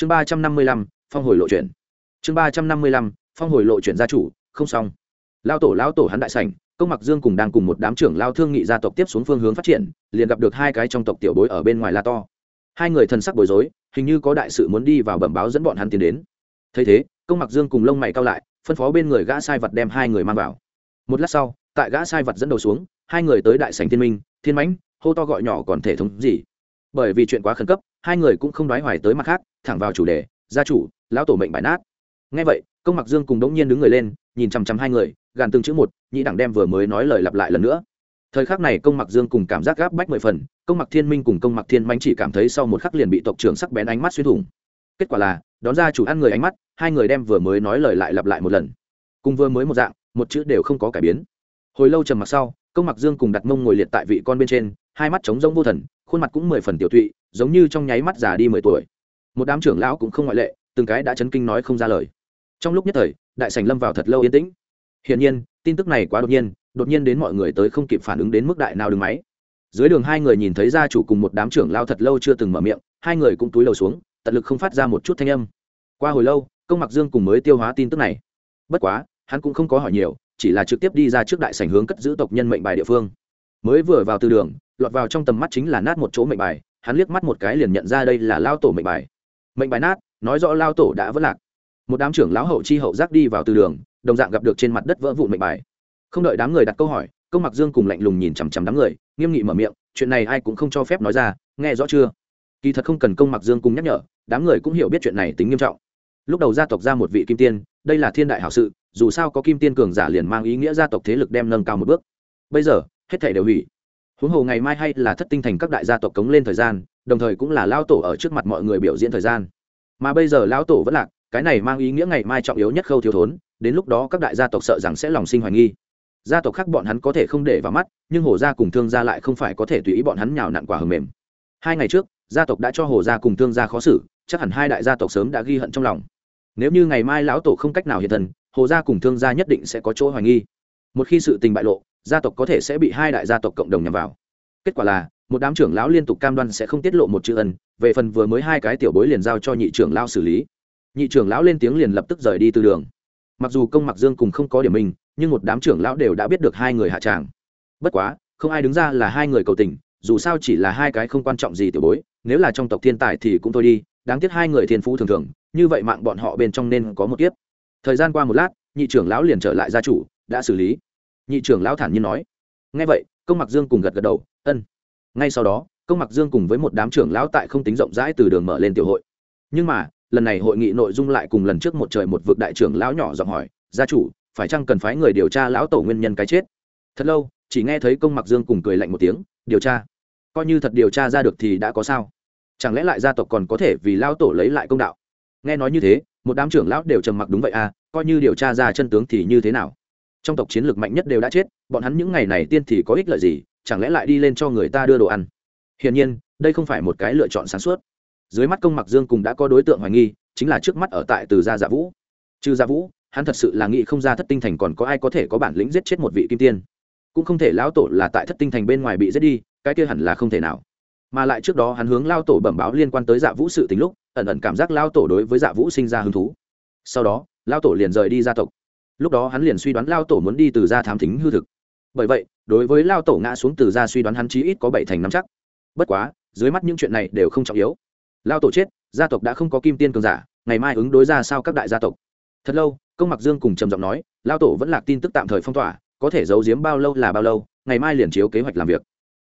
chương ba trăm năm mươi lăm, phong hồi lộ chuyển. Chương ba trăm năm mươi lăm, phong hồi lộ chuyển gia chủ, không xong. Lao tổ lao tổ hắn đại sảnh, công mặc dương cùng đang cùng một đám trưởng lao thương nghị gia tộc tiếp xuống phương hướng phát triển, liền gặp được hai cái trong tộc tiểu bối ở bên ngoài la to. Hai người thần sắc bối rối, hình như có đại sự muốn đi vào bẩm báo dẫn bọn hắn tiến đến. Thấy thế, công mặc dương cùng lông mày cao lại, phân phó bên người gã sai vật đem hai người mang vào. Một lát sau, tại gã sai vật dẫn đầu xuống, hai người tới đại sảnh thiên minh, thiên mãnh, hô to gọi nhỏ còn thể thống gì. Bởi vì chuyện quá khẩn cấp, hai người cũng không đoái hoài tới mặt khác thẳng vào chủ đề, gia chủ, lão tổ mệnh bại nát. Ngay vậy, công mặc dương cùng đống nhiên đứng người lên, nhìn chằm chằm hai người, gàn từng chữ một, nhị đẳng đem vừa mới nói lời lặp lại lần nữa. Thời khắc này công mặc dương cùng cảm giác gáp bách mười phần, công mặc thiên minh cùng công mặc thiên manh chỉ cảm thấy sau một khắc liền bị tộc trưởng sắc bén ánh mắt xuyên thủng. Kết quả là, đón ra chủ ăn người ánh mắt, hai người đem vừa mới nói lời lại lặp lại một lần. Cùng vừa mới một dạng, một chữ đều không có cải biến. Hồi lâu trầm mặc sau, công mặc dương cùng đặt mông ngồi liệt tại vị con bên trên, hai mắt trống rỗng vô thần, khuôn mặt cũng mười phần tiểu tụy, giống như trong nháy mắt già đi mười tuổi một đám trưởng lão cũng không ngoại lệ, từng cái đã chấn kinh nói không ra lời. Trong lúc nhất thời, đại sảnh lâm vào thật lâu yên tĩnh. Hiển nhiên, tin tức này quá đột nhiên đột nhiên đến mọi người tới không kịp phản ứng đến mức đại nào đứng máy. Dưới đường hai người nhìn thấy gia chủ cùng một đám trưởng lao thật lâu chưa từng mở miệng, hai người cũng túi lầu xuống, tận lực không phát ra một chút thanh âm. Qua hồi lâu, công mặc dương cùng mới tiêu hóa tin tức này. Bất quá, hắn cũng không có hỏi nhiều, chỉ là trực tiếp đi ra trước đại sảnh hướng cất giữ tộc nhân mệnh bài địa phương. Mới vừa vào từ đường, lọt vào trong tầm mắt chính là nát một chỗ mệnh bài, hắn liếc mắt một cái liền nhận ra đây là lao tổ mệnh bài mệnh bài nát, nói rõ lao tổ đã vất lạc. Một đám trưởng lão hậu chi hậu giác đi vào từ đường, đồng dạng gặp được trên mặt đất vỡ vụn mệnh bài. Không đợi đám người đặt câu hỏi, công mặc dương cùng lạnh lùng nhìn chằm chằm đám người, nghiêm nghị mở miệng, chuyện này ai cũng không cho phép nói ra, nghe rõ chưa? Kỳ thật không cần công mặc dương cùng nhắc nhở, đám người cũng hiểu biết chuyện này tính nghiêm trọng. Lúc đầu gia tộc ra một vị kim tiên, đây là thiên đại hảo sự, dù sao có kim tiên cường giả liền mang ý nghĩa gia tộc thế lực đem nâng cao một bước. Bây giờ, hết thể đều hủy. Huống hồ ngày mai hay là thất tinh thành các đại gia tộc cống lên thời gian đồng thời cũng là lao tổ ở trước mặt mọi người biểu diễn thời gian. Mà bây giờ lão tổ vẫn lạc, cái này mang ý nghĩa ngày mai trọng yếu nhất khâu thiếu thốn, đến lúc đó các đại gia tộc sợ rằng sẽ lòng sinh hoài nghi. Gia tộc khác bọn hắn có thể không để vào mắt, nhưng hồ gia cùng thương gia lại không phải có thể tùy ý bọn hắn nhào nặn quả hầm mềm. Hai ngày trước, gia tộc đã cho hồ gia cùng thương gia khó xử, chắc hẳn hai đại gia tộc sớm đã ghi hận trong lòng. Nếu như ngày mai lão tổ không cách nào hiện thần hồ gia cùng thương gia nhất định sẽ có chỗ hoài nghi. Một khi sự tình bại lộ, gia tộc có thể sẽ bị hai đại gia tộc cộng đồng nhằm vào. Kết quả là một đám trưởng lão liên tục cam đoan sẽ không tiết lộ một chữ ân, về phần vừa mới hai cái tiểu bối liền giao cho nhị trưởng lão xử lý. Nhị trưởng lão lên tiếng liền lập tức rời đi từ đường. Mặc dù công mặc dương cùng không có điểm mình, nhưng một đám trưởng lão đều đã biết được hai người hạ tràng. Bất quá, không ai đứng ra là hai người cầu tình, dù sao chỉ là hai cái không quan trọng gì tiểu bối, nếu là trong tộc thiên tài thì cũng thôi đi, đáng tiếc hai người thiên phú thường thường, như vậy mạng bọn họ bên trong nên có một kiếp. Thời gian qua một lát, nhị trưởng lão liền trở lại gia chủ, đã xử lý. Nhị trưởng lão thản nhiên nói. Ngay vậy, công mặc dương cùng gật gật đầu, ân ngay sau đó, công mặc dương cùng với một đám trưởng lão tại không tính rộng rãi từ đường mở lên tiểu hội. Nhưng mà, lần này hội nghị nội dung lại cùng lần trước một trời một vực đại trưởng lão nhỏ giọng hỏi, gia chủ, phải chăng cần phái người điều tra lão tổ nguyên nhân cái chết? Thật lâu, chỉ nghe thấy công mặc dương cùng cười lạnh một tiếng, điều tra? Coi như thật điều tra ra được thì đã có sao? Chẳng lẽ lại gia tộc còn có thể vì lão tổ lấy lại công đạo? Nghe nói như thế, một đám trưởng lão đều trầm mặc đúng vậy à coi như điều tra ra chân tướng thì như thế nào? Trong tộc chiến lược mạnh nhất đều đã chết, bọn hắn những ngày này tiên thì có ích lợi gì? Chẳng lẽ lại đi lên cho người ta đưa đồ ăn? Hiển nhiên, đây không phải một cái lựa chọn sáng suốt. Dưới mắt công mặc dương cùng đã có đối tượng hoài nghi, chính là trước mắt ở tại từ gia dạ vũ. Trừ gia vũ, hắn thật sự là nghĩ không ra thất tinh thành còn có ai có thể có bản lĩnh giết chết một vị kim tiên. Cũng không thể lão tổ là tại thất tinh thành bên ngoài bị giết đi, cái kia hẳn là không thể nào. Mà lại trước đó hắn hướng lao tổ bẩm báo liên quan tới dạ vũ sự tính lúc, ẩn ẩn cảm giác lao tổ đối với dạ vũ sinh ra hứng thú. Sau đó lao tổ liền rời đi gia tộc. Lúc đó hắn liền suy đoán lao tổ muốn đi từ gia thám thính hư thực bởi vậy, đối với lao tổ ngã xuống từ gia suy đoán hắn chí ít có bảy thành năm chắc. Bất quá, dưới mắt những chuyện này đều không trọng yếu. Lao tổ chết, gia tộc đã không có kim tiên cường giả, ngày mai ứng đối ra sao các đại gia tộc. Thật lâu, công mặc dương cùng trầm giọng nói, lao tổ vẫn là tin tức tạm thời phong tỏa, có thể giấu giếm bao lâu là bao lâu, ngày mai liền chiếu kế hoạch làm việc.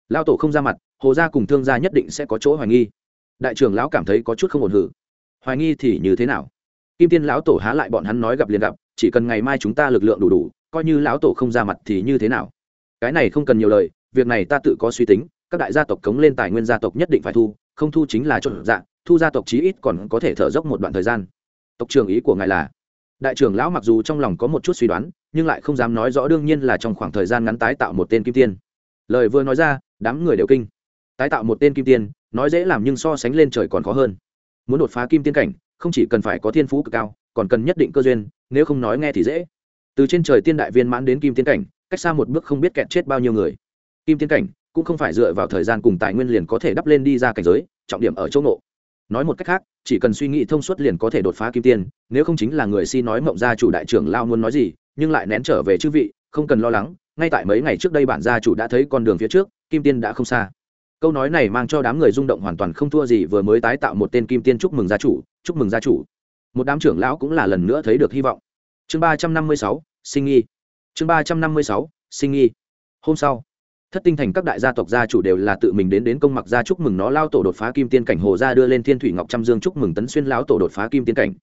Lao tổ không ra mặt, hồ gia cùng thương gia nhất định sẽ có chỗ hoài nghi. Đại trưởng lão cảm thấy có chút không ổn hử. Hoài nghi thì như thế nào? Kim tiên lão tổ há lại bọn hắn nói gặp liền gặp, chỉ cần ngày mai chúng ta lực lượng đủ đủ, coi như lão tổ không ra mặt thì như thế nào? Cái này không cần nhiều lời, việc này ta tự có suy tính, các đại gia tộc cống lên tài nguyên gia tộc nhất định phải thu, không thu chính là chốt dạ thu gia tộc chí ít còn có thể thở dốc một đoạn thời gian. Tộc trưởng ý của ngài là, đại trưởng lão mặc dù trong lòng có một chút suy đoán, nhưng lại không dám nói rõ đương nhiên là trong khoảng thời gian ngắn tái tạo một tên kim tiên. Lời vừa nói ra, đám người đều kinh. Tái tạo một tên kim tiên, nói dễ làm nhưng so sánh lên trời còn khó hơn. Muốn đột phá kim tiên cảnh, không chỉ cần phải có thiên phú cực cao, còn cần nhất định cơ duyên, nếu không nói nghe thì dễ. Từ trên trời tiên đại viên mãn đến kim tiên cảnh cách xa một bước không biết kẹt chết bao nhiêu người. Kim tiên cảnh cũng không phải dựa vào thời gian cùng tài nguyên liền có thể đắp lên đi ra cảnh giới, trọng điểm ở chỗ nộ nói một cách khác, chỉ cần suy nghĩ thông suốt liền có thể đột phá kim tiên, nếu không chính là người si nói mộng gia chủ đại trưởng lao muốn nói gì, nhưng lại nén trở về chư vị, không cần lo lắng, ngay tại mấy ngày trước đây bản gia chủ đã thấy con đường phía trước, kim tiên đã không xa. Câu nói này mang cho đám người rung động hoàn toàn không thua gì vừa mới tái tạo một tên kim tiên chúc mừng gia chủ, chúc mừng gia chủ. Một đám trưởng lão cũng là lần nữa thấy được hy vọng. Chương ba trăm năm mươi sáu, sinh nghi chương ba trăm năm mươi sáu, sinh nghi. Hôm sau, thất tinh thành các đại gia tộc gia chủ đều là tự mình đến đến công mặc gia chúc mừng nó lao tổ đột phá kim tiên cảnh hồ gia đưa lên thiên thủy ngọc trăm dương chúc mừng tấn xuyên lão tổ đột phá kim tiên cảnh.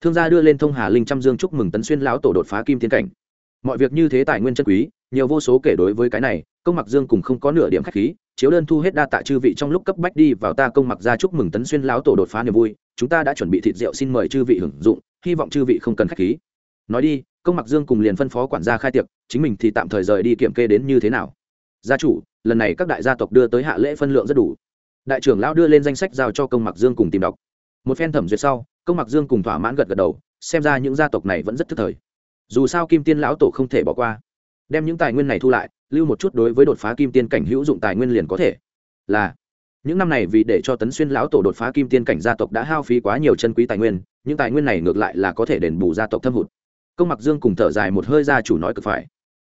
Thương gia đưa lên thông hà linh trăm dương chúc mừng tấn xuyên lão tổ đột phá kim tiên cảnh. Mọi việc như thế tài nguyên chân quý, nhiều vô số kể đối với cái này, công mặc dương cùng không có nửa điểm khách khí, chiếu đơn thu hết đa tạ chư vị trong lúc cấp bách đi vào ta công mặc gia chúc mừng tấn xuyên lão tổ đột phá niềm vui, chúng ta đã chuẩn bị thịt rượu xin mời chư vị hưởng dụng, hy vọng chư vị không cần khách khí. Nói đi công mặc dương cùng liền phân phó quản gia khai tiệc, chính mình thì tạm thời rời đi kiểm kê đến như thế nào. Gia chủ, lần này các đại gia tộc đưa tới hạ lễ phân lượng rất đủ. Đại trưởng lão đưa lên danh sách giao cho công mặc dương cùng tìm đọc. Một phen thẩm duyệt sau, công mặc dương cùng thỏa mãn gật gật đầu, xem ra những gia tộc này vẫn rất thức thời. Dù sao kim tiên lão tổ không thể bỏ qua. Đem những tài nguyên này thu lại, lưu một chút đối với đột phá kim tiên cảnh hữu dụng tài nguyên liền có thể. Là, những năm này vì để cho tấn xuyên lão tổ đột phá kim tiên cảnh gia tộc đã hao phí quá nhiều chân quý tài nguyên, những tài nguyên này ngược lại là có thể đền bù gia tộc thâm hụt công mặc dương cùng thở dài một hơi, gia chủ nói cực phải.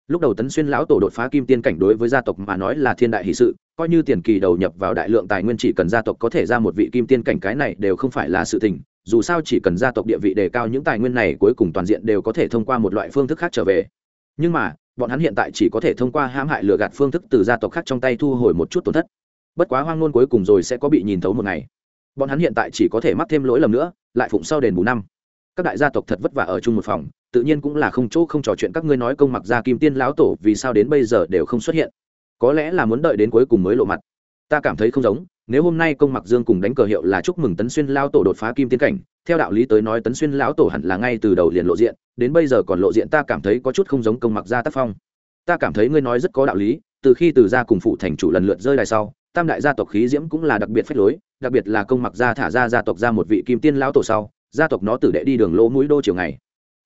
Lúc đầu tấn xuyên lão tổ đột phá kim tiên cảnh đối với gia tộc mà nói là thiên đại hì sự, coi như tiền kỳ đầu nhập vào đại lượng tài nguyên chỉ cần gia tộc có thể ra một vị kim tiên cảnh cái này đều không phải là sự tình, dù sao chỉ cần gia tộc địa vị đề cao những tài nguyên này cuối cùng toàn diện đều có thể thông qua một loại phương thức khác trở về. Nhưng mà, bọn hắn hiện tại chỉ có thể thông qua hãm hại lừa gạt phương thức từ gia tộc khác trong tay thu hồi một chút tổn thất. Bất quá hoang ngôn cuối cùng rồi sẽ có bị nhìn thấu một ngày. Bọn hắn hiện tại chỉ có thể mắc thêm lỗi lầm nữa, lại phụng sau đền bù năm. Các đại gia tộc thật vất vả ở chung một phòng tự nhiên cũng là không chỗ không trò chuyện các ngươi nói công mặc gia kim tiên lão tổ vì sao đến bây giờ đều không xuất hiện. Có lẽ là muốn đợi đến cuối cùng mới lộ mặt. Ta cảm thấy không giống, nếu hôm nay công mặc dương cùng đánh cờ hiệu là chúc mừng tấn xuyên lão tổ đột phá kim tiên cảnh, theo đạo lý tới nói tấn xuyên lão tổ hẳn là ngay từ đầu liền lộ diện, đến bây giờ còn lộ diện ta cảm thấy có chút không giống công mặc gia tác phong. Ta cảm thấy ngươi nói rất có đạo lý, từ khi từ gia cùng phụ thành chủ lần lượt rơi đài sau, tam đại gia tộc khí diễm cũng là đặc biệt phách lối, đặc biệt là công mặc gia thả ra gia tộc ra một vị kim tiên lão tổ sau, gia tộc nó tử đệ đi đường lỗ mũi đô chiều ngày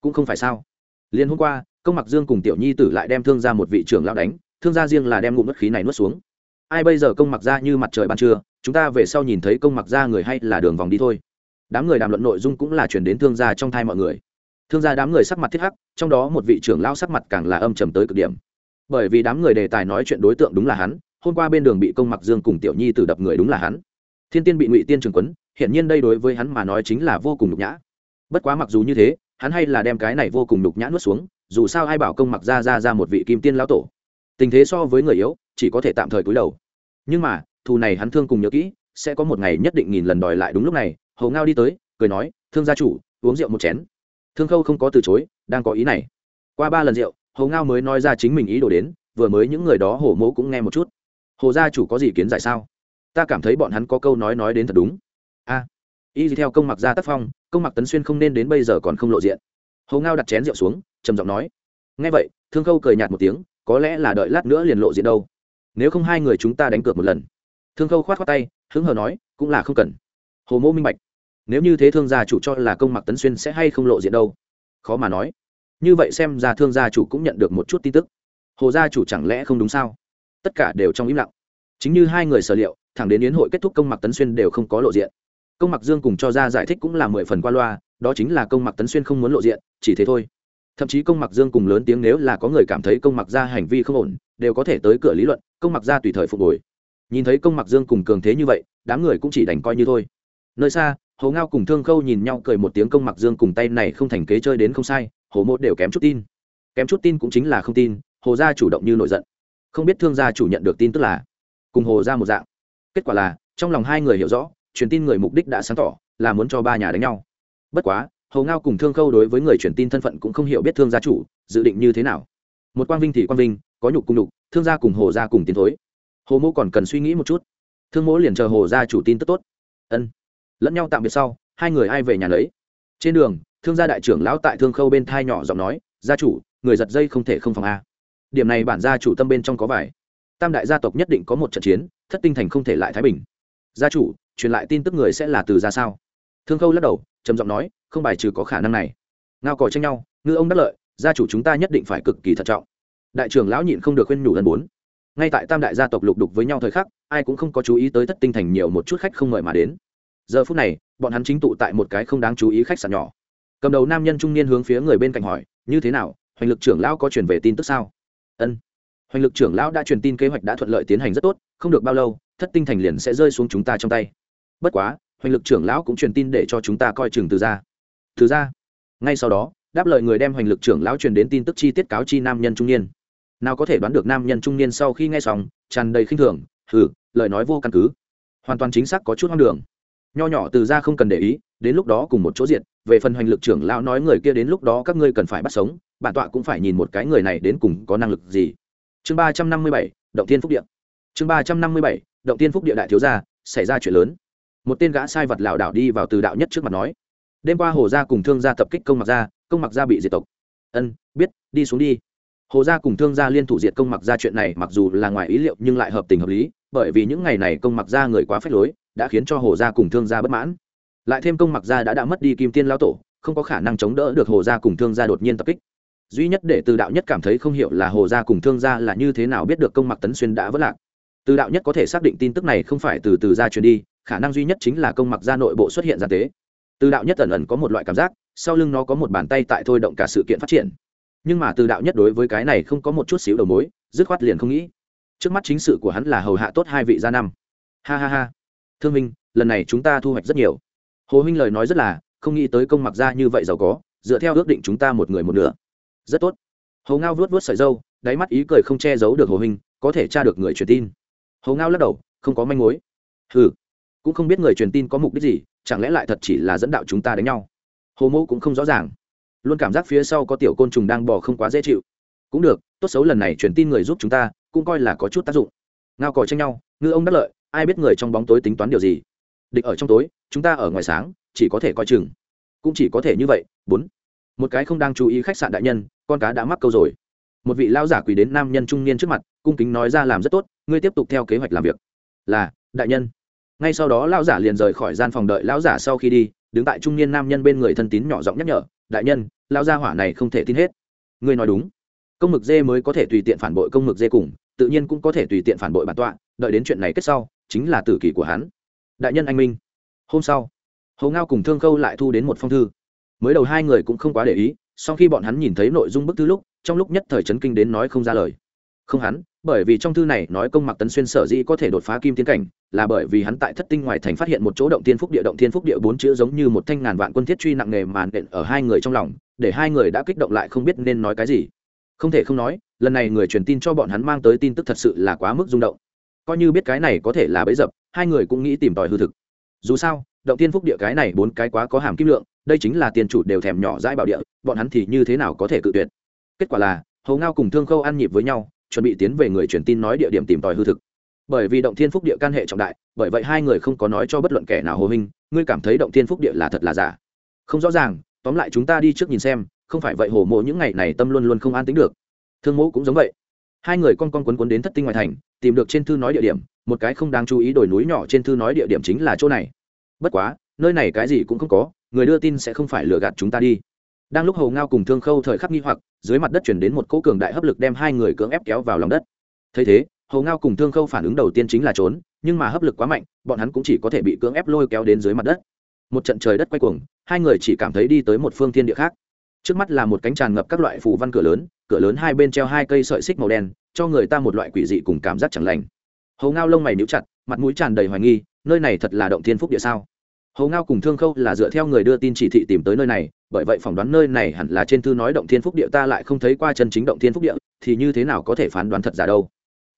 cũng không phải sao. Liền hôm qua, công mặc dương cùng tiểu nhi tử lại đem thương ra một vị trưởng lão đánh, thương gia riêng là đem ngụm mất khí này nuốt xuống. Ai bây giờ công mặc ra như mặt trời ban trưa, chúng ta về sau nhìn thấy công mặc ra người hay là đường vòng đi thôi. Đám người đàm luận nội dung cũng là chuyển đến thương gia trong thai mọi người. Thương gia đám người sắc mặt thiết hắc, trong đó một vị trưởng lão sắc mặt càng là âm trầm tới cực điểm. Bởi vì đám người đề tài nói chuyện đối tượng đúng là hắn, hôm qua bên đường bị công mặc dương cùng tiểu nhi tử đập người đúng là hắn. Thiên tiên bị ngụy tiên trường quấn hiện nhiên đây đối với hắn mà nói chính là vô cùng nhục nhã. Bất quá mặc dù như thế hắn hay là đem cái này vô cùng nhục nhã nuốt xuống, dù sao ai bảo công mặc ra ra ra một vị kim tiên lão tổ. Tình thế so với người yếu, chỉ có thể tạm thời cúi đầu. Nhưng mà, thù này hắn thương cùng nhớ kỹ, sẽ có một ngày nhất định nghìn lần đòi lại đúng lúc này hầu ngao đi tới, cười nói, thương gia chủ, uống rượu một chén. Thương khâu không có từ chối, đang có ý này. Qua ba lần rượu hầu ngao mới nói ra chính mình ý đồ đến, vừa mới những người đó hổ mẫu cũng nghe một chút. Hồ gia chủ có gì kiến giải sao? Ta cảm thấy bọn hắn có câu nói nói đến thật đúng. A y theo công mặc ra tác phong, công mặc tấn xuyên không nên đến bây giờ còn không lộ diện. Hầu ngao đặt chén rượu xuống, trầm giọng nói, nghe vậy, thương khâu cười nhạt một tiếng, có lẽ là đợi lát nữa liền lộ diện đâu. Nếu không hai người chúng ta đánh cược một lần. Thương khâu khoát khoát tay, hứng hờ nói, cũng là không cần. Hồ mô minh bạch, nếu như thế thương gia chủ cho là công mặc tấn xuyên sẽ hay không lộ diện đâu? Khó mà nói. Như vậy xem ra thương gia chủ cũng nhận được một chút tin tức. Hồ gia chủ chẳng lẽ không đúng sao? Tất cả đều trong im lặng. Chính như hai người sở liệu, thẳng đến yến hội kết thúc công mặc tấn xuyên đều không có lộ diện công mặc dương cùng cho ra giải thích cũng là mười phần qua loa, đó chính là công mặc tấn xuyên không muốn lộ diện, chỉ thế thôi. Thậm chí công mặc dương cùng lớn tiếng nếu là có người cảm thấy công mặc ra hành vi không ổn, đều có thể tới cửa lý luận, công mặc ra tùy thời phục hồi. Nhìn thấy công mặc dương cùng cường thế như vậy, đám người cũng chỉ đành coi như thôi. Nơi xa, hồ ngao cùng thương khâu nhìn nhau cười một tiếng công mặc dương cùng tay này không thành kế chơi đến không sai, hồ Mộ đều kém chút tin. Kém chút tin cũng chính là không tin, hồ gia chủ động như nổi giận. Không biết thương gia chủ nhận được tin tức là, cùng hồ ra một dạng. Kết quả là, trong lòng hai người hiểu rõ truyền tin người mục đích đã sáng tỏ, là muốn cho ba nhà đánh nhau. Bất quá, hầu ngao cùng thương khâu đối với người truyền tin thân phận cũng không hiểu biết thương gia chủ, dự định như thế nào. Một quang vinh thì quang vinh, có nhục cùng nhục, thương gia cùng hồ gia cùng tiến thối. Hồ mô còn cần suy nghĩ một chút. Thương mỗ liền chờ hồ gia chủ tin tức tốt. Ân. Lẫn nhau tạm biệt sau, hai người ai về nhà lấy trên đường, thương gia đại trưởng lão tại thương khâu bên thai nhỏ giọng nói, gia chủ, người giật dây không thể không phòng a. Điểm này bản gia chủ tâm bên trong có vải tam đại gia tộc nhất định có một trận chiến, thất tinh thành không thể lại thái bình gia chủ, truyền lại tin tức người sẽ là từ ra sao? Thương khâu lắc đầu, trầm giọng nói, không bài trừ có khả năng này. Ngao còi tranh nhau, ngư ông đắc lợi, gia chủ chúng ta nhất định phải cực kỳ thận trọng. Đại trưởng lão nhịn không được khuyên nhủ lần bốn. Ngay tại tam đại gia tộc lục đục với nhau thời khắc, ai cũng không có chú ý tới thất tinh thành nhiều một chút khách không mời mà đến. Giờ phút này, bọn hắn chính tụ tại một cái không đáng chú ý khách sạn nhỏ. Cầm đầu nam nhân trung niên hướng phía người bên cạnh hỏi, như thế nào, hoành lực trưởng lão có truyền về tin tức sao? Ân. Hoành lực trưởng lão đã truyền tin kế hoạch đã thuận lợi tiến hành rất tốt, không được bao lâu thất tinh thành liền sẽ rơi xuống chúng ta trong tay. Bất quá, hoành lực trưởng lão cũng truyền tin để cho chúng ta coi chừng từ ra. Từ ra. Ngay sau đó, đáp lời người đem hoành lực trưởng lão truyền đến tin tức chi tiết cáo chi nam nhân trung niên. Nào có thể đoán được nam nhân trung niên sau khi nghe xong, tràn đầy khinh thường, hừ, lời nói vô căn cứ. Hoàn toàn chính xác có chút hoang đường. Nho nhỏ từ ra không cần để ý, đến lúc đó cùng một chỗ diện về phần hoành lực trưởng lão nói người kia đến lúc đó các ngươi cần phải bắt sống, bản tọa cũng phải nhìn một cái người này đến cùng có năng lực gì. Chương ba trăm năm mươi bảy, động thiên phúc địa. Chương ba trăm năm mươi bảy động thiên phúc địa đại thiếu gia, xảy ra chuyện lớn. Một tên gã sai vật lảo đảo đi vào từ đạo nhất trước mặt nói, đêm qua hồ gia cùng thương gia tập kích công mặc gia, công mặc gia bị diệt tộc. Ân, biết, đi xuống đi. Hồ gia cùng thương gia liên thủ diệt công mặc gia chuyện này mặc dù là ngoài ý liệu nhưng lại hợp tình hợp lý, bởi vì những ngày này công mặc gia người quá phép lối, đã khiến cho hồ gia cùng thương gia bất mãn. Lại thêm công mặc gia đã đã mất đi kim tiên lao tổ, không có khả năng chống đỡ được hồ gia cùng thương gia đột nhiên tập kích. Duy nhất để từ đạo nhất cảm thấy không hiểu là hồ gia cùng thương gia là như thế nào biết được công mặc tấn xuyên đã vất lạc từ đạo nhất có thể xác định tin tức này không phải từ từ ra truyền đi, khả năng duy nhất chính là công mặc gia nội bộ xuất hiện gian tế. Từ đạo nhất ẩn ẩn có một loại cảm giác, sau lưng nó có một bàn tay tại thôi động cả sự kiện phát triển. Nhưng mà từ đạo nhất đối với cái này không có một chút xíu đầu mối, dứt khoát liền không nghĩ. Trước mắt chính sự của hắn là hầu hạ tốt hai vị gia năm. Ha ha ha. Thương minh, lần này chúng ta thu hoạch rất nhiều. Hồ huynh lời nói rất là, không nghĩ tới công mặc ra như vậy giàu có, dựa theo ước định chúng ta một người một nửa. Rất tốt. Hầu ngao vuốt vuốt sợi dâu, đáy mắt ý cười không che giấu được hồ huynh, có thể tra được người truyền tin hồ ngao lắc đầu, không có manh mối. Ừ cũng không biết người truyền tin có mục đích gì, chẳng lẽ lại thật chỉ là dẫn đạo chúng ta đánh nhau? Hồ mẫu cũng không rõ ràng. Luôn cảm giác phía sau có tiểu côn trùng đang bò không quá dễ chịu. Cũng được, tốt xấu lần này truyền tin người giúp chúng ta, cũng coi là có chút tác dụng. Ngao cò tranh nhau, ngư ông đắc lợi, ai biết người trong bóng tối tính toán điều gì? Địch ở trong tối, chúng ta ở ngoài sáng, chỉ có thể coi chừng. Cũng chỉ có thể như vậy, bốn. Một cái không đang chú ý khách sạn đại nhân, con cá đã mắc câu rồi một vị lao giả quỳ đến nam nhân trung niên trước mặt, cung kính nói ra làm rất tốt, ngươi tiếp tục theo kế hoạch làm việc. Là, đại nhân. Ngay sau đó lao giả liền rời khỏi gian phòng đợi lão giả sau khi đi, đứng tại trung niên nam nhân bên người thân tín nhỏ giọng nhắc nhở, đại nhân lao gia hỏa này không thể tin hết. Ngươi nói đúng. Công mực dê mới có thể tùy tiện phản bội công mực dê cùng, tự nhiên cũng có thể tùy tiện phản bội bản tọa, đợi đến chuyện này kết sau, chính là tử kỷ của hắn. Đại nhân anh minh. Hôm sau hầu ngao cùng thương khâu lại thu đến một phong thư. Mới đầu hai người cũng không quá để ý, sau khi bọn hắn nhìn thấy nội dung bức thư lúc trong lúc nhất thời chấn kinh đến nói không ra lời. Không hắn, bởi vì trong thư này nói công mặc tấn xuyên sở dĩ có thể đột phá kim tiến cảnh, là bởi vì hắn tại thất tinh ngoài thành phát hiện một chỗ động tiên phúc địa, động tiên phúc địa bốn chữ giống như một thanh ngàn vạn quân thiết truy nặng nề màn đện ở hai người trong lòng, để hai người đã kích động lại không biết nên nói cái gì. Không thể không nói, lần này người truyền tin cho bọn hắn mang tới tin tức thật sự là quá mức rung động. Coi như biết cái này có thể là bẫy dập, hai người cũng nghĩ tìm tòi hư thực. Dù sao, động tiên phúc địa cái này bốn cái quá có hàm kim lượng, đây chính là tiền chủ đều thèm nhỏ dãi bảo địa, bọn hắn thì như thế nào có thể cự tuyệt? Kết quả là, hầu ngao cùng thương khâu ăn nhịp với nhau, chuẩn bị tiến về người truyền tin nói địa điểm tìm tòi hư thực. Bởi vì động thiên phúc địa can hệ trọng đại, bởi vậy hai người không có nói cho bất luận kẻ nào hồ hình ngươi cảm thấy động thiên phúc địa là thật là giả? Không rõ ràng, tóm lại chúng ta đi trước nhìn xem, không phải vậy hồ mộ những ngày này tâm luôn luôn không an tính được. Thương mẫu cũng giống vậy. Hai người con con quấn quấn đến thất tinh ngoại thành, tìm được trên thư nói địa điểm, một cái không đáng chú ý đồi núi nhỏ trên thư nói địa điểm chính là chỗ này. Bất quá, nơi này cái gì cũng không có, người đưa tin sẽ không phải lừa gạt chúng ta đi đang lúc hầu ngao cùng thương khâu thời khắc nghi hoặc, dưới mặt đất chuyển đến một cỗ cường đại hấp lực đem hai người cưỡng ép kéo vào lòng đất. Thấy thế, hầu ngao cùng thương khâu phản ứng đầu tiên chính là trốn, nhưng mà hấp lực quá mạnh, bọn hắn cũng chỉ có thể bị cưỡng ép lôi kéo đến dưới mặt đất. Một trận trời đất quay cuồng, hai người chỉ cảm thấy đi tới một phương thiên địa khác. Trước mắt là một cánh tràn ngập các loại phù văn cửa lớn cửa lớn hai bên treo hai cây sợi xích màu đen, cho người ta một loại quỷ dị cùng cảm giác chẳng lành. Hầu ngao lông mày níu chặt, mặt mũi tràn đầy hoài nghi, nơi này thật là động thiên phúc địa sao? Hầu ngao cùng thương khâu là dựa theo người đưa tin chỉ thị tìm tới nơi này, bởi vậy phỏng đoán nơi này hẳn là trên thư nói động thiên phúc địa, ta lại không thấy qua chân chính động thiên phúc địa, thì như thế nào có thể phán đoán thật giả đâu?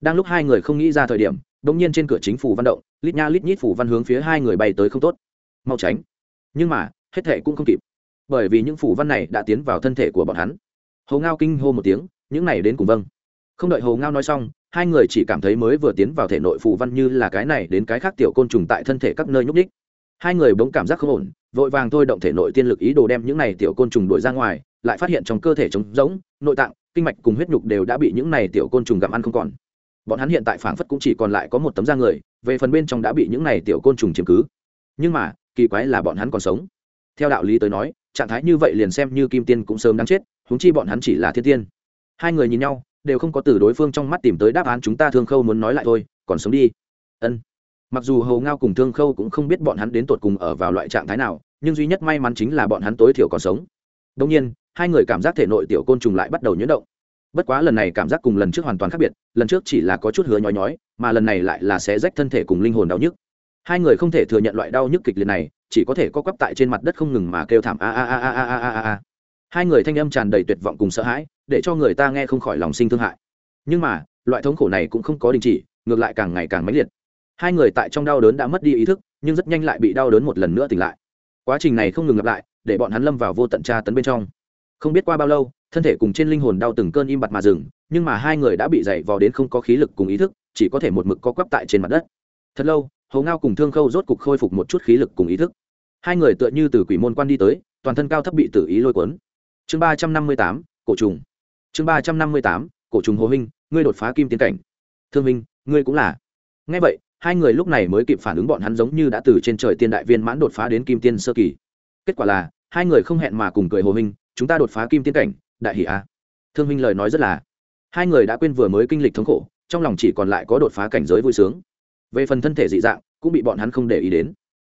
Đang lúc hai người không nghĩ ra thời điểm đ ỗ n g nhiên trên cửa chính phủ văn động, lít nha lít nhít phủ văn hướng phía hai người bay tới không tốt. Mau tránh. Nhưng mà, hết thệ cũng không kịp. Bởi vì những phủ văn này đã tiến vào thân thể của bọn hắn. Hầu ngao kinh hô một tiếng, những này đến cùng vâng. Không đợi hầu ngao nói xong, hai người chỉ cảm thấy mới vừa tiến vào thể nội phủ văn như là cái này đến cái khác tiểu côn trùng tại thân thể các nơi nhúc ních hai người bỗng cảm giác không ổn, vội vàng thôi động thể nội tiên lực ý đồ đem những này tiểu côn trùng đuổi ra ngoài, lại phát hiện trong cơ thể trống rỗng, nội tạng, kinh mạch cùng huyết nhục đều đã bị những này tiểu côn trùng gặm ăn không còn. Bọn hắn hiện tại phảng phất cũng chỉ còn lại có một tấm da người, về phần bên trong đã bị những này tiểu côn trùng chiếm cứ. Nhưng mà, kỳ quái là bọn hắn còn sống. Theo đạo lý tới nói, trạng thái như vậy liền xem như kim tiên cũng sớm đáng chết húng chi bọn hắn chỉ là thiên tiên. Hai người nhìn nhau, đều không có từ đối phương trong mắt tìm tới đáp án chúng ta thương khâu muốn nói lại thôi, còn sống đi. Ân mặc dù hầu ngao cùng thương khâu cũng không biết bọn hắn đến tột cùng ở vào loại trạng thái nào, nhưng duy nhất may mắn chính là bọn hắn tối thiểu còn sống. Đông nhiên, hai người cảm giác thể nội tiểu côn trùng lại bắt đầu nhuyễn động. Bất quá lần này cảm giác cùng lần trước hoàn toàn khác biệt, lần trước chỉ là có chút hứa nhói nhói, mà lần này lại là sẽ rách thân thể cùng linh hồn đau nhức. Hai người không thể thừa nhận loại đau nhức kịch liệt này, chỉ có thể co quắp tại trên mặt đất không ngừng mà kêu thảm a a a a a a a a. Hai người thanh âm tràn đầy tuyệt vọng cùng sợ hãi, để cho người ta nghe không khỏi lòng sinh thương hại. Nhưng mà, loại thống khổ này cũng không có đình chỉ, ngược lại càng ngày càng mãnh liệt hai người tại trong đau đớn đã mất đi ý thức, nhưng rất nhanh lại bị đau đớn một lần nữa tỉnh lại. Quá trình này không ngừng lặp lại, để bọn hắn lâm vào vô tận tra tấn bên trong. Không biết qua bao lâu, thân thể cùng trên linh hồn đau từng cơn im bặt mà dừng, nhưng mà hai người đã bị dày vò đến không có khí lực cùng ý thức, chỉ có thể một mực co quắp tại trên mặt đất. Thật lâu hầu ngao cùng thương khâu rốt cục khôi phục một chút khí lực cùng ý thức. Hai người tựa như từ quỷ môn quan đi tới, toàn thân cao thấp bị tự ý lôi cuốn. Chương ba trăm năm mươi tám, cổ trùng. Chương ba trăm năm mươi tám, cổ trùng hồ hinh, ngươi đột phá kim tiến cảnh. Thương minh, ngươi cũng là. Ngay vậy hai người lúc này mới kịp phản ứng bọn hắn giống như đã từ trên trời tiên đại viên mãn đột phá đến kim tiên sơ kỳ. Kết quả là, hai người không hẹn mà cùng cười hồ minh chúng ta đột phá kim tiên cảnh, đại hỷ a. Thương minh lời nói rất là. Hai người đã quên vừa mới kinh lịch thống khổ, trong lòng chỉ còn lại có đột phá cảnh giới vui sướng. Về phần thân thể dị dạng, cũng bị bọn hắn không để ý đến.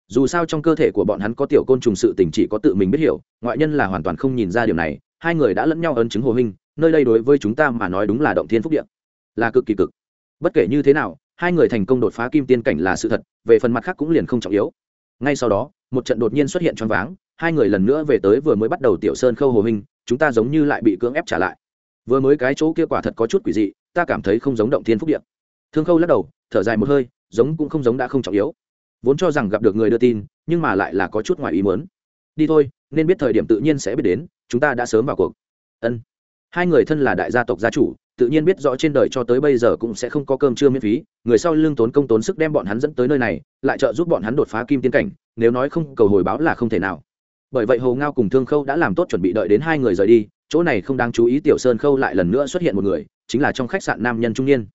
Dù sao trong cơ thể của bọn hắn có tiểu côn trùng sự tình chỉ có tự mình biết hiểu, ngoại nhân là hoàn toàn không nhìn ra điều này, hai người đã lẫn nhau ấn chứng hồ minh nơi đây đối với chúng ta mà nói đúng là động thiên phúc điện là cực kỳ cực. Bất kể như thế nào hai người thành công đột phá kim tiên cảnh là sự thật, về phần mặt khác cũng liền không trọng yếu. Ngay sau đó, một trận đột nhiên xuất hiện choáng váng, hai người lần nữa về tới vừa mới bắt đầu tiểu sơn khâu hồ hình, chúng ta giống như lại bị cưỡng ép trả lại. Vừa mới cái chỗ kia quả thật có chút quỷ dị, ta cảm thấy không giống động thiên phúc điện thương khâu lắc đầu, thở dài một hơi, giống cũng không giống đã không trọng yếu. Vốn cho rằng gặp được người đưa tin, nhưng mà lại là có chút ngoài ý muốn. Đi thôi, nên biết thời điểm tự nhiên sẽ biết đến, chúng ta đã sớm vào cuộc. Ân. Hai người thân là đại gia tộc gia chủ tự nhiên biết rõ trên đời cho tới bây giờ cũng sẽ không có cơm trưa miễn phí, người sau lương tốn công tốn sức đem bọn hắn dẫn tới nơi này, lại trợ giúp bọn hắn đột phá kim tiên cảnh, nếu nói không, cầu hồi báo là không thể nào. Bởi vậy hồ ngao cùng thương khâu đã làm tốt chuẩn bị đợi đến hai người rời đi, chỗ này không đáng chú ý tiểu sơn khâu lại lần nữa xuất hiện một người, chính là trong khách sạn nam nhân trung niên.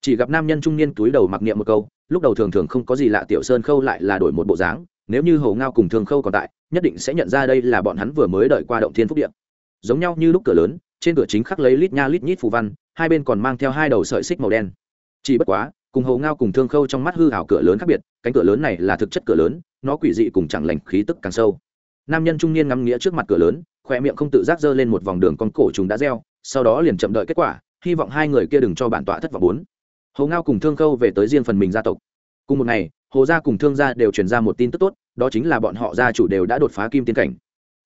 Chỉ gặp nam nhân trung niên túi đầu mặc niệm một câu, lúc đầu thường thường không có gì lạ tiểu sơn khâu lại là đổi một bộ dáng, nếu như hồ ngao cùng thương khâu còn tại, nhất định sẽ nhận ra đây là bọn hắn vừa mới đợi qua động thiên phúc điện giống nhau như lúc cửa lớn, trên cửa chính khắc lấy lít nha lít nhít phù văn hai bên còn mang theo hai đầu sợi xích màu đen. Chỉ bất quá, cùng hồ ngao cùng thương khâu trong mắt hư hảo cửa lớn khác biệt, cánh cửa lớn này là thực chất cửa lớn, nó quỷ dị cùng chẳng lành, khí tức càng sâu. Nam nhân trung niên ngắm nghĩa trước mặt cửa lớn khoe miệng không tự giác dơ lên một vòng đường con cổ trùng đã gieo, sau đó liền chậm đợi kết quả, hy vọng hai người kia đừng cho bản tọa thất vọng bốn. Hồ ngao cùng thương khâu về tới riêng phần mình gia tộc. Cùng một ngày, hồ gia cùng thương gia đều truyền ra một tin tức tốt, đó chính là bọn họ gia chủ đều đã đột phá kim tiến cảnh.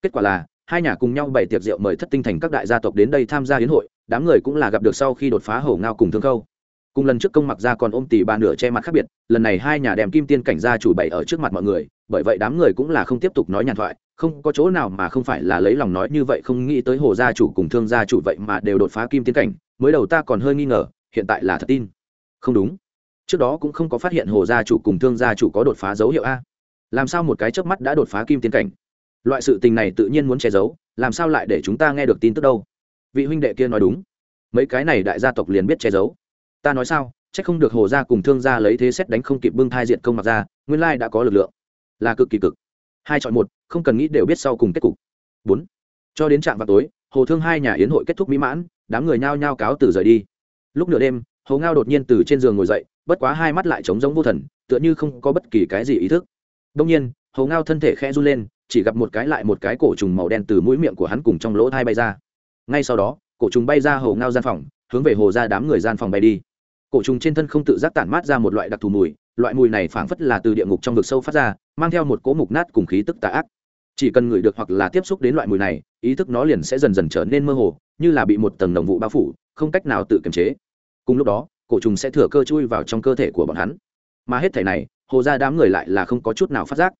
Kết quả là hai nhà cùng nhau bày tiệc rượu mời thất tinh thành các đại gia tộc đến đây tham gia hiến hội, đám người cũng là gặp được sau khi đột phá hổ ngao cùng thương khâu. Cùng lần trước công mặc ra còn ôm tỷ bà nửa che mặt khác biệt, lần này hai nhà đem kim tiên cảnh gia chủ bày ở trước mặt mọi người, bởi vậy đám người cũng là không tiếp tục nói nhàn thoại, không có chỗ nào mà không phải là lấy lòng nói như vậy, không nghĩ tới hồ gia chủ cùng thương gia chủ vậy mà đều đột phá kim tiên cảnh, mới đầu ta còn hơi nghi ngờ, hiện tại là thật tin. Không đúng. Trước đó cũng không có phát hiện hồ gia chủ cùng thương gia chủ có đột phá dấu hiệu a. Làm sao một cái chớp mắt đã đột phá kim tiên cảnh? Loại sự tình này tự nhiên muốn che giấu, làm sao lại để chúng ta nghe được tin tức đâu? Vị huynh đệ kia nói đúng. Mấy cái này đại gia tộc liền biết che giấu. Ta nói sao c h ắ c không được hồ gia cùng thương gia lấy thế xét đánh không kịp bưng thai diện công mặc ra, nguyên lai đã có lực lượng. Là cực kỳ cực. Hai chọn một, không cần nghĩ đều biết sau cùng kết cục. Bốn. Cho đến trạm vào tối, hồ thương hai nhà yến hội kết thúc mỹ mãn, đám người nhao nhao cáo từ rời đi. Lúc nửa đêm, hồ ngao đột nhiên từ trên giường ngồi dậy, bất quá hai mắt lại trống giống vô thần, tựa như không có bất kỳ cái gì ý thức. Đông nhiên, hồ ngao thân thể khe run lên chỉ gặp một cái lại một cái cổ trùng màu đen từ mũi miệng của hắn cùng trong lỗ thai bay ra. Ngay sau đó, cổ trùng bay ra hồ ngao gian phòng, hướng về hồ ra đám người gian phòng bay đi. Cổ trùng trên thân không tự giác tản mát ra một loại đặc thù mùi, loại mùi này phảng phất là từ địa ngục trong vực sâu phát ra, mang theo một cỗ mục nát cùng khí tức tà ác. Chỉ cần ngửi được hoặc là tiếp xúc đến loại mùi này, ý thức nó liền sẽ dần dần trở nên mơ hồ, như là bị một tầng đồng vụ bao phủ, không cách nào tự kiềm chế. Cùng lúc đó, cổ trùng sẽ thừa cơ chui vào trong cơ thể của bọn hắn. Mà hết thể này, hồ ra đám người lại là không có chút nào phát giác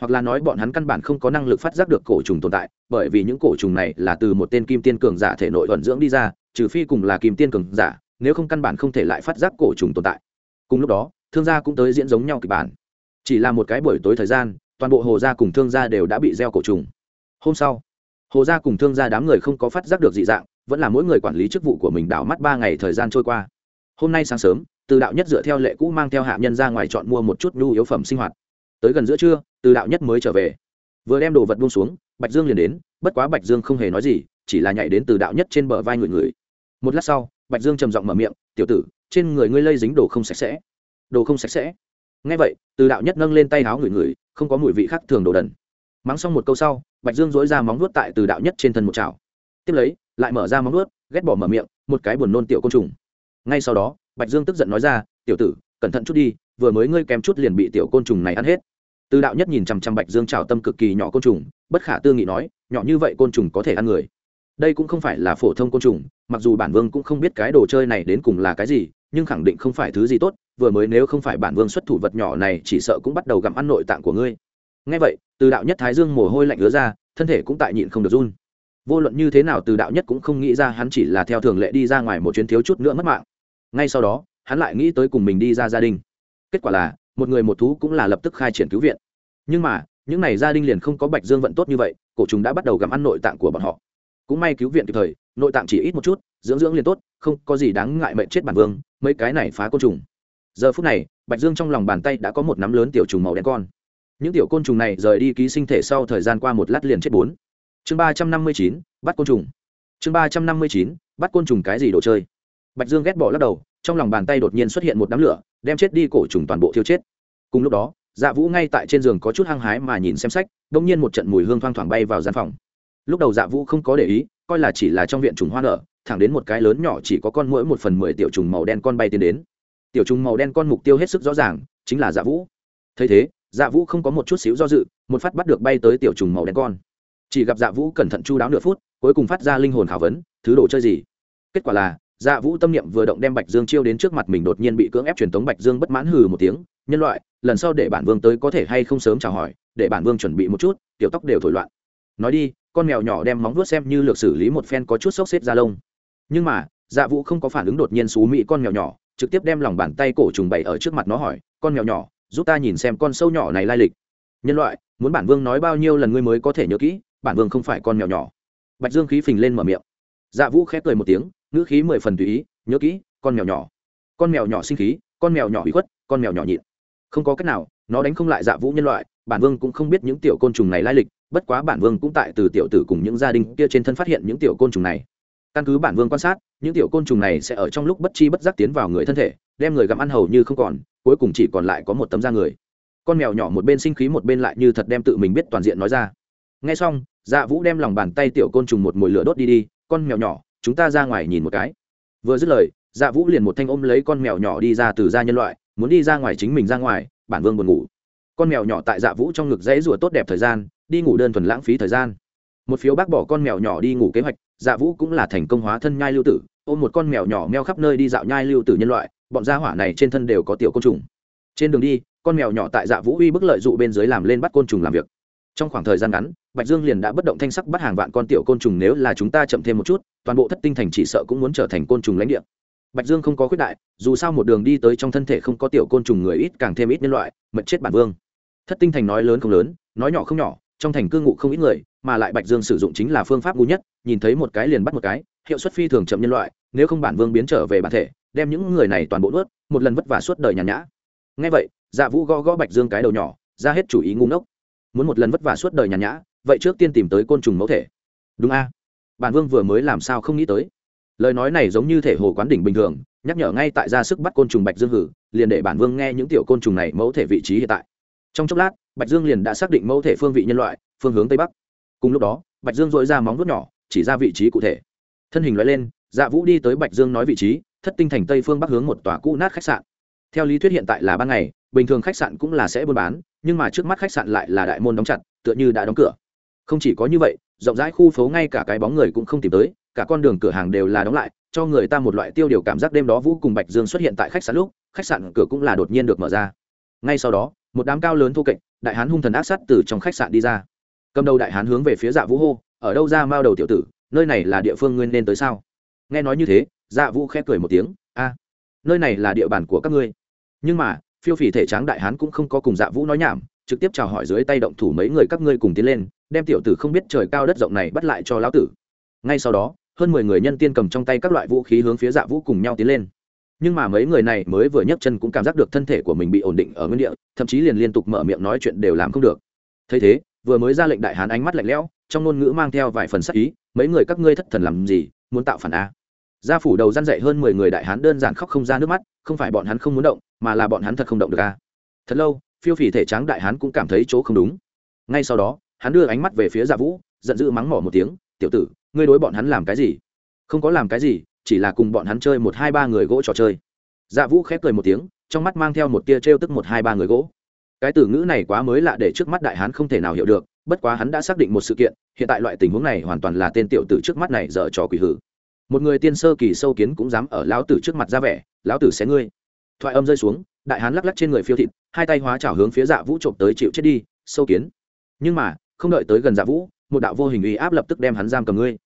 hoặc là nói bọn hắn căn bản không có năng lực phát giác được cổ trùng tồn tại, bởi vì những cổ trùng này là từ một tên kim tiên cường giả thể nội thuận dưỡng đi ra, trừ phi cùng là kim tiên cường giả, nếu không căn bản không thể lại phát giác cổ trùng tồn tại. Cùng lúc đó, thương gia cũng tới diễn giống nhau kịch bản. Chỉ là một cái buổi tối thời gian, toàn bộ hồ gia cùng thương gia đều đã bị gieo cổ trùng. Hôm sau, hồ gia cùng thương gia đám người không có phát giác được dị dạng, vẫn là mỗi người quản lý chức vụ của mình đảo mắt ba ngày thời gian trôi qua. Hôm nay sáng sớm, từ đạo nhất dựa theo lệ cũ mang theo hạ nhân ra ngoài chọn mua một chút nhu yếu phẩm sinh hoạt. Tới gần giữa trưa từ đạo nhất mới trở về. Vừa đem đồ vật buông xuống bạch dương liền đến bất quá bạch dương không hề nói gì chỉ là nhảy đến từ đạo nhất trên bờ vai người người. Một lát sau bạch dương trầm giọng mở miệng tiểu tử trên người ngươi lây dính đồ không sạch sẽ. Đồ không sạch sẽ? Ngay vậy từ đạo nhất nâng lên tay áo người người, không có mùi vị khác thường đồ đần. Mắng xong một câu sau bạch dương dối ra móng nuốt tại từ đạo nhất trên thân một chảo. Tiếp lấy lại mở ra móng nuốt ghét bỏ mở miệng một cái buồn nôn tiểu côn trùng. Ngay sau đó bạch dương tức giận nói ra tiểu tử cẩn thận chút đi vừa mới ngươi kém chút liền bị tiểu côn trùng này ăn hết từ đạo nhất nhìn chằm chằm bạch dương trào tâm cực kỳ nhỏ côn trùng, bất khả tư nghị nói, nhỏ như vậy côn trùng có thể ăn người? Đây cũng không phải là phổ thông côn trùng, mặc dù bản vương cũng không biết cái đồ chơi này đến cùng là cái gì, nhưng khẳng định không phải thứ gì tốt, vừa mới nếu không phải bản vương xuất thủ vật nhỏ này, chỉ sợ cũng bắt đầu gặm ăn nội tạng của ngươi. Ngay vậy, từ đạo nhất thái dương mồ hôi lạnh ứa ra, thân thể cũng tại nhịn không được run. Vô luận như thế nào từ đạo nhất cũng không nghĩ ra hắn chỉ là theo thường lệ đi ra ngoài một chuyến thiếu chút nữa mất mạng. Ngay sau đó, hắn lại nghĩ tới cùng mình đi ra gia đình. Kết quả là một người một thú cũng là lập tức khai triển cứu viện. Nhưng mà, những n à y gia đình liền không có bạch dương vận tốt như vậy, cổ chúng đã bắt đầu gặm ăn nội tạng của bọn họ. Cũng may cứu viện kịp thời, nội tạng chỉ ít một chút, dưỡng dưỡng liền tốt, không có gì đáng ngại mệnh chết bản vương, mấy cái này phá côn trùng. Giờ phút này, bạch dương trong lòng bàn tay đã có một nắm lớn tiểu trùng màu đen con. Những tiểu côn trùng này rời đi ký sinh thể sau thời gian qua một lát liền chết bốn. Chương ba trăm năm mươi chín, bắt côn trùng. Chương ba trăm năm mươi chín, bắt côn trùng cái gì đồ chơi? Bạch dương ghét bỏ lắc đầu trong lòng bàn tay đột nhiên xuất hiện một đám lửa, đem chết đi cổ trùng toàn bộ thiêu chết. Cùng lúc đó dạ vũ ngay tại trên giường có chút hăng hái mà nhìn xem sách đ ỗ n g nhiên một trận mùi hương thoang thoảng bay vào gian phòng. Lúc đầu dạ vũ không có để ý, coi là chỉ là trong viện trùng hoa nở, thẳng đến một cái lớn nhỏ chỉ có con mỗi một phần mười tiểu trùng màu đen con bay tiến đến. Tiểu trùng màu đen con mục tiêu hết sức rõ ràng, chính là dạ vũ. Thấy thế dạ vũ không có một chút xíu do dự, một phát bắt được bay tới tiểu trùng màu đen con. Chỉ gặp dạ vũ cẩn thận chu đáo nửa phút, cuối cùng phát ra linh hồn khảo vấn, thứ đồ chơi gì? Kết quả là dạ vũ tâm niệm vừa động đem bạch dương chiêu đến trước mặt mình đột nhiên bị cưỡng ép truyền tống bạch dương bất mãn hừ một tiếng, nhân loại, lần sau để bản vương tới có thể hay không sớm chào hỏi, để bản vương chuẩn bị một chút, tiểu tóc đều thổi loạn. Nói đi, con mèo nhỏ đem móng vuốt xem như lược xử lý một phen có chút sốc xếp ra lông. Nhưng mà dạ vũ không có phản ứng đột nhiên xú mỹ con mèo nhỏ, trực tiếp đem lòng bàn tay cổ trùng bày ở trước mặt nó hỏi, con mèo nhỏ, giúp ta nhìn xem con sâu nhỏ này lai lịch. Nhân loại, muốn bản vương nói bao nhiêu lần ngươi mới có thể nhớ kỹ, bản vương không phải con mèo nhỏ. Bạch dương khí phình lên mở miệng. Dạ vũ khép cười một tiếng ngữ khí mười phần tùy ý, nhớ kỹ, con mèo nhỏ. Con mèo nhỏ sinh khí, con mèo nhỏ bị khuất, con mèo nhỏ nhịn. Không có cách nào, nó đánh không lại dạ vũ nhân loại, bản vương cũng không biết những tiểu côn trùng này lai lịch, bất quá bản vương cũng tại từ tiểu tử cùng những gia đình kia trên thân phát hiện những tiểu côn trùng này. Căn cứ bản vương quan sát, những tiểu côn trùng này sẽ ở trong lúc bất chi bất giác tiến vào người thân thể, đem người gặm ăn hầu như không còn, cuối cùng chỉ còn lại có một tấm da người. Con mèo nhỏ một bên sinh khí một bên lại như thật đem tự mình biết toàn diện nói ra. Ngay xong dạ vũ đem lòng bàn tay tiểu côn trùng một mồi lửa đốt đi đi, con mèo nhỏ chúng ta ra ngoài nhìn một cái. Vừa dứt lời dạ vũ liền một thanh ôm lấy con mèo nhỏ đi ra từ gia nhân loại, muốn đi ra ngoài chính mình ra ngoài, bản vương buồn ngủ. Con mèo nhỏ tại dạ vũ trong ngực dãy rùa tốt đẹp thời gian, đi ngủ đơn thuần lãng phí thời gian. Một phiếu bác bỏ con mèo nhỏ đi ngủ kế hoạch dạ vũ cũng là thành công hóa thân nhai lưu tử, ôm một con mèo nhỏ meo khắp nơi đi dạo nhai lưu tử nhân loại, bọn gia hỏa này trên thân đều có tiểu côn trùng. Trên đường đi, con mèo nhỏ tại dạ vũ uy bức lợi dụ bên dưới làm lên bắt côn trùng làm việc trong khoảng thời gian ngắn, bạch dương liền đã bất động thanh sắc bắt hàng vạn con tiểu côn trùng nếu là chúng ta chậm thêm một chút, toàn bộ thất tinh thành chỉ sợ cũng muốn trở thành côn trùng lãnh địa. Bạch dương không có khuyết đại, dù sao một đường đi tới trong thân thể không có tiểu côn trùng người ít càng thêm ít nhân loại, mật chết bản vương. Thất tinh thành nói lớn không lớn, nói nhỏ không nhỏ, trong thành cư ngụ không ít người, mà lại bạch dương sử dụng chính là phương pháp ngu nhất, nhìn thấy một cái liền bắt một cái, hiệu suất phi thường chậm nhân loại, nếu không bản vương biến trở về bản thể, đem những người này toàn bộ nuốt, một lần vất vả suốt đời nhàn nhã. Ngay vậy dạ vũ gõ gõ bạch dương cái đầu nhỏ, ra hết chủ ý ngu ngốc muốn một lần vất vả suốt đời nhàn nhã, vậy trước tiên tìm tới côn trùng mẫu thể. Đúng a. Bản vương vừa mới làm sao không nghĩ tới. Lời nói này giống như thể hồ quán đỉnh bình thường, nhắc nhở ngay tại ra sức bắt côn trùng bạch dương hử, liền để bản vương nghe những tiểu côn trùng này mẫu thể vị trí hiện tại. Trong chốc lát, bạch dương liền đã xác định mẫu thể phương vị nhân loại, phương hướng tây bắc. Cùng lúc đó, bạch dương dội ra móng vuốt nhỏ, chỉ ra vị trí cụ thể. Thân hình loại lên dạ vũ đi tới bạch dương nói vị trí, thất tinh thành tây phương bắc hướng một tòa cũ nát khách sạn. Theo lý thuyết hiện tại là ban ngày bình thường khách sạn cũng là sẽ buôn bán, nhưng mà trước mắt khách sạn lại là đại môn đóng chặt, tựa như đã đóng cửa. Không chỉ có như vậy, rộng rãi khu phố ngay cả cái bóng người cũng không tìm tới, cả con đường cửa hàng đều là đóng lại, cho người ta một loại tiêu điều cảm giác đêm đó vũ cùng bạch dương xuất hiện tại khách sạn lúc, khách sạn cửa cũng là đột nhiên được mở ra. Ngay sau đó, một đám cao lớn thô kệch, đại hán hung thần ác sát từ trong khách sạn đi ra. Cầm đầu đại hán hướng về phía dạ vũ hô, ở đâu ra mao đầu tiểu tử, nơi này là địa phương nguyên nên tới sao? Nghe nói như thế dạ vũ khẽ cười một tiếng, a, nơi này là địa bàn của các ngươi. Nhưng mà phiêu phỉ thể tráng đại hán cũng không có cùng dạ vũ nói nhảm, trực tiếp chào hỏi dưới tay động thủ mấy người các ngươi cùng tiến lên, đem tiểu tử không biết trời cao đất rộng này bắt lại cho lão tử. Ngay sau đó, hơn mười người nhân tiên cầm trong tay các loại vũ khí hướng phía dạ vũ cùng nhau tiến lên. Nhưng mà mấy người này mới vừa nhấc chân cũng cảm giác được thân thể của mình bị ổn định ở nguyên địa, thậm chí liền liên tục mở miệng nói chuyện đều làm không được. Thấy thế, vừa mới ra lệnh đại hán ánh mắt lạnh lẽo, trong ngôn ngữ mang theo vài phần sắc ý, mấy người các ngươi thất thần làm gì, muốn tạo phản a? Gia phủ đầu gian dạy hơn mười người đại hán đơn giản khóc không ra nước mắt, không phải bọn hắn không muốn động, mà là bọn hắn thật không động được a thật lâu, phiêu phì thể tráng đại hán cũng cảm thấy chỗ không đúng. Ngay sau đó, hắn đưa ánh mắt về phía dạ vũ, giận dữ mắng mỏ một tiếng, tiểu tử, ngươi đối bọn hắn làm cái gì? Không có làm cái gì, chỉ là cùng bọn hắn chơi một hai ba người gỗ trò chơi. Dạ vũ khép cười một tiếng, trong mắt mang theo một tia t r e o tức một hai ba người gỗ. Cái từ ngữ này quá mới lạ để trước mắt đại hán không thể nào hiểu được, bất quá hắn đã xác định một sự kiện, hiện tại loại tình huống này hoàn toàn là tên tiểu tử trước mắt này dở trò quỷ hử một người tiên sơ kỳ sâu kiến cũng dám ở lão tử trước mặt ra vẻ, lão tử xé ngươi. Thoại âm rơi xuống, đại hán lắc lắc trên người phiêu thịt, hai tay hóa trào hướng phía dạ vũ trộm tới chịu chết đi, sâu kiến. Nhưng mà, không đợi tới gần dạ vũ, một đạo vô hình uy áp lập tức đem hắn giam cầm ngươi.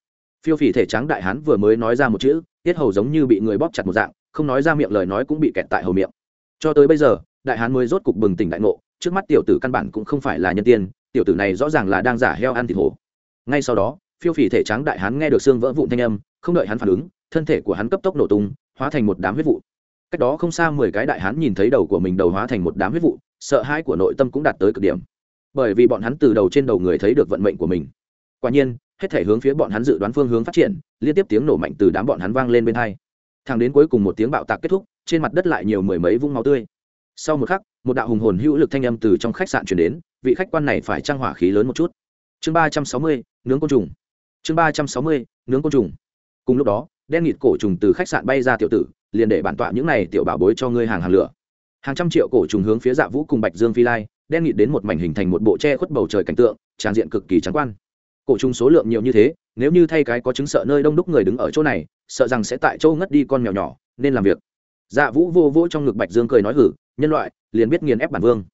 Phiêu phì thể trắng đại hán vừa mới nói ra một chữ, tiết hầu giống như bị người bóp chặt một dạng, không nói ra miệng lời nói cũng bị kẹt tại hầu miệng. Cho tới bây giờ, đại hán mới rốt cục bừng tỉnh đại ngộ, trước mắt tiểu tử căn bản cũng không phải là nhân tiên, tiểu tử này rõ ràng là đang giả heo ăn thịt hổ. Ngay sau đó phiêu phì thể trắng đại hán nghe được xương vỡ vụn thanh âm, không đợi hắn phản ứng, thân thể của hắn cấp tốc nổ tung, hóa thành một đám huyết vụ. Cách đó không xa mười cái đại hán nhìn thấy đầu của mình đầu hóa thành một đám huyết vụ, sợ hãi của nội tâm cũng đạt tới cực điểm. Bởi vì bọn hắn từ đầu trên đầu người thấy được vận mệnh của mình. Quả nhiên, hết thể hướng phía bọn hắn dự đoán phương hướng phát triển, liên tiếp tiếng nổ mạnh từ đám bọn hắn vang lên bên hai. Thẳng đến cuối cùng một tiếng bạo tạc kết thúc, trên mặt đất lại nhiều mười mấy vũng máu tươi. Sau một khắc, một đạo hùng hồn hữu lực thanh âm từ trong khách sạn chuyển đến, vị khách quan này phải trang hỏa khí lớn một chút. Chương ba trăm sáu mươi, nướng côn trùng chương ba trăm sáu mươi, nướng côn trùng. Cùng lúc đó, đen nghịt cổ trùng từ khách sạn bay ra tiểu tử, liền để bản tọa những này tiểu bảo bối cho ngươi hàng hàng lửa hàng trăm triệu cổ trùng hướng phía dạ vũ cùng bạch dương phi lai, đen nghịt đến một mảnh hình thành một bộ tre khuất bầu trời cảnh tượng tràn diện cực kỳ trắng quan. Cổ trùng số lượng nhiều như thế, nếu như thay cái có chứng sợ nơi đông đúc người đứng ở chỗ này, sợ rằng sẽ tại chỗ ngất đi con mèo nhỏ, nên làm việc. Dạ vũ vô vỗ trong ngực bạch dương cười nói hử, nhân loại, liền biết nghiền ép bản vương.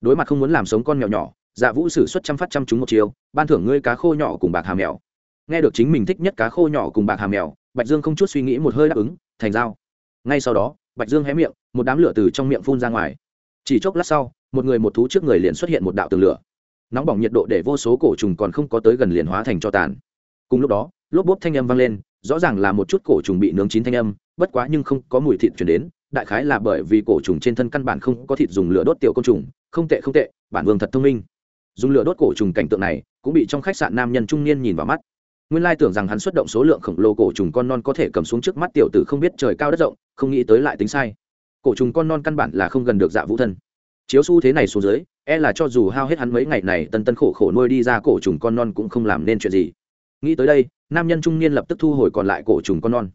Đối mặt không muốn làm sống con mèo nhỏ dạ vũ xử suất trăm phát trăm chúng một chiều, ban thưởng ngươi cá khô nhỏ cùng bạc hà mèo nghe được chính mình thích nhất cá khô nhỏ cùng bạc hà mèo, bạch dương không chút suy nghĩ một hơi đáp ứng, thành dao ngay sau đó, bạch dương hé miệng, một đám lửa từ trong miệng phun ra ngoài. Chỉ chốc lát sau, một người một thú trước người liền xuất hiện một đạo tường lửa. Nóng bỏng nhiệt độ để vô số cổ trùng còn không có tới gần liền hóa thành cho tàn. Cùng lúc đó, lốp bốp thanh âm vang lên, rõ ràng là một chút cổ trùng bị nướng chín thanh âm, bất quá nhưng không có mùi thịt chuyển đến, đại khái là bởi vì cổ trùng trên thân căn bản không có thịt dùng lửa đốt tiểu côn trùng, không tệ không tệ, bản vương thật thông minh. Dùng lửa đốt cổ trùng cảnh tượng này, cũng bị trong khách sạn nam nhân trung niên nhìn vào mắt nguyên lai tưởng rằng hắn xuất động số lượng khổng lồ cổ trùng con non có thể cầm xuống trước mắt tiểu tử không biết trời cao đất rộng, không nghĩ tới lại tính sai. Cổ trùng con non căn bản là không gần được dạ vũ thân. Chiếu xu thế này xuống dưới e là cho dù hao hết hắn mấy ngày này, tân tân khổ khổ nuôi đi ra cổ trùng con non cũng không làm nên chuyện gì. Nghĩ tới đây, nam nhân trung niên lập tức thu hồi còn lại cổ trùng con non.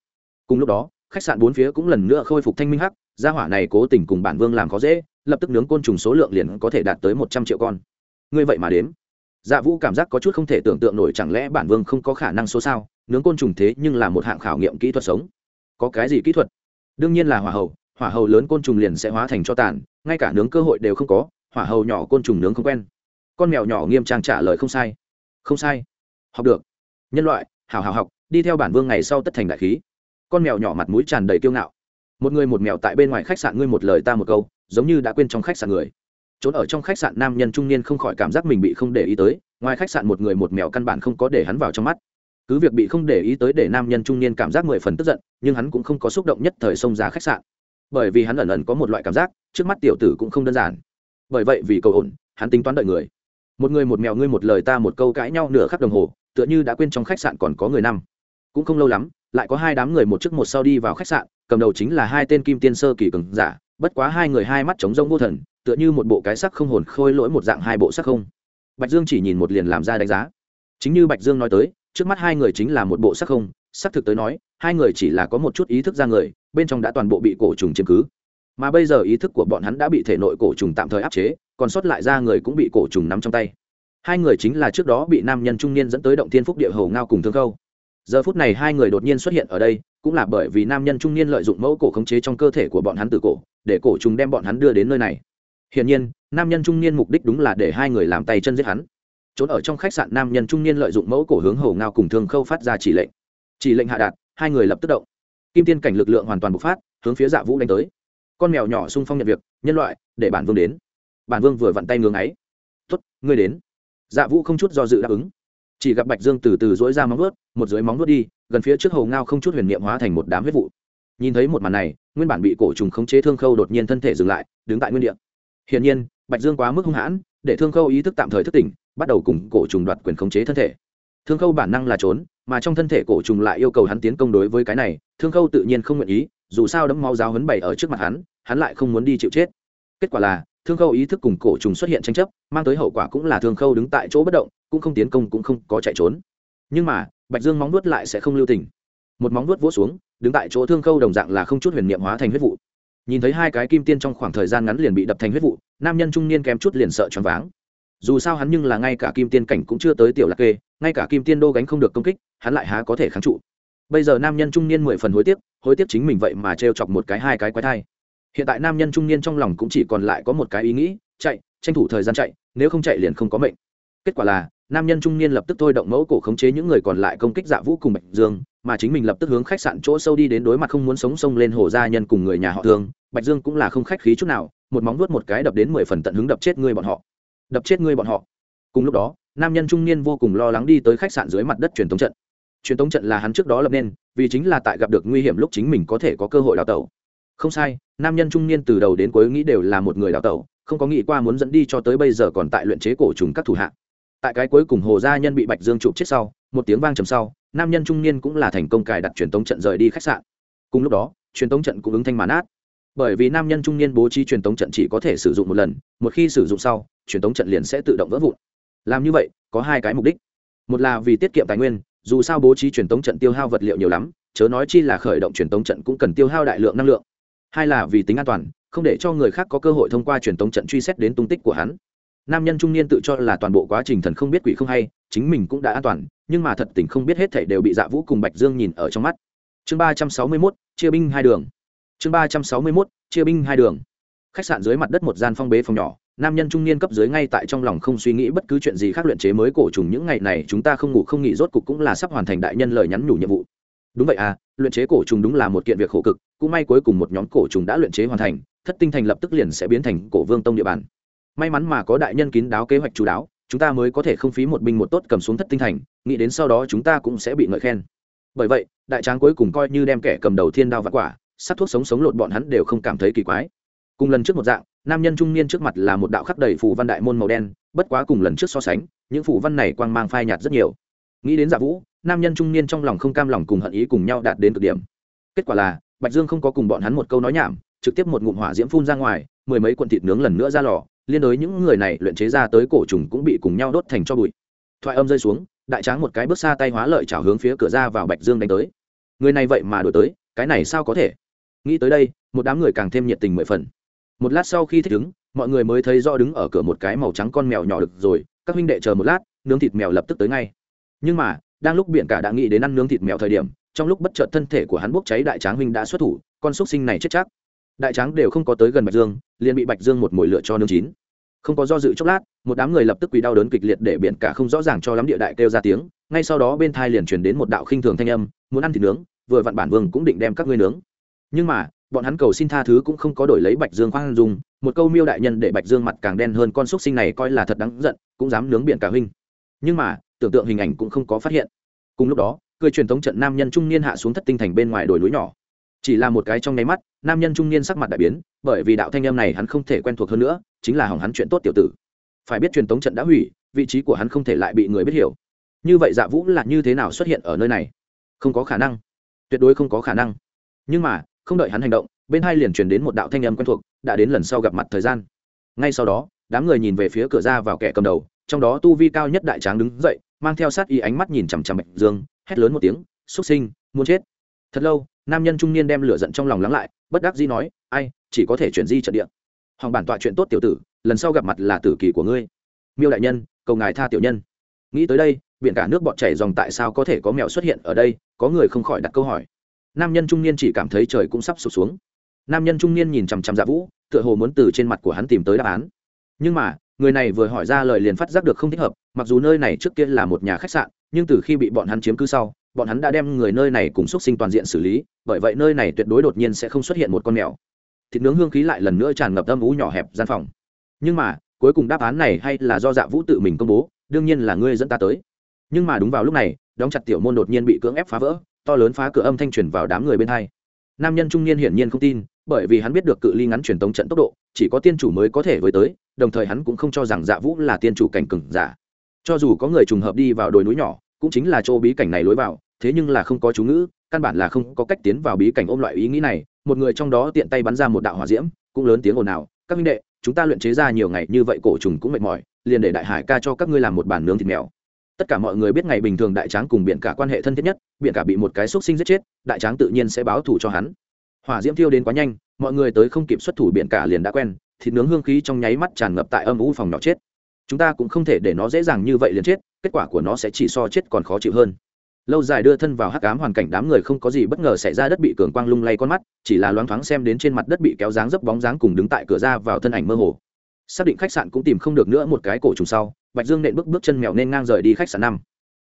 Cùng lúc đó, khách sạn bốn phía cũng lần nữa khôi phục thanh minh hắc, gia hỏa này cố tình cùng bản vương làm khó dễ, lập tức nướng côn trùng số lượng liền có thể đạt tới một trăm triệu con. Ngươi vậy mà đếm dạ vũ cảm giác có chút không thể tưởng tượng nổi chẳng lẽ bản vương không có khả năng số sao, nướng côn trùng thế nhưng là một hạng khảo nghiệm kỹ thuật sống. Có cái gì kỹ thuật? Đương nhiên là hỏa hầu hỏa hầu lớn côn trùng liền sẽ hóa thành cho tàn, ngay cả nướng cơ hội đều không có, hỏa hầu nhỏ côn trùng nướng không quen. Con mèo nhỏ nghiêm trang trả lời không sai. Không sai. Học được. Nhân loại hào hào học, đi theo bản vương ngày sau tất thành đại khí. Con mèo nhỏ mặt mũi tràn đầy kiêu ngạo. Một người một mèo tại bên ngoài khách sạn ngươi một lời ta một câu, giống như đã quên trong khách sạn người trốn ở trong khách sạn nam nhân trung niên không khỏi cảm giác mình bị không để ý tới, ngoài khách sạn một người một mèo căn bản không có để hắn vào trong mắt. Cứ việc bị không để ý tới để nam nhân trung niên cảm giác mười phần tức giận, nhưng hắn cũng không có xúc động nhất thời xông ra khách sạn. Bởi vì hắn ẩn ẩn có một loại cảm giác, trước mắt tiểu tử cũng không đơn giản. Bởi vậy vì cầu ổn, hắn tính toán đợi người. Một người một mèo ngươi một lời ta một câu cãi nhau nửa khắc đồng hồ, tựa như đã quên trong khách sạn còn có người năm. Cũng không lâu lắm, lại có hai đám người một trước một sau đi vào khách sạn, cầm đầu chính là hai tên kim tiên sơ kỳ cường giả, bất quá hai người hai mắt trống rông vô thần tựa như một bộ cái sắc không hồn khôi lỗi một dạng hai bộ sắc không. Bạch dương chỉ nhìn một liền làm ra đánh giá. Chính như bạch dương nói tới, trước mắt hai người chính là một bộ sắc không, Sắc thực tới nói, hai người chỉ là có một chút ý thức ra người, bên trong đã toàn bộ bị cổ trùng chiếm cứ. Mà bây giờ ý thức của bọn hắn đã bị thể nội cổ trùng tạm thời áp chế, còn sót lại ra người cũng bị cổ trùng nắm trong tay. Hai người chính là trước đó bị nam nhân trung niên dẫn tới động thiên phúc địa hầu ngao cùng thương khâu. Giờ phút này hai người đột nhiên xuất hiện ở đây, cũng là bởi vì nam nhân trung niên lợi dụng mẫu cổ khống chế trong cơ thể của bọn hắn từ cổ, để cổ trùng đem bọn hắn đưa đến nơi này hiển nhiên, nam nhân trung niên mục đích đúng là để hai người làm tay chân giết hắn. Trốn ở trong khách sạn, nam nhân trung niên lợi dụng mẫu cổ hướng hầu ngao cùng thương khâu phát ra chỉ lệnh. Chỉ lệnh hạ đạt, hai người lập tức động. Kim tiên cảnh lực lượng hoàn toàn bộc phát, hướng phía dạ vũ đánh tới. Con mèo nhỏ sung phong nhận việc, nhân loại, để bản vương đến. Bản vương vừa vặn tay ngưng ấy. Tuất ngươi đến. Dạ vũ không chút do dự đáp ứng. Chỉ gặp bạch dương từ từ dỗi ra móng vuốt, một dưới móng vuốt đi, gần phía trước hầu ngao không chút huyền niệm hóa thành một đám huyết vụ. Nhìn thấy một màn này, nguyên bản bị cổ trùng khống chế thương khâu đột nhiên thân thể dừng lại, đứng tại nguyên địa hiển nhiên, bạch dương quá mức hung hãn, để thương khâu ý thức tạm thời thức tỉnh, bắt đầu cùng cổ trùng đoạt quyền khống chế thân thể. Thương khâu bản năng là trốn, mà trong thân thể cổ trùng lại yêu cầu hắn tiến công đối với cái này, thương khâu tự nhiên không nguyện ý, dù sao đấm máu giáo hấn bày ở trước mặt hắn hắn lại không muốn đi chịu chết. Kết quả là, thương khâu ý thức cùng cổ trùng xuất hiện tranh chấp, mang tới hậu quả cũng là thương khâu đứng tại chỗ bất động, cũng không tiến công cũng không có chạy trốn. Nhưng mà, bạch dương móng nuốt lại sẽ không lưu tình. Một móng nuốt vỗ xuống, đứng tại chỗ thương khâu đồng dạng là không chút huyền niệm hóa thành huyết vụ nhìn thấy hai cái kim tiên trong khoảng thời gian ngắn liền bị đập thành huyết vụ, nam nhân trung niên kém chút liền sợ choáng váng. Dù sao hắn nhưng là ngay cả kim tiên cảnh cũng chưa tới tiểu lạc kê, ngay cả kim tiên đô gánh không được công kích, hắn lại há có thể kháng trụ. Bây giờ nam nhân trung niên mười phần hối tiếc hối tiếc chính mình vậy mà t chọc một cái hai cái quái thai. Hiện tại nam nhân trung niên trong lòng cũng chỉ còn lại có một cái ý nghĩ, chạy, tranh thủ thời gian chạy, nếu không chạy liền không có mệnh. Kết quả là, nam nhân trung niên lập tức thôi động mẫu cổ khống chế những người còn lại công kích dạ vũ cùng bạch dương, mà chính mình lập tức hướng khách sạn chỗ sâu đi đến đối mặt không muốn sống sông lên hồ gia nhân cùng người nhà họ thương bạch dương cũng là không khách khí chút nào, một móng vuốt một cái đập đến mười phần tận hứng đập chết ngươi bọn họ. Đập chết ngươi bọn họ. Cùng lúc đó, nam nhân trung niên vô cùng lo lắng đi tới khách sạn dưới mặt đất truyền thống trận. Truyền thống trận là hắn trước đó lập nên, vì chính là tại gặp được nguy hiểm lúc chính mình có thể có cơ hội đào tẩu. Không sai, nam nhân trung niên từ đầu đến cuối nghĩ đều là một người đào tẩu, không có nghĩ qua muốn dẫn đi cho tới bây giờ còn tại luyện chế cổ trùng các thủ hạ. Tại cái cuối cùng hồ gia nhân bị bạch dương chụp chết sau, một tiếng vang trầm sau, nam nhân trung niên cũng là thành công cài đặt truyền tống trận rời đi khách sạn. Cùng lúc đó, truyền tống trận cũng ứng thanh màn át bởi vì nam nhân trung niên bố trí truyền tống trận chỉ có thể sử dụng một lần, một khi sử dụng sau, truyền tống trận liền sẽ tự động vỡ vụn. Làm như vậy, có hai cái mục đích. Một là vì tiết kiệm tài nguyên, dù sao bố trí truyền tống trận tiêu hao vật liệu nhiều lắm, chớ nói chi là khởi động truyền tống trận cũng cần tiêu hao đại lượng năng lượng. Hai là vì tính an toàn, không để cho người khác có cơ hội thông qua truyền tống trận truy xét đến tung tích của hắn. Nam nhân trung niên tự cho là toàn bộ quá trình thần không biết quỷ không hay, chính mình cũng đã an toàn, nhưng mà thật tình không biết hết thảy đều bị dạ vũ cùng bạch dương nhìn ở trong mắt. Chương ba trăm sáu mươi mốt, chia binh hai đường chương ba trăm sáu mươi mốt, chia binh hai đường. Khách sạn dưới mặt đất một gian phong bế phòng nhỏ, nam nhân trung niên cấp dưới ngay tại trong lòng không suy nghĩ bất cứ chuyện gì khác luyện chế mới cổ trùng những ngày này, chúng ta không ngủ không nghỉ rốt cục cũng là sắp hoàn thành đại nhân lời nhắn nhủ nhiệm vụ. Đúng vậy à luyện chế cổ trùng đúng là một kiện việc khổ cực, cũng may cuối cùng một nhóm cổ trùng đã luyện chế hoàn thành, thất tinh thành lập tức liền sẽ biến thành cổ vương tông địa bàn. May mắn mà có đại nhân kín đáo kế hoạch chú đáo, chúng ta mới có thể không phí một binh một tốt cầm xuống thất tinh thành, nghĩ đến sau đó chúng ta cũng sẽ bị ngợi khen. Bởi vậy, đại tráng cuối cùng coi như đem kẻ cầm đầu thiên đao vặt quả sát thuốc sống sống lột bọn hắn đều không cảm thấy kỳ quái. Cùng lần trước một dạng, nam nhân trung niên trước mặt là một đạo khắc đầy phù văn đại môn màu đen, bất quá cùng lần trước so sánh, những phù văn này quang mang phai nhạt rất nhiều. Nghĩ đến giả vũ, nam nhân trung niên trong lòng không cam lòng cùng hận ý cùng nhau đạt đến cực điểm. Kết quả là, bạch dương không có cùng bọn hắn một câu nói nhảm, trực tiếp một ngụm hỏa diễm phun ra ngoài, mười mấy cuộn thịt nướng lần nữa ra lò, liên đối những người này luyện chế ra tới cổ trùng cũng bị cùng nhau đốt thành cho bụi. Thoại âm rơi xuống, đại tráng một cái bước xa tay hóa lợi chảo hướng phía cửa ra vào bạch dương đánh tới. Người này vậy mà đổi tới, cái này sao có thể? Nghĩ tới đây, một đám người càng thêm nhiệt tình mười phần. Một lát sau khi thích ứng, mọi người mới thấy rõ đứng ở cửa một cái màu trắng con mèo nhỏ được rồi, các huynh đệ chờ một lát, nướng thịt mèo lập tức tới ngay. Nhưng mà, đang lúc biển cả đã nghĩ đến ăn nướng thịt mèo thời điểm, trong lúc bất chợt thân thể của hắn bốc cháy đại tráng huynh đã xuất thủ, con xúc sinh này chết chắc. Đại tráng đều không có tới gần bạch dương, liền bị bạch dương một mồi lửa cho nướng chín. Không có do dự chốc lát, một đám người lập tức quỳ đau đớn kịch liệt để biển cả không rõ ràng cho lắm địa đại kêu ra tiếng, ngay sau đó bên thai liền truyền đến một đạo khinh thường thanh âm, muốn ăn thịt nướng, vừa vặn bản vương cũng định đem các ngươi nướng nhưng mà, bọn hắn cầu xin tha thứ cũng không có đổi lấy bạch dương khoan dung, một câu miêu đại nhân để bạch dương mặt càng đen hơn con xúc sinh này coi là thật đáng giận, cũng dám nướng biển cả huynh. Nhưng mà, tưởng tượng hình ảnh cũng không có phát hiện. Cùng lúc đó, cười truyền thống trận nam nhân trung niên hạ xuống thất tinh thành bên ngoài đồi núi nhỏ. Chỉ là một cái trong nháy mắt, nam nhân trung niên sắc mặt đại biến, bởi vì đạo thanh em này hắn không thể quen thuộc hơn nữa, chính là hỏng hắn chuyện tốt tiểu tử. Phải biết truyền thống trận đã hủy, vị trí của hắn không thể lại bị người biết hiểu. Như vậy dạ vũ là như thế nào xuất hiện ở nơi này? Không có khả năng. Tuyệt đối không có khả năng. Nhưng mà không đợi hắn hành động, bên hai liền truyền đến một đạo thanh âm quen thuộc, đã đến lần sau gặp mặt thời gian. Ngay sau đó, đám người nhìn về phía cửa ra vào kẻ cầm đầu, trong đó tu vi cao nhất đại tráng đứng dậy, mang theo sát y ánh mắt nhìn chằm chằm bạch dương, hét lớn một tiếng xuất sinh, muốn chết. Thật lâu, nam nhân trung niên đem lửa giận trong lòng lắng lại, bất đắc dĩ nói, ai, chỉ có thể chuyển di trận địa. Hoàng bản tọa chuyện tốt tiểu tử, lần sau gặp mặt là tử kỳ của ngươi. Miêu đại nhân, cầu ngài tha tiểu nhân. Nghĩ tới đây, biển cả nước bọt chảy dòng tại sao có thể có mèo xuất hiện ở đây, có người không khỏi đặt câu hỏi nam nhân trung niên chỉ cảm thấy trời cũng sắp sụp xuống. Nam nhân trung niên nhìn chằm chằm dạ vũ, tựa hồ muốn từ trên mặt của hắn tìm tới đáp án. Nhưng mà, người này vừa hỏi ra lời liền phát giác được không thích hợp, mặc dù nơi này trước kia là một nhà khách sạn, nhưng từ khi bị bọn hắn chiếm cứ sau, bọn hắn đã đem người nơi này cùng xúc sinh toàn diện xử lý, bởi vậy nơi này tuyệt đối đột nhiên sẽ không xuất hiện một con mèo. Thịt nướng hương khí lại lần nữa tràn ngập âm ú nhỏ hẹp gian phòng. Nhưng mà, cuối cùng đáp án này hay là do dạ vũ tự mình công bố, đương nhiên là ngươi dẫn ta tới. Nhưng mà đúng vào lúc này, đóng chặt tiểu môn đột nhiên bị cưỡng ép phá vỡ to lớn phá cửa âm thanh truyền vào đám người bên hai. Nam nhân trung niên hiển nhiên không tin, bởi vì hắn biết được cự ly ngắn truyền tống trận tốc độ, chỉ có tiên chủ mới có thể với tới, đồng thời hắn cũng không cho rằng dạ vũ là tiên chủ cảnh cừng giả. Cho dù có người trùng hợp đi vào đồi núi nhỏ, cũng chính là chỗ bí cảnh này lối vào, thế nhưng là không có chú ngữ, căn bản là không có cách tiến vào bí cảnh ôm loại ý nghĩ này. Một người trong đó tiện tay bắn ra một đạo hỏa diễm, cũng lớn tiếng ồn ào, các minh đệ, chúng ta luyện chế ra nhiều ngày như vậy cổ trùng cũng mệt mỏi, liền để đại hải ca cho các ngươi làm một bàn nướng thịt mèo. Tất cả mọi người biết ngày bình thường đại tráng cùng biển cả quan hệ thân thiết nhất biển cả bị một cái xúc sinh giết chết, đại tráng tự nhiên sẽ báo thù cho hắn. Hỏa diễm thiêu đến quá nhanh, mọi người tới không kịp xuất thủ biển cả liền đã quen, thịt nướng hương khí trong nháy mắt tràn ngập tại âm u phòng nhỏ chết. Chúng ta cũng không thể để nó dễ dàng như vậy liền chết, kết quả của nó sẽ chỉ so chết còn khó chịu hơn. Lâu dài đưa thân vào hắc ám hoàn cảnh đám người không có gì bất ngờ xảy ra đất bị cường quang lung lay con mắt, chỉ là loáng thoáng xem đến trên mặt đất bị kéo dáng dấp bóng dáng cùng đứng tại cửa ra vào thân ảnh mơ hồ. Xác định khách sạn cũng tìm không được nữa một cái cổ trùng sau, bạch dương nện bước bước chân mèo nên ngang rời đi khách sạn năm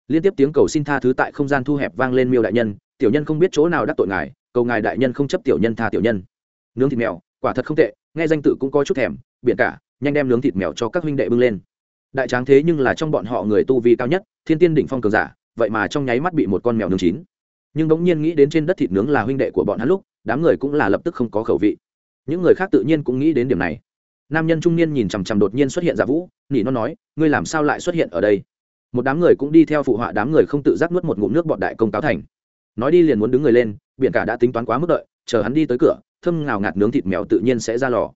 liên tiếp tiếng cầu xin tha thứ tại không gian thu hẹp vang lên miêu đại nhân, tiểu nhân không biết chỗ nào đắc tội ngài, cầu ngài đại nhân không chấp tiểu nhân tha tiểu nhân. Nướng thịt mèo, quả thật không tệ, nghe danh tự cũng có chút thèm, biển cả, nhanh đem nướng thịt mèo cho các huynh đệ bưng lên. Đại tráng thế nhưng là trong bọn họ người tu vi cao nhất, thiên tiên đỉnh phong cường giả, vậy mà trong nháy mắt bị một con mèo nướng chín. Nhưng bỗng nhiên nghĩ đến trên đất thịt nướng là huynh đệ của bọn hắn lúc, đám người cũng là lập tức không có khẩu vị. Những người khác tự nhiên cũng nghĩ đến điểm này. Nam nhân trung niên nhìn chằm chằm đột nhiên xuất hiện giả vũ, nỉ nó nói, ngươi làm sao lại xuất hiện ở đây? Một đám người cũng đi theo phụ họa đám người không tự giác nuốt một ngụm nước bọn đại công cáo thành. Nói đi liền muốn đứng người lên, biển cả đã tính toán quá mức đợi, chờ hắn đi tới cửa, thơm ngào ngạt nướng thịt mèo tự nhiên sẽ ra lò.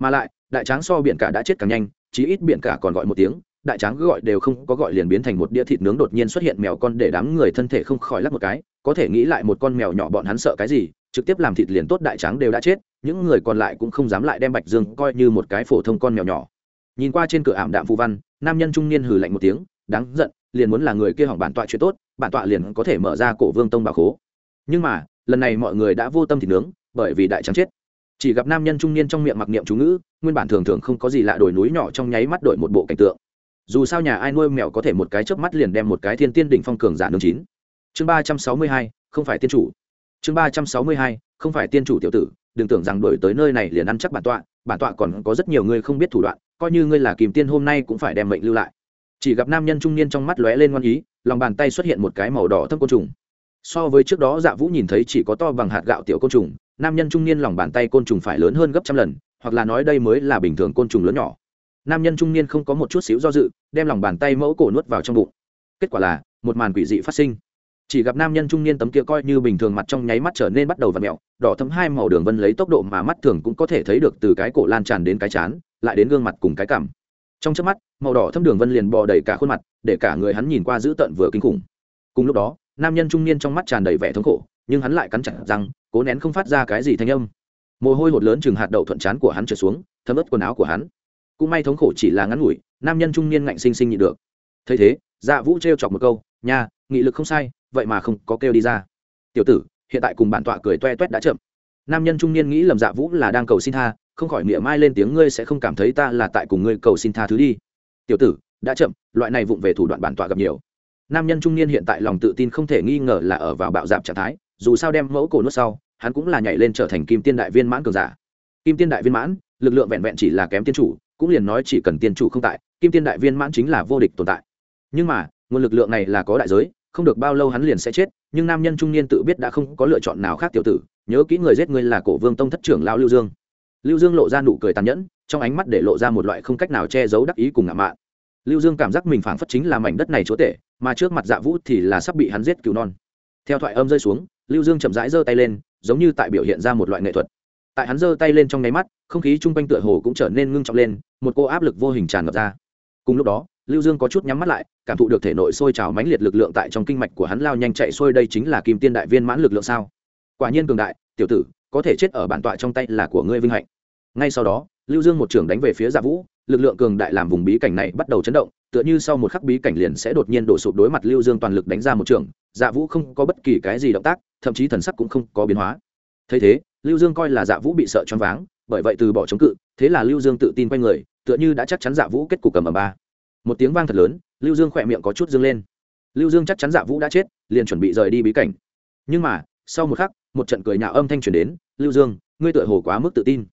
Mà lại, đại tráng so biển cả đã chết càng nhanh, chí ít biển cả còn gọi một tiếng, đại tráng gọi đều không có gọi liền biến thành một đĩa thịt nướng đột nhiên xuất hiện mèo con để đám người thân thể không khỏi lắc một cái, có thể nghĩ lại một con mèo nhỏ bọn hắn sợ cái gì, trực tiếp làm thịt liền tốt đại tráng đều đã chết, những người còn lại cũng không dám lại đem bạch dương coi như một cái phổ thông con mèo nhỏ. Nhìn qua trên cửa ảm đạm phù văn, nam nhân trung niên hừ lạnh một tiếng đáng giận, liền muốn là người kia hỏng bản tọa chuyện tốt, bản tọa liền có thể mở ra cổ vương tông bà khố. Nhưng mà, lần này mọi người đã vô tâm thịt nướng, bởi vì đại trắng chết. Chỉ gặp nam nhân trung niên trong miệng mặc niệm chú ngữ, nguyên bản thường thường không có gì lạ đổi núi nhỏ trong nháy mắt đổi một bộ cảnh tượng. Dù sao nhà ai nuôi mèo có thể một cái chớp mắt liền đem một cái thiên tiên đỉnh phong cường giả nương chín. Chương ba trăm sáu mươi hai, không phải tiên chủ. Chương ba trăm sáu mươi hai, không phải tiên chủ tiểu tử, đừng tưởng rằng đổi tới nơi này liền ăn chắc bản tọa bản tọa còn có rất nhiều người không biết thủ đoạn, coi như ngươi là kìm tiên hôm nay cũng phải đem mệnh lưu lại chỉ gặp nam nhân trung niên trong mắt lóe lên ngoan ý, lòng bàn tay xuất hiện một cái màu đỏ thâm côn trùng. So với trước đó dạ vũ nhìn thấy chỉ có to bằng hạt gạo tiểu côn trùng, nam nhân trung niên lòng bàn tay côn trùng phải lớn hơn gấp trăm lần, hoặc là nói đây mới là bình thường côn trùng lớn nhỏ. Nam nhân trung niên không có một chút xíu do dự, đem lòng bàn tay mẫu cổ nuốt vào trong bụng. Kết quả là, một màn quỷ dị phát sinh. Chỉ gặp nam nhân trung niên tấm kia coi như bình thường mặt trong nháy mắt trở nên bắt đầu v ặ mẹo đỏ thấm hai màu đường vân lấy tốc độ mà mắt thường cũng có thể thấy được từ cái cổ lan tràn đến cái chán, lại đến gương mặt cùng cái cảm trong trước mắt, màu đỏ thâm đường vân liền bò đầy cả khuôn mặt, để cả người hắn nhìn qua dữ tợn vừa kinh khủng. Cùng lúc đó, nam nhân trung niên trong mắt tràn đầy vẻ thống khổ, nhưng hắn lại cắn chặt răng, cố nén không phát ra cái gì thanh âm. Mồ hôi hột lớn chừng hạt đậu thuận chán của hắn trở xuống, thấm ướt quần áo của hắn. Cũng may thống khổ chỉ là ngắn ngủi, nam nhân trung niên ngạnh sinh sinh nhịn được. Thấy thế dạ vũ trêu chọc một câu, nha, nghị lực không sai, vậy mà không có kêu đi ra. Tiểu tử, hiện tại cùng bản tọa cười toe toét đã chậm nam nhân trung niên nghĩ lầm dạ vũ là đang cầu xin tha, không khỏi miệng mai lên tiếng, ngươi sẽ không cảm thấy ta là tại cùng ngươi cầu xin tha thứ đi. Tiểu tử, đã chậm, loại này vụng về thủ đoạn bản tọa gặp nhiều. Nam nhân trung niên hiện tại lòng tự tin không thể nghi ngờ là ở vào bạo dạp trạng thái, dù sao đem mẫu cổ nuốt sau, hắn cũng là nhảy lên trở thành kim tiên đại viên mãn cường giả. Kim tiên đại viên mãn, lực lượng vẹn vẹn chỉ là kém tiên chủ, cũng liền nói chỉ cần tiên chủ không tại, kim tiên đại viên mãn chính là vô địch tồn tại. Nhưng mà, nguồn lực lượng này là có đại giới, không được bao lâu hắn liền sẽ chết, nhưng nam nhân trung niên tự biết đã không có lựa chọn nào khác tiểu tử nhớ kỹ người giết người là cổ vương tông thất trưởng lao lưu dương. Lưu dương lộ ra nụ cười tàn nhẫn, trong ánh mắt để lộ ra một loại không cách nào che giấu đắc ý cùng ngạo mạn. Lưu dương cảm giác mình phảng phất chính là mảnh đất này chúa tể, mà trước mặt dạ vũ thì là sắp bị hắn giết cứu non. Theo thoại âm rơi xuống, lưu dương chậm rãi giơ tay lên, giống như tại biểu hiện ra một loại nghệ thuật. Tại hắn giơ tay lên trong nháy mắt, không khí chung quanh tựa hồ cũng trở nên ngưng trọng lên, một cô áp lực vô hình tràn ngập ra. Cùng lúc đó, lưu dương có chút nhắm mắt lại, cảm thụ được thể nội sôi trào mãnh liệt lực lượng tại trong kinh mạch của hắn lao nhanh chạy xuôi đây chính là kim tiên đại viên mãn lực lượng sao? Quả nhiên cường đại, tiểu tử, có thể chết ở bản tọa trong tay là của ngươi vinh hạnh. Ngay sau đó, lưu dương một trưởng đánh về phía dạ vũ, lực lượng cường đại làm vùng bí cảnh này bắt đầu chấn động, tựa như sau một khắc bí cảnh liền sẽ đột nhiên đổ sụp đối mặt lưu dương toàn lực đánh ra một trường dạ vũ không có bất kỳ cái gì động tác, thậm chí thần sắc cũng không có biến hóa. Thấy thế, lưu dương coi là dạ vũ bị sợ choáng váng, bởi vậy từ bỏ chống cự, thế là lưu dương tự tin quay người, tựa như đã chắc chắn dạ vũ kết cục cầm ở ba. Một tiếng vang thật lớn, lưu dương khỏe miệng có chút dương lên. Lưu dương chắc chắn dạ vũ đã chết, liền chuẩn bị rời đi bí cảnh. Nhưng mà, sau một khắc một trận cười nhạo âm thanh truyền đến, lưu dương, ngươi tựa hồ quá mức tự tin.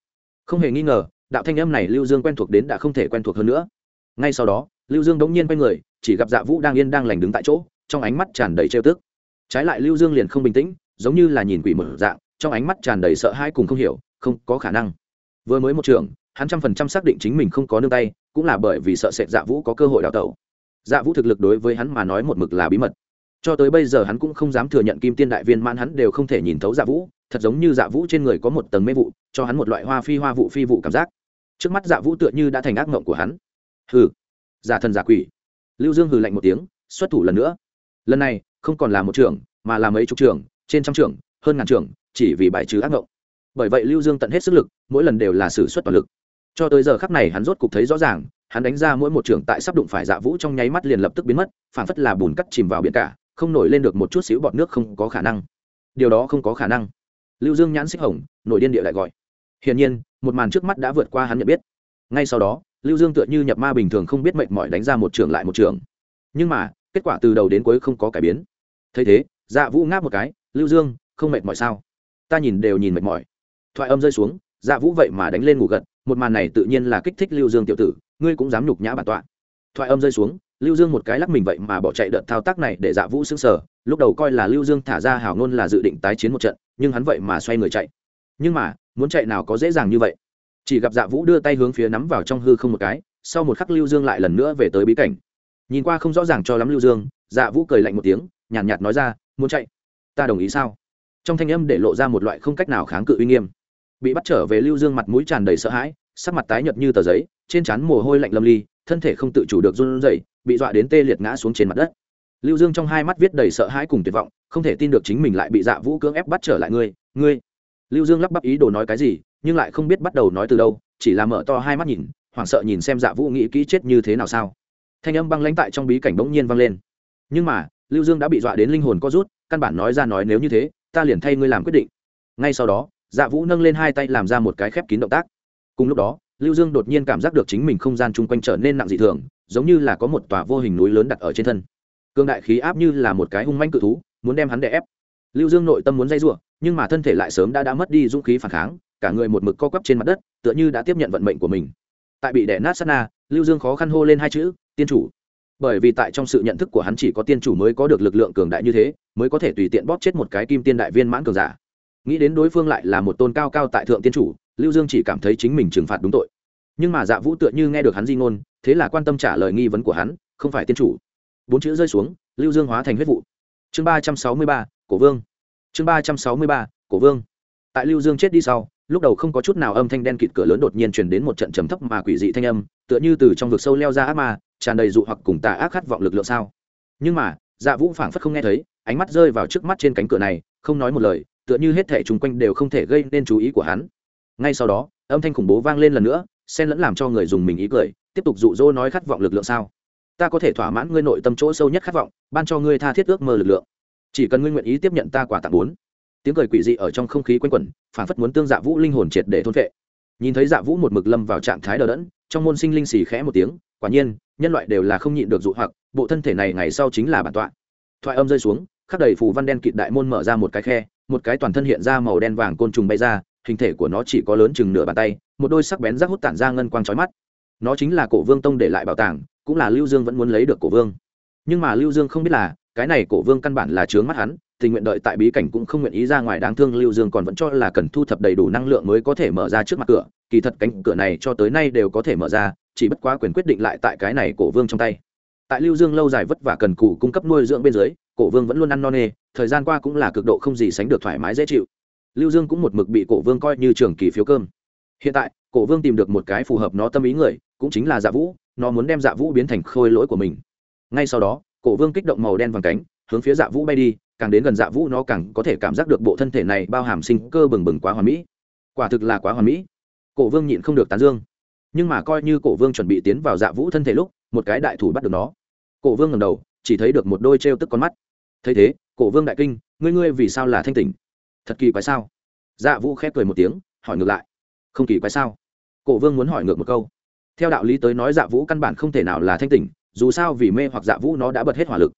Không hề nghi ngờ, đạo thanh âm này lưu dương quen thuộc đến đã không thể quen thuộc hơn nữa. Ngay sau đó, lưu dương đống nhiên quay người, chỉ gặp dạ vũ đang yên đang lành đứng tại chỗ, trong ánh mắt tràn đầy trêu tức. Trái lại lưu dương liền không bình tĩnh, giống như là nhìn quỷ mở dạng, trong ánh mắt tràn đầy sợ hãi cùng không hiểu, không có khả năng. Vừa mới một trường, hắn trăm phần trăm xác định chính mình không có nương tay, cũng là bởi vì sợ sệt dạ vũ có cơ hội đào tẩu. Dạ vũ thực lực đối với hắn mà nói một mực là bí mật cho tới bây giờ hắn cũng không dám thừa nhận kim tiên đại viên mãn hắn đều không thể nhìn thấu dạ vũ, thật giống như dạ vũ trên người có một tầng mê vụ, cho hắn một loại hoa phi hoa vụ phi vụ cảm giác. Trước mắt dạ vũ tựa như đã thành ác mộng của hắn. Hừ, giả thần giả quỷ. Lưu dương hừ lạnh một tiếng, xuất thủ lần nữa. Lần này, không còn là một trưởng, mà là mấy chục trưởng, trên trăm trưởng, hơn ngàn trưởng, chỉ vì bài trừ ác mộng. Bởi vậy lưu dương tận hết sức lực, mỗi lần đều là xử suất toàn lực. Cho tới giờ khắc này hắn rốt cục thấy rõ ràng, hắn đánh ra mỗi một trưởng tại sắp đụng phải dạ vũ trong nháy mắt liền lập tức biến mất phản phất là bùn cắt chìm vào biển cả không nổi lên được một chút xíu bọt nước không có khả năng. Điều đó không có khả năng. Lưu dương nhãn xích hồng nổi điên địa lại gọi. Hiển nhiên, một màn trước mắt đã vượt qua hắn nhận biết. Ngay sau đó, lưu dương tựa như nhập ma bình thường không biết mệnh mỏi đánh ra một trường lại một trường. Nhưng mà, kết quả từ đầu đến cuối không có cải biến. Thấy thế dạ vũ ngáp một cái, lưu dương, không mệt mỏi sao? Ta nhìn đều nhìn mệt mỏi. Thoại âm rơi xuống dạ vũ vậy mà đánh lên ngủ gật, một màn này tự nhiên là kích thích lưu dương tiểu tử, ngươi cũng dám nhục nhã bản tọa. Thoại âm rơi xuống lưu dương một cái lắc mình vậy mà bỏ chạy đợt thao tác này để dạ vũ xứng sở lúc đầu coi là lưu dương thả ra hảo ngôn là dự định tái chiến một trận nhưng hắn vậy mà xoay người chạy. Nhưng mà muốn chạy nào có dễ dàng như vậy? Chỉ gặp dạ vũ đưa tay hướng phía nắm vào trong hư không một cái sau một khắc lưu dương lại lần nữa về tới bí cảnh. Nhìn qua không rõ ràng cho lắm lưu dương dạ vũ cười lạnh một tiếng nhàn nhạt, nhạt nói ra muốn chạy? Ta đồng ý sao? Trong thanh âm để lộ ra một loại không cách nào kháng cự uy nghiêm. Bị bắt trở về lưu dương mặt mũi tràn đầy sợ hãi sắc mặt tái nhợt như tờ giấy trên trán mồ hôi lạnh lâm ly thân thể không tự chủ được run rẩy bị dọa đến tê liệt ngã xuống trên mặt đất. Lưu dương trong hai mắt viết đầy sợ hãi cùng tuyệt vọng, không thể tin được chính mình lại bị dạ vũ cưỡng ép bắt trở lại ngươi ngươi. Lưu dương lắp bắp ý đồ nói cái gì, nhưng lại không biết bắt đầu nói từ đâu, chỉ là mở to hai mắt nhìn, hoảng sợ nhìn xem dạ vũ nghĩ kỹ chết như thế nào sao. Thanh âm băng lãnh tại trong bí cảnh bỗng nhiên vang lên. Nhưng mà, lưu dương đã bị dọa đến linh hồn co rút, căn bản nói ra nói nếu như thế, ta liền thay ngươi làm quyết định. Ngay sau đó dạ vũ nâng lên hai tay làm ra một cái khép kín động tác. Cùng lúc đó, lưu dương đột nhiên cảm giác được chính mình không gian chung quanh trở nên nặng dị thường giống như là có một tòa vô hình núi lớn đặt ở trên thân. Cương đại khí áp như là một cái hung manh cự thú, muốn đem hắn đè ép. Lưu dương nội tâm muốn dây giụa nhưng mà thân thể lại sớm đã đã mất đi dũng khí phản kháng, cả người một mực co quắp trên mặt đất, tựa như đã tiếp nhận vận mệnh của mình. Tại bị đè nát sát na, lưu dương khó khăn hô lên hai chữ, tiên chủ. Bởi vì tại trong sự nhận thức của hắn chỉ có tiên chủ mới có được lực lượng cường đại như thế, mới có thể tùy tiện bóp chết một cái kim tiên đại viên mãn cường giả. Nghĩ đến đối phương lại là một tôn cao cao tại thượng tiên chủ, lưu dương chỉ cảm thấy chính mình trừng phạt đúng tội nhưng mà dạ vũ tựa như nghe được hắn di ngôn, thế là quan tâm trả lời nghi vấn của hắn, không phải tiên chủ. Bốn chữ rơi xuống, lưu dương hóa thành huyết vụ. Chương ba trăm sáu mươi ba, cổ vương. Chương ba trăm sáu mươi ba, cổ vương. Tại lưu dương chết đi sau, lúc đầu không có chút nào âm thanh đen kịt cửa lớn đột nhiên truyền đến một trận trầm thấp mà quỷ dị thanh âm, tựa như từ trong vực sâu leo ra ác ma, tràn đầy dụ hoặc cùng tà ác khát vọng lực lượng sao. Nhưng mà dạ vũ phảng phất không nghe thấy, ánh mắt rơi vào trước mắt trên cánh cửa này, không nói một lời, tựa như hết thể chung quanh đều không thể gây nên chú ý của hắn. Ngay sau đó, âm thanh khủng bố vang lên lần nữa xen lẫn làm cho người dùng mình ý cười, tiếp tục dụ dỗ nói khát vọng lực lượng sao? Ta có thể thỏa mãn ngươi nội tâm chỗ sâu nhất khát vọng, ban cho ngươi tha thiết ước mơ lực lượng. Chỉ cần ngươi nguyện ý tiếp nhận ta quả tặng bốn. Tiếng cười quỷ dị ở trong không khí quanh quẩn phản phất muốn tương dạ vũ linh hồn triệt để thôn vệ nhìn thấy dạ vũ một mực lâm vào trạng thái đờ đẫn, trong môn sinh linh xì khẽ một tiếng, quả nhiên, nhân loại đều là không nhịn được dụ hoặc, bộ thân thể này ngày sau chính là bản tọa. Thoại âm rơi xuống, khắc đầy phù văn đen kịt đại môn mở ra một cái khe, một cái toàn thân hiện ra màu đen vàng côn trùng bay ra, hình thể của nó chỉ có lớn chừng nửa bàn tay một đôi sắc bén rác hút tản ra ngân quang trói mắt. Nó chính là cổ vương tông để lại bảo tàng, cũng là lưu dương vẫn muốn lấy được cổ vương. Nhưng mà lưu dương không biết là, cái này cổ vương căn bản là chướng mắt hắn, tình nguyện đợi tại bí cảnh cũng không nguyện ý ra ngoài đáng thương lưu dương còn vẫn cho là cần thu thập đầy đủ năng lượng mới có thể mở ra trước mặt cửa, kỳ thật cánh cửa này cho tới nay đều có thể mở ra, chỉ bất quá quyền quyết định lại tại cái này cổ vương trong tay. Tại lưu dương lâu dài vất vả cần cù cung cấp nuôi dưỡng bên dưới, cổ vương vẫn luôn ăn no nê, thời gian qua cũng là cực độ không gì sánh được thoải mái dễ chịu. Lưu dương cũng một mực bị cổ vương coi như trường kỳ phiếu cơm hiện tại, cổ vương tìm được một cái phù hợp nó tâm ý người, cũng chính là dạ vũ, nó muốn đem dạ vũ biến thành khôi lỗi của mình. Ngay sau đó, cổ vương kích động màu đen vàng cánh, hướng phía dạ vũ bay đi, càng đến gần dạ vũ nó càng có thể cảm giác được bộ thân thể này bao hàm sinh cơ bừng bừng quá hoàn mỹ. Quả thực là quá hoàn mỹ. Cổ vương nhịn không được tán dương. Nhưng mà coi như cổ vương chuẩn bị tiến vào dạ vũ thân thể lúc, một cái đại thủ bắt được nó. Cổ vương ngầm đầu, chỉ thấy được một đôi t r e o tức con mắt. Thấy thế, cổ vương đại kinh, ngươi ngươi vì sao là thanh tỉnh? Thật kỳ quái sao? Dạ vũ khép cười một tiếng, hỏi ngược lại không kỳ quái sao? Cổ vương muốn hỏi ngược một câu. Theo đạo lý tới nói dạ vũ căn bản không thể nào là thanh tỉnh, dù sao vì mê hoặc dạ vũ nó đã bật hết hỏa lực.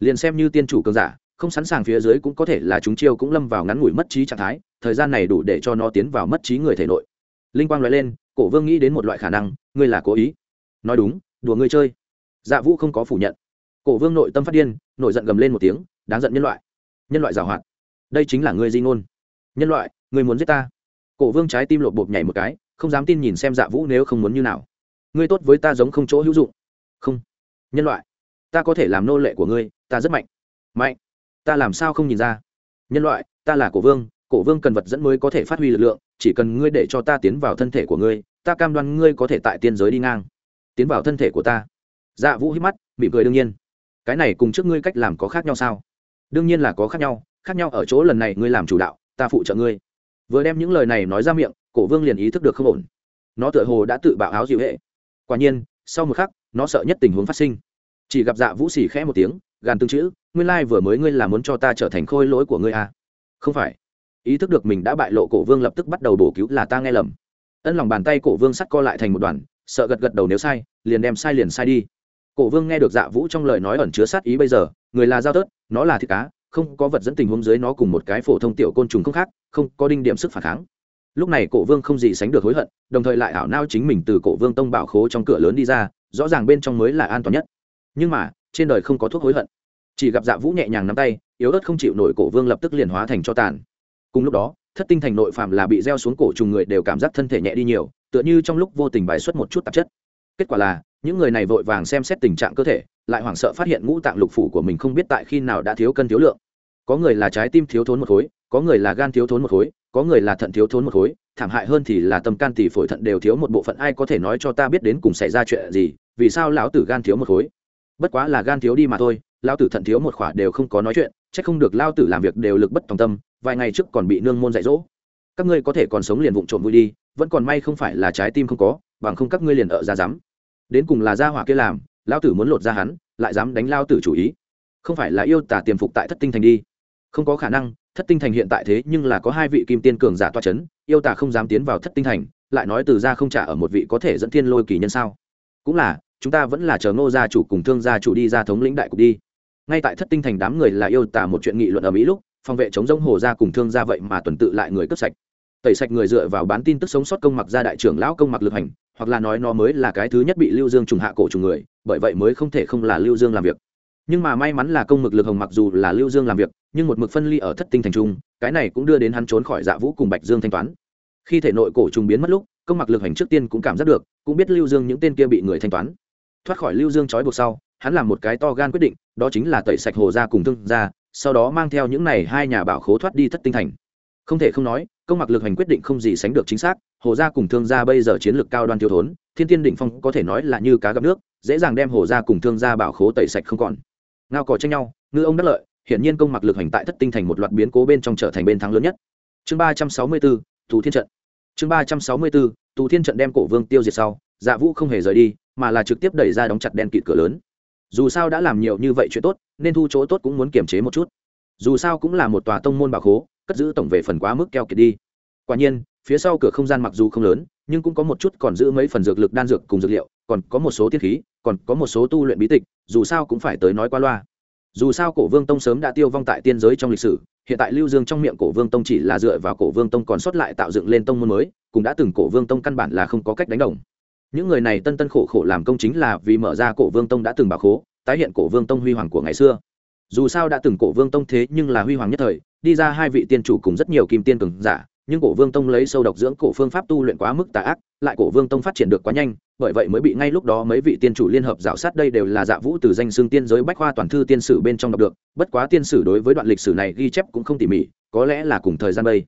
Liền xem như tiên chủ cường giả, không sẵn sàng phía dưới cũng có thể là chúng chiêu cũng lâm vào ngắn ngủi mất trí trạng thái, thời gian này đủ để cho nó tiến vào mất trí người thể nội. Linh quang nói lên, cổ vương nghĩ đến một loại khả năng, ngươi là cố ý. Nói đúng, đùa ngươi chơi. Dạ vũ không có phủ nhận. Cổ vương nội tâm phát điên nổi giận gầm lên một tiếng, đáng giận nhân loại. Nhân loại giảo hoạt. Đây chính là ngươi di ngôn. Nhân loại, ngươi muốn giết ta cổ vương trái tim lột bột nhảy một cái, không dám tin nhìn xem dạ vũ nếu không muốn như nào. Ngươi tốt với ta giống không chỗ hữu dụng. Không. Nhân loại, ta có thể làm nô lệ của ngươi, ta rất mạnh. Mạnh. Ta làm sao không nhìn ra? Nhân loại, ta là cổ vương cổ vương cần vật dẫn mới có thể phát huy lực lượng, chỉ cần ngươi để cho ta tiến vào thân thể của ngươi, ta cam đoan ngươi có thể tại tiên giới đi ngang. Tiến vào thân thể của ta. Dạ vũ hít mắt, mỉm cười đương nhiên. Cái này cùng trước ngươi cách làm có khác nhau sao? Đương nhiên là có khác nhau khác nhau ở chỗ lần này ngươi làm chủ đạo, ta phụ trợ ngươi vừa đem những lời này nói ra miệng, cổ vương liền ý thức được không ổn. Nó tựa hồ đã tự bạo áo dịu hệ. Quả nhiên, sau một khắc, nó sợ nhất tình huống phát sinh. Chỉ gặp dạ vũ xì khẽ một tiếng, gàn tương chữ, nguyên lai、like、vừa mới ngươi là muốn cho ta trở thành khôi lỗi của ngươi à. không phải. Ý thức được mình đã bại lộ, cổ vương lập tức bắt đầu bổ cứu, là ta nghe lầm. Ân lòng bàn tay cổ vương sắt co lại thành một đoàn, sợ gật gật đầu, nếu sai, liền đem sai liền sai đi. Cổ vương nghe được dạ vũ trong lời nói ẩn chứa sát ý bây giờ, người là giao tớt, nó là thịt cá không có vật dẫn tình huống dưới nó cùng một cái phổ thông tiểu côn trùng không khác, không có đinh điểm sức phản kháng. Lúc này cổ vương không gì sánh được hối hận, đồng thời lại ảo nao chính mình từ cổ vương tông bảo khố trong cửa lớn đi ra, rõ ràng bên trong mới là an toàn nhất. Nhưng mà, trên đời không có thuốc hối hận. Chỉ gặp dạ vũ nhẹ nhàng nắm tay, yếu ớt không chịu nổi cổ vương lập tức liền hóa thành cho tàn. Cùng lúc đó, thất tinh thành nội phạm là bị gieo xuống cổ trùng người đều cảm giác thân thể nhẹ đi nhiều, tựa như trong lúc vô tình bài xuất một chút tạp chất. Kết quả là, những người này vội vàng xem xét tình trạng cơ thể lại hoảng sợ phát hiện ngũ tạng lục phủ của mình không biết tại khi nào đã thiếu cân thiếu lượng. Có người là trái tim thiếu thốn một khối, có người là gan thiếu thốn một khối, có người là thận thiếu thốn một khối, thảm hại hơn thì là tâm can tỷ phổi thận đều thiếu một bộ phận. Ai có thể nói cho ta biết đến cùng xảy ra chuyện gì? Vì sao lão tử gan thiếu một khối? Bất quá là gan thiếu đi mà thôi, lão tử thận thiếu một khỏa đều không có nói chuyện, chắc không được lão tử làm việc đều lực bất tòng tâm, vài ngày trước còn bị nương môn dạy dỗ. Các ngươi có thể còn sống liền vụng trộm vui đi, vẫn còn may không phải là trái tim không có, bằng không các ngươi liền ở ra dám đến cùng là gia hỏa kia làm lão tử muốn lột ra hắn, lại dám đánh lao tử chủ ý. Không phải là yêu tả tiềm phục tại thất tinh thành đi. Không có khả năng, thất tinh thành hiện tại thế nhưng là có hai vị kim tiên cường giả toa c h ấ n yêu tả không dám tiến vào thất tinh thành, lại nói từ ra không trả ở một vị có thể dẫn thiên lôi kỳ nhân sao? Cũng là, chúng ta vẫn là chờ ngô gia chủ cùng thương gia chủ đi ra thống lĩnh đại cục đi. Ngay tại thất tinh thành đám người là yêu tả một chuyện nghị luận ở mỹ lúc, phòng vệ chống giống hồ gia cùng thương gia vậy mà tuần tự lại người cướp sạch. Tẩy sạch người dựa vào bán tin tức sống sót công mặc gia đại trưởng lão công mặc lực hành hoặc là nói nó mới là cái thứ nhất bị lưu dương trùng hạ cổ trùng người, bởi vậy mới không thể không là lưu dương làm việc. Nhưng mà may mắn là công mực lực hồng mặc dù là lưu dương làm việc, nhưng một mực phân ly ở thất tinh thành trung, cái này cũng đưa đến hắn trốn khỏi dạ vũ cùng bạch dương thanh toán. Khi thể nội cổ trùng biến mất lúc, công mặc lực hành trước tiên cũng cảm giác được, cũng biết lưu dương những tên kia bị người thanh toán. Thoát khỏi lưu dương trói buộc sau, hắn làm một cái to gan quyết định, đó chính là tẩy sạch hồ ra cùng thương ra sau đó mang theo những này hai nhà bảo khố thoát đi thất tinh thành không thể không nói, công mặc lực hành quyết định không gì sánh được chính xác, hồ gia cùng thương gia bây giờ chiến lược cao đoan thiếu thốn, thiên tiên đỉnh phong có thể nói là như cá gặp nước, dễ dàng đem hồ gia cùng thương gia bảo khố tẩy sạch không còn. Ngao cò tranh nhau, ngư ông đắc lợi, hiển nhiên công mặc lực hành tại thất tinh thành một loạt biến cố bên trong trở thành bên thắng lớn nhất. Chương ba trăm sáu mươi bốn tù thiên trận. Chương ba trăm sáu mươi bốn tù thiên trận đem cổ vương tiêu diệt sau dạ vũ không hề rời đi, mà là trực tiếp đẩy ra đóng chặt đen kịt cửa lớn. Dù sao đã làm nhiều như vậy chuyện tốt, nên thu chỗ tốt cũng muốn kiềm chế một chút. Dù sao cũng là một tòa tông môn bảo khố cất giữ tổng về phần quá mức keo kiệt đi. Quả nhiên, phía sau cửa không gian mặc dù không lớn, nhưng cũng có một chút còn giữ mấy phần dược lực đan dược cùng dược liệu, còn có một số tiết khí, còn có một số tu luyện bí tịch, dù sao cũng phải tới nói qua loa. Dù sao cổ vương tông sớm đã tiêu vong tại tiên giới trong lịch sử, hiện tại lưu dương trong miệng cổ vương tông chỉ là dựa vào cổ vương tông còn sót lại tạo dựng lên tông môn mới, cũng đã từng cổ vương tông căn bản là không có cách đánh đồng. Những người này tân tân khổ khổ làm công chính là vì mở ra cổ vương tông đã từng bảo khố, tái hiện cổ vương tông huy hoàng của ngày xưa. Dù sao đã từng cổ vương tông thế nhưng là huy hoàng nhất thời đi ra hai vị tiên chủ cùng rất nhiều kim tiên cường giả, nhưng cổ vương tông lấy sâu độc dưỡng cổ phương pháp tu luyện quá mức tà ác, lại cổ vương tông phát triển được quá nhanh, bởi vậy mới bị ngay lúc đó mấy vị tiên chủ liên hợp rào sát đây đều là dạ vũ từ danh xương tiên giới bách khoa toàn thư tiên sử bên trong đọc được, bất quá tiên sử đối với đoạn lịch sử này ghi chép cũng không tỉ mỉ, có lẽ là cùng thời gian bây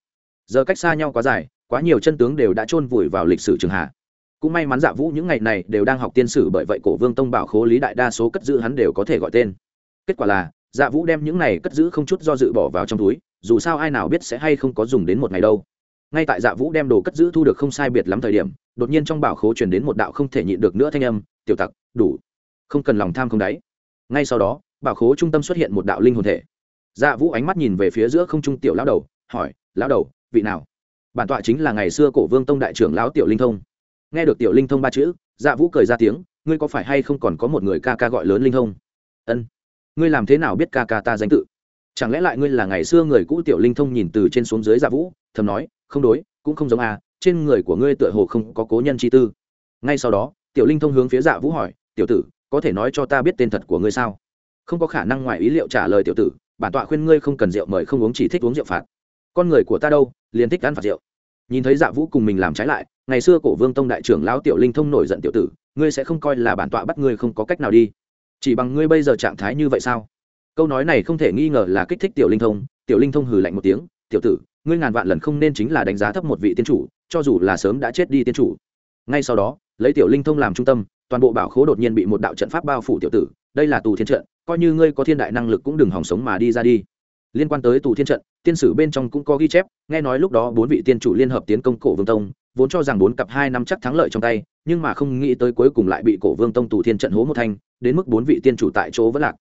giờ cách xa nhau quá dài, quá nhiều chân tướng đều đã chôn vùi vào lịch sử trường hạ. Cũng may mắn dạ vũ những ngày này đều đang học tiên sử bởi vậy cổ vương tông bảo khố lý đại đa số cất giữ hắn đều có thể gọi tên. Kết quả là dạ vũ đem những này cất giữ không chút do dự bỏ vào trong túi, dù sao ai nào biết sẽ hay không có dùng đến một ngày đâu. Ngay tại dạ vũ đem đồ cất giữ thu được không sai biệt lắm thời điểm, đột nhiên trong bảo khố chuyển đến một đạo không thể nhịn được nữa thanh âm, tiểu tặc, đủ. Không cần lòng tham không đáy. Ngay sau đó, bảo khố trung tâm xuất hiện một đạo linh hồn thể. Dạ vũ ánh mắt nhìn về phía giữa không trung tiểu lão đầu, hỏi, lão đầu, vị nào? Bản tọa chính là ngày xưa cổ vương tông đại trưởng lão tiểu linh thông. Nghe được tiểu linh thông ba chữ dạ vũ cười ra tiếng, ngươi có phải hay không còn có một người ca ca gọi lớn linh thông? Ân ngươi làm thế nào biết ca ca ta danh tự? Chẳng lẽ lại ngươi là ngày xưa người cũ tiểu linh thông nhìn từ trên xuống dưới dạ vũ, thầm nói, không đối, cũng không giống à trên người của ngươi tựa hồ không có cố nhân chi tư. Ngay sau đó, tiểu linh thông hướng phía dạ vũ hỏi, tiểu tử, có thể nói cho ta biết tên thật của ngươi sao? Không có khả năng ngoài ý liệu trả lời tiểu tử, bản tọa khuyên ngươi không cần rượu mời không uống chỉ thích uống rượu phạt. Con người của ta đâu, liền thích ăn phạt rượu. Nhìn thấy dạ vũ cùng mình làm trái lại, ngày xưa cổ vương tông đại trưởng lão tiểu linh thông nổi giận tiểu tử, ngươi sẽ không coi là bản tọa bắt ngươi không có cách nào đi chỉ bằng ngươi bây giờ trạng thái như vậy sao? Câu nói này không thể nghi ngờ là kích thích tiểu linh thông. Tiểu linh thông hừ lạnh một tiếng, tiểu tử, ngươi ngàn vạn lần không nên chính là đánh giá thấp một vị tiên chủ, cho dù là sớm đã chết đi tiên chủ. Ngay sau đó, lấy tiểu linh thông làm trung tâm, toàn bộ bảo khố đột nhiên bị một đạo trận pháp bao phủ tiểu tử. Đây là tù thiên trận, coi như ngươi có thiên đại năng lực cũng đừng hỏng sống mà đi ra đi. Liên quan tới tù thiên trận, tiên sử bên trong cũng có ghi chép, nghe nói lúc đó bốn vị tiên chủ liên hợp tiến công cổ vương tông vốn cho rằng bốn cặp hai năm chắc thắng lợi trong tay, nhưng mà không nghĩ tới cuối cùng lại bị cổ vương tông tù thiên trận hố một thanh, đến mức bốn vị tiên chủ tại chỗ vẫn lạc.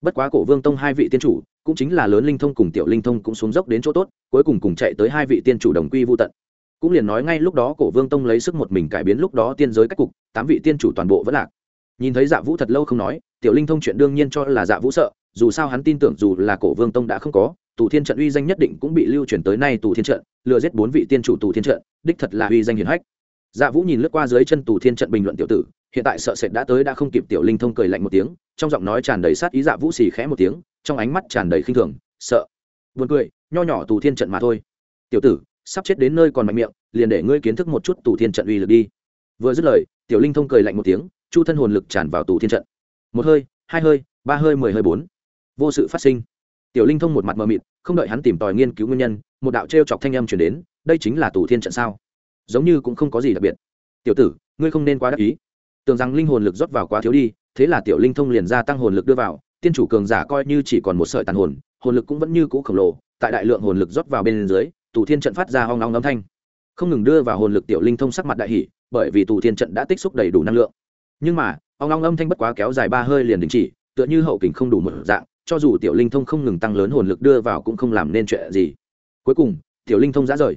Bất quá cổ vương tông hai vị tiên chủ cũng chính là lớn linh thông cùng tiểu linh thông cũng xuống dốc đến chỗ tốt, cuối cùng cùng chạy tới hai vị tiên chủ đồng quy vô tận. Cũng liền nói ngay lúc đó cổ vương tông lấy sức một mình cải biến lúc đó tiên giới cách cục, tám vị tiên chủ toàn bộ vẫn lạc. Nhìn thấy dạ vũ thật lâu không nói, tiểu linh thông chuyện đương nhiên cho là dạ vũ sợ, dù sao hắn tin tưởng dù là cổ vương tông đã không có tù thiên trận uy danh nhất định cũng bị lưu truyền tới nay tù thiên trận, lừa giết bốn vị tiên chủ tù thiên trận, đích thật là uy danh hiển hách. Dạ vũ nhìn lướt qua dưới chân tù thiên trận bình luận tiểu tử, hiện tại sợ sệt đã tới đã không kịp tiểu linh thông cười lạnh một tiếng, trong giọng nói tràn đầy sát ý dạ vũ xì khẽ một tiếng, trong ánh mắt tràn đầy khinh thường, sợ, buồn cười, nho nhỏ tù thiên trận mà thôi. Tiểu tử, sắp chết đến nơi còn mạnh miệng, liền để ngươi kiến thức một chút tù thiên trận uy lực đi. Vừa dứt lời, tiểu linh thông cười lạnh một tiếng, chu thân hồn lực tràn vào tù thiên trận. Một hơi, hai hơi, ba hơi, mười hơi bốn. Vô sự phát sinh tiểu linh thông một mặt mờ mịt, không đợi hắn tìm tòi nghiên cứu nguyên nhân, một đạo t r e o chọc thanh âm chuyển đến, đây chính là tù thiên trận sao? Giống như cũng không có gì đặc biệt. Tiểu tử, ngươi không nên quá đắc ý. Tưởng rằng linh hồn lực rót vào quá thiếu đi, thế là tiểu linh thông liền gia tăng hồn lực đưa vào, tiên chủ cường giả coi như chỉ còn một sợi tàn hồn hồn lực cũng vẫn như cũ khổng lồ, tại đại lượng hồn lực rót vào bên dưới, tù thiên trận phát ra hoang long âm thanh. Không ngừng đưa vào hồn lực tiểu linh thông sắc mặt đại hỷ bởi vì tù thiên trận đã tích xúc đầy đủ năng lượng. Nhưng mà hoang long âm thanh bất quá kéo dài ba hơi liền đình chỉ, tựa như hậu kình không đủ một dạng cho dù tiểu linh thông không ngừng tăng lớn hồn lực đưa vào cũng không làm nên chuyện gì. Cuối cùng, tiểu linh thông ra rời.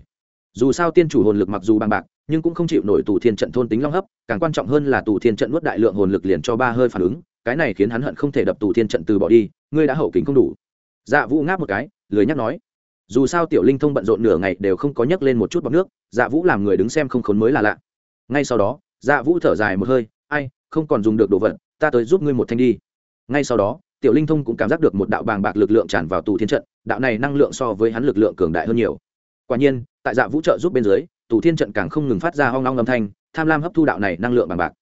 Dù sao tiên chủ hồn lực mặc dù bằng bạc, nhưng cũng không chịu nổi tù thiên trận thôn tính long hấp, càng quan trọng hơn là tù thiên trận nuốt đại lượng hồn lực liền cho ba hơi phản ứng, cái này khiến hắn hận không thể đập tù thiên trận từ bỏ đi, ngươi đã hậu kính không đủ. Dạ vũ ngáp một cái, lười nhắc nói. Dù sao tiểu linh thông bận rộn nửa ngày đều không có nhấc lên một chút bọc nước dạ vũ làm người đứng xem không khốn mới là lạ. Ngay sau đó dạ vũ thở dài một hơi, ai, không còn dùng được đồ vật, ta tới giúp ngươi một thanh đi. Ngay sau đó tiểu linh thông cũng cảm giác được một đạo bàng bạc lực lượng tràn vào tù thiên trận, đạo này năng lượng so với hắn lực lượng cường đại hơn nhiều. Quả nhiên, tại dạ vũ trợ giúp bên dưới, tù thiên trận càng không ngừng phát ra hoang long âm thanh, tham lam hấp thu đạo này năng lượng bằng bạc.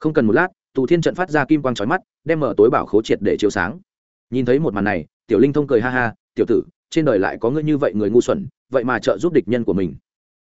Không cần một lát, tù thiên trận phát ra kim quang trói mắt, đem mở tối bảo khố triệt để chiếu sáng. Nhìn thấy một màn này, tiểu linh thông cười ha ha, tiểu tử, trên đời lại có ngươi như vậy người ngu xuẩn, vậy mà trợ giúp địch nhân của mình.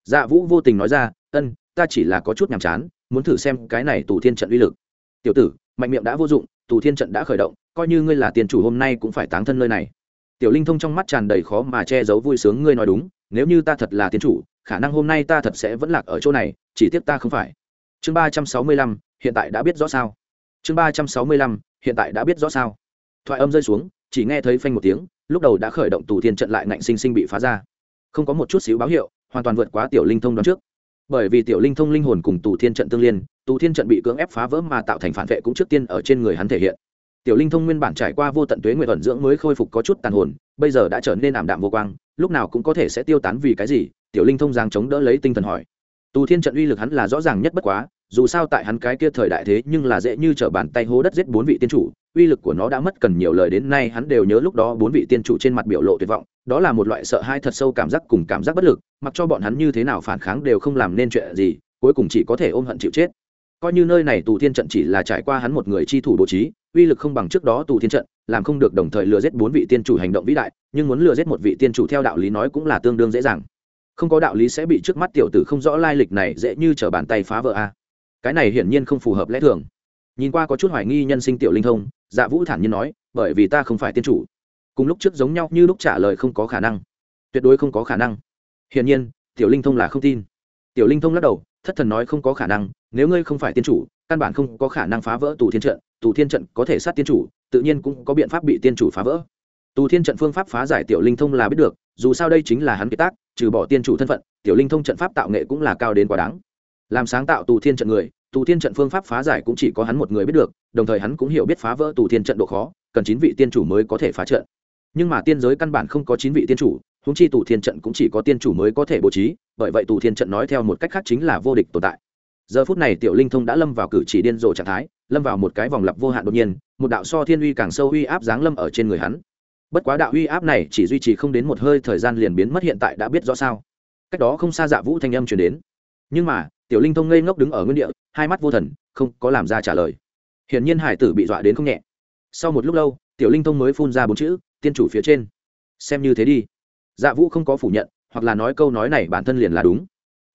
Dạ vũ vô tình nói ra, ân, ta chỉ là có chút nhàm chán, muốn thử xem cái này tù thiên trận uy lực. Tiểu tử, mạnh miệng đã vô dụng, tù thiên trận đã khởi động coi như ngươi là tiền chủ hôm nay cũng phải táng thân nơi này. Tiểu linh thông trong mắt tràn đầy khó mà che giấu vui sướng ngươi nói đúng, nếu như ta thật là tiền chủ, khả năng hôm nay ta thật sẽ vẫn lạc ở chỗ này, chỉ tiếc ta không phải. Chương ba trăm sáu mươi lăm, hiện tại đã biết rõ sao. Chương ba trăm sáu mươi lăm, hiện tại đã biết rõ sao. Thoại âm rơi xuống, chỉ nghe thấy phanh một tiếng, lúc đầu đã khởi động tù thiên trận lại ngạnh sinh sinh bị phá ra. Không có một chút xíu báo hiệu, hoàn toàn vượt quá tiểu linh thông đón trước. Bởi vì tiểu linh thông linh hồn cùng tù thiên trận tương liên, tù thiên trận bị cưỡng ép phá vỡ mà tạo thành phản vệ cũng trước tiên ở trên người hắn thể hiện tiểu linh thông nguyên bản trải qua vô tận tuế nguyện thuận dưỡng mới khôi phục có chút tàn hồn, bây giờ đã trở nên ảm đạm vô quang, lúc nào cũng có thể sẽ tiêu tán vì cái gì? Tiểu linh thông giang chống đỡ lấy tinh thần hỏi. Tù thiên trận uy lực hắn là rõ ràng nhất bất quá, dù sao tại hắn cái kia thời đại thế nhưng là dễ như t r ở bàn tay hố đất giết bốn vị tiên chủ, uy lực của nó đã mất cần nhiều lời đến nay hắn đều nhớ lúc đó bốn vị tiên chủ trên mặt biểu lộ tuyệt vọng, đó là một loại sợ hai thật sâu cảm giác cùng cảm giác bất lực, mặc cho bọn hắn như thế nào phản kháng đều không làm nên chuyện gì, cuối cùng chỉ có thể ôm hận chịu chết. Coi như nơi này tù thiên trận chỉ là trải qua hắn một người chi thủ bố trí uy lực không bằng trước đó tù thiên trận, làm không được đồng thời lừa giết bốn vị tiên chủ hành động vĩ đại, nhưng muốn lừa giết một vị tiên chủ theo đạo lý nói cũng là tương đương dễ dàng. Không có đạo lý sẽ bị trước mắt tiểu tử không rõ lai lịch này dễ như t bàn tay phá vỡ a. Cái này hiển nhiên không phù hợp lẽ thường. Nhìn qua có chút hoài nghi nhân sinh tiểu linh thông dạ vũ thản nhiên nói, bởi vì ta không phải tiên chủ. Cùng lúc trước giống nhau như lúc trả lời không có khả năng. Tuyệt đối không có khả năng. Hiển nhiên, tiểu linh thông là không tin. Tiểu linh thông lắc đầu, thất thần nói không có khả năng nếu ngươi không phải tiên chủ, căn bản không có khả năng phá vỡ tù thiên trận, tù thiên trận có thể sát tiên chủ, tự nhiên cũng có biện pháp bị tiên chủ phá vỡ. Tù thiên trận phương pháp phá giải tiểu linh thông là biết được, dù sao đây chính là hắn kiệt tác, trừ bỏ tiên chủ thân phận, tiểu linh thông trận pháp tạo nghệ cũng là cao đến quá đáng. Làm sáng tạo tù thiên trận người, tù thiên trận phương pháp phá giải cũng chỉ có hắn một người biết được, đồng thời hắn cũng hiểu biết phá vỡ tù thiên trận độ khó, cần chín vị tiên chủ mới có thể phá trận. Nhưng mà tiên giới căn bản không có chín vị tiên chủ húng chi tù thiên trận cũng chỉ có tiên chủ mới có thể bố trí, bởi vậy tù thiên trận nói theo một cách khác chính là vô địch tồn tại giờ phút này tiểu linh thông đã lâm vào cử chỉ điên rồ trạng thái, lâm vào một cái vòng lặp vô hạn đột nhiên, một đạo so thiên uy càng sâu uy áp giáng lâm ở trên người hắn. Bất quá đạo uy áp này chỉ duy trì không đến một hơi thời gian liền biến mất hiện tại đã biết rõ sao. Cách đó không xa dạ vũ thanh âm chuyển đến. Nhưng mà, tiểu linh thông ngây ngốc đứng ở nguyên địa, hai mắt vô thần, không có làm ra trả lời. Hiển nhiên hải tử bị dọa đến không nhẹ. Sau một lúc lâu, tiểu linh thông mới phun ra bốn chữ, tiên chủ phía trên. Xem như thế đi. Dạ vũ không có phủ nhận, hoặc là nói câu nói này bản thân liền là đúng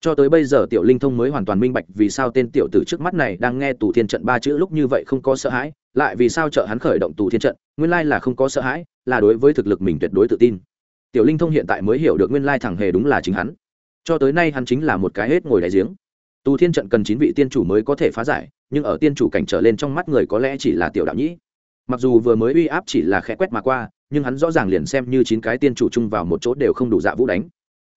cho tới bây giờ tiểu linh thông mới hoàn toàn minh bạch vì sao tên tiểu tử trước mắt này đang nghe tù thiên trận ba chữ lúc như vậy không có sợ hãi, lại vì sao trợ hắn khởi động tù thiên trận, nguyên lai là không có sợ hãi, là đối với thực lực mình tuyệt đối tự tin. Tiểu linh thông hiện tại mới hiểu được nguyên lai thẳng hề đúng là chính hắn. Cho tới nay hắn chính là một cái hết ngồi đại giếng. Tù thiên trận cần chín vị tiên chủ mới có thể phá giải, nhưng ở tiên chủ cảnh trở lên trong mắt người có lẽ chỉ là tiểu đạo nhĩ. Mặc dù vừa mới uy áp chỉ là khẽ quét mà qua, nhưng hắn rõ ràng liền xem như chín cái tiên chủ chung vào một chỗ đều không đủ dạ vũ đánh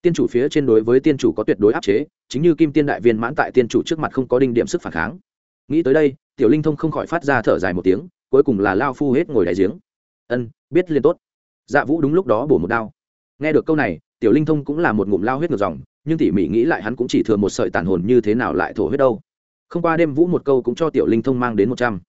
tiên chủ phía trên đối với tiên chủ có tuyệt đối áp chế, chính như kim tiên đại viên mãn tại tiên chủ trước mặt không có đinh điểm sức phản kháng. Nghĩ tới đây, tiểu linh thông không khỏi phát ra thở dài một tiếng, cuối cùng là lao phu hết ngồi đại giếng. Ân, biết liên tốt. Dạ vũ đúng lúc đó bổ một đao. Nghe được câu này, tiểu linh thông cũng là một ngụm lao huyết ngược dòng, nhưng tỉ mỉ nghĩ lại hắn cũng chỉ thừa một sợi tàn hồn như thế nào lại thổ huyết đâu. Không qua đêm vũ một câu cũng cho tiểu linh thông mang đến một trăm.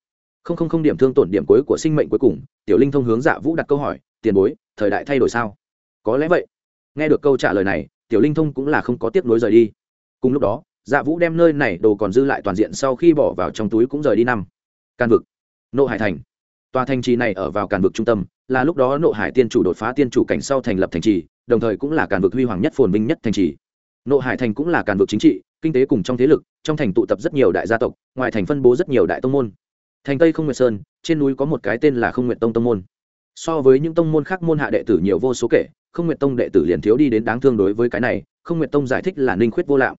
Không không không điểm thương tổn điểm cuối của sinh mệnh cuối cùng, tiểu linh thông hướng dạ vũ đặt câu hỏi, tiền bối, thời đại thay đổi sao? Có lẽ vậy nghe được câu trả lời này, tiểu linh thông cũng là không có tiếc nối rời đi. Cùng lúc đó dạ vũ đem nơi này đồ còn dư lại toàn diện sau khi bỏ vào trong túi cũng rời đi năm. Can vực, nộ hải thành. Tòa thành trì này ở vào càn vực trung tâm, là lúc đó nộ hải tiên chủ đột phá tiên chủ cảnh sau thành lập thành trì, đồng thời cũng là càn vực huy hoàng nhất phồn vinh nhất thành trì. Nộ hải thành cũng là càn vực chính trị, kinh tế cùng trong thế lực, trong thành tụ tập rất nhiều đại gia tộc, ngoài thành phân bố rất nhiều đại tông môn. Thành tây không nguyệt sơn, trên núi có một cái tên là không nguyệt tông tông môn so với những tông môn khác môn hạ đệ tử nhiều vô số kể, không nguyệt tông đệ tử liền thiếu đi đến đáng thương đối với cái này, không nguyệt tông giải thích là ninh khuyết vô lạm.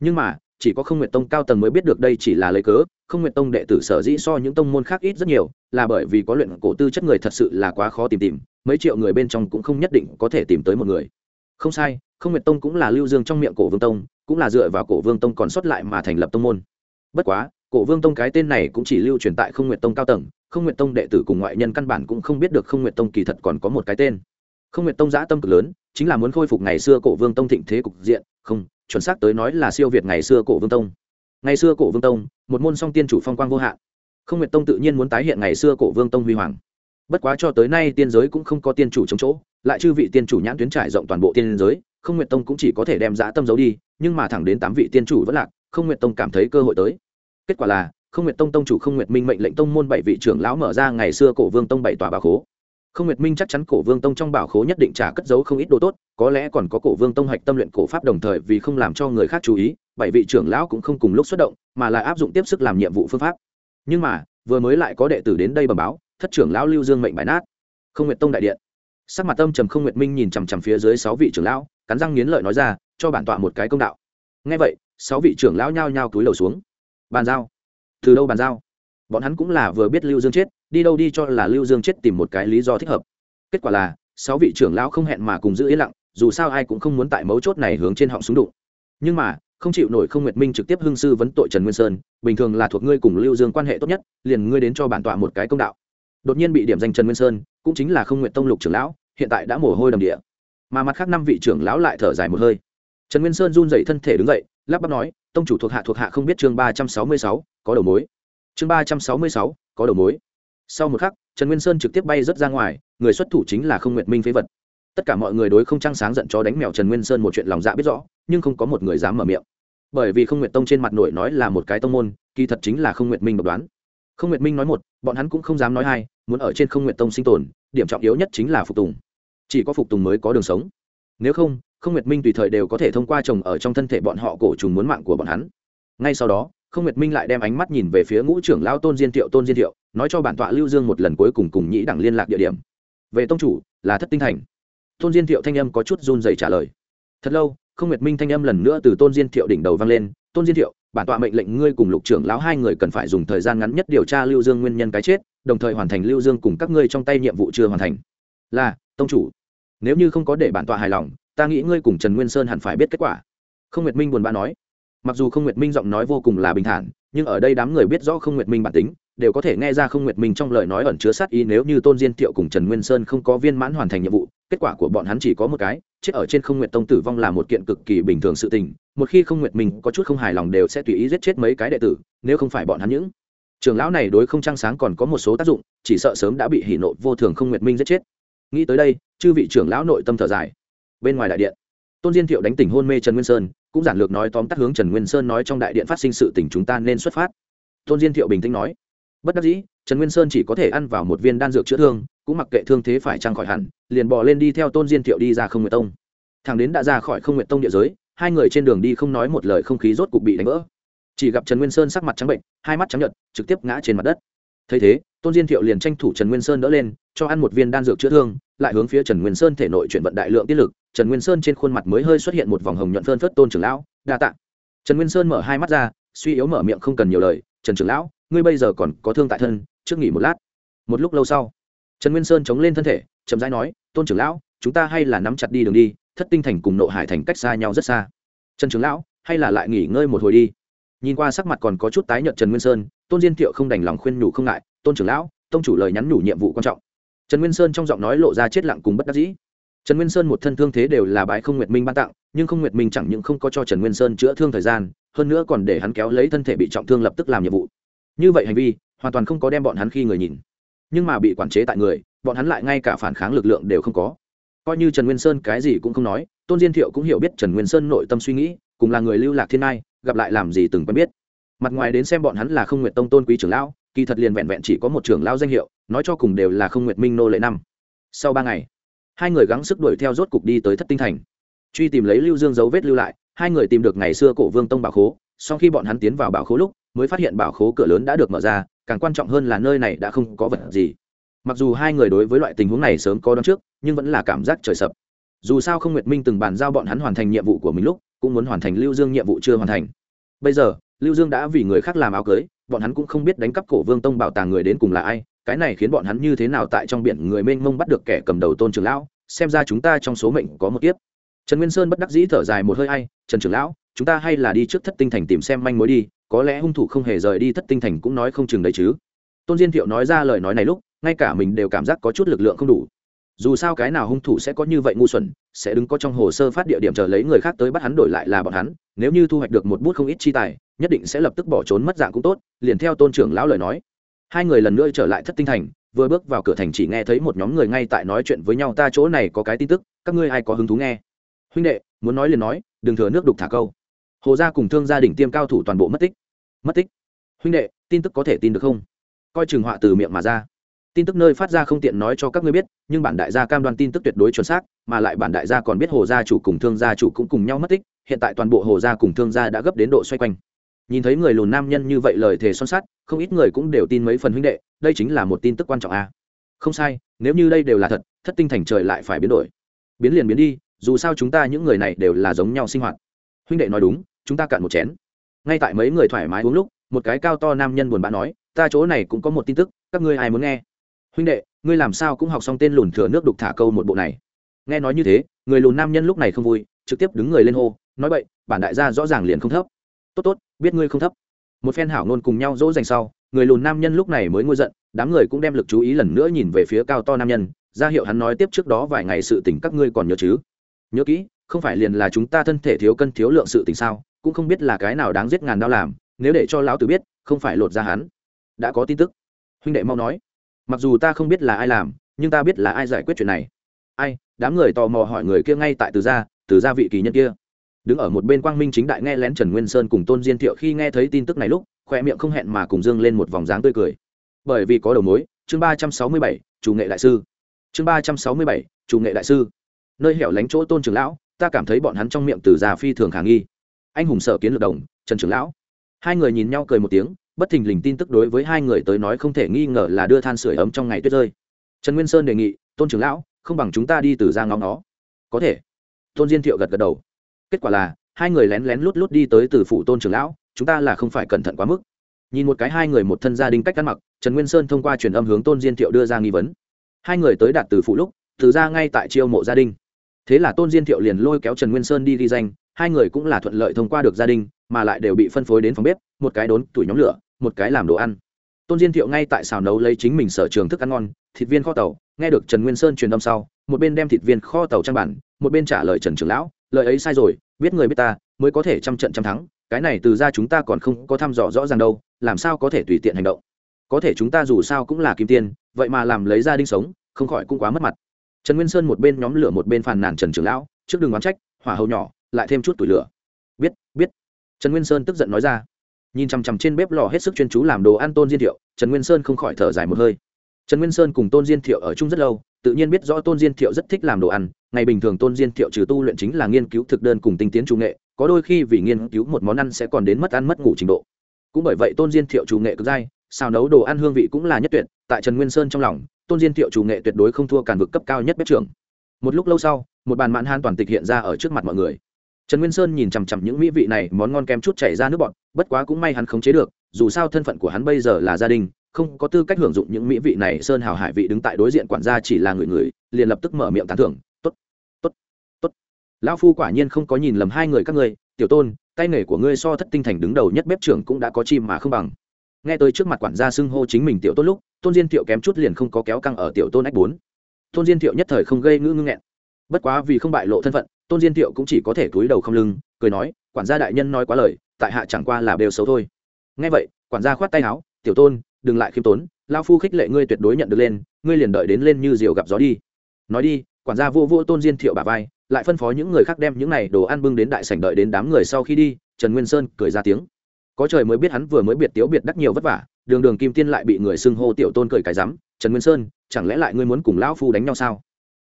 Nhưng mà, chỉ có không nguyệt tông cao tầng mới biết được đây chỉ là lấy cớ, không nguyệt tông đệ tử sở dĩ so những tông môn khác ít rất nhiều, là bởi vì có luyện cổ tư chất người thật sự là quá khó tìm tìm, mấy triệu người bên trong cũng không nhất định có thể tìm tới một người. Không sai, không nguyệt tông cũng là lưu dương trong miệng cổ vương tông, cũng là dựa vào cổ vương tông còn sót lại mà thành lập tông môn. Bất quá cổ vương tông cái tên này cũng chỉ lưu truyền tại không nguyệt tông cao tầng, không nguyệt tông đệ tử cùng ngoại nhân căn bản cũng không biết được không nguyệt tông kỳ thật còn có một cái tên. Không nguyệt tông giã tâm cực lớn, chính là muốn khôi phục ngày xưa cổ vương tông thịnh thế cục diện, không, chuẩn xác tới nói là siêu việt ngày xưa cổ vương tông. Ngày xưa cổ vương tông, một môn song tiên chủ phong quang vô hạn. Không nguyệt tông tự nhiên muốn tái hiện ngày xưa cổ vương tông huy hoàng. Bất quá cho tới nay tiên giới cũng không có tiên chủ chống chỗ, lại chư vị tiên chủ nhãn tuyến trải rộng toàn bộ tiên giới, không nguyệt tông cũng chỉ có thể đem giã tâm giấu đi, nhưng mà thẳng đến tám vị tiên chủ vẫn lạc, không nguyệt tông cảm thấy cơ hội tới kết quả là, không nguyệt tông tông chủ không nguyệt minh mệnh lệnh tông môn bảy vị trưởng lão mở ra ngày xưa cổ vương tông bảy tòa bảo khố. Không nguyệt minh chắc chắn cổ vương tông trong bảo khố nhất định trả cất giấu không ít đồ tốt, có lẽ còn có cổ vương tông hạch tâm luyện cổ pháp đồng thời vì không làm cho người khác chú ý, bảy vị trưởng lão cũng không cùng lúc xuất động, mà là áp dụng tiếp sức làm nhiệm vụ phương pháp. Nhưng mà, vừa mới lại có đệ tử đến đây bẩm báo, thất trưởng lão lưu dương mệnh bài nát. Không nguyệt tông đại điện. Sắc mặt tâm trầm không nguyệt minh nhìn chằm chằm phía dưới sáu vị trưởng lão, cắn răng nghiến lợi nói ra, cho bản tọa một cái công đạo. Ngay vậy, sáu vị trưởng lão nhao nhao túi lầu xuống bàn giao. Từ đâu bàn giao? Bọn hắn cũng là vừa biết lưu dương chết, đi đâu đi cho là lưu dương chết tìm một cái lý do thích hợp. Kết quả là, sáu vị trưởng lão không hẹn mà cùng giữ yên lặng, dù sao ai cũng không muốn tại mấu chốt này hướng trên họng súng đụng. Nhưng mà, không chịu nổi không nguyệt minh trực tiếp hưng sư vấn tội trần nguyên sơn, bình thường là thuộc ngươi cùng lưu dương quan hệ tốt nhất, liền ngươi đến cho bản tọa một cái công đạo. Đột nhiên bị điểm danh trần nguyên sơn, cũng chính là không nguyện tông lục trưởng lão, hiện tại đã mồ hôi đầm địa. Mà mặt khác năm vị trưởng lão lại thở dài một hơi. Trần nguyên sơn run dậy thân thể đứng dậy, lắp bắp nói tông chủ thuộc hạ thuộc hạ không biết chương ba trăm sáu mươi sáu, có đầu mối. Chương ba trăm sáu mươi sáu, có đầu mối. Sau một khắc, trần nguyên sơn trực tiếp bay rớt ra ngoài, người xuất thủ chính là không nguyệt minh phế vật. Tất cả mọi người đối không trăng sáng giận cho đánh mèo trần nguyên sơn một chuyện lòng dạ biết rõ, nhưng không có một người dám mở miệng. Bởi vì không nguyệt tông trên mặt nổi nói là một cái tông môn, kỳ thật chính là không nguyệt minh độc đoán. Không nguyệt minh nói một, bọn hắn cũng không dám nói hai, muốn ở trên không nguyệt tông sinh tồn, điểm trọng yếu nhất chính là phục tùng. Chỉ có phục tùng mới có đường sống. Nếu không không nguyệt minh tùy thời đều có thể thông qua chồng ở trong thân thể bọn họ cổ trùng muốn mạng của bọn hắn. Ngay sau đó, không nguyệt minh lại đem ánh mắt nhìn về phía ngũ trưởng lao tôn diên thiệu, tôn diên thiệu, nói cho bản tọa lưu dương một lần cuối cùng cùng nhĩ đẳng liên lạc địa điểm. Về tông chủ, là thất tinh thành. Tôn diên thiệu thanh âm có chút run dày trả lời. Thật lâu, không nguyệt minh thanh âm lần nữa từ tôn diên thiệu đỉnh đầu vang lên. Tôn diên thiệu, bản tọa mệnh lệnh ngươi cùng lục trưởng lão hai người cần phải dùng thời gian ngắn nhất điều tra lưu dương nguyên nhân cái chết, đồng thời hoàn thành lưu dương cùng các ngươi trong tay nhiệm vụ chưa hoàn thành. Là, tông chủ. Nếu như không có để bản tọa hài lòng ta nghĩ ngươi cùng trần nguyên sơn hẳn phải biết kết quả. Không nguyệt minh buồn bã nói. Mặc dù không nguyệt minh giọng nói vô cùng là bình thản, nhưng ở đây đám người biết rõ không nguyệt minh bản tính, đều có thể nghe ra không nguyệt minh trong lời nói ẩn chứa sát ý nếu như tôn diên tiệu cùng trần nguyên sơn không có viên mãn hoàn thành nhiệm vụ, kết quả của bọn hắn chỉ có một cái, chết ở trên không nguyệt tông tử vong là một kiện cực kỳ bình thường sự tình, một khi không nguyệt minh có chút không hài lòng đều sẽ tùy ý giết chết mấy cái đệ tử, nếu không phải bọn hắn những trường lão này đối không trăng sáng còn có một số tác dụng, chỉ sợ sớm đã bị hỉ nộ vô thường không nguyệt minh giết chết. Nghĩ tới đây, chư vị trưởng lão nội tâm thở dài bên ngoài đại điện. Tôn diên thiệu đánh tỉnh hôn mê trần nguyên sơn, cũng giản lược nói tóm tắt hướng trần nguyên sơn nói trong đại điện phát sinh sự tình chúng ta nên xuất phát. Tôn diên thiệu bình tĩnh nói, bất đắc dĩ, trần nguyên sơn chỉ có thể ăn vào một viên đan dược chữa thương, cũng mặc kệ thương thế phải trăng khỏi hẳn, liền bỏ lên đi theo tôn diên thiệu đi ra không nguyện tông. Thằng đến đã ra khỏi không nguyện tông địa giới, hai người trên đường đi không nói một lời không khí rốt cục bị đánh vỡ. Chỉ gặp trần nguyên sơn sắc mặt trắng bệnh, hai mắt trắng nhợt, trực tiếp ngã trên mặt đất. Thấy thế, tôn diên thiệu liền tranh thủ trần nguyên sơn đỡ lên, cho ăn một viên đan dược chữa thương, lại hướng phía trần nguyên sơn thể nội chuyển vận đại lượng tiết lực trần nguyên sơn trên khuôn mặt mới hơi xuất hiện một vòng hồng nhuận phơn phất tôn trưởng lão, đa t ạ trần nguyên sơn mở hai mắt ra, suy yếu mở miệng không cần nhiều lời, trần trưởng lão, ngươi bây giờ còn có thương tại thân, trước nghỉ một lát. Một lúc lâu sau, trần nguyên sơn chống lên thân thể, chậm rãi nói, tôn trưởng lão, chúng ta hay là nắm chặt đi đường đi, thất tinh thành cùng nộ hải thành cách xa nhau rất xa. Trần trưởng lão, hay là lại nghỉ ngơi một hồi đi. Nhìn qua sắc mặt còn có chút tái nhợt trần nguyên sơn, tôn diên thiệu không đành lòng khuyên nhủ không ngại, tôn trưởng lão, tông chủ lời nhắn nhủ nhiệm vụ quan trọng. Trần nguyên sơn trong giọng nói lộ ra chết lặng cùng bất đắc dĩ trần nguyên sơn một thân thương thế đều là bái không nguyệt minh ban tặng, nhưng không nguyệt minh chẳng những không có cho trần nguyên sơn chữa thương thời gian, hơn nữa còn để hắn kéo lấy thân thể bị trọng thương lập tức làm nhiệm vụ. Như vậy hành vi, hoàn toàn không có đem bọn hắn khi người nhìn. Nhưng mà bị quản chế tại người, bọn hắn lại ngay cả phản kháng lực lượng đều không có. Coi như trần nguyên sơn cái gì cũng không nói, tôn diên thiệu cũng hiểu biết trần nguyên sơn nội tâm suy nghĩ, cùng là người lưu lạc thiên ai gặp lại làm gì từng quen biết. Mặt ngoài đến xem bọn hắn là không nguyệt tông tôn quý trưởng lão, kỳ thật liền vẹn vẹn chỉ có một trưởng lão danh hiệu, nói cho cùng đều là không nguyệt minh nô lệ năm. Sau ba ngày hai người gắng sức đuổi theo rốt cục đi tới thất tinh thành. Truy tìm lấy lưu dương dấu vết lưu lại, hai người tìm được ngày xưa cổ vương tông bảo khố, sau khi bọn hắn tiến vào bảo khố lúc, mới phát hiện bảo khố cửa lớn đã được mở ra, càng quan trọng hơn là nơi này đã không có vật gì. Mặc dù hai người đối với loại tình huống này sớm có đón trước, nhưng vẫn là cảm giác trời sập. Dù sao không nguyệt minh từng bàn giao bọn hắn hoàn thành nhiệm vụ của mình lúc, cũng muốn hoàn thành lưu dương nhiệm vụ chưa hoàn thành. Bây giờ, lưu dương đã vì người khác làm áo cưới, bọn hắn cũng không biết đánh cắp cổ vương tông bảo tàng người đến cùng là ai cái này khiến bọn hắn như thế nào tại trong biển người mênh mông bắt được kẻ cầm đầu tôn trưởng lão, xem ra chúng ta trong số mệnh có một kiếp. Trần nguyên sơn bất đắc dĩ thở dài một hơi hay trần trưởng lão, chúng ta hay là đi trước thất tinh thành tìm xem manh mối đi, có lẽ hung thủ không hề rời đi thất tinh thành cũng nói không chừng đấy chứ. Tôn diên thiệu nói ra lời nói này lúc, ngay cả mình đều cảm giác có chút lực lượng không đủ. Dù sao cái nào hung thủ sẽ có như vậy ngu xuẩn, sẽ đứng có trong hồ sơ phát địa điểm chờ lấy người khác tới bắt hắn đổi lại là bọn hắn, nếu như thu hoạch được một bút không ít chi tài, nhất định sẽ lập tức bỏ trốn mất dạng cũng tốt, liền theo tôn trưởng lão lời nói hai người lần nữa trở lại thất tinh thành, vừa bước vào cửa thành chỉ nghe thấy một nhóm người ngay tại nói chuyện với nhau, ta chỗ này có cái tin tức, các ngươi ai có hứng thú nghe? Huynh đệ, muốn nói liền nói, đừng thừa nước đục thả câu. Hồ gia cùng thương gia đình tiêm cao thủ toàn bộ mất tích. Mất tích? Huynh đệ, tin tức có thể tin được không? Coi chừng họa từ miệng mà ra. Tin tức nơi phát ra không tiện nói cho các ngươi biết, nhưng bản đại gia cam đoan tin tức tuyệt đối chuẩn xác, mà lại bản đại gia còn biết hồ gia chủ cùng thương gia chủ cũng cùng nhau mất tích, hiện tại toàn bộ hồ gia cùng thương gia đã gấp đến độ xoay quanh nhìn thấy người lùn nam nhân như vậy lời thề son sắt, không ít người cũng đều tin mấy phần huynh đệ, đây chính là một tin tức quan trọng a à. không sai, nếu như đây đều là thật, thất tinh thành trời lại phải biến đổi. Biến liền biến đi, dù sao chúng ta những người này đều là giống nhau sinh hoạt. Huynh đệ nói đúng, chúng ta cạn một chén. Ngay tại mấy người thoải mái uống lúc, một cái cao to nam nhân buồn bã nói, ta chỗ này cũng có một tin tức, các ngươi ai muốn nghe? Huynh đệ, ngươi làm sao cũng học xong tên lùn thừa nước đục thả câu một bộ này. Nghe nói như thế, người lùn nam nhân lúc này không vui, trực tiếp đứng người lên hô, nói vậy bản đại gia rõ ràng liền không thấp tốt tốt, biết ngươi không thấp. Một phen hảo nôn cùng nhau dỗ dành sau, người lùn nam nhân lúc này mới ngôi giận, đám người cũng đem lực chú ý lần nữa nhìn về phía cao to nam nhân, ra hiệu hắn nói tiếp trước đó vài ngày sự tình các ngươi còn nhớ chứ? Nhớ kỹ, không phải liền là chúng ta thân thể thiếu cân thiếu lượng sự tình sao, cũng không biết là cái nào đáng giết ngàn đau làm, nếu để cho lão tử biết, không phải lột ra hắn. Đã có tin tức. Huynh đệ mau nói. Mặc dù ta không biết là ai làm, nhưng ta biết là ai giải quyết chuyện này. Ai, đám người tò mò hỏi người kia ngay tại từ gia từ gia vị kỳ nhân kia đứng ở một bên quang minh chính đại nghe lén trần nguyên sơn cùng tôn diên thiệu khi nghe thấy tin tức này lúc khoe miệng không hẹn mà cùng dương lên một vòng dáng tươi cười. Bởi vì có đầu mối, chương ba trăm sáu mươi bảy, chủ nghệ đại sư. Chương ba trăm sáu mươi bảy, chủ nghệ đại sư. Nơi hẻo lánh chỗ tôn trường lão, ta cảm thấy bọn hắn trong miệng từ già phi thường khả nghi. Anh hùng sở kiến lược đồng, trần trường lão. Hai người nhìn nhau cười một tiếng, bất thình lình tin tức đối với hai người tới nói không thể nghi ngờ là đưa than sửa ấm trong ngày tuyết rơi. Trần nguyên sơn đề nghị, tôn trưởng lão, không bằng chúng ta đi từ ra ngóng nó có thể. Tôn diên thiệu gật gật đầu kết quả là, hai người lén lén lút lút đi tới từ phủ tôn trưởng lão, chúng ta là không phải cẩn thận quá mức. Nhìn một cái hai người một thân gia đình cách ăn mặc, trần nguyên sơn thông qua truyền âm hướng tôn diên thiệu đưa ra nghi vấn. Hai người tới đạt từ phủ lúc, từ ra ngay tại chiêu mộ gia đình. Thế là tôn diên thiệu liền lôi kéo trần nguyên sơn đi ghi danh, hai người cũng là thuận lợi thông qua được gia đình, mà lại đều bị phân phối đến phòng bếp, một cái đốn tuổi nhóm lửa, một cái làm đồ ăn. Tôn diên thiệu ngay tại xào nấu lấy chính mình sở trường thức ăn ngon, thịt viên kho tàu, nghe được trần nguyên sơn truyền âm sau, một bên đem thịt viên kho tàu trang bản, một bên trả lời trần trưởng lão lời ấy sai rồi, biết người biết ta, mới có thể trăm trận trăm thắng, cái này từ ra chúng ta còn không có thăm dò rõ ràng đâu, làm sao có thể tùy tiện hành động? Có thể chúng ta dù sao cũng là kim tiên, vậy mà làm lấy gia đình sống, không khỏi cũng quá mất mặt. Trần nguyên sơn một bên nhóm lửa một bên phàn nàn trần trưởng lão, trước đường oán trách, hỏa hầu nhỏ, lại thêm chút tuổi lửa. Biết biết. Trần nguyên sơn tức giận nói ra. Nhìn chằm chằm trên bếp lò hết sức chuyên chú làm đồ ăn tôn diên thiệu, trần nguyên sơn không khỏi thở dài một hơi. Trần nguyên sơn cùng tôn diên thiệu ở chung rất lâu, tự nhiên biết rõ tôn diên thiệu rất thích làm đồ ăn ngày bình thường tôn diên thiệu trừ tu luyện chính là nghiên cứu thực đơn cùng tinh tiến trung nghệ, có đôi khi vì nghiên cứu một món ăn sẽ còn đến mất ăn mất ngủ trình độ. Cũng bởi vậy tôn diên thiệu chủ nghệ cực dai, xào nấu đồ ăn hương vị cũng là nhất tuyệt, tại trần nguyên sơn trong lòng, tôn diên thiệu chủ nghệ tuyệt đối không thua càn vực cấp cao nhất bếp trưởng. Một lúc lâu sau, một bàn mãn han toàn tịch hiện ra ở trước mặt mọi người. Trần nguyên sơn nhìn chằm chằm những mỹ vị này, món ngon kem chút chảy ra nước bọt, bất quá cũng may hắn khống chế được, dù sao thân phận của hắn bây giờ là gia đình, không có tư cách hưởng dụng những mỹ vị này, sơn hào hải vị đứng tại đối diện quản gia chỉ là người người, liền lập tức mở miệng tán thưởng lão phu quả nhiên không có nhìn lầm hai người các ngươi, tiểu tôn, tay nghề của ngươi so thất tinh thành đứng đầu nhất bếp trưởng cũng đã có chim mà không bằng. Nghe tới trước mặt quản gia xưng hô chính mình tiểu tôn lúc, tôn diên thiệu kém chút liền không có kéo căng ở tiểu tôn ách bốn. Tôn diên thiệu nhất thời không gây ngữ ngưng nghẹn. Bất quá vì không bại lộ thân phận, tôn diên thiệu cũng chỉ có thể túi đầu không lưng, cười nói, quản gia đại nhân nói quá lời, tại hạ chẳng qua là đều xấu thôi. Nghe vậy, quản gia khoát tay áo, tiểu tôn, đừng lại khiêm tốn lao phu khích lệ ngươi tuyệt đối nhận được lên, ngươi liền đợi đến lên như diều gặp gió đi. Nói đi, quản gia vô vô tôn diên thiệu bà vai lại phân phó những người khác đem những này đồ ăn bưng đến đại sảnh đợi đến đám người sau khi đi, trần nguyên sơn cười ra tiếng. Có trời mới biết hắn vừa mới biệt tiếu biệt đắc nhiều vất vả, đường đường kim tiên lại bị người xưng hô tiểu tôn cười cái rắm, trần nguyên sơn, chẳng lẽ lại ngươi muốn cùng lão phu đánh nhau sao?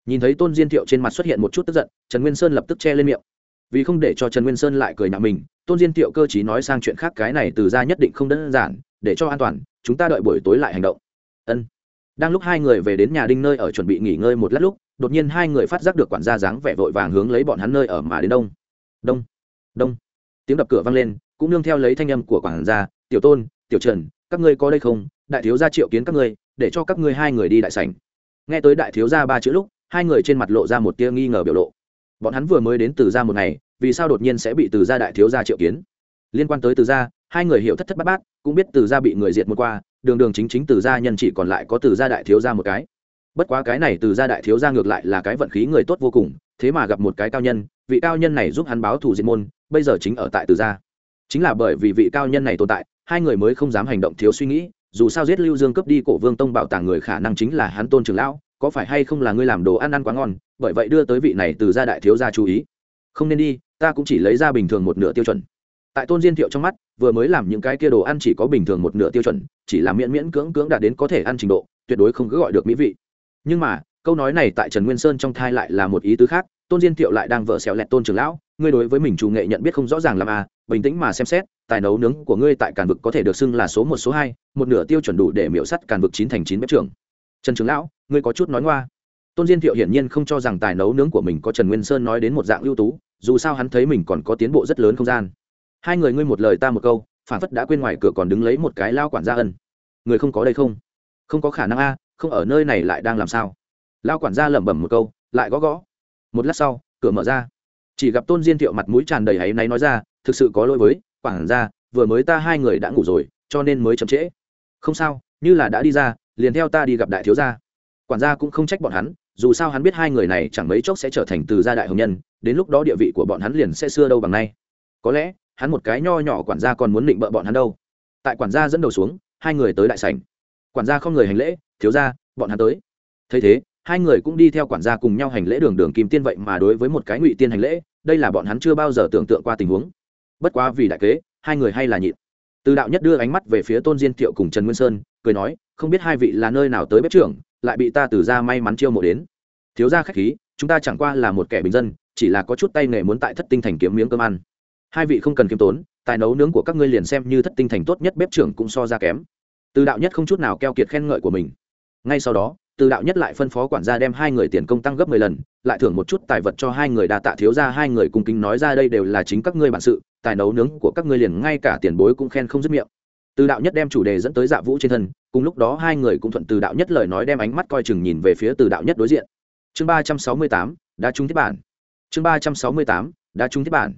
Nhìn thấy tôn diên thiệu trên mặt xuất hiện một chút tức giận, trần nguyên sơn lập tức che lên miệng. Vì không để cho trần nguyên sơn lại cười nhạo mình, tôn diên thiệu cơ chí nói sang chuyện khác cái này từ ra nhất định không đơn giản, để cho an toàn, chúng ta đợi buổi tối lại hành động. Ân đang lúc hai người về đến nhà đinh nơi ở chuẩn bị nghỉ ngơi một lát lúc, đột nhiên hai người phát giác được quản gia dáng vẻ vội vàng hướng lấy bọn hắn nơi ở mà đến đông. Đông đông. Tiếng đập cửa vang lên, cũng nương theo lấy thanh âm của quản gia, tiểu tôn, tiểu trần, các ngươi có đây không? Đại thiếu gia triệu kiến các ngươi, để cho các ngươi hai người đi đại sảnh. Nghe tới đại thiếu gia ba chữ lúc, hai người trên mặt lộ ra một tia nghi ngờ biểu lộ. Bọn hắn vừa mới đến từ gia một ngày, vì sao đột nhiên sẽ bị từ gia đại thiếu gia triệu kiến? Liên quan tới từ gia, hai người hiểu thất thất bát bát, cũng biết từ gia bị người diệt một qua đường đường chính chính từ gia nhân chỉ còn lại có từ gia đại thiếu gia một cái. Bất quá cái này từ gia đại thiếu gia ngược lại là cái vận khí người tốt vô cùng, thế mà gặp một cái cao nhân, vị cao nhân này giúp hắn báo thù diệt môn, bây giờ chính ở tại từ gia. Chính là bởi vì vị cao nhân này tồn tại, hai người mới không dám hành động thiếu suy nghĩ, dù sao giết lưu dương cướp đi cổ vương tông bảo tàng người khả năng chính là hắn tôn trưởng lão, có phải hay không là ngươi làm đồ ăn ăn quá ngon, bởi vậy đưa tới vị này từ gia đại thiếu gia chú ý. Không nên đi, ta cũng chỉ lấy ra bình thường một nửa tiêu chuẩn. Tại tôn diên thiệu trong mắt vừa mới làm những cái kia đồ ăn chỉ có bình thường một nửa tiêu chuẩn, chỉ là miễn miễn cưỡng cưỡng đạt đến có thể ăn trình độ, tuyệt đối không cứ gọi được mỹ vị. Nhưng mà, câu nói này tại trần nguyên sơn trong thai lại là một ý tứ khác, tôn diên thiệu lại đang vợ xẻo lẹt tôn trường lão, ngươi đối với mình chủ nghệ nhận biết không rõ ràng làm à bình tĩnh mà xem xét, tài nấu nướng của ngươi tại càn vực có thể được xưng là số một, số hai, một nửa tiêu chuẩn đủ để miễu sắt càn vực chín thành chín bếp trưởng. Trần trường lão, ngươi có chút nói ngoa. Tôn diên thiệu hiển nhiên không cho rằng tài nấu nướng của mình có trần nguyên sơn nói đến một dạng ưu tú, dù sao hắn thấy mình còn có tiến bộ rất lớn không gian hai người ngươi một lời ta một câu, phản phất đã quên ngoài cửa còn đứng lấy một cái lao quản gia ân. Người không có đây không? Không có khả năng a, không ở nơi này lại đang làm sao? Lao quản gia lẩm bẩm một câu, lại gõ gõ. Một lát sau, cửa mở ra. Chỉ gặp tôn diên thiệu mặt mũi tràn đầy háy náy nói ra, thực sự có lỗi với, quản gia, vừa mới ta hai người đã ngủ rồi, cho nên mới chậm trễ. Không sao, như là đã đi ra, liền theo ta đi gặp đại thiếu gia. Quản gia cũng không trách bọn hắn, dù sao hắn biết hai người này chẳng mấy chốc sẽ trở thành từ gia đại hồng nhân, đến lúc đó địa vị của bọn hắn liền sẽ xưa đâu bằng nay. Có lẽ hắn một cái nho nhỏ quản gia còn muốn định bợ bọn hắn đâu. Tại quản gia dẫn đầu xuống, hai người tới đại sảnh. Quản gia không người hành lễ, thiếu gia, bọn hắn tới. Thấy thế, hai người cũng đi theo quản gia cùng nhau hành lễ đường đường kim tiên vậy mà đối với một cái ngụy tiên hành lễ, đây là bọn hắn chưa bao giờ tưởng tượng qua tình huống. Bất quá vì đại kế, hai người hay là nhịn. Từ đạo nhất đưa ánh mắt về phía tôn diên thiệu cùng trần nguyên sơn, cười nói, không biết hai vị là nơi nào tới bếp trưởng, lại bị ta từ ra may mắn chiêu mộ đến. Thiếu gia khách khí, chúng ta chẳng qua là một kẻ bình dân, chỉ là có chút tay nghề muốn tại thất tinh thành kiếm miếng cơm ăn hai vị không cần kiêm tốn, tài nấu nướng của các ngươi liền xem như thất tinh thành tốt nhất bếp trưởng cũng so ra kém. Từ đạo nhất không chút nào keo kiệt khen ngợi của mình. Ngay sau đó, từ đạo nhất lại phân phó quản gia đem hai người tiền công tăng gấp mười lần, lại thưởng một chút tài vật cho hai người đa tạ thiếu ra hai người cùng kính nói ra đây đều là chính các ngươi bản sự, tài nấu nướng của các ngươi liền ngay cả tiền bối cũng khen không dứt miệng. Từ đạo nhất đem chủ đề dẫn tới dạ vũ trên thân, cùng lúc đó hai người cũng thuận từ đạo nhất lời nói đem ánh mắt coi chừng nhìn về phía từ đạo nhất đối diện. Chương ba trăm sáu mươi tám đã trúng thiết bản. Chương ba trăm sáu mươi tám đã trúng thiết bản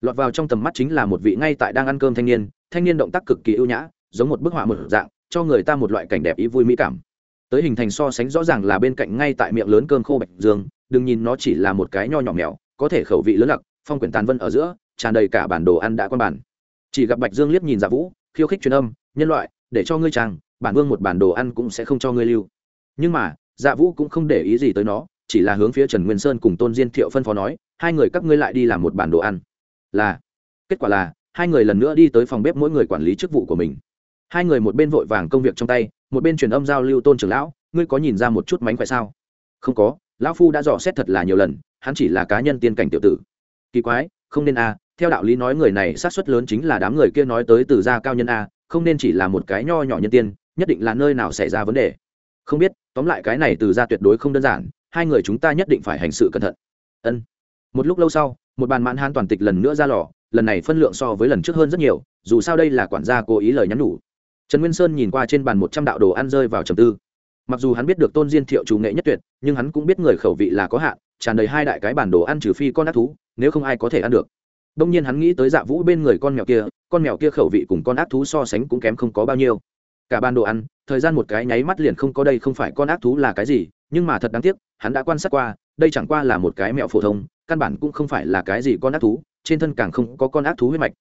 lọt vào trong tầm mắt chính là một vị ngay tại đang ăn cơm thanh niên thanh niên động tác cực kỳ ưu nhã, giống một bức họa mở dạng, cho người ta một loại cảnh đẹp ý vui mỹ cảm. Tới hình thành so sánh rõ ràng là bên cạnh ngay tại miệng lớn cơm khô bạch dương, đừng nhìn nó chỉ là một cái nho nhỏ mèo, có thể khẩu vị lớn lặc phong quyển tàn vân ở giữa, tràn đầy cả bản đồ ăn đã quan bản. Chỉ gặp bạch dương liếc nhìn dạ vũ, khiêu khích truyền âm, nhân loại, để cho ngươi chàng, bản vương một bản đồ ăn cũng sẽ không cho ngươi lưu. Nhưng mà dạ vũ cũng không để ý gì tới nó, chỉ là hướng phía trần nguyên sơn cùng tôn diên thiệu phân phó nói, hai người các ngươi lại đi làm một bản đồ ăn là, kết quả là, hai người lần nữa đi tới phòng bếp mỗi người quản lý chức vụ của mình. Hai người một bên vội vàng công việc trong tay, một bên truyền âm giao lưu tôn trưởng lão, ngươi có nhìn ra một chút mánh khỏe sao? Không có, lão phu đã dò xét thật là nhiều lần, hắn chỉ là cá nhân tiên cảnh tiểu tử. Kỳ quái, không nên a, theo đạo lý nói người này sát suất lớn chính là đám người kia nói tới từ gia cao nhân a, không nên chỉ là một cái nho nhỏ nhân tiên, nhất định là nơi nào xảy ra vấn đề. Không biết, tóm lại cái này từ gia tuyệt đối không đơn giản, hai người chúng ta nhất định phải hành sự cẩn thận. Ân một lúc lâu sau, một bàn mãn hán toàn tịch lần nữa ra lò, lần này phân lượng so với lần trước hơn rất nhiều, dù sao đây là quản gia cố ý lời nhắn nhủ. Trần nguyên sơn nhìn qua trên bàn một trăm đạo đồ ăn rơi vào trầm tư. Mặc dù hắn biết được tôn diên thiệu chủ nghệ nhất tuyệt, nhưng hắn cũng biết người khẩu vị là có hạn, tràn đầy hai đại cái bản đồ ăn trừ phi con ác thú, nếu không ai có thể ăn được. Đông nhiên hắn nghĩ tới dạ vũ bên người con mèo kia, con mèo kia khẩu vị cùng con ác thú so sánh cũng kém không có bao nhiêu. Cả bàn đồ ăn, thời gian một cái nháy mắt liền không có đây không phải con ác thú là cái gì, nhưng mà thật đáng tiếc, hắn đã quan sát qua, đây chẳng qua là một cái mẹo phổ thông căn bản cũng không phải là cái gì con ác thú, trên thân càng không có con ác thú huyết mạch.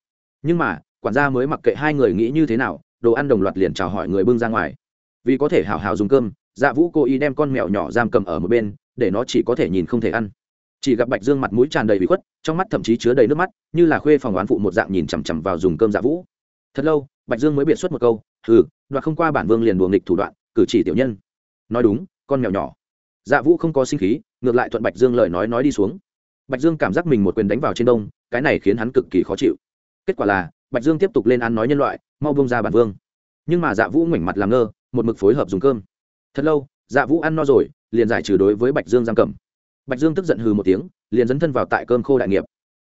Nhưng mà, quản gia mới mặc kệ hai người nghĩ như thế nào, đồ ăn đồng loạt liền chào hỏi người bưng ra ngoài. Vì có thể hào hào dùng cơm dạ vũ cố ý đem con mèo nhỏ giam cầm ở một bên, để nó chỉ có thể nhìn không thể ăn. Chỉ gặp bạch dương mặt mũi tràn đầy bị khuất, trong mắt thậm chí chứa đầy nước mắt, như là khuê phòng oán phụ một dạng nhìn chằm chằm vào dùng cơm dạ vũ. Thật lâu, bạch dương mới biện xuất một câu ừ đoạt không qua bản vương liền đùa nghịch thủ đoạn, cử chỉ tiểu nhân. Nói đúng, con mèo nhỏ. Dạ vũ không có sinh khí, ngược lại thuận bạch dương lời nói nói đi xuống bạch dương cảm giác mình một quyền đánh vào trên đông, cái này khiến hắn cực kỳ khó chịu. Kết quả là, bạch dương tiếp tục lên án nói nhân loại, mau bông ra bản vương. Nhưng mà dạ vũ ngoảnh mặt làm ngơ, một mực phối hợp dùng cơm. Thật lâu dạ vũ ăn no rồi, liền giải trừ đối với bạch dương giam cầm. Bạch dương tức giận hừ một tiếng, liền dấn thân vào tại cơm khô đại nghiệp.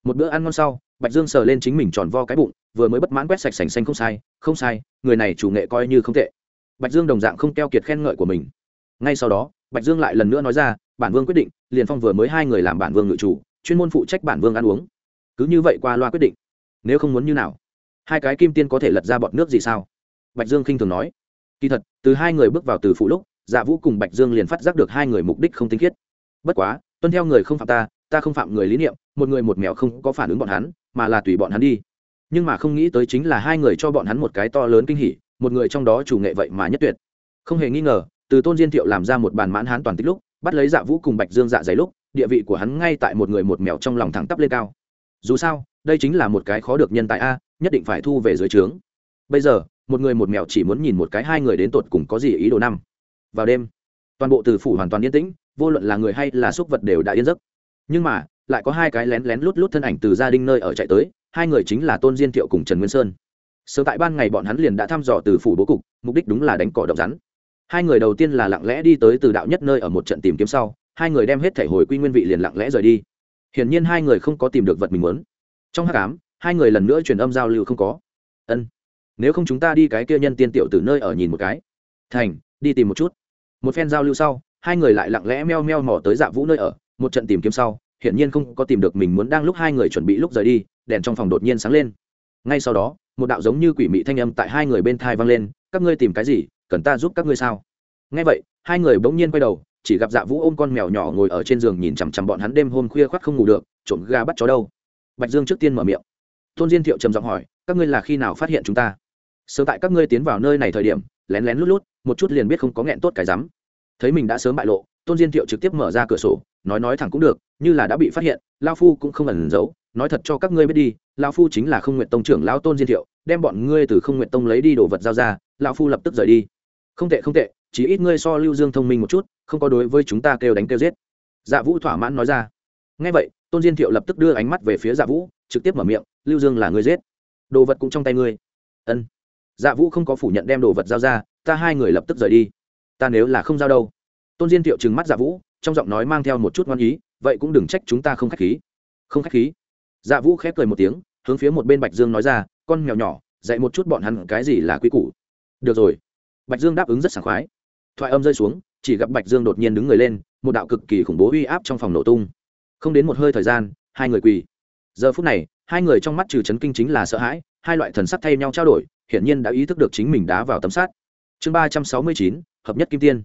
Một bữa ăn ngon sau, bạch dương sờ lên chính mình tròn vo cái bụng, vừa mới bất mãn quét sạch sành xanh không sai không sai, người này chủ nghệ coi như không tệ. Bạch dương đồng dạng không keo kiệt khen ngợi của mình. Ngay sau đó, bạch dương lại lần nữa nói ra, bản vương quyết định, liền phong vừa mới hai người làm bản vương ngự chủ chuyên môn phụ trách bản vương ăn uống. Cứ như vậy qua loa quyết định. Nếu không muốn như nào? Hai cái kim tiên có thể lật ra bọt nước gì sao? Bạch dương khinh thường nói. Kỳ thật, từ hai người bước vào từ phụ lúc dạ vũ cùng bạch dương liền phát giác được hai người mục đích không tinh khiết. Bất quá, tuân theo người không phạm ta ta không phạm người lý niệm, một người một mèo không có phản ứng bọn hắn, mà là tùy bọn hắn đi. Nhưng mà không nghĩ tới chính là hai người cho bọn hắn một cái to lớn kinh hỉ, một người trong đó chủ nghệ vậy mà nhất tuyệt. Không hề nghi ngờ, từ tôn diên thiệu làm ra một bàn mãn hán toàn tích lúc, bắt lấy dạ vũ cùng bạch dương dạ dày lúc địa vị của hắn ngay tại một người một mèo trong lòng thẳng tắp lên cao. Dù sao, đây chính là một cái khó được nhân tài a, nhất định phải thu về dưới trướng. Bây giờ, một người một mèo chỉ muốn nhìn một cái hai người đến tột cùng có gì ý đồ năm. Vào đêm, toàn bộ từ phủ hoàn toàn yên tĩnh, vô luận là người hay là súc vật đều đã yên giấc. Nhưng mà, lại có hai cái lén lén lút lút thân ảnh từ gia đình nơi ở chạy tới, hai người chính là tôn diên thiệu cùng trần nguyên sơn. Sớm tại ban ngày bọn hắn liền đã thăm dò từ phủ bố cục, mục đích đúng là đánh cỏ động rắn. Hai người đầu tiên là lặng lẽ đi tới từ đạo nhất nơi ở một trận tìm kiếm sau hai người đem hết thể hồi quy nguyên vị liền lặng lẽ rời đi. Hiển nhiên hai người không có tìm được vật mình muốn. Trong hát cám hai người lần nữa truyền âm giao lưu không có. Ân, nếu không chúng ta đi cái kia nhân tiên tiểu từ nơi ở nhìn một cái. Thành, đi tìm một chút. Một phen giao lưu sau, hai người lại lặng lẽ meo meo mò tới dạ vũ nơi ở, một trận tìm kiếm sau, hiển nhiên không có tìm được mình muốn đang lúc hai người chuẩn bị lúc rời đi, đèn trong phòng đột nhiên sáng lên. Ngay sau đó, một đạo giống như quỷ mị thanh âm tại hai người bên thai vang lên, các ngươi tìm cái gì? Cần ta giúp các ngươi sao? Ngay vậy, hai người bỗng nhiên quay đầu chỉ gặp dạ vũ ôm con mèo nhỏ ngồi ở trên giường nhìn chằm chằm bọn hắn đêm hôm khuya khoác không ngủ được, trộm gà bắt chó đâu. Bạch dương trước tiên mở miệng. Tôn diên thiệu trầm giọng hỏi, các ngươi là khi nào phát hiện chúng ta? Sớm tại các ngươi tiến vào nơi này thời điểm, lén lén lút lút, một chút liền biết không có nghẹn tốt cái rắm. Thấy mình đã sớm bại lộ, tôn diên thiệu trực tiếp mở ra cửa sổ, nói nói thẳng cũng được, như là đã bị phát hiện, lao phu cũng không ẩn giấu, nói thật cho các ngươi biết đi, lao phu chính là không nguyện tông trưởng lao tôn diên thiệu, đem bọn ngươi từ không nguyện tông lấy đi đồ vật giao ra, lao phu lập tức rời đi. Không tệ không tệ chỉ ít ngươi so lưu dương thông minh một chút, không có đối với chúng ta kêu đánh kêu giết. Dạ vũ thỏa mãn nói ra. Ngay vậy, tôn diên thiệu lập tức đưa ánh mắt về phía dạ vũ, trực tiếp mở miệng, lưu dương là ngươi giết. Đồ vật cũng trong tay ngươi. Ân. Dạ vũ không có phủ nhận đem đồ vật giao ra, ta hai người lập tức rời đi. Ta nếu là không giao đâu. Tôn diên thiệu trừng mắt dạ vũ, trong giọng nói mang theo một chút ngoan ý, vậy cũng đừng trách chúng ta không k h á c h khí. Không k h á c h khí? Dạ vũ khép cười một tiếng, hướng phía một bên bạch dương nói ra, con mèo nhỏ, dạy một chút bọn hắn cái gì là quy củ. Được rồi. Bạch dương đáp ứng rất sảng khoái thoại âm rơi xuống, chỉ gặp bạch dương đột nhiên đứng người lên, một đạo cực kỳ khủng bố uy áp trong phòng nổ tung. Không đến một hơi thời gian, hai người quỳ. Giờ phút này, hai người trong mắt trừ chấn kinh chính là sợ hãi, hai loại thần sắc thay nhau trao đổi, hiển nhiên đã ý thức được chính mình đá vào tấm sát chương ba trăm sáu mươi chín, hợp nhất kim tiên.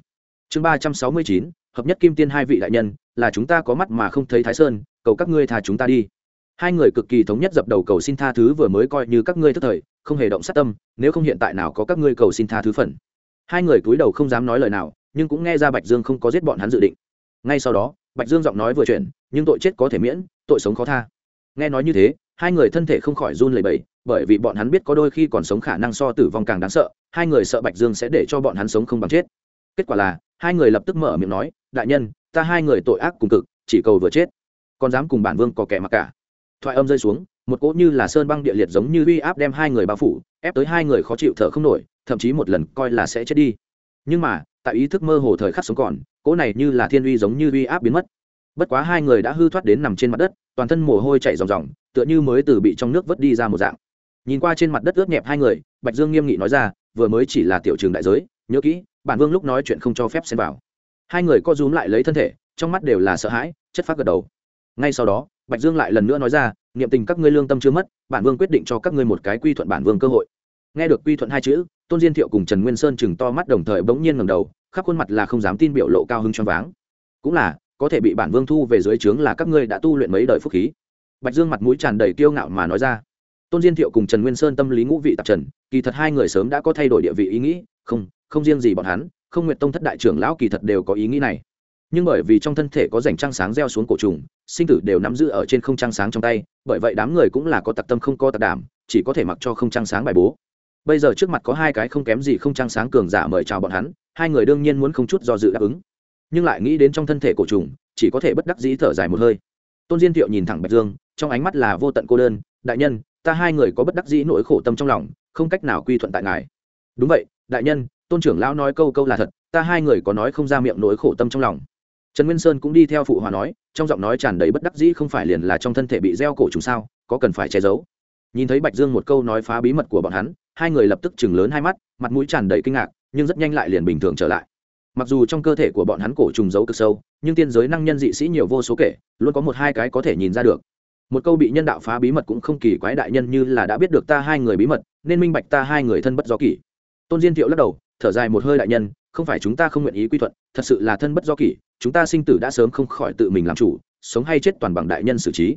Chương ba trăm sáu mươi chín, hợp nhất kim tiên hai vị đại nhân, là chúng ta có mắt mà không thấy thái sơn, cầu các ngươi tha chúng ta đi. Hai người cực kỳ thống nhất dập đầu cầu xin tha thứ vừa mới coi như các ngươi thất thời, không hề động sát tâm, nếu không hiện tại nào có các ngươi cầu xin tha thứ phần hai người cúi đầu không dám nói lời nào, nhưng cũng nghe ra bạch dương không có giết bọn hắn dự định. Ngay sau đó, bạch dương giọng nói vừa chuyển, nhưng tội chết có thể miễn, tội sống khó tha. Nghe nói như thế, hai người thân thể không khỏi run lẩy bẩy, bởi vì bọn hắn biết có đôi khi còn sống khả năng so tử vong càng đáng sợ, hai người sợ bạch dương sẽ để cho bọn hắn sống không bằng chết. Kết quả là, hai người lập tức mở miệng nói, đại nhân, ta hai người tội ác cùng cực, chỉ cầu vừa chết. Còn dám cùng bản vương có kẻ mặc cả. Thoại âm rơi xuống, một cỗ như là sơn băng địa liệt giống như uy áp đem hai người bao phủ, ép tới hai người khó chịu thở không nổi thậm chí một lần coi là sẽ chết đi. Nhưng mà, tại ý thức mơ hồ thời khắc sống còn, cỗ này như là thiên uy giống như uy áp biến mất. Bất quá hai người đã hư thoát đến nằm trên mặt đất, toàn thân mồ hôi chảy ròng ròng, tựa như mới từ bị trong nước vớt đi ra một dạng. Nhìn qua trên mặt đất ướt nhẹp hai người, bạch dương nghiêm nghị nói ra, vừa mới chỉ là tiểu trường đại giới, nhớ kỹ, bản vương lúc nói chuyện không cho phép xem vào. Hai người co rúm lại lấy thân thể, trong mắt đều là sợ hãi, chất phát gật đầu. Ngay sau đó, bạch dương lại lần nữa nói ra, niệm tình các ngươi lương tâm chưa mất, bản vương quyết định cho các ngươi một cái quy thuận bản vương cơ hội. Nghe được quy thuận hai chữ tôn diên thiệu cùng trần nguyên sơn chừng to mắt đồng thời bỗng nhiên ngầm đầu, khắp khuôn mặt là không dám tin biểu lộ cao hứng cho váng. Cũng là, có thể bị bản vương thu về dưới trướng là các ngươi đã tu luyện mấy đời phúc khí. Bạch dương mặt mũi tràn đầy kiêu ngạo mà nói ra. Tôn diên thiệu cùng trần nguyên sơn tâm lý ngũ vị tạp trần, kỳ thật hai người sớm đã có thay đổi địa vị ý nghĩ, không không riêng gì bọn hắn, không nguyện tông thất đại trưởng lão kỳ thật đều có ý nghĩ này. Nhưng bởi vì trong thân thể có rảnh trăng sáng gieo xuống cổ trùng, sinh tử đều nắm giữ ở trên không trăng sáng trong tay, bởi vậy đám người cũng là có tặc tâm không có tặc đảm, chỉ có thể mặc cho không trăng sáng bài bố bây giờ trước mặt có hai cái không kém gì không trang sáng cường giả mời chào bọn hắn, hai người đương nhiên muốn không chút do dự đáp ứng. Nhưng lại nghĩ đến trong thân thể cổ trùng chỉ có thể bất đắc dĩ thở dài một hơi. Tôn diên thiệu nhìn thẳng bạch dương, trong ánh mắt là vô tận cô đơn, đại nhân, ta hai người có bất đắc dĩ nỗi khổ tâm trong lòng, không cách nào quy thuận tại ngài. Đúng vậy, đại nhân, tôn trưởng lão nói câu câu là thật, ta hai người có nói không ra miệng nỗi khổ tâm trong lòng. Trần nguyên sơn cũng đi theo phụ hòa nói, trong giọng nói tràn đầy bất đắc dĩ không phải liền là trong thân thể bị gieo cổ trùng sao, có cần phải che giấu. Nhìn thấy bạch dương một câu nói phá bí mật của bọn hắn hai người lập tức chừng lớn hai mắt, mặt mũi tràn đầy kinh ngạc, nhưng rất nhanh lại liền bình thường trở lại. Mặc dù trong cơ thể của bọn hắn cổ trùng giấu cực sâu, nhưng tiên giới năng nhân dị sĩ nhiều vô số kể, luôn có một hai cái có thể nhìn ra được. Một câu bị nhân đạo phá bí mật cũng không kỳ quái đại nhân như là đã biết được ta hai người bí mật, nên minh bạch ta hai người thân bất do kỷ. Tôn diên thiệu lắc đầu, thở dài một hơi đại nhân, không phải chúng ta không nguyện ý quy thuận, thật sự là thân bất do kỷ, chúng ta sinh tử đã sớm không khỏi tự mình làm chủ, sống hay chết toàn bằng đại nhân xử trí.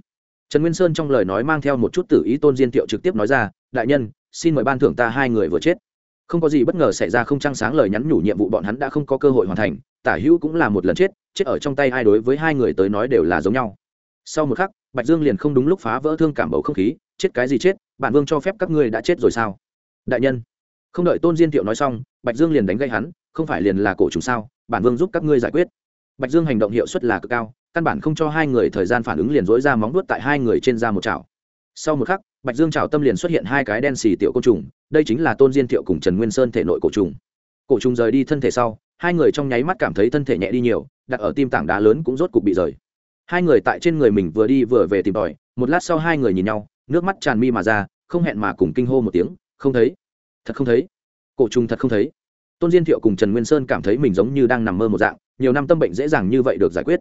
Trần nguyên sơn trong lời nói mang theo một chút tử ý tôn diên thiệu trực tiếp nói ra, đại nhân xin mời ban thưởng ta hai người vừa chết. Không có gì bất ngờ xảy ra không trăng sáng lời nhắn nhủ nhiệm vụ bọn hắn đã không có cơ hội hoàn thành, tả hữu cũng là một lần chết chết ở trong tay ai đối với hai người tới nói đều là giống nhau. Sau một khắc, bạch dương liền không đúng lúc phá vỡ thương cảm bầu không khí, chết cái gì chết, bản vương cho phép các ngươi đã chết rồi sao? Đại nhân, không đợi tôn diên thiệu nói xong, bạch dương liền đánh gây hắn, không phải liền là cổ trùng sao, bản vương giúp các ngươi giải quyết. Bạch dương hành động hiệu suất là cực cao, căn bản không cho hai người thời gian phản ứng liền dối ra móng đuốt tại hai người trên da một chảo. Sau một khắc bạch dương trào tâm liền xuất hiện hai cái đen xì tiểu côn trùng, đây chính là tôn diên thiệu cùng trần nguyên sơn thể nội cổ trùng. Cổ trùng rời đi thân thể sau, hai người trong nháy mắt cảm thấy thân thể nhẹ đi nhiều, đặt ở tim tảng đá lớn cũng rốt cục bị rời. Hai người tại trên người mình vừa đi vừa về tìm tòi, một lát sau hai người nhìn nhau, nước mắt tràn mi mà ra, không hẹn mà cùng kinh hô một tiếng, không thấy, thật không thấy, cổ trùng thật không thấy. Tôn diên thiệu cùng trần nguyên sơn cảm thấy mình giống như đang nằm mơ một dạng, nhiều năm tâm bệnh dễ dàng như vậy được giải quyết.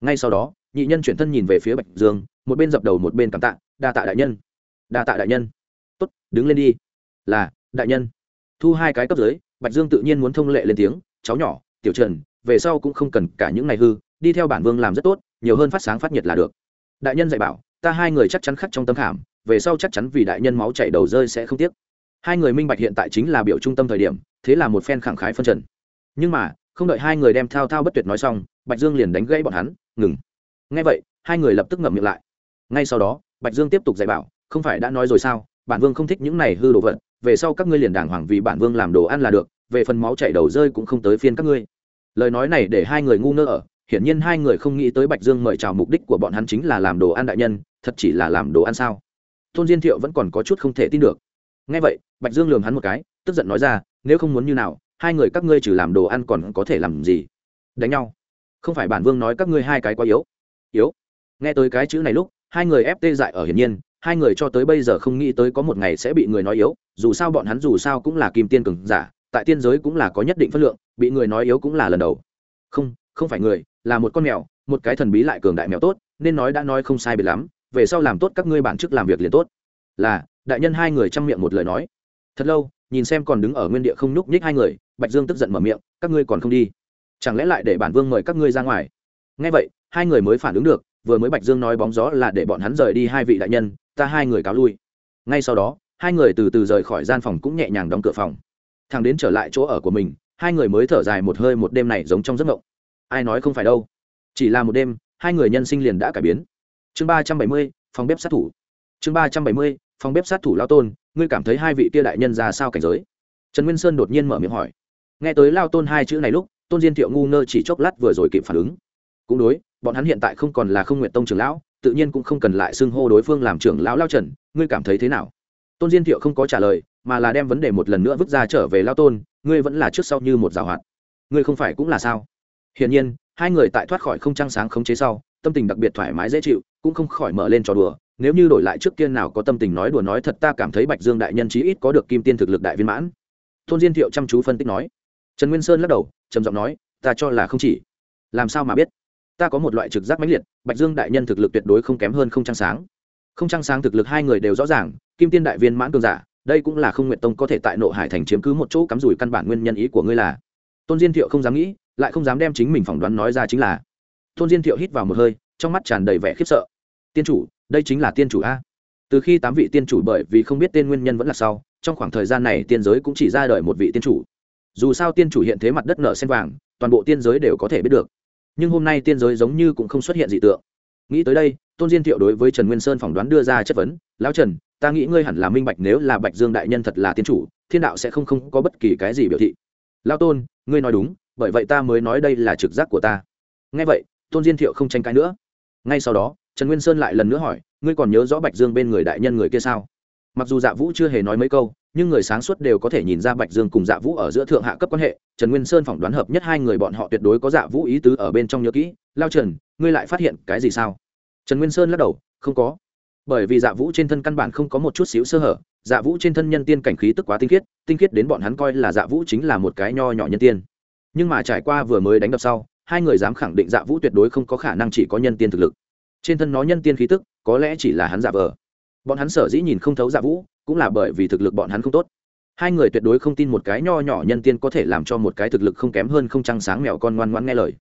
Ngay sau đó, nhị nhân chuyển thân nhìn về phía bạch dương, một bên dập đầu một bên cảm tạ, đa tạ đại nhân đa tạ đại nhân. Tốt, đứng lên đi. Là, đại nhân. Thu hai cái cấp dưới, bạch dương tự nhiên muốn thông lệ lên tiếng, cháu nhỏ, tiểu trần, về sau cũng không cần cả những ngày hư, đi theo bản vương làm rất tốt, nhiều hơn phát sáng phát nhiệt là được. Đại nhân dạy bảo, ta hai người chắc chắn khắc trong tâm khảm, về sau chắc chắn vì đại nhân máu chảy đầu rơi sẽ không tiếc. Hai người minh bạch hiện tại chính là biểu trung tâm thời điểm, thế là một phen khẳng khái phân trần. Nhưng mà, không đợi hai người đem thao thao bất tuyệt nói xong, bạch dương liền đánh gãy bọn hắn, ngừng. Ngay vậy, hai người lập tức ngậm miệng lại. Ngay sau đó, bạch dương tiếp tục dạy bảo không phải đã nói rồi sao? Bản vương không thích những này hư đồ vật, về sau các ngươi liền đàng hoàng vì bản vương làm đồ ăn là được, về phần máu chảy đầu rơi cũng không tới phiên các ngươi. Lời nói này để hai người ngu ngơ ở, hiển nhiên hai người không nghĩ tới bạch dương mời chào mục đích của bọn hắn chính là làm đồ ăn đại nhân, thật chỉ là làm đồ ăn sao? Tôn diên thiệu vẫn còn có chút không thể tin được. Ngay vậy, bạch dương lường hắn một cái, tức giận nói ra, nếu không muốn như nào, hai người các ngươi trừ làm đồ ăn còn có thể làm gì? Đánh nhau. Không phải bản vương nói các ngươi hai cái quá yếu. Yếu? Nghe tới cái chữ này lúc, hai người ép tê dại ở hiển nhiên hai người cho tới bây giờ không nghĩ tới có một ngày sẽ bị người nói yếu, dù sao bọn hắn dù sao cũng là kim tiên cường giả, tại tiên giới cũng là có nhất định phân lượng, bị người nói yếu cũng là lần đầu. Không không phải người, là một con mèo, một cái thần bí lại cường đại mèo tốt, nên nói đã nói không sai biệt lắm, về sau làm tốt các ngươi bản chức làm việc liền tốt. Là, đại nhân hai người chăm miệng một lời nói. Thật lâu, nhìn xem còn đứng ở nguyên địa không nhúc nhích hai người, bạch dương tức giận mở miệng, các ngươi còn không đi? Chẳng lẽ lại để bản vương mời các ngươi ra ngoài? Ngay vậy, hai người mới phản ứng được, vừa mới bạch dương nói bóng gió là để bọn hắn rời đi hai vị đại nhân ta hai người cáo lui. Ngay sau đó, hai người từ từ rời khỏi gian phòng cũng nhẹ nhàng đóng cửa phòng. Thằng đến trở lại chỗ ở của mình, hai người mới thở dài một hơi một đêm này giống trong giấc mộng. Ai nói không phải đâu. Chỉ là một đêm, hai người nhân sinh liền đã cải biến. Chương ba trăm bảy mươi, phòng bếp sát thủ. Chương ba trăm bảy mươi, phòng bếp sát thủ lao tôn, ngươi cảm thấy hai vị kia đại nhân ra sao cảnh giới? Trần nguyên sơn đột nhiên mở miệng hỏi. Nghe tới lao tôn hai chữ này lúc, tôn diên thiệu ngu ngơ chỉ chốc lát vừa rồi kịp phản ứng. Cũng đối, bọn hắn hiện tại không còn là không nguyện tông trường lão tự nhiên cũng không cần lại xưng hô đối phương làm trưởng lão lao trần, ngươi cảm thấy thế nào? Tôn diên thiệu không có trả lời, mà là đem vấn đề một lần nữa vứt ra trở về lao tôn, ngươi vẫn là trước sau như một rào hoạt. Ngươi không phải cũng là sao? Hiển nhiên, hai người tại thoát khỏi không trăng sáng khống chế sau, tâm tình đặc biệt thoải mái dễ chịu, cũng không khỏi mở lên trò đùa. Nếu như đổi lại trước tiên nào có tâm tình nói đùa nói thật ta cảm thấy bạch dương đại nhân chí ít có được kim tiên thực lực đại viên mãn. Tôn diên thiệu chăm chú phân tích nói. Trần nguyên sơn lắc đầu, trầm giọng nói, ta cho là không chỉ. Làm sao mà biết? Ta có một loại trực giác mãnh liệt, bạch dương đại nhân thực lực tuyệt đối không kém hơn không trăng sáng. Không trăng sáng thực lực hai người đều rõ ràng, kim tiên đại viên mãn cường giả, đây cũng là không nguyện tông có thể tại nộ hải thành chiếm cứ một chỗ cắm rủi căn bản nguyên nhân ý của ngươi là. Tôn diên thiệu không dám nghĩ, lại không dám đem chính mình phỏng đoán nói ra chính là. Tôn diên thiệu hít vào một hơi, trong mắt tràn đầy vẻ khiếp sợ. Tiên chủ, đây chính là tiên chủ a. Từ khi tám vị tiên chủ bởi vì không biết tên nguyên nhân vẫn là sau, trong khoảng thời gian này tiên giới cũng chỉ ra đời một vị tiên chủ. Dù sao tiên chủ hiện thế mặt đất nợ sen vàng, toàn bộ tiên giới đều có thể biết được nhưng hôm nay tiên giới giống như cũng không xuất hiện dị tượng. Nghĩ tới đây, tôn diên thiệu đối với trần nguyên sơn phỏng đoán đưa ra chất vấn, lão trần, ta nghĩ ngươi hẳn là minh bạch nếu là bạch dương đại nhân thật là tiên chủ, thiên đạo sẽ không không có bất kỳ cái gì biểu thị. Lao tôn, ngươi nói đúng, bởi vậy ta mới nói đây là trực giác của ta. Nghe vậy, tôn diên thiệu không tranh cãi nữa. Ngay sau đó, trần nguyên sơn lại lần nữa hỏi, ngươi còn nhớ rõ bạch dương bên người đại nhân người kia sao? Mặc dù dạ vũ chưa hề nói mấy câu nhưng người sáng suốt đều có thể nhìn ra bạch dương cùng dạ vũ ở giữa thượng hạ cấp quan hệ. Trần nguyên sơn phỏng đoán hợp nhất hai người bọn họ tuyệt đối có dạ vũ ý tứ ở bên trong nhớ kỹ. Lao trần, ngươi lại phát hiện cái gì sao? Trần nguyên sơn lắc đầu, không có. Bởi vì dạ vũ trên thân căn bản không có một chút xíu sơ hở. Dạ vũ trên thân nhân tiên cảnh khí tức quá tinh khiết tinh khiết đến bọn hắn coi là dạ vũ chính là một cái nho nhỏ nhân tiên. Nhưng mà trải qua vừa mới đánh đập sau, hai người dám khẳng định dạ vũ tuyệt đối không có khả năng chỉ có nhân tiên thực lực. Trên thân nó nhân tiên khí tức, có lẽ chỉ là hắn giả vờ. Bọn hắn sở dĩ nhìn không thấu dạ vũ cũng là bởi vì thực lực bọn hắn không tốt. Hai người tuyệt đối không tin một cái nho nhỏ nhân tiên có thể làm cho một cái thực lực không kém hơn không trăng sáng mèo con ngoan ngoãn nghe lời.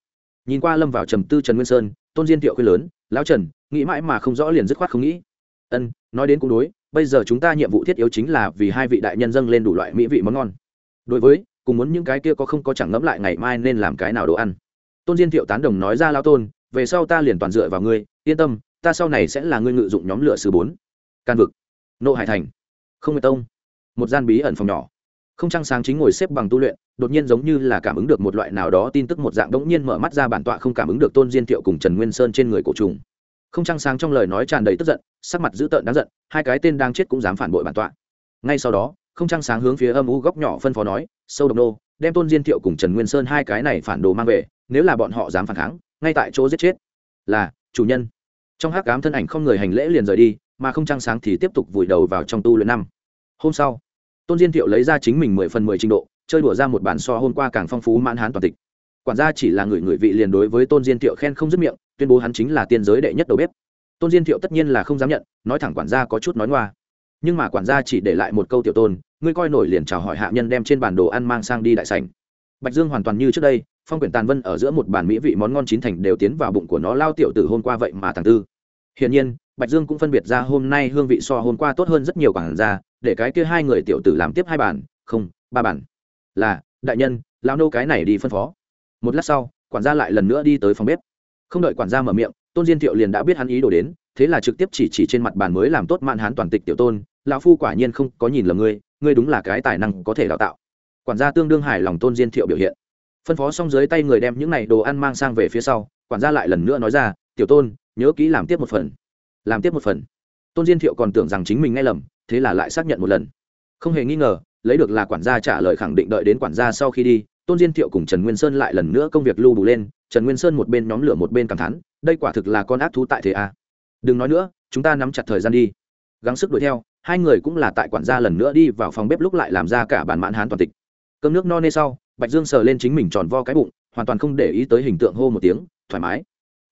Nhìn qua lâm vào trầm tư trần nguyên sơn, tôn diên thiệu khuyên lớn, lão trần, nghĩ mãi mà không rõ liền dứt khoát không nghĩ. Ân, nói đến cũng đối, bây giờ chúng ta nhiệm vụ thiết yếu chính là vì hai vị đại nhân dâng lên đủ loại mỹ vị món ngon. Đối với, cùng muốn những cái kia có không có chẳng ngẫm lại ngày mai nên làm cái nào đồ ăn. Tôn diên thiệu tán đồng nói ra lao tôn, về sau ta liền toàn dựa vào ngươi, yên tâm, ta sau này sẽ là ngươi ngự dụng nhóm lửa sứ bốn. Can vực, nộ hải thành không nguyệt tông. Một gian bí ẩn phòng nhỏ. Không trăng sáng chính ngồi xếp bằng tu luyện, đột nhiên giống như là cảm ứng được một loại nào đó tin tức một dạng đống nhiên mở mắt ra bản tọa không cảm ứng được tôn diên thiệu cùng trần nguyên sơn trên người cổ trùng. Không trăng sáng trong lời nói tràn đầy tức giận, sắc mặt dữ tợn đáng giận, hai cái tên đang chết cũng dám phản bội bản tọa. Ngay sau đó, không trăng sáng hướng phía âm u góc nhỏ phân phó nói, sâu độc nô, đem tôn diên thiệu cùng trần nguyên sơn hai cái này phản đồ mang về, nếu là bọn họ dám phản kháng, ngay tại chỗ giết chết. Là, chủ nhân. Trong hát cám thân ảnh không người hành lễ liền rời đi, mà không trăng sáng thì tiếp tục vùi đầu vào trong tu luyện năm hôm sau, tôn diên thiệu lấy ra chính mình mười phần mười trình độ, chơi đùa ra một bản so hôm qua càng phong phú mãn hán toàn tịch. Quản gia chỉ là người người vị liền đối với tôn diên thiệu khen không dứt miệng, tuyên bố hắn chính là tiên giới đệ nhất đầu bếp. Tôn diên thiệu tất nhiên là không dám nhận, nói thẳng quản gia có chút nói ngoa. Nhưng mà quản gia chỉ để lại một câu tiểu tôn, ngươi coi nổi liền chào hỏi hạ nhân đem trên bản đồ ăn mang sang đi đại sảnh. Bạch dương hoàn toàn như trước đây, phong quyển tàn vân ở giữa một bản mỹ vị món ngon chín thành đều tiến vào bụng của nó lao tiểu từ hôm qua vậy mà thằng tư. Hiển nhiên bạch dương cũng phân biệt ra hôm nay hương vị so hôm qua tốt hơn rất nhiều quản gia, để cái kia hai người tiểu tử làm tiếp hai bản không, ba bản là, đại nhân lao nô cái này đi phân phó. Một lát sau, quản gia lại lần nữa đi tới phòng bếp. Không đợi quản gia mở miệng, tôn diên thiệu liền đã biết hắn ý đồ đến, thế là trực tiếp chỉ chỉ trên mặt bàn mới làm tốt mạn hán toàn tịch tiểu tôn, lão phu quả nhiên không có nhìn lầm ngươi ngươi đúng là cái tài năng có thể đào tạo. Quản gia tương đương hài lòng tôn diên thiệu biểu hiện. Phân phó xong dưới tay người đem những này đồ ăn mang sang về phía sau, quản gia lại lần nữa nói ra, tiểu tôn, nhớ kỹ làm tiếp một phần làm tiếp một phần. Tôn diên thiệu còn tưởng rằng chính mình nghe lầm, thế là lại xác nhận một lần. Không hề nghi ngờ, lấy được là quản gia trả lời khẳng định đợi đến quản gia sau khi đi, tôn diên thiệu cùng trần nguyên sơn lại lần nữa công việc lưu bù lên, trần nguyên sơn một bên nhóm lửa một bên cảm thán, đây quả thực là con ác thú tại thế a. Đừng nói nữa, chúng ta nắm chặt thời gian đi. Gắng sức đuổi theo, hai người cũng là tại quản gia lần nữa đi vào phòng bếp lúc lại làm ra cả bản mãn hán toàn tịch. Cơm nước no nê sau, bạch dương sờ lên chính mình tròn vo cái bụng, hoàn toàn không để ý tới hình tượng hô một tiếng, thoải mái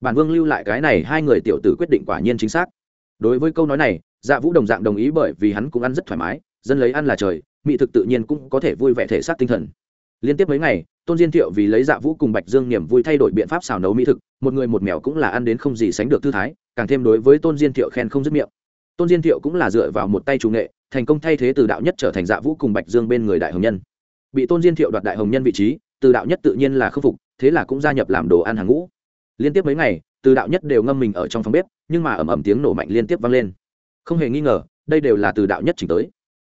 bản vương lưu lại cái này hai người tiểu tử quyết định quả nhiên chính xác. Đối với câu nói này dạ vũ đồng dạng đồng ý bởi vì hắn cũng ăn rất thoải mái, dân lấy ăn là trời, mỹ thực tự nhiên cũng có thể vui vẻ thể xác tinh thần. Liên tiếp mấy ngày, tôn diên thiệu vì lấy dạ vũ cùng bạch dương niềm vui thay đổi biện pháp xào nấu mỹ thực, một người một mèo cũng là ăn đến không gì sánh được thư thái, càng thêm đối với tôn diên thiệu khen không dứt miệng. Tôn diên thiệu cũng là dựa vào một tay chủ nghệ, thành công thay thế từ đạo nhất trở thành dạ vũ cùng bạch dương bên người đại hồng nhân. Bị tôn diên thiệu đoạt đại hồng nhân vị trí, từ đạo nhất tự nhiên là khâm phục, thế là cũng gia nhập làm đồ ăn hàng ngũ liên tiếp mấy ngày, từ đạo nhất đều ngâm mình ở trong phòng bếp, nhưng mà ẩm ẩm tiếng nổ mạnh liên tiếp vang lên. Không hề nghi ngờ, đây đều là từ đạo nhất chỉnh tới.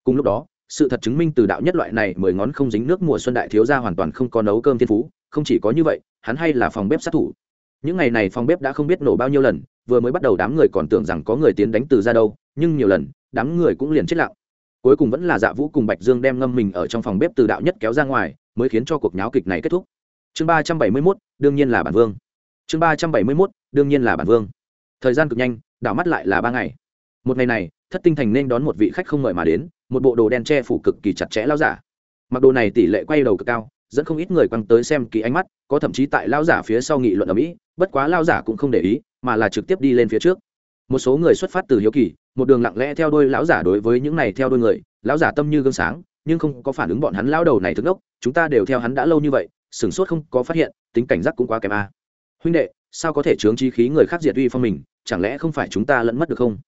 Cùng lúc đó, sự thật chứng minh từ đạo nhất loại này mười ngón không dính nước mùa xuân đại thiếu ra hoàn toàn không có nấu cơm thiên phú, không chỉ có như vậy, hắn hay là phòng bếp sát thủ. Những ngày này phòng bếp đã không biết nổ bao nhiêu lần, vừa mới bắt đầu đám người còn tưởng rằng có người tiến đánh từ ra đâu, nhưng nhiều lần, đám người cũng liền chết lặng. Cuối cùng vẫn là dạ vũ cùng bạch dương đem ngâm mình ở trong phòng bếp từ đạo nhất kéo ra ngoài, mới khiến cho cuộc nháo kịch này kết thúc. Chương ba trăm bảy mươi mốt, đương nhiên là bản vương chương ba trăm bảy mươi mốt, đương nhiên là bản vương. Thời gian cực nhanh, đảo mắt lại là ba ngày. Một ngày này, thất tinh thành nên đón một vị khách không mời mà đến, một bộ đồ đen che phủ cực kỳ chặt chẽ lao giả. Mặc đồ này tỷ lệ quay đầu cực cao, dẫn không ít người quăng tới xem kỳ ánh mắt, có thậm chí tại lao giả phía sau nghị luận ở mỹ, bất quá lao giả cũng không để ý, mà là trực tiếp đi lên phía trước. Một số người xuất phát từ hiếu kỳ, một đường lặng lẽ theo đôi lão giả đối với những này theo đôi người, lão giả tâm như gương sáng, nhưng không có phản ứng bọn hắn lão đầu này thức đốc, chúng ta đều theo hắn đã lâu như vậy, sửng sốt không có phát hiện, tính cảnh giác cũng quá kém a huynh đệ, sao có thể chướng chi khí người khác diệt uy phong mình? Chẳng lẽ không phải chúng ta lẫn mất được không?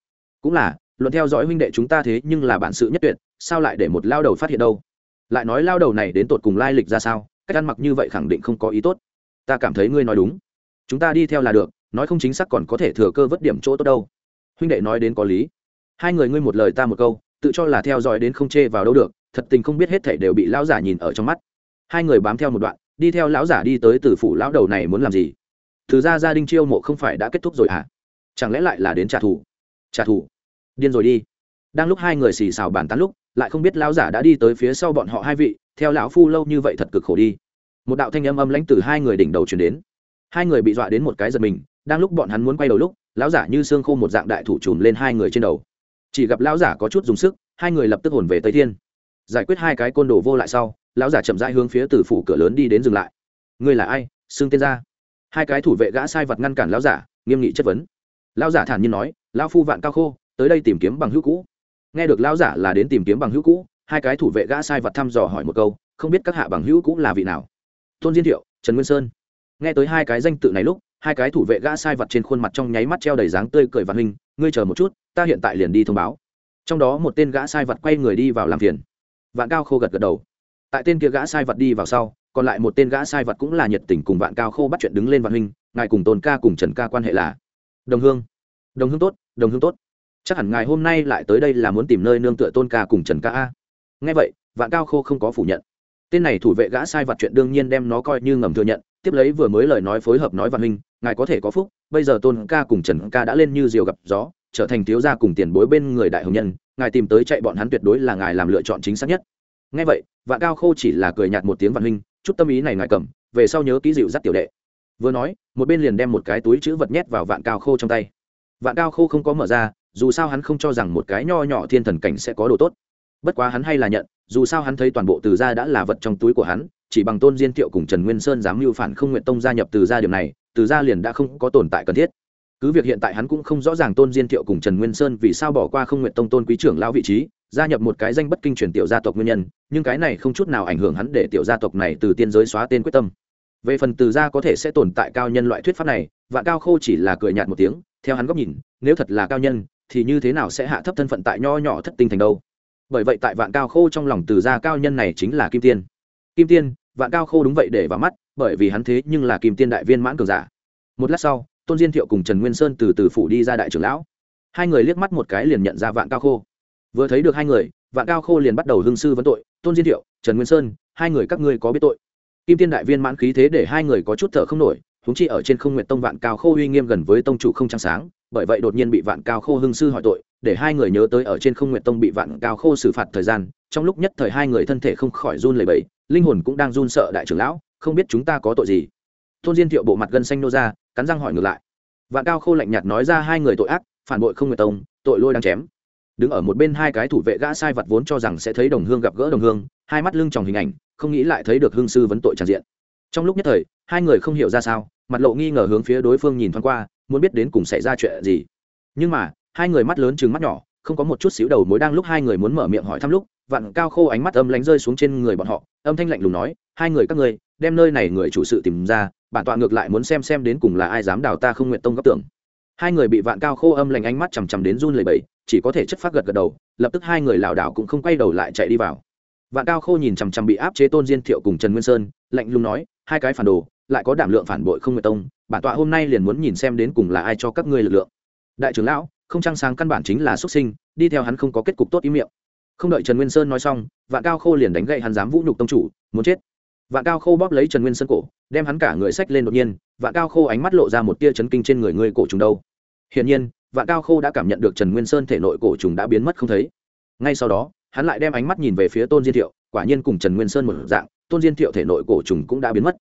Cũng là, luận theo dõi huynh đệ chúng ta thế nhưng là bản sự nhất tuyệt, sao lại để một lao đầu phát hiện đâu? Lại nói lao đầu này đến tột cùng lai lịch ra sao? Cách ăn mặc như vậy khẳng định không có ý tốt. Ta cảm thấy ngươi nói đúng. Chúng ta đi theo là được, nói không chính xác còn có thể thừa cơ vớt điểm chỗ tốt đâu. Huynh đệ nói đến có lý. Hai người ngươi một lời ta một câu, tự cho là theo dõi đến không chê vào đâu được, thật tình không biết hết thảy đều bị lão giả nhìn ở trong mắt. Hai người bám theo một đoạn, đi theo lão giả đi tới từ phủ lão đầu này muốn làm gì từ ra gia đình chiêu mộ không phải đã kết thúc rồi à chẳng lẽ lại là đến trả thù? Trả thù? Điên rồi đi. Đang lúc hai người xì xào bàn tán lúc, lại không biết lão giả đã đi tới phía sau bọn họ hai vị, theo lão phu lâu như vậy thật cực khổ đi. Một đạo thanh âm âm lãnh từ hai người đỉnh đầu chuyển đến. Hai người bị dọa đến một cái giật mình, đang lúc bọn hắn muốn quay đầu lúc, lão giả như xương khô một dạng đại thủ trùm lên hai người trên đầu. Chỉ gặp lão giả có chút dùng sức, hai người lập tức hồn về tây thiên. Giải quyết hai cái côn đồ vô lại sau, lão giả chậm rãi hướng phía từ phủ cửa lớn đi đến dừng lại. Ngươi là ai xưng tên ra hai cái thủ vệ gã sai vật ngăn cản lão giả nghiêm nghị chất vấn. Lão giả thản nhiên nói lão phu vạn cao khô tới đây tìm kiếm bằng hữu cũ. Nghe được lão giả là đến tìm kiếm bằng hữu cũ hai cái thủ vệ gã sai vật thăm dò hỏi một câu không biết các hạ bằng hữu cũ là vị nào. Tôn diên thiệu trần nguyên sơn. Nghe tới hai cái danh tự này lúc hai cái thủ vệ gã sai vật trên khuôn mặt trong nháy mắt treo đầy dáng tươi cười vạn hình, ngươi chờ một chút ta hiện tại liền đi thông báo. Trong đó một tên gã sai vật quay người đi vào làm phiền. Vạn cao khô gật gật đầu. Tại tên kia gã sai vật đi vào sau còn lại một tên gã sai vật cũng là nhiệt tình cùng vạn cao khô bắt chuyện đứng lên vạn huynh, ngài cùng tôn ca cùng trần ca quan hệ là đồng hương. Đồng hương tốt, đồng hương tốt. Chắc hẳn ngài hôm nay lại tới đây là muốn tìm nơi nương tựa tôn ca cùng trần ca a. Nghe vậy, vạn cao khô không có phủ nhận. Tên này thủ vệ gã sai vật chuyện đương nhiên đem nó coi như ngầm thừa nhận, tiếp lấy vừa mới lời nói phối hợp nói vạn huynh, ngài có thể có phúc, bây giờ tôn ca cùng trần ca đã lên như diều gặp gió, trở thành thiếu gia cùng tiền bối bên người đại hồng nhân, ngài tìm tới chạy bọn hắn tuyệt đối là ngài làm lựa chọn chính xác nhất. Ngay vậy, vạn cao khô chỉ là cười nhạt một tiếng vạn huynh chút tâm ý này ngài cầm, về sau nhớ ký dịu dắt tiểu đệ. Vừa nói, một bên liền đem một cái túi chữ vật nhét vào vạn cao khô trong tay. Vạn cao khô không có mở ra, dù sao hắn không cho rằng một cái nho nhỏ thiên thần cảnh sẽ có đồ tốt. Bất quá hắn hay là nhận, dù sao hắn thấy toàn bộ từ gia đã là vật trong túi của hắn, chỉ bằng tôn diên tiệu cùng trần nguyên sơn dám mưu phản không nguyện tông gia nhập từ gia điểm này, từ gia liền đã không có tồn tại cần thiết cứ việc hiện tại hắn cũng không rõ ràng tôn diên thiệu cùng trần nguyên sơn vì sao bỏ qua không nguyện tông tôn quý trưởng lão vị trí, gia nhập một cái danh bất kinh truyền tiểu gia tộc nguyên nhân, nhưng cái này không chút nào ảnh hưởng hắn để tiểu gia tộc này từ tiên giới xóa tên quyết tâm. Về phần từ gia có thể sẽ tồn tại cao nhân loại thuyết pháp này, vạn cao khô chỉ là cười nhạt một tiếng, theo hắn góc nhìn, nếu thật là cao nhân, thì như thế nào sẽ hạ thấp thân phận tại nho nhỏ thất tinh thành đâu? Bởi vậy tại vạn cao khô trong lòng từ gia cao nhân này chính là kim tiên. Kim tiên, vạn cao khô đúng vậy để vào mắt, bởi vì hắn thế nhưng là kim tiên đại viên mãn cường giả. Một lát sau tôn diên thiệu cùng trần nguyên sơn từ từ phủ đi ra đại trưởng lão. Hai người liếc mắt một cái liền nhận ra vạn cao khô. Vừa thấy được hai người, vạn cao khô liền bắt đầu hương sư vấn tội, tôn diên thiệu, trần nguyên sơn, hai người các ngươi có biết tội. Kim tiên đại viên mãn khí thế để hai người có chút thở không nổi húng chi ở trên không nguyện tông vạn cao khô uy nghiêm gần với tông chủ không trăng sáng, bởi vậy đột nhiên bị vạn cao khô hưng sư hỏi tội, để hai người nhớ tới ở trên không nguyện tông bị vạn cao khô xử phạt thời gian, trong lúc nhất thời hai người thân thể không khỏi run lẩy bẩy, linh hồn cũng đang run sợ đại trưởng lão, không biết chúng ta có tội gì tôn diên thiệu bộ mặt gân xanh nô ra, cắn răng hỏi ngược lại. Vạn cao khô lạnh nhạt nói ra hai người tội ác, phản bội không người tông, tội lôi đang chém. Đứng ở một bên hai cái thủ vệ gã sai vật vốn cho rằng sẽ thấy đồng hương gặp gỡ đồng hương, hai mắt lưng tròng hình ảnh, không nghĩ lại thấy được hương sư vấn tội tràn diện. Trong lúc nhất thời, hai người không hiểu ra sao, mặt lộ nghi ngờ hướng phía đối phương nhìn thoáng qua, muốn biết đến cùng xảy ra chuyện gì. Nhưng mà, hai người mắt lớn chừng mắt nhỏ, không có một chút xíu đầu mối đang lúc hai người muốn mở miệng hỏi thăm lúc, vạn cao khô ánh mắt âm lánh rơi xuống trên người bọn họ, âm thanh lạnh lùng nói, hai người các ngươi, đem nơi này người chủ sự tìm ra bản tọa ngược lại muốn xem xem đến cùng là ai dám đào ta không nguyện tông góc tưởng. Hai người bị vạn cao khô âm lành ánh mắt chằm chằm đến run lầy bẫy chỉ có thể chất phát gật gật đầu, lập tức hai người lảo đảo cũng không quay đầu lại chạy đi vào. Vạn cao khô nhìn chằm chằm bị áp chế tôn diên thiệu cùng trần nguyên sơn, lạnh lùng nói, hai cái phản đồ, lại có đảm lượng phản bội không nguyện tông, bản tọa hôm nay liền muốn nhìn xem đến cùng là ai cho các ngươi lực lượng. Đại trưởng lão, không trăng sáng căn bản chính là xuất sinh, đi theo hắn không có kết cục tốt ý miệng. Không đợi trần nguyên sơn nói xong, vạn cao khô liền đánh gậy hắn dám vũ nhục tông chủ, muốn chết vạn cao khô bóp lấy trần nguyên sơn cổ, đem hắn cả người sách lên đột nhiên, vạn cao khô ánh mắt lộ ra một tia chấn kinh trên người ngươi cổ trùng đâu. Hiển nhiên, vạn cao khô đã cảm nhận được trần nguyên sơn thể nội cổ trùng đã biến mất không thấy. Ngay sau đó, hắn lại đem ánh mắt nhìn về phía tôn diên thiệu, quả nhiên cùng trần nguyên sơn một dạng, tôn diên thiệu thể nội cổ trùng cũng đã biến mất.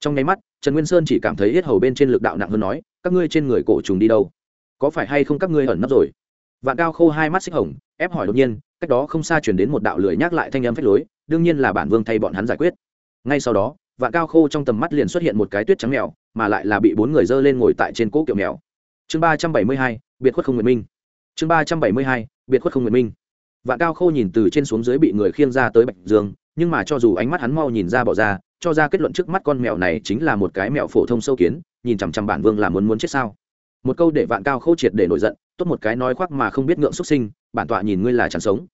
Trong nháy mắt, trần nguyên sơn chỉ cảm thấy hết hầu bên trên lực đạo nặng hơn nói, các ngươi trên người cổ trùng đi đâu? Có phải hay không các ngươi ẩn nấp rồi? Vạn cao khô hai mắt xích hồng, ép hỏi đột nhiên, cách đó không xa chuyển đến một đạo lười nhắc lại thanh âm phách lối, đương nhiên là bản vương thay bọn hắn giải quyết ngay sau đó, vạn cao khô trong tầm mắt liền xuất hiện một cái tuyết trắng mèo, mà lại là bị bốn người dơ lên ngồi tại trên cỗ kiệu mèo. Chương ba trăm bảy mươi hai, biệt khuất không nguyện minh. Chương ba trăm bảy mươi hai, biệt khuất không nguyện minh. Vạn cao khô nhìn từ trên xuống dưới bị người khiêng ra tới bạch dương, nhưng mà cho dù ánh mắt hắn mau nhìn ra bỏ ra, cho ra kết luận trước mắt con mèo này chính là một cái mèo phổ thông sâu kiến, nhìn chằm chằm bản vương là muốn muốn chết sao. Một câu để vạn cao khô triệt để nổi giận, tốt một cái nói khoác mà không biết ngượng xuất sinh, bản tọa nhìn ngươi là chẳng sống.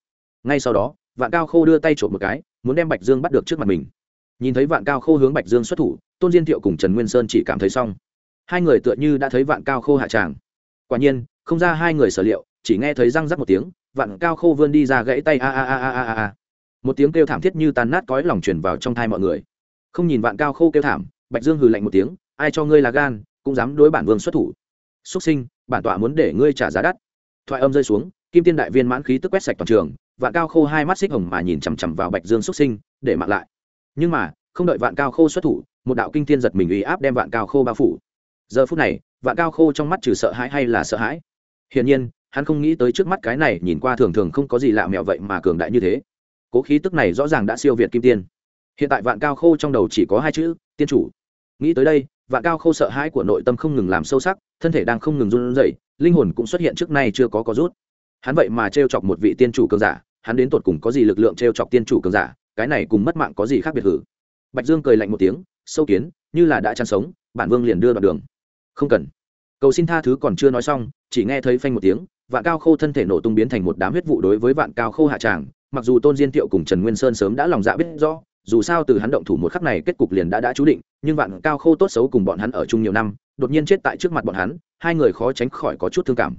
Ngay sau đó, vạn cao khô đưa tay trộm một cái, muốn đem bạch dương bắt được trước mặt mình nhìn thấy vạn cao khô hướng bạch dương xuất thủ, tôn diên thiệu cùng trần nguyên sơn chỉ cảm thấy xong. Hai người tựa như đã thấy vạn cao khô hạ tràng. Quả nhiên, không ra hai người sở liệu, chỉ nghe thấy răng rắc một tiếng, vạn cao khô vươn đi ra gãy tay a a a a a a một tiếng kêu thảm thiết như tàn nát cõi lòng truyền vào trong thai mọi người. Không nhìn vạn cao khô kêu thảm, bạch dương hừ lạnh một tiếng, ai cho ngươi là gan, cũng dám đối bản vương xuất thủ. Xuất sinh, bản tọa muốn để ngươi trả giá đắt. Thoại âm rơi xuống, kim tiên đại viên mãn khí tức quét sạch toàn trường, vạn cao khô hai mắt xích hồng mà nhìn chằm chằm vào bạch dương xuất sinh, để mặc lại nhưng mà, không đợi vạn cao khô xuất thủ, một đạo kinh tiên giật mình uy áp đem vạn cao khô bao phủ. Giờ phút này, vạn cao khô trong mắt trừ sợ hãi hay là sợ hãi? Hiển nhiên, hắn không nghĩ tới trước mắt cái này nhìn qua thường thường không có gì lạ mẹo vậy mà cường đại như thế. Cố khí tức này rõ ràng đã siêu việt kim tiên. Hiện tại vạn cao khô trong đầu chỉ có hai chữ, tiên chủ. Nghĩ tới đây, vạn cao khô sợ hãi của nội tâm không ngừng làm sâu sắc, thân thể đang không ngừng run rẩy, linh hồn cũng xuất hiện trước nay chưa có có rút. Hắn vậy mà t chọc một vị tiên chủ cường giả hắn đến tột cùng có gì lực lượng t chọc tiên chủ cường giả, cái này cùng mất mạng có gì khác biệt hử? Bạch dương cười lạnh một tiếng, sâu kiến, như là đã chăn sống, bản vương liền đưa đoạn đường. Không cần. Cầu xin tha thứ còn chưa nói xong, chỉ nghe thấy phanh một tiếng, vạn cao khô thân thể nổ tung biến thành một đám huyết vụ đối với vạn cao khô hạ tràng, mặc dù tôn diên tiệu cùng trần nguyên sơn sớm đã lòng dạ biết rõ, dù sao từ hắn động thủ một khắc này kết cục liền đã đã chú định, nhưng vạn cao khô tốt xấu cùng bọn hắn ở chung nhiều năm, đột nhiên chết tại trước mặt bọn hắn, hai người khó tránh khỏi có chút thương cảm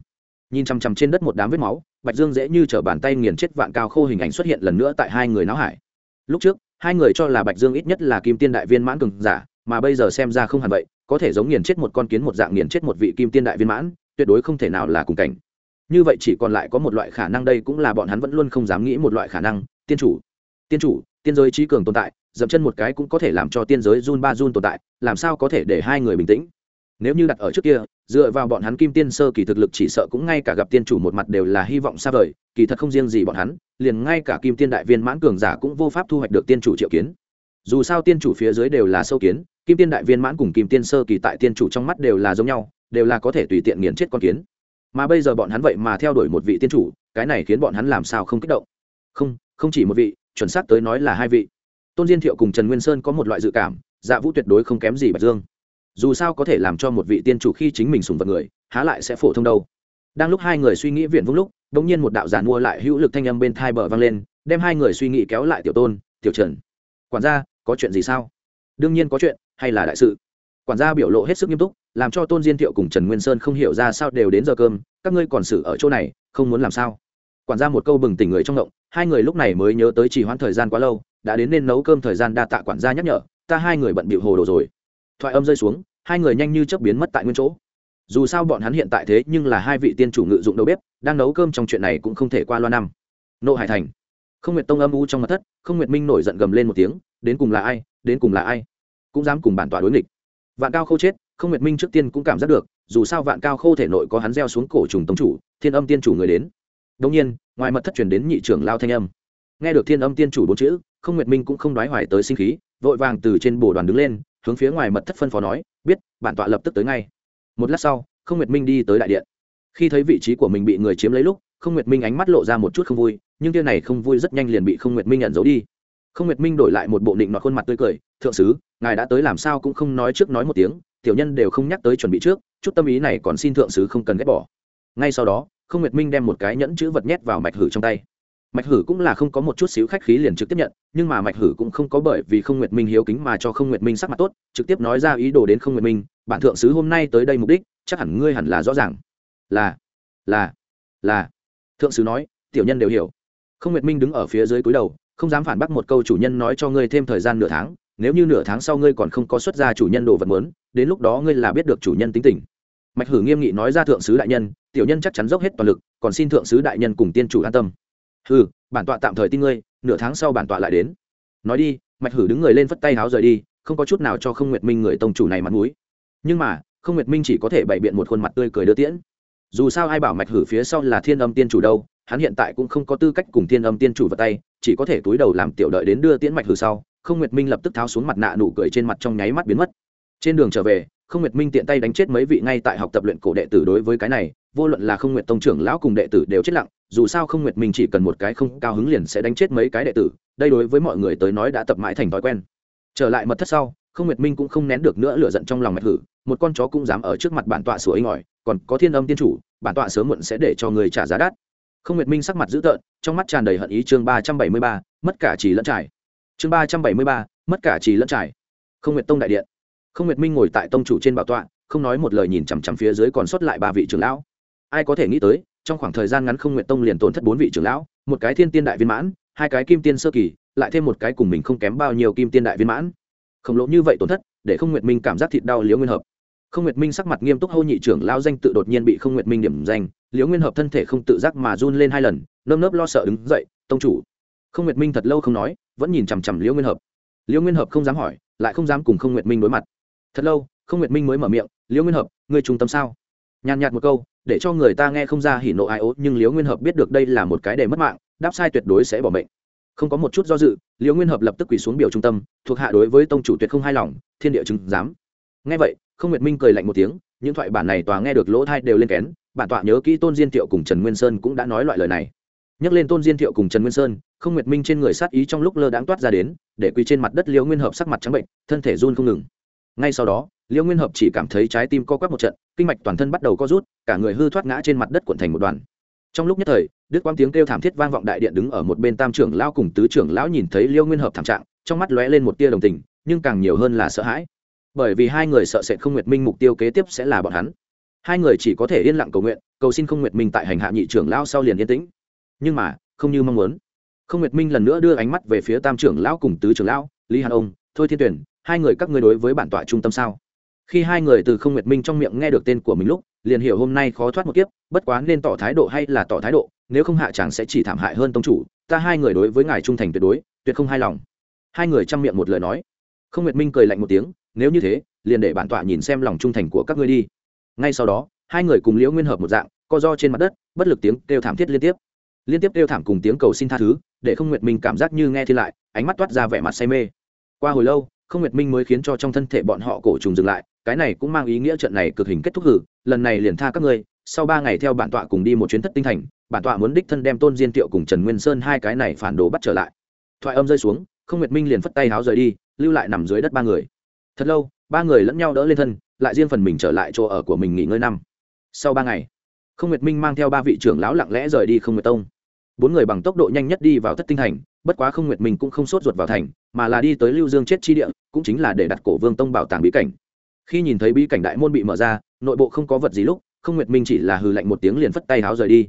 nhìn chằm chằm trên đất một đám vết máu, bạch dương dễ như t r ở bàn tay nghiền chết vạn cao khô hình ảnh xuất hiện lần nữa tại hai người náo hải. Lúc trước, hai người cho là bạch dương ít nhất là kim tiên đại viên mãn cường giả, mà bây giờ xem ra không hẳn vậy, có thể giống nghiền chết một con kiến một dạng nghiền chết một vị kim tiên đại viên mãn, tuyệt đối không thể nào là cùng cảnh. Như vậy chỉ còn lại có một loại khả năng đây cũng là bọn hắn vẫn luôn không dám nghĩ một loại khả năng, tiên chủ. Tiên chủ, tiên giới trí cường tồn tại, dậm chân một cái cũng có thể làm cho tiên giới run ba run tồn tại, làm sao có thể để hai người bình tĩnh? Nếu như đặt ở trước kia dựa vào bọn hắn kim tiên sơ kỳ thực lực chỉ sợ cũng ngay cả gặp tiên chủ một mặt đều là hy vọng xa vời, kỳ thật không riêng gì bọn hắn, liền ngay cả kim tiên đại viên mãn cường giả cũng vô pháp thu hoạch được tiên chủ triệu kiến. Dù sao tiên chủ phía dưới đều là sâu kiến, kim tiên đại viên mãn cùng kim tiên sơ kỳ tại tiên chủ trong mắt đều là giống nhau, đều là có thể tùy tiện nghiền chết con kiến. Mà bây giờ bọn hắn vậy mà theo đuổi một vị tiên chủ, cái này khiến bọn hắn làm sao không kích động? Không không chỉ một vị, chuẩn xác tới nói là hai vị. Tôn diên thiệu cùng trần nguyên sơn có một loại dự cảm dạ vũ tuyệt đối không kém gì bạch dương dù sao có thể làm cho một vị tiên chủ khi chính mình sùng vật người, há lại sẽ phổ thông đâu. Đang lúc hai người suy nghĩ viện vung lúc, đ ỗ n g nhiên một đạo giàn mua lại hữu lực thanh âm bên thai bờ vang lên, đem hai người suy nghĩ kéo lại tiểu tôn, tiểu trần, quản gia, có chuyện gì sao? Đương nhiên có chuyện, hay là đại sự? Quản gia biểu lộ hết sức nghiêm túc, làm cho tôn diên thiệu cùng trần nguyên sơn không hiểu ra sao đều đến giờ cơm, các ngươi còn xử ở chỗ này, không muốn làm sao? Quản gia một câu bừng tỉnh người trong động hai người lúc này mới nhớ tới trì hoãn thời gian quá lâu, đã đến nên nấu cơm thời gian đa tạ quản gia nhắc nhở, ta hai người bận bịu hồ đồ rồi thoại âm rơi xuống, hai người nhanh như chớp biến mất tại nguyên chỗ. Dù sao bọn hắn hiện tại thế nhưng là hai vị tiên chủ ngự dụng đầu bếp, đang nấu cơm trong chuyện này cũng không thể qua loa năm. Nộ hải thành. Không nguyệt tông âm u trong mặt thất, không nguyệt minh nổi giận gầm lên một tiếng, đến cùng là ai, đến cùng là ai? Cũng dám cùng bản tọa đối nghịch. Vạn cao khô chết, không nguyệt minh trước tiên cũng cảm giác được, dù sao vạn cao khô thể nội có hắn gieo xuống cổ trùng tông chủ, thiên âm tiên chủ người đến. Đông nhiên, ngoài mật thất truyền đến nhị trưởng lao thanh âm. Nghe được thiên âm tiên chủ bốn chữ, không nguyệt minh cũng không đoái hoài tới sinh khí, vội vàng từ trên bồ đoàn đứng lên hướng phía ngoài mật thất phân phó nói, biết, bản tọa lập tức tới ngay. Một lát sau, không nguyệt minh đi tới đại điện. Khi thấy vị trí của mình bị người chiếm lấy lúc, không nguyệt minh ánh mắt lộ ra một chút không vui, nhưng tia này không vui rất nhanh liền bị không nguyệt minh nhận giấu đi. Không nguyệt minh đổi lại một bộ định nọt khuôn mặt tươi cười, thượng sứ, ngài đã tới làm sao cũng không nói trước nói một tiếng, tiểu nhân đều không nhắc tới chuẩn bị trước, chút tâm ý này còn xin thượng sứ không cần ghét bỏ. Ngay sau đó, không nguyệt minh đem một cái nhẫn chữ vật nhét vào mạch hử trong tay mạch hử cũng là không có một chút xíu khách khí liền trực tiếp nhận, nhưng mà mạch hử cũng không có bởi vì không nguyệt minh hiếu kính mà cho không nguyệt minh sắc mặt tốt, trực tiếp nói ra ý đồ đến không nguyệt minh, bản thượng sứ hôm nay tới đây mục đích, chắc hẳn ngươi hẳn là rõ ràng. Là là là, thượng sứ nói, tiểu nhân đều hiểu. Không nguyệt minh đứng ở phía dưới cúi đầu, không dám phản bác một câu chủ nhân nói cho ngươi thêm thời gian nửa tháng, nếu như nửa tháng sau ngươi còn không có xuất ra chủ nhân đồ vật mớn đến lúc đó ngươi là biết được chủ nhân tính tình. Mạch hử nghiêm nghị nói ra thượng sứ đại nhân, tiểu nhân chắc chắn dốc hết toàn lực, còn xin thượng sứ đại nhân cùng tiên chủ an tâm hừ, bản tọa tạm thời tin ngươi, nửa tháng sau bản tọa lại đến. Nói đi, mạch hử đứng người lên phất tay háo rời đi, không có chút nào cho không nguyệt minh người tông chủ này mặt mũi. Nhưng mà, không nguyệt minh chỉ có thể bày biện một khuôn mặt tươi cười đưa tiễn. Dù sao ai bảo mạch hử phía sau là thiên âm tiên chủ đâu, hắn hiện tại cũng không có tư cách cùng thiên âm tiên chủ vào tay, chỉ có thể túi đầu làm tiểu đợi đến đưa tiễn mạch hử sau, không nguyệt minh lập tức tháo xuống mặt nạ nụ cười trên mặt trong nháy mắt biến mất. Trên đường trở về không nguyệt minh tiện tay đánh chết mấy vị ngay tại học tập luyện cổ đệ tử đối với cái này, vô luận là không nguyệt tông trưởng lão cùng đệ tử đều chết lặng, dù sao không nguyệt minh chỉ cần một cái không cao hứng liền sẽ đánh chết mấy cái đệ tử, đây đối với mọi người tới nói đã tập mãi thành thói quen. Trở lại mật thất sau, không nguyệt minh cũng không nén được nữa lửa giận trong lòng mạch hử, một con chó cũng dám ở trước mặt bản tọa sủa inh ỏi, còn có thiên âm tiên chủ, bản tọa sớm muộn sẽ để cho người trả giá đắt. Không nguyệt minh sắc mặt dữ tợn, trong mắt tràn đầy hận ý chương ba trăm bảy mươi ba, mất cả trì lẫn trải. Chương ba trăm bảy mươi ba, mất cả trì lẫn trải. Không nguyệt tông đại điện không nguyệt minh ngồi tại tông chủ trên bảo tọa, không nói một lời nhìn chằm chằm phía dưới còn sót lại ba vị trưởng lão. Ai có thể nghĩ tới, trong khoảng thời gian ngắn không nguyệt tông liền tổn thất bốn vị trưởng lão, một cái thiên tiên đại viên mãn, hai cái kim tiên sơ kỳ, lại thêm một cái cùng mình không kém bao nhiêu kim tiên đại viên mãn. Khổng lồ như vậy tổn thất, để không nguyệt minh cảm giác thịt đau liễu nguyên hợp. Không nguyệt minh sắc mặt nghiêm túc hô nhị trưởng lao danh tự đột nhiên bị không nguyệt minh điểm danh, liễu nguyên hợp thân thể không tự giác mà run lên hai lần, nơm nớp lo sợ đứng dậy, tông chủ. Không nguyệt minh thật lâu không nói, vẫn nhìn chằm chằm liễu nguyên hợp. Liễu nguyên hợp không dám hỏi, lại không dám cùng không nguyệt minh đối mặt thật lâu, không nguyệt minh mới mở miệng, liễu nguyên hợp, ngươi trung tâm sao? Nhàn nhạt một câu, để cho người ta nghe không ra hỉ nộ ai ố, nhưng liễu nguyên hợp biết được đây là một cái để mất mạng, đáp sai tuyệt đối sẽ bỏ mệnh. Không có một chút do dự, liễu nguyên hợp lập tức quỳ xuống biểu trung tâm, thuộc hạ đối với tông chủ tuyệt không hài lòng, thiên địa chứng giám. Nghe vậy, không nguyệt minh cười lạnh một tiếng, những thoại bản này tòa nghe được lỗ thai đều lên kén, bản tọa nhớ kỹ tôn diên thiệu cùng trần nguyên sơn cũng đã nói loại lời này. Nhắc lên tôn diên thiệu cùng trần nguyên sơn, không nguyệt minh trên người sát ý trong lúc lơ đãng toát ra đến, để quỳ trên mặt đất liễu nguyên hợp sắc mặt trắng bệnh, thân thể run không ngừng ngay sau đó, liễu nguyên hợp chỉ cảm thấy trái tim co quắp một trận, kinh mạch toàn thân bắt đầu co rút, cả người hư thoát ngã trên mặt đất cuộn thành một đoàn. Trong lúc nhất thời đức quang tiếng kêu thảm thiết vang vọng đại điện đứng ở một bên tam trưởng lão cùng tứ trưởng lão nhìn thấy liêu nguyên hợp thảm trạng, trong mắt lóe lên một tia đồng tình, nhưng càng nhiều hơn là sợ hãi. Bởi vì hai người sợ sệt không nguyệt minh mục tiêu kế tiếp sẽ là bọn hắn. Hai người chỉ có thể yên lặng cầu nguyện, cầu xin không nguyệt minh tại hành hạ nhị trưởng lão sau liền yên tĩnh. Nhưng mà, không như mong muốn. Không nguyệt minh lần nữa đưa ánh mắt về phía tam trưởng lão cùng tứ trưởng lão, lý hàn ông, thôi thiên tuyển hai người các ngươi đối với bản tọa trung tâm sao? Khi hai người từ không nguyệt minh trong miệng nghe được tên của mình lúc, liền hiểu hôm nay khó thoát một kiếp, bất quá nên tỏ thái độ hay là tỏ thái độ, nếu không hạ chẳng sẽ chỉ thảm hại hơn tông chủ, ta hai người đối với ngài trung thành tuyệt đối, tuyệt không hài lòng. Hai người chăm miệng một lời nói. Không nguyệt minh cười lạnh một tiếng, nếu như thế, liền để bản tọa nhìn xem lòng trung thành của các ngươi đi. Ngay sau đó, hai người cùng liễu nguyên hợp một dạng, co do trên mặt đất, bất lực tiếng kêu thảm thiết liên tiếp. Liên tiếp kêu thảm cùng tiếng cầu xin tha thứ, để không nguyệt minh cảm giác như nghe thiên lại, ánh mắt toát ra vẻ mặt say mê. Qua hồi lâu không nguyệt minh mới khiến cho trong thân thể bọn họ cổ trùng dừng lại, cái này cũng mang ý nghĩa trận này cực hình kết thúc hử, lần này liền tha các ngươi, sau ba ngày theo bản tọa cùng đi một chuyến thất tinh thành, bản tọa muốn đích thân đem tôn diên tiệu cùng trần nguyên sơn hai cái này phản đồ bắt trở lại. Thoại âm rơi xuống, không nguyệt minh liền phất tay háo rời đi, lưu lại nằm dưới đất ba người. Thật lâu, ba người lẫn nhau đỡ lên thân, lại riêng phần mình trở lại chỗ ở của mình nghỉ ngơi năm. Sau ba ngày, không nguyệt minh mang theo ba vị trưởng lão lặng lẽ rời đi không nguyệt tông. Bốn người bằng tốc độ nhanh nhất đi vào thất tinh thành bất quá không nguyệt minh cũng không sốt ruột vào thành, mà là đi tới lưu dương chết chi địa, cũng chính là để đặt cổ vương tông bảo tàng bí cảnh. Khi nhìn thấy bí cảnh đại môn bị mở ra, nội bộ không có vật gì lúc, không nguyệt minh chỉ là hừ lạnh một tiếng liền phất tay háo rời đi.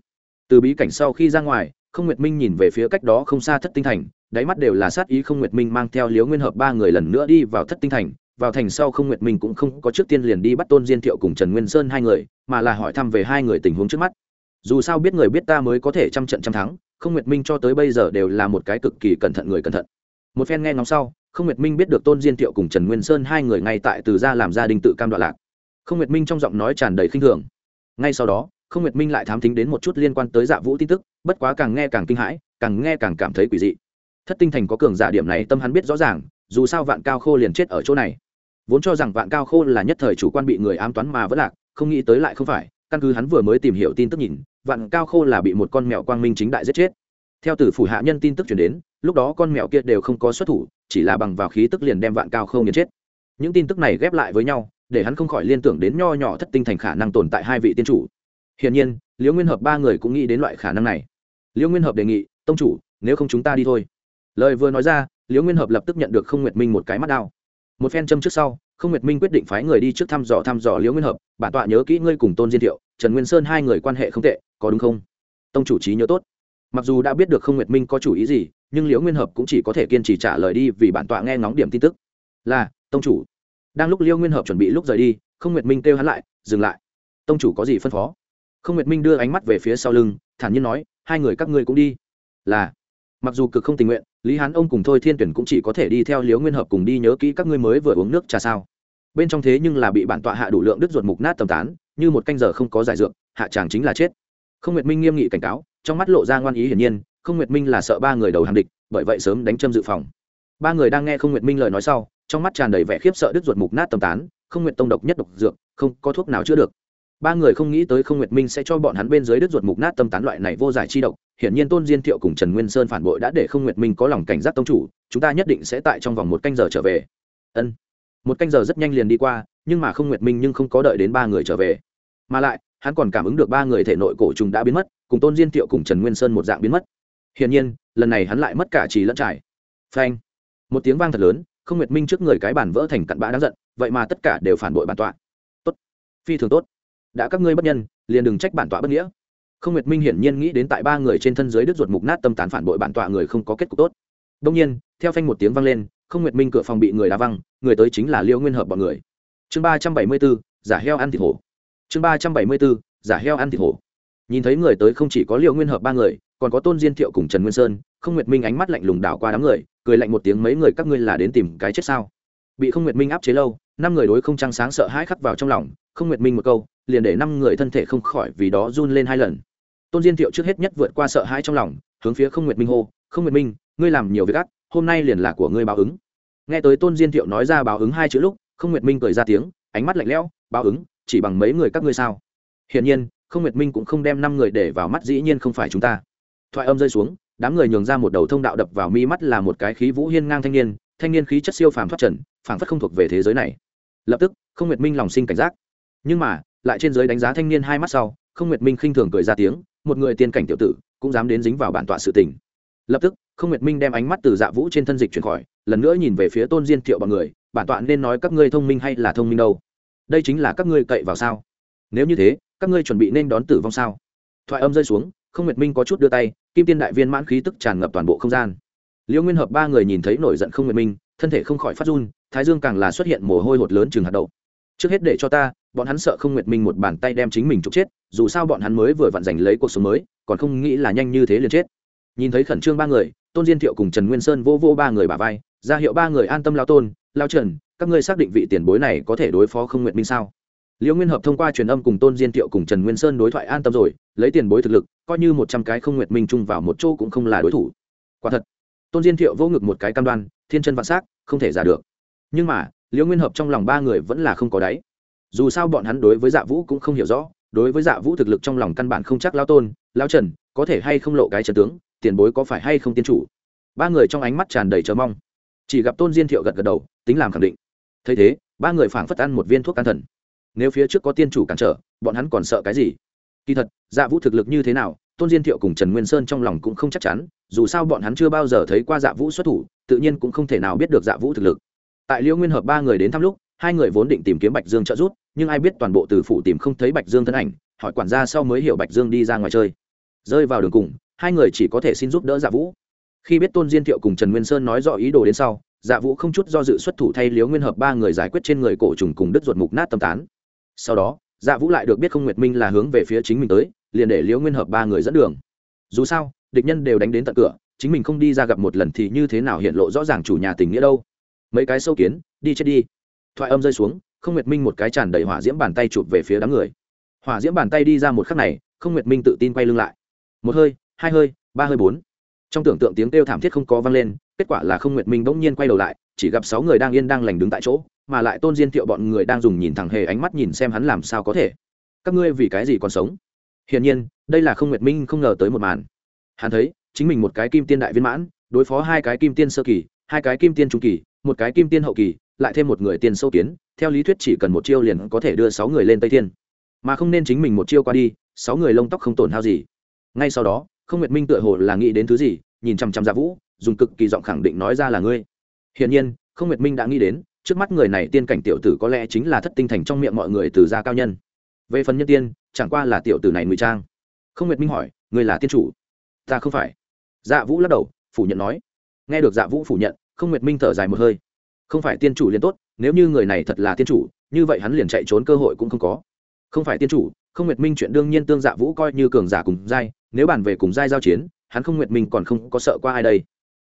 Từ bí cảnh sau khi ra ngoài, không nguyệt minh nhìn về phía cách đó không xa thất tinh thành, đáy mắt đều là sát ý không nguyệt minh mang theo liếu nguyên hợp ba người lần nữa đi vào thất tinh thành. Vào thành sau không nguyệt minh cũng không có trước tiên liền đi bắt tôn diên thiệu cùng trần nguyên sơn hai người, mà là hỏi thăm về hai người tình huống trước mắt dù sao biết người biết ta mới có thể trăm trận trăm thắng, không nguyệt minh cho tới bây giờ đều là một cái cực kỳ cẩn thận người cẩn thận. Một phen nghe ngóng sau, không nguyệt minh biết được tôn diên thiệu cùng trần nguyên sơn hai người ngay tại từ gia làm gia đình tự cam đoạn lạc. Không nguyệt minh trong giọng nói tràn đầy khinh thường. Ngay sau đó, không nguyệt minh lại thám thính đến một chút liên quan tới dạ vũ tin tức, bất quá càng nghe càng kinh hãi, càng nghe càng cảm thấy quỷ dị. Thất tinh thành có cường giả điểm này tâm hắn biết rõ ràng, dù sao vạn cao khô liền chết ở chỗ này. Vốn cho rằng vạn cao khô là nhất thời chủ quan bị người ám toán mà vẫn lạc, không nghĩ tới lại không phải, căn cứ hắn vừa mới tìm hiểu tin tức nhìn vạn cao khô là bị một con mèo quang minh chính đại giết chết. Theo tử phủ hạ nhân tin tức chuyển đến, lúc đó con mèo kia đều không có xuất thủ, chỉ là bằng vào khí tức liền đem vạn cao khô nghiền chết. Những tin tức này ghép lại với nhau, để hắn không khỏi liên tưởng đến nho nhỏ thất tinh thành khả năng tồn tại hai vị tiên chủ. Hiển nhiên, liễu nguyên hợp ba người cũng nghĩ đến loại khả năng này. Liễu nguyên hợp đề nghị, tông chủ, nếu không chúng ta đi thôi. Lời vừa nói ra, liễu nguyên hợp lập tức nhận được không nguyệt minh một cái mắt đao một phen châm trước sau, không nguyệt minh quyết định phái người đi trước thăm dò thăm dò liễu nguyên hợp. Bản tọa nhớ kỹ ngươi cùng tôn diên thiệu, trần nguyên sơn hai người quan hệ không tệ có đúng không? Tông chủ trí nhớ tốt. Mặc dù đã biết được không nguyệt minh có chủ ý gì, nhưng liễu nguyên hợp cũng chỉ có thể kiên trì trả lời đi vì bản tọa nghe ngóng điểm tin tức. Là, tông chủ. Đang lúc liễu nguyên hợp chuẩn bị lúc rời đi, không nguyệt minh kêu hắn lại, dừng lại. Tông chủ có gì phân phó? Không nguyệt minh đưa ánh mắt về phía sau lưng, thản nhiên nói, hai người các ngươi cũng đi. Là, mặc dù cực không tình nguyện, lý hán ông cùng thôi thiên tuyển cũng chỉ có thể đi theo Liễu nguyên hợp cùng đi nhớ kỹ các ngươi mới vừa uống nước trà sao. Bên trong thế nhưng là bị bản tọa hạ đủ lượng đứt ruột mục nát tầm tán, như một canh giờ không có giải dược, hạ chàng chính là chết không nguyệt minh nghiêm nghị cảnh cáo, trong mắt lộ ra ngoan ý hiển nhiên, không nguyệt minh là sợ ba người đầu hàng địch, bởi vậy sớm đánh châm dự phòng. Ba người đang nghe không nguyệt minh lời nói sau, trong mắt tràn đầy vẻ khiếp sợ đứt ruột mục nát tầm tán, không nguyệt tông độc nhất độc dược, không có thuốc nào chữa được. Ba người không nghĩ tới không nguyệt minh sẽ cho bọn hắn bên dưới đứt ruột mục nát tâm tán loại này vô giải chi độc, hiển nhiên tôn diên thiệu cùng trần nguyên sơn phản bội đã để không nguyệt minh có lòng cảnh giác tông chủ, chúng ta nhất định sẽ tại trong vòng một canh giờ trở về. Ân. Một canh giờ rất nhanh liền đi qua, nhưng mà không nguyệt minh nhưng không có đợi đến ba người trở về. Mà lại hắn còn cảm ứng được ba người thể nội cổ trùng đã biến mất, cùng tôn diên thiệu cùng trần nguyên sơn một dạng biến mất. Hiển nhiên, lần này hắn lại mất cả trì lẫn trải. Phanh! Một tiếng vang thật lớn, không nguyệt minh trước người cái bản vỡ thành cặn bã đáng giận, vậy mà tất cả đều phản bội bản tọa. Tốt! Phi thường tốt! Đã các ngươi bất nhân, liền đừng trách bản tọa bất nghĩa. Không nguyệt minh hiển nhiên nghĩ đến tại ba người trên thân dưới đứt ruột mục nát tâm tán phản bội bản tọa người không có kết cục tốt. Đông nhiên, theo phanh một tiếng vang lên, không nguyệt minh cửa phòng bị người đá văng, người tới chính là liêu nguyên hợp bọn người. Chương ba trăm bảy mươi bốn, giả heo ăn thịt hổ chương ba trăm bảy mươi bốn, giả heo ăn thịt hổ. Nhìn thấy người tới không chỉ có liệu nguyên hợp ba người, còn có tôn diên thiệu cùng trần nguyên sơn, không nguyệt minh ánh mắt lạnh lùng đảo qua đám người, cười lạnh một tiếng mấy người các ngươi là đến tìm cái chết sao? Bị không nguyệt minh áp chế lâu, năm người đối không trăng sáng sợ hãi khắc vào trong lòng, không nguyệt minh một câu, liền để năm người thân thể không khỏi vì đó run lên hai lần. Tôn diên thiệu trước hết nhất vượt qua sợ hãi trong lòng, hướng phía không nguyệt minh hô, không nguyệt minh, ngươi làm nhiều việc ác, hôm nay liền là của ngươi báo ứng. Nghe tới tôn diên thiệu nói ra báo ứng hai chữ lúc, không nguyệt minh cười ra tiếng, ánh mắt lạnh lẽo, báo ứng chỉ bằng mấy người các ngươi sao? Hiển nhiên, không nguyệt minh cũng không đem năm người để vào mắt dĩ nhiên không phải chúng ta. Thoại âm rơi xuống, đám người nhường ra một đầu thông đạo đập vào mi mắt là một cái khí vũ hiên ngang thanh niên thanh niên khí chất siêu phàm thoát trần, phảng phất không thuộc về thế giới này. Lập tức, không nguyệt minh lòng sinh cảnh giác. Nhưng mà, lại trên giới đánh giá thanh niên hai mắt sau, không nguyệt minh khinh thường cười ra tiếng, một người tiên cảnh tiểu tử, cũng dám đến dính vào bản tọa sự tình. Lập tức, không nguyệt minh đem ánh mắt từ dạ vũ trên thân dịch chuyển khỏi, lần nữa nhìn về phía tôn diên thiệu bọn người, bản tọa nên nói các ngươi thông minh hay là thông minh đâu? Đây chính là các ngươi cậy vào sao? Nếu như thế, các ngươi chuẩn bị nên đón tử vong sao? Thoại âm rơi xuống, không nguyệt minh có chút đưa tay, kim tiên đại viên mãn khí tức tràn ngập toàn bộ không gian. Liễu nguyên hợp ba người nhìn thấy nổi giận không nguyệt minh, thân thể không khỏi phát run, thái dương càng là xuất hiện mồ hôi hột lớn chừng hạt đậu. Trước hết để cho ta, bọn hắn sợ không nguyệt minh một bàn tay đem chính mình trục chết, dù sao bọn hắn mới vừa vặn giành lấy cuộc sống mới, còn không nghĩ là nhanh như thế liền chết. Nhìn thấy khẩn trương ba người, tôn diên thiệu cùng trần nguyên sơn vô vô ba người bà vai, ra hiệu ba người an tâm lao tôn, lao trần các ngươi xác định vị tiền bối này có thể đối phó không nguyện minh sao? Liễu nguyên hợp thông qua truyền âm cùng tôn diên thiệu cùng trần nguyên sơn đối thoại an tâm rồi, lấy tiền bối thực lực, coi như một trăm cái không nguyện minh chung vào một chỗ cũng không là đối thủ. Quả thật, tôn diên thiệu vô ngực một cái cam đoan, thiên chân vạn s á c không thể giả được. Nhưng mà, liễu nguyên hợp trong lòng ba người vẫn là không có đáy. Dù sao bọn hắn đối với dạ vũ cũng không hiểu rõ, đối với dạ vũ thực lực trong lòng căn bản không chắc lao tôn lao trần, có thể hay không lộ cái trần tướng, tiền bối có phải hay không tiên chủ? Ba người trong ánh mắt tràn đầy chờ mong. Chỉ gặp tôn diên thiệu gật gật đầu, tính làm khẳng định thấy thế, ba người phảng phất ăn một viên thuốc can thần. Nếu phía trước có tiên chủ cản trở, bọn hắn còn sợ cái gì? Kỳ thật dạ vũ thực lực như thế nào, tôn diên thiệu cùng trần nguyên sơn trong lòng cũng không chắc chắn, dù sao bọn hắn chưa bao giờ thấy qua dạ vũ xuất thủ, tự nhiên cũng không thể nào biết được dạ vũ thực lực. Tại liễu nguyên hợp ba người đến thăm lúc, hai người vốn định tìm kiếm bạch dương trợ giúp, nhưng ai biết toàn bộ từ phủ tìm không thấy bạch dương thân ảnh, hỏi quản gia sau mới hiểu bạch dương đi ra ngoài chơi. Rơi vào đường cùng, hai người chỉ có thể xin giúp đỡ dạ vũ khi biết tôn diên thiệu cùng trần nguyên sơn nói rõ ý đồ đến sau dạ vũ không chút do dự xuất thủ thay liếu nguyên hợp ba người giải quyết trên người cổ trùng cùng đứt ruột mục nát tâm tán. Sau đó dạ vũ lại được biết không nguyệt minh là hướng về phía chính mình tới, liền để liếu nguyên hợp ba người dẫn đường. Dù sao, địch nhân đều đánh đến tận cửa, chính mình không đi ra gặp một lần thì như thế nào hiện lộ rõ ràng chủ nhà tình nghĩa đâu. Mấy cái sâu kiến, đi chết đi. Thoại âm rơi xuống, không nguyệt minh một cái tràn đầy hỏa diễm bàn tay chụp về phía đám người. Hỏa diễm bàn tay đi ra một khắc này, không nguyệt minh tự tin quay lưng lại. Một hơi, hai hơi, ba hơi bốn trong tưởng tượng tiếng kêu thảm thiết không có vang lên, kết quả là không nguyệt minh bỗng nhiên quay đầu lại, chỉ gặp sáu người đang yên đang lành đứng tại chỗ, mà lại tôn diên thiệu bọn người đang dùng nhìn thẳng hề ánh mắt nhìn xem hắn làm sao có thể. Các ngươi vì cái gì còn sống? Hiển nhiên, đây là không nguyệt minh không ngờ tới một màn. Hắn thấy, chính mình một cái kim tiên đại viên mãn, đối phó hai cái kim tiên sơ kỳ, hai cái kim tiên trung kỳ, một cái kim tiên hậu kỳ, lại thêm một người tiên sâu kiến, theo lý thuyết chỉ cần một chiêu liền có thể đưa sáu người lên tây thiên. Mà không nên chính mình một chiêu qua đi, sáu người lông tóc không tổn hao gì. Ngay sau đó không nguyệt minh tựa hồ là nghĩ đến thứ gì, nhìn chằm chằm dạ vũ, dùng cực kỳ giọng khẳng định nói ra là ngươi. Hiển nhiên, không nguyệt minh đã nghĩ đến, trước mắt người này tiên cảnh tiểu tử có lẽ chính là thất tinh thành trong miệng mọi người từ gia cao nhân. Về phần nhân tiên, chẳng qua là tiểu tử này ngụy trang. Không nguyệt minh hỏi, ngươi là tiên chủ? Ta không phải. Dạ vũ lắc đầu, phủ nhận nói. Nghe được dạ vũ phủ nhận, không nguyệt minh thở dài một hơi. Không phải tiên chủ liền tốt, nếu như người này thật là tiên chủ, như vậy hắn liền chạy trốn cơ hội cũng không có. Không phải tiên chủ, không nguyệt minh chuyện đương nhiên tương dạ vũ coi như cường giả cùng giai nếu bàn về cùng giai giao chiến, hắn không nguyệt minh còn không có sợ qua ai đây.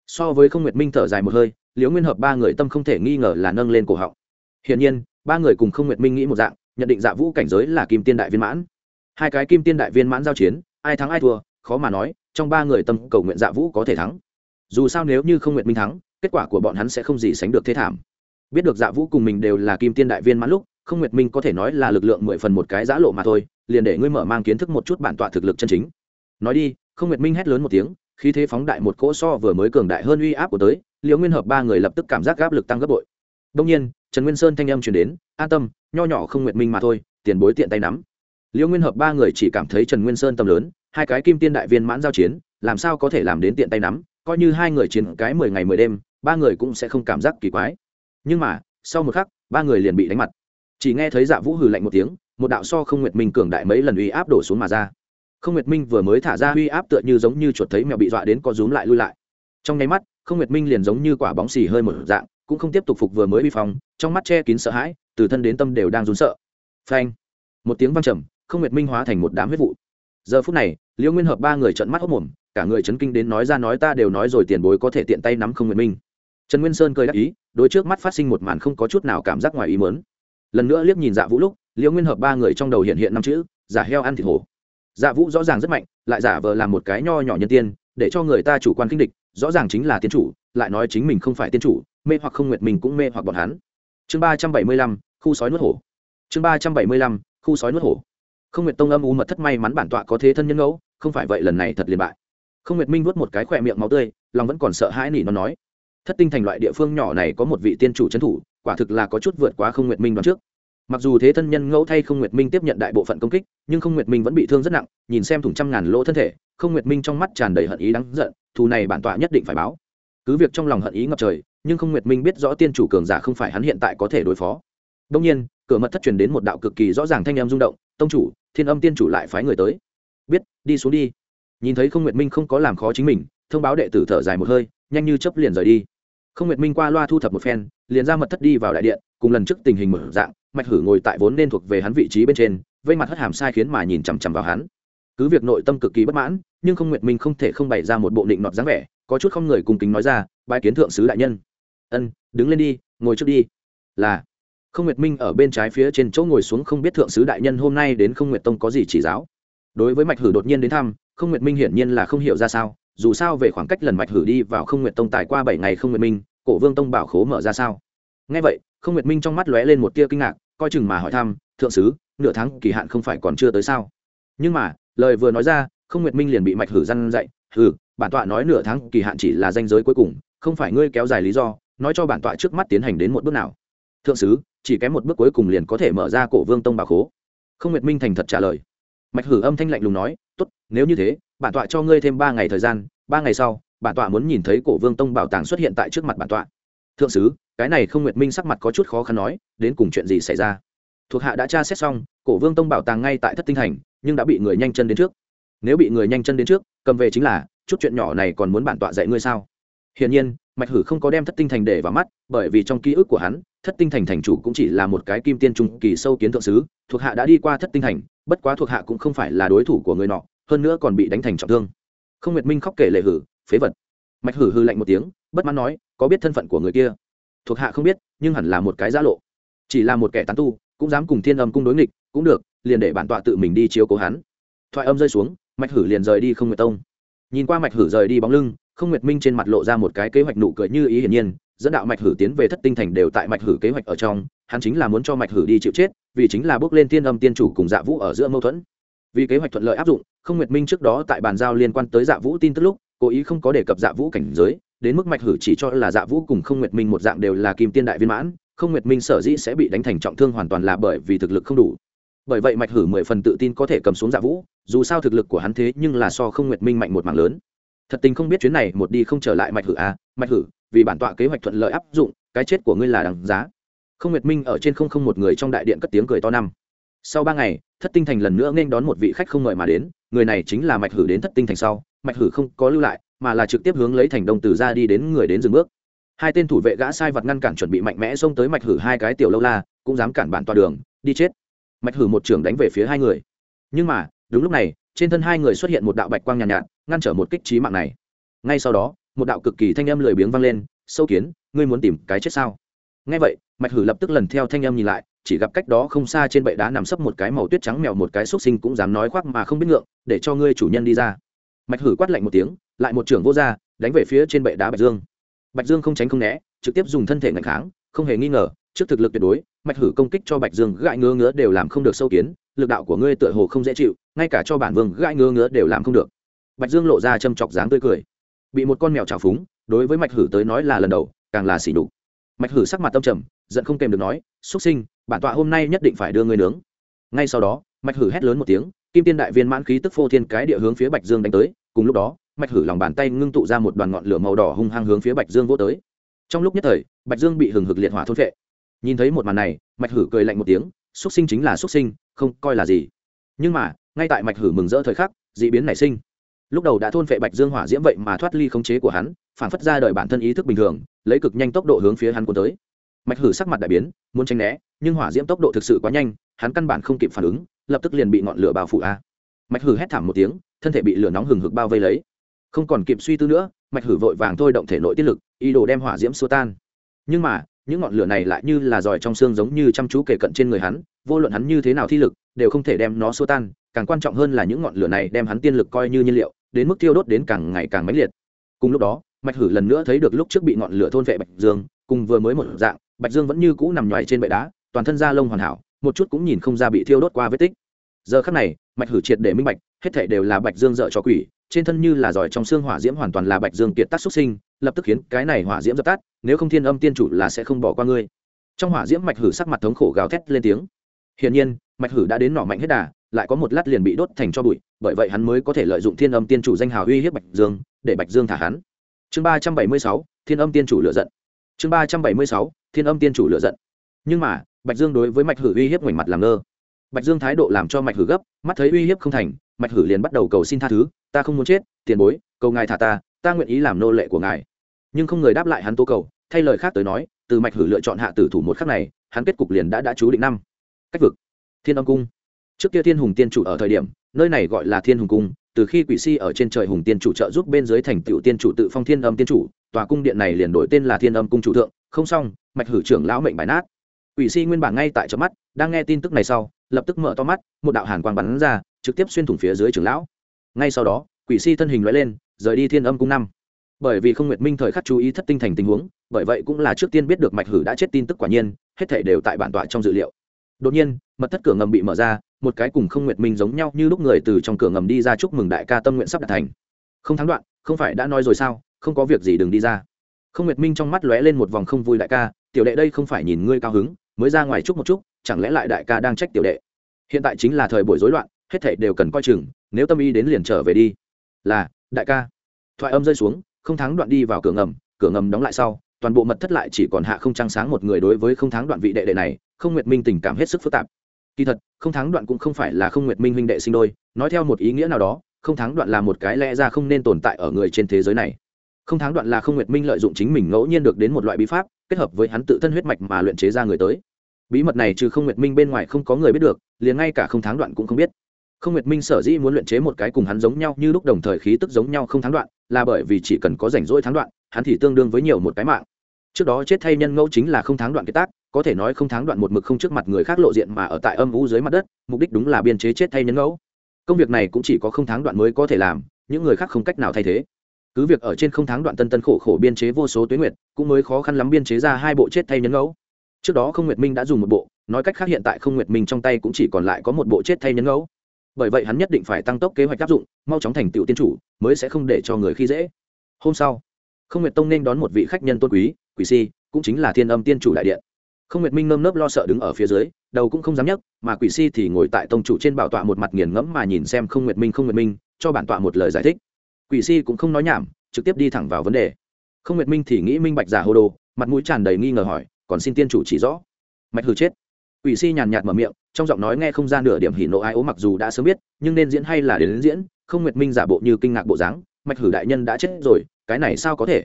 So với không nguyệt minh thở dài một hơi, liễu nguyên hợp ba người tâm không thể nghi ngờ là nâng lên cổ họng. Hiển nhiên, ba người cùng không nguyệt minh nghĩ một dạng, nhận định dạ vũ cảnh giới là kim tiên đại viên mãn. Hai cái kim tiên đại viên mãn giao chiến, ai thắng ai thua, khó mà nói, trong ba người tâm cầu nguyện dạ vũ có thể thắng. Dù sao nếu như không nguyện minh thắng, kết quả của bọn hắn sẽ không gì sánh được thế thảm. Biết được dạ vũ cùng mình đều là kim tiên đại viên mãn lúc, không nguyệt minh có thể nói là lực lượng mười phần một cái giã lộ mà thôi, liền để ngươi mở mang kiến thức một chút bản tọa thực lực chân chính nói đi, không nguyệt minh hét lớn một tiếng khi thế phóng đại một cỗ so vừa mới cường đại hơn uy áp của tới, liễu nguyên hợp ba người lập tức cảm giác áp lực tăng gấp bội. Đông nhiên, trần nguyên sơn thanh âm truyền đến, an tâm, nho nhỏ không nguyệt minh mà thôi, tiền bối tiện tay nắm. Liễu nguyên hợp ba người chỉ cảm thấy trần nguyên sơn tầm lớn, hai cái kim tiên đại viên mãn giao chiến, làm sao có thể làm đến tiện tay nắm, coi như hai người chiến cái mười ngày mười đêm, ba người cũng sẽ không cảm giác kỳ quái. Nhưng mà, sau một khắc, ba người liền bị đánh mặt. Chỉ nghe thấy dạ vũ hừ lạnh một tiếng, một đạo so không nguyệt minh cường đại mấy lần uy áp đổ xuống mà ra không nguyệt minh vừa mới thả ra uy áp tựa như giống như chuột thấy mèo bị dọa đến có rúm lại lui lại. Trong nháy mắt, không nguyệt minh liền giống như quả bóng xì hơi một dạng, cũng không tiếp tục phục vừa mới bị phong, trong mắt che kín sợ hãi, từ thân đến tâm đều đang rún sợ. Phanh! Một tiếng vang trầm, không nguyệt minh hóa thành một đám huyết vụ. Giờ phút này liễu nguyên hợp ba người trợn mắt hốc mồm, cả người chấn kinh đến nói ra nói ta đều nói rồi tiền bối có thể tiện tay nắm không nguyệt minh. Trần nguyên sơn cười đáp ý đôi trước mắt phát sinh một màn không có chút nào cảm giác ngoài ý mớn lần nữa liếc nhìn dạ vũ lúc liễu nguyên hợp ba người trong đầu hiện hiện năm chữ, giả heo ăn thịt hổ dạ vũ rõ ràng rất mạnh, lại giả vờ làm một cái nho nhỏ nhân tiên, để cho người ta chủ quan kinh địch, rõ ràng chính là tiên chủ, lại nói chính mình không phải tiên chủ, mê hoặc không nguyệt mình cũng mê hoặc bọn hắn. Chương ba trăm bảy mươi lăm, khu sói nuốt hổ. Chương ba trăm bảy mươi lăm, khu sói nuốt hổ. Không nguyệt tông âm u mật thất may mắn bản tọa có thế thân nhân ngẫu, không phải vậy lần này thật liền bại. Không nguyệt minh vuốt một cái khỏe miệng máu tươi, lòng vẫn còn sợ hãi nỉ nó nói. Thất tinh thành loại địa phương nhỏ này có một vị tiên chủ trấn thủ, quả thực là có chút vượt quá không nguyệt minh đoán trước mặc dù thế thân nhân ngẫu thay không nguyệt minh tiếp nhận đại bộ phận công kích, nhưng không nguyệt minh vẫn bị thương rất nặng, nhìn xem thủng trăm ngàn lỗ thân thể, không nguyệt minh trong mắt tràn đầy hận ý đắng giận, thù này bản tọa nhất định phải báo. Cứ việc trong lòng hận ý ngập trời, nhưng không nguyệt minh biết rõ tiên chủ cường giả không phải hắn hiện tại có thể đối phó. Đông nhiên, cửa mật thất truyền đến một đạo cực kỳ rõ ràng thanh em rung động, tông chủ, thiên âm tiên chủ lại phái người tới. Biết, đi xuống đi. Nhìn thấy không nguyệt minh không có làm khó chính mình, thông báo đệ tử thở dài một hơi, nhanh như chấp liền rời đi. Không nguyệt minh qua loa thu thập một phen, liền ra mật thất đi vào đại điện cùng lần trước tình hình mở dạng, mạch hử ngồi tại vốn nên thuộc về hắn vị trí bên trên, vây mặt hất hàm sai khiến mà nhìn chằm chằm vào hắn. Cứ việc nội tâm cực kỳ bất mãn, nhưng không nguyệt minh không thể không bày ra một bộ định nọt dáng vẻ, có chút không người cùng kính nói ra bài kiến thượng sứ đại nhân. Ân, đứng lên đi, ngồi trước đi. Là, không nguyệt minh ở bên trái phía trên chỗ ngồi xuống không biết thượng sứ đại nhân hôm nay đến không nguyệt tông có gì chỉ giáo. Đối với mạch hử đột nhiên đến thăm, không nguyệt minh hiển nhiên là không hiểu ra sao, dù sao về khoảng cách lần mạch hử đi vào không nguyệt tông tài qua bảy ngày không nguyệt minh, cổ vương tông bảo khố mở ra sao? Ngay vậy không nguyệt minh trong mắt lóe lên một tia kinh ngạc, coi chừng mà hỏi thăm, thượng sứ, nửa tháng kỳ hạn không phải còn chưa tới sao? Nhưng mà, lời vừa nói ra không nguyệt minh liền bị mạch hử răn dậy hử bản tọa nói nửa tháng kỳ hạn chỉ là danh giới cuối cùng, không phải ngươi kéo dài lý do, nói cho bản tọa trước mắt tiến hành đến một bước nào. Thượng sứ, chỉ kém một bước cuối cùng liền có thể mở ra cổ vương tông bảo khố. Không nguyệt minh thành thật trả lời. Mạch hử âm thanh lạnh lùng nói, tốt, nếu như thế, bản tọa cho ngươi thêm ba ngày thời gian, ba ngày sau, bản tọa muốn nhìn thấy cổ vương tông bảo tàng xuất hiện tại trước mặt bản tọa thượng sứ, cái này không nguyệt minh sắc mặt có chút khó khăn nói, đến cùng chuyện gì xảy ra? Thuộc hạ đã tra xét xong, cổ vương tông bảo tàng ngay tại thất tinh thành nhưng đã bị người nhanh chân đến trước. Nếu bị người nhanh chân đến trước, cầm về chính là, chút chuyện nhỏ này còn muốn bản tọa dạy ngươi sao? Hiển nhiên, mạch hử không có đem thất tinh thành để vào mắt, bởi vì trong ký ức của hắn, thất tinh thành thành chủ cũng chỉ là một cái kim tiên trung kỳ sâu kiến thượng sứ, thuộc hạ đã đi qua thất tinh thành, bất quá thuộc hạ cũng không phải là đối thủ của người nọ, hơn nữa còn bị đánh thành trọng thương. Không nguyệt minh khóc kể lệ hử, phế vật. Mạch hử hư lạnh một tiếng, bất mãn nói có biết thân phận của người kia? Thuộc hạ không biết, nhưng hẳn là một cái giã lộ. Chỉ là một kẻ tán tu, cũng dám cùng thiên âm cung đối nghịch, cũng được, liền để bản tọa tự mình đi chiếu cố hắn. Thoại âm rơi xuống, mạch hử liền rời đi không nguyệt tông. Nhìn qua mạch hử rời đi bóng lưng, không nguyệt minh trên mặt lộ ra một cái kế hoạch nụ cười như ý hiển nhiên, dẫn đạo mạch hử tiến về thất tinh thành đều tại mạch hử kế hoạch ở trong, hắn chính là muốn cho mạch hử đi chịu chết, vì chính là bước lên tiên âm tiên chủ cùng dạ vũ ở giữa mâu thuẫn. Vì kế hoạch thuận lợi áp dụng, không nguyệt minh trước đó tại bàn giao liên quan tới dạ vũ tin tức lúc, cố ý không có đề cập dạ vũ cảnh giới đến mức mạch hử chỉ cho là dạ vũ cùng không nguyệt minh một dạng đều là kim tiên đại viên mãn, không nguyệt minh sở dĩ sẽ bị đánh thành trọng thương hoàn toàn là bởi vì thực lực không đủ. Bởi vậy mạch hử mười phần tự tin có thể cầm xuống dạ vũ, dù sao thực lực của hắn thế nhưng là so không nguyệt minh mạnh một mạng lớn. Thật tình không biết chuyến này một đi không trở lại mạch hử à mạch hử, vì bản tọa kế hoạch thuận lợi áp dụng, cái chết của ngươi là đằng giá. Không nguyệt minh ở trên không không một người trong đại điện cất tiếng cười to năm. Sau ba ngày, thất tinh thành lần nữa nên đón một vị khách không ngợi mà đến, người này chính là mạch hử đến thất tinh thành sau, mạch hử không có lưu lại mà là trực tiếp hướng lấy thành đông từ ra đi đến người đến dừng bước. Hai tên thủ vệ gã sai vật ngăn cản chuẩn bị mạnh mẽ xông tới mạch hử hai cái tiểu lâu la cũng dám cản bản tòa đường đi chết. Mạch hử một trưởng đánh về phía hai người. Nhưng mà đúng lúc này trên thân hai người xuất hiện một đạo bạch quang nhàn nhạt, nhạt ngăn trở một kích trí mạng này. Ngay sau đó một đạo cực kỳ thanh âm lười biếng vang lên sâu kiến ngươi muốn tìm cái chết sao? Ngay vậy mạch hử lập tức lần theo thanh âm nhìn lại chỉ gặp cách đó không xa trên bệ đá nằm sấp một cái màu tuyết trắng mèo một cái xúc sinh cũng dám nói khoác mà không biết ngượng để cho ngươi chủ nhân đi ra. Mạch hử quát lạnh một tiếng lại một trưởng vô r đánh về phía trên bệ đá bạch dương. Bạch dương không tránh không né, trực tiếp dùng thân thể ngạch kháng, không hề nghi ngờ, trước thực lực tuyệt đối, mạch hử công kích cho bạch dương gãi ngứa ngứa đều làm không được sâu kiến, lực đạo của ngươi tựa hồ không dễ chịu, ngay cả cho bản vương gãi ngứa ngứa đều làm không được. Bạch dương lộ ra châm chọc dáng tươi cười. Bị một con mèo trào phúng, đối với mạch hử tới nói là lần đầu, càng là xỉ đục mạch hử sắc mặt tâm trầm, giận không kèm được nói xuất sinh, bản tọa hôm nay nhất định phải đưa ngươi nướng. Ngay sau đó, mạch hử hét lớn một tiếng, kim tiên đại viên mãn khí tức phô thiên cái địa hướng phía bạch dương đánh tới, cùng lúc đó mạch hử lòng bàn tay ngưng tụ ra một đoàn ngọn lửa màu đỏ hung hăng hướng phía bạch dương vô tới. Trong lúc nhất thời, bạch dương bị hừng hực liệt hỏa thôn vệ nhìn thấy một màn này, mạch hử cười lạnh một tiếng, xuất sinh chính là xuất sinh, không coi là gì. Nhưng mà, ngay tại mạch hử mừng rỡ thời khắc, d ị biến nảy sinh. Lúc đầu đã thôn vệ bạch dương hỏa diễm vậy mà thoát ly khống chế của hắn, phản phất ra đời bản thân ý thức bình thường, lấy cực nhanh tốc độ hướng phía hắn cuốn tới. Mạch hử sắc mặt đại biến, muốn tranh né, nhưng hỏa diễm tốc độ thực sự quá nhanh, hắn căn bản không kịp phản ứng, lập tức liền bị ngọn lửa bao phủ a. Mạch hử hét thảm một tiếng, thân thể bị lửa nóng hừng hực bao vây lấy không còn kịp suy tư nữa, mạch hử vội vàng thôi động thể nội tiết lực, ý đồ đem hỏa diễm xua tan. Nhưng mà, những ngọn lửa này lại như là giỏi trong xương giống như chăm chú kể cận trên người hắn, vô luận hắn như thế nào thi lực, đều không thể đem nó xua tan, càng quan trọng hơn là những ngọn lửa này đem hắn tiên lực coi như nhiên liệu, đến mức tiêu đốt đến càng ngày càng mãnh liệt. Cùng lúc đó, mạch hử lần nữa thấy được lúc trước bị ngọn lửa thôn vệ bạch dương, cùng vừa mới một dạng, bạch dương vẫn như cũ nằm nhoài trên bệ đá, toàn thân da lông hoàn hảo, một chút cũng nhìn không ra bị thiêu đốt qua vết tích. Giờ khắc này, mạch hử triệt để minh bạch, hết thảy đều là bạch dương dợ cho quỷ trên thân như là giỏi trong xương hỏa diễm hoàn toàn là bạch dương kiệt tác xuất sinh, lập tức khiến cái này hỏa diễm dập tắt, nếu không thiên âm tiên chủ là sẽ không bỏ qua ngươi. Trong hỏa diễm mạch hử sắc mặt thống khổ gào thét lên tiếng. Hiển nhiên, mạch hử đã đến nỏ mạnh hết đà, lại có một lát liền bị đốt thành cho bụi, bởi vậy hắn mới có thể lợi dụng thiên âm tiên chủ danh hào uy hiếp bạch dương, để bạch dương thả hắn. Chương ba trăm bảy mươi sáu, thiên âm tiên chủ lựa giận. Chương ba trăm bảy mươi sáu, thiên âm tiên chủ lựa giận. Nhưng mà, bạch dương đối với mạch hử uy hiếp ngoảnh mặt làm ngơ bạch dương thái độ làm cho mạch hử gấp, mắt thấy uy hiếp không thành, mạch hử liền bắt đầu cầu xin tha thứ, ta không muốn chết, tiền bối, cầu ngài thả ta ta nguyện ý làm nô lệ của ngài. Nhưng không người đáp lại hắn tố cầu, thay lời khác tới nói, từ mạch hử lựa chọn hạ tử thủ một khắc này, hắn kết cục liền đã đã chú định năm. Cách vực, thiên âm cung. Trước kia thiên hùng tiên chủ ở thời điểm, nơi này gọi là thiên hùng cung, từ khi quỷ si ở trên trời hùng tiên chủ trợ giúp bên dưới thành tựu tiên chủ tự phong thiên âm tiên chủ, tòa cung điện này liền đổi tên là thiên âm cung chủ thượng, không xong, mạch hử trưởng lão mệnh bài nát. Quỷ si nguyên bản ngay tại chớp mắt, đang nghe tin tức này sau lập tức mở to mắt, một đạo hàn quang bắn ra, trực tiếp xuyên thủng phía dưới trưởng lão. Ngay sau đó, quỷ si thân hình loại lên, rời đi thiên âm cung năm. Bởi vì không nguyệt minh thời khắc chú ý thất tinh thành tình huống, bởi vậy cũng là trước tiên biết được mạch hử đã chết tin tức quả nhiên, hết thể đều tại bản tọa trong dự liệu. Đột nhiên, mật thất cửa ngầm bị mở ra, một cái cùng không nguyệt minh giống nhau như lúc người từ trong cửa ngầm đi ra chúc mừng đại ca tâm nguyện sắp đạt thành. Không thắng đoạn, không phải đã nói rồi sao, không có việc gì đừng đi ra. Không nguyệt minh trong mắt lóe lên một vòng không vui đại ca, tiểu đệ đây không phải nhìn ngươi cao hứng, mới ra ngoài chúc một chút chẳng lẽ lại đại ca đang trách tiểu đệ? Hiện tại chính là thời buổi rối loạn, hết thảy đều cần coi chừng, nếu tâm ý đến liền trở về đi. Là, đại ca. Thoại âm rơi xuống, không thắng đoạn đi vào cửa ngầm cửa ngầm đóng lại sau, toàn bộ mật thất lại chỉ còn hạ không trăng sáng một người đối với không thắng đoạn vị đệ đệ này, không nguyệt minh tình cảm hết sức phức tạp. Kỳ thật, không thắng đoạn cũng không phải là không nguyệt minh huynh đệ sinh đôi, nói theo một ý nghĩa nào đó, không thắng đoạn là một cái lẽ ra không nên tồn tại ở người trên thế giới này. Không thắng đoạn là không nguyệt minh lợi dụng chính mình ngẫu nhiên được đến một loại bí pháp, kết hợp với hắn tự thân huyết mạch mà luyện chế ra người tới bí mật này trừ không nguyệt minh bên ngoài không có người biết được, liền ngay cả không thắng đoạn cũng không biết. Không nguyệt minh sở dĩ muốn luyện chế một cái cùng hắn giống nhau như lúc đồng thời khí tức giống nhau không thắng đoạn, là bởi vì chỉ cần có rảnh rỗi thắng đoạn, hắn thì tương đương với nhiều một cái mạng. Trước đó chết thay nhân ngẫu chính là không thắng đoạn kế tác, có thể nói không thắng đoạn một mực không trước mặt người khác lộ diện mà ở tại âm vũ dưới mặt đất, mục đích đúng là biên chế chết thay nhân ngẫu. Công việc này cũng chỉ có không thắng đoạn mới có thể làm, những người khác không cách nào thay thế. Cứ việc ở trên không thắng đoạn tân tân khổ khổ biên chế vô số tuyến nguyệt, cũng mới khó khăn lắm biên chế ra hai bộ chết thay nhân ngẫu trước đó không nguyệt minh đã dùng một bộ, nói cách khác hiện tại không nguyệt minh trong tay cũng chỉ còn lại có một bộ chết thay nhân ngẫu. Bởi vậy hắn nhất định phải tăng tốc kế hoạch áp dụng, mau chóng thành tựu tiên chủ, mới sẽ không để cho người khi dễ. Hôm sau, không nguyệt tông nên đón một vị khách nhân tôn quý, quỷ si, cũng chính là thiên âm tiên chủ đại điện. Không nguyệt minh nơm nớp lo sợ đứng ở phía dưới, đầu cũng không dám nhấc, mà quỷ si thì ngồi tại tông chủ trên bảo tọa một mặt nghiền ngẫm mà nhìn xem không nguyệt minh, không nguyệt minh, cho bản tọa một lời giải thích. Quỷ si cũng không nói nhảm, trực tiếp đi thẳng vào vấn đề. Không nguyệt minh thì nghĩ minh bạch giả hồ đồ, mặt mũi tràn đầy nghi ngờ hỏi còn xin tiên chủ chỉ rõ. Mạch hư chết. Quỷ si nhàn nhạt mở miệng trong giọng nói nghe không ra nửa điểm hỉ nộ ai ố mặc dù đã sớm biết nhưng nên diễn hay là đến, đến diễn không nguyệt minh giả bộ như kinh ngạc bộ dáng mạch hử đại nhân đã chết rồi cái này sao có thể?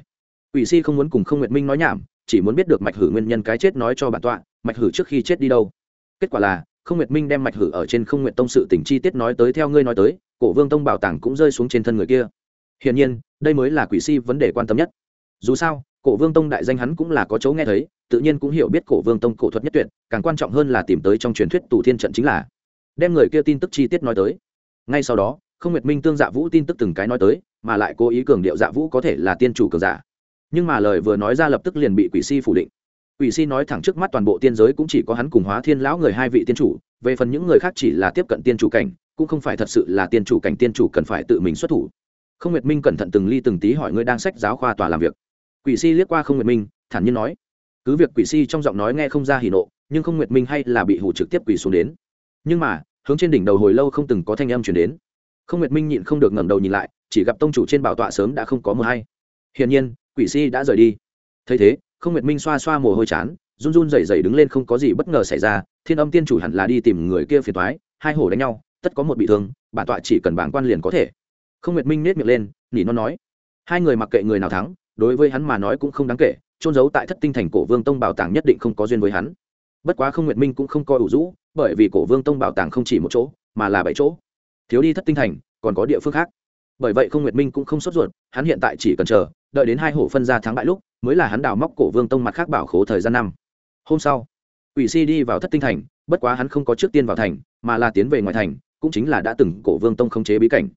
Quỷ si không muốn cùng không nguyệt minh nói nhảm chỉ muốn biết được mạch hử nguyên nhân cái chết nói cho bản tọa mạch hử trước khi chết đi đâu. Kết quả là không nguyệt minh đem mạch hử ở trên không nguyệt tông sự tình chi tiết nói tới theo ngươi nói tới cổ vương tông bảo tàng cũng rơi xuống trên thân người kia. Hiển nhiên đây mới là quỷ si vấn đề quan tâm nhất. Dù sao cổ vương tông đại danh hắn cũng là có chỗ nghe thấy, tự nhiên cũng hiểu biết cổ vương tông cổ thuật nhất tuyệt, càng quan trọng hơn là tìm tới trong truyền thuyết tù thiên trận chính là đem người kia tin tức chi tiết nói tới. Ngay sau đó, không nguyệt minh tương dạ vũ tin tức từng cái nói tới, mà lại cố ý cường điệu dạ vũ có thể là tiên chủ cường giả. Nhưng mà lời vừa nói ra lập tức liền bị quỷ si phủ định. Quỷ si nói thẳng trước mắt toàn bộ tiên giới cũng chỉ có hắn cùng hóa thiên lão người hai vị tiên chủ, về phần những người khác chỉ là tiếp cận tiên chủ cảnh, cũng không phải thật sự là tiên chủ cảnh tiên chủ cần phải tự mình xuất thủ. Không nguyệt minh cẩn thận từng ly từng tí hỏi ngươi đang sách giáo khoa tòa làm việc quỷ si liếc qua không nguyệt minh, thản nhiên nói, cứ việc quỷ si trong giọng nói nghe không ra hỉ nộ, nhưng không nguyệt minh hay là bị hủ trực tiếp quỷ xuống đến. Nhưng mà, hướng trên đỉnh đầu hồi lâu không từng có thanh âm chuyển đến. Không nguyệt minh nhịn không được ngẩng đầu nhìn lại, chỉ gặp tông chủ trên bảo tọa sớm đã không có mờ hay. Hiển nhiên, quỷ si đã rời đi. Thấy thế, không nguyệt minh xoa xoa mồ hôi chán, run run rẩy rẩy đứng lên không có gì bất ngờ xảy ra, thiên âm tiên chủ hẳn là đi tìm người kia phiền thoái hai hổ đánh nhau, tất có một bị thương, bản tọa chỉ cần bảng quan liền có thể. Không nguyệt minh nết miệng lên, nỉ non nói, hai người mặc kệ người nào thắng đối với hắn mà nói cũng không đáng kể trôn giấu tại thất tinh thành cổ vương tông bảo tàng nhất định không có duyên với hắn. Bất quá không nguyệt minh cũng không coi ủ rũ, bởi vì cổ vương tông bảo tàng không chỉ một chỗ, mà là bảy chỗ. Thiếu đi thất tinh thành, còn có địa phương khác. Bởi vậy không nguyệt minh cũng không sốt ruột, hắn hiện tại chỉ cần chờ, đợi đến hai hổ phân ra thắng bại lúc, mới là hắn đào móc cổ vương tông mặt khác bảo khố thời gian năm. Hôm sau ủy si đi vào thất tinh thành, bất quá hắn không có trước tiên vào thành, mà là tiến về ngoài thành, cũng chính là đã từng cổ vương tông khống chế bí cảnh.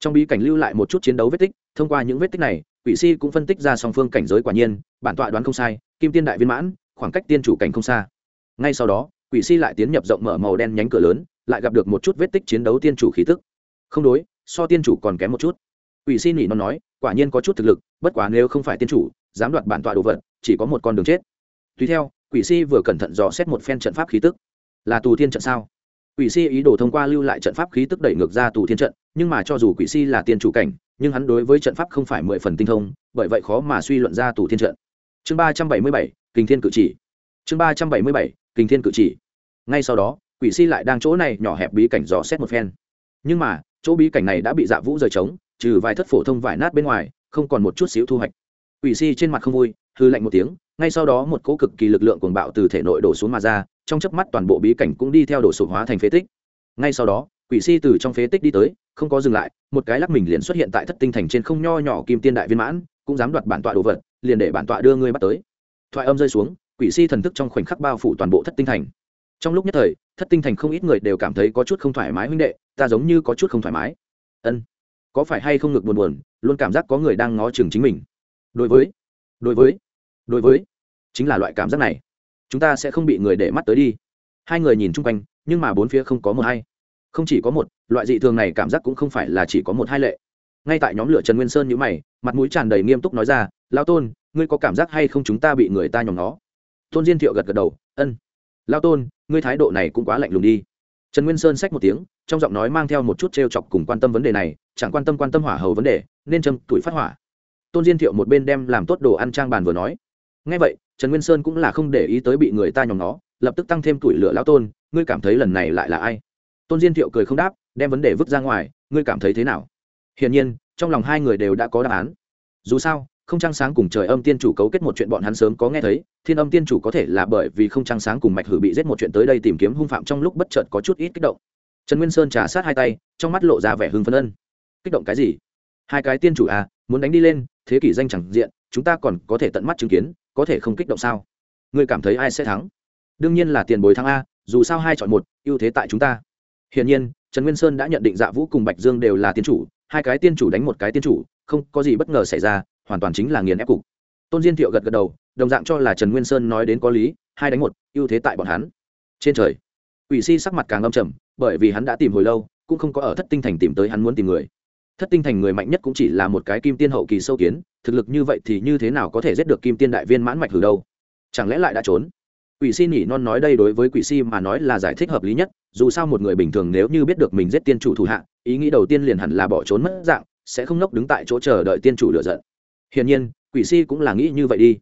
Trong bí cảnh lưu lại một chút chiến đấu vết tích, thông qua những vết tích này quỷ si cũng phân tích ra song phương cảnh giới quả nhiên, bản tọa đoán không sai, kim tiên đại viên mãn, khoảng cách tiên chủ cảnh không xa. Ngay sau đó, quỷ si lại tiến nhập rộng mở màu đen nhánh cửa lớn, lại gặp được một chút vết tích chiến đấu tiên chủ khí tức. Không đối, so tiên chủ còn kém một chút. Quỷ si nỉ nó nói, quả nhiên có chút thực lực, bất quá nếu không phải tiên chủ, dám đoạt bản tọa đồ vật, chỉ có một con đường chết. Tùy theo, quỷ si vừa cẩn thận dò xét một phen trận pháp khí tức. Là tù thiên trận sao? Quỷ si ý đồ thông qua lưu lại trận pháp khí tức đẩy ngược ra tù thiên trận, nhưng mà cho dù quỷ si là tiên chủ cảnh nhưng hắn đối với trận pháp không phải mười phần tinh thông, bởi vậy khó mà suy luận ra tù thiên trận. Chương ba trăm bảy mươi bảy kinh thiên cử chỉ. Chương ba trăm bảy mươi bảy kinh thiên cử chỉ. Ngay sau đó, quỷ si lại đang chỗ này nhỏ hẹp bí cảnh dò xét một phen. Nhưng mà, chỗ bí cảnh này đã bị dạ vũ rời trống, trừ vài thất phổ thông vải nát bên ngoài, không còn một chút xíu thu hoạch. Quỷ si trên mặt không vui hư lạnh một tiếng, ngay sau đó một cỗ cực kỳ lực lượng cuồng bạo từ thể nội đổ xuống mà ra, trong chớp mắt toàn bộ bí cảnh cũng đi theo đổ sụp hóa thành phế tích. Ngay sau đó quỷ si từ trong phế tích đi tới, không có dừng lại, một cái lắc mình liền xuất hiện tại thất tinh thành trên không nho nhỏ kim tiên đại viên mãn, cũng dám đoạt bản tọa đồ vật, liền để bản tọa đưa ngươi bắt tới. Thoại âm rơi xuống, quỷ si thần thức trong khoảnh khắc bao phủ toàn bộ thất tinh thành. Trong lúc nhất thời, thất tinh thành không ít người đều cảm thấy có chút không thoải mái huynh đệ, ta giống như có chút không thoải mái. Ân, có phải hay không ngực buồn buồn, luôn cảm giác có người đang ngó chừng chính mình. Đối với đối với đối với, chính là loại cảm giác này. Chúng ta sẽ không bị người để mắt tới đi. Hai người nhìn chung quanh, nhưng mà bốn phía không có một hay không chỉ có một, loại dị thường này cảm giác cũng không phải là chỉ có một hai lệ. Ngay tại nhóm lửa trần nguyên sơn nhữ mày, mặt mũi tràn đầy nghiêm túc nói ra lao tôn, ngươi có cảm giác hay không chúng ta bị người ta nhòm nó tôn diên thiệu gật gật đầu, ân. Lao tôn, ngươi thái độ này cũng quá lạnh lùng đi. Trần nguyên sơn xách một tiếng, trong giọng nói mang theo một chút t r e o chọc cùng quan tâm vấn đề này, chẳng quan tâm quan tâm hỏa hầu vấn đề, nên châm tuổi phát hỏa. Tôn diên thiệu một bên đem làm tốt đồ ăn trang bàn vừa nói. Ngay vậy, trần nguyên sơn cũng là không để ý tới bị người ta nhòm nó lập tức tăng thêm tuổi lửa lao tôn, ngươi cảm thấy lần này lại là ai? Tôn diên thiệu cười không đáp, đem vấn đề vứt ra ngoài, ngươi cảm thấy thế nào? Hiển nhiên, trong lòng hai người đều đã có đáp án. Dù sao, không trăng sáng cùng trời âm tiên chủ cấu kết một chuyện bọn hắn sớm có nghe thấy, thiên âm tiên chủ có thể là bởi vì không trăng sáng cùng mạch hử bị giết một chuyện tới đây tìm kiếm hung phạm trong lúc bất chợt có chút ít kích động. Trần nguyên sơn trả sát hai tay, trong mắt lộ ra vẻ hưng phấn ân. Kích động cái gì? Hai cái tiên chủ à muốn đánh đi lên, thế kỷ danh chẳng diện, chúng ta còn có thể tận mắt chứng kiến, có thể không kích động sao? Ngươi cảm thấy ai sẽ thắng? Đương nhiên là tiền bối thắng a, dù sao hai chọn một, ưu thế tại chúng ta hiển nhiên, trần nguyên sơn đã nhận định dạ vũ cùng bạch dương đều là tiên chủ, hai cái tiên chủ đánh một cái tiên chủ, không có gì bất ngờ xảy ra, hoàn toàn chính là nghiền ép cục. Tôn diên thiệu gật gật đầu, đồng dạng cho là trần nguyên sơn nói đến có lý, hai đánh một, ưu thế tại bọn hắn. Trên trời, Quỷ si sắc mặt càng âm trầm, bởi vì hắn đã tìm hồi lâu, cũng không có ở thất tinh thành tìm tới hắn muốn tìm người. Thất tinh thành người mạnh nhất cũng chỉ là một cái kim tiên hậu kỳ sâu kiến, thực lực như vậy thì như thế nào có thể giết được kim tiên đại viên mãn mạch hử đâu? Chẳng lẽ lại đã trốn? Quỷ si nhỉ non nói đây đối với quỷ si mà nói là giải thích hợp lý nhất, dù sao một người bình thường nếu như biết được mình giết tiên chủ thủ hạ, ý nghĩ đầu tiên liền hẳn là bỏ trốn mất dạng, sẽ không ngốc đứng tại chỗ chờ đợi tiên chủ lựa giận. Hiển nhiên, quỷ si cũng là nghĩ như vậy đi.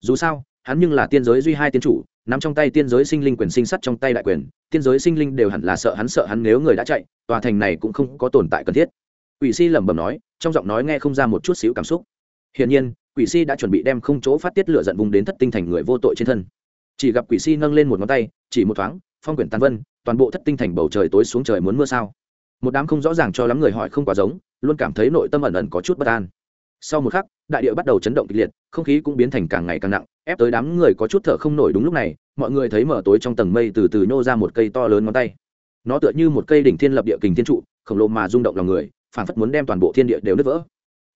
Dù sao, hắn nhưng là tiên giới duy hai tiên chủ, nắm trong tay tiên giới sinh linh quyền sinh sắt trong tay đại quyền, tiên giới sinh linh đều hẳn là sợ hắn sợ hắn nếu người đã chạy, tòa thành này cũng không có tồn tại cần thiết. Quỷ si lẩm bẩm nói, trong giọng nói nghe không ra một chút xíu cảm xúc. Hiển nhiên, quỷ si đã chuẩn bị đem không chỗ phát tiết lửa giận vùng đến thất tinh thành người vô tội trên thân chỉ gặp quỷ si nâng lên một ngón tay, chỉ một thoáng, phong quyển tàn vân, toàn bộ thất tinh thành bầu trời tối xuống trời muốn mưa sao. Một đám không rõ ràng cho lắm người hỏi không quá giống, luôn cảm thấy nội tâm ẩn ẩn có chút bất an. Sau một khắc, đại địa bắt đầu chấn động kịch liệt, không khí cũng biến thành càng ngày càng nặng, ép tới đám người có chút thở không nổi đúng lúc này, mọi người thấy mở tối trong tầng mây từ từ nhô ra một cây to lớn ngón tay. Nó tựa như một cây đỉnh thiên lập địa kình thiên trụ, khổng lồ mà rung động lòng người phản phất muốn đem toàn bộ thiên địa đều nứt vỡ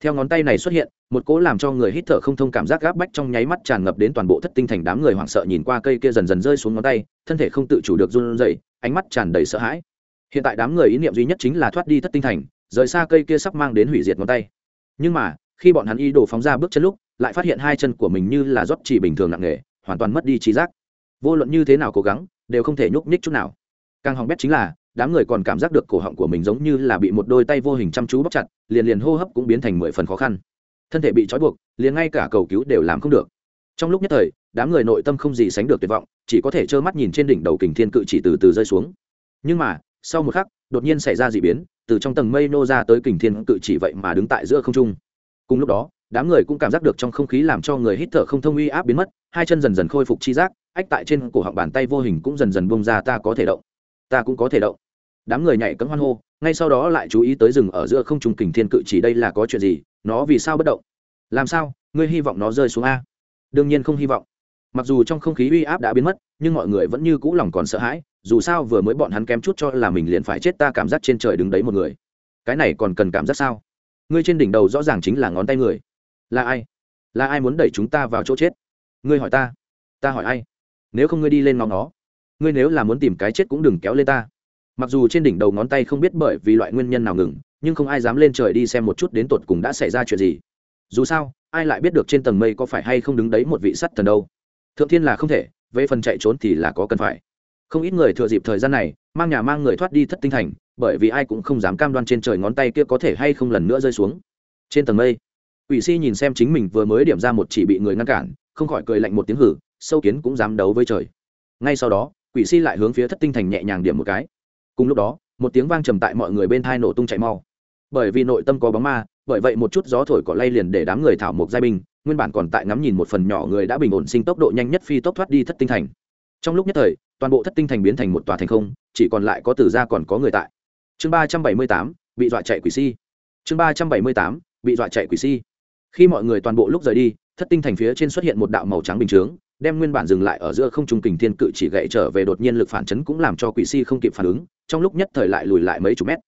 theo ngón tay này xuất hiện, một cỗ làm cho người hít thở không thông cảm giác gáp bách trong nháy mắt tràn ngập đến toàn bộ thất tinh thành đám người hoảng sợ nhìn qua cây kia dần dần rơi xuống ngón tay, thân thể không tự chủ được run rẩy, ánh mắt tràn đầy sợ hãi. Hiện tại đám người ý niệm duy nhất chính là thoát đi thất tinh thành, rời xa cây kia sắp mang đến hủy diệt ngón tay. Nhưng mà, khi bọn hắn y đổ phóng ra bước chân lúc, lại phát hiện hai chân của mình như là rót chỉ bình thường nặng nề, hoàn toàn mất đi trí giác. Vô luận như thế nào cố gắng, đều không thể nhúc nhích chút nào. Càng hỏng bét chính là đám người còn cảm giác được cổ họng của mình giống như là bị một đôi tay vô hình chăm chú bóc chặt, liền liền hô hấp cũng biến thành mười phần khó khăn. Thân thể bị trói buộc, liền ngay cả cầu cứu đều làm không được. Trong lúc nhất thời, đám người nội tâm không gì sánh được tuyệt vọng, chỉ có thể trơ mắt nhìn trên đỉnh đầu kình thiên cự chỉ từ từ rơi xuống. Nhưng mà, sau một khắc, đột nhiên xảy ra d ị biến, từ trong tầng mây nô ra tới kình thiên cự chỉ vậy mà đứng tại giữa không trung. Cùng lúc đó, đám người cũng cảm giác được trong không khí làm cho người hít thở không thông uy áp biến mất, hai chân dần dần khôi phục chi giác, ách tại trên cổ họng bàn tay vô hình cũng dần dần bông ra, ta có thể động. Ta cũng có thể động đám người nhảy cấm hoan hô, ngay sau đó lại chú ý tới rừng ở giữa không trung kình thiên cự chỉ đây là có chuyện gì, nó vì sao bất động? Làm sao? Ngươi hy vọng nó rơi xuống a. Đương nhiên không hy vọng. Mặc dù trong không khí uy áp đã biến mất, nhưng mọi người vẫn như cũ lòng còn sợ hãi, dù sao vừa mới bọn hắn kém chút cho là mình liền phải chết ta cảm giác trên trời đứng đấy một người. Cái này còn cần cảm giác sao? Ngươi trên đỉnh đầu rõ ràng chính là ngón tay người. Là ai? Là ai muốn đẩy chúng ta vào chỗ chết? Ngươi hỏi ta. Ta hỏi ai? Nếu không ngươi đi lên ngóng nó ngươi nếu là muốn tìm cái chết cũng đừng kéo lên ta mặc dù trên đỉnh đầu ngón tay không biết bởi vì loại nguyên nhân nào ngừng, nhưng không ai dám lên trời đi xem một chút đến tột cùng đã xảy ra chuyện gì. Dù sao, ai lại biết được trên tầng mây có phải hay không đứng đấy một vị sắt thần đâu. Thượng thiên là không thể, về phần chạy trốn thì là có cần phải. Không ít người thừa dịp thời gian này, mang nhà mang người thoát đi thất tinh thành, bởi vì ai cũng không dám cam đoan trên trời ngón tay kia có thể hay không lần nữa rơi xuống. Trên tầng mây ủy si nhìn xem chính mình vừa mới điểm ra một chỉ bị người ngăn cản, không khỏi cười lạnh một tiếng hử, sâu kiến cũng dám đấu với trời. Ngay sau đó, quỷ si lại hướng phía thất tinh thành nhẹ nhàng điểm một cái cùng lúc đó, một tiếng vang trầm tại mọi người bên thai nổ tung chạy mau. Bởi vì nội tâm có bóng ma, bởi vậy một chút gió thổi cỏ lay liền để đám người thảo mộc giai binh, nguyên bản còn tại ngắm nhìn một phần nhỏ người đã bình ổn sinh tốc độ nhanh nhất phi tốc thoát đi thất tinh thành. Trong lúc nhất thời, toàn bộ thất tinh thành biến thành một tòa thành không, chỉ còn lại có từ ra còn có người tại. Chương ba trăm bảy mươi tám, bị dọa chạy quỷ si. Chương ba trăm bảy mươi tám, bị dọa chạy quỷ si. Khi mọi người toàn bộ lúc rời đi, thất tinh thành phía trên xuất hiện một đạo màu trắng bình chướng đem nguyên bản dừng lại ở giữa không trung kình thiên cự chỉ gậy trở về đột nhiên lực phản chấn cũng làm cho quỷ si không kịp phản ứng, trong lúc nhất thời lại lùi lại mấy chục mét.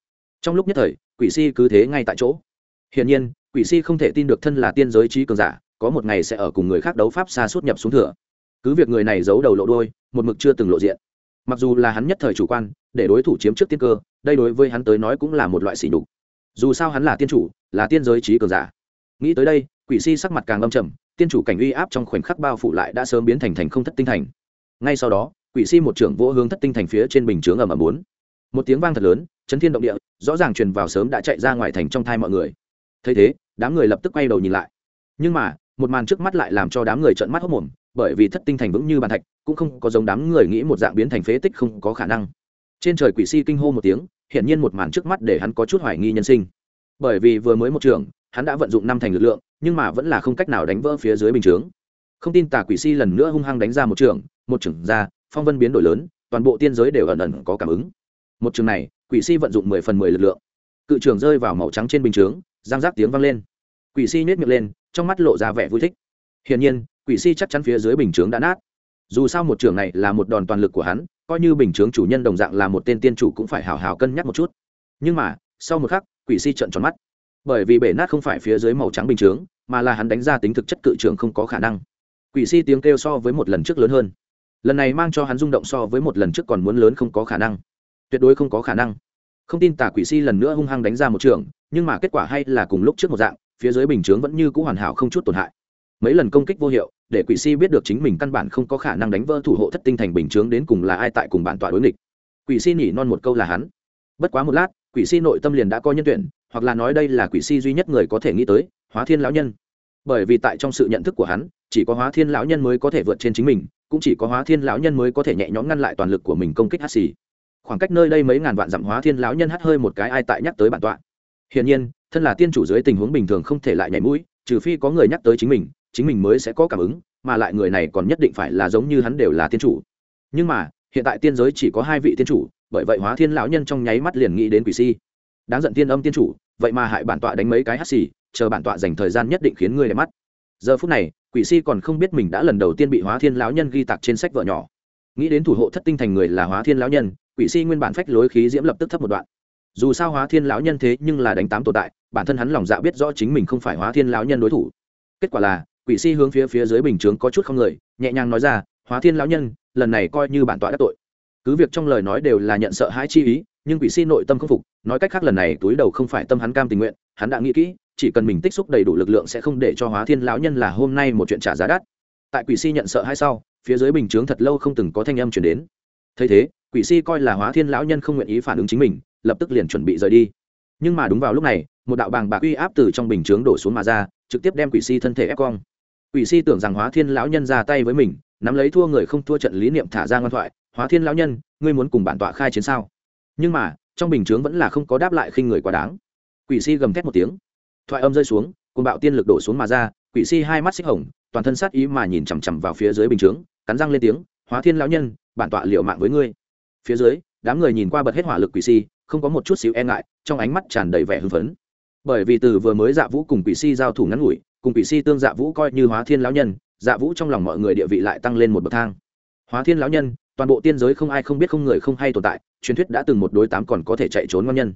Trong lúc nhất thời, quỷ si cứ thế ngay tại chỗ. Hiển nhiên, quỷ si không thể tin được thân là tiên giới trí cường giả, có một ngày sẽ ở cùng người khác đấu pháp xa suốt nhập xuống thừa. Cứ việc người này giấu đầu lộ đôi một mực chưa từng lộ diện. Mặc dù là hắn nhất thời chủ quan, để đối thủ chiếm trước tiên cơ, đây đối với hắn tới nói cũng là một loại sỉ nhục. Dù sao hắn là tiên chủ, là tiên giới trí cường giả. Nghĩ tới đây, quỷ si sắc mặt càng âm trầm tiên chủ cảnh uy áp trong khoảnh khắc bao phủ lại đã sớm biến thành thành không thất tinh thành. Ngay sau đó, quỷ si một trưởng vỗ hướng thất tinh thành phía trên bình chướng ầm ầm bốn. Một tiếng vang thật lớn, chấn thiên động địa, rõ ràng truyền vào sớm đã chạy ra ngoài thành trong thai mọi người. Thấy thế, đám người lập tức quay đầu nhìn lại. Nhưng mà, một màn trước mắt lại làm cho đám người trợn mắt hốc mồm, bởi vì thất tinh thành vững như bàn thạch, cũng không có giống đám người nghĩ một dạng biến thành phế tích không có khả năng. Trên trời quỷ si kinh hô một tiếng, hiển nhiên một màn trước mắt để hắn có chút hoài nghi nhân sinh. Bởi vì vừa mới một trường hắn đã vận dụng năm thành lực lượng nhưng mà vẫn là không cách nào đánh vỡ phía dưới bình chướng. Không tin tà quỷ si lần nữa hung hăng đánh ra một trường một trường ra, phong vân biến đổi lớn, toàn bộ tiên giới đều ẩn ẩn có cảm ứng. Một trường này, quỷ si vận dụng mười phần mười lực lượng. Cự trường rơi vào màu trắng trên bình chướng giang giác tiếng vang lên. Quỷ si nhếch miệng lên, trong mắt lộ ra vẻ vui thích. Hiển nhiên, quỷ si chắc chắn phía dưới bình chướng đã nát. Dù sao một trường này là một đòn toàn lực của hắn, coi như bình chướng chủ nhân đồng dạng là một tên tiên chủ cũng phải hào hào cân nhắc một chút. Nhưng mà, sau một khắc, quỷ si trợn tròn mắt bởi vì bể nát không phải phía dưới màu trắng bình chướng, mà là hắn đánh ra tính thực chất cự trường không có khả năng. Quỷ si tiếng kêu so với một lần trước lớn hơn. Lần này mang cho hắn rung động so với một lần trước còn muốn lớn không có khả năng. Tuyệt đối không có khả năng. Không tin tả quỷ si lần nữa hung hăng đánh ra một trường, nhưng mà kết quả hay là cùng lúc trước một dạng, phía dưới bình chướng vẫn như c ũ hoàn hảo không chút tổn hại. Mấy lần công kích vô hiệu, để quỷ si biết được chính mình căn bản không có khả năng đánh vỡ thủ hộ thất tinh thành bình chướng đến cùng là ai tại cùng bản tọa đối nghịch. Quỷ si nhỉ non một câu là hắn. Bất quá một lát, quỷ si nội tâm liền đã có nhân tuyển hoặc là nói đây là quỷ si duy nhất người có thể nghĩ tới, hóa thiên lão nhân. Bởi vì tại trong sự nhận thức của hắn, chỉ có hóa thiên lão nhân mới có thể vượt trên chính mình, cũng chỉ có hóa thiên lão nhân mới có thể nhẹ nhõm ngăn lại toàn lực của mình công kích hát xì. Khoảng cách nơi đây mấy ngàn vạn dặm, hóa thiên lão nhân hát hơi một cái ai tại nhắc tới bản tọa. Hiển nhiên, thân là tiên chủ dưới tình huống bình thường không thể lại nhảy mũi, trừ phi có người nhắc tới chính mình chính mình mới sẽ có cảm ứng, mà lại người này còn nhất định phải là giống như hắn đều là tiên chủ. Nhưng mà, hiện tại tiên giới chỉ có hai vị tiên chủ, bởi vậy hóa thiên lão nhân trong nháy mắt liền nghĩ đến quỷ si đáng giận tiên âm tiên chủ, vậy mà hại bản tọa đánh mấy cái hắt xì, chờ bản tọa dành thời gian nhất định khiến ngươi đẹp mắt. Giờ phút này, quỷ si còn không biết mình đã lần đầu tiên bị hóa thiên lão nhân ghi tạc trên sách vợ nhỏ. Nghĩ đến thủ hộ thất tinh thành người là hóa thiên lão nhân, quỷ si nguyên bản phách lối khí diễm lập tức thấp một đoạn. Dù sao hóa thiên lão nhân thế nhưng là đánh tám tồn tại, bản thân hắn lòng dạ biết rõ chính mình không phải hóa thiên lão nhân đối thủ. Kết quả là, quỷ si hướng phía phía dưới bình chướng có chút không người, nhẹ nhàng nói ra, hóa thiên lão nhân, lần này coi như bản tọa đã tội. Cứ việc trong lời nói đều là nhận sợ hãi chi ý nhưng quỷ si nội tâm không phục, nói cách khác lần này túi đầu không phải tâm hắn cam tình nguyện, hắn đã nghĩ kỹ, chỉ cần mình tích xúc đầy đủ lực lượng sẽ không để cho hóa thiên lão nhân là hôm nay một chuyện trả giá đắt. Tại quỷ si nhận sợ hay sau, phía dưới bình chướng thật lâu không từng có thanh âm chuyển đến. Thấy thế, quỷ si coi là hóa thiên lão nhân không nguyện ý phản ứng chính mình, lập tức liền chuẩn bị rời đi. Nhưng mà đúng vào lúc này, một đạo bàng bạc uy áp từ trong bình chướng đổ xuống mà ra, trực tiếp đem quỷ si thân thể ép cong. Quỷ si tưởng rằng hóa thiên lão nhân ra tay với mình, nắm lấy thua người không thua trận lý niệm thả ra ngoan thoại, hóa thiên lão nhân, ngươi muốn cùng bản tọa khai chiến sao? Nhưng mà, trong bình chướng vẫn là không có đáp lại khinh người quá đáng. Quỷ si gầm thét một tiếng. Thoại âm rơi xuống côn bạo tiên lực đổ xuống mà ra, quỷ si hai mắt xích hồng, toàn thân sát ý mà nhìn chằm chằm vào phía dưới bình chướng, cắn răng lên tiếng, hóa thiên lão nhân, bản tọa liệu mạng với ngươi. Phía dưới, đám người nhìn qua bật hết hỏa lực quỷ si, không có một chút xíu e ngại, trong ánh mắt tràn đầy vẻ hưng phấn. Bởi vì từ vừa mới dạ vũ cùng quỷ si giao thủ ngắn ngủi, cùng quỷ si tương dạ vũ coi như hóa thiên lão nhân dạ vũ trong lòng mọi người địa vị lại tăng lên một bậc thang. Hóa thiên lão nhân toàn bộ tiên giới không ai không biết không người không hay tồn tại, truyền thuyết đã từng một đối tám còn có thể chạy trốn ngon nhân.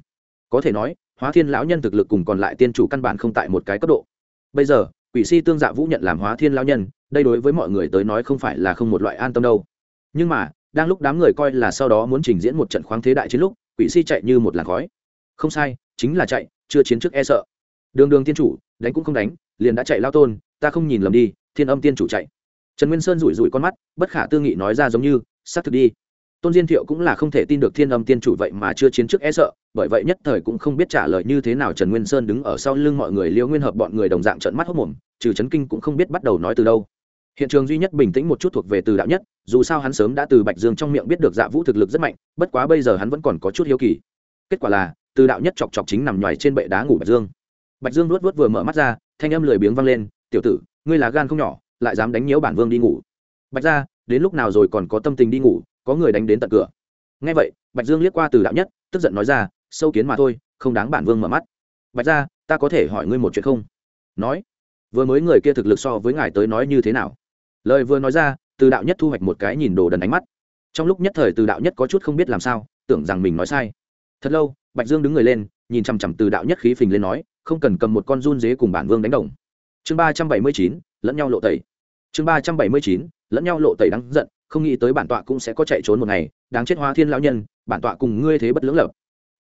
Có thể nói, hóa thiên lão nhân thực lực cùng còn lại tiên chủ căn bản không tại một cái cấp độ. Bây giờ, quỷ si tương dạ vũ nhận làm hóa thiên lão nhân, đây đối với mọi người tới nói không phải là không một loại an tâm đâu. Nhưng mà, đang lúc đám người coi là sau đó muốn trình diễn một trận khoáng thế đại chiến lúc, quỷ si chạy như một làn khói. Không sai, chính là chạy, chưa chiến trước e sợ. Đường đường tiên chủ, đánh cũng không đánh, liền đã chạy lao tôn, ta không nhìn lầm đi, thiên âm tiên chủ chạy. Trần nguyên sơn rủi rủi con mắt, bất khả tư nghị nói ra giống như xác thực đi. Tôn diên thiệu cũng là không thể tin được thiên âm tiên chủ vậy mà chưa chiến trước e sợ, bởi vậy nhất thời cũng không biết trả lời như thế nào trần nguyên sơn đứng ở sau lưng mọi người liêu nguyên hợp bọn người đồng dạng trận mắt hốc mồm, trừ trấn kinh cũng không biết bắt đầu nói từ đâu. Hiện trường duy nhất bình tĩnh một chút thuộc về từ đạo nhất, dù sao hắn sớm đã từ bạch dương trong miệng biết được dạ vũ thực lực rất mạnh, bất quá bây giờ hắn vẫn còn có chút hiếu kỳ. Kết quả là, từ đạo nhất chọc chọc chính nằm nhoài trên bệ đá ngủ bạch dương. Bạch dương luốt vớt vừa mở mắt ra, thanh âm lười biếng vang lên, tiểu tử, ngươi là gan không nhỏ, lại dám đánh nhiễu bản vương đi ngủ. Bạch ra đến lúc nào rồi còn có tâm tình đi ngủ, có người đánh đến tận cửa. Ngay vậy, bạch dương liếc qua từ đạo nhất, tức giận nói ra, sâu kiến mà thôi, không đáng bản vương mở mắt. Bạch ra ta có thể hỏi ngươi một chuyện không? Nói. Vừa mới người kia thực lực so với ngài tới nói như thế nào? Lời vừa nói ra, từ đạo nhất thu hoạch một cái nhìn đồ đần ánh mắt. Trong lúc nhất thời từ đạo nhất có chút không biết làm sao, tưởng rằng mình nói sai. Thật lâu, bạch dương đứng người lên, nhìn chằm chằm từ đạo nhất khí phình lên nói, không cần cầm một con run dế cùng bản vương đánh đồng. Chương ba trăm bảy mươi chín, lẫn nhau lộ tẩy chương ba trăm bảy mươi chín, lẫn nhau lộ tẩy đắng giận, không nghĩ tới bản tọa cũng sẽ có chạy trốn một ngày, đáng chết hóa thiên lão nhân, bản tọa cùng ngươi thế bất lưỡng lập.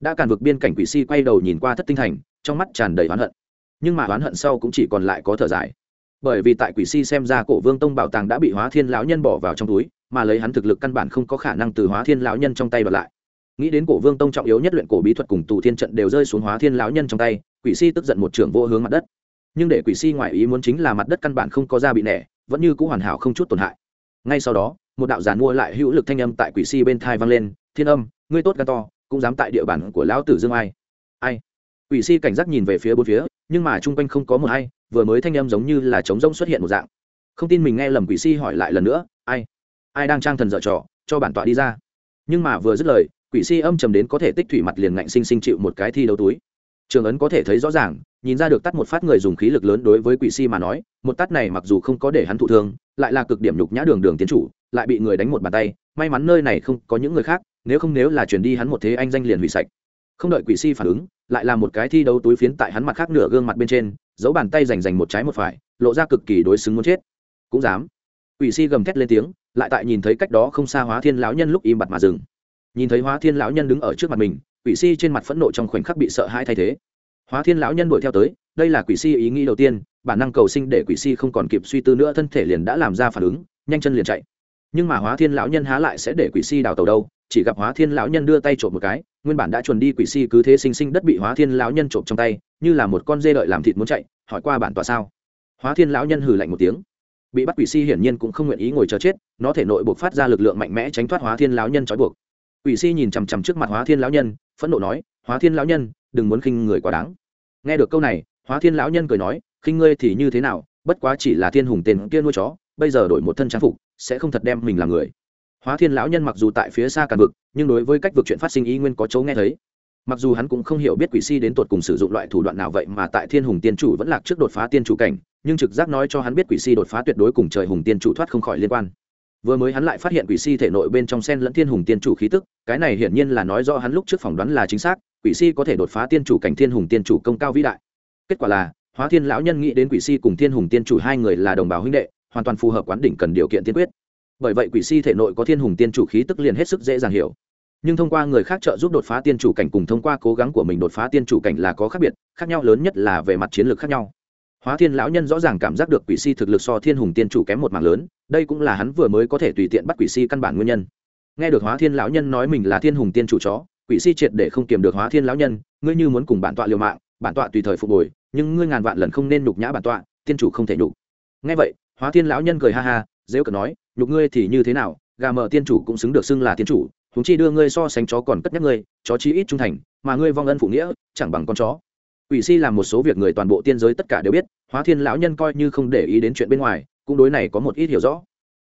Đã càn vực biên cảnh quỷ si quay đầu nhìn qua thất tinh thành, trong mắt tràn đầy oán hận. Nhưng mà oán hận sau cũng chỉ còn lại có thở dài. Bởi vì tại quỷ si xem ra cổ vương tông bảo tàng đã bị hóa thiên lão nhân bỏ vào trong túi, mà lấy hắn thực lực căn bản không có khả năng từ hóa thiên lão nhân trong tay bật lại. Nghĩ đến cổ vương tông trọng yếu nhất luyện cổ bí thuật cùng tù thiên trận đều rơi xuống hóa thiên lão nhân trong tay, quỷ si tức giận một trưởng vô hướng mặt đất. Nhưng để quỷ si ngoại ý muốn chính là mặt đất căn bản không có da bị nẻ vẫn như c ũ hoàn hảo không chút tổn hại. Ngay sau đó, một đạo giàn mua lại hữu lực thanh âm tại quỷ si bên thai vang lên, thiên âm, ngươi tốt gan to, cũng dám tại địa bàn của lão tử dương ai. Ai? Quỷ si cảnh giác nhìn về phía bốn phía, nhưng mà chung quanh không có một ai, vừa mới thanh âm giống như là trống rỗng xuất hiện một dạng. Không tin mình nghe lầm quỷ si hỏi lại lần nữa, ai? Ai đang trang thần dở trò, cho bản tọa đi ra. Nhưng mà vừa dứt lời, quỷ si âm trầm đến có thể tích thủy mặt liền ngạnh sinh sinh chịu một cái thi đấu túi trường ấn có thể thấy rõ ràng, nhìn ra được tắt một phát người dùng khí lực lớn đối với quỷ si mà nói, một tắt này mặc dù không có để hắn thụ thương, lại là cực điểm nhục nhã đường đường tiến chủ, lại bị người đánh một bàn tay, may mắn nơi này không có những người khác, nếu không nếu là chuyển đi hắn một thế anh danh liền hủy sạch. Không đợi quỷ si phản ứng, lại là một cái thi đấu túi phiến tại hắn mặt khác nửa gương mặt bên trên, giấu bàn tay rành rành một trái một phải, lộ ra cực kỳ đối xứng muốn chết. Cũng dám. Quỷ si gầm thét lên tiếng, lại tại nhìn thấy cách đó không xa hóa thiên lão nhân lúc im bặt mà dừng. Nhìn thấy hóa thiên lão nhân đứng ở trước mặt mình quỷ si trên mặt phẫn nộ trong khoảnh khắc bị sợ hãi thay thế. Hóa thiên lão nhân đuổi theo tới, đây là quỷ si ý nghĩ đầu tiên, bản năng cầu sinh để quỷ si không còn kịp suy tư nữa thân thể liền đã làm ra phản ứng, nhanh chân liền chạy. Nhưng mà hóa thiên lão nhân há lại sẽ để quỷ si đào tàu đâu, chỉ gặp hóa thiên lão nhân đưa tay trộm một cái, nguyên bản đã chuẩn đi quỷ si cứ thế sinh sinh đất bị hóa thiên lão nhân trộm trong tay, như là một con dê đợi làm thịt muốn chạy, hỏi qua bản tòa sao. Hóa thiên lão nhân hừ lạnh một tiếng. Bị bắt quỷ si hiển nhiên cũng không nguyện ý ngồi chờ chết, nó thể nội buộc phát ra lực lượng mạnh mẽ tránh thoát hóa thiên lão nhân trói buộc. Quỷ si nhìn chằm chằm trước mặt hóa thiên lão nhân phẫn nộ nói, hóa thiên lão nhân, đừng muốn khinh người quá đáng. Nghe được câu này, hóa thiên lão nhân cười nói, khinh ngươi thì như thế nào? Bất quá chỉ là thiên hùng tên kia nuôi chó, bây giờ đổi một thân trang phục, sẽ không thật đem mình làm người. Hóa thiên lão nhân mặc dù tại phía xa càn vực, nhưng đối với cách vực chuyện phát sinh ý nguyên có chỗ nghe thấy. Mặc dù hắn cũng không hiểu biết quỷ si đến tột cùng sử dụng loại thủ đoạn nào vậy mà tại thiên hùng tiên chủ vẫn lạc trước đột phá tiên chủ cảnh, nhưng trực giác nói cho hắn biết quỷ si đột phá tuyệt đối cùng trời hùng tiên chủ thoát không khỏi liên quan vừa mới hắn lại phát hiện quỷ si thể nội bên trong sen lẫn thiên hùng tiên chủ khí tức, cái này hiển nhiên là nói do hắn lúc trước phỏng đoán là chính xác, quỷ si có thể đột phá tiên chủ cảnh thiên hùng tiên chủ công cao vĩ đại. Kết quả là, hóa thiên lão nhân nghĩ đến quỷ si cùng thiên hùng tiên chủ hai người là đồng bào huynh đệ, hoàn toàn phù hợp quán đỉnh cần điều kiện tiên quyết. Bởi vậy quỷ si thể nội có thiên hùng tiên chủ khí tức liền hết sức dễ dàng hiểu. Nhưng thông qua người khác trợ giúp đột phá tiên chủ cảnh cùng thông qua cố gắng của mình đột phá tiên chủ cảnh là có khác biệt, khác nhau lớn nhất là về mặt chiến lược khác nhau hóa thiên lão nhân rõ ràng cảm giác được quỷ si thực lực so thiên hùng tiên chủ kém một mảng lớn, đây cũng là hắn vừa mới có thể tùy tiện bắt quỷ si căn bản nguyên nhân. Nghe được hóa thiên lão nhân nói mình là thiên hùng tiên chủ chó, quỷ si triệt để không kiềm được hóa thiên lão nhân, ngươi như muốn cùng bản tọa liều mạng, bản tọa tùy thời phục hồi, nhưng ngươi ngàn vạn lần không nên nhục nhã bản tọa, tiên chủ không thể nhục. Nghe vậy, hóa thiên lão nhân cười ha ha, dễ cờ nói, nhục ngươi thì như thế nào, gà mờ tiên chủ cũng xứng được xưng là tiên chủ chúng chi đưa ngươi so sánh chó còn cất nhắc ngươi, chó chi ít trung thành, mà ngươi vong ân phụ nghĩa, chẳng bằng con chó. Quỷ si làm một số việc người toàn bộ tiên giới tất cả đều biết, Hóa Thiên lão nhân coi như không để ý đến chuyện bên ngoài, cũng đối này có một ít hiểu rõ.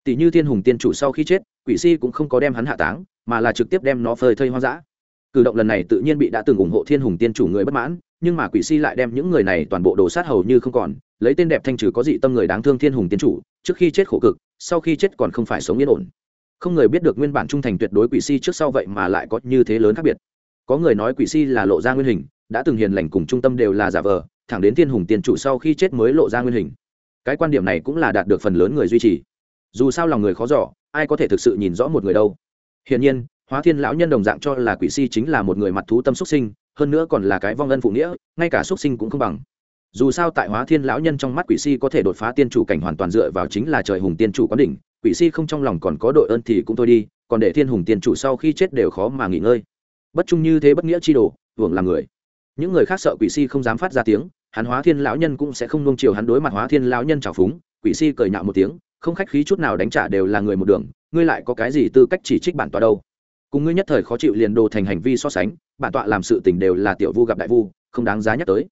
Tỷ như Thiên Hùng tiên chủ sau khi chết, Quỷ si cũng không có đem hắn hạ táng, mà là trực tiếp đem nó phơi thây hoang dã. Cử động lần này tự nhiên bị đã từng ủng hộ Thiên Hùng tiên chủ người bất mãn, nhưng mà Quỷ si lại đem những người này toàn bộ đổ sát hầu như không còn, lấy tên đẹp thanh trừ có dị tâm người đáng thương Thiên Hùng tiên chủ, trước khi chết khổ cực, sau khi chết còn không phải sống yên ổn. Không người biết được nguyên bản trung thành tuyệt đối Quỷ si trước sau vậy mà lại có như thế lớn khác biệt. Có người nói Quỷ si là lộ ra nguyên hình, đã từng hiền lành cùng trung tâm đều là giả vờ, thẳng đến thiên hùng tiền chủ sau khi chết mới lộ ra nguyên hình. Cái quan điểm này cũng là đạt được phần lớn người duy trì. Dù sao lòng người khó giỏ ai có thể thực sự nhìn rõ một người đâu? Hiển nhiên, hóa thiên lão nhân đồng dạng cho là quỷ si chính là một người mặt thú tâm xuất sinh, hơn nữa còn là cái vong ân phụ nghĩa, ngay cả xuất sinh cũng không bằng. Dù sao tại hóa thiên lão nhân trong mắt quỷ si có thể đột phá tiên chủ cảnh hoàn toàn dựa vào chính là trời hùng tiên chủ quán đỉnh, quỷ si không trong lòng còn có đội ơn thì cũng thôi đi, còn để thiên hùng tiên chủ sau khi chết đều khó mà nghỉ ngơi. Bất trung như thế bất nghĩa chi đồ, hưởng làm người những người khác sợ quỷ si không dám phát ra tiếng, hắn hóa thiên lão nhân cũng sẽ không nung chiều hắn đối mặt hóa thiên lão nhân trào phúng, quỷ si cười nhạo một tiếng, không khách khí chút nào đánh trả đều là người một đường, ngươi lại có cái gì tư cách chỉ trích bản tọa đâu? Cùng ngươi nhất thời khó chịu liền đồ thành hành vi so sánh, bản tọa làm sự tình đều là tiểu vu gặp đại vu, không đáng giá nhắc tới.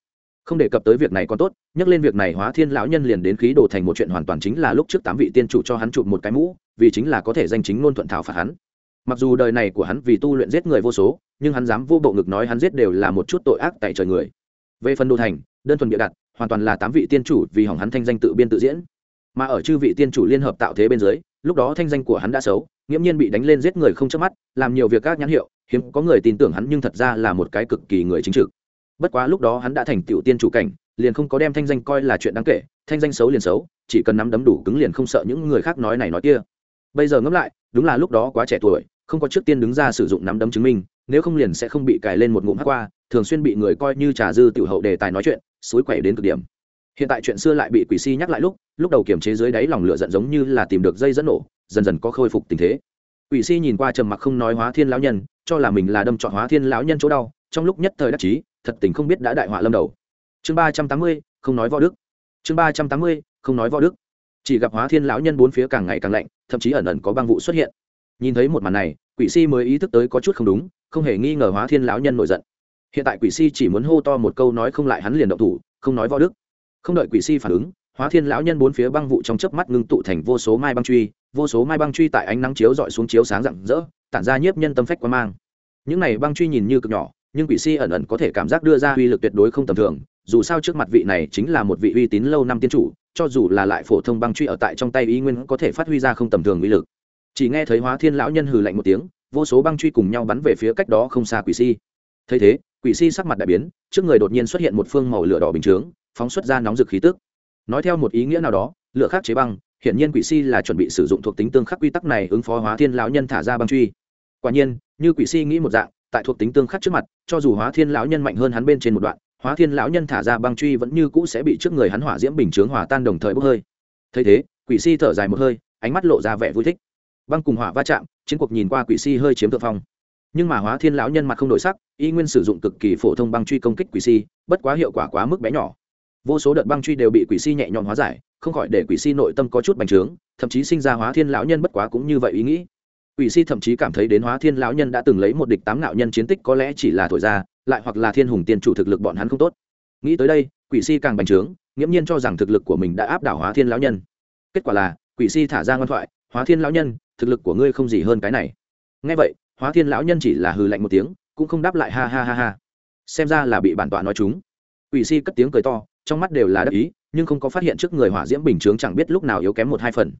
Không đề cập tới việc này còn tốt, nhắc lên việc này hóa thiên lão nhân liền đến khí đồ thành một chuyện hoàn toàn chính là lúc trước tám vị tiên chủ cho hắn chụp một cái mũ, vì chính là có thể danh chính ngôn thuận thảo phạt hắn mặc dù đời này của hắn vì tu luyện giết người vô số, nhưng hắn dám vô bộ ngực nói hắn giết đều là một chút tội ác tại trời người. Về phần đô thành, đơn thuần bịa đặt, hoàn toàn là tám vị tiên chủ vì hỏng hắn thanh danh tự biên tự diễn. Mà ở chư vị tiên chủ liên hợp tạo thế bên dưới, lúc đó thanh danh của hắn đã xấu, nghiễm nhiên bị đánh lên giết người không chớp mắt, làm nhiều việc các nhãn hiệu, hiếm có người tin tưởng hắn nhưng thật ra là một cái cực kỳ người chính trực. Bất quá lúc đó hắn đã thành tiểu tiên chủ cảnh, liền không có đem thanh danh coi là chuyện đáng kể, thanh danh xấu liền xấu, chỉ cần nắm đấm đủ cứng liền không sợ những người khác nói này nói kia. Bây giờ ngẫm lại đúng là lúc đó quá trẻ tuổi, không có trước tiên đứng ra sử dụng nắm đấm chứng minh, nếu không liền sẽ không bị cài lên một ngụm hát qua, thường xuyên bị người coi như trà dư tiểu hậu đề tài nói chuyện, suối quẩy đến cực điểm. Hiện tại chuyện xưa lại bị quỷ si nhắc lại lúc lúc đầu kiềm chế dưới đáy lòng lửa giận giống như là tìm được dây dẫn nổ, dần dần có khôi phục tình thế. Quỷ si nhìn qua trầm mặc không nói hóa thiên lão nhân, cho là mình là đâm chọn hóa thiên lão nhân chỗ đau, trong lúc nhất thời đắc chí, thật tình không biết đã đại họa lâm đầu. Chương ba trăm tám mươi, không nói võ đức. Chương ba trăm tám mươi, không nói võ đức chỉ gặp hóa thiên lão nhân bốn phía càng ngày càng lạnh, thậm chí ẩn ẩn có băng vụ xuất hiện. Nhìn thấy một màn này, quỷ si mới ý thức tới có chút không đúng, không hề nghi ngờ hóa thiên lão nhân nổi giận. Hiện tại quỷ si chỉ muốn hô to một câu nói không lại hắn liền động thủ, không nói võ đức. Không đợi quỷ si phản ứng, hóa thiên lão nhân bốn phía băng vụ trong chớp mắt ngưng tụ thành vô số mai băng truy, vô số mai băng truy tại ánh nắng chiếu dọi xuống chiếu sáng rạng rỡ, tản ra nhiếp nhân tâm phách quan mang. Những này băng truy nhìn như cực nhỏ, nhưng quỷ si ẩn ẩn có thể cảm giác đưa ra uy lực tuyệt đối không tầm thường, dù sao trước mặt vị này chính là một vị uy tín lâu năm tiên chủ cho dù là lại phổ thông băng truy ở tại trong tay y nguyên có thể phát huy ra không tầm thường uy lực. Chỉ nghe thấy hóa thiên lão nhân hừ lạnh một tiếng, vô số băng truy cùng nhau bắn về phía cách đó không xa quỷ si. Thấy thế, quỷ si sắc mặt đại biến, trước người đột nhiên xuất hiện một phương màu lửa đỏ bình chướng, phóng xuất ra nóng rực khí tức. Nói theo một ý nghĩa nào đó, lửa khắc chế băng, hiển nhiên quỷ si là chuẩn bị sử dụng thuộc tính tương khắc quy tắc này ứng phó hóa thiên lão nhân thả ra băng truy. Quả nhiên, như quỷ si nghĩ một dạng, tại thuộc tính tương khắc trước mặt, cho dù hóa thiên lão nhân mạnh hơn hắn bên trên một đoạn hóa thiên lão nhân thả ra băng truy vẫn như cũ sẽ bị trước người hắn hỏa diễm bình chướng hòa tan đồng thời bốc hơi. Thấy thế, quỷ si thở dài một hơi, ánh mắt lộ ra vẻ vui thích. Băng cùng hỏa va chạm, chiến cuộc nhìn qua quỷ si hơi chiếm thượng phong. Nhưng mà hóa thiên lão nhân mặt không đổi sắc, y nguyên sử dụng cực kỳ phổ thông băng truy công kích quỷ si, bất quá hiệu quả quá mức bé nhỏ. Vô số đợt băng truy đều bị quỷ si nhẹ nhõm hóa giải, không khỏi để quỷ si nội tâm có chút bành trướng, thậm chí sinh ra hóa thiên lão nhân bất quá cũng như vậy ý nghĩ. Quỷ si thậm chí cảm thấy đến hóa thiên lão nhân đã từng lấy một địch tám ngạo nhân chiến tích có lẽ chỉ là thổi ra lại hoặc là thiên hùng tiên chủ thực lực bọn hắn không tốt. Nghĩ tới đây, quỷ si càng bành trướng, nghiễm nhiên cho rằng thực lực của mình đã áp đảo hóa thiên lão nhân. Kết quả là, quỷ si thả ra ngoan thoại, hóa thiên lão nhân, thực lực của ngươi không gì hơn cái này. Ngay vậy, hóa thiên lão nhân chỉ là hừ lạnh một tiếng, cũng không đáp lại ha ha ha ha. Xem ra là bị bản tọa nói chúng. Quỷ si cất tiếng cười to, trong mắt đều là đắc ý, nhưng không có phát hiện trước người hỏa diễm bình chướng chẳng biết lúc nào yếu kém một hai phần.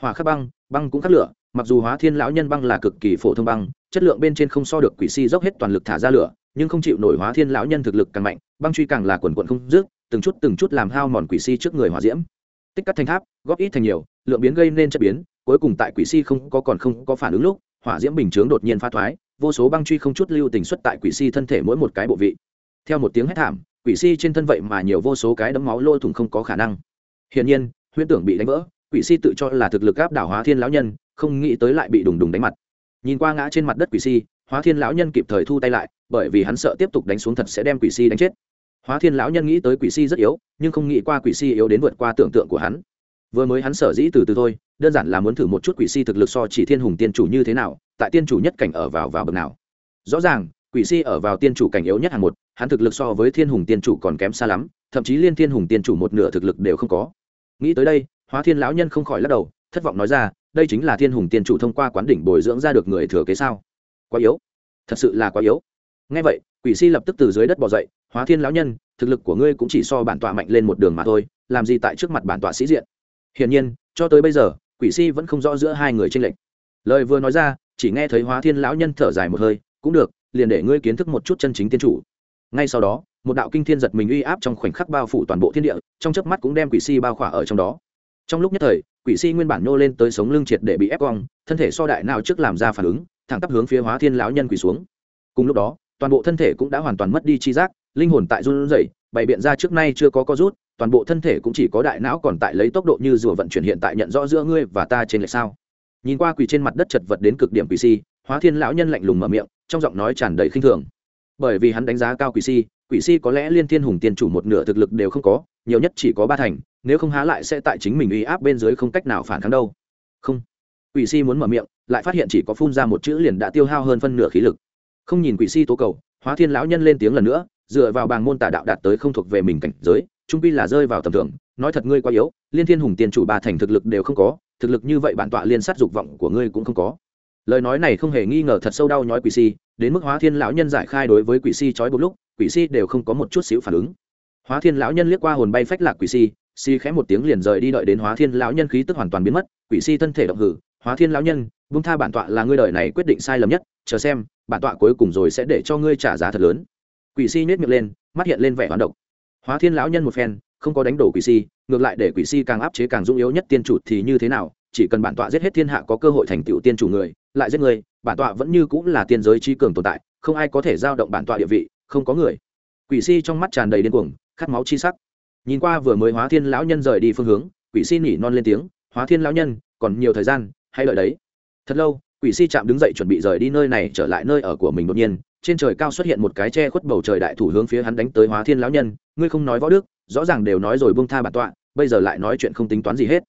Hỏa khắc băng băng cũng khắc lửa, mặc dù hóa thiên lão nhân băng là cực kỳ phổ thông băng, chất lượng bên trên không so được quỷ si dốc hết toàn lực thả ra lửa nhưng không chịu nổi hóa thiên lão nhân thực lực càng mạnh, băng truy càng là quần quận không dứt, từng chút từng chút làm hao mòn quỷ si trước người hỏa diễm. Tích cắt thành tháp, góp ít thành nhiều, lượng biến gây nên chất biến, cuối cùng tại quỷ si không có còn không có phản ứng lúc, hỏa diễm bình chướng đột nhiên phá thoái, vô số băng truy không chút lưu tình xuất tại quỷ si thân thể mỗi một cái bộ vị. Theo một tiếng hét thảm, quỷ si trên thân vậy mà nhiều vô số cái đấm máu lôi thủng không có khả năng. Hiển nhiên, huyễn tưởng bị đánh vỡ, quỷ si tự cho là thực lực áp đảo hóa thiên lão nhân, không nghĩ tới lại bị đùng đùng đánh mặt. Nhìn qua ngã trên mặt đất quỷ si, hóa thiên lão nhân kịp thời thu tay lại bởi vì hắn sợ tiếp tục đánh xuống thật sẽ đem quỷ si đánh chết. Hóa thiên lão nhân nghĩ tới quỷ si rất yếu, nhưng không nghĩ qua quỷ si yếu đến vượt qua tưởng tượng của hắn. Vừa mới hắn sở dĩ từ từ thôi, đơn giản là muốn thử một chút quỷ si thực lực so chỉ thiên hùng tiên chủ như thế nào, tại tiên chủ nhất cảnh ở vào vào bậc nào. Rõ ràng, quỷ si ở vào tiên chủ cảnh yếu nhất hàng một, hắn thực lực so với thiên hùng tiên chủ còn kém xa lắm, thậm chí liên thiên hùng tiên chủ một nửa thực lực đều không có. Nghĩ tới đây, hóa thiên lão nhân không khỏi lắc đầu, thất vọng nói ra, đây chính là thiên hùng tiên chủ thông qua quán đỉnh bồi dưỡng ra được người thừa kế sao? Quá yếu. Thật sự là quá yếu ngay vậy, quỷ si lập tức từ dưới đất bỏ dậy, hóa thiên lão nhân, thực lực của ngươi cũng chỉ so bản tọa mạnh lên một đường mà thôi, làm gì tại trước mặt bản tọa sĩ diện? Hiển nhiên, cho tới bây giờ, quỷ si vẫn không rõ giữa hai người tranh lệch. Lời vừa nói ra, chỉ nghe thấy hóa thiên lão nhân thở dài một hơi, cũng được, liền để ngươi kiến thức một chút chân chính tiên chủ. Ngay sau đó, một đạo kinh thiên giật mình uy áp trong khoảnh khắc bao phủ toàn bộ thiên địa, trong chớp mắt cũng đem quỷ si bao khỏa ở trong đó. Trong lúc nhất thời, quỷ si nguyên bản nô lên tới sống lưng triệt để bị ép cong, thân thể so đại nào trước làm ra phản ứng, thẳng tắp hướng phía hóa thiên lão nhân quỷ xuống. Cùng lúc đó toàn bộ thân thể cũng đã hoàn toàn mất đi chi giác, linh hồn tại run rẩy, bày biện ra trước nay chưa có co rút, toàn bộ thân thể cũng chỉ có đại não còn tại lấy tốc độ như rùa vận chuyển hiện tại nhận rõ giữa ngươi và ta trên lệch sao. Nhìn qua quỳ trên mặt đất chật vật đến cực điểm quỷ si, hóa thiên lão nhân lạnh lùng mở miệng, trong giọng nói tràn đầy khinh thường. Bởi vì hắn đánh giá cao quỷ si quỷ si có lẽ liên thiên hùng tiên chủ một nửa thực lực đều không có, nhiều nhất chỉ có ba thành, nếu không há lại sẽ tại chính mình uy áp bên dưới không cách nào phản kháng đâu. Không. Quỷ si muốn mở miệng, lại phát hiện chỉ có phun ra một chữ liền đã tiêu hao hơn phân nửa khí lực không nhìn quỷ si tố cầu, hóa thiên lão nhân lên tiếng lần nữa, dựa vào bàng môn tà đạo đạt tới không thuộc về mình cảnh giới, trung pi là rơi vào tầm thường, nói thật ngươi quá yếu, liên thiên hùng tiên chủ ba thành thực lực đều không có, thực lực như vậy bản tọa liên sát dục vọng của ngươi cũng không có. Lời nói này không hề nghi ngờ thật sâu đau nhói quỷ si, đến mức hóa thiên lão nhân giải khai đối với quỷ si trói một lúc, quỷ si đều không có một chút xíu phản ứng. Hóa thiên lão nhân liếc qua hồn bay phách lạc quỷ si si khẽ một tiếng liền rời đi đợi đến hóa thiên lão nhân khí tức hoàn toàn biến mất, quỷ si thân thể động hử, hóa thiên lão nhân vung tha bản tọa là ngươi đời này quyết định sai lầm nhất chờ xem, bản tọa cuối cùng rồi sẽ để cho ngươi trả giá thật lớn. Quỷ si nhét miệng lên, mắt hiện lên vẻ hoán độc. Hóa thiên lão nhân một phen, không có đánh đổ quỷ si, ngược lại để quỷ si càng áp chế càng dũng yếu nhất tiên chủ thì như thế nào, chỉ cần bản tọa giết hết thiên hạ có cơ hội thành tựu tiên chủ người, lại giết người, bản tọa vẫn như cũng là tiên giới trí cường tồn tại, không ai có thể giao động bản tọa địa vị, không có người. Quỷ si trong mắt tràn đầy điên cuồng, khát máu chi sắc. Nhìn qua vừa mới hóa thiên lão nhân rời đi phương hướng, quỷ si nỉ non lên tiếng, hóa thiên lão nhân, còn nhiều thời gian hay đợi đấy. Thật lâu quỷ si chạm đứng dậy chuẩn bị rời đi nơi này trở lại nơi ở của mình đột nhiên, trên trời cao xuất hiện một cái che khuất bầu trời đại thủ hướng phía hắn đánh tới hóa thiên lão nhân, ngươi không nói võ đức, rõ ràng đều nói rồi buông tha bản tọa, bây giờ lại nói chuyện không tính toán gì hết.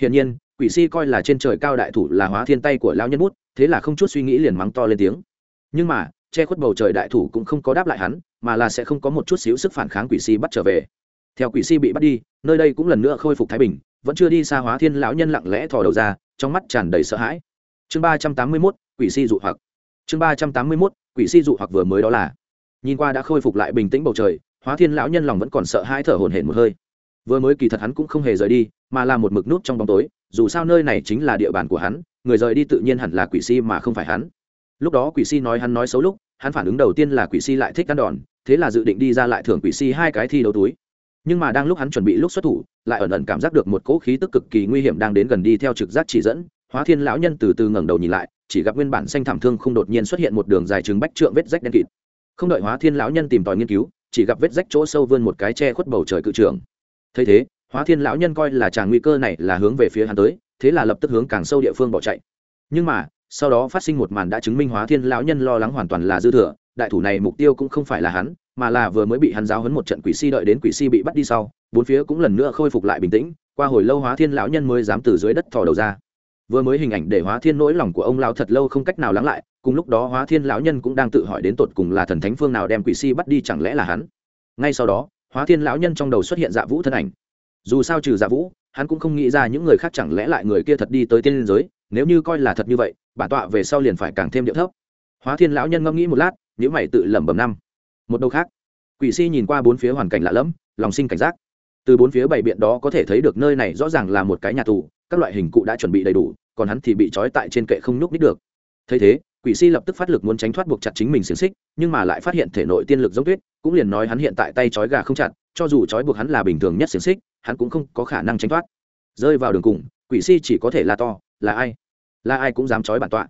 Hiển nhiên, quỷ si coi là trên trời cao đại thủ là hóa thiên tay của lão nhân bút, thế là không chút suy nghĩ liền mắng to lên tiếng. Nhưng mà, che khuất bầu trời đại thủ cũng không có đáp lại hắn, mà là sẽ không có một chút xíu sức phản kháng quỷ si bắt trở về. Theo quỷ si bị bắt đi, nơi đây cũng lần nữa khôi phục thái bình, vẫn chưa đi xa hóa thiên lão nhân lặng lẽ thò đầu ra, trong mắt tràn đầy sợ hãi chương ba trăm tám mươi mốt, quỷ si dụ hoặc. Chương ba trăm tám mươi mốt, quỷ si dụ hoặc vừa mới đó là. Nhìn qua đã khôi phục lại bình tĩnh bầu trời, hóa thiên lão nhân lòng vẫn còn sợ hãi thở hổn hển một hơi. Vừa mới kỳ thật hắn cũng không hề rời đi, mà là một mực nút trong bóng tối, dù sao nơi này chính là địa bàn của hắn, người rời đi tự nhiên hẳn là quỷ si mà không phải hắn. Lúc đó quỷ si nói hắn nói xấu lúc, hắn phản ứng đầu tiên là quỷ si lại thích ăn đòn, thế là dự định đi ra lại thưởng quỷ si hai cái thi đấu túi. Nhưng mà đang lúc hắn chuẩn bị lúc xuất thủ, lại ẩn ẩn cảm giác được một cỗ khí tức cực kỳ nguy hiểm đang đến gần đi theo trực giác chỉ dẫn hóa thiên lão nhân từ từ ngẩng đầu nhìn lại, chỉ gặp nguyên bản xanh thảm thương không đột nhiên xuất hiện một đường dài trứng bách trượng vết rách đen kịt. Không đợi hóa thiên lão nhân tìm tòi nghiên cứu, chỉ gặp vết rách chỗ sâu vươn một cái che khuất bầu trời cự trường thấy thế, hóa thiên lão nhân coi là chàng nguy cơ này là hướng về phía hắn tới, thế là lập tức hướng càng sâu địa phương bỏ chạy. Nhưng mà, sau đó phát sinh một màn đã chứng minh hóa thiên lão nhân lo lắng hoàn toàn là dư thừa, đại thủ này mục tiêu cũng không phải là hắn, mà là vừa mới bị hắn giáo hấn một trận quỷ si đợi đến quỷ si bị bắt đi sau, bốn phía cũng lần nữa khôi phục lại bình tĩnh, qua hồi lâu hóa thiên lão nhân mới dám từ dưới đất thò đầu ra vừa mới hình ảnh để hóa thiên nỗi lòng của ông lão thật lâu không cách nào lắng lại, cùng lúc đó hóa thiên lão nhân cũng đang tự hỏi đến tột cùng là thần thánh phương nào đem quỷ si bắt đi chẳng lẽ là hắn. Ngay sau đó, hóa thiên lão nhân trong đầu xuất hiện dạ vũ thân ảnh. Dù sao trừ dạ vũ, hắn cũng không nghĩ ra những người khác chẳng lẽ lại người kia thật đi tới tiên liên giới, nếu như coi là thật như vậy, bản tọa về sau liền phải càng thêm điệu thấp. Hóa thiên lão nhân ngẫm nghĩ một lát nhữ mày tự lẩm bẩm năm. Một đầu khác, quỷ si nhìn qua bốn phía hoàn cảnh lạ lẫm, lòng sinh cảnh giác. Từ bốn phía bảy biện đó có thể thấy được nơi này rõ ràng là một cái nhà tù, các loại hình cụ đã chuẩn bị đầy đủ còn hắn thì bị trói tại trên kệ không nhúc nít được. Thấy thế, quỷ si lập tức phát lực muốn tránh thoát buộc chặt chính mình xiềng xích, nhưng mà lại phát hiện thể nội tiên lực giống tuyết, cũng liền nói hắn hiện tại tay trói gà không chặt, cho dù trói buộc hắn là bình thường nhất xiềng xích, hắn cũng không có khả năng tránh thoát. Rơi vào đường cùng, quỷ si chỉ có thể là to, là ai? Là ai cũng dám trói bản tọa.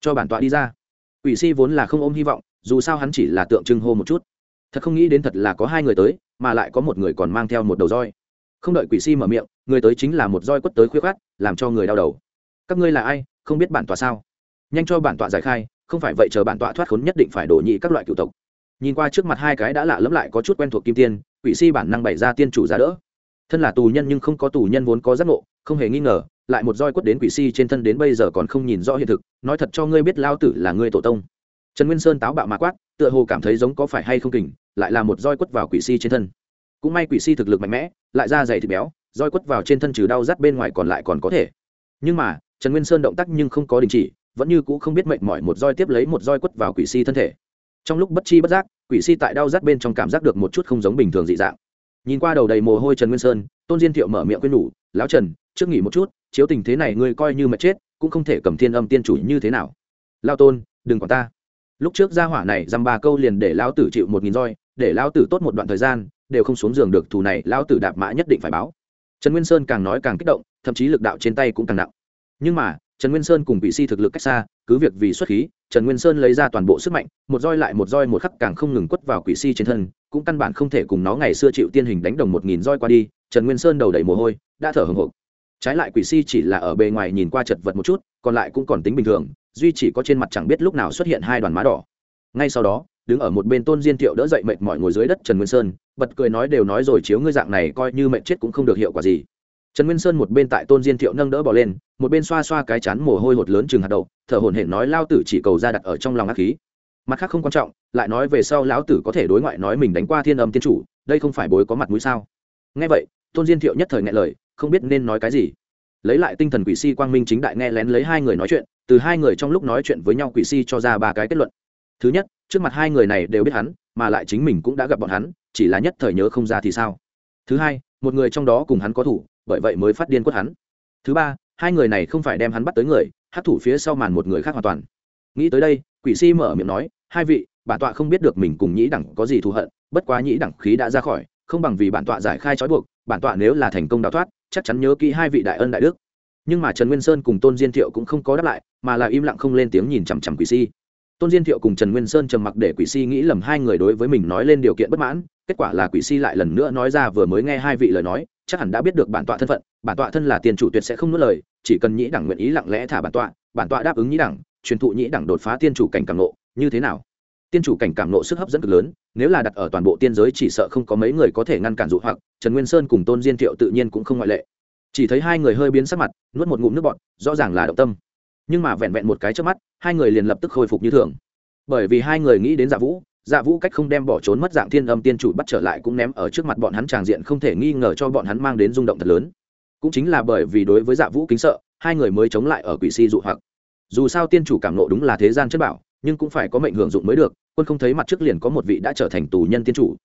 Cho bản tọa đi ra. Quỷ si vốn là không ôm hy vọng, dù sao hắn chỉ là tượng trưng hô một chút. Thật không nghĩ đến thật là có hai người tới, mà lại có một người còn mang theo một đầu roi. Không đợi quỷ si mở miệng, người tới chính là một roi quất tới khuyết khát làm cho người đau đầu các ngươi là ai, không biết bản tọa sao? Nhanh cho bản tọa giải khai, không phải vậy chờ bản tọa thoát khốn nhất định phải đổ nhị các loại cựu tộc. Nhìn qua trước mặt hai cái đã lạ lẫm lại có chút quen thuộc kim tiên, quỷ si bản năng bày ra tiên chủ giá đỡ. Thân là tù nhân nhưng không có tù nhân vốn có giác ngộ, không hề nghi ngờ, lại một roi quất đến quỷ si trên thân đến bây giờ còn không nhìn rõ hiện thực, nói thật cho ngươi biết lao tử là ngươi tổ tông. Trần nguyên sơn táo bạo mà quát, tựa hồ cảm thấy giống có phải hay không kình, lại là một roi quất vào quỷ si trên thân. Cũng may quỷ si thực lực mạnh mẽ, lại ra dày thịt béo, roi quất vào trên thân trừ đau rắt bên ngoài còn lại còn có thể. Nhưng mà trần nguyên sơn động tác nhưng không có đình chỉ, vẫn như cũ không biết mệnh mỏi một roi tiếp lấy một roi quất vào quỷ si thân thể. Trong lúc bất chi bất giác, quỷ si tại đau rát bên trong cảm giác được một chút không giống bình thường dị dạng. Nhìn qua đầu đầy mồ hôi trần nguyên sơn, tôn diên thiệu mở miệng quên nhủ, lão trần, trước nghỉ một chút, chiếu tình thế này ngươi coi như mệt chết, cũng không thể cầm thiên âm tiên chủ như thế nào. Lao tôn, đừng còn ta. Lúc trước gia hỏa này dăm ba câu liền để lão tử chịu một nghìn roi, để lão tử tốt một đoạn thời gian, đều không xuống giường được, thù này lão tử đạp mã nhất định phải báo. Trần nguyên sơn càng nói càng kích động, thậm chí lực đạo trên tay cũng càng nặng nhưng mà, trần nguyên sơn cùng bị si thực lực cách xa, cứ việc vì xuất khí, trần nguyên sơn lấy ra toàn bộ sức mạnh, một roi lại một roi một khắc càng không ngừng quất vào quỷ si trên thân, cũng căn bản không thể cùng nó ngày xưa chịu tiên hình đánh đồng một nghìn roi qua đi, trần nguyên sơn đầu đầy mồ hôi, đã thở hồng hộc. Trái lại quỷ si chỉ là ở bề ngoài nhìn qua chật vật một chút, còn lại cũng còn tính bình thường, duy chỉ có trên mặt chẳng biết lúc nào xuất hiện hai đoàn má đỏ. Ngay sau đó, đứng ở một bên tôn diên thiệu đỡ dậy mệt mỏi ngồi dưới đất trần nguyên sơn, bật cười nói đều nói rồi chiếu ngươi dạng này coi như mệt chết cũng không được hiệu quả gì trần nguyên sơn một bên tại tôn diên thiệu nâng đỡ bỏ lên, một bên xoa xoa cái chán mồ hôi hột lớn chừng hạt đậu, thở hổn hển nói lao tử chỉ cầu ra đặt ở trong lòng ác khí. Mặt khác không quan trọng, lại nói về sau lão tử có thể đối ngoại nói mình đánh qua thiên âm tiên chủ, đây không phải bối có mặt mũi sao? Nghe vậy, tôn diên thiệu nhất thời nghe lời, không biết nên nói cái gì. Lấy lại tinh thần quỷ si quang minh chính đại nghe lén lấy hai người nói chuyện, từ hai người trong lúc nói chuyện với nhau quỷ si cho ra ba cái kết luận. Thứ nhất, trước mặt hai người này đều biết hắn, mà lại chính mình cũng đã gặp bọn hắn, chỉ là nhất thời nhớ không ra thì sao? Thứ hai, một người trong đó cùng hắn có thủ bởi vậy mới phát điên quất hắn. Thứ ba, hai người này không phải đem hắn bắt tới người hát thủ phía sau màn một người khác hoàn toàn. Nghĩ tới đây, quỷ si mở miệng nói, hai vị, bản tọa không biết được mình cùng nhĩ đẳng có gì thù hận, bất quá nhĩ đẳng khí đã ra khỏi, không bằng vì bản tọa giải khai trói buộc, bản tọa nếu là thành công đào thoát, chắc chắn nhớ kỹ hai vị đại ân đại đức. Nhưng mà trần nguyên sơn cùng tôn diên thiệu cũng không có đáp lại, mà là im lặng không lên tiếng nhìn chằm chằm quỷ si. Tôn diên thiệu cùng trần nguyên sơn trầm mặc để quỷ si nghĩ lầm hai người đối với mình nói lên điều kiện bất mãn, kết quả là quỷ si lại lần nữa nói ra vừa mới nghe hai vị lời nói chắc hẳn đã biết được bản tọa thân phận, bản tọa thân là tiền chủ tuyệt sẽ không nuốt lời, chỉ cần nhĩ đẳng nguyện ý lặng lẽ thả bản tọa bản tọa đáp ứng nhĩ đẳng, truyền thụ nhĩ đẳng đột phá tiên chủ cảnh cảm nộ như thế nào? Tiên chủ cảnh cảm nộ sức hấp dẫn cực lớn, nếu là đặt ở toàn bộ tiên giới chỉ sợ không có mấy người có thể ngăn cản dụ hoặc, trần nguyên sơn cùng tôn diên thiệu tự nhiên cũng không ngoại lệ. Chỉ thấy hai người hơi biến sắc mặt, nuốt một ngụm nước bọt, rõ ràng là động tâm. Nhưng mà vẹn vẹn một cái trước mắt, hai người liền lập tức khôi phục như thường. Bởi vì hai người nghĩ đến dạ vũ dạ vũ cách không đem bỏ trốn mất dạng thiên âm tiên chủ bắt trở lại cũng ném ở trước mặt bọn hắn tràng diện không thể nghi ngờ cho bọn hắn mang đến rung động thật lớn. Cũng chính là bởi vì đối với dạ vũ kính sợ, hai người mới chống lại ở quỷ si dụ hoặc. Dù sao tiên chủ cảm nộ đúng là thế gian chất bảo, nhưng cũng phải có mệnh hưởng dụng mới được, quân không thấy mặt trước liền có một vị đã trở thành tù nhân tiên chủ.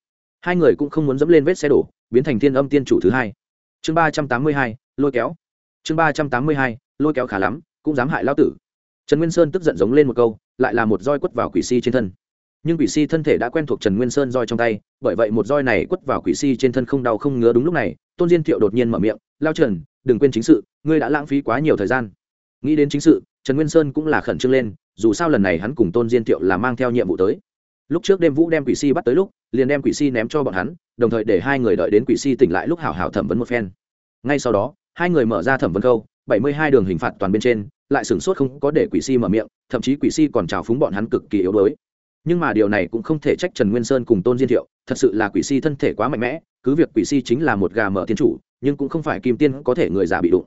Hai người cũng không muốn dẫm lên vết xe đổ, biến thành thiên âm tiên chủ thứ hai. Chương ba trăm tám mươi hai, lôi kéo. Chương ba trăm tám mươi hai, lôi kéo khá lắm, cũng dám hại lao tử. Trần nguyên sơn tức giận giống lên một câu, lại là một roi quất vào quỷ si trên thân nhưng quỷ si thân thể đã quen thuộc trần nguyên sơn roi trong tay, bởi vậy một roi này quất vào quỷ si trên thân không đau không ngứa đúng lúc này, tôn diên thiệu đột nhiên mở miệng, lao trần, đừng quên chính sự, ngươi đã lãng phí quá nhiều thời gian. nghĩ đến chính sự, trần nguyên sơn cũng là khẩn trương lên, dù sao lần này hắn cùng tôn diên thiệu là mang theo nhiệm vụ tới. lúc trước đêm vũ đem quỷ si bắt tới lúc, liền đem quỷ si ném cho bọn hắn, đồng thời để hai người đợi đến quỷ si tỉnh lại lúc hảo hảo thẩm vấn một phen. ngay sau đó, hai người mở ra thẩm vấn câu, bảy mươi hai đường hình phạt toàn bên trên, lại sửng sốt không có để quỷ si mở miệng, thậm chí quỷ si còn trào phúng bọn hắn cực kỳ yếu đuối nhưng mà điều này cũng không thể trách trần nguyên sơn cùng tôn diên thiệu, thật sự là quỷ si thân thể quá mạnh mẽ, cứ việc quỷ si chính là một gà mở tiên chủ, nhưng cũng không phải kim tiên có thể người già bị đụng.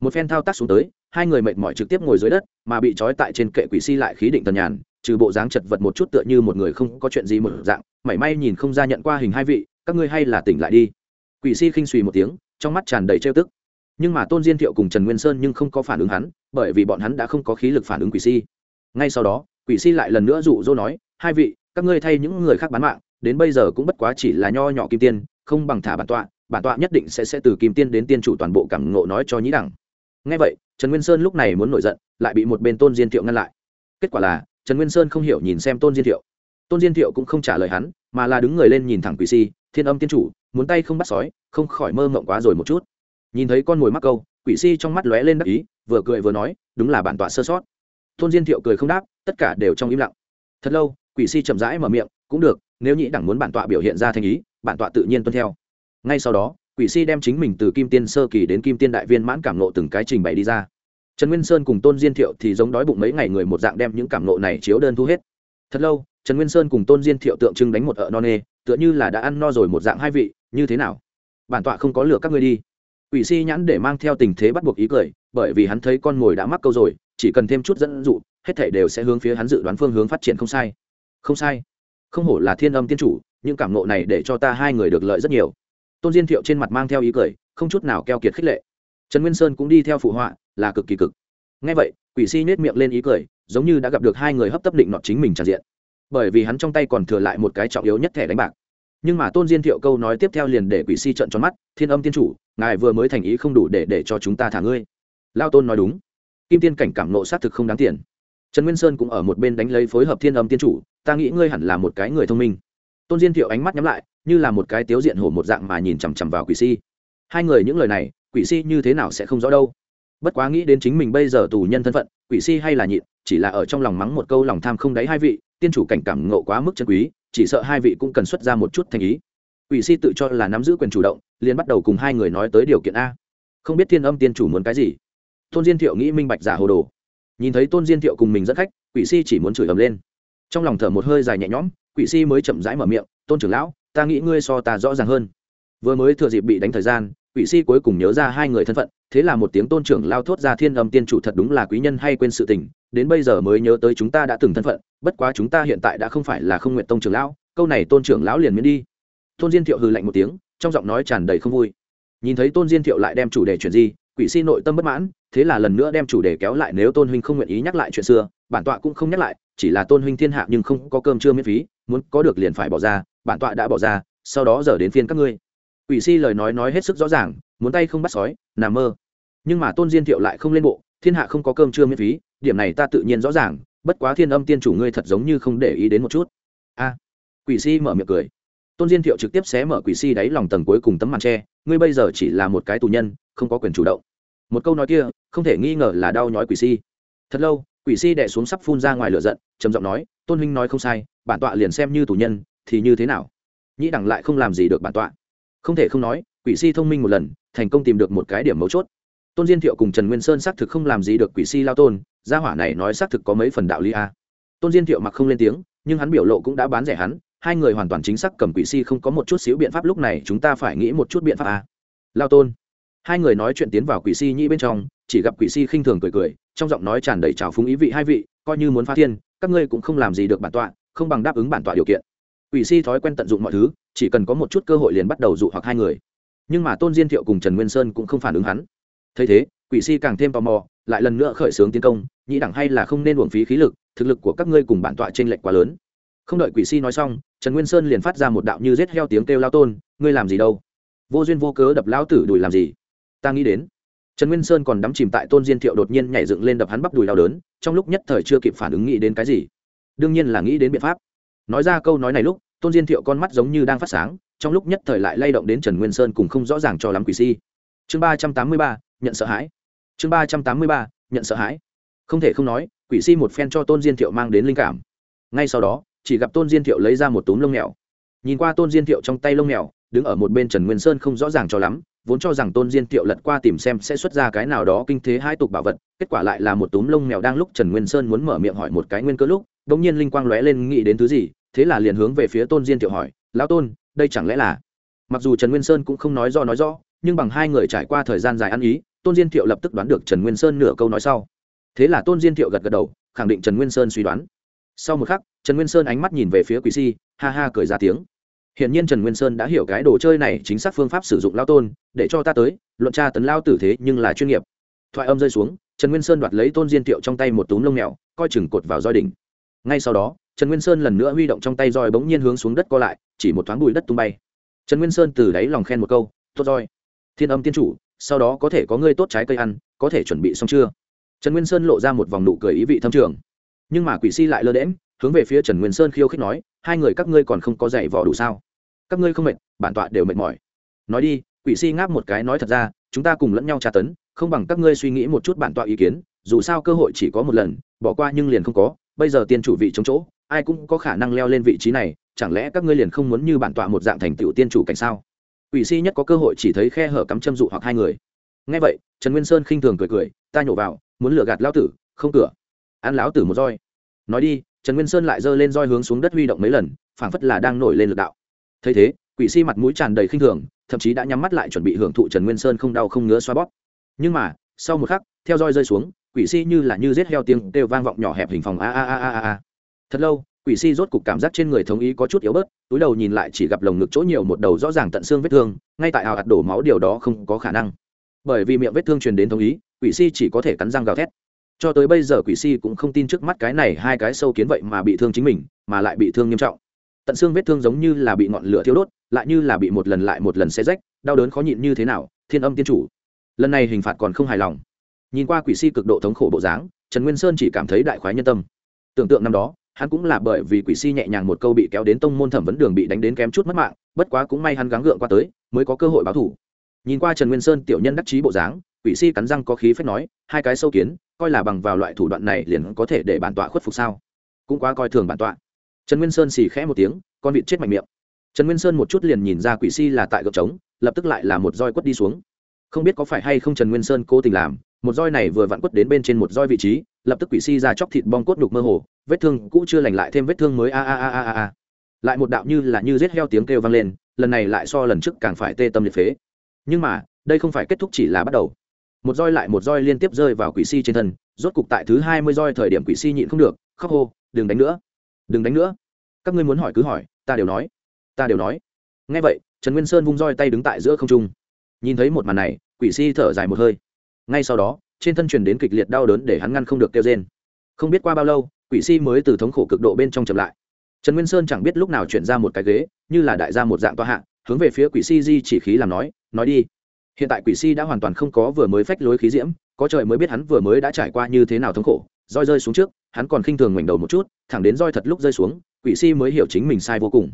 Một phen thao tác xuống tới, hai người mệt mỏi trực tiếp ngồi dưới đất, mà bị trói tại trên kệ quỷ si lại khí định tần nhàn, trừ bộ dáng chật vật một chút tựa như một người không có chuyện gì một dạng, mảy may nhìn không ra nhận qua hình hai vị, các ngươi hay là tỉnh lại đi. Quỷ si khinh suy một tiếng, trong mắt tràn đầy trêu tức. Nhưng mà tôn diên thiệu cùng trần nguyên sơn nhưng không có phản ứng hắn, bởi vì bọn hắn đã không có khí lực phản ứng quỷ si. Ngay sau đó, quỷ si lại lần nữa dụ dỗ nói hai vị, các ngươi thay những người khác bán mạng, đến bây giờ cũng bất quá chỉ là nho nhỏ kim tiên, không bằng thả bản tọa bản tọa nhất định sẽ sẽ từ kim tiên đến tiên chủ toàn bộ cảm ngộ nói cho nhĩ đẳng. Ngay vậy, trần nguyên sơn lúc này muốn nổi giận, lại bị một bên tôn diên thiệu ngăn lại. Kết quả là, trần nguyên sơn không hiểu nhìn xem tôn diên thiệu. Tôn diên thiệu cũng không trả lời hắn, mà là đứng người lên nhìn thẳng quỷ si, thiên âm tiên chủ, muốn tay không bắt sói, không khỏi mơ mộng quá rồi một chút. Nhìn thấy con mồi mắc câu, quỷ si trong mắt lóe lên đắc ý, vừa cười vừa nói, đúng là bản tọa sơ sót. Tôn diên thiệu cười không đáp, tất cả đều trong im lặng. Thật lâu quỷ si chậm rãi mở miệng, cũng được, nếu nhĩ đẳng muốn bản tọa biểu hiện ra thành ý, bản tọa tự nhiên tuân theo. Ngay sau đó, quỷ si đem chính mình từ kim tiên sơ kỳ đến kim tiên đại viên mãn cảm nộ từng cái trình bày đi ra. Trần nguyên sơn cùng tôn diên thiệu thì giống đói bụng mấy ngày người một dạng đem những cảm nộ này chiếu đơn thu hết. Thật lâu, trần nguyên sơn cùng tôn diên thiệu tượng trưng đánh một ợ no nê, tựa như là đã ăn no rồi một dạng hai vị, như thế nào? Bản tọa không có lừa các ngươi đi. Quỷ si nhãn để mang theo tình thế bắt buộc ý cười, bởi vì hắn thấy con mồi đã mắc câu rồi, chỉ cần thêm chút dẫn dụ, hết thảy đều sẽ hướng phía hắn dự đoán phương hướng phát triển không sai không sai. Không hổ là thiên âm tiên chủ, những cảm nộ này để cho ta hai người được lợi rất nhiều. Tôn diên thiệu trên mặt mang theo ý cười, không chút nào keo kiệt khích lệ. Trần nguyên sơn cũng đi theo phụ họa, là cực kỳ cực. Ngay vậy, quỷ si nhét miệng lên ý cười, giống như đã gặp được hai người hấp tấp định nọ chính mình tràn diện. Bởi vì hắn trong tay còn thừa lại một cái trọng yếu nhất thẻ đánh bạc. Nhưng mà tôn diên thiệu câu nói tiếp theo liền để quỷ si trận tròn mắt, thiên âm tiên chủ, ngài vừa mới thành ý không đủ để để cho chúng ta thả ngươi. Lao tôn nói đúng. Kim tiên cảnh cảm nộ xác thực không đáng tiền trần nguyên sơn cũng ở một bên đánh lấy phối hợp thiên âm tiên chủ, ta nghĩ ngươi hẳn là một cái người thông minh. Tôn diên thiệu ánh mắt nhắm lại, như là một cái tiếu diện hổ một dạng mà nhìn chằm chằm vào quỷ si. Hai người những lời này, quỷ si như thế nào sẽ không rõ đâu. Bất quá nghĩ đến chính mình bây giờ tù nhân thân phận, quỷ si hay là nhịn, chỉ là ở trong lòng mắng một câu lòng tham không đáy hai vị, tiên chủ cảnh cảm ngộ quá mức chân quý, chỉ sợ hai vị cũng cần xuất ra một chút thành ý. Quỷ si tự cho là nắm giữ quyền chủ động, liền bắt đầu cùng hai người nói tới điều kiện a. Không biết thiên âm tiên chủ muốn cái gì. Tôn diên thiệu nghĩ minh bạch giả hồ đồ nhìn thấy tôn diên thiệu cùng mình dẫn khách quỷ si chỉ muốn chửi ầm lên. Trong lòng thở một hơi dài nhẹ nhõm quỷ si mới chậm rãi mở miệng tôn trưởng lão ta nghĩ ngươi so ta rõ ràng hơn. Vừa mới thừa dịp bị đánh thời gian quỷ si cuối cùng nhớ ra hai người thân phận thế là một tiếng tôn trưởng lao thốt ra thiên âm tiên chủ thật đúng là quý nhân hay quên sự tình đến bây giờ mới nhớ tới chúng ta đã từng thân phận bất quá chúng ta hiện tại đã không phải là không nguyện tông trưởng lão câu này tôn trưởng lão liền miễn đi. Tôn diên thiệu hừ lạnh một tiếng trong giọng nói tràn đầy không vui. Nhìn thấy tôn diên thiệu lại đem chủ đề chuyển gì, quỷ si nội tâm bất mãn thế là lần nữa đem chủ đề kéo lại nếu tôn huynh không nguyện ý nhắc lại chuyện xưa, bản tọa cũng không nhắc lại, chỉ là tôn huynh thiên hạ nhưng không có cơm chưa miễn phí, muốn có được liền phải bỏ ra, bản tọa đã bỏ ra, sau đó giờ đến phiên các ngươi. Quỷ si lời nói nói hết sức rõ ràng, muốn tay không bắt sói, nằm mơ. Nhưng mà tôn diên thiệu lại không lên bộ, thiên hạ không có cơm chưa miễn phí, điểm này ta tự nhiên rõ ràng, bất quá thiên âm tiên chủ ngươi thật giống như không để ý đến một chút. A, quỷ si mở miệng cười. Tôn diên thiệu trực tiếp xé mở quỷ si đáy lòng tầng cuối cùng tấm màn tre, ngươi bây giờ chỉ là một cái tù nhân, không có quyền chủ động một câu nói kia, không thể nghi ngờ là đau nhói quỷ si. Thật lâu, quỷ si đẻ xuống sắp phun ra ngoài lửa giận, trầm giọng nói, tôn huynh nói không sai, bản tọa liền xem như tù nhân, thì như thế nào? Nhĩ đẳng lại không làm gì được bản tọa. Không thể không nói, quỷ si thông minh một lần, thành công tìm được một cái điểm mấu chốt. Tôn diên thiệu cùng trần nguyên sơn xác thực không làm gì được quỷ si lao tôn, gia hỏa này nói xác thực có mấy phần đạo lý a. Tôn diên thiệu mặc không lên tiếng, nhưng hắn biểu lộ cũng đã bán rẻ hắn, hai người hoàn toàn chính xác cầm quỷ si không có một chút xíu biện pháp lúc này, chúng ta phải nghĩ một chút biện pháp a. Lao tôn hai người nói chuyện tiến vào quỷ si nhĩ bên trong, chỉ gặp quỷ si khinh thường cười cười, trong giọng nói tràn đầy trào phúng ý vị hai vị, coi như muốn phá thiên, các ngươi cũng không làm gì được bản tọa, không bằng đáp ứng bản tọa điều kiện. Quỷ si thói quen tận dụng mọi thứ, chỉ cần có một chút cơ hội liền bắt đầu dụ hoặc hai người. Nhưng mà tôn diên thiệu cùng trần nguyên sơn cũng không phản ứng hắn. Thấy thế, quỷ si càng thêm tò mò, lại lần nữa khởi xướng tiến công, nhĩ đẳng hay là không nên uổng phí khí lực, thực lực của các ngươi cùng bản tọa t r ê n lệch quá lớn. Không đợi quỷ si nói xong, trần nguyên sơn liền phát ra một đạo như rết heo tiếng kêu lao tôn, ngươi làm gì đâu? Vô duyên vô cớ đập lao tử đùi làm gì? Ta nghĩ đến. Trần nguyên sơn còn đắm chìm tại tôn diên thiệu đột nhiên nhảy dựng lên đập hắn bắp đùi đau đớn, trong lúc nhất thời chưa kịp phản ứng nghĩ đến cái gì. Đương nhiên là nghĩ đến biện pháp. Nói ra câu nói này lúc, tôn diên thiệu con mắt giống như đang phát sáng, trong lúc nhất thời lại lay động đến trần nguyên sơn cùng không rõ ràng cho lắm quỷ si. Chương ba trăm tám mươi ba, nhận sợ hãi. Chương ba trăm tám mươi ba, nhận sợ hãi. Không thể không nói, quỷ si một phen cho tôn diên thiệu mang đến linh cảm. Ngay sau đó, chỉ gặp tôn diên thiệu lấy ra một túm lông mèo. Nhìn qua tôn diên thiệu trong tay lông mèo, đứng ở một bên trần nguyên sơn không rõ ràng cho lắm vốn cho rằng tôn diên tiệu lật qua tìm xem sẽ xuất ra cái nào đó kinh thế hai tục bảo vật, kết quả lại là một túm lông mèo đang lúc trần nguyên sơn muốn mở miệng hỏi một cái nguyên cơ lúc đ ỗ n g nhiên linh quang lóe lên nghĩ đến thứ gì, thế là liền hướng về phía tôn diên tiệu hỏi, lão tôn, đây chẳng lẽ là mặc dù trần nguyên sơn cũng không nói do nói rõ, nhưng bằng hai người trải qua thời gian dài ăn ý, tôn diên thiệu lập tức đoán được trần nguyên sơn nửa câu nói sau. Thế là tôn diên thiệu gật gật đầu, khẳng định trần nguyên sơn suy đoán. Sau một khắc, trần nguyên sơn ánh mắt nhìn về phía quỷ si, ha ha cười ra tiếng hiển nhiên trần nguyên sơn đã hiểu cái đồ chơi này chính xác phương pháp sử dụng lao tôn, để cho ta tới, luận tra tấn lao tử thế nhưng là chuyên nghiệp. Thoại âm rơi xuống, trần nguyên sơn đoạt lấy tôn diên tiệu trong tay một túm lông mèo, coi chừng cột vào roi đỉnh. Ngay sau đó, trần nguyên sơn lần nữa huy động trong tay roi bỗng nhiên hướng xuống đất co lại, chỉ một thoáng bụi đất tung bay. Trần nguyên sơn từ đáy lòng khen một câu, tốt roi, thiên âm tiên chủ, sau đó có thể có ngươi tốt trái cây ăn, có thể chuẩn bị xong chưa? Trần nguyên sơn lộ ra một vòng nụ cười ý vị thâm trường. Nhưng mà quỷ si lại lơ đễm hướng về phía trần nguyên sơn khiêu khích nói, hai người các ngươi còn không có dạy vò đủ sao? Các ngươi không mệt, bản tọa đều mệt mỏi. Nói đi, quỷ si ngáp một cái nói thật ra, chúng ta cùng lẫn nhau tra tấn, không bằng các ngươi suy nghĩ một chút bản tọa ý kiến, dù sao cơ hội chỉ có một lần, bỏ qua nhưng liền không có, bây giờ tiên chủ vị chống chỗ, ai cũng có khả năng leo lên vị trí này, chẳng lẽ các ngươi liền không muốn như bản tọa một dạng thành tựu tiên chủ cảnh sao? Quỷ si nhất có cơ hội chỉ thấy khe hở cắm châm dụ hoặc hai người. Ngay vậy, trần nguyên sơn khinh thường cười cười, ta nhổ vào, muốn lừa gạt lão tử, không cửa. Ăn lão tử một roi. Nói đi trần nguyên sơn lại giơ lên roi hướng xuống đất huy động mấy lần, phảng phất là đang nổi lên lực đạo. Thấy thế, quỷ si mặt mũi tràn đầy khinh thường, thậm chí đã nhắm mắt lại chuẩn bị hưởng thụ trần nguyên sơn không đau không ngứa xoa bóp. Nhưng mà, sau một khắc, theo roi rơi xuống, quỷ si như là như rết heo tiếng kêu vang vọng nhỏ hẹp hình phòng a a a a a. Thật lâu, quỷ si rốt cục cảm giác trên người thống ý có chút yếu bớt, túi đầu nhìn lại chỉ gặp lồng ngực chỗ nhiều một đầu rõ ràng tận xương vết thương, ngay tại ào ạt đổ máu điều đó không có khả năng. Bởi vì miệng vết thương truyền đến thống ý, quỷ si chỉ có thể cắn răng gào thét cho tới bây giờ quỷ si cũng không tin trước mắt cái này hai cái sâu kiến vậy mà bị thương chính mình, mà lại bị thương nghiêm trọng. Tận xương vết thương giống như là bị ngọn lửa thiêu đốt, lại như là bị một lần lại một lần xe rách, đau đớn khó nhịn như thế nào, thiên âm tiên chủ. Lần này hình phạt còn không hài lòng. Nhìn qua quỷ si cực độ thống khổ bộ dáng, trần nguyên sơn chỉ cảm thấy đại khoái nhân tâm. Tưởng tượng năm đó, hắn cũng là bởi vì quỷ si nhẹ nhàng một câu bị kéo đến tông môn thẩm vấn đường bị đánh đến kém chút mất mạng, bất quá cũng may hắn gắng gượng qua tới, mới có cơ hội báo thủ nhìn qua trần nguyên sơn tiểu nhân đắc chí bộ dáng, quỷ si cắn răng có khí phép nói, hai cái sâu kiến coi là bằng vào loại thủ đoạn này liền có thể để bản tọa khuất phục sao? Cũng quá coi thường bản tọa. Trần nguyên sơn xì khẽ một tiếng, con vịt chết mạnh miệng. Trần nguyên sơn một chút liền nhìn ra quỷ si là tại gợp trống, lập tức lại là một roi quất đi xuống. Không biết có phải hay không trần nguyên sơn cố tình làm, một roi này vừa vặn quất đến bên trên một roi vị trí, lập tức quỷ si ra chóc thịt bong cốt đục mơ hồ, vết thương cũ chưa lành lại thêm vết thương mới a a a a a lại một đạo như là như rết heo tiếng kêu vang lên, lần này lại so lần trước càng phải tê tâm liệt phế. Nhưng mà, đây không phải kết thúc chỉ là bắt đầu một roi lại một roi liên tiếp rơi vào quỷ si trên thân, rốt cục tại thứ hai mươi roi thời điểm quỷ si nhịn không được, khóc hô, đừng đánh nữa, đừng đánh nữa. Các ngươi muốn hỏi cứ hỏi, ta đều nói, ta đều nói. Ngay vậy, trần nguyên sơn vung roi tay đứng tại giữa không trung. Nhìn thấy một màn này, quỷ si thở dài một hơi. Ngay sau đó, trên thân truyền đến kịch liệt đau đớn để hắn ngăn không được kêu rên. Không biết qua bao lâu, quỷ si mới từ thống khổ cực độ bên trong chậm lại. Trần nguyên sơn chẳng biết lúc nào chuyển ra một cái ghế, như là đại ra một dạng toa hạ, hướng về phía quỷ si di chỉ khí làm nói nói đi hiện tại quỷ si đã hoàn toàn không có vừa mới phách lối khí diễm, có trời mới biết hắn vừa mới đã trải qua như thế nào thống khổ, roi rơi xuống trước, hắn còn khinh thường ngoảnh đầu một chút, thẳng đến roi thật lúc rơi xuống, quỷ si mới hiểu chính mình sai vô cùng.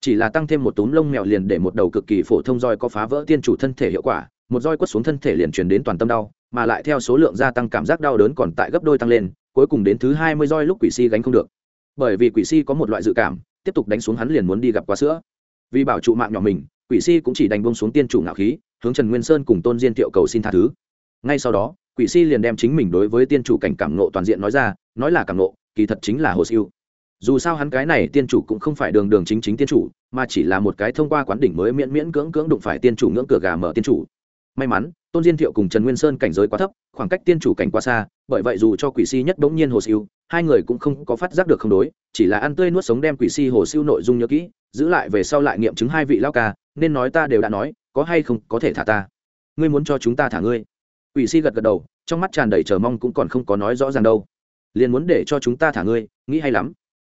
Chỉ là tăng thêm một túm lông mèo liền để một đầu cực kỳ phổ thông roi có phá vỡ tiên chủ thân thể hiệu quả, một roi quất xuống thân thể liền truyền đến toàn tâm đau, mà lại theo số lượng gia tăng cảm giác đau đớn còn tại gấp đôi tăng lên, cuối cùng đến thứ hai mươi roi lúc quỷ si gánh không được. Bởi vì quỷ si có một loại dự cảm, tiếp tục đánh xuống hắn liền muốn đi gặp quá sữa. Vì bảo trụ mạng nhỏ mình, quỷ si cũng chỉ đánh bông xuống tiên chủ ngạo khí hướng trần nguyên sơn cùng tôn diên thiệu cầu xin tha thứ. Ngay sau đó, quỷ si liền đem chính mình đối với tiên chủ cảnh cảm nộ toàn diện nói ra, nói là cảm nộ kỳ thật chính là hồ siêu. Dù sao hắn cái này tiên chủ cũng không phải đường đường chính chính tiên chủ, mà chỉ là một cái thông qua quán đỉnh mới miễn miễn cưỡng cưỡng đụng phải tiên chủ ngưỡng cửa gà mở tiên chủ. May mắn, tôn diên thiệu cùng trần nguyên sơn cảnh giới quá thấp, khoảng cách tiên chủ cảnh quá xa, bởi vậy dù cho quỷ si nhất bỗng nhiên hồ siêu, hai người cũng không có phát giác được không đối, chỉ là ăn tươi nuốt sống đem quỷ si hồ siêu nội dung nhớ kỹ, giữ lại về sau lại nghiệm chứng hai vị lao ca, nên nói ta đều đã nói có hay không có thể thả ta? Ngươi muốn cho chúng ta thả ngươi? Quỷ si gật gật đầu, trong mắt tràn đầy chờ mong cũng còn không có nói rõ ràng đâu. Liền muốn để cho chúng ta thả ngươi, nghĩ hay lắm.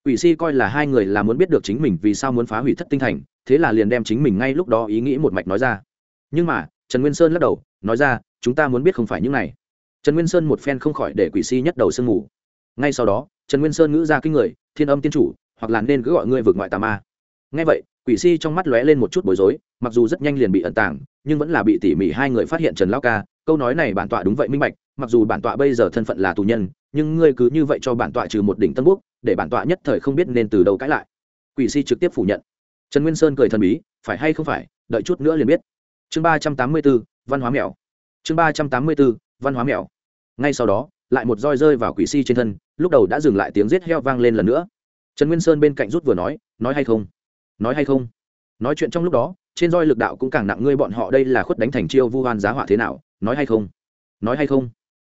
Quỷ si coi là hai người là muốn biết được chính mình vì sao muốn phá hủy thất tinh thành, thế là liền đem chính mình ngay lúc đó ý nghĩ một mạch nói ra. Nhưng mà, trần nguyên sơn lắc đầu, nói ra, chúng ta muốn biết không phải những này. Trần nguyên sơn một phen không khỏi để quỷ si nhất đầu sương ngủ ngay sau đó, trần nguyên sơn ngữ ra kinh người, thiên âm tiên chủ, hoặc là nên cứ gọi ngươi vượt ngoại tà ma ngay vậy, quỷ si trong mắt lóe lên một chút bối rối, mặc dù rất nhanh liền bị ẩn tàng, nhưng vẫn là bị tỉ mỉ hai người phát hiện trần lao ca. Câu nói này bản tọa đúng vậy minh bạch, mặc dù bản tọa bây giờ thân phận là tù nhân, nhưng ngươi cứ như vậy cho bản tọa trừ một đỉnh tân quốc, để bản tọa nhất thời không biết nên từ đâu cãi lại. Quỷ si trực tiếp phủ nhận. Trần nguyên sơn cười thần bí, phải hay không phải, đợi chút nữa liền biết. Chương ba trăm tám mươi b ố văn hóa mèo. Chương ba trăm tám mươi b ố văn hóa mèo. Ngay sau đó, lại một roi rơi vào quỷ si trên thân, lúc đầu đã dừng lại tiếng rết heo vang lên lần nữa. Trần nguyên sơn bên cạnh rút vừa nói nói hay không? Nói hay không? Nói chuyện trong lúc đó, trên roi lực đạo cũng càng nặng ngươi bọn họ đây là khuất đánh thành chiêu vu hoan giá họa thế nào, nói hay không? Nói hay không?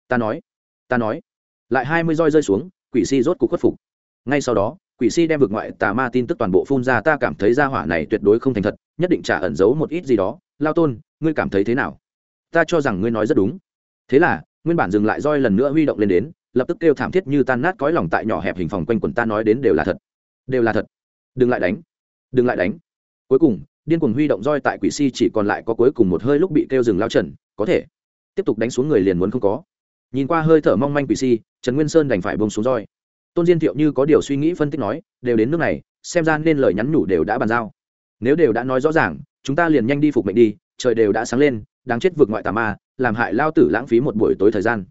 Ta nói ta nói. Lại hai mươi roi rơi xuống, quỷ si rốt cuộc khuất phục. Ngay sau đó, quỷ si đem vực ngoại tà ma tin tức toàn bộ phun ra, ta cảm thấy gia hỏa này tuyệt đối không thành thật, nhất định trả ẩn giấu một ít gì đó. Lao tôn, ngươi cảm thấy thế nào? Ta cho rằng ngươi nói rất đúng. Thế là, nguyên bản dừng lại roi lần nữa huy động lên đến, lập tức kêu thảm thiết như tan nát cõi lòng tại nhỏ hẹp hình phòng quanh quần ta nói đến đều là thật. Đều là thật. Đừng lại đánh đừng lại đánh. Cuối cùng, điên cuồng huy động roi tại quỷ si chỉ còn lại có cuối cùng một hơi lúc bị kêu dừng lao trần, có thể. Tiếp tục đánh xuống người liền muốn không có. Nhìn qua hơi thở mong manh quỷ si, trần nguyên sơn đành phải bông xuống roi. Tôn diên thiệu như có điều suy nghĩ phân tích nói, đều đến nước này, xem ra nên lời nhắn nhủ đều đã bàn giao. Nếu đều đã nói rõ ràng, chúng ta liền nhanh đi phục mệnh đi, trời đều đã sáng lên, đáng chết vượt ngoại tà ma, làm hại lao tử lãng phí một buổi tối thời gian.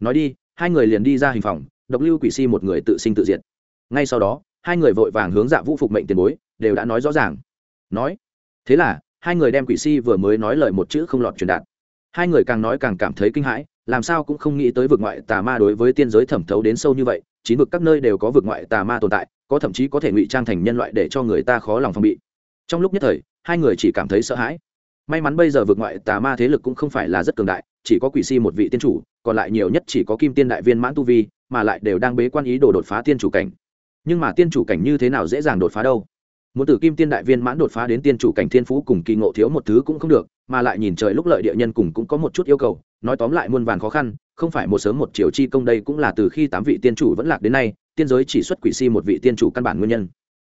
Nói đi, hai người liền đi ra hình phòng, độc lưu quỷ si một người tự sinh tự diệt. Ngay sau đó, hai người vội vàng hướng dạ vũ phục mệnh tiền bối đều đã nói rõ ràng. Nói, thế là, hai người đem quỷ si vừa mới nói lời một chữ không lọt truyền đạt. Hai người càng nói càng cảm thấy kinh hãi, làm sao cũng không nghĩ tới vực ngoại tà ma đối với tiên giới thẩm thấu đến sâu như vậy, chín vực các nơi đều có vực ngoại tà ma tồn tại, có thậm chí có thể ngụy trang thành nhân loại để cho người ta khó lòng phòng bị. Trong lúc nhất thời, hai người chỉ cảm thấy sợ hãi. May mắn bây giờ vực ngoại tà ma thế lực cũng không phải là rất cường đại, chỉ có quỷ si một vị tiên chủ, còn lại nhiều nhất chỉ có kim tiên đại viên mãn tu vi, mà lại đều đang bế quan ý đồ đột phá tiên chủ cảnh. Nhưng mà tiên chủ cảnh như thế nào dễ dàng đột phá đâu? Muốn từ kim tiên đại viên mãn đột phá đến tiên chủ cảnh thiên phú cùng kỳ ngộ thiếu một thứ cũng không được, mà lại nhìn trời lúc lợi địa nhân cùng cũng có một chút yêu cầu, nói tóm lại muôn vàn khó khăn, không phải một sớm một chiều chi công đây cũng là từ khi tám vị tiên chủ vẫn lạc đến nay, tiên giới chỉ xuất quỷ si một vị tiên chủ căn bản nguyên nhân.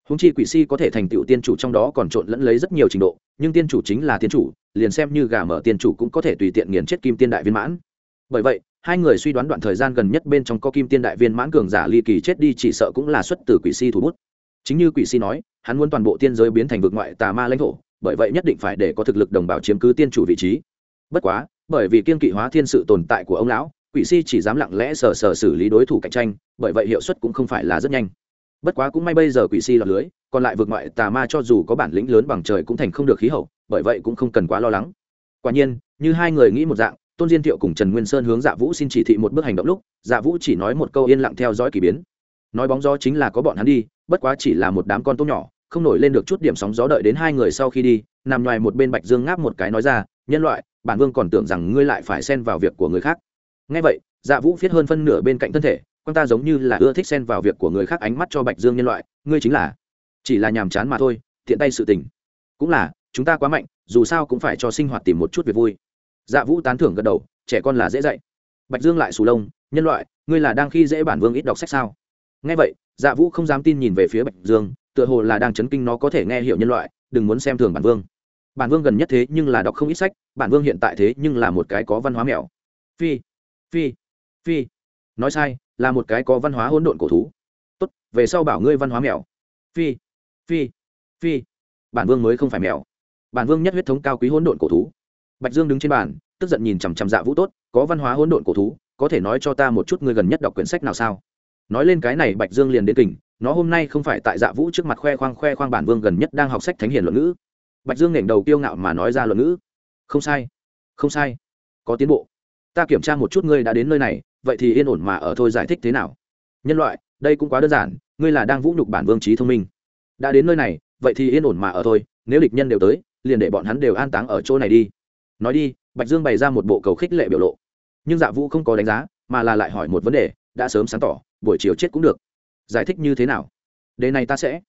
Húng chi quỷ si có thể thành tựu tiên chủ trong đó còn trộn lẫn lấy rất nhiều trình độ, nhưng tiên chủ chính là tiên chủ, liền xem như gà mở tiên chủ cũng có thể tùy tiện nghiền chết kim tiên đại viên mãn. Bởi vậy, hai người suy đoán đoạn thời gian gần nhất bên trong có kim tiên đại viên mãn cường giả ly kỳ chết đi chỉ sợ cũng là xuất từ quỷ si thủ bút chính như quỷ si nói, hắn muốn toàn bộ tiên giới biến thành vực ngoại tà ma lãnh thổ, bởi vậy nhất định phải để có thực lực đồng bào chiếm cứ tiên chủ vị trí. Bất quá, bởi vì kiên kỵ hóa thiên sự tồn tại của ông lão, quỷ si chỉ dám lặng lẽ sờ sờ xử lý đối thủ cạnh tranh, bởi vậy hiệu suất cũng không phải là rất nhanh. Bất quá cũng may bây giờ quỷ si lọt lưới, còn lại vượt ngoại tà ma cho dù có bản lĩnh lớn bằng trời cũng thành không được khí hậu, bởi vậy cũng không cần quá lo lắng. Quả nhiên, như hai người nghĩ một dạng, tôn diên thiệu cùng trần nguyên sơn hướng dạ vũ xin chỉ thị một bước hành động lúc dạ vũ chỉ nói một câu yên lặng theo dõi k ỳ biến nói bóng gió chính là có bọn hắn đi, bất quá chỉ là một đám con tôm nhỏ, không nổi lên được chút điểm sóng gió đợi đến hai người sau khi đi, nằm ngoài một bên bạch dương ngáp một cái nói ra, nhân loại, bản vương còn tưởng rằng ngươi lại phải xen vào việc của người khác. Ngay vậy dạ vũ viết hơn phân nửa bên cạnh thân thể quan ta giống như là ưa thích xen vào việc của người khác ánh mắt cho bạch dương nhân loại, ngươi chính là, chỉ là nhàm chán mà thôi thiện tay sự tình. Cũng là, chúng ta quá mạnh, dù sao cũng phải cho sinh hoạt tìm một chút việc vui. Dạ vũ tán thưởng gật đầu, trẻ con là dễ dạy. Bạch dương lại sù lông, nhân loại, ngươi là đang khi dễ bản vương ít đọc sách sao? Nghe vậy dạ vũ không dám tin nhìn về phía bạch dương, tựa hồ là đang chấn kinh nó có thể nghe hiểu nhân loại, đừng muốn xem thường bản vương. Bản vương gần nhất thế nhưng là đọc không ít sách, bản vương hiện tại thế nhưng là một cái có văn hóa mèo phi phi phi. Nói sai, là một cái có văn hóa hỗn độn cổ thú. Tốt, về sau bảo ngươi văn hóa mèo phi phi phi. Bản vương mới không phải mèo bản vương nhất huyết thống cao quý hỗn độn cổ thú. Bạch dương đứng trên bàn, tức giận nhìn chằm chằm dạ vũ tốt, có văn hóa hỗn độn cổ thú, có thể nói cho ta một chút ngươi gần nhất đọc quyển sách nào sao? Nói lên cái này bạch dương liền đến kình, nó hôm nay không phải tại dạ vũ trước mặt khoe khoang khoe khoang bản vương gần nhất đang học sách thánh hiền luận ngữ. Bạch dương nghển đầu kiêu ngạo mà nói ra luận ngữ. Không sai không sai, có tiến bộ. Ta kiểm tra một chút ngươi đã đến nơi này, vậy thì yên ổn mà ở thôi giải thích thế nào. Nhân loại, đây cũng quá đơn giản, ngươi là đang vũ nhục bản vương trí thông minh. Đã đến nơi này, vậy thì yên ổn mà ở thôi, nếu địch nhân đều tới, liền để bọn hắn đều an táng ở chỗ này đi. Nói đi, bạch dương bày ra một bộ cầu khích lệ biểu lộ. Nhưng dạ vũ không có đánh giá, mà là lại hỏi một vấn đề đã sớm sáng tỏ, buổi chiều chết cũng được. Giải thích như thế nào? Đề này ta sẽ.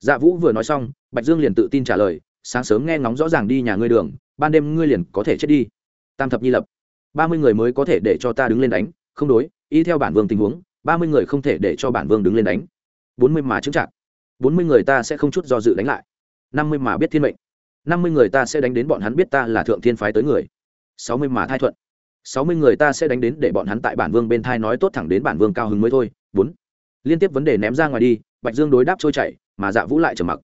Dạ vũ vừa nói xong, bạch dương liền tự tin trả lời, sáng sớm nghe ngóng rõ ràng đi nhà ngươi đường, ban đêm ngươi liền có thể chết đi. Tam thập nhi lập. Ba mươi người mới có thể để cho ta đứng lên đánh, không đối, y theo bản vương tình huống, ba mươi người không thể để cho bản vương đứng lên đánh. Bốn mươi mà chứng chặt bốn mươi người ta sẽ không chút do dự đánh lại. Năm mươi mà biết thiên mệnh. Năm mươi người ta sẽ đánh đến bọn hắn biết ta là thượng thiên phái tới người. Sáu mươi mà thai thuận sáu mươi người ta sẽ đánh đến để bọn hắn tại bản vương bên thai nói tốt thẳng đến bản vương cao hứng mới thôi. Bốn. Liên tiếp vấn đề ném ra ngoài đi, bạch dương đối đáp trôi chảy, mà dạ vũ lại trầm mặc.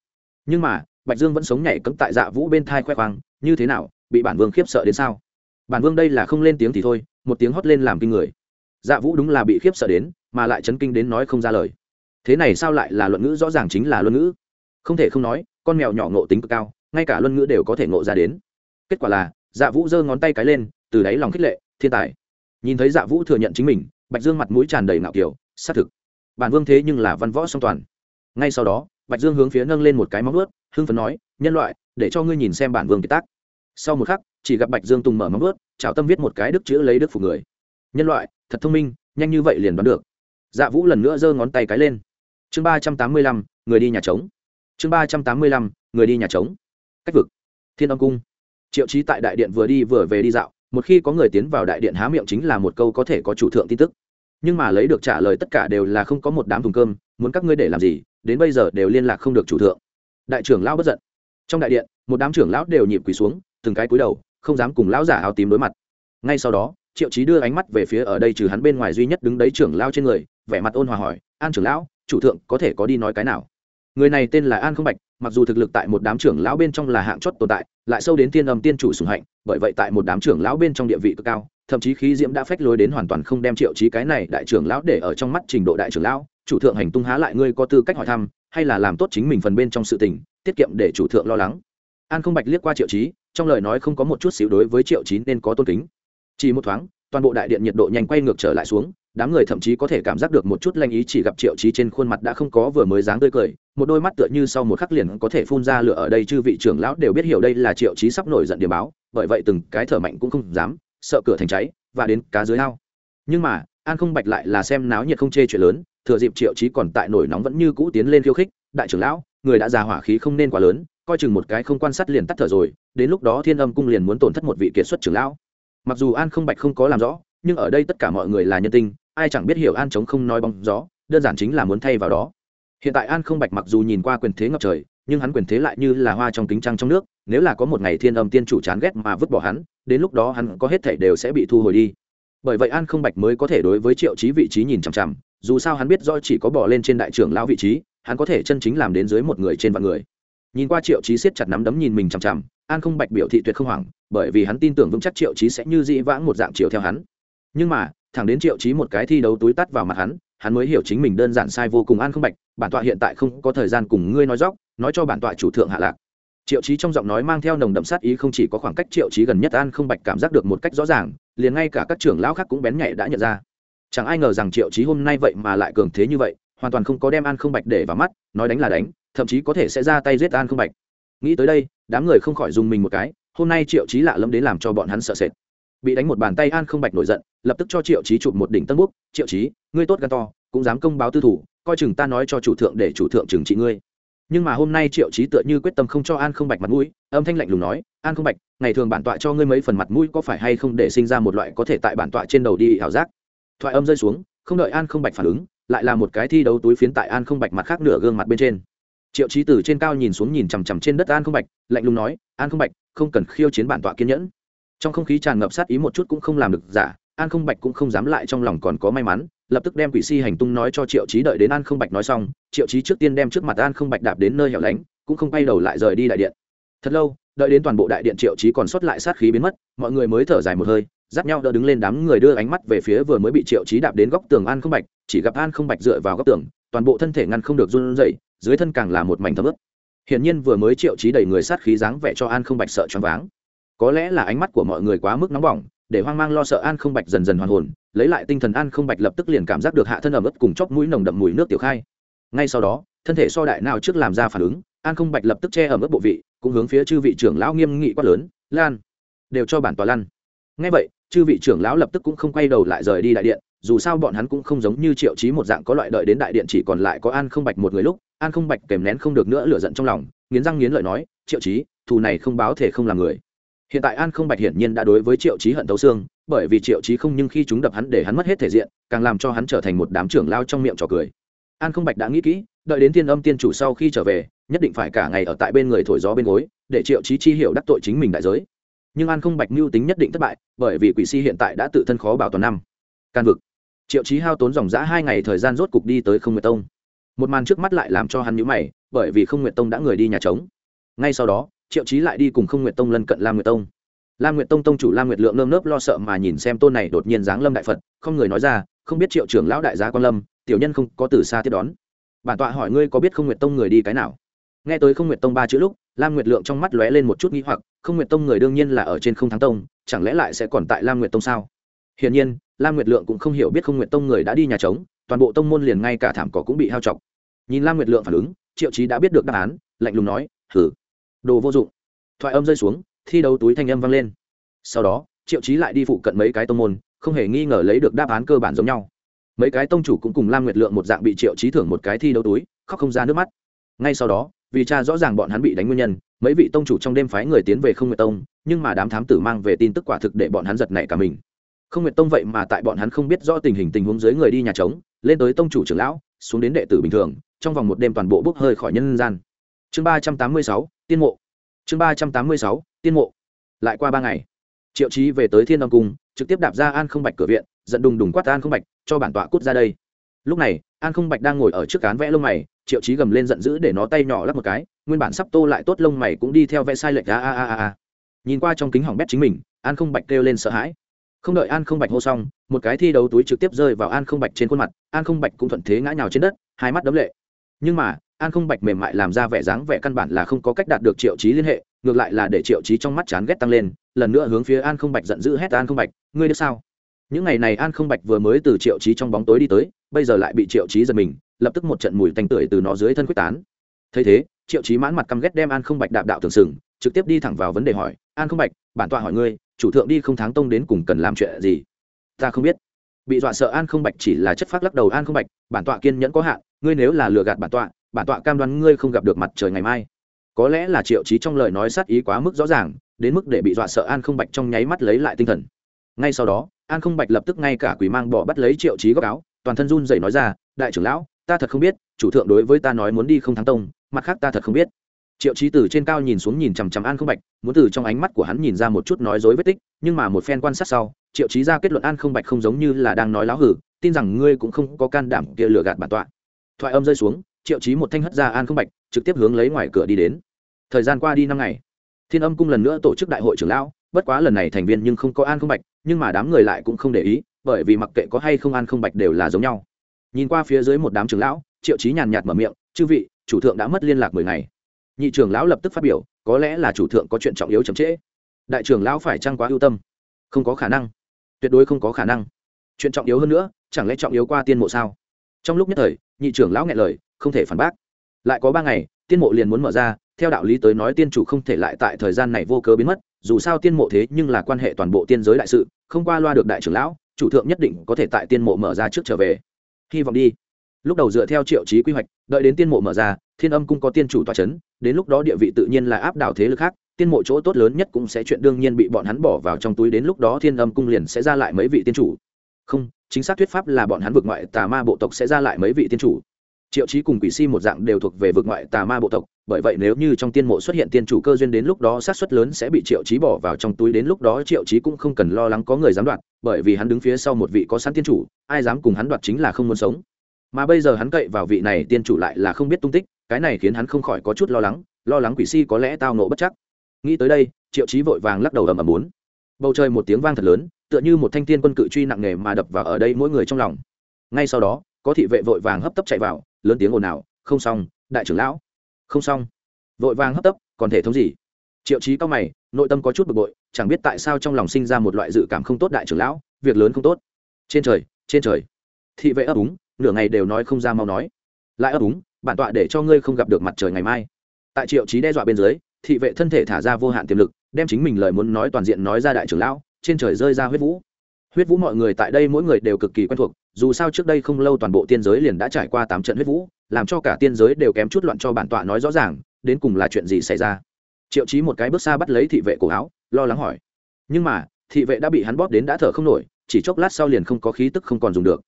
Nhưng mà, bạch dương vẫn sống nhảy cấm tại dạ vũ bên thai khoe khoang, như thế nào, bị bản vương khiếp sợ đến sao? Bản vương đây là không lên tiếng thì thôi, một tiếng hót lên làm kinh người. Dạ vũ đúng là bị khiếp sợ đến, mà lại chấn kinh đến nói không ra lời. Thế này sao lại là luận ngữ rõ ràng chính là luân ngữ? Không thể không nói, con mèo nhỏ ngộ tính cực cao, ngay cả luân ngữ đều có thể ngộ ra đến. Kết quả là dạ vũ giơ ngón tay cái lên, từ đáy lòng khích lệ thiên tài. Nhìn thấy dạ vũ thừa nhận chính mình, bạch dương mặt mũi tràn đầy ngạo kiểu xác thực. Bản vương thế nhưng là văn võ song toàn. Ngay sau đó, bạch dương hướng phía nâng lên một cái móng ướt hưng phấn nói, nhân loại, để cho ngươi nhìn xem bản vương kiệt tác. Sau một khắc, chỉ gặp bạch dương tùng mở móng ướt trào tâm viết một cái đức chữ lấy đức phục người. Nhân loại, thật thông minh, nhanh như vậy liền đoán được. Dạ vũ lần nữa giơ ngón tay cái lên. Chương ba trăm tám mươi lăm, người đi nhà trống. Chương ba trăm tám mươi lăm, người đi nhà trống. Cách vực. Thiên âm cung. Triệu trí tại đại điện vừa đi vừa về đi dạo một khi có người tiến vào đại điện há miệng chính là một câu có thể có chủ thượng tin tức. Nhưng mà lấy được trả lời tất cả đều là không có một đám thùng cơm, muốn các ngươi để làm gì, đến bây giờ đều liên lạc không được chủ thượng. Đại trưởng lão bất giận. Trong đại điện, một đám trưởng lão đều nhịp quỳ xuống, từng cái cúi đầu, không dám cùng lão giả áo tím đối mặt. Ngay sau đó, triệu chí đưa ánh mắt về phía ở đây trừ hắn bên ngoài duy nhất đứng đấy trưởng lão trên người, vẻ mặt ôn hòa hỏi, an trưởng lão, chủ thượng có thể có đi nói cái nào? Người này tên là an không bạch, mặc dù thực lực tại một đám trưởng lão bên trong là hạng chót tồn tại, lại sâu đến tiên âm tiên chủ sùng hạnh, bởi vậy tại một đám trưởng lão bên trong địa vị cực cao, thậm chí khí diễm đã phách lối đến hoàn toàn không đem triệu chí cái này đại trưởng lão để ở trong mắt trình độ đại trưởng lão. Chủ thượng hành tung há lại ngươi có tư cách hỏi thăm, hay là làm tốt chính mình phần bên trong sự tình, tiết kiệm để chủ thượng lo lắng. An không bạch liếc qua triệu chí, trong lời nói không có một chút xíu đối với triệu chí nên có tôn kính. Chỉ một thoáng, toàn bộ đại điện nhiệt độ nhanh quay ngược trở lại xuống đám người thậm chí có thể cảm giác được một chút lanh ý chỉ gặp triệu chí trên khuôn mặt đã không có vừa mới dáng tươi cười, một đôi mắt tựa như sau một khắc liền có thể phun ra lửa ở đây chư vị trưởng lão đều biết hiểu đây là triệu chí sắp nổi giận điểm báo, bởi vậy từng cái thở mạnh cũng không dám, sợ cửa thành cháy và đến cá dưới ao. Nhưng mà, an không bạch lại là xem náo nhiệt không chê chuyện lớn, thừa dịp triệu chí còn tại nổi nóng vẫn như cũ tiến lên khiêu khích, đại trưởng lão, người đã già hỏa khí không nên quá lớn, coi chừng một cái không quan sát liền tắt thở rồi, đến lúc đó thiên âm cung liền muốn tổn thất một vị kiệt xuất trưởng lão. Mặc dù an không bạch không có làm rõ, nhưng ở đây tất cả mọi người là nhân tinh ai chẳng biết hiểu an chống không nói bóng gió, đơn giản chính là muốn thay vào đó. Hiện tại an không bạch mặc dù nhìn qua quyền thế ngập trời, nhưng hắn quyền thế lại như là hoa trong kính trăng trong nước, nếu là có một ngày thiên âm tiên chủ chán ghét mà vứt bỏ hắn, đến lúc đó hắn có hết thảy đều sẽ bị thu hồi đi. Bởi vậy an không bạch mới có thể đối với triệu chí vị trí nhìn chằm chằm, dù sao hắn biết do chỉ có bỏ lên trên đại trưởng lão vị trí, hắn có thể chân chính làm đến dưới một người trên vạn người. Nhìn qua triệu chí siết chặt nắm đấm nhìn mình chằm chằm, an không bạch biểu thị tuyệt không hoảng, bởi vì hắn tin tưởng vững chắc triệu chí sẽ như dĩ vãng một dạng chiều theo hắn. Nhưng mà thẳng đến triệu chí một cái thi đấu túi tắt vào mặt hắn hắn mới hiểu chính mình đơn giản sai vô cùng an không bạch, bản tọa hiện tại không có thời gian cùng ngươi nói dóc, nói cho bản tọa chủ thượng hạ lạc. Triệu chí trong giọng nói mang theo nồng đậm sát ý không chỉ có khoảng cách triệu chí gần nhất an không bạch cảm giác được một cách rõ ràng, liền ngay cả các trưởng lão khác cũng bén nhạy đã nhận ra. Chẳng ai ngờ rằng triệu chí hôm nay vậy mà lại cường thế như vậy, hoàn toàn không có đem an không bạch để vào mắt, nói đánh là đánh, thậm chí có thể sẽ ra tay giết an không bạch. Nghĩ tới đây, đám người không khỏi dùng mình một cái, hôm nay triệu chí lạ lẫm đến làm cho bọn hắn sợ sệt bị đánh một bàn tay an không bạch nổi giận, lập tức cho triệu chí chụp một đỉnh tân búc triệu chí, ngươi tốt gan to, cũng dám công báo tư thủ, coi chừng ta nói cho chủ thượng để chủ thượng trừng trị ngươi. Nhưng mà hôm nay triệu chí tựa như quyết tâm không cho an không bạch mặt mũi, âm thanh lạnh lùng nói, an không bạch, ngày thường bản tọa cho ngươi mấy phần mặt mũi có phải hay không để sinh ra một loại có thể tại bản tọa trên đầu đi ảo giác? Thoại âm rơi xuống, không đợi an không bạch phản ứng, lại là một cái thi đấu túi phiến tại an không bạch mặt khác nửa gương mặt bên trên. Triệu chí từ trên cao nhìn xuống nhìn chằm chằm trên đất an không bạch, lạnh lùng nói, an không bạch, không cần khiêu chiến bản tọa kiên nhẫn trong không khí tràn ngập sát ý một chút cũng không làm được giả, an không bạch cũng không dám lại trong lòng còn có may mắn, lập tức đem quỷ si hành tung nói cho triệu chí đợi đến an không bạch nói xong, triệu chí trước tiên đem trước mặt an không bạch đạp đến nơi hẻo lánh, cũng không quay đầu lại rời đi đại điện. Thật lâu, đợi đến toàn bộ đại điện triệu chí còn sót lại sát khí biến mất, mọi người mới thở dài một hơi giáp nhau đỡ đứng lên đám người đưa ánh mắt về phía vừa mới bị triệu chí đạp đến góc tường an không bạch, chỉ gặp an không bạch dựa vào góc tường, toàn bộ thân thể ngăn không được run rẩy, dưới thân càng là một mảnh thấm ướt. Hiển nhiên vừa mới triệu chí đẩy người sát khí dáng vẻ cho an không bạch sợ choáng váng có lẽ là ánh mắt của mọi người quá mức nóng bỏng, để hoang mang lo sợ an không bạch dần dần hoàn hồn, lấy lại tinh thần an không bạch lập tức liền cảm giác được hạ thân ẩm ướt cùng chóp mũi nồng đậm mùi nước tiểu khai. Ngay sau đó, thân thể so đại nào trước làm ra phản ứng, an không bạch lập tức che ẩm ướt bộ vị, cũng hướng phía chư vị trưởng lão nghiêm nghị quát lớn, lan, đều cho bản tòa lăn. Ngay vậy, chư vị trưởng lão lập tức cũng không quay đầu lại rời đi đại điện, dù sao bọn hắn cũng không giống như triệu chí một dạng có loại đợi đến đại điện chỉ còn lại có an không bạch một người lúc, an không bạch kèm nén không được nữa lửa giận trong lòng, nghiến răng nghiến lợi nói, triệu chí, thù này không báo thể không làm người hiện tại an không bạch hiển nhiên đã đối với triệu chí hận tấu xương, bởi vì triệu chí không nhưng khi chúng đập hắn để hắn mất hết thể diện, càng làm cho hắn trở thành một đám trưởng lao trong miệng trò cười. An không bạch đã nghĩ kỹ, đợi đến thiên âm tiên chủ sau khi trở về, nhất định phải cả ngày ở tại bên người thổi gió bên gối, để triệu chí chi hiểu đắc tội chính mình đại giới. Nhưng an không bạch mưu tính nhất định thất bại, bởi vì quỷ si hiện tại đã tự thân khó bảo toàn năm. Can vực. Triệu chí hao tốn dòng dã hai ngày thời gian rốt cục đi tới không nguyệt tông. Một màn trước mắt lại làm cho hắn nhíu mày, bởi vì không nguyệt tông đã người đi nhà trống. Ngay sau đó triệu chí lại đi cùng không nguyệt tông lân cận lam nguyệt tông. Lam nguyệt tông tông chủ lam nguyệt lượng nơm nớp lo sợ mà nhìn xem tôn này đột nhiên giáng lâm đại phật, không người nói ra, không biết triệu trưởng lão đại gia quan lâm, tiểu nhân không có từ xa tiếp đón. Bản tọa hỏi ngươi có biết không nguyệt tông người đi cái nào? Nghe tới không nguyệt tông ba chữ lúc, lam nguyệt lượng trong mắt lóe lên một chút nghi hoặc, không nguyệt tông người đương nhiên là ở trên không thắng tông, chẳng lẽ lại sẽ còn tại lam nguyệt tông sao? Hiển nhiên, lam nguyệt lượng cũng không hiểu biết không nguyệt tông người đã đi nhà trống, toàn bộ tông môn liền ngay cả thảm cỏ cũng bị hao chọc. Nhìn lam nguyệt lượng phản ứng, triệu chí đã biết được đáp án, lạnh lùng nói, hử đồ vô dụng. Thoại âm rơi xuống, thi đấu túi thanh âm vang lên. Sau đó, triệu chí lại đi phụ cận mấy cái tông môn, không hề nghi ngờ lấy được đáp án cơ bản giống nhau. Mấy cái tông chủ cũng cùng lam nguyệt lượng một dạng bị triệu chí thưởng một cái thi đấu túi, khóc không ra nước mắt. Ngay sau đó, vì cha rõ ràng bọn hắn bị đánh nguyên nhân, mấy vị tông chủ trong đêm phái người tiến về không nguyệt tông, nhưng mà đám thám tử mang về tin tức quả thực để bọn hắn giật nảy cả mình. Không nguyệt tông vậy mà tại bọn hắn không biết rõ tình hình tình huống dưới người đi nhà trống, lên tới tông chủ trưởng lão, xuống đến đệ tử bình thường, trong vòng một đêm toàn bộ bốc hơi khỏi nhân gian. Chương ba trăm tám mươi sáu tiên mộ. Chương ba trăm tám mươi sáu, tiên mộ. Lại qua ba ngày, triệu chí về tới thiên âm cung, trực tiếp đạp ra an không bạch cửa viện dẫn đùng đùng quát an không bạch, cho bản tọa cút ra đây. Lúc này, an không bạch đang ngồi ở trước cán vẽ lông mày, triệu chí gầm lên giận dữ để nó tay nhỏ lắp một cái, nguyên bản sắp tô lại tốt lông mày cũng đi theo vẽ sai lệch, a a a a nhìn qua trong kính hỏng bét chính mình, an không bạch kêu lên sợ hãi. Không đợi an không bạch hô xong, một cái thi đấu túi trực tiếp rơi vào an không bạch trên khuôn mặt, an không bạch cũng thuận thế ngã nhào trên đất, hai mắt đấm lệ. Nhưng mà an không bạch mềm mại làm ra vẻ dáng vẻ căn bản là không có cách đạt được triệu chí liên hệ, ngược lại là để triệu chí trong mắt chán ghét tăng lên, lần nữa hướng phía an không bạch giận dữ hét an không bạch, ngươi được sao? Những ngày này an không bạch vừa mới từ triệu chí trong bóng tối đi tới, bây giờ lại bị triệu chí giật mình, lập tức một trận mùi tanh tưởi từ nó dưới thân quyết tán. Thấy thế, triệu chí mãn mặt căm ghét đem an không bạch đạp đạo thường sừng, trực tiếp đi thẳng vào vấn đề hỏi, an không bạch, bản tọa hỏi ngươi, chủ thượng đi không tháng tông đến cùng cần làm chuyện gì? Ta không biết. Bị dọa sợ an không bạch chỉ là chất phát lắc đầu, an không bạch, bản tọa kiên nhẫn có hạn, ngươi nếu là lừa gạt bản tọa bản tọa cam đoan ngươi không gặp được mặt trời ngày mai. Có lẽ là triệu chí trong lời nói sát ý quá mức rõ ràng, đến mức để bị dọa sợ an không bạch trong nháy mắt lấy lại tinh thần. Ngay sau đó, an không bạch lập tức ngay cả quỷ mang bỏ bắt lấy triệu chí góc áo, toàn thân run dậy nói ra, đại trưởng lão, ta thật không biết, chủ thượng đối với ta nói muốn đi không thắng tông, mặt khác ta thật không biết. Triệu chí từ trên cao nhìn xuống nhìn chằm chằm an không bạch, muốn từ trong ánh mắt của hắn nhìn ra một chút nói dối vết tích, nhưng mà một phen quan sát sau, triệu chí ra kết luận an không bạch không giống như là đang nói láo hử, tin rằng ngươi cũng không có can đảm kia lừa gạt bản tọa. Thoại âm rơi xuống triệu chí một thanh hất ra an không bạch, trực tiếp hướng lấy ngoài cửa đi đến. Thời gian qua đi năm ngày, thiên âm cung lần nữa tổ chức đại hội trưởng lão, bất quá lần này thành viên nhưng không có an không bạch, nhưng mà đám người lại cũng không để ý, bởi vì mặc kệ có hay không an không bạch đều là giống nhau. Nhìn qua phía dưới một đám trưởng lão, triệu chí nhàn nhạt mở miệng, chư vị, chủ thượng đã mất liên lạc mười ngày. Nhị trưởng lão lập tức phát biểu, có lẽ là chủ thượng có chuyện trọng yếu chậm trễ. Đại trưởng lão phải trăng quá ưu tâm? Không có khả năng. Tuyệt đối không có khả năng. Chuyện trọng yếu hơn nữa, chẳng lẽ trọng yếu qua tiên mộ sao? Trong lúc nhất thời, nhị trưởng lão nghe lời không thể phản bác. Lại có ba ngày, tiên mộ liền muốn mở ra, theo đạo lý tới nói tiên chủ không thể lại tại thời gian này vô cớ biến mất, dù sao tiên mộ thế nhưng là quan hệ toàn bộ tiên giới đại sự, không qua loa được đại trưởng lão, chủ thượng nhất định có thể tại tiên mộ mở ra trước trở về. Hy vọng đi. Lúc đầu dựa theo triệu chí quy hoạch, đợi đến tiên mộ mở ra, thiên âm cung có tiên chủ tòa c h ấ n đến lúc đó địa vị tự nhiên là áp đảo thế lực khác, tiên mộ chỗ tốt lớn nhất cũng sẽ chuyện đương nhiên bị bọn hắn bỏ vào trong túi, đến lúc đó thiên âm cung liền sẽ ra lại mấy vị tiên chủ. Không, chính xác thuyết pháp là bọn hắn vượt ngoại tà ma bộ tộc sẽ ra lại mấy vị tiên chủ triệu chí cùng quỷ si một dạng đều thuộc về vực ngoại tà ma bộ tộc, bởi vậy nếu như trong tiên mộ xuất hiện tiên chủ cơ duyên đến lúc đó sát xuất lớn sẽ bị triệu chí bỏ vào trong túi, đến lúc đó triệu chí cũng không cần lo lắng có người dám đoạt, bởi vì hắn đứng phía sau một vị có sẵn tiên chủ, ai dám cùng hắn đoạt chính là không muốn sống. Mà bây giờ hắn cậy vào vị này tiên chủ lại là không biết tung tích, cái này khiến hắn không khỏi có chút lo lắng lo lắng quỷ si có lẽ tao nộ bất chắc. Nghĩ tới đây, triệu chí vội vàng lắc đầu ầm ầm bốn. Bầu trời một tiếng vang thật lớn, tựa như một thanh tiên quân cự truy nặng nề mà đập vào ở đây mỗi người trong lòng. Ngay sau đó, có thị vệ vội vàng hấp tấp chạy vào lớn tiếng ồn ào, không xong, đại trưởng lão, không xong. Vội vàng hấp tấp, còn thể thống gì? Triệu chí cao mày, nội tâm có chút bực bội, chẳng biết tại sao trong lòng sinh ra một loại dự cảm không tốt đại trưởng lão, việc lớn không tốt. Trên trời trên trời. Thị vệ ấp úng, nửa ngày đều nói không ra mau nói. Lại ấp úng, bản tọa để cho ngươi không gặp được mặt trời ngày mai. Tại triệu chí đe dọa bên dưới, thị vệ thân thể thả ra vô hạn tiềm lực, đem chính mình lời muốn nói toàn diện nói ra đại trưởng lão, trên trời rơi ra huyết vũ huyết vũ mọi người tại đây mỗi người đều cực kỳ quen thuộc, dù sao trước đây không lâu toàn bộ tiên giới liền đã trải qua tám trận huyết vũ, làm cho cả tiên giới đều kém chút loạn cho bản tọa nói rõ ràng, đến cùng là chuyện gì xảy ra. Triệu chí một cái bước xa bắt lấy thị vệ cổ áo, lo lắng hỏi. Nhưng mà, thị vệ đã bị hắn bóp đến đã thở không nổi, chỉ chốc lát sau liền không có khí tức không còn dùng được.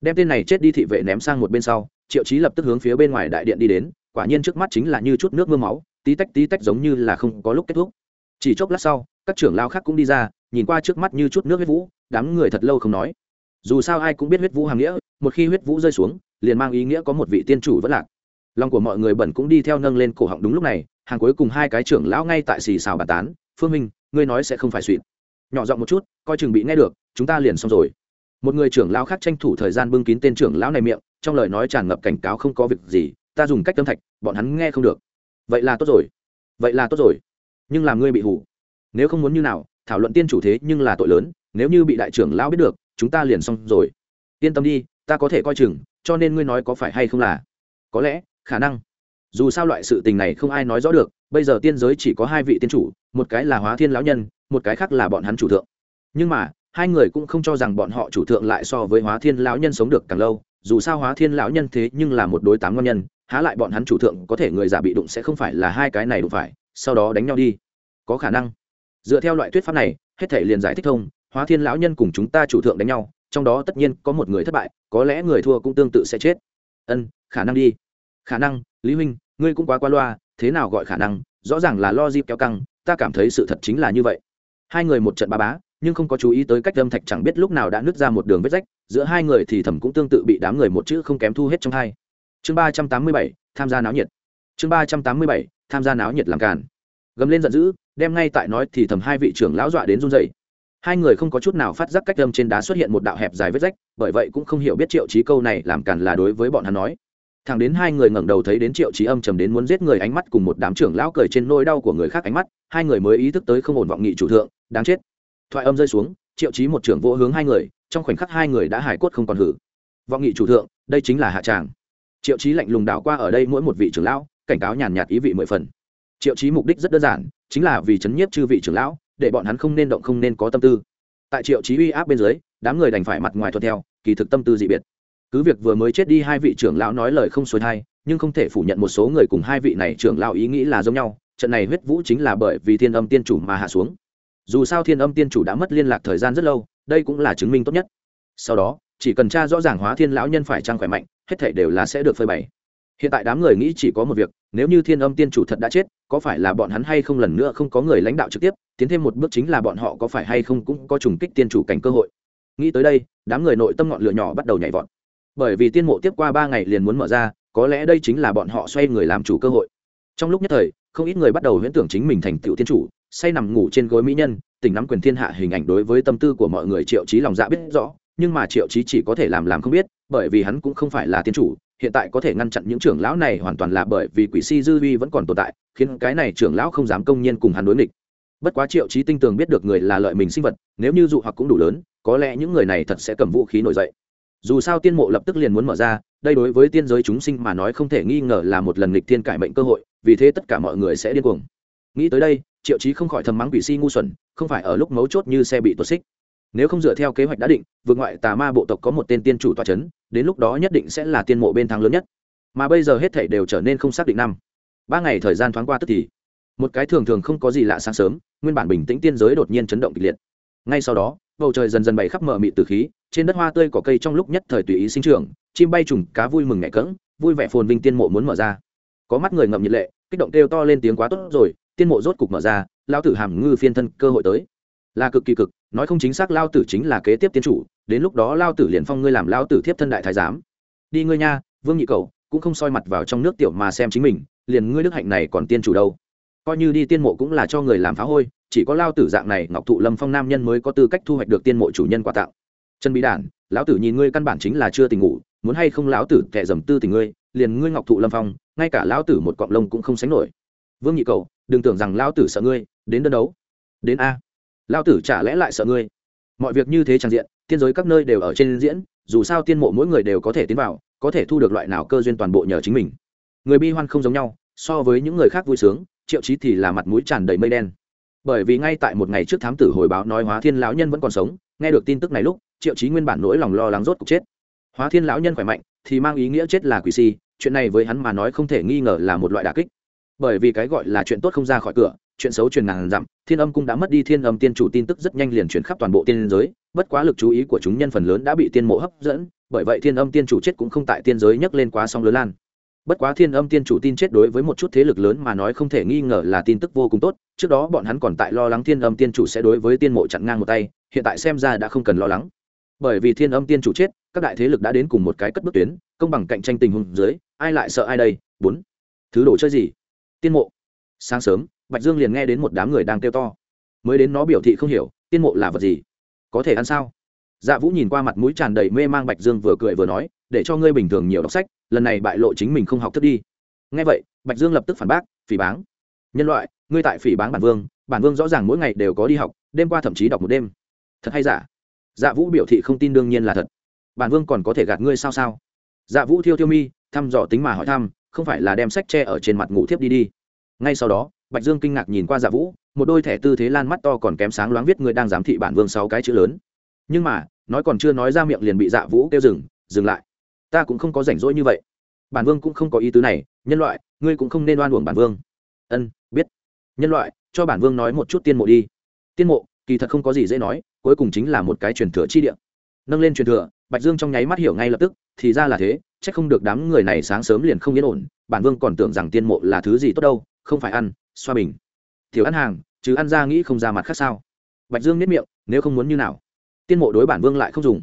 Đem tên này chết đi thị vệ ném sang một bên sau, triệu chí lập tức hướng phía bên ngoài đại điện đi đến, quả nhiên trước mắt chính là như chút nước mưa máu, tí tách tí tách giống như là không có lúc kết thúc. Chỉ chốc lát sau, các trưởng lao khác cũng đi ra nhìn qua trước mắt như chút nước huyết vũ, đám người thật lâu không nói. Dù sao ai cũng biết huyết vũ hàm nghĩa, một khi huyết vũ rơi xuống, liền mang ý nghĩa có một vị tiên chủ vẫn lạc. Lòng của mọi người bẩn cũng đi theo nâng lên cổ họng đúng lúc này, hàng cuối cùng hai cái trưởng lão ngay tại xì xào bà tán, phương minh, ngươi nói sẽ không phải suỵt nhỏ giọng một chút, coi chừng bị nghe được, chúng ta liền xong rồi. Một người trưởng lão khác tranh thủ thời gian bưng kín tên trưởng lão này miệng, trong lời nói tràn ngập cảnh cáo không có việc gì, ta dùng cách tâm thạch, bọn hắn nghe không được. Vậy là tốt rồi. Vậy là tốt rồi. Nhưng làm ngươi bị hủ. Nếu không muốn như nào thảo luận tiên chủ thế nhưng là tội lớn, nếu như bị đại trưởng lão biết được, chúng ta liền xong rồi. Yên tâm đi, ta có thể coi chừng, cho nên ngươi nói có phải hay không là? Có lẽ, khả năng. Dù sao loại sự tình này không ai nói rõ được, bây giờ tiên giới chỉ có hai vị tiên chủ, một cái là hóa thiên lão nhân, một cái khác là bọn hắn chủ thượng. Nhưng mà, hai người cũng không cho rằng bọn họ chủ thượng lại so với hóa thiên lão nhân sống được càng lâu, dù sao hóa thiên lão nhân thế nhưng là một đối tám ngon nhân, há lại bọn hắn chủ thượng có thể người giả bị đụng sẽ không phải là hai cái này đụng phải, sau đó đánh nhau đi. Có khả năng dựa theo loại thuyết pháp này, hết thể liền giải thích thông, hóa thiên lão nhân cùng chúng ta chủ thượng đánh nhau, trong đó tất nhiên có một người thất bại, có lẽ người thua cũng tương tự sẽ chết. Ân, khả năng đi. Khả năng, lý huynh, ngươi cũng quá qua loa, thế nào gọi khả năng? Rõ ràng là lo dịp kéo căng, ta cảm thấy sự thật chính là như vậy. Hai người một trận ba bá, nhưng không có chú ý tới cách âm thạch chẳng biết lúc nào đã nứt ra một đường vết rách, giữa hai người thì thầm cũng tương tự bị đám người một chữ không kém thu hết trong hai. Chương ba trăm tám mươi bảy, tham gia náo nhiệt. Chương ba trăm tám mươi bảy, tham gia náo nhiệt làm càn. Gầm lên giận dữ đem ngay tại nói thì thầm hai vị trưởng lão dọa đến run dậy hai người không có chút nào phát giác cách âm trên đá xuất hiện một đạo hẹp dài vết rách, bởi vậy cũng không hiểu biết triệu trí câu này làm càn là đối với bọn hắn nói. Thằng đến hai người ngẩng đầu thấy đến triệu trí âm trầm đến muốn giết người ánh mắt cùng một đám trưởng lão cười trên nỗi đau của người khác ánh mắt, hai người mới ý thức tới không ổn vọng nghị chủ thượng, đáng chết. Thoại âm rơi xuống, triệu trí một trưởng vỗ hướng hai người, trong khoảnh khắc hai người đã hải quất không còn hử. Vọng nghị chủ thượng, đây chính là hạ tràng. Triệu trí lạnh lùng đảo qua ở đây mỗi một vị trưởng lão, cảnh cáo nhàn nhạt ý vị mười phần. Triệu trí mục đích rất đơn giản chính là vì chấn nhiếp chư vị trưởng lão, để bọn hắn không nên động không nên có tâm tư. Tại triệu trí uy áp bên dưới, đám người đành phải mặt ngoài thuận theo, kỳ thực tâm tư dị biệt. Cứ việc vừa mới chết đi hai vị trưởng lão nói lời không xuôi thai, nhưng không thể phủ nhận một số người cùng hai vị này trưởng lão ý nghĩ là giống nhau, trận này huyết vũ chính là bởi vì thiên âm tiên chủ mà hạ xuống. Dù sao thiên âm tiên chủ đã mất liên lạc thời gian rất lâu, đây cũng là chứng minh tốt nhất. Sau đó, chỉ cần tra rõ ràng hóa thiên lão nhân phải trang khỏe mạnh, hết thể đều là sẽ được phơi bày hiện tại đám người nghĩ chỉ có một việc, nếu như thiên âm tiên chủ thật đã chết, có phải là bọn hắn hay không lần nữa không có người lãnh đạo trực tiếp, tiến thêm một bước chính là bọn họ có phải hay không cũng có trùng kích tiên chủ cảnh cơ hội. Nghĩ tới đây, đám người nội tâm ngọn lửa nhỏ bắt đầu nhảy vọt. Bởi vì tiên mộ tiếp qua ba ngày liền muốn mở ra, có lẽ đây chính là bọn họ xoay người làm chủ cơ hội. Trong lúc nhất thời, không ít người bắt đầu huyễn tưởng chính mình thành tựu tiên chủ, say nằm ngủ trên gối mỹ nhân tỉnh nắm quyền thiên hạ hình ảnh đối với tâm tư của mọi người triệu trí lòng dạ biết rõ, nhưng mà triệu trí chỉ có thể làm làm không biết, bởi vì hắn cũng không phải là tiên chủ hiện tại có thể ngăn chặn những trưởng lão này hoàn toàn là bởi vì quỷ si dư vi vẫn còn tồn tại, khiến cái này trưởng lão không dám công nhiên cùng hắn đối nghịch. Bất quá triệu trí tinh tường biết được người là lợi mình sinh vật, nếu như dụ hoặc cũng đủ lớn, có lẽ những người này thật sẽ cầm vũ khí nổi dậy. Dù sao tiên mộ lập tức liền muốn mở ra, đây đối với tiên giới chúng sinh mà nói không thể nghi ngờ là một lần lịch thiên cải mệnh cơ hội, vì thế tất cả mọi người sẽ điên cuồng. Nghĩ tới đây, triệu trí không khỏi thầm mắng quỷ si ngu xuẩn, không phải ở lúc mấu chốt như xe bị tuột xích nếu không dựa theo kế hoạch đã định vượt ngoại tà ma bộ tộc có một tên tiên chủ tòa c h ấ n đến lúc đó nhất định sẽ là tiên mộ bên thắng lớn nhất. Mà bây giờ hết thể đều trở nên không xác định năm. Ba ngày thời gian thoáng qua tức thì, một cái thường thường không có gì lạ sáng sớm, nguyên bản bình tĩnh tiên giới đột nhiên chấn động kịch liệt. Ngay sau đó, bầu trời dần dần bày khắp mở mị từ khí, trên đất hoa tươi cỏ cây trong lúc nhất thời tùy ý sinh trưởng, chim bay trùng, cá vui mừng nhẹ cỡng vui vẻ phồn vinh tiên mộ muốn mở ra. Có mắt người ngậm nhiệt lệ, kích động kêu to lên tiếng quá tốt rồi, tiên mộ rốt cục mở ra lao tử hàm ngư phiên thân cơ hội tới là cực kỳ cực, nói không chính xác lao tử chính là kế tiếp tiên chủ, đến lúc đó lao tử liền phong ngươi làm lao tử thiếp thân đại thái giám. Đi ngươi nha, vương nhị cầu, cũng không soi mặt vào trong nước tiểu mà xem chính mình, liền ngươi đức hạnh này còn tiên chủ đâu. Coi như đi tiên mộ cũng là cho người làm phá hôi, chỉ có lao tử dạng này, ngọc thụ lâm phong nam nhân mới có tư cách thu hoạch được tiên mộ chủ nhân quà tặng. Chân bí đản, lão tử nhìn ngươi căn bản chính là chưa tình ngủ, muốn hay không lão tử kẻ dầm tư tình ngươi, liền ngươi ngọc thụ lâm phong, ngay cả lão tử một cọng lông cũng không sánh nổi. Vương nhị cầu, đừng tưởng rằng lão tử sợ ngươi, đến đơn đấu. Đến a lao tử chả lẽ lại sợ ngươi? Mọi việc như thế trang diện, tiên giới các nơi đều ở trên diễn, dù sao tiên mộ mỗi người đều có thể tiến vào, có thể thu được loại nào cơ duyên toàn bộ nhờ chính mình. Người bi hoan không giống nhau, so với những người khác vui sướng, triệu chí thì là mặt mũi tràn đầy mây đen. Bởi vì ngay tại một ngày trước thám tử hồi báo nói hóa thiên lão nhân vẫn còn sống, nghe được tin tức này lúc, triệu chí nguyên bản nỗi lòng lo lắng rốt cục chết. Hóa thiên lão nhân khỏe mạnh, thì mang ý nghĩa chết là quỷ si, chuyện này với hắn mà nói không thể nghi ngờ là một loại đà kích. Bởi vì cái gọi là chuyện tốt không ra khỏi cửa chuyện xấu truyền ngàn dặm, thiên âm cung đã mất đi thiên âm tiên chủ tin tức rất nhanh liền chuyển khắp toàn bộ tiên giới, bất quá lực chú ý của chúng nhân phần lớn đã bị tiên mộ hấp dẫn, bởi vậy thiên âm tiên chủ chết cũng không tại tiên giới nhấc lên quá song lớn lan. Bất quá thiên âm tiên chủ tin chết đối với một chút thế lực lớn mà nói không thể nghi ngờ là tin tức vô cùng tốt, trước đó bọn hắn còn tại lo lắng thiên âm tiên chủ sẽ đối với tiên mộ chặn ngang một tay, hiện tại xem ra đã không cần lo lắng. Bởi vì thiên âm tiên chủ chết, các đại thế lực đã đến cùng một cái cất bước tuyến, công bằng cạnh tranh tình huống dưới, ai lại sợ ai đây? Bốn. Thứ đồ chơi gì? Tiên mộ. Sáng sớm bạch dương liền nghe đến một đám người đang kêu to. Mới đến nó biểu thị không hiểu, tiên mộ là vật gì? Có thể ăn sao? Dạ vũ nhìn qua mặt mũi tràn đầy mê mang bạch dương vừa cười vừa nói, để cho ngươi bình thường nhiều đọc sách, lần này bại lộ chính mình không học thức đi. Nghe vậy, bạch dương lập tức phản bác, phỉ báng. Nhân loại, ngươi tại phỉ báng bản vương bản vương rõ ràng mỗi ngày đều có đi học, đêm qua thậm chí đọc một đêm. Thật hay giả? Dạ vũ biểu thị không tin đương nhiên là thật. Bản vương còn có thể gạt ngươi sao sao? Dạ vũ thiêu thiêu mi, thăm dò tính mà hỏi thăm, không phải là đem sách tre ở trên mặt ngủ thiếp đi đi? Ngay sau đó bạch dương kinh ngạc nhìn qua dạ vũ, một đôi thẻ tư thế lan mắt to còn kém sáng loáng viết người đang giám thị bản vương sáu cái chữ lớn. Nhưng mà, nói còn chưa nói ra miệng liền bị dạ vũ kêu dừng dừng lại. Ta cũng không có rảnh rỗi như vậy. Bản vương cũng không có ý tứ này, nhân loại, ngươi cũng không nên oan uổng bản vương. Ân, biết. Nhân loại, cho bản vương nói một chút tiên mộ đi. Tiên mộ, kỳ thật không có gì dễ nói, cuối cùng chính là một cái truyền thừa chi địa. Nâng lên truyền thừa, bạch dương trong nháy mắt hiểu ngay lập tức, thì ra là thế c h ắ c không được đám người này sáng sớm liền không yên ổn, bản vương còn tưởng rằng tiên mộ là thứ gì tốt đâu, không phải ăn xoa bình thiếu ăn hàng, chứ ăn ra nghĩ không ra mặt khác sao? Bạch dương nếp miệng, nếu không muốn như nào? Tiên mộ đối bản vương lại không dùng.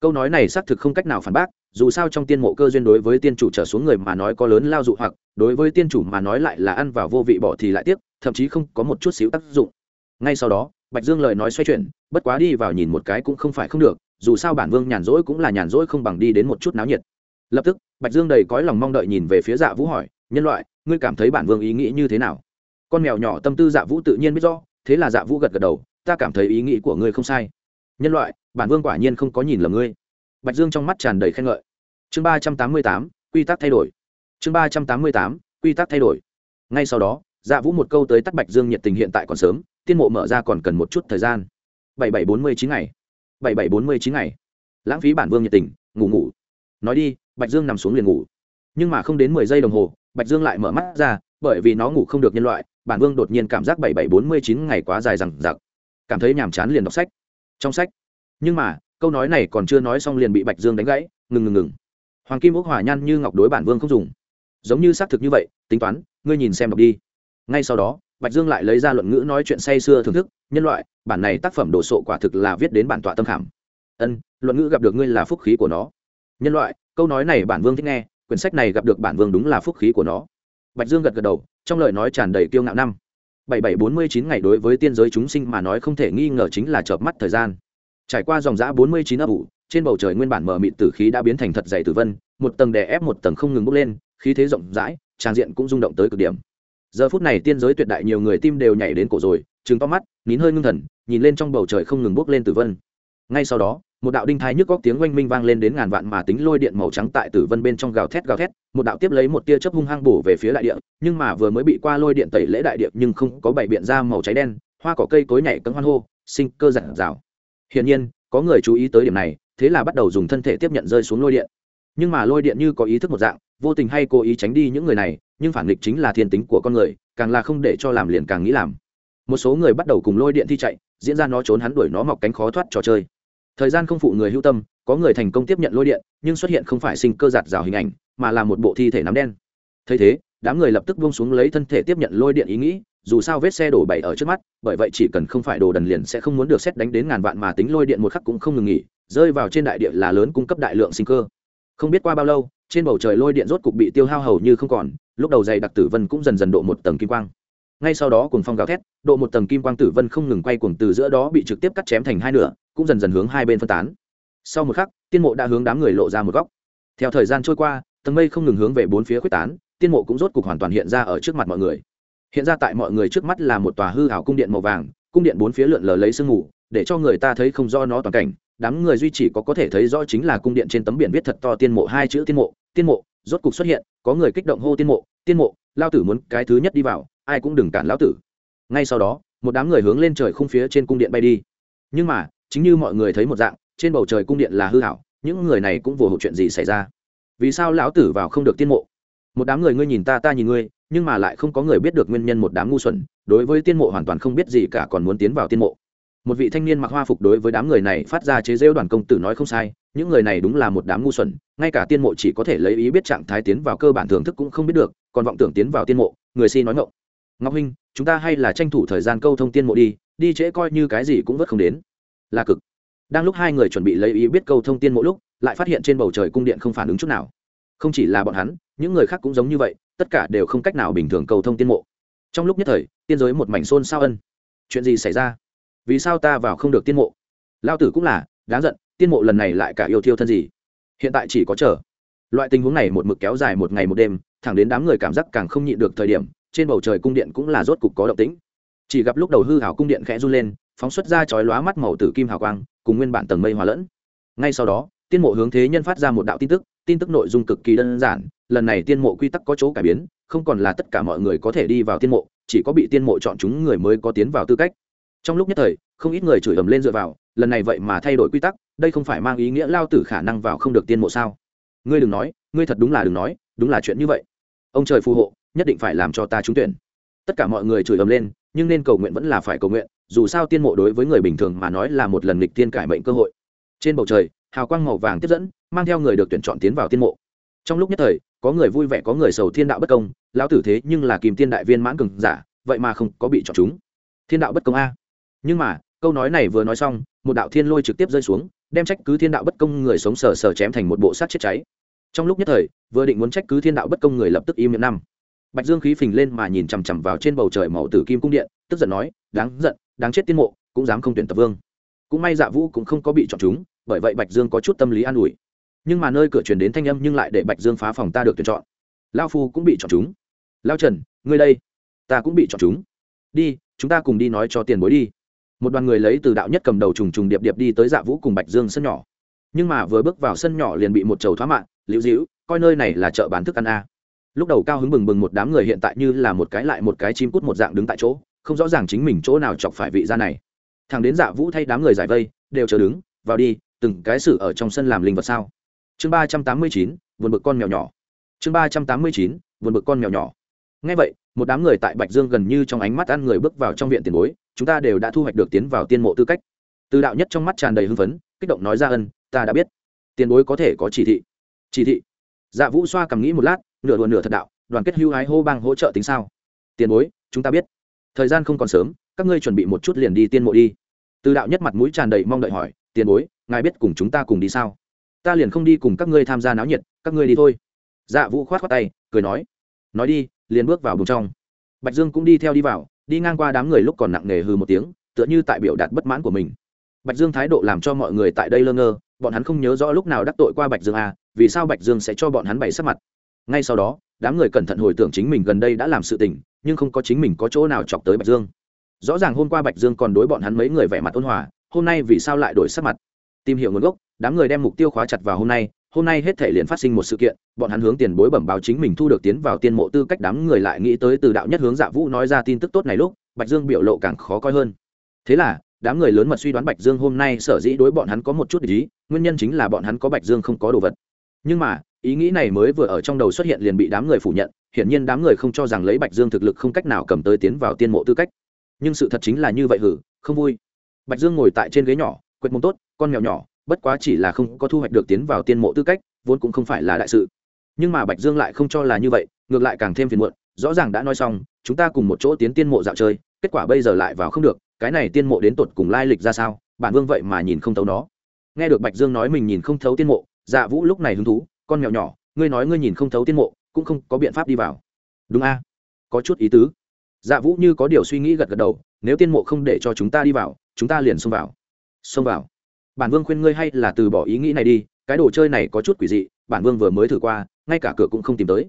Câu nói này xác thực không cách nào phản bác, dù sao trong tiên mộ cơ duyên đối với tiên chủ trở xuống người mà nói có lớn lao dụ hoặc, đối với tiên chủ mà nói lại là ăn vào vô vị bỏ thì lại tiếc, thậm chí không có một chút xíu tác dụng. Ngay sau đó, bạch dương lời nói xoay chuyển, bất quá đi vào nhìn một cái cũng không phải không được, dù sao bản vương nhàn rỗi cũng là nhàn rỗi không bằng đi đến một chút náo nhiệt. Lập tức, bạch dương đầy cõi lòng mong đợi nhìn về phía dạ vũ hỏi, nhân loại, ngươi cảm thấy bản vương ý nghĩ như thế nào? Con mèo nhỏ tâm tư dạ vũ tự nhiên biết rõ, thế là dạ vũ gật gật đầu, ta cảm thấy ý nghĩ của ngươi không sai. Nhân loại, bản vương quả nhiên không có nhìn lầm ngươi. Bạch dương trong mắt tràn đầy khen ngợi. Chương ba trăm tám mươi tám, quy tắc thay đổi. Chương ba trăm tám mươi tám, quy tắc thay đổi. Ngay sau đó dạ vũ một câu tới tắt bạch dương nhiệt tình hiện tại còn sớm, tiên mộ mở ra còn cần một chút thời gian. Bảy bảy bốn mươi chín ngày. Bảy bảy bốn mươi chín ngày. Lãng phí bản vương nhiệt tình, ngủ ngủ. Nói đi, bạch dương nằm xuống liền ngủ. Nhưng mà không đến mười giây đồng hồ, bạch dương lại mở mắt ra bởi vì nó ngủ không được nhân loại, bản vương đột nhiên cảm giác bảy bảy bốn mươi chín ngày quá dài rằng giặc cảm thấy nhàm chán liền đọc sách. Trong sách. Nhưng mà, câu nói này còn chưa nói xong liền bị bạch dương đánh gãy, ngừng ngừng ngừng. Hoàng kim ốc hỏa nhan như ngọc đối bản vương không dùng. Giống như xác thực như vậy, tính toán, ngươi nhìn xem đọc đi. Ngay sau đó, bạch dương lại lấy ra luận ngữ nói chuyện say sưa thưởng thức, nhân loại, bản này tác phẩm đồ sộ quả thực là viết đến bản tọa tâm khảm. Ân, luận ngữ gặp được ngươi là phúc khí của nó. Nhân loại, câu nói này bản vương thích nghe, quyển sách này gặp được bản vương đúng là phúc khí của nó bạch dương gật gật đầu, trong lời nói tràn đầy kiêu ngạo năm. Bảy bảy bốn mươi chín ngày đối với tiên giới chúng sinh mà nói không thể nghi ngờ chính là chợp mắt thời gian. Trải qua dòng giã bốn mươi chín ấp ủ, trên bầu trời nguyên bản mở mịt tử khí đã biến thành thật dày tử vân, một tầng đè ép một tầng không ngừng bốc lên, khí thế rộng rãi tràn diện cũng rung động tới cực điểm. Giờ phút này tiên giới tuyệt đại nhiều người tim đều nhảy đến cổ rồi, Trừng to mắt, nín hơi ngưng thần, nhìn lên trong bầu trời không ngừng bốc lên tử vân. Ngay sau đó một đạo đinh thái nhức góc tiếng oanh minh vang lên đến ngàn vạn mà tính lôi điện màu trắng tại tử vân bên trong gào thét gào thét, một đạo tiếp lấy một tia chớp hung hăng bổ về phía đại địa, nhưng mà vừa mới bị qua lôi điện tẩy lễ đại địa nhưng không có bảy biện ra màu cháy đen, hoa cỏ cây cối nhảy cấm hoan hô, sinh cơ giản rào. Hiển nhiên, có người chú ý tới điểm này, thế là bắt đầu dùng thân thể tiếp nhận rơi xuống lôi điện. Nhưng mà lôi điện như có ý thức một dạng, vô tình hay cố ý tránh đi những người này, nhưng phản nghịch chính là thiên tính của con người, càng là không để cho làm liền càng nghĩ làm. Một số người bắt đầu cùng lôi điện thi chạy, diễn ra nó trốn hắn đuổi nó mọc cánh khó thoát trò chơi thời gian không phụ người hưu tâm, có người thành công tiếp nhận lôi điện, nhưng xuất hiện không phải sinh cơ giạt rào hình ảnh, mà là một bộ thi thể nắm đen. Thấy thế, đám người lập tức buông xuống lấy thân thể tiếp nhận lôi điện ý nghĩ, dù sao vết xe đổ bậy ở trước mắt, bởi vậy chỉ cần không phải đồ đần liền sẽ không muốn được xét đánh đến ngàn vạn mà tính lôi điện một khắc cũng không ngừng nghỉ, rơi vào trên đại địa là lớn cung cấp đại lượng sinh cơ. Không biết qua bao lâu, trên bầu trời lôi điện rốt cục bị tiêu hao hầu như không còn, lúc đầu dày đặc tử vân cũng dần dần độ một tầng kim quang ngay sau đó cùng phong gào thét, độ một tầng kim quang tử vân không ngừng quay cuồng từ giữa đó bị trực tiếp cắt chém thành hai nửa, cũng dần dần hướng hai bên phân tán. Sau một khắc, tiên mộ đã hướng đám người lộ ra một góc. Theo thời gian trôi qua, tầng mây không ngừng hướng về bốn phía quyết tán, tiên mộ cũng rốt cục hoàn toàn hiện ra ở trước mặt mọi người. Hiện ra tại mọi người trước mắt là một tòa hư hảo cung điện màu vàng, cung điện bốn phía lượn lờ lấy sương mù, để cho người ta thấy không do nó toàn cảnh. Đám người duy chỉ có có thể thấy rõ chính là cung điện trên tấm biển viết thật to tiên mộ, hai chữ tiên mộ tiên mộ, rốt cục xuất hiện, có người kích động hô tiên mộ tiên mộ, lao tử muốn cái thứ nhất đi vào ai cũng đừng cản lão tử. Ngay sau đó, một đám người hướng lên trời khung phía trên cung điện bay đi. Nhưng mà, chính như mọi người thấy một dạng, trên bầu trời cung điện là hư hảo, những người này cũng vô hộ chuyện gì xảy ra. Vì sao lão tử vào không được tiên mộ? Một đám người ngươi nhìn ta ta nhìn ngươi, nhưng mà lại không có người biết được nguyên nhân một đám ngu xuẩn, đối với tiên mộ hoàn toàn không biết gì cả còn muốn tiến vào tiên mộ. Một vị thanh niên mặc hoa phục đối với đám người này phát ra chế rêu đoàn công tử nói không sai, những người này đúng là một đám ngu xuẩn, ngay cả tiên mộ chỉ có thể lấy ý biết trạng thái tiến vào cơ bản thưởng thức cũng không biết được, còn vọng tưởng tiến vào tiên mộ, người si nói ngộng ngọc huynh, chúng ta hay là tranh thủ thời gian câu thông tiên mộ đi đi trễ coi như cái gì cũng vất không đến. Là cực. Đang lúc hai người chuẩn bị lấy ý biết câu thông tiên mộ lúc, lại phát hiện trên bầu trời cung điện không phản ứng chút nào. Không chỉ là bọn hắn, những người khác cũng giống như vậy, tất cả đều không cách nào bình thường cầu thông tiên mộ. Trong lúc nhất thời, tiên giới một mảnh xôn xao ân. Chuyện gì xảy ra? Vì sao ta vào không được tiên mộ? Lao tử cũng là, đáng giận, tiên mộ lần này lại cả yêu thiêu thân gì? Hiện tại chỉ có chờ. Loại tình huống này một mực kéo dài một ngày một đêm, thẳng đến đám người cảm giác càng không nhịn được thời điểm trên bầu trời cung điện cũng là rốt cục có động tĩnh. Chỉ gặp lúc đầu hư hảo cung điện khẽ run lên, phóng xuất ra chói lóa mắt màu tử kim hào quang, cùng nguyên bản tầng mây hòa lẫn. Ngay sau đó, tiên mộ hướng thế nhân phát ra một đạo tin tức tin tức nội dung cực kỳ đơn giản, lần này tiên mộ quy tắc có chỗ cải biến, không còn là tất cả mọi người có thể đi vào tiên mộ, chỉ có bị tiên mộ chọn chúng người mới có tiến vào tư cách. Trong lúc nhất thời, không ít người chửi ầm lên dựa vào, lần này vậy mà thay đổi quy tắc, đây không phải mang ý nghĩa lao tử khả năng vào không được tiên mộ sao? Ngươi đừng nói, ngươi thật đúng là đừng nói, đúng là chuyện như vậy. Ông trời phù hộ nhất định phải làm cho ta trúng tuyển. Tất cả mọi người chửi ầm lên, nhưng nên cầu nguyện vẫn là phải cầu nguyện, dù sao tiên mộ đối với người bình thường mà nói là một lần nghịch tiên cải mệnh cơ hội. Trên bầu trời, hào quang màu vàng tiếp dẫn, mang theo người được tuyển chọn tiến vào tiên mộ. Trong lúc nhất thời, có người vui vẻ, có người sầu thiên đạo bất công, lão tử thế nhưng là kìm tiên đại viên mãn cường giả, vậy mà không có bị chọn chúng. Thiên đạo bất công a. Nhưng mà, câu nói này vừa nói xong, một đạo thiên lôi trực tiếp rơi xuống, đem trách cứ thiên đạo bất công người sống sờ sờ chém thành một bộ sát chết cháy. Trong lúc nhất thời, vừa định muốn trách cứ thiên đạo bất công người lập tức im miệng năm bạch dương khí phình lên mà nhìn chằm chằm vào trên bầu trời màu tử kim cung điện, tức giận nói, đáng giận, đáng chết tiên mộ, cũng dám không tuyển tập vương. Cũng may dạ vũ cũng không có bị chọn chúng, bởi vậy bạch dương có chút tâm lý an ủi. Nhưng mà nơi cửa truyền đến thanh âm nhưng lại để bạch dương phá phòng ta được tuyển chọn. Lao phu cũng bị chọn chúng. Lao trần, ngươi đây, ta cũng bị chọn chúng. Đi, chúng ta cùng đi nói cho tiền bối đi. Một đoàn người lấy từ đạo nhất cầm đầu trùng trùng điệp điệp đi tới dạ vũ cùng bạch dương sân nhỏ. Nhưng mà vừa bước vào sân nhỏ liền bị một chầu thoá mạng liễu dĩu coi nơi này là chợ bán thức ăn a lúc đầu cao hứng bừng bừng một đám người hiện tại như là một cái lại một cái chim cút một dạng đứng tại chỗ, không rõ ràng chính mình chỗ nào chọc phải vị gia này. Thằng đến dạ vũ thay đám người giải vây, đều chờ đứng, vào đi, từng cái xử ở trong sân làm linh vật sao? Chương ba trăm tám mươi chín vườn bực con mèo nhỏ. Chương ba trăm tám mươi chín vườn bực con mèo nhỏ. Ngay vậy, một đám người tại bạch dương gần như trong ánh mắt ăn người bước vào trong viện tiền bối, chúng ta đều đã thu hoạch được tiến vào tiên mộ tư cách. Từ đạo nhất trong mắt tràn đầy hưng phấn, kích động nói ra ân, ta đã biết. Tiền bối có thể có chỉ thị. Chỉ thị? Dạ vũ xoa cầm nghĩ một lát nửa đùa nửa thật đạo, đoàn kết hưu hái hô bang hỗ trợ tính sao? Tiền bối, chúng ta biết. Thời gian không còn sớm, các ngươi chuẩn bị một chút liền đi tiên mộ đi. Từ đạo nhất mặt mũi tràn đầy mong đợi hỏi, tiền bối, ngài biết cùng chúng ta cùng đi sao? Ta liền không đi cùng các ngươi tham gia náo nhiệt, các ngươi đi thôi. Dạ vũ khoát khoát tay, cười nói nói đi, liền bước vào bùng trong. Bạch dương cũng đi theo đi vào, đi ngang qua đám người lúc còn nặng nề hư một tiếng, tựa như tại biểu đạt bất mãn của mình. Bạch dương thái độ làm cho mọi người tại đây lơ ngơ, bọn hắn không nhớ rõ lúc nào đắc tội qua bạch dương à vì sao bạch dương sẽ cho bọn hắn bày sắc mặt ngay sau đó, đám người cẩn thận hồi tưởng chính mình gần đây đã làm sự tình, nhưng không có chính mình có chỗ nào chọc tới bạch dương. Rõ ràng hôm qua bạch dương còn đối bọn hắn mấy người vẻ mặt ôn hòa, hôm nay vì sao lại đổi sắc mặt? Tìm hiểu nguồn gốc, đám người đem mục tiêu khóa chặt vào hôm nay hôm nay hết thể liền phát sinh một sự kiện, bọn hắn hướng tiền bối bẩm báo chính mình thu được tiến vào tiên mộ tư cách đám người lại nghĩ tới từ đạo nhất hướng dạ vũ nói ra tin tức tốt này lúc, bạch dương biểu lộ càng khó coi hơn. Thế là, đám người lớn mật suy đoán bạch dương hôm nay sở dĩ đối bọn hắn có một chút ý, nguyên nhân chính là bọn hắn có bạch dương không có đồ vật. Nhưng mà ý nghĩ này mới vừa ở trong đầu xuất hiện liền bị đám người phủ nhận, hiển nhiên đám người không cho rằng lấy bạch dương thực lực không cách nào cầm tới tiến vào tiên mộ tư cách. Nhưng sự thật chính là như vậy hử, không vui. Bạch dương ngồi tại trên ghế nhỏ, quệt mông tốt, con mèo nhỏ, bất quá chỉ là không có thu hoạch được tiến vào tiên mộ tư cách, vốn cũng không phải là đại sự. Nhưng mà bạch dương lại không cho là như vậy, ngược lại càng thêm phiền muộn, rõ ràng đã nói xong, chúng ta cùng một chỗ tiến tiên mộ dạo chơi, kết quả bây giờ lại vào không được, cái này tiên mộ đến tột cùng lai lịch ra sao, bản vương vậy mà nhìn không thấu nó. Nghe được bạch dương nói mình nhìn không thấu tiên mộ dạ vũ lúc này hứng thú con mèo nhỏ, ngươi nói ngươi nhìn không thấu tiên mộ, cũng không có biện pháp đi vào. Đúng a? Có chút ý tứ. Dạ vũ như có điều suy nghĩ gật gật đầu, nếu tiên mộ không để cho chúng ta đi vào, chúng ta liền xông vào. Xông vào. Bản vương khuyên ngươi hay là từ bỏ ý nghĩ này đi, cái đồ chơi này có chút quỷ dị, bản vương vừa mới thử qua, ngay cả cửa cũng không tìm tới.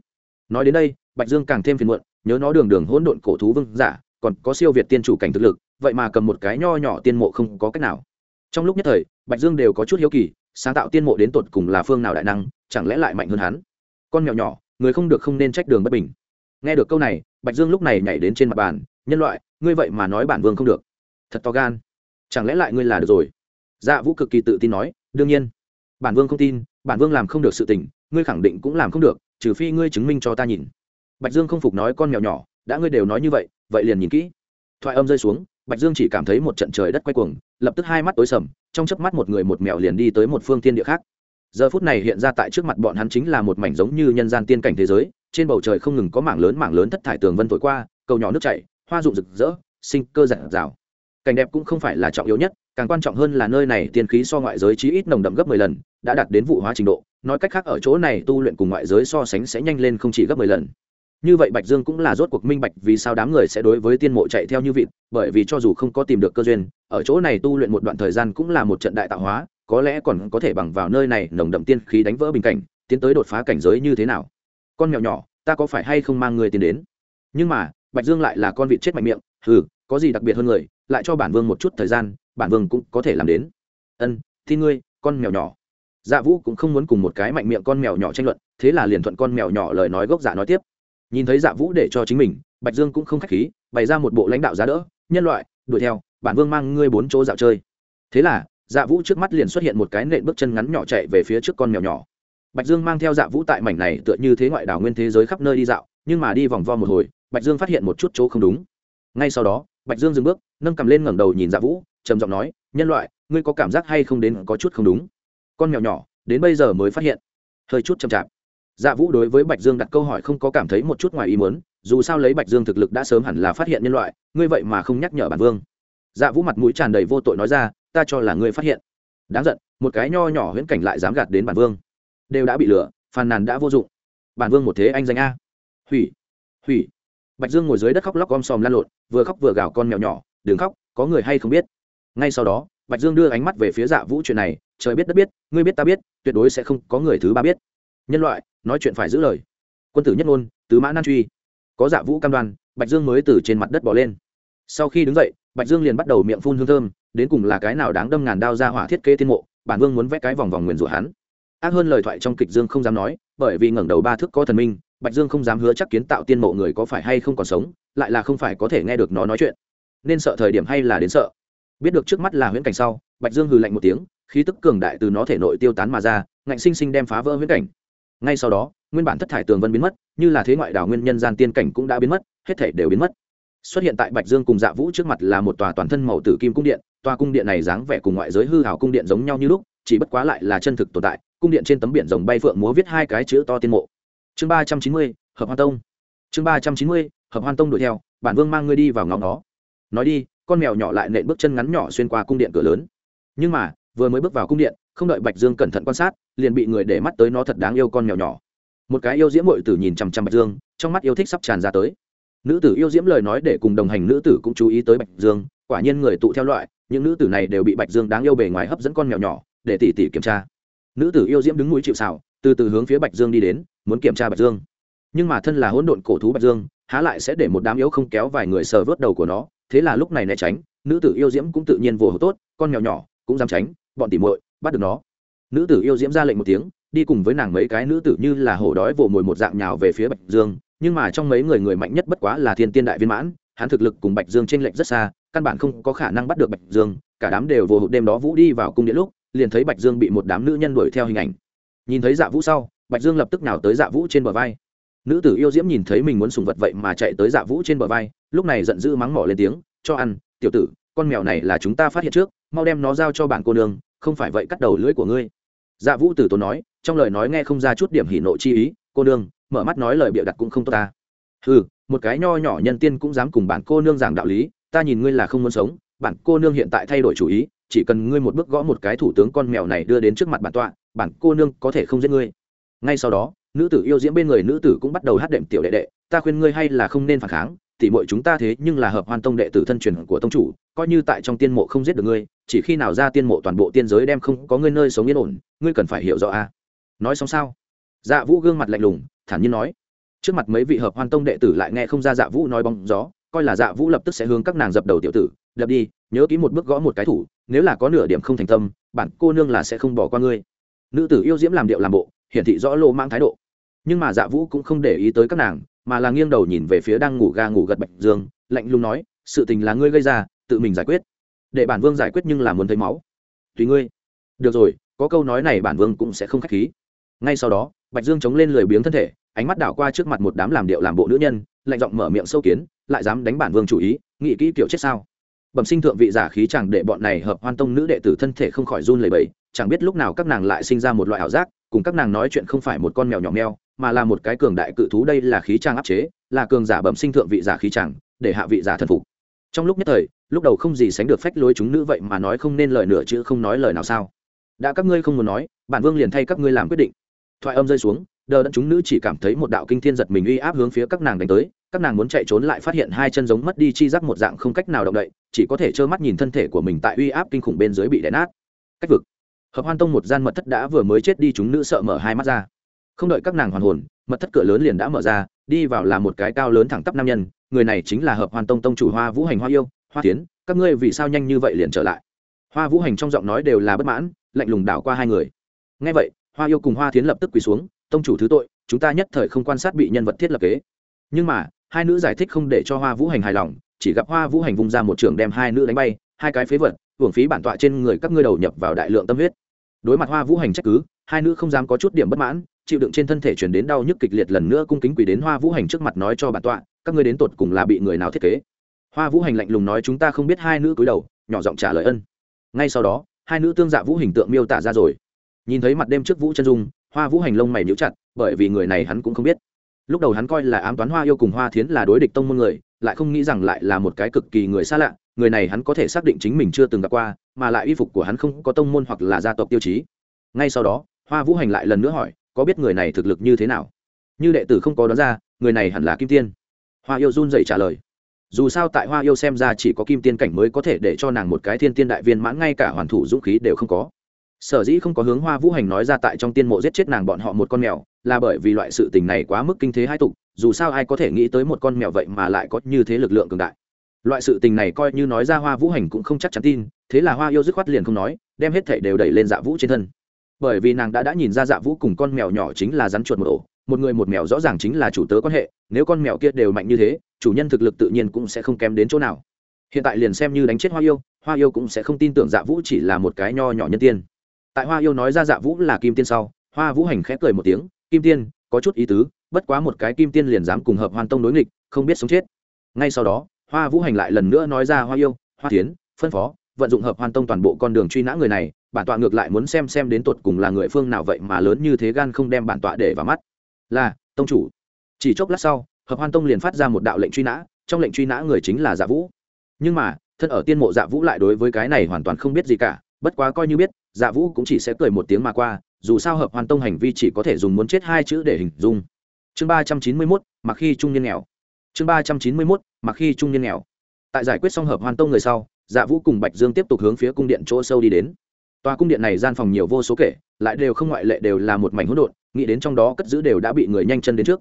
Nói đến đây, bạch dương càng thêm phiền muộn, nhớ nó đường đường hỗn độn cổ thú vương giả, còn có siêu việt tiên chủ cảnh thực lực, vậy mà cầm một cái nho nhỏ tiên mộ không có cách nào. Trong lúc nhất thời, bạch dương đều có chút hiếu kỳ sáng tạo tiên mộ đến tột cùng là phương nào đại năng, chẳng lẽ lại mạnh hơn hắn? Con mèo nhỏ, người không được không nên trách đường bất bình. Nghe được câu này, bạch dương lúc này nhảy đến trên mặt bàn, nhân loại, ngươi vậy mà nói bản vương không được. Thật to gan. Chẳng lẽ lại ngươi là được rồi? Dạ vũ cực kỳ tự tin nói, đương nhiên. Bản vương không tin, bản vương làm không được sự tình, ngươi khẳng định cũng làm không được, trừ phi ngươi chứng minh cho ta nhìn. Bạch dương không phục nói, con mèo nhỏ, đã ngươi đều nói như vậy vậy liền nhìn kỹ. Thoại âm rơi xuống, bạch dương chỉ cảm thấy một trận trời đất quay cuồng, lập tức hai mắt tối sầm trong chớp mắt một người một mèo liền đi tới một phương thiên địa khác. Giờ phút này hiện ra tại trước mặt bọn hắn chính là một mảnh giống như nhân gian tiên cảnh thế giới, trên bầu trời không ngừng có mảng lớn mảng lớn thất thải tường vân thổi qua, cầu nhỏ nước chảy, hoa rụng rực rỡ, sinh cơ giản rào cảnh đẹp cũng không phải là trọng yếu nhất, càng quan trọng hơn là nơi này tiên khí so ngoại giới chí ít nồng đậm gấp mười lần, đã đạt đến vụ hóa trình độ, nói cách khác ở chỗ này tu luyện cùng ngoại giới so sánh sẽ nhanh lên không chỉ gấp mười lần như vậy bạch dương cũng là rốt cuộc minh bạch vì sao đám người sẽ đối với tiên mộ chạy theo như vịt, bởi vì cho dù không có tìm được cơ duyên, ở chỗ này tu luyện một đoạn thời gian cũng là một trận đại tạo hóa, có lẽ còn có thể bằng vào nơi này nồng đậm tiên khí đánh vỡ bình cảnh, tiến tới đột phá cảnh giới như thế nào. Con mèo nhỏ, ta có phải hay không mang người tiến đến? Nhưng mà, bạch dương lại là con vịt chết mạnh miệng ừ có gì đặc biệt hơn người, lại cho bản vương một chút thời gian, bản vương cũng có thể làm đến. Ân thi ngươi, con mèo nhỏ. Dạ vũ cũng không muốn cùng một cái mạnh miệng con mèo nhỏ tranh luận, thế là liền thuận con mèo nhỏ lời nói gốc dạ nói tiếp nhìn thấy dạ vũ để cho chính mình, bạch dương cũng không k h á c h khí, bày ra một bộ lãnh đạo giá đỡ, nhân loại, đuổi theo, bản vương mang ngươi bốn chỗ dạo chơi. Thế là dạ vũ trước mắt liền xuất hiện một cái nện bước chân ngắn nhỏ chạy về phía trước con mèo nhỏ. Bạch dương mang theo dạ vũ tại mảnh này tựa như thế ngoại đảo nguyên thế giới khắp nơi đi dạo, nhưng mà đi vòng vo một hồi, bạch dương phát hiện một chút chỗ không đúng. Ngay sau đó, bạch dương dừng bước, nâng cầm lên ngẩng đầu nhìn dạ vũ, trầm giọng nói, nhân loại, ngươi có cảm giác hay không đến có chút không đúng? Con mèo nhỏ, đến bây giờ mới phát hiện, hơi chút chậm chạp dạ vũ đối với bạch dương đặt câu hỏi không có cảm thấy một chút ngoài ý muốn, dù sao lấy bạch dương thực lực đã sớm hẳn là phát hiện nhân loại, ngươi vậy mà không nhắc nhở bản vương. Dạ vũ mặt mũi tràn đầy vô tội nói ra, ta cho là ngươi phát hiện. Đáng giận, một cái nho nhỏ huyễn cảnh lại dám gạt đến bản vương. Đều đã bị lừa phàn nàn đã vô dụng. Bản vương một thế anh danh a. Hủy hủy. Bạch dương ngồi dưới đất khóc lóc om sòm lan lộn, vừa khóc vừa gào con mèo nhỏ, đừng khóc, có người hay không biết? Ngay sau đó, bạch dương đưa ánh mắt về phía dạ vũ chuyện này, trời biết đất biết, ngươi biết ta biết, tuyệt đối sẽ không có người thứ ba biết nhân loại, nói chuyện phải giữ lời. Quân tử nhất ngôn, tứ mã nan truy. Có dạ vũ cam đoan, bạch dương mới từ trên mặt đất bỏ lên. Sau khi đứng dậy, bạch dương liền bắt đầu miệng phun hương thơm, đến cùng là cái nào đáng đâm ngàn đao ra hỏa thiết kế thiên mộ, bản vương muốn vẽ cái vòng vòng nguyền rủa hắn. Ác hơn lời thoại trong kịch dương không dám nói, bởi vì ngẩng đầu ba thước có thần minh, bạch dương không dám hứa chắc kiến tạo tiên mộ người có phải hay không còn sống, lại là không phải có thể nghe được nó nói chuyện. Nên sợ thời điểm hay là đến sợ. Biết được trước mắt là huyễn cảnh sau, bạch dương hừ lạnh một tiếng, khí tức cường đại từ nó thể nội tiêu tán mà ra, ngạnh sinh sinh đem phá vỡ huyễn cảnh ngay sau đó, nguyên bản thất thải tường vân biến mất, như là thế ngoại đảo nguyên nhân gian tiên cảnh cũng đã biến mất, hết thể đều biến mất. Xuất hiện tại bạch dương cùng dạ vũ trước mặt là một tòa toàn thân màu tử kim cung điện, tòa cung điện này dáng vẻ cùng ngoại giới hư hảo cung điện giống nhau như lúc, chỉ bất quá lại là chân thực tồn tại, cung điện trên tấm biển rồng bay phượng múa viết hai cái chữ to tiên mộ. Chương ba trăm chín mươi, hợp hoan tông. Chương ba trăm chín mươi, hợp hoan tông đuổi theo, bản vương mang ngươi đi vào ngõ nó nói đi, con mèo nhỏ lại nện bước chân ngắn nhỏ xuyên qua cung điện cửa lớn. Nhưng mà vừa mới bước vào cung điện, không đợi bạch dương cẩn thận quan sát, liền bị người để mắt tới nó thật đáng yêu con mèo nhỏ. Một cái yêu diễm mội tử nhìn chằm chằm bạch dương, trong mắt yêu thích sắp tràn ra tới. Nữ tử yêu diễm lời nói để cùng đồng hành nữ tử cũng chú ý tới bạch dương, quả nhiên người tụ theo loại, những nữ tử này đều bị bạch dương đáng yêu bề ngoài hấp dẫn con mèo nhỏ, để tỉ tỉ kiểm tra. Nữ tử yêu diễm đứng núi chịu xào từ từ hướng phía bạch dương đi đến, muốn kiểm tra bạch dương. Nhưng mà thân là hỗn độn cổ thú bạch dương, há lại sẽ để một đám yếu không kéo vài người sờ vớt đầu của nó, thế là lúc này né tránh, nữ tử yêu diễm cũng tự nhiên vồ hữu tốt, con mèo nhỏ, cũng dám tránh bọn tỉ muội, bắt được nó. Nữ tử yêu diễm ra lệnh một tiếng, đi cùng với nàng mấy cái nữ tử như là hổ đói vồ mồi một dạng nhào về phía bạch dương, nhưng mà trong mấy người người mạnh nhất bất quá là thiên tiên đại viên mãn, hắn thực lực cùng bạch dương t r ê n lệch rất xa, căn bản không có khả năng bắt được bạch dương, cả đám đều vô hụt đêm đó vũ đi vào cung điện lúc, liền thấy bạch dương bị một đám nữ nhân đuổi theo hình ảnh. Nhìn thấy dạ vũ sau, bạch dương lập tức nào tới dạ vũ trên bờ vai. Nữ tử yêu diễm nhìn thấy mình muốn sùng vật vậy mà chạy tới dạ vũ trên bờ vai, lúc này giận dữ mắng mỏ lên tiếng, cho ăn, tiểu tử, con mèo này là chúng ta phát hiện trước mau đem nó giao cho bản cô nương, không phải vậy cắt đầu lưỡi của ngươi. Dạ vũ tử tốn nói, trong lời nói nghe không ra chút điểm hỉ nộ chi ý, cô nương, mở mắt nói lời bịa đặt cũng không tốt ta. Ừ một cái nho nhỏ nhân tiên cũng dám cùng bản cô nương giảng đạo lý, ta nhìn ngươi là không muốn sống, bản cô nương hiện tại thay đổi chủ ý, chỉ cần ngươi một bước gõ một cái thủ tướng con mèo này đưa đến trước mặt bản tọa, bản cô nương có thể không giết ngươi. Ngay sau đó, nữ tử yêu diễm bên người nữ tử cũng bắt đầu hát đệm tiểu đệ đệ, ta khuyên ngươi hay là không nên phản kháng, tỉ mọi chúng ta thế nhưng là hợp hoan tông đệ tử thân truyền của tông chủ, coi như tại trong tiên mộ không giết được ngươi chỉ khi nào ra tiên mộ toàn bộ tiên giới đem không có ngươi nơi sống yên ổn, ngươi cần phải hiểu rõ a. Nói xong sao? Dạ vũ gương mặt lạnh lùng, thản nhiên nói. Trước mặt mấy vị hợp hoan tông đệ tử lại nghe không ra dạ vũ nói bóng gió, coi là dạ vũ lập tức sẽ hướng các nàng dập đầu tiểu tử, đập đi, nhớ ký một bước gõ một cái thủ, nếu là có nửa điểm không thành tâm, bản cô nương là sẽ không bỏ qua ngươi. Nữ tử yêu diễm làm điệu làm bộ, hiển thị rõ lộ mang thái độ. Nhưng mà dạ vũ cũng không để ý tới các nàng, mà là nghiêng đầu nhìn về phía đang ngủ ga ngủ gật bạch dương, lạnh lùng nói, sự tình là ngươi gây ra, tự mình giải quyết để bản vương giải quyết nhưng là muốn thấy máu. Tùy ngươi. Được rồi, có câu nói này bản vương cũng sẽ không k h á c h khí. Ngay sau đó, bạch dương chống lên lười biếng thân thể, ánh mắt đảo qua trước mặt một đám làm điệu làm bộ nữ nhân, lạnh giọng mở miệng sâu kiến, lại dám đánh bản vương chủ ý, nghĩ kỹ kiểu chết sao? Bẩm sinh thượng vị giả khí chẳng để bọn này hợp hoan tông nữ đệ tử thân thể không khỏi run lẩy bẩy, chẳng biết lúc nào các nàng lại sinh ra một loại ảo giác, cùng các nàng nói chuyện không phải một con mèo nhỏ mèo mà là một cái cường đại cự thú đây là khí trang áp chế, là cường giả bẩm sinh thượng vị giả khí chẳng để hạ vị giả thần phục trong lúc nhất thời, lúc đầu không gì sánh được phách lối chúng nữ vậy mà nói không nên lời nửa chứ không nói lời nào sao? Đã các ngươi không muốn nói, bản vương liền thay các ngươi làm quyết định. Thoại âm rơi xuống, đờ đẫn chúng nữ chỉ cảm thấy một đạo kinh thiên giật mình uy áp hướng phía các nàng đánh tới, các nàng muốn chạy trốn lại phát hiện hai chân giống mất đi chi giác một dạng không cách nào động đậy, chỉ có thể trơ mắt nhìn thân thể của mình tại uy áp kinh khủng bên dưới bị đè nát. Cách vực. Hợp hoan tông một gian mật thất đã vừa mới chết đi, chúng nữ sợ mở hai mắt ra. Không đợi các nàng hoàn hồn, mật thất cửa lớn liền đã mở ra đi vào là một cái cao lớn thẳng tắp nam nhân, người này chính là hợp hoan tông tông chủ hoa vũ hành hoa yêu, hoa tiến, các ngươi vì sao nhanh như vậy liền trở lại? Hoa vũ hành trong giọng nói đều là bất mãn, lạnh lùng đảo qua hai người. Ngay vậy, hoa yêu cùng hoa tiến lập tức quỳ xuống, tông chủ thứ tội, chúng ta nhất thời không quan sát bị nhân vật thiết lập kế. Nhưng mà, hai nữ giải thích không để cho hoa vũ hành hài lòng, chỉ gặp hoa vũ hành vung ra một trường đem hai nữ đánh bay, hai cái phế vật, hưởng phí bản tọa trên người các ngươi đầu nhập vào đại lượng tâm huyết. Đối mặt hoa vũ hành trách cứ hai nữ không dám có chút điểm bất mãn, chịu đựng trên thân thể chuyển đến đau nhức kịch liệt lần nữa cung kính quỳ đến hoa vũ hành trước mặt nói cho bản tọa, các ngươi đến tột cùng là bị người nào thiết kế? Hoa vũ hành lạnh lùng nói chúng ta không biết hai nữ cúi đầu, nhỏ giọng trả lời ân. Ngay sau đó, hai nữ tương dạ vũ hình tượng miêu tả ra rồi. Nhìn thấy mặt đêm trước vũ chân dung, hoa vũ hành lông mày nhíu chặt, bởi vì người này hắn cũng không biết. Lúc đầu hắn coi là ám toán hoa yêu cùng hoa thiến là đối địch tông môn người, lại không nghĩ rằng lại là một cái cực kỳ người xa lạ, người này hắn có thể xác định chính mình chưa từng gặp qua, mà lại y phục của hắn không có tông môn hoặc là gia tộc tiêu chí. Ngay sau đó hoa vũ hành lại lần nữa hỏi, có biết người này thực lực như thế nào? Như đệ tử không có đoán ra, người này hẳn là kim tiên. Hoa yêu run dậy trả lời, dù sao tại hoa yêu xem ra chỉ có kim tiên cảnh mới có thể để cho nàng một cái thiên tiên đại viên mãn, ngay cả hoàn thủ dũng khí đều không có. Sở dĩ không có hướng hoa vũ hành nói ra tại trong tiên mộ giết chết nàng bọn họ một con mèo, là bởi vì loại sự tình này quá mức kinh thế hai tục, dù sao ai có thể nghĩ tới một con mèo vậy mà lại có như thế lực lượng cường đại. Loại sự tình này coi như nói ra hoa vũ hành cũng không chắc chắn tin, thế là hoa yêu dứt khoát liền không nói, đem hết thảy đều đẩy lên dạ vũ trên thân bởi vì nàng đã đã nhìn ra dạ vũ cùng con mèo nhỏ chính là rắn chuột một ổ. Một người một mèo rõ ràng chính là chủ tớ quan hệ, nếu con mèo kia đều mạnh như thế, chủ nhân thực lực tự nhiên cũng sẽ không kém đến chỗ nào. Hiện tại liền xem như đánh chết hoa yêu hoa yêu cũng sẽ không tin tưởng dạ vũ chỉ là một cái nho nhỏ nhân tiên. Tại hoa yêu nói ra dạ vũ là kim tiên sau, hoa vũ hành khẽ cười một tiếng, kim tiên, có chút ý tứ, bất quá một cái kim tiên liền dám cùng hợp hoàn tông đối nghịch, không biết sống chết. Ngay sau đó, hoa vũ hành lại lần nữa nói ra hoa yêu, hoa tiến phân phó, vận dụng hợp hoàn tông toàn bộ con đường truy nã người này bản tọa ngược lại muốn xem xem đến tột cùng là người phương nào vậy mà lớn như thế gan không đem bản tọa để vào mắt. Là, tông chủ. Chỉ chốc lát sau, hợp hoan tông liền phát ra một đạo lệnh truy nã, trong lệnh truy nã người chính là dạ vũ. Nhưng mà, thân ở tiên mộ dạ vũ lại đối với cái này hoàn toàn không biết gì cả, bất quá coi như biết dạ vũ cũng chỉ sẽ cười một tiếng mà qua, dù sao hợp hoan tông hành vi chỉ có thể dùng muốn chết hai chữ để hình dung. Chương ba trăm chín mươi mốt, mặc khi trung niên nghèo. Chương ba trăm chín mươi mốt, mặc khi trung niên nghèo. Tại giải quyết xong hợp hoan tông người sau dạ vũ cùng bạch dương tiếp tục hướng phía cung điện chỗ sâu đi đến tòa cung điện này gian phòng nhiều vô số kể lại đều không ngoại lệ đều là một mảnh hỗn độn nghĩ đến trong đó cất giữ đều đã bị người nhanh chân đến trước.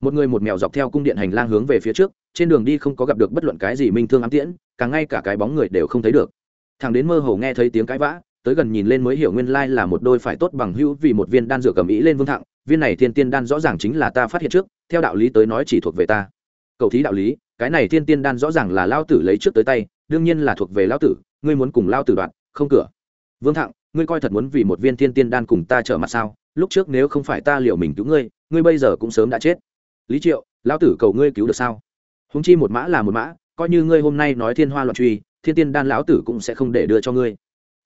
Một người một mèo dọc theo cung điện hành lang hướng về phía trước trên đường đi không có gặp được bất luận cái gì minh thương ám tiễn càng ngay cả cái bóng người đều không thấy được. Thằng đến mơ hồ nghe thấy tiếng cãi vã tới gần nhìn lên mới hiểu nguyên lai là một đôi phải tốt bằng hữu vì một viên đan dược cầm ý lên vương thẳng, viên này thiên tiên đan rõ ràng chính là ta phát hiện trước theo đạo lý tới nói chỉ thuộc về ta. Cậu thí đạo lý cái này thiên tiên đan rõ ràng là lao tử lấy trước tới tay đương nhiên là thuộc về lao tử ngươi muốn cùng lao tử đoạn không cửa vương thặng, ngươi coi thật muốn vì một viên thiên tiên đan cùng ta trở mặt sao? Lúc trước nếu không phải ta liệu mình cứu ngươi ngươi bây giờ cũng sớm đã chết. Lý triệu, lão tử cầu ngươi cứu được sao? Húng chi một mã là một mã, coi như ngươi hôm nay nói thiên hoa loạn truy, thiên tiên đan lão tử cũng sẽ không để đưa cho ngươi.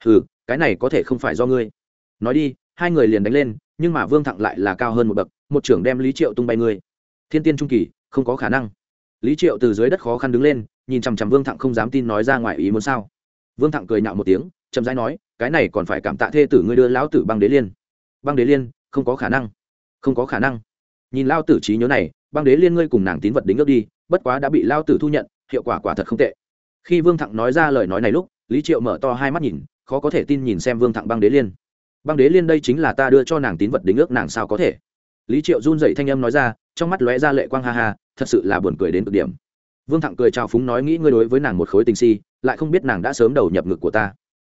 Ừ cái này có thể không phải do ngươi. Nói đi, hai người liền đánh lên, nhưng mà vương thặng lại là cao hơn một bậc, một trưởng đem lý triệu tung bay ngươi. Thiên tiên trung kỳ, không có khả năng. Lý triệu từ dưới đất khó khăn đứng lên, nhìn chằm chằm vương thặng không dám tin nói ra ngoài ý muốn sao. Vương thặng cười nhạo một tiếng, chậm rãi nói cái này còn phải cảm tạ thê tử ngươi đưa lão tử băng đế liên. Băng đế liên, không có khả năng. Không có khả năng. Nhìn lao tử trí nhớ này, băng đế liên ngươi cùng nàng tín vật đính ước đi, bất quá đã bị lao tử thu nhận, hiệu quả quả thật không tệ. Khi vương thặng nói ra lời nói này lúc, lý triệu mở to hai mắt nhìn, khó có thể tin nhìn xem vương thặng băng đế liên. Băng đế liên đây chính là ta đưa cho nàng tín vật đính ước nàng sao có thể? Lý triệu run dậy thanh âm nói ra, trong mắt lóe ra lệ quang ha ha, thật sự là buồn cười đến cực điểm. Vương thặng cười chào phúng nói nghĩ ngươi đối với nàng một khối tình si, lại không biết nàng đã sớm đầu nhập ngực của ta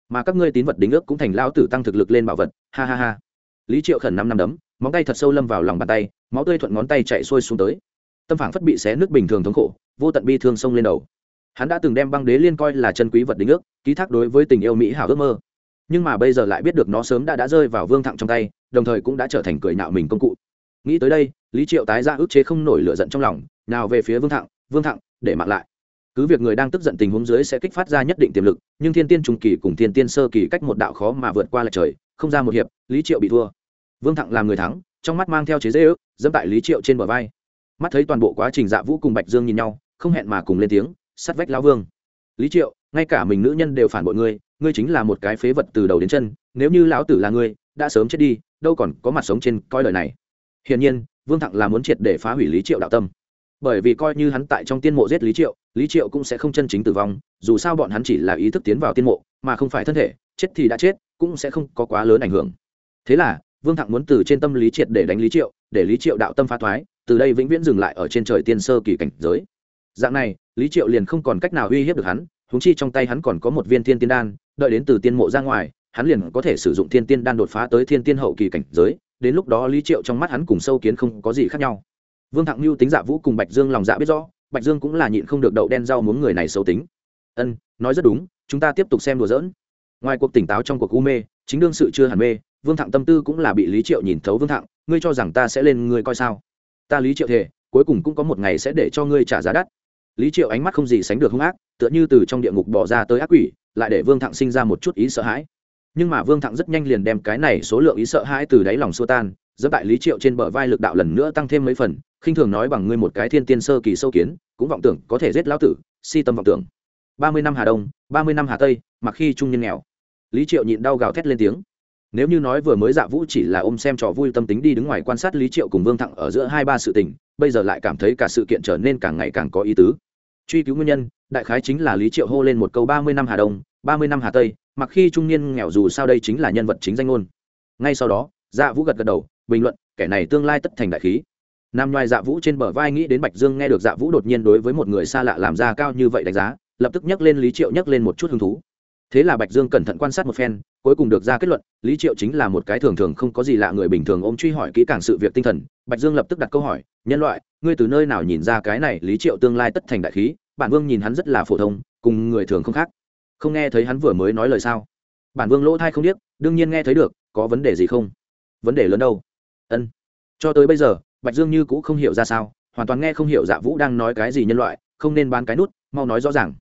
mà các ngươi tín vật đính ước cũng thành lao tử tăng thực lực lên bảo vật, ha ha ha. Lý triệu khẩn năm năm đấm, móng tay thật sâu lâm vào lòng bàn tay, máu tươi thuận ngón tay chạy xuôi xuống tới. Tâm phản phất bị xé nước bình thường thống khổ, vô tận bi thương sông lên đầu. Hắn đã từng đem băng đế liên coi là chân quý vật đính ước, ký thác đối với tình yêu mỹ hảo ước mơ. Nhưng mà bây giờ lại biết được nó sớm đã đã rơi vào vương thặng trong tay, đồng thời cũng đã trở thành cười nạo mình công cụ. Nghĩ tới đây, lý triệu tái ra ức chế không nổi lửa giận trong lòng, nào về phía vương thặng vương thặng để mặn lại cứ việc người đang tức giận tình huống dưới sẽ kích phát ra nhất định tiềm lực, nhưng thiên tiên trung kỳ cùng thiên tiên sơ kỳ cách một đạo khó mà vượt qua lại trời, không ra một hiệp, lý triệu bị thua. Vương thặng làm người thắng, trong mắt mang theo chế dễ ước, dẫm tại lý triệu trên bờ vai. Mắt thấy toàn bộ quá trình dạ vũ cùng bạch dương nhìn nhau, không hẹn mà cùng lên tiếng, sắt vách lão vương. Lý triệu, ngay cả mình nữ nhân đều phản bội ngươi ngươi chính là một cái phế vật từ đầu đến chân, nếu như lão tử là ngươi, đã sớm chết đi, đâu còn có mặt sống trên coi lời này. Hiển nhiên, vương thặng là muốn triệt để phá hủy lý triệu đạo tâm bởi vì coi như hắn tại trong tiên mộ giết lý triệu lý triệu cũng sẽ không chân chính tử vong, dù sao bọn hắn chỉ là ý thức tiến vào tiên mộ, mà không phải thân thể, chết thì đã chết, cũng sẽ không có quá lớn ảnh hưởng. Thế là, vương thặng muốn từ trên tâm lý triệt để đánh lý triệu, để lý triệu đạo tâm phá thoái, từ đây vĩnh viễn dừng lại ở trên trời tiên sơ kỳ cảnh giới. Dạng này, lý triệu liền không còn cách nào uy hiếp được hắn húng chi trong tay hắn còn có một viên thiên tiên đan, đợi đến từ tiên mộ ra ngoài, hắn liền có thể sử dụng thiên tiên đan đột phá tới thiên tiên hậu kỳ cảnh giới, đến lúc đó lý triệu trong mắt hắn cùng sâu kiến không có gì khác nhau vương thặng mưu tính dạ vũ cùng bạch dương lòng dạ biết rõ, bạch dương cũng là nhịn không được đậu đen rau muốn người này xấu tính. Ân, nói rất đúng, chúng ta tiếp tục xem đùa dỡn ngoài cuộc tỉnh táo trong cuộc u mê, chính đương sự chưa hẳn mê, vương thặng tâm tư cũng là bị lý triệu nhìn thấu vương thặng ngươi cho rằng ta sẽ lên ngươi coi sao? Ta lý triệu thề, cuối cùng cũng có một ngày sẽ để cho ngươi trả giá đắt. Lý triệu ánh mắt không gì sánh được hung ác, tựa như từ trong địa ngục bỏ ra tới ác quỷ, lại để vương thặng sinh ra một chút ý sợ hãi. Nhưng mà vương thặng rất nhanh liền đem cái này số lượng ý sợ hãi từ đáy lòng xua tan dẫn tại lý triệu trên bờ vai lực đạo lần nữa tăng thêm mấy phần khinh thường nói bằng ngươi một cái thiên tiên sơ kỳ sâu kiến, cũng vọng tưởng có thể giết lão tử, si tâm vọng tưởng. Ba mươi năm hà đông, ba mươi năm hà tây mặc khi trung nhân nghèo, lý triệu nhịn đau gào thét lên tiếng. Nếu như nói vừa mới dạ vũ chỉ là ôm xem trò vui tâm tính đi đứng ngoài quan sát lý triệu cùng vương thặng ở giữa hai ba sự tình, bây giờ lại cảm thấy cả sự kiện trở nên càng ngày càng có ý tứ. Truy cứu nguyên nhân, đại khái chính là lý triệu hô lên một câu ba mươi năm hà đông, ba mươi năm hà tây mặc khi trung niên nghèo dù sao đây chính là nhân vật chính danh ngôn. Ngay sau đó dạ vũ gật gật đầu, bình luận, kẻ này tương lai tất thành đại khí nam nhoài dạ vũ trên bờ vai nghĩ đến bạch dương nghe được dạ vũ đột nhiên đối với một người xa lạ làm ra cao như vậy đánh giá, lập tức nhắc lên lý triệu nhắc lên một chút hứng thú. Thế là bạch dương cẩn thận quan sát một phen, cuối cùng được ra kết luận, lý triệu chính là một cái thường thường không có gì lạ người bình thường ôm truy hỏi kỹ càng sự việc tinh thần. Bạch dương lập tức đặt câu hỏi, nhân loại, ngươi từ nơi nào nhìn ra cái này lý triệu tương lai tất thành đại khí? Bản vương nhìn hắn rất là phổ thông, cùng người thường không khác. Không nghe thấy hắn vừa mới nói lời sao? Bản vương lỗ thai không biết đương nhiên nghe thấy được, có vấn đề gì không? Vấn đề lớn đâu. Ân, cho tới bây giờ bạch dương như cũng không hiểu ra sao, hoàn toàn nghe không hiểu dạ vũ đang nói cái gì nhân loại, không nên bán cái nút, mau nói rõ ràng.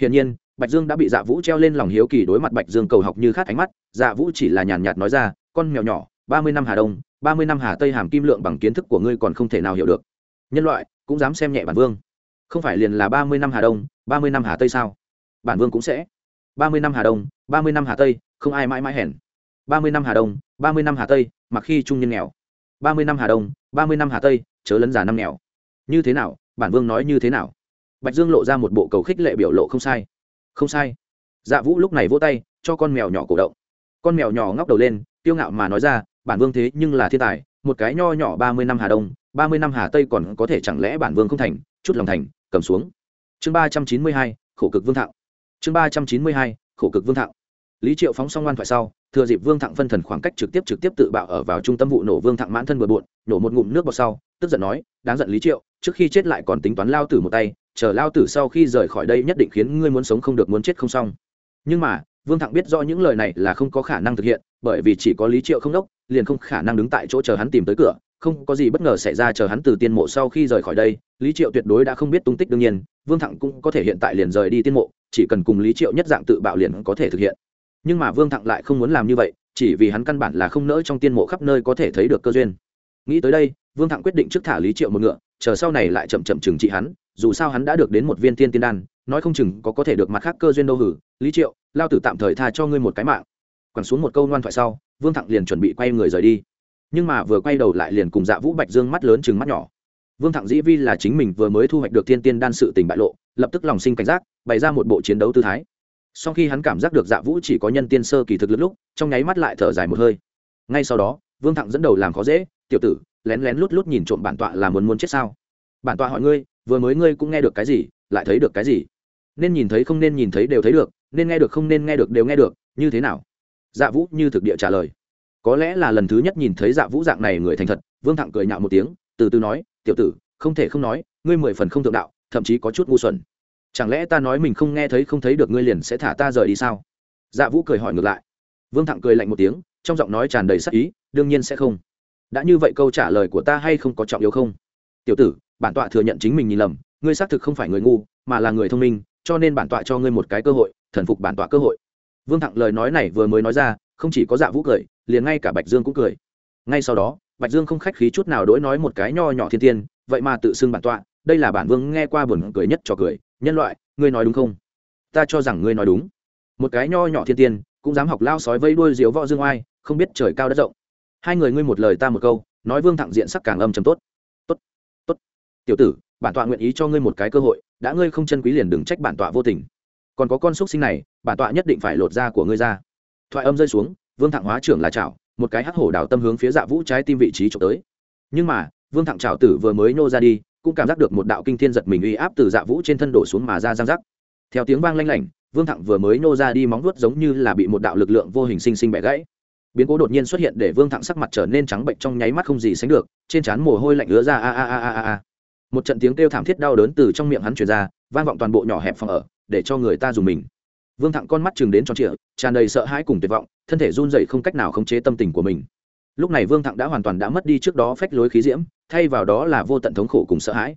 Hiển nhiên, bạch dương đã bị dạ vũ treo lên lòng hiếu kỳ đối mặt bạch dương cầu học như khát ánh mắt dạ vũ chỉ là nhàn nhạt nói ra, con mèo nhỏ, ba mươi năm hà đông, ba mươi năm hà tây hàm kim lượng bằng kiến thức của ngươi còn không thể nào hiểu được. Nhân loại, cũng dám xem nhẹ bản vương. Không phải liền là ba mươi năm hà đông, ba mươi năm hà tây sao? Bản vương cũng sẽ. Ba mươi năm hà đông, ba mươi năm hà tây, không ai mãi mãi hèn. Ba mươi năm hà đông, ba mươi năm hà tây, mặc khi trung nhân nghèo ba mươi năm hà đông, ba mươi năm hà tây, chớ lấn già năm nghèo. Như thế nào, bản vương nói như thế nào? Bạch dương lộ ra một bộ cầu khích lệ biểu lộ không sai. Không sai. Dạ vũ lúc này vỗ tay, cho con mèo nhỏ cổ động. Con mèo nhỏ ngóc đầu lên tiêu ngạo mà nói ra, bản vương thế nhưng là thiên tài, một cái nho nhỏ ba mươi năm hà đông, ba mươi năm hà tây còn có thể chẳng lẽ bản vương không thành, chút lòng thành, cầm xuống. Chương ba trăm chín mươi hai, khổ cực vương thạo. Chương ba trăm chín mươi hai, khổ cực vương thạo. Lý triệu phóng xong ngoan thoại sau thừa dịp vương thặng phân thần khoảng cách trực tiếp trực tiếp tự bạo ở vào trung tâm vụ nổ vương thặng mãn thân bừa bộn, nổ một ngụm nước vào sau, tức giận nói, đáng giận lý triệu, trước khi chết lại còn tính toán lao tử một tay, chờ lao tử sau khi rời khỏi đây nhất định khiến ngươi muốn sống không được muốn chết không xong. Nhưng mà, vương thặng biết rõ những lời này là không có khả năng thực hiện, bởi vì chỉ có lý triệu không đốc, liền không khả năng đứng tại chỗ chờ hắn tìm tới cửa, không có gì bất ngờ xảy ra chờ hắn từ tiên mộ sau khi rời khỏi đây, lý triệu tuyệt đối đã không biết tung tích đương nhiên, vương thặng cũng có thể hiện tại liền rời đi tiên mộ, chỉ cần cùng lý triệu nhất dạng tự bạo liền có thể thực hiện nhưng mà vương thặng lại không muốn làm như vậy, chỉ vì hắn căn bản là không nỡ trong tiên mộ khắp nơi có thể thấy được cơ duyên. Nghĩ tới đây, vương thặng quyết định trước thả lý triệu một ngựa, chờ sau này lại chậm chậm trừng trị hắn, dù sao hắn đã được đến một viên tiên tiên đan, nói không chừng có có thể được mặt khác cơ duyên đâu hử. Lý triệu, lao tử tạm thời tha cho ngươi một cái mạng. Quẳng xuống một câu ngoan thoại sau, vương thặng liền chuẩn bị quay người rời đi. Nhưng mà vừa quay đầu lại liền cùng dạ vũ bạch dương mắt lớn chừng mắt nhỏ. Vương thặng dĩ vi là chính mình vừa mới thu hoạch được tiên tiên đan sự tình bại lộ, lập tức lòng sinh cảnh giác, bày ra một bộ chiến đấu tư thái sau khi hắn cảm giác được dạ vũ chỉ có nhân tiên sơ kỳ thực lực lúc, trong nháy mắt lại thở dài một hơi. Ngay sau đó, vương thặng dẫn đầu làm khó dễ, tiểu tử, lén lén lút lút nhìn trộm bản tọa là muốn muốn chết sao? Bản tọa hỏi ngươi, vừa mới ngươi cũng nghe được cái gì, lại thấy được cái gì? Nên nhìn thấy không nên nhìn thấy đều thấy được, nên nghe được không nên nghe được đều nghe được, như thế nào? Dạ vũ như thực địa trả lời. Có lẽ là lần thứ nhất nhìn thấy dạ vũ dạng này người thành thật. Vương thặng cười nhạo một tiếng, từ từ nói, tiểu tử, không thể không nói, ngươi mười phần không thượng đạo, thậm chí có chút ngu xuẩn chẳng lẽ ta nói mình không nghe thấy không thấy được ngươi liền sẽ thả ta rời đi sao? Dạ vũ cười hỏi ngược lại. Vương thặng cười lạnh một tiếng, trong giọng nói tràn đầy sắc ý, đương nhiên sẽ không. Đã như vậy câu trả lời của ta hay không có trọng yếu không? Tiểu tử, bản tọa thừa nhận chính mình nhìn lầm, ngươi xác thực không phải người ngu, mà là người thông minh, cho nên bản tọa cho ngươi một cái cơ hội, thần phục bản tọa cơ hội. Vương thặng lời nói này vừa mới nói ra, không chỉ có dạ vũ cười, liền ngay cả bạch dương cũng cười. Ngay sau đó, bạch dương không khách khí chút nào đỗi nói một cái nho nhỏ thiên tiên, vậy mà tự xưng bản tọa đây là bản vương nghe qua buồn cười nhất cho cười, nhân loại, ngươi nói đúng không? Ta cho rằng ngươi nói đúng. Một cái nho nhỏ thiên tiên, cũng dám học lao sói vây đuôi diếu võ dương oai, không biết trời cao đất rộng. Hai người ngươi một lời ta một câu, nói vương thẳng diện sắc càng âm chấm tốt. Tốt tốt. Tiểu tử, bản tọa nguyện ý cho ngươi một cái cơ hội, đã ngươi không chân quý liền đừng trách bản tọa vô tình. Còn có con xúc sinh này, bản tọa nhất định phải lột da của ngươi ra. Thoại âm rơi xuống, vương thẳng hóa trưởng là chảo, một cái hắc hổ đào tâm hướng phía dạ vũ trái tim vị trí trộm tới. Nhưng mà, vương thẳng chảo tử vừa mới nô ra đi cũng cảm giác được một đạo kinh thiên giật mình uy áp từ dạ vũ trên thân đổ xuống mà ra giang rắc. Theo tiếng vang lanh lảnh, vương thặng vừa mới nô ra đi móng vuốt giống như là bị một đạo lực lượng vô hình sinh sinh bẻ gãy. Biến cố đột nhiên xuất hiện để vương thặng sắc mặt trở nên trắng bệnh trong nháy mắt không gì sánh được, trên trán mồ hôi lạnh ứa ra a a a a a một trận tiếng kêu thảm thiết đau đớn từ trong miệng hắn truyền ra, vang vọng toàn bộ nhỏ hẹp phòng ở, để cho người ta dùng mình. Vương thẳng con mắt chừng đến tròn trịa, tràn đầy sợ hãi cùng tuyệt vọng, thân thể run dậy không cách nào khống chế tâm tình của mình lúc này vương thặng đã hoàn toàn đã mất đi trước đó phách lối khí diễm, thay vào đó là vô tận thống khổ cùng sợ hãi.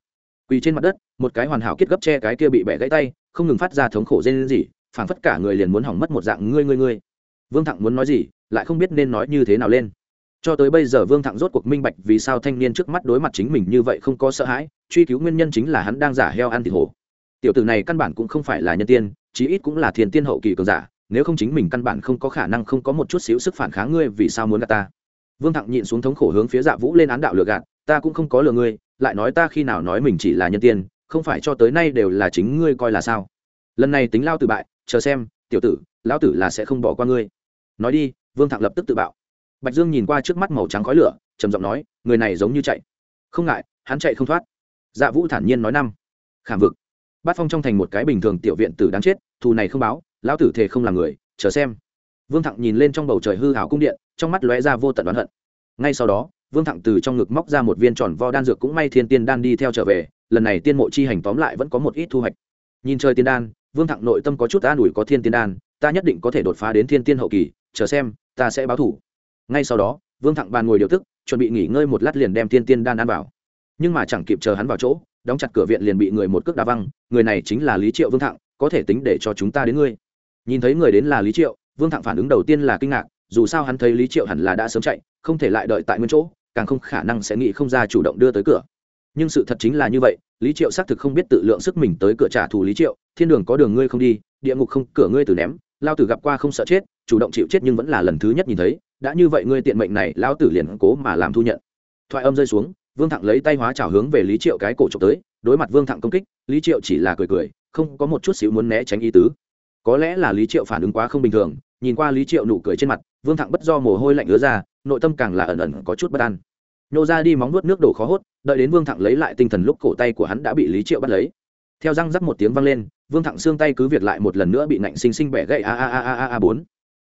Quỳ trên mặt đất, một cái hoàn hảo kết gấp che cái kia bị bẻ gãy tay, không ngừng phát ra thống khổ dên gì phảng phất cả người liền muốn hỏng mất một dạng, ngươi ngươi ngươi. Vương thặng muốn nói gì, lại không biết nên nói như thế nào lên. Cho tới bây giờ vương thặng rốt cuộc minh bạch vì sao thanh niên trước mắt đối mặt chính mình như vậy không có sợ hãi, truy cứu nguyên nhân chính là hắn đang giả heo ăn thịt hổ. Tiểu tử này căn bản cũng không phải là nhân tiên, chí ít cũng là thiền tiên hậu kỳ cường giả, nếu không chính mình căn bản không có khả năng không có một chút xíu sức phản kháng ngươi vì sao muốn gạt ta vương thặng nhịn xuống thống khổ hướng phía dạ vũ lên án đạo lừa gạt, ta cũng không có lừa ngươi, lại nói ta khi nào nói mình chỉ là nhân tiên, không phải cho tới nay đều là chính ngươi coi là sao. Lần này tính lao tự bại, chờ xem, tiểu tử, lão tử là sẽ không bỏ qua ngươi. Nói đi, vương thặng lập tức tự bạo. Bạch dương nhìn qua trước mắt màu trắng khói lửa, trầm giọng nói, người này giống như chạy. Không ngại, hắn chạy không thoát. Dạ vũ thản nhiên nói năm. Khảm vực. Bát phong trong thành một cái bình thường tiểu viện tử đáng chết, thù này không báo, lão tử thề không là người, chờ xem. Vương thặng nhìn lên trong bầu trời hư hảo cung điện trong mắt lóe ra vô tận oán hận. Ngay sau đó, vương thặng từ trong ngực móc ra một viên tròn vo đan dược cũng may thiên tiên đan đi theo trở về, lần này tiên mộ chi hành tóm lại vẫn có một ít thu hoạch. Nhìn chơi tiên đan, vương thặng nội tâm có chút an ủi có thiên tiên đan, ta nhất định có thể đột phá đến thiên tiên hậu kỳ, chờ xem, ta sẽ báo thủ. Ngay sau đó, vương thặng bàn ngồi điều tức, chuẩn bị nghỉ ngơi một lát liền đem thiên tiên đan ăn vào. Nhưng mà chẳng kịp chờ hắn vào chỗ, đóng chặt cửa viện liền bị người một cước đá văng, người này chính là lý triệu vương thặng có thể tính để cho chúng ta đến ngươi. Nhìn thấy người đến là lý triệu, vương thặng phản ứng đầu tiên là kinh ngạc dù sao hắn thấy lý triệu hẳn là đã sớm chạy, không thể lại đợi tại nguyên chỗ, càng không khả năng sẽ nghĩ không ra chủ động đưa tới cửa. Nhưng sự thật chính là như vậy, lý triệu xác thực không biết tự lượng sức mình tới cửa trả thù lý triệu, thiên đường có đường ngươi không đi, địa ngục không, cửa ngươi từ ném, lao tử gặp qua không sợ chết, chủ động chịu chết nhưng vẫn là lần thứ nhất nhìn thấy, đã như vậy ngươi tiện mệnh này, lao tử liền cố mà làm thu nhận. Thoại âm rơi xuống, vương thặng lấy tay hóa trào hướng về lý triệu cái cổ trộm tới, đối mặt vương thặng công kích, lý triệu chỉ là cười cười, không có một chút xíu muốn né tránh ý tứ. Có lẽ là lý triệu phản ứng quá không bình thường nhìn qua lý triệu nụ cười trên mặt vương thặng bất do mồ hôi lạnh ứa ra nội tâm càng là ẩn ẩn có chút bất an nhô ra đi móng nuốt nước đổ khó hốt đợi đến vương thặng lấy lại tinh thần lúc cổ tay của hắn đã bị lý triệu bắt lấy theo răng rắc một tiếng vang lên vương thặng xương tay cứ việc lại một lần nữa bị nạnh xinh xinh bẻ gãy a a a a a a bốn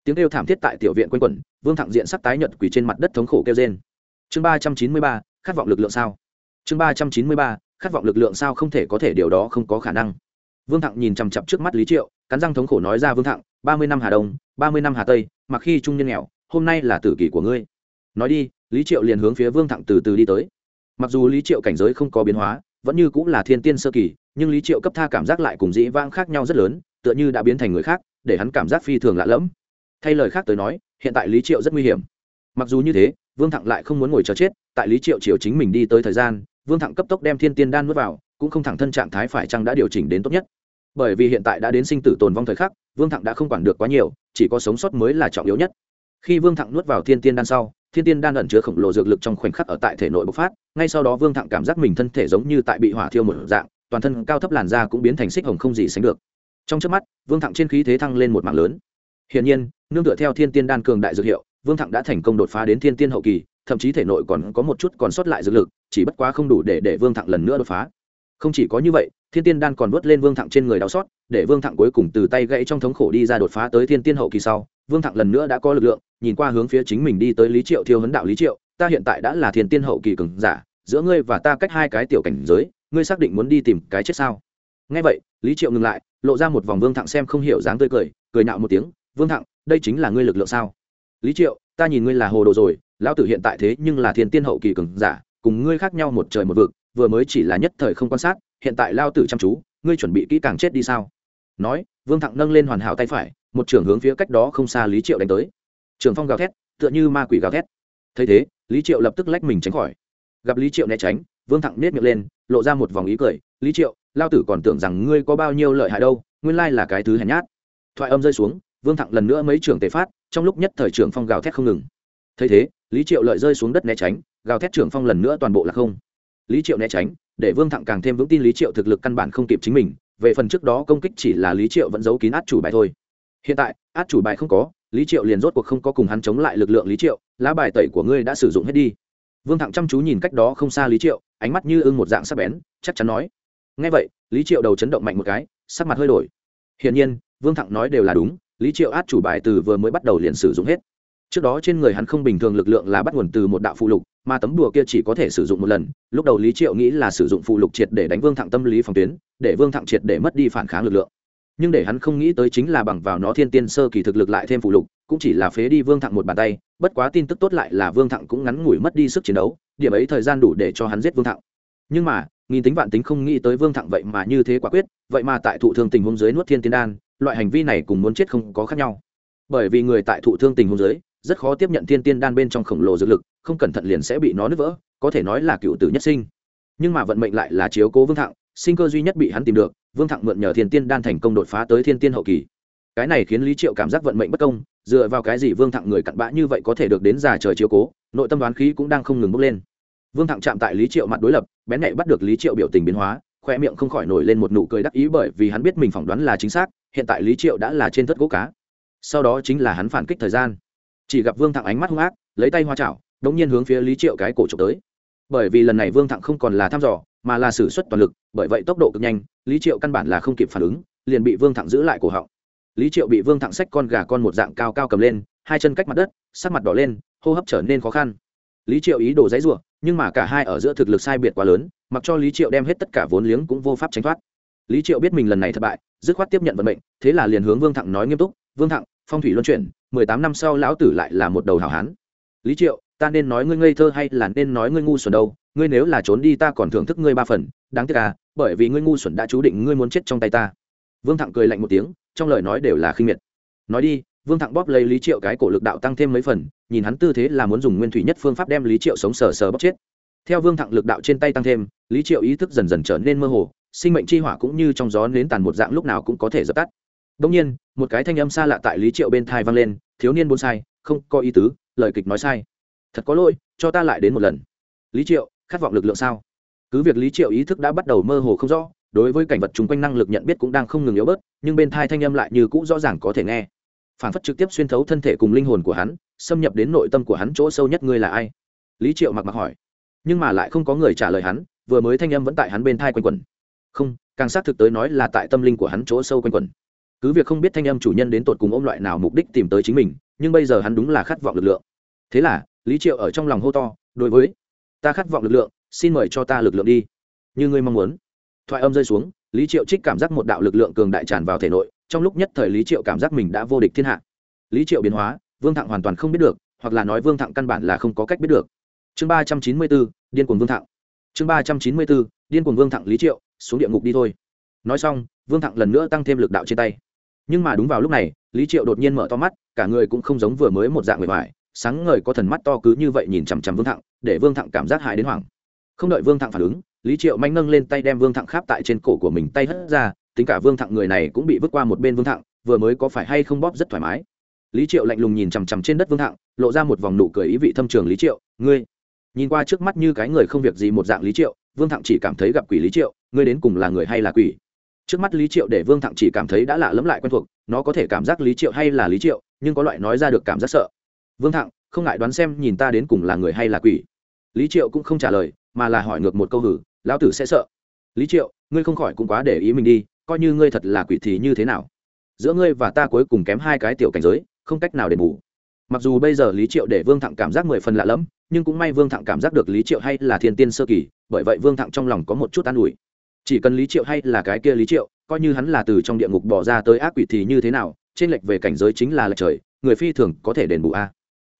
tiếng kêu thảm thiết tại tiểu viện quanh quẩn vương thặng diện sắc tái nhợt quỳ trên mặt đất thống khổ kêu trên chương ba trăm chín mươi ba khát vọng lực lượng sao chương ba trăm chín mươi ba khát vọng lực lượng sao không thể có thể điều đó không có khả năng vương thặng nhìn chằm chặp trước mắt lý triệu cắn răng thống khổ nói ra vương thặng ba mươi năm hà đông, ba mươi năm hà tây mặc khi trung nhân nghèo, hôm nay là tử kỷ của ngươi. Nói đi, lý triệu liền hướng phía vương thặng từ từ đi tới. Mặc dù lý triệu cảnh giới không có biến hóa, vẫn như cũng là thiên tiên sơ kỳ, nhưng lý triệu cấp tha cảm giác lại cùng dĩ vãng khác nhau rất lớn, tựa như đã biến thành người khác, để hắn cảm giác phi thường lạ lẫm. Thay lời khác tới nói, hiện tại lý triệu rất nguy hiểm. Mặc dù như thế, vương thặng lại không muốn ngồi chờ chết, tại lý triệu chiều chính mình đi tới thời gian, vương thặng cấp tốc đem thiên tiên đan nuốt vào, cũng không thẳng thân trạng thái phải chăng đã điều chỉnh đến tốt nhất bởi vì hiện tại đã đến sinh tử tồn vong thời khắc, vương thặng đã không quản được quá nhiều, chỉ có sống sót mới là trọng yếu nhất. Khi vương thặng nuốt vào thiên tiên đan sau, thiên tiên đan ẩn chứa khổng lồ dược lực trong khoảnh khắc ở tại thể nội bộc phát, ngay sau đó vương thặng cảm giác mình thân thể giống như tại bị hỏa thiêu một dạng, toàn thân cao thấp làn da cũng biến thành xích hồng không gì sánh được. Trong trước mắt, vương thẳng trên khí thế thăng lên một mạng lớn. Hiển nhiên, nương tựa theo thiên tiên đan cường đại dược hiệu, vương thẳng đã thành công đột phá đến thiên tiên hậu kỳ, thậm chí thể nội còn có một chút còn sót lại dược lực, chỉ bất quá không đủ để để vương thẳng lần nữa đột phá. Không chỉ có như vậy thiên tiên đan còn vớt lên vương thẳng trên người đau xót để vương thẳng cuối cùng từ tay gãy trong thống khổ đi ra đột phá tới thiên tiên hậu kỳ sau vương Thẳng lần nữa đã có lực lượng nhìn qua hướng phía chính mình đi tới lý triệu thiêu hấn đạo lý triệu ta hiện tại đã là thiên tiên hậu kỳ cường giả giữa ngươi và ta cách hai cái tiểu cảnh giới ngươi xác định muốn đi tìm cái chết sao? Ngay vậy lý triệu ngừng lại lộ ra một vòng vương thẳng xem không hiểu dáng tươi cười cười nạo một tiếng vương Thẳng, đây chính là ngươi lực lượng sao? Lý triệu ta nhìn ngươi là hồ đồ rồi lão tử hiện tại thế nhưng là thiên tiên hậu kỳ cường giả cùng ngươi khác nhau một trời một vực vừa mới chỉ là nhất thời không quan sát hiện tại lao tử chăm chú, ngươi chuẩn bị kỹ càng chết đi sao? Nói, vương thặng nâng lên hoàn hảo tay phải, một trưởng hướng phía cách đó không xa lý triệu đánh tới. Trường phong gào thét, tựa như ma quỷ gào thét. Thấy thế, lý triệu lập tức lách mình tránh khỏi. Gặp lý triệu né tránh, vương thặng nết miệng lên, lộ ra một vòng ý cười. Lý triệu, lao tử còn tưởng rằng ngươi có bao nhiêu lợi hại đâu, nguyên lai là cái thứ hèn nhát. Thoại âm rơi xuống, vương thặng lần nữa mấy trưởng tề phát, trong lúc nhất thời trưởng phong gào thét không ngừng. Thấy thế, lý triệu lợi rơi xuống đất né tránh, gào thét trưởng phong lần nữa toàn bộ là không. Lý triệu né tránh để vương thặng càng thêm vững tin lý triệu thực lực căn bản không kịp chính mình, về phần trước đó công kích chỉ là lý triệu vẫn giấu kín át chủ bài thôi. Hiện tại, át chủ bài không có, lý triệu liền rốt cuộc không có cùng hắn chống lại lực lượng lý triệu, lá bài tẩy của ngươi đã sử dụng hết đi. Vương thặng chăm chú nhìn cách đó không xa lý triệu, ánh mắt như ưng một dạng sắc bén, chắc chắn nói. Ngay vậy, lý triệu đầu chấn động mạnh một cái, sắc mặt hơi đổi. Hiển nhiên, vương thặng nói đều là đúng, lý triệu át chủ bài từ vừa mới bắt đầu liền sử dụng hết. Trước đó trên người hắn không bình thường lực lượng là bắt nguồn từ một đạo phụ lục mà tấm đùa kia chỉ có thể sử dụng một lần. Lúc đầu lý triệu nghĩ là sử dụng phụ lục triệt để đánh vương thặng tâm lý phòng tuyến, để vương thặng triệt để mất đi phản kháng lực lượng. Nhưng để hắn không nghĩ tới chính là bằng vào nó thiên tiên sơ kỳ thực lực lại thêm phụ lục, cũng chỉ là phế đi vương thặng một bàn tay. Bất quá tin tức tốt lại là vương thặng cũng ngắn ngủi mất đi sức chiến đấu, điểm ấy thời gian đủ để cho hắn giết vương thặng. Nhưng mà, nghìn tính vạn tính không nghĩ tới vương thặng vậy mà như thế quả quyết, vậy mà tại thụ thương tình huống dưới nuốt thiên tiên đan, loại hành vi này cùng muốn chết không có khác nhau. Bởi vì người tại thụ thương tình huống dưới rất khó tiếp nhận thiên tiên đan bên trong khổng lồ dược lực, không cẩn thận liền sẽ bị nó nứt vỡ, có thể nói là cựu tử nhất sinh. Nhưng mà vận mệnh lại là chiếu cố vương thặng sinh cơ duy nhất bị hắn tìm được, vương thặng mượn nhờ thiên tiên đan thành công đột phá tới thiên tiên hậu kỳ. Cái này khiến lý triệu cảm giác vận mệnh bất công, dựa vào cái gì vương thặng người cặn bã như vậy có thể được đến già trời chiếu cố, nội tâm đoán khí cũng đang không ngừng bốc lên. Vương thặng chạm tại lý triệu mặt đối lập, bén nhạy bắt được lý triệu biểu tình biến hóa, khoe miệng không khỏi nổi lên một nụ cười đắc ý bởi vì hắn biết mình phỏng đoán là chính xác, hiện tại lý triệu đã là trên thất gỗ cá. Sau đó chính là hắn phản kích thời gian chỉ gặp vương thặng ánh mắt hung ác lấy tay hoa chảo đống nhiên hướng phía lý triệu cái cổ trục tới. Bởi vì lần này vương thặng không còn là thăm dò mà là sử xuất toàn lực bởi vậy tốc độ cực nhanh lý triệu căn bản là không kịp phản ứng liền bị vương thặng giữ lại cổ họng. Lý triệu bị vương thẳng xách con gà con một dạng cao cao cầm lên hai chân cách mặt đất sắc mặt đỏ lên hô hấp trở nên khó khăn. Lý triệu ý đồ dãy rủa, nhưng mà cả hai ở giữa thực lực sai biệt quá lớn mặc cho lý triệu đem hết tất cả vốn liếng cũng vô pháp tránh thoát. Lý triệu biết mình lần này thất bại dứt khoát tiếp nhận vận mệnh thế là liền hướng vương thẳng nói nghiêm túc vương thẳng phong thủy luân chuyển mười tám năm sau lão tử lại là một đầu hảo hán. Lý triệu, ta nên nói ngươi ngây thơ hay là nên nói ngươi ngu xuẩn đâu? Ngươi nếu là trốn đi ta còn thưởng thức ngươi ba phần. Đáng tiếc à bởi vì ngươi ngu xuẩn đã chú định ngươi muốn chết trong tay ta. Vương thặng cười lạnh một tiếng, trong lời nói đều là khinh miệt. Nói đi, vương thặng bóp lấy lý triệu cái cổ lực đạo tăng thêm mấy phần, nhìn hắn tư thế là muốn dùng nguyên thủy nhất phương pháp đem lý triệu sống sờ sờ bóp chết. Theo vương thặng lực đạo trên tay tăng thêm, lý triệu ý thức dần dần trở nên mơ hồ, sinh mệnh chi hỏa cũng như trong gió nến tàn một dạng lúc nào cũng có thể dập tắt đông nhiên, một cái thanh âm xa lạ tại lý triệu bên thai vang lên, thiếu niên bốn sai, không có ý tứ, lời kịch nói sai. Thật có lỗi, cho ta lại đến một lần. Lý triệu, khát vọng lực lượng sao? Cứ việc lý triệu ý thức đã bắt đầu mơ hồ không rõ, đối với cảnh vật chung quanh năng lực nhận biết cũng đang không ngừng yếu bớt, nhưng bên thai thanh âm lại như cũ rõ ràng có thể nghe. Phản phất trực tiếp xuyên thấu thân thể cùng linh hồn của hắn, xâm nhập đến nội tâm của hắn chỗ sâu nhất ngươi là ai? Lý triệu mặc mặc hỏi. Nhưng mà lại không có người trả lời hắn, vừa mới thanh âm vẫn tại hắn bên thai quanh quẩn. Không, càng xác thực tới nói là tại tâm linh của hắn chỗ sâu quanh quẩn cứ việc không biết thanh âm chủ nhân đến tột cùng ôm loại nào mục đích tìm tới chính mình, nhưng bây giờ hắn đúng là khát vọng lực lượng. Thế là, lý triệu ở trong lòng hô to, đối với, ta khát vọng lực lượng, xin mời cho ta lực lượng đi. Như ngươi mong muốn. Thoại âm rơi xuống, lý triệu trích cảm giác một đạo lực lượng cường đại tràn vào thể nội, trong lúc nhất thời lý triệu cảm giác mình đã vô địch thiên hạ. Lý triệu biến hóa, vương thặng hoàn toàn không biết được, hoặc là nói vương thặng căn bản là không có cách biết được. Chương ba trăm chín mươi bốn, điên cuồng vương thặng. Chương ba trăm chín mươi bốn, điên cuồng vương thặng lý triệu, xuống địa ngục đi thôi. Nói xong, vương thặng lần nữa tăng thêm lực đạo trên tay nhưng mà đúng vào lúc này, lý triệu đột nhiên mở to mắt, cả người cũng không giống vừa mới một dạng người ngoài, sáng ngời có thần mắt to cứ như vậy nhìn chằm chằm vương thẳng để vương thẳng cảm giác hại đến hoảng. Không đợi vương thẳng phản ứng, lý triệu manh nâng lên tay đem vương thẳng kháp tại trên cổ của mình, tay hất ra, tính cả vương thẳng người này cũng bị vứt qua một bên vương thẳng vừa mới có phải hay không bóp rất thoải mái. Lý triệu lạnh lùng nhìn chằm chằm trên đất vương thẳng lộ ra một vòng nụ cười ý vị thâm trường lý triệu, ngươi. Nhìn qua trước mắt như cái người không việc gì một dạng lý triệu, vương thẳng chỉ cảm thấy gặp quỷ lý triệu, ngươi đến cùng là người hay là quỷ? Trước mắt lý triệu để vương thặng chỉ cảm thấy đã lạ lẫm lại quen thuộc, nó có thể cảm giác lý triệu hay là lý triệu, nhưng có loại nói ra được cảm giác sợ. Vương thặng, không ngại đoán xem nhìn ta đến cùng là người hay là quỷ. Lý triệu cũng không trả lời, mà là hỏi ngược một câu hử, lão tử sẽ sợ. Lý triệu, ngươi không khỏi cũng quá để ý mình đi, coi như ngươi thật là quỷ thì như thế nào? Giữa ngươi và ta cuối cùng kém hai cái tiểu cảnh giới, không cách nào đền bù. Mặc dù bây giờ lý triệu để vương thặng cảm giác mười phần lạ lẫm, nhưng cũng may vương thặng cảm giác được lý triệu hay là thiên tiên sơ kỳ, bởi vậy vương thặng trong lòng có một chút an ủi chỉ cần lý triệu hay là cái kia lý triệu, coi như hắn là từ trong địa ngục bỏ ra tới ác quỷ thì như thế nào, trên lệch về cảnh giới chính là lệch trời, người phi thường có thể đền bù a.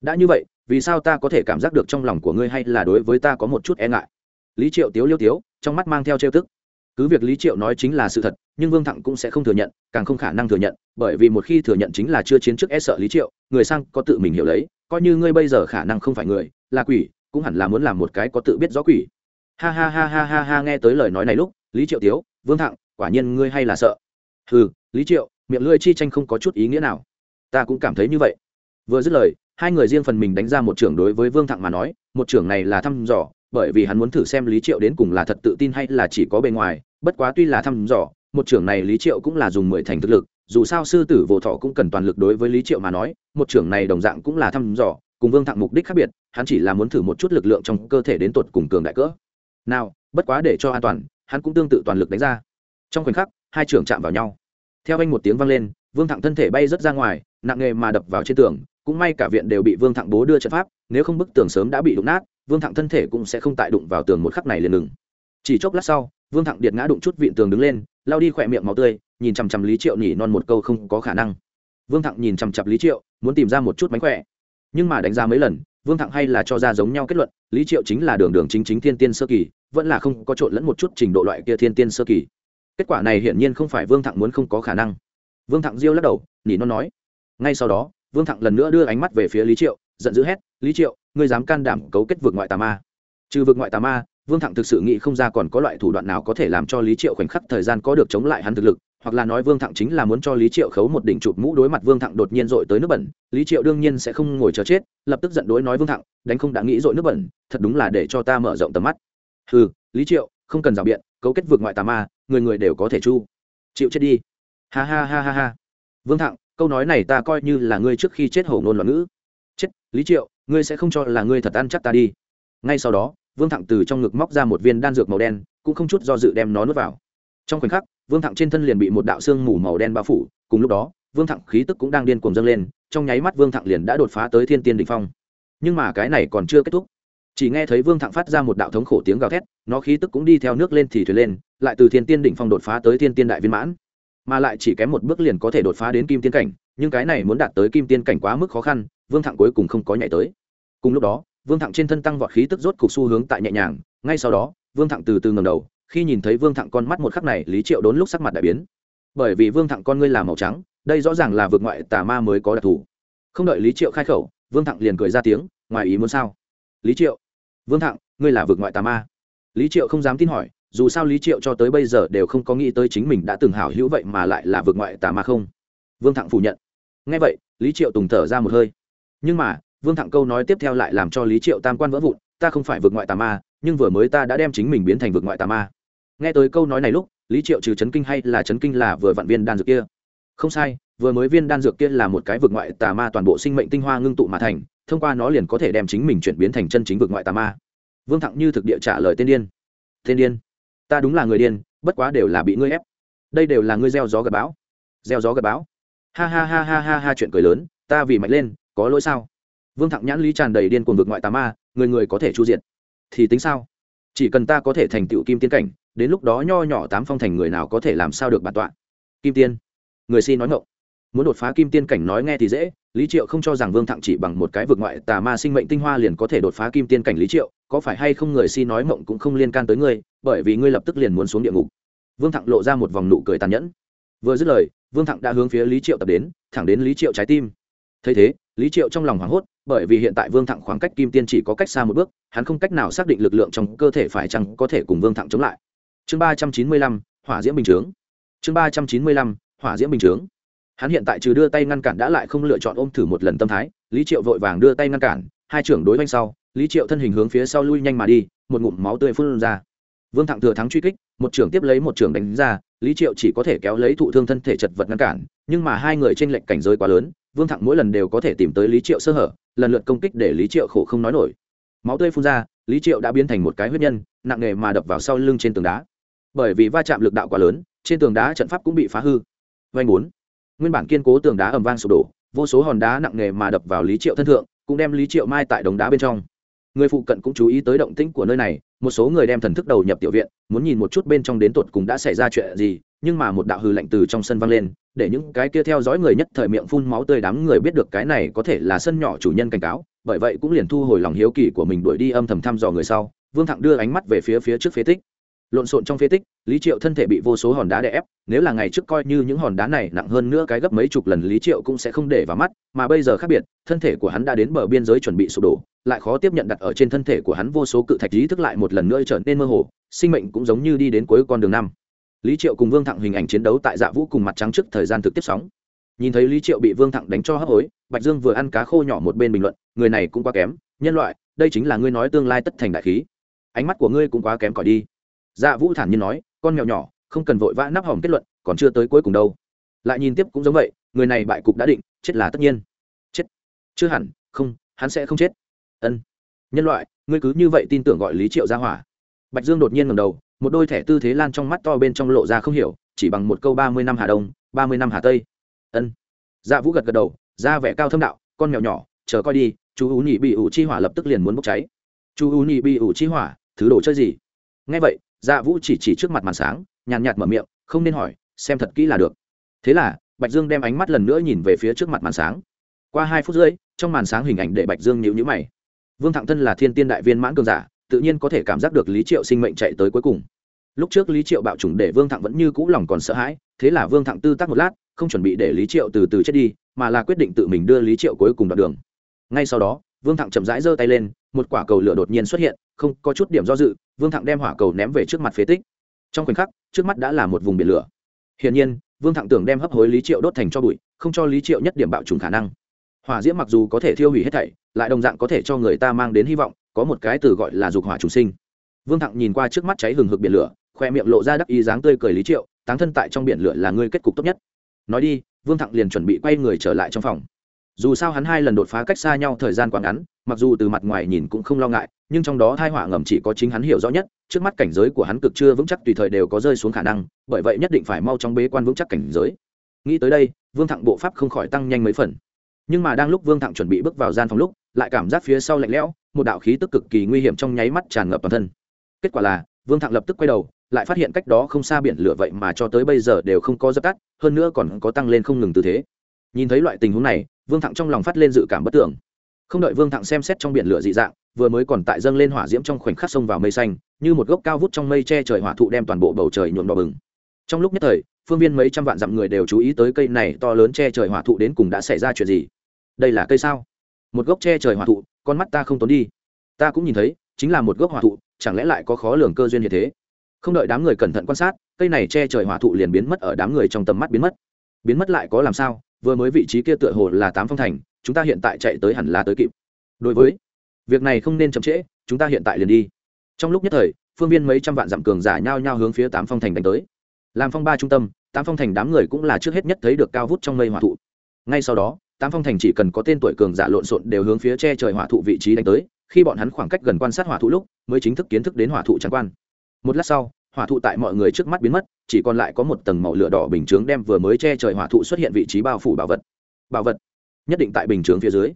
Đã như vậy, vì sao ta có thể cảm giác được trong lòng của ngươi hay là đối với ta có một chút e ngại? Lý triệu tiếu liêu tiếu, trong mắt mang theo trêu tức. Cứ việc lý triệu nói chính là sự thật, nhưng vương thẳng cũng sẽ không thừa nhận, càng không khả năng thừa nhận, bởi vì một khi thừa nhận chính là chưa chiến trước e sợ lý triệu, người sang có tự mình hiểu lấy, coi như ngươi bây giờ khả năng không phải người, là quỷ, cũng hẳn là muốn làm một cái có tự biết rõ quỷ. Ha ha ha ha ha ha, nghe tới lời nói này lúc lý triệu tiếu, vương thặng, quả nhiên ngươi hay là sợ. Ừ lý triệu, miệng lưỡi chi tranh không có chút ý nghĩa nào. Ta cũng cảm thấy như vậy. Vừa dứt lời, hai người riêng phần mình đánh ra một trưởng đối với vương thặng mà nói, một trưởng này là thăm dò, bởi vì hắn muốn thử xem lý triệu đến cùng là thật tự tin hay là chỉ có bề ngoài, bất quá tuy là thăm dò, một trưởng này lý triệu cũng là dùng mười thành thực lực, dù sao sư tử vô thọ cũng cần toàn lực đối với lý triệu mà nói, một trưởng này đồng dạng cũng là thăm dò, cùng vương thặng mục đích khác biệt, hắn chỉ là muốn thử một chút lực lượng trong cơ thể đến tột cùng cường đại cỡ nào, bất quá để cho an toàn, hắn cũng tương tự toàn lực đánh ra. Trong khoảnh khắc, hai trưởng chạm vào nhau. Theo anh một tiếng vang lên, vương thặng thân thể bay rất ra ngoài, nặng nghề mà đập vào trên tường, cũng may cả viện đều bị vương thặng bố đưa trận pháp, nếu không bức tường sớm đã bị đụng nát, vương thẳng thân thể cũng sẽ không tại đụng vào tường một khắc này liền ngừng. Chỉ chốc lát sau, vương thẳng điệt ngã đụng chút vịn tường đứng lên lao đi khỏe miệng máu tươi, nhìn chằm chằm lý triệu nỉ non một câu không có khả năng. Vương thẳng nhìn chằm chặp lý triệu, muốn tìm ra một chút mánh khỏe. Nhưng mà đánh ra mấy lần, vương thẳng hay là cho ra giống nhau kết luận, lý triệu chính là đường đường chính chính thiên tiên sơ kỳ vẫn là không có trộn lẫn một chút trình độ loại kia thiên tiên sơ kỳ. Kết quả này hiển nhiên không phải vương thặng muốn không có khả năng. Vương thặng diêu lắc đầu nhỉ non nói. Ngay sau đó, vương thẳng lần nữa đưa ánh mắt về phía lý triệu, giận dữ hét, lý triệu, ngươi dám can đảm cấu kết vượt ngoại tà ma? Trừ vượt ngoại tà ma, vương thẳng thực sự nghĩ không ra còn có loại thủ đoạn nào có thể làm cho lý triệu khoảnh khắc thời gian có được chống lại hắn thực lực, hoặc là nói vương thẳng chính là muốn cho lý triệu khấu một đỉnh chụp mũ đối mặt vương thẳng đột nhiên dội tới nước bẩn, lý triệu đương nhiên sẽ không ngồi chờ chết, lập tức giận đối nói vương thẳng đánh không đã nghĩ dội nước bẩn, thật đúng là để cho ta mở rộng tầm mắt ừ lý triệu, không cần rào biện, cấu kết vượt ngoại tà ma, người người đều có thể chu. Chịu chết đi. Ha ha ha ha ha. Vương thặng, câu nói này ta coi như là ngươi trước khi chết hổ ngôn loạn ngữ. Chết, lý triệu, ngươi sẽ không cho là ngươi thật ăn chắc ta đi. Ngay sau đó, vương thặng từ trong ngực móc ra một viên đan dược màu đen, cũng không chút do dự đem nó nuốt vào. Trong khoảnh khắc, vương thặng trên thân liền bị một đạo xương mù màu đen bao phủ, cùng lúc đó, vương thặng khí tức cũng đang điên cuồng dâng lên, trong nháy mắt vương thặng liền đã đột phá tới thiên tiên đ ỉ n h phong. Nhưng mà cái này còn chưa kết thúc chỉ nghe thấy vương thẳng phát ra một đạo thống khổ tiếng gào thét, nó khí tức cũng đi theo nước lên thì thuyền lên, lại từ thiên tiên đỉnh phong đột phá tới thiên tiên đại viên mãn. Mà lại chỉ kém một bước liền có thể đột phá đến kim tiên cảnh, nhưng cái này muốn đạt tới kim tiên cảnh quá mức khó khăn, vương thẳng cuối cùng không có nhảy tới. Cùng lúc đó, vương thẳng trên thân tăng vọt khí tức rốt cục xu hướng tại nhẹ nhàng, ngay sau đó, vương thẳng từ từ ngầm đầu, khi nhìn thấy vương thẳng con mắt một khắc này, lý triệu đốn lúc sắc mặt đại biến. Bởi vì vương thẳng con ngươi là màu trắng, đây rõ ràng là vượt ngoại tà ma mới có đặc thù. Không đợi lý triệu khai khẩu, vương thẳng liền cười ra tiếng, ngoài ý muốn sao? Lý triệu vương thặng, ngươi là vực ngoại tà ma. Lý triệu không dám tin hỏi, dù sao lý triệu cho tới bây giờ đều không có nghĩ tới chính mình đã từng hảo hữu vậy mà lại là vực ngoại tà ma không. Vương thặng phủ nhận. Ngay vậy, lý triệu tùng thở ra một hơi. Nhưng mà, vương thặng câu nói tiếp theo lại làm cho lý triệu tam quan vỡ vụn, ta không phải vượt ngoại tà ma, nhưng vừa mới ta đã đem chính mình biến thành vượt ngoại tà ma. Nghe tới câu nói này lúc, lý triệu trừ chấn kinh hay là chấn kinh là vừa vặn viên đan dược kia. Không sai, vừa mới viên đan dược kia là một cái vực ngoại tà ma toàn bộ sinh mệnh tinh hoa ngưng tụ mà thành thông qua nó liền có thể đem chính mình chuyển biến thành chân chính vực ngoại tà ma. Vương thặng như thực địa trả lời tên điên. Tên điên? Ta đúng là người điên, bất quá đều là bị ngươi ép. Đây đều là ngươi gieo gió gặp bão. Gieo gió gặp bão. Ha ha ha ha ha ha chuyện cười lớn, ta vì mạnh lên, có lỗi sao? Vương thặng nhãn lý tràn đầy điên cuồng vực ngoại tà ma, người người có thể chu diện thì tính sao? Chỉ cần ta có thể thành tựu kim tiến cảnh, đến lúc đó nho nhỏ tám phong thành người nào có thể làm sao được bản tọa? Kim tiên. Người xin nói ngộng muốn đột phá kim tiên cảnh nói nghe thì dễ lý triệu không cho rằng vương thặng chỉ bằng một cái vượt ngoại tà ma sinh mệnh tinh hoa liền có thể đột phá kim tiên cảnh lý triệu, có phải hay không người si nói mộng cũng không liên can tới ngươi, bởi vì ngươi lập tức liền muốn xuống địa ngục. Vương thặng lộ ra một vòng nụ cười tàn nhẫn. Vừa dứt lời, vương thặng đã hướng phía lý triệu tập đến, thẳng đến lý triệu trái tim. Thấy thế, lý triệu trong lòng hoảng hốt, bởi vì hiện tại vương thặng khoảng cách kim tiên chỉ có cách xa một bước, hắn không cách nào xác định lực lượng trong cơ thể phải chăng có thể cùng vương thặng chống lại. Chương ba trăm chín mươi lăm, hỏa diễm bình chướng. Chương ba trăm chín mươi lăm, hỏa diễm bình chướng hắn hiện tại trừ đưa tay ngăn cản đã lại không lựa chọn ôm thử một lần tâm thái, lý triệu vội vàng đưa tay ngăn cản, hai trưởng đối quanh sau, lý triệu thân hình hướng phía sau lui nhanh mà đi, một ngụm máu tươi phun ra. Vương thặng thừa thắng truy kích, một trưởng tiếp lấy một trưởng đánh ra, lý triệu chỉ có thể kéo lấy thụ thương thân thể chật vật ngăn cản, nhưng mà hai người trên lệnh cảnh giới quá lớn, vương thặng mỗi lần đều có thể tìm tới lý triệu sơ hở, lần lượt công kích để lý triệu khổ không nói nổi. Máu tươi phun ra, lý triệu đã biến thành một cái huyết nhân, nặng nề mà đập vào sau lưng trên tường đá. Bởi vì va chạm lực đạo quá lớn, trên tường đá trận pháp cũng bị phá hư. Vanh bốn nguyên bản kiên cố tường đá ầm vang sụp đổ, vô số hòn đá nặng nề mà đập vào lý triệu thân thượng, cũng đem lý triệu mai tại đống đá bên trong. Người phụ cận cũng chú ý tới động tĩnh của nơi này, một số người đem thần thức đầu nhập tiểu viện, muốn nhìn một chút bên trong đến tột cùng đã xảy ra chuyện gì, nhưng mà một đạo hư lạnh từ trong sân vang lên, để những cái kia theo dõi người nhất thời miệng phun máu tươi đám người biết được cái này có thể là sân nhỏ chủ nhân cảnh cáo, bởi vậy cũng liền thu hồi lòng hiếu kỳ của mình đuổi đi âm thầm thăm dò người sau. Vương thặng đưa ánh mắt về phía phía trước phế tích lộn xộn trong phế tích, lý triệu thân thể bị vô số hòn đá đè ép, nếu là ngày trước coi như những hòn đá này nặng hơn nữa cái gấp mấy chục lần, lý triệu cũng sẽ không để vào mắt, mà bây giờ khác biệt, thân thể của hắn đã đến bờ biên giới chuẩn bị sụp đổ, lại khó tiếp nhận đặt ở trên thân thể của hắn vô số cự thạch ý thức lại một lần nữa trở nên mơ hồ, sinh mệnh cũng giống như đi đến cuối con đường năm. Lý triệu cùng vương thặng hình ảnh chiến đấu tại dạ vũ cùng mặt trắng trước thời gian thực tiếp sóng. Nhìn thấy lý triệu bị vương thặng đánh cho hấp hối, bạch dương vừa ăn cá khô nhỏ một bên bình luận, người này cũng quá kém, nhân loại, đây chính là ngươi nói tương lai tất thành đại khí. Ánh mắt của ngươi cũng quá kém cỏi đi dạ vũ thản nhiên nói, con mèo nhỏ, không cần vội vã nắp hỏng kết luận, còn chưa tới cuối cùng đâu. Lại nhìn tiếp cũng giống vậy, người này bại cục đã định, chết là tất nhiên. Chết. Chưa hẳn, không, hắn sẽ không chết. Ân. Nhân loại, ngươi cứ như vậy tin tưởng gọi lý triệu ra hỏa. Bạch dương đột nhiên ngầm đầu, một đôi thẻ tư thế lan trong mắt to bên trong lộ ra không hiểu, chỉ bằng một câu ba mươi năm hà đông, ba mươi năm hà tây. Ân. Dạ vũ gật gật đầu, ra vẻ cao thâm đạo, con mèo nhỏ, chờ coi đi, chú ú nhị bị ủ chi hỏa lập tức liền muốn bốc cháy. Chú ú nhị bị ủ chi hỏa, thứ đồ chơi gì? Nghe vậy dạ vũ chỉ chỉ trước mặt màn sáng, nhàn nhạt mở miệng, không nên hỏi, xem thật kỹ là được. Thế là, bạch dương đem ánh mắt lần nữa nhìn về phía trước mặt màn sáng. Qua hai phút rưỡi, trong màn sáng hình ảnh để bạch dương nhịu nhữ mày. Vương thặng thân là thiên tiên đại viên mãn cường giả, tự nhiên có thể cảm giác được lý triệu sinh mệnh chạy tới cuối cùng. Lúc trước lý triệu bạo chủng để vương thặng vẫn như cũ lòng còn sợ hãi, thế là vương thặng tư tác một lát, không chuẩn bị để lý triệu từ từ chết đi, mà là quyết định tự mình đưa lý triệu cuối cùng đoạn đường. Ngay sau đó, vương thặng chậm rãi giơ tay lên, một quả cầu lửa đột nhiên xuất hiện, không có chút điểm do dự vương thặng đem hỏa cầu ném về trước mặt phế tích. Trong khoảnh khắc, trước mắt đã là một vùng biển lửa. Hiển nhiên, vương thặng tưởng đem hấp hối lý triệu đốt thành cho bụi, không cho lý triệu nhất điểm bạo trùng khả năng. Hỏa diễm mặc dù có thể thiêu hủy hết thảy, lại đồng dạng có thể cho người ta mang đến hy vọng, có một cái từ gọi là dục hỏa trùng sinh. Vương thặng nhìn qua trước mắt cháy hừng hực biển lửa, khoe miệng lộ ra đắc ý dáng tươi cười lý triệu, táng thân tại trong biển lửa là ngươi kết cục tốt nhất. Nói đi, vương thặng liền chuẩn bị quay người trở lại trong phòng. Dù sao hắn hai lần đột phá cách xa nhau thời gian quá ngắn mặc dù từ mặt ngoài nhìn cũng không lo ngại, nhưng trong đó thai họa ngầm chỉ có chính hắn hiểu rõ nhất, trước mắt cảnh giới của hắn cực chưa vững chắc tùy thời đều có rơi xuống khả năng, bởi vậy nhất định phải mau trong bế quan vững chắc cảnh giới. Nghĩ tới đây, vương thặng bộ pháp không khỏi tăng nhanh mấy phần. Nhưng mà đang lúc vương thặng chuẩn bị bước vào gian phòng lúc, lại cảm giác phía sau lạnh lẽo, một đạo khí tức cực kỳ nguy hiểm trong nháy mắt tràn ngập toàn thân. Kết quả là, vương thặng lập tức quay đầu, lại phát hiện cách đó không xa biển lửa vậy mà cho tới bây giờ đều không có dập tắt, hơn nữa còn có tăng lên không ngừng tư thế. Nhìn thấy loại tình huống này, vương thặng trong lòng phát lên dự cảm bất tưởng không đợi vương thặng xem xét trong biển lửa dị dạng, vừa mới còn tại dâng lên hỏa diễm trong khoảnh khắc sông vào mây xanh, như một gốc cao vút trong mây che trời hỏa thụ đem toàn bộ bầu trời nhuộm đỏ bừng. Trong lúc nhất thời, phương viên mấy trăm vạn dặm người đều chú ý tới cây này to lớn che trời hỏa thụ đến cùng đã xảy ra chuyện gì. Đây là cây sao? Một gốc che trời hỏa thụ, con mắt ta không tốn đi. Ta cũng nhìn thấy, chính là một gốc hỏa thụ, chẳng lẽ lại có khó lường cơ duyên như thế? Không đợi đám người cẩn thận quan sát, cây này che trời hỏa thụ liền biến mất ở đám người trong tầm mắt biến mất. Biến mất lại có làm sao? Vừa mới vị trí kia tựa hồ là tám phong thành, chúng ta hiện tại chạy tới hẳn là tới kịp. Đối với, việc này không nên chậm trễ, chúng ta hiện tại liền đi. Trong lúc nhất thời, phương viên mấy trăm vạn dặm cường giả nhao nhao hướng phía tám phong thành đánh tới. Làm phong ba trung tâm, tám phong thành đám người cũng là trước hết nhất thấy được cao vút trong mây hỏa thụ. Ngay sau đó, tám phong thành chỉ cần có tên tuổi cường giả lộn xộn đều hướng phía che trời hỏa thụ vị trí đánh tới, khi bọn hắn khoảng cách gần quan sát hỏa thụ lúc, mới chính thức kiến thức đến hỏa thụ trắng quan. Một lát sau hỏa thụ tại mọi người trước mắt biến mất, chỉ còn lại có một tầng màu lửa đỏ bình chướng đem vừa mới che trời hỏa thụ xuất hiện vị trí bao phủ bảo vật. Bảo vật nhất định tại bình chướng phía dưới.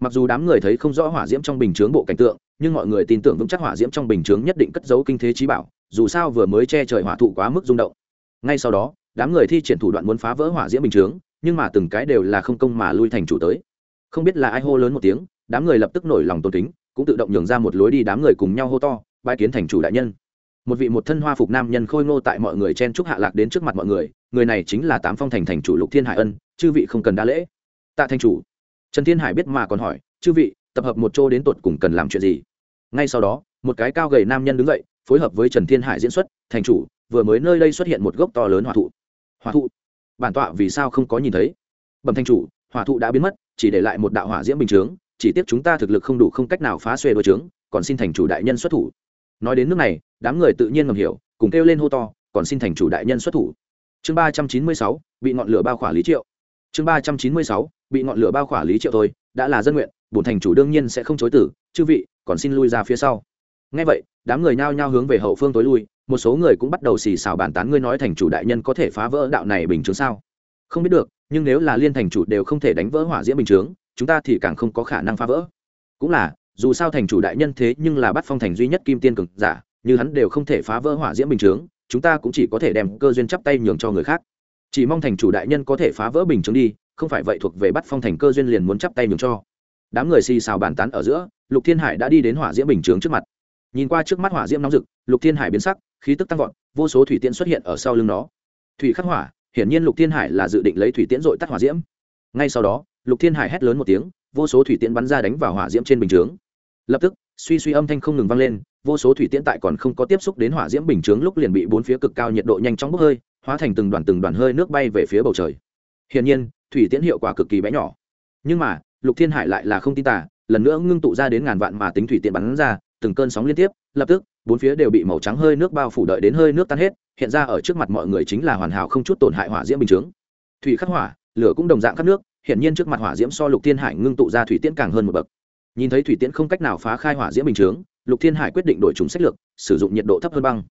Mặc dù đám người thấy không rõ hỏa diễm trong bình chướng bộ cảnh tượng, nhưng mọi người tin tưởng vững chắc hỏa diễm trong bình chướng nhất định cất giấu kinh thế trí bảo, dù sao vừa mới che trời hỏa thụ quá mức rung động. Ngay sau đó, đám người thi triển thủ đoạn muốn phá vỡ hỏa diễm bình chướng, nhưng mà từng cái đều là không công mà lui thành chủ tới. Không biết là ai hô lớn một tiếng, đám người lập tức nổi lòng tôn kính, cũng tự động nhường ra một lối đi đám người cùng nhau hô to bãi kiến thành chủ đại nhân một vị một thân hoa phục nam nhân khôi ngô tại mọi người chen trúc hạ lạc đến trước mặt mọi người người này chính là tám phong thành thành chủ lục thiên hải ân, chư vị không cần đa lễ. Tạ thành chủ. Trần thiên hải biết mà còn hỏi, chư vị, tập hợp một chỗ đến tột cùng cần làm chuyện gì? Ngay sau đó, một cái cao gầy nam nhân đứng dậy, phối hợp với trần thiên hải diễn xuất, thành chủ, vừa mới nơi đây xuất hiện một gốc to lớn hỏa thụ. Hỏa thụ? Bản tọa vì sao không có nhìn thấy? Bẩm thành chủ, hỏa thụ đã biến mất, chỉ để lại một đạo hỏa diễm bình chướng, chỉ tiếc chúng ta thực lực không đủ không cách nào phá xuê đôi trướng còn xin thành chủ đại nhân xuất thủ nói đến nước này, đám người tự nhiên ngầm hiểu, cùng kêu lên hô to, còn xin thành chủ đại nhân xuất thủ. Chương ba trăm chín mươi sáu, bị ngọn lửa bao khỏa lý triệu. Chương ba trăm chín mươi sáu, bị ngọn lửa bao khỏa lý triệu thôi, đã là dân nguyện, bổn thành chủ đương nhiên sẽ không chối tử chư vị, còn xin lui ra phía sau. Ngay vậy, đám người nhao nhao hướng về hậu phương tối lui, một số người cũng bắt đầu xì xào bàn tán ngươi nói thành chủ đại nhân có thể phá vỡ đạo này bình chướng sao? Không biết được, nhưng nếu là liên thành chủ đều không thể đánh vỡ hỏa diễm bình chướng, chúng ta thì càng không có khả năng phá vỡ. Cũng là dù sao thành chủ đại nhân thế nhưng là bắt phong thành duy nhất kim tiên cực giả, như hắn đều không thể phá vỡ hỏa diễm bình chướng, chúng ta cũng chỉ có thể đem cơ duyên chắp tay nhường cho người khác. Chỉ mong thành chủ đại nhân có thể phá vỡ bình chướng đi, không phải vậy thuộc về bắt phong thành cơ duyên liền muốn chắp tay nhường cho. Đám người xì xào bàn tán ở giữa, lục thiên hải đã đi đến hỏa diễm bình chướng trước mặt. Nhìn qua trước mắt hỏa diễm nóng rực, lục thiên hải biến sắc, khí tức tăng vọt, vô số thủy tiễn xuất hiện ở sau lưng nó. Thủy khắc hỏa, hiển nhiên lục thiên hải là dự định lấy thủy tiễn dội tắt hỏa diễm. Ngay sau đó, lục thiên hải hét lớn một tiếng, vô số thủy tiễn bắn ra đánh vào hỏa diễm trên bình chướng lập tức, suy suy âm thanh không ngừng vang lên, vô số thủy tiễn tại còn không có tiếp xúc đến hỏa diễm bình chướng lúc liền bị bốn phía cực cao nhiệt độ nhanh chóng bốc hơi, hóa thành từng đoàn từng đoàn hơi nước bay về phía bầu trời. Hiển nhiên, thủy tiễn hiệu quả cực kỳ bé nhỏ. Nhưng mà, lục thiên hải lại là không tin tả lần nữa ngưng tụ ra đến ngàn vạn mà tính thủy tiễn bắn ra, từng cơn sóng liên tiếp, lập tức, bốn phía đều bị màu trắng hơi nước bao phủ đợi đến hơi nước tan hết, hiện ra ở trước mặt mọi người chính là hoàn hảo không chút tổn hại hỏa diễm bình chướng. Thủy khắc hỏa, lửa cũng đồng dạng khắc nước hiện nhiên trước mặt hỏa diễm so lục thiên hải ngưng tụ ra thủy tiễn càng hơn một bậc nhìn thấy thủy tiễn không cách nào phá khai hỏa diễm bình chướng, lục thiên hải quyết định đổi trùng sách lược, sử dụng nhiệt độ thấp hơn băng.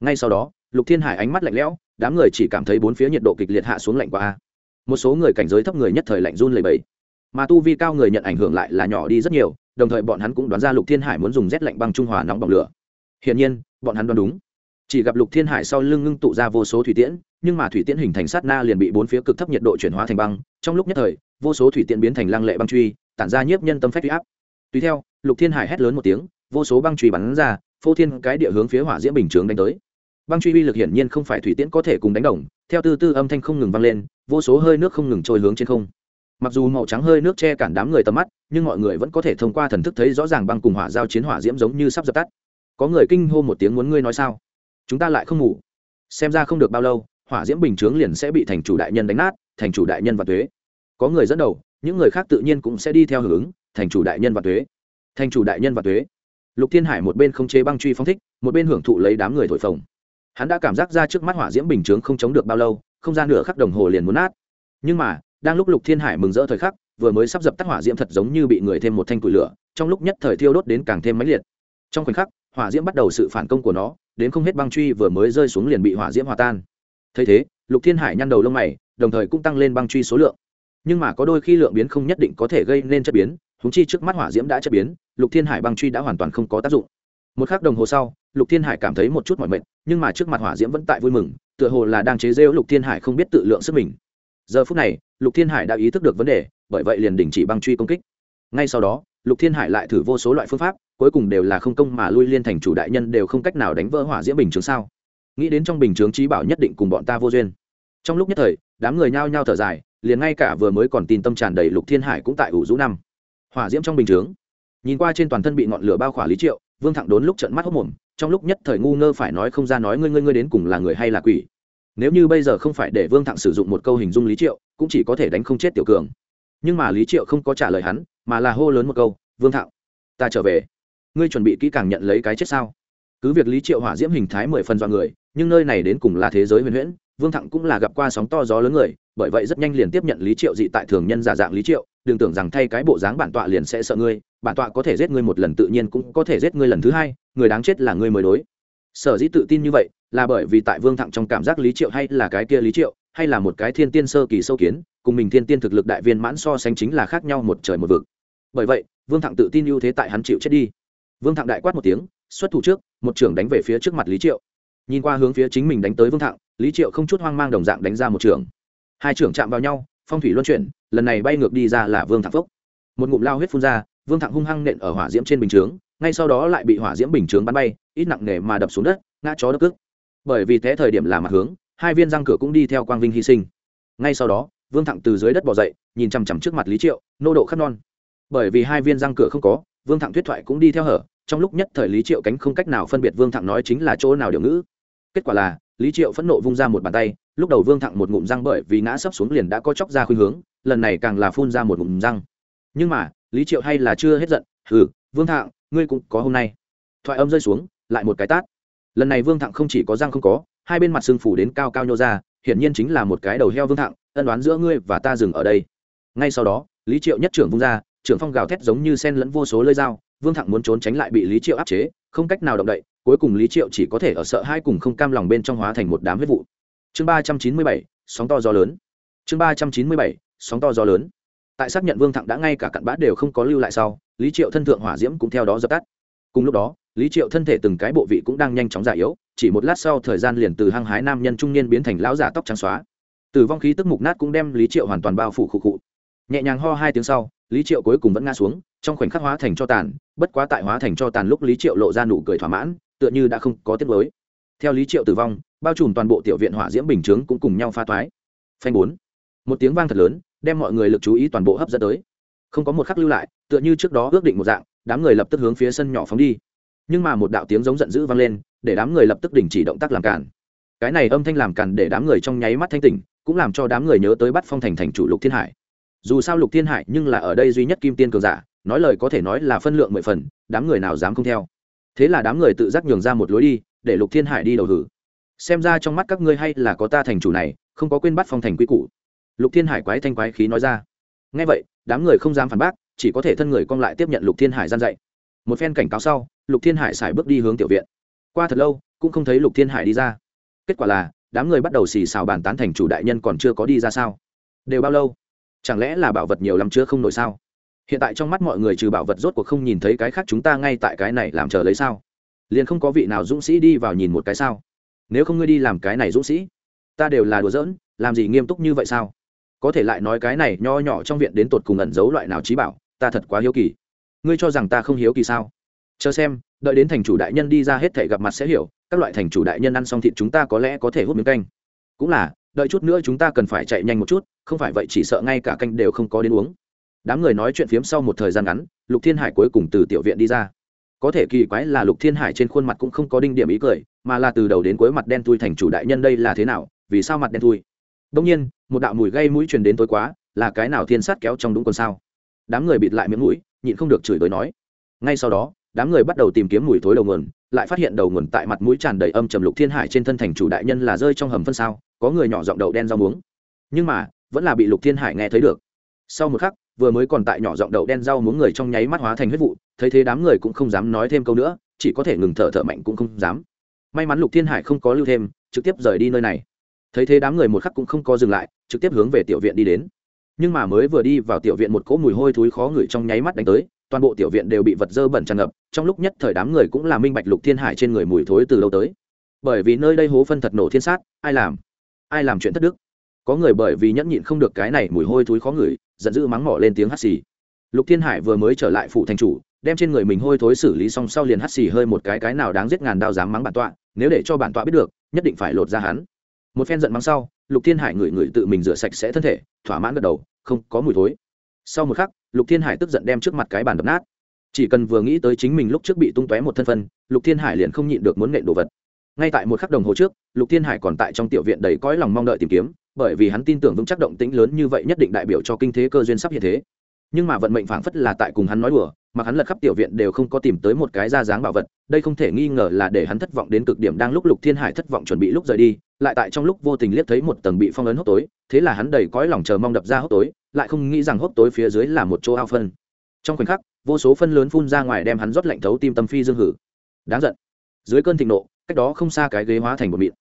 Ngay sau đó, lục thiên hải ánh mắt lạnh lẽo, đám người chỉ cảm thấy bốn phía nhiệt độ kịch liệt hạ xuống lạnh qua một số người cảnh giới thấp người nhất thời lạnh run lầy bầy mà tu vi cao người nhận ảnh hưởng lại là nhỏ đi rất nhiều, đồng thời bọn hắn cũng đoán ra lục thiên hải muốn dùng rét lạnh băng trung hòa nóng bỏng lửa. Hiển nhiên, bọn hắn đoán đúng. Chỉ chỉ gặp lục thiên hải sau lưng ngưng tụ ra vô số thủy tiễn, nhưng mà thủy tiễn hình thành sát na liền bị bốn phía cực thấp nhiệt độ chuyển hóa thành băng, trong lúc nhất thời, vô số thủy tiễn biến thành lăng lệ băng truy, tản ra nhiếp nhân tâm phách huy áp tùy theo, lục thiên hải hét lớn một tiếng, vô số băng truy bắn ra, phô thiên cái địa hướng phía hỏa diễm bình chướng đánh tới. Băng truy uy lực hiển nhiên không phải thủy tiễn có thể cùng đánh đồng, theo tư tư âm thanh không ngừng vang lên, vô số hơi nước không ngừng trôi hướng trên không. Mặc dù màu trắng hơi nước che cản đám người tầm mắt, nhưng mọi người vẫn có thể thông qua thần thức thấy rõ ràng băng cùng hỏa giao chiến hỏa diễm giống như sắp dập tắt. Có người kinh hô một tiếng muốn ngươi nói sao? Chúng ta lại không ngủ. Xem ra không được bao lâu, hỏa diễm bình chướng liền sẽ bị thành chủ đại nhân đánh nát, thành chủ đại nhân và thuế có người dẫn đầu, những người khác tự nhiên cũng sẽ đi theo hưởng ứng thành chủ đại nhân và thuế. Thành chủ đại nhân và thuế. Lục thiên hải một bên không chế băng truy phong thích, một bên hưởng thụ lấy đám người thổi phồng. Hắn đã cảm giác ra trước mắt hỏa diễm bình chướng không chống được bao lâu, không gian nửa khắc đồng hồ liền muốn nát. Nhưng mà, đang lúc lục thiên hải mừng rỡ thời khắc, vừa mới sắp dập tắt hỏa diễm thật giống như bị người thêm một thanh củi lửa, trong lúc nhất thời thiêu đốt đến càng thêm mãnh liệt. Trong khoảnh khắc, hỏa diễm bắt đầu sự phản công của nó, đến không hết băng truy vừa mới rơi xuống liền bị hỏa diễm hòa tan. Thấy thế, lục thiên hải nhăn đầu lông mày, đồng thời cũng tăng lên băng truy số lượng. Nhưng mà có đôi khi lượng biến không nhất định có thể gây nên chất biến húng chi trước mắt hỏa diễm đã chất biến, lục thiên hải băng truy đã hoàn toàn không có tác dụng. Một k h ắ c đồng hồ sau, lục thiên hải cảm thấy một chút mỏi mệt, nhưng mà trước mặt hỏa diễm vẫn tại vui mừng, tựa hồ là đang chế rêu lục thiên hải không biết tự lượng sức mình. Giờ phút này, lục thiên hải đã ý thức được vấn đề, bởi vậy liền đình chỉ băng truy công kích. Ngay sau đó, lục thiên hải lại thử vô số loại phương pháp, cuối cùng đều là không công mà lui liên thành chủ đại nhân đều không cách nào đánh vỡ hỏa diễm bình chướng sao. Nghĩ đến trong bình chướng trí bảo nhất định cùng bọn ta vô duyên. Trong lúc nhất thời, đám người nhao nhao thở dài, liền ngay cả vừa mới còn tin tâm tràn đầy lục thiên hải cũng tại ủ rũ năm hỏa diễm trong bình chướng. Nhìn qua trên toàn thân bị ngọn lửa bao khỏa lý triệu, vương thẳng đốn lúc trận mắt hốc mồm, trong lúc nhất thời ngu ngơ phải nói không ra nói ngươi ngươi ngươi đến cùng là người hay là quỷ. Nếu như bây giờ không phải để vương thẳng sử dụng một câu hình dung lý triệu, cũng chỉ có thể đánh không chết tiểu cường. Nhưng mà lý triệu không có trả lời hắn, mà là hô lớn một câu, vương thạo ta trở về. Ngươi chuẩn bị kỹ càng nhận lấy cái chết sao? Cứ việc lý triệu hỏa diễm hình thái mười phần do người, nhưng nơi này đến cùng là thế giới huyền huyễn, vương thặng cũng là gặp qua sóng to gió lớn người, bởi vậy rất nhanh liền tiếp nhận lý triệu dị tại thường nhân giả dạng lý triệu đừng tưởng rằng thay cái bộ dáng bản tọa liền sẽ sợ ngươi, bản tọa có thể giết ngươi một lần tự nhiên cũng có thể giết ngươi lần thứ hai, người đáng chết là ngươi mới đối. Sở dĩ tự tin như vậy, là bởi vì tại vương thặng trong cảm giác lý triệu hay là cái kia lý triệu, hay là một cái thiên tiên sơ kỳ sâu kiến, cùng mình thiên tiên thực lực đại viên mãn so sánh chính là khác nhau một trời một vực. Bởi vậy, vương thặng tự tin ưu thế tại hắn chịu chết đi. Vương thặng đại quát một tiếng, xuất thủ trước, một trưởng đánh về phía trước mặt lý triệu. Nhìn qua hướng phía chính mình đánh tới vương thặng lý triệu không chút hoang mang đồng dạng đánh ra một trưởng. Hai trưởng chạm vào nhau, phong thủy luân chuyển lần này bay ngược đi ra là vương thặng phốc một ngụm lao huyết phun ra, vương thặng hung hăng nện ở hỏa diễm trên bình chướng, ngay sau đó lại bị hỏa diễm bình chướng bắn bay, ít nặng nề mà đập xuống đất, ngã chó đất cước. bởi vì thế thời điểm là mặt hướng, hai viên răng cửa cũng đi theo quang vinh hy sinh. Ngay sau đó, vương thặng từ dưới đất bỏ dậy, nhìn chằm chằm trước mặt lý triệu, nô độ khắp non. Bởi vì hai viên răng cửa không có, vương thặng thuyết thoại cũng đi theo hở, trong lúc nhất thời lý triệu cánh không cách nào phân biệt vương thẳng nói chính là chỗ nào điều ngữ. Kết quả là, lý triệu phẫn nộ vung ra một bàn tay, lúc đầu vương thẳng một ngụm răng bởi vì ngã sấp xuống liền đã có chóc ra khuynh hướng lần này càng là phun ra một ngụm răng. Nhưng mà, lý triệu hay là chưa hết giận, hừ, vương thặng ngươi cũng có hôm nay. Thoại âm rơi xuống, lại một cái tát. Lần này vương thặng không chỉ có răng không có, hai bên mặt xương phủ đến cao cao nhô ra, hiển nhiên chính là một cái đầu heo vương thặng ân đoán giữa ngươi và ta dừng ở đây. Ngay sau đó, lý triệu nhất trưởng vung ra, trưởng phong gào thét giống như sen lẫn vô số lơi dao, vương thặng muốn trốn tránh lại bị lý triệu áp chế, không cách nào động đậy, cuối cùng lý triệu chỉ có thể ở sợ hai cùng không cam lòng bên trong hóa thành một đám huyết vụ. Chương ba trăm chín mươi bảy, sóng to gió lớn. Chương ba trăm chín mươi bảy sóng to gió lớn. Tại xác nhận vương thặng đã ngay cả cặn bã đều không có lưu lại sau, lý triệu thân thượng hỏa diễm cũng theo đó dập tắt. Cùng lúc đó, lý triệu thân thể từng cái bộ vị cũng đang nhanh chóng già yếu, chỉ một lát sau thời gian liền từ hăng hái nam nhân trung niên biến thành lão giả tóc trắng xóa. Từ vong khí tức mục nát cũng đem lý triệu hoàn toàn bao phủ khụ khụ. Nhẹ nhàng ho hai tiếng sau, lý triệu cuối cùng vẫn ngã xuống, trong khoảnh khắc hóa thành cho tàn, bất quá tại hóa thành cho tàn lúc lý triệu lộ ra nụ cười thỏa mãn, tựa như đã không có tiết mới theo lý triệu tử vong, bao trùm toàn bộ tiểu viện hỏa diễm bình chướng cũng cùng nhau pha toái. Phanh bốn một tiếng vang thật lớn, đem mọi người lực chú ý toàn bộ hấp dẫn tới. Không có một khắc lưu lại, tựa như trước đó ước định một dạng, đám người lập tức hướng phía sân nhỏ phóng đi. Nhưng mà một đạo tiếng giống giận dữ vang lên, để đám người lập tức đình chỉ động tác làm cản cái này âm thanh làm cản để đám người trong nháy mắt thanh tỉnh, cũng làm cho đám người nhớ tới bắt phong thành thành chủ lục thiên hải. Dù sao lục thiên hải nhưng là ở đây duy nhất kim tiên cường giả, nói lời có thể nói là phân lượng mười phần, đám người nào dám không theo. Thế là đám người tự giác nhường ra một lối đi, để lục thiên hải đi đầu hử. Xem ra trong mắt các ngươi hay là có ta thành chủ này, không có quên bắt phong thành quy củ lục thiên hải quái thanh quái khí nói ra. Ngay vậy, đám người không dám phản bác, chỉ có thể thân người cong lại tiếp nhận lục thiên hải gian dạy. Một phen cảnh cáo sau, lục thiên hải xài bước đi hướng tiểu viện. Qua thật lâu, cũng không thấy lục thiên hải đi ra. Kết quả là, đám người bắt đầu xì xào bàn tán thành chủ đại nhân còn chưa có đi ra sao? Đều bao lâu? Chẳng lẽ là bảo vật nhiều lắm chưa không nổi sao? Hiện tại trong mắt mọi người trừ bảo vật rốt cuộc không nhìn thấy cái khác chúng ta ngay tại cái này làm chờ lấy sao? Liền không có vị nào dũng sĩ đi vào nhìn một cái sao? Nếu không ngươi đi làm cái này dũng sĩ, ta đều là đùa giỡn, làm gì nghiêm túc như vậy sao? Có thể lại nói cái này nho nhỏ trong viện đến tột cùng ẩn giấu loại nào trí bảo, ta thật quá hiếu kỳ. Ngươi cho rằng ta không hiếu kỳ sao? Chờ xem, đợi đến thành chủ đại nhân đi ra hết thể gặp mặt sẽ hiểu, các loại thành chủ đại nhân ăn xong thịt chúng ta có lẽ có thể hút miếng canh. Cũng là, đợi chút nữa chúng ta cần phải chạy nhanh một chút, không phải vậy chỉ sợ ngay cả canh đều không có đến uống. Đám người nói chuyện phiếm sau một thời gian ngắn, lục thiên hải cuối cùng từ tiểu viện đi ra. Có thể kỳ quái là lục thiên hải trên khuôn mặt cũng không có đinh điểm ý cười, mà là từ đầu đến cuối mặt đen thui thành chủ đại nhân đây là thế nào, vì sao mặt đen thui? Đông nhiên, một đạo mùi gây mũi truyền đến tối quá, là cái nào thiên sát kéo trong đúng quần sao? Đám người bịt lại miệng mũi, nhịn không được chửi tới nói. Ngay sau đó, đám người bắt đầu tìm kiếm mùi thối đầu nguồn, lại phát hiện đầu nguồn tại mặt mũi tràn đầy âm trầm lục thiên hải trên thân thành chủ đại nhân là rơi trong hầm phân sao, có người nhỏ giọng đậu đen rau muống. Nhưng mà, vẫn là bị lục thiên hải nghe thấy được. Sau một khắc, vừa mới còn tại nhỏ giọng đậu đen rau muống người trong nháy mắt hóa thành huyết vụ, thấy thế đám người cũng không dám nói thêm câu nữa, chỉ có thể ngừng thở thở mạnh cũng không dám. May mắn lục thiên hải không có lưu thêm, trực tiếp rời đi nơi này thấy thế đám người một khắc cũng không có dừng lại, trực tiếp hướng về tiểu viện đi đến. Nhưng mà mới vừa đi vào tiểu viện một cỗ mùi hôi thối khó ngửi trong nháy mắt đánh tới, toàn bộ tiểu viện đều bị vật dơ bẩn tràn ngập, trong lúc nhất thời đám người cũng là minh bạch lục thiên hải trên người mùi thối từ lâu tới. Bởi vì nơi đây hố phân thật nổ thiên sát, ai làm? Ai làm chuyện thất đức? Có người bởi vì nhẫn nhịn không được cái này mùi hôi thối khó ngửi, giận dữ mắng mỏ lên tiếng hắt xì. Lục thiên hải vừa mới trở lại phủ thành chủ, đem trên người mình hôi thối xử lý xong sau liền hắt xì hơi một cái cái nào đáng giết ngàn đao dám mắng bản tọa, nếu để cho bản tọa biết được, nhất định phải lột ra hắn một phen giận mắng sau, lục thiên hải ngửi ngửi tự mình rửa sạch sẽ thân thể, thỏa mãn gật đầu, không có mùi thối. Sau một khắc, lục thiên hải tức giận đem trước mặt cái bàn đập nát. Chỉ cần vừa nghĩ tới chính mình lúc trước bị tung tóe một thân phân, lục thiên hải liền không nhịn được muốn nện đồ vật. Ngay tại một khắc đồng hồ trước, lục thiên hải còn tại trong tiểu viện đầy cõi lòng mong đợi tìm kiếm, bởi vì hắn tin tưởng vững chắc động tĩnh lớn như vậy nhất định đại biểu cho kinh thế cơ duyên sắp hiện thế nhưng mà vận mệnh phảng phất là tại cùng hắn nói đùa, mà hắn lật khắp tiểu viện đều không có tìm tới một cái ra dáng bảo vật, đây không thể nghi ngờ là để hắn thất vọng đến cực điểm đang lúc lục thiên hải thất vọng chuẩn bị lúc rời đi, lại tại trong lúc vô tình liếc thấy một tầng bị phong ấn hốc tối, thế là hắn đầy cõi lòng chờ mong đập ra hốc tối, lại không nghĩ rằng hốc tối phía dưới là một chỗ ao phân. Trong khoảnh khắc, vô số phân lớn phun ra ngoài đem hắn rót lạnh thấu tim tâm phi dương hử. Đáng giận. Dưới cơn thịnh nộ, cách đó không xa cái ghế hóa thành một mịn.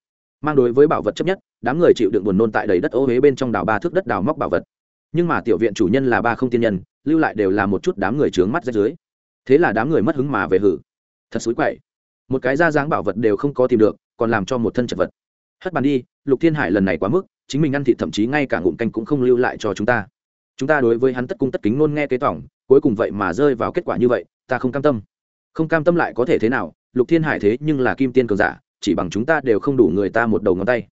Mang đối với bảo vật chấp nhất, đám người chịu đựng buồn nôn tại đầy đất ô huế bên trong đào ba thước đất đào móc bảo vật nhưng mà tiểu viện chủ nhân là ba không tiên nhân, lưu lại đều là một chút đám người trướng mắt ra dưới. Thế là đám người mất hứng mà về hử. Thật xúi quậy. Một cái da dáng bảo vật đều không có tìm được, còn làm cho một thân chật vật. Hất bàn đi, lục thiên hải lần này quá mức, chính mình ăn thịt thậm chí ngay cả ngụm canh cũng không lưu lại cho chúng ta. Chúng ta đối với hắn tất cung tất kính nôn nghe kế tỏng, cuối cùng vậy mà rơi vào kết quả như vậy, ta không cam tâm. Không cam tâm lại có thể thế nào, lục thiên hải thế nhưng là kim tiên cường giả, chỉ bằng chúng ta đều không đủ người ta một đầu ngón tay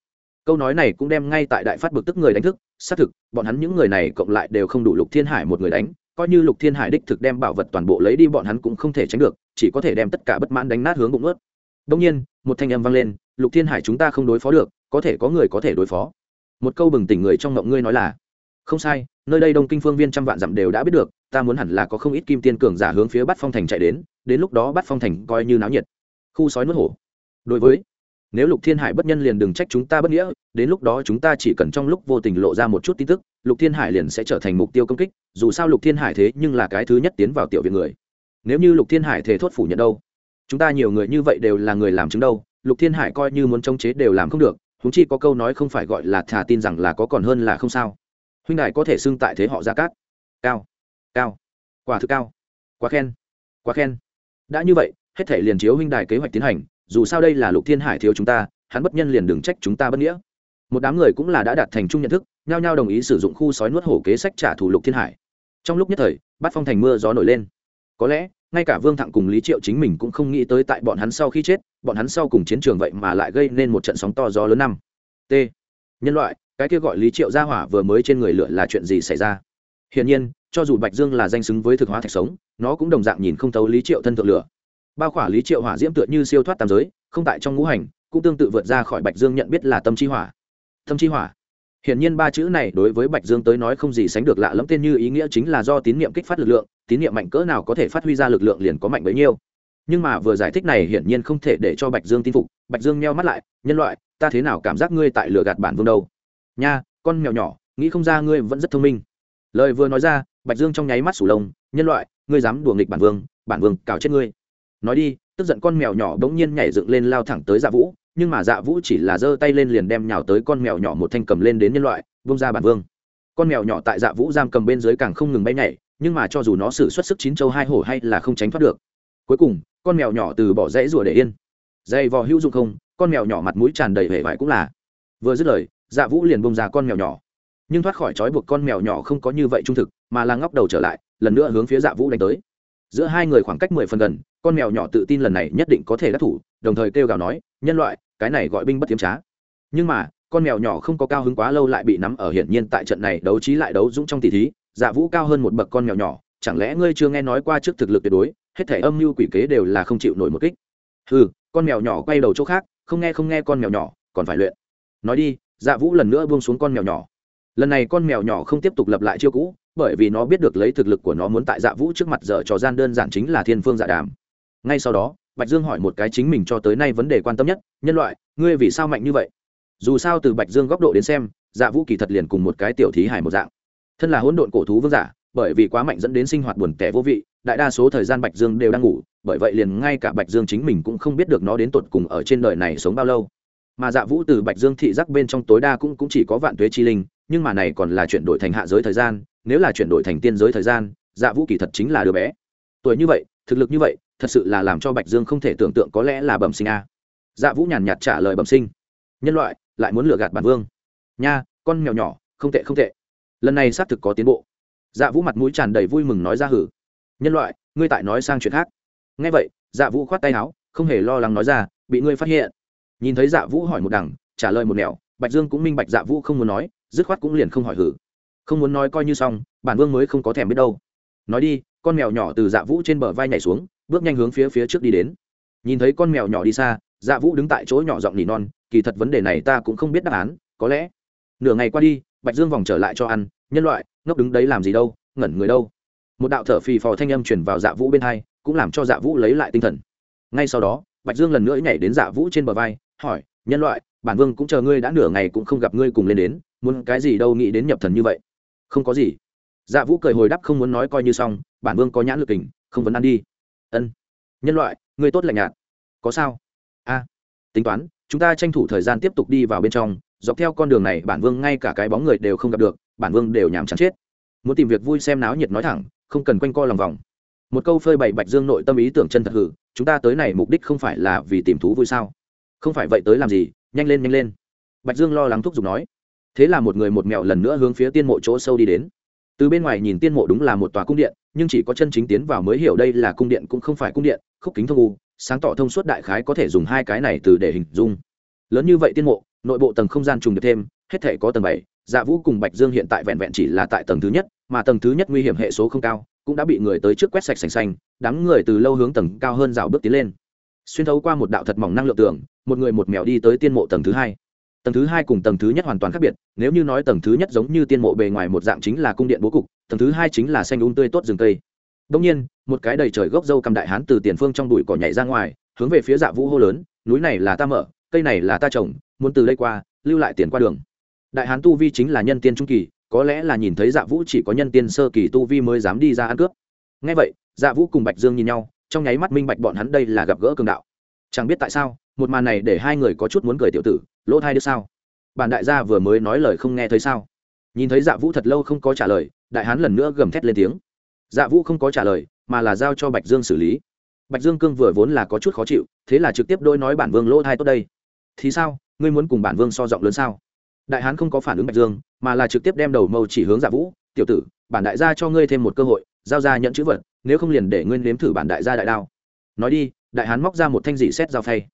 câu nói này cũng đem ngay tại đại phát bực tức người đánh thức, xác thực, bọn hắn những người này cộng lại đều không đủ lục thiên hải một người đánh, coi như lục thiên hải đích thực đem bảo vật toàn bộ lấy đi bọn hắn cũng không thể tránh được, chỉ có thể đem tất cả bất mãn đánh nát hướng bụng ướt. Đông nhiên, một thanh âm vang lên, lục thiên hải chúng ta không đối phó được, có thể có người có thể đối phó. Một câu bừng tỉnh người trong ngộng ngươi nói là, không sai, nơi đây đông kinh phương viên trăm vạn dặm đều đã biết được, ta muốn hẳn là có không ít kim tiên cường giả hướng phía bát phong thành chạy đến đến lúc đó bát phong thành coi như náo nhiệt. Khu sói nuốt hổ. Đối với nếu lục thiên hải bất nhân liền đừng trách chúng ta bất nghĩa, đến lúc đó chúng ta chỉ cần trong lúc vô tình lộ ra một chút tin tức, lục thiên hải liền sẽ trở thành mục tiêu công kích, dù sao lục thiên hải thế nhưng là cái thứ nhất tiến vào tiểu viện người. Nếu như lục thiên hải thể thốt phủ nhận đâu, chúng ta nhiều người như vậy đều là người làm chứng đâu, lục thiên hải coi như muốn chống chế đều làm không được húng chi có câu nói không phải gọi là thà tin rằng là có còn hơn là không sao. Huynh đại có thể xưng tại thế họ ra cát. Cao cao, quả thực cao, quá khen quá khen. Đã như vậy, hết thể liền chiếu huynh đài kế hoạch tiến hành dù sao đây là lục thiên hải thiếu chúng ta, hắn bất nhân liền đừng trách chúng ta bất nghĩa. Một đám người cũng là đã đạt thành chung nhận thức, nhao nhao đồng ý sử dụng khu sói nuốt hổ kế sách trả thù lục thiên hải. Trong lúc nhất thời, bát phong thành mưa gió nổi lên. Có lẽ, ngay cả vương thặng cùng lý triệu chính mình cũng không nghĩ tới tại bọn hắn sau khi chết, bọn hắn sau cùng chiến trường vậy mà lại gây nên một trận sóng to gió lớn năm. T. Nhân loại, cái kia gọi lý triệu gia hỏa vừa mới trên người lửa là chuyện gì xảy ra? Hiển nhiên, cho dù bạch dương là danh xứng với thực hóa thạch sống, nó cũng đồng dạng nhìn không thấu lý triệu thân thượng lửa bao khỏa lý triệu hỏa diễm tựa như siêu thoát tam giới, không tại trong ngũ hành, cũng tương tự vượt ra khỏi bạch dương nhận biết là tâm chi hỏa. Tâm chi hỏa? Hiển nhiên ba chữ này đối với bạch dương tới nói không gì sánh được lạ lẫm, tên như ý nghĩa chính là do tín niệm kích phát lực lượng, tín niệm mạnh cỡ nào có thể phát huy ra lực lượng liền có mạnh bấy nhiêu. Nhưng mà vừa giải thích này hiển nhiên không thể để cho bạch dương tin phục. Bạch dương meo mắt lại, nhân loại, ta thế nào cảm giác ngươi tại lừa gạt bản vương đâu? Nha, con mèo nhỏ, nghĩ không ra ngươi vẫn rất thông minh. Lời vừa nói ra, bạch dương trong nháy mắt sủ lông, nhân loại, ngươi dám đùa nghịch bản vương bản vương cào chết ngươi nói đi, tức giận con mèo nhỏ bỗng nhiên nhảy dựng lên lao thẳng tới dạ vũ, nhưng mà dạ vũ chỉ là giơ tay lên liền đem nhào tới con mèo nhỏ một thanh cầm lên đến nhân loại vung ra bản vương. Con mèo nhỏ tại dạ vũ giam cầm bên dưới càng không ngừng bay nhảy, nhưng mà cho dù nó xử xuất sức chín châu hai hổ hay là không tránh thoát được. Cuối cùng, con mèo nhỏ từ bỏ rẫy rùa để yên. Dây vò hữu dụng không, con mèo nhỏ mặt mũi tràn đầy vẻ vải cũng là. Vừa dứt lời dạ vũ liền bông ra con mèo nhỏ. Nhưng thoát khỏi trói buộc con mèo nhỏ không có như vậy trung thực, mà là ngóc đầu trở lại, lần nữa hướng phía dạ vũ đánh tới giữa hai người khoảng cách mười phần gần, con mèo nhỏ tự tin lần này nhất định có thể đắc thủ, đồng thời kêu gào nói, nhân loại, cái này gọi binh bất tiếm trá. Nhưng mà, con mèo nhỏ không có cao hứng quá lâu lại bị nắm ở hiển nhiên tại trận này đấu trí lại đấu dũng trong tỷ thí. Dạ vũ cao hơn một bậc con mèo nhỏ, chẳng lẽ ngươi chưa nghe nói qua trước thực lực tuyệt đối, hết thể âm mưu quỷ kế đều là không chịu nổi một kích. Ừ con mèo nhỏ quay đầu chỗ khác, không nghe không nghe con mèo nhỏ, còn phải luyện. Nói đi dạ vũ lần nữa buông xuống con mèo nhỏ. Lần này con mèo nhỏ không tiếp tục lập lại chiêu cũ bởi vì nó biết được lấy thực lực của nó muốn tại dạ vũ trước mặt dở trò gian đơn giản chính là thiên phương dạ đàm. Ngay sau đó bạch dương hỏi một cái chính mình cho tới nay vấn đề quan tâm nhất nhân loại ngươi vì sao mạnh như vậy? Dù sao từ bạch dương góc độ đến xem dạ vũ kỳ thật liền cùng một cái tiểu thí hải một dạng. Thân là hỗn độn cổ thú vương giả bởi vì quá mạnh dẫn đến sinh hoạt buồn tẻ vô vị đại đa số thời gian bạch dương đều đang ngủ bởi vậy liền ngay cả bạch dương chính mình cũng không biết được nó đến tột cùng ở trên đời này sống bao lâu. Mà dạ vũ từ bạch dương thị giác bên trong tối đa cũng, cũng chỉ có vạn tuế chi linh nhưng mà này còn là chuyển đổi thành hạ giới thời gian nếu là chuyển đổi thành tiên giới thời gian dạ vũ kỳ thật chính là đứa bé. Tuổi như vậy, thực lực như vậy, thật sự là làm cho bạch dương không thể tưởng tượng có lẽ là bẩm sinh a. Dạ vũ nhàn nhạt trả lời bẩm sinh. Nhân loại, lại muốn lừa gạt bản vương. Nha, con mèo nhỏ, không tệ không tệ. Lần này xác thực có tiến bộ. Dạ vũ mặt mũi tràn đầy vui mừng nói ra hử. Nhân loại, ngươi tại nói sang chuyện khác. Nghe vậy dạ vũ khoát tay áo, không hề lo lắng nói ra, bị ngươi phát hiện. Nhìn thấy dạ vũ hỏi một đằng, trả lời một nẻo, bạch dương cũng minh bạch dạ vũ không muốn nói, dứt khoát cũng liền không hỏi hử không muốn nói coi như xong, bản vương mới không có thèm biết đâu. Nói đi, con mèo nhỏ từ dạ vũ trên bờ vai nhảy xuống, bước nhanh hướng phía phía trước đi đến. Nhìn thấy con mèo nhỏ đi xa dạ vũ đứng tại chỗ nhỏ giọng nỉ non, kỳ thật vấn đề này ta cũng không biết đáp án, có lẽ nửa ngày qua đi, bạch dương vòng trở lại cho ăn, nhân loại, ngốc đứng đấy làm gì đâu, ngẩn người đâu. Một đạo thở phì phò thanh âm chuyển vào dạ vũ bên hai, cũng làm cho dạ vũ lấy lại tinh thần. Ngay sau đó, bạch dương lần nữa nhảy đến dạ vũ trên bờ vai, hỏi, nhân loại, bản vương cũng chờ ngươi đã nửa ngày cũng không gặp ngươi cùng lên đến, muốn cái gì đâu nghĩ đến nhập thần như vậy không có gì. Dạ vũ cười hồi đáp không muốn nói coi như xong, bản vương có nhãn lực tình không vấn ăn đi. Ân. Nhân loại người tốt lạnh nhạt có sao? A. Tính toán, chúng ta tranh thủ thời gian tiếp tục đi vào bên trong, dọc theo con đường này bản vương ngay cả cái bóng người đều không gặp được, bản vương đều nhàm chán chết. Muốn tìm việc vui xem náo nhiệt nói thẳng, không cần quanh co lòng vòng. Một câu phơi bày bạch dương nội tâm ý tưởng chân thật hử, chúng ta tới này mục đích không phải là vì tìm thú vui sao? Không phải vậy tới làm gì, nhanh lên nhanh lên. Bạch dương lo lắng thúc giục nói thế là một người một mẹo lần nữa hướng phía tiên mộ chỗ sâu đi đến. Từ bên ngoài nhìn tiên mộ đúng là một tòa cung điện, nhưng chỉ có chân chính tiến vào mới hiểu đây là cung điện cũng không phải cung điện, khúc kính thông u, sáng tỏ thông suốt đại khái có thể dùng hai cái này từ để hình dung. Lớn như vậy tiên mộ, nội bộ tầng không gian trùng được thêm, hết thể có tầng bảy dạ vũ cùng bạch dương hiện tại vẹn vẹn chỉ là tại tầng thứ nhất, mà tầng thứ nhất nguy hiểm hệ số không cao, cũng đã bị người tới trước quét sạch sành xanh, đám người từ lâu hướng tầng cao hơn rào bước tiến lên. Xuyên thấu qua một đạo thật mỏng năng lượng tường, một người một mèo đi tới tiên mộ tầng thứ hai tầng thứ hai cùng tầng thứ nhất hoàn toàn khác biệt, nếu như nói tầng thứ nhất giống như tiên mộ bề ngoài một dạng chính là cung điện bố cục, tầng thứ hai chính là xanh un tươi tốt rừng cây. Đông nhiên, một cái đầy trời gốc dâu cầm đại hán từ tiền phương trong đùi cỏ nhảy ra ngoài, hướng về phía dạ vũ hô lớn, núi này là ta mở, cây này là ta trồng, muốn từ đây qua, lưu lại tiền qua đường. Đại hán tu vi chính là nhân tiên trung kỳ, có lẽ là nhìn thấy dạ vũ chỉ có nhân tiên sơ kỳ tu vi mới dám đi ra ăn cướp. Ngay vậy dạ vũ cùng bạch dương nhìn nhau, trong nháy mắt minh bạch bọn hắn đây là gặp gỡ cường đạo. Chẳng biết tại sao, một màn này để hai người có chút muốn cười tiểu tử lỗ thai được sao? Bản đại gia vừa mới nói lời không nghe thấy sao? Nhìn thấy dạ vũ thật lâu không có trả lời, đại hán lần nữa gầm thét lên tiếng. Dạ vũ không có trả lời, mà là giao cho bạch dương xử lý. Bạch dương cương vừa vốn là có chút khó chịu, thế là trực tiếp đôi nói bản vương lỗ thai tốt đây. Thì sao? Ngươi muốn cùng bản vương so giọng lớn sao? Đại hán không có phản ứng bạch dương, mà là trực tiếp đem đầu mâu chỉ hướng dạ vũ. Tiểu tử, bản đại gia cho ngươi thêm một cơ hội, giao ra nhận chữ vật, nếu không liền để ngươi nếm thử bản đại gia đại đao. Nói đi, đại hán móc ra một thanh dị xét dao phay.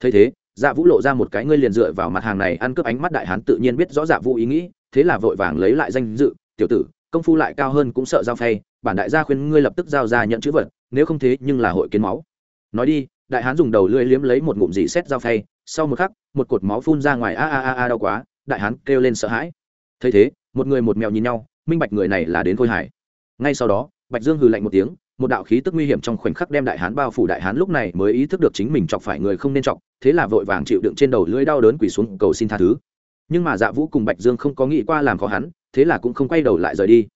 Thấy thế dạ vũ lộ ra một cái ngươi liền dựa vào mặt hàng này ăn cướp ánh mắt đại hán tự nhiên biết rõ dạ vũ ý nghĩ, thế là vội vàng lấy lại danh dự, tiểu tử, công phu lại cao hơn cũng sợ giao phay, bản đại gia khuyên ngươi lập tức giao ra nhận chữ vật, nếu không thế nhưng là hội kiến máu. Nói đi, đại hán dùng đầu lưỡi liếm lấy một ngụm dị xét dao phay, sau một khắc, một cột máu phun ra ngoài a a a a đau quá, đại hán kêu lên sợ hãi. Thấy thế, một người một mèo nhìn nhau, minh bạch người này là đến khôi hải ngay sau đó, bạch dương hừ lạnh một tiếng một đạo khí tức nguy hiểm trong khoảnh khắc đem đại hán bao phủ. Đại hán lúc này mới ý thức được chính mình chọc phải người không nên chọc, thế là vội vàng chịu đựng trên đầu lưỡi đau đớn quỳ xuống cầu xin tha thứ. Nhưng mà dạ vũ cùng bạch dương không có nghĩ qua làm khó hắn, thế là cũng không quay đầu lại rời đi.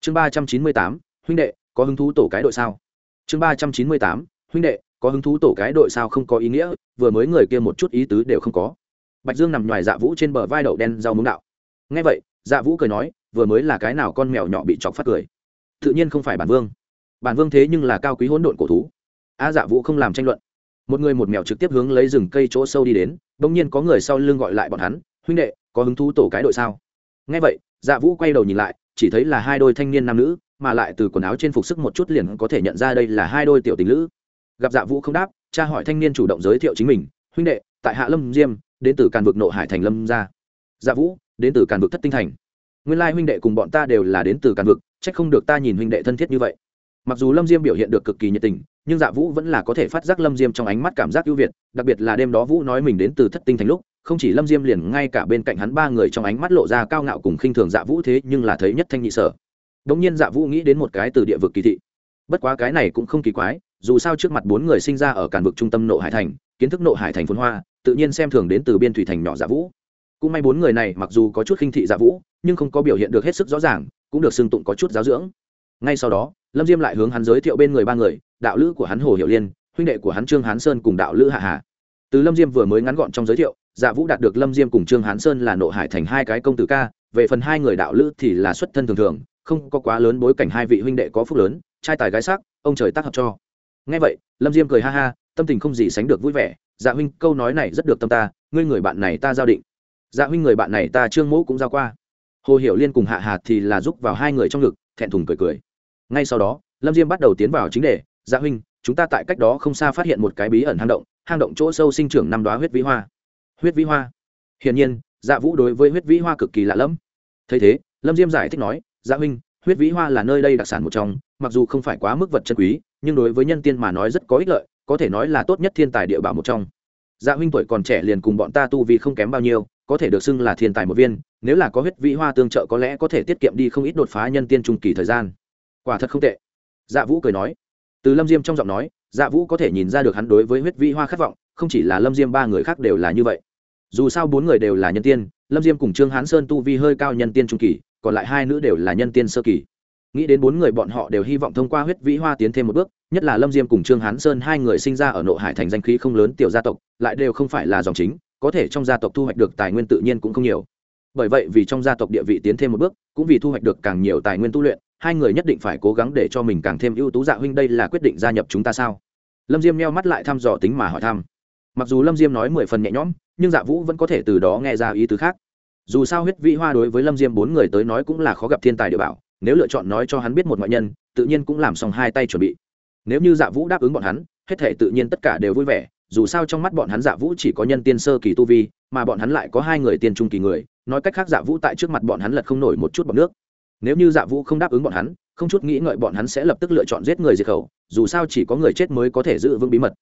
Chương ba trăm chín mươi tám, huynh đệ, có hứng thú tổ cái đội sao? Chương ba trăm chín mươi tám, huynh đệ, có hứng thú tổ cái đội sao không có ý nghĩa, vừa mới người kia một chút ý tứ đều không có. Bạch dương nằm ngoài dạ vũ trên bờ vai đậu đen rau muống đạo. Ngay vậy dạ vũ cười nói, vừa mới là cái nào con mèo nhỏ bị chọc phát cười? Tự nhiên không phải bản vương bản vương thế nhưng là cao quý hỗn độn cổ thú. A dạ vũ không làm tranh luận. Một người một mèo trực tiếp hướng lấy rừng cây chỗ sâu đi đến đông nhiên có người sau lưng gọi lại bọn hắn, huynh đệ, có hứng thú tổ cái đội sao? Ngay vậy dạ vũ quay đầu nhìn lại, chỉ thấy là hai đôi thanh niên nam nữ, mà lại từ quần áo trên phục sức một chút liền có thể nhận ra đây là hai đôi tiểu tình nữ. gặp dạ vũ không đáp, cha hỏi thanh niên chủ động giới thiệu chính mình, huynh đệ, tại hạ lâm diêm, đến từ càn vực nộ hải thành lâm gia. Dạ vũ, đến từ càn vực thất tinh thành. Nguyên lai huynh đệ cùng bọn ta đều là đến từ càn vực trách không được ta nhìn huynh đệ thân thiết như vậy mặc dù lâm diêm biểu hiện được cực kỳ nhiệt tình, nhưng dạ vũ vẫn là có thể phát giác lâm diêm trong ánh mắt cảm giác ưu việt, đặc biệt là đêm đó vũ nói mình đến từ thất tinh thành lúc, không chỉ lâm diêm liền ngay cả bên cạnh hắn ba người trong ánh mắt lộ ra cao ngạo cùng khinh thường dạ vũ thế nhưng là thấy nhất thanh nhị sở. Đ ỗ n g nhiên dạ vũ nghĩ đến một cái từ địa vực kỳ thị. Bất quá cái này cũng không kỳ quái, dù sao trước mặt bốn người sinh ra ở cản vực trung tâm nộ hải thành, kiến thức nộ hải thành phồn hoa, tự nhiên xem thường đến từ biên thủy thành nhỏ dạ vũ. Cũng may bốn người này mặc dù có chút khinh thị dạ vũ, nhưng không có biểu hiện được hết sức rõ ràng, cũng được xưng tụng có chút giáo dưỡng ngay sau đó, lâm diêm lại hướng hắn giới thiệu bên người ba người, đạo lữ của hắn hồ hiệu liên, huynh đệ của hắn trương hán sơn cùng đạo lữ hạ hà. Từ lâm diêm vừa mới ngắn gọn trong giới thiệu dạ vũ đạt được lâm diêm cùng trương hán sơn là nộ hải thành hai cái công tử ca, về phần hai người đạo lữ thì là xuất thân thường thường, không có quá lớn bối cảnh hai vị huynh đệ có phúc lớn, trai tài gái sắc, ông trời tác hợp cho. Ngay vậy, lâm diêm cười ha ha, tâm tình không gì sánh được vui vẻ dạ huynh, câu nói này rất được tâm ta, ngươi người bạn này ta giao định. Dạ huynh, người bạn này ta trương mẫu cũng giao qua. Hồ hiểu liên cùng hạ hà thì là giúp vào hai người trong ngực, thẹn thùng cười cười ngay sau đó, lâm diêm bắt đầu tiến vào chính đề dạ huynh, chúng ta tại cách đó không xa phát hiện một cái bí ẩn hang động hang động chỗ sâu sinh trưởng năm đoá huyết vĩ hoa. Huyết vĩ hoa? Hiển nhiên dạ vũ đối với huyết vĩ hoa cực kỳ lạ lẫm. Thấy thế, lâm diêm giải thích nói dạ huynh, huyết vĩ hoa là nơi đây đặc sản một trong, mặc dù không phải quá mức vật chân quý, nhưng đối với nhân tiên mà nói rất có ích lợi, có thể nói là tốt nhất thiên tài địa bảo một trong. Dạ huynh tuổi còn trẻ liền cùng bọn ta tu vì không kém bao nhiêu, có thể được xưng là thiên tài một viên, nếu là có huyết vĩ hoa tương trợ có lẽ có thể tiết kiệm đi không ít đột phá nhân tiên trung kỳ thời gian quả thật không tệ. Dạ vũ cười nói. Từ lâm diêm trong giọng nói dạ vũ có thể nhìn ra được hắn đối với huyết vĩ hoa khát vọng, không chỉ là lâm diêm ba người khác đều là như vậy. Dù sao bốn người đều là nhân tiên, lâm diêm cùng trương hán sơn tu vi hơi cao nhân tiên trung kỳ, còn lại hai nữ đều là nhân tiên sơ kỳ. Nghĩ đến bốn người bọn họ đều hy vọng thông qua huyết vĩ hoa tiến thêm một bước, nhất là lâm diêm cùng trương hán sơn hai người sinh ra ở nội hải thành danh khí không lớn tiểu gia tộc, lại đều không phải là dòng chính, có thể trong gia tộc thu hoạch được tài nguyên tự nhiên cũng không nhiều. Bởi vậy vì trong gia tộc địa vị tiến thêm một bước, cũng vì thu hoạch được càng nhiều tài nguyên tu luyện hai người nhất định phải cố gắng để cho mình càng thêm ưu tú dạ huynh đây là quyết định gia nhập chúng ta sao? Lâm diêm neo mắt lại thăm dò tính mà hỏi thăm. Mặc dù lâm diêm nói mười phần nhẹ nhõm, nhưng dạ vũ vẫn có thể từ đó nghe ra ý tứ khác. Dù sao huyết vĩ hoa đối với lâm diêm bốn người tới nói cũng là khó gặp thiên tài địa bảo, nếu lựa chọn nói cho hắn biết một ngoại nhân, tự nhiên cũng làm xong hai tay chuẩn bị. Nếu như dạ vũ đáp ứng bọn hắn, hết thể tự nhiên tất cả đều vui vẻ, dù sao trong mắt bọn hắn dạ vũ chỉ có nhân tiên sơ kỳ tu vi, mà bọn hắn lại có hai người tiên trung kỳ người, nói cách khác dạ vũ tại trước mặt bọn hắn lật không nổi một chút bọc nước nếu như dạ vũ không đáp ứng bọn hắn, không chút nghĩ ngợi bọn hắn sẽ lập tức lựa chọn giết người diệt khẩu, dù sao chỉ có người chết mới có thể giữ vững bí mật.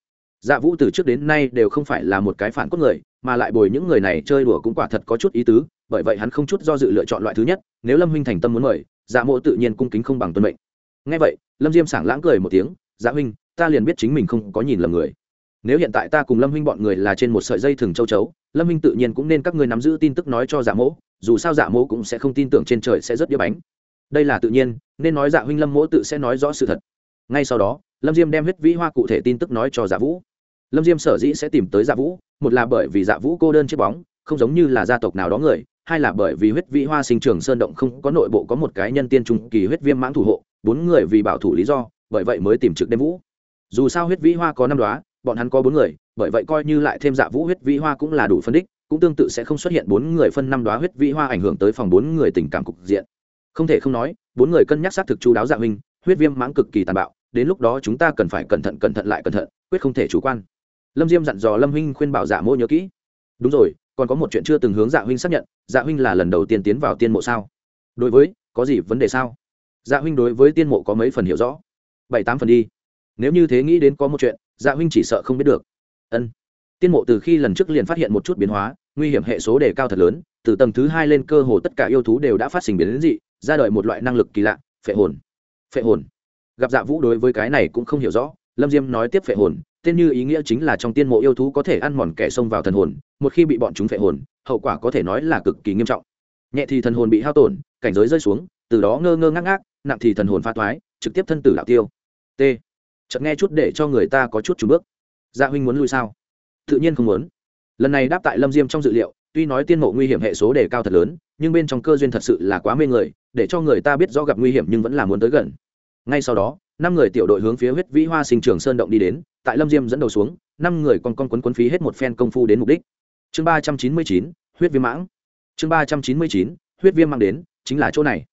Dạ vũ từ trước đến nay đều không phải là một cái phản cốt người, mà lại bồi những người này chơi đùa cũng quả thật có chút ý tứ, bởi vậy hắn không chút do dự lựa chọn loại thứ nhất, nếu lâm huynh thành tâm muốn mời dạ mộ tự nhiên cung kính không bằng tuân mệnh. Ngay vậy, lâm diêm sảng lãng cười một tiếng dạ huynh, ta liền biết chính mình không có nhìn lầm người. Nếu hiện tại ta cùng lâm huynh bọn người là trên một sợi dây thừng châu chấu, lâm huynh tự nhiên cũng nên các ngươi nắm giữ tin tức nói cho dạ mỗ dù sao dạ mỗ cũng sẽ không tin tưởng trên trời sẽ rất đĩa bánh. Đây là tự nhiên, nên nói dạ huynh lâm mỗ tự sẽ nói rõ sự thật. Ngay sau đó, lâm diêm đem huyết vĩ hoa cụ thể tin tức nói cho dạ vũ. Lâm diêm sở dĩ sẽ tìm tới dạ vũ, một là bởi vì dạ vũ cô đơn chiếc bóng, không giống như là gia tộc nào đó người, hai là bởi vì huyết vĩ hoa sinh trường sơn động không có nội bộ có một cái nhân tiên trung kỳ huyết viêm mãng thủ hộ, bốn người vì bảo thủ lý do, bởi vậy mới tìm trực đêm vũ. Dù sao huyết vĩ hoa có năm đoá bọn hắn có bốn người, bởi vậy coi như lại thêm dạ vũ huyết vĩ hoa cũng là đủ phân đích cũng tương tự sẽ không xuất hiện bốn người phân năm đoá huyết vĩ hoa ảnh hưởng tới phòng bốn người tình cảm cục diện. Không thể không nói, bốn người cân nhắc xác thực chú đáo dạ huynh, huyết viêm mãng cực kỳ tàn bạo, đến lúc đó chúng ta cần phải cẩn thận cẩn thận lại cẩn thận, quyết không thể chủ quan. Lâm diêm dặn dò lâm huynh khuyên bảo dạ mô nhớ kỹ. Đúng rồi, còn có một chuyện chưa từng hướng dạ huynh xác nhận dạ huynh là lần đầu tiên tiến vào tiên mộ sao? Đối với, có gì vấn đề sao? Dạ huynh đối với tiên mộ có mấy phần hiểu rõ? Bảy tám phần đi. Nếu như thế nghĩ đến có một chuyện dạ huynh chỉ sợ không biết được. Ân tiên mộ từ khi lần trước liền phát hiện một chút biến hóa, nguy hiểm hệ số đề cao thật lớn, từ tầng thứ hai lên cơ hồ tất cả yêu thú đều đã phát sinh biến đến dị, ra đời một loại năng lực kỳ lạ, phệ hồn. Phệ hồn. Gặp dạ vũ đối với cái này cũng không hiểu rõ, lâm diêm nói tiếp phệ hồn, tên như ý nghĩa chính là trong tiên mộ yêu thú có thể ăn mòn kẻ xông vào thần hồn, một khi bị bọn chúng phệ hồn, hậu quả có thể nói là cực kỳ nghiêm trọng. Nhẹ thì thần hồn bị hao tổn, cảnh giới rơi xuống, từ đó ngơ ngơ ngác ngác, nặng thì thần hồn pha thoái trực tiếp thân tử đạo tiêu. T. Chợt nghe chút để cho người ta có chút trùng bước. Gia huynh muốn lui sao? Tự nhiên không muốn. Lần này đáp tại lâm diêm trong dự liệu, tuy nói tiên mộ nguy hiểm hệ số đề cao thật lớn, nhưng bên trong cơ duyên thật sự là quá mê người, để cho người ta biết rõ gặp nguy hiểm nhưng vẫn là muốn tới gần. Ngay sau đó, năm người tiểu đội hướng phía huyết vĩ hoa sinh trường sơn động đi đến, tại lâm diêm dẫn đầu xuống, năm người còn con quấn quấn phí hết một phen công phu đến mục đích. Chương ba trăm chín mươi chín, huyết viêm mãng. Chương ba trăm chín mươi chín, huyết viêm mang đến, chính là chỗ này.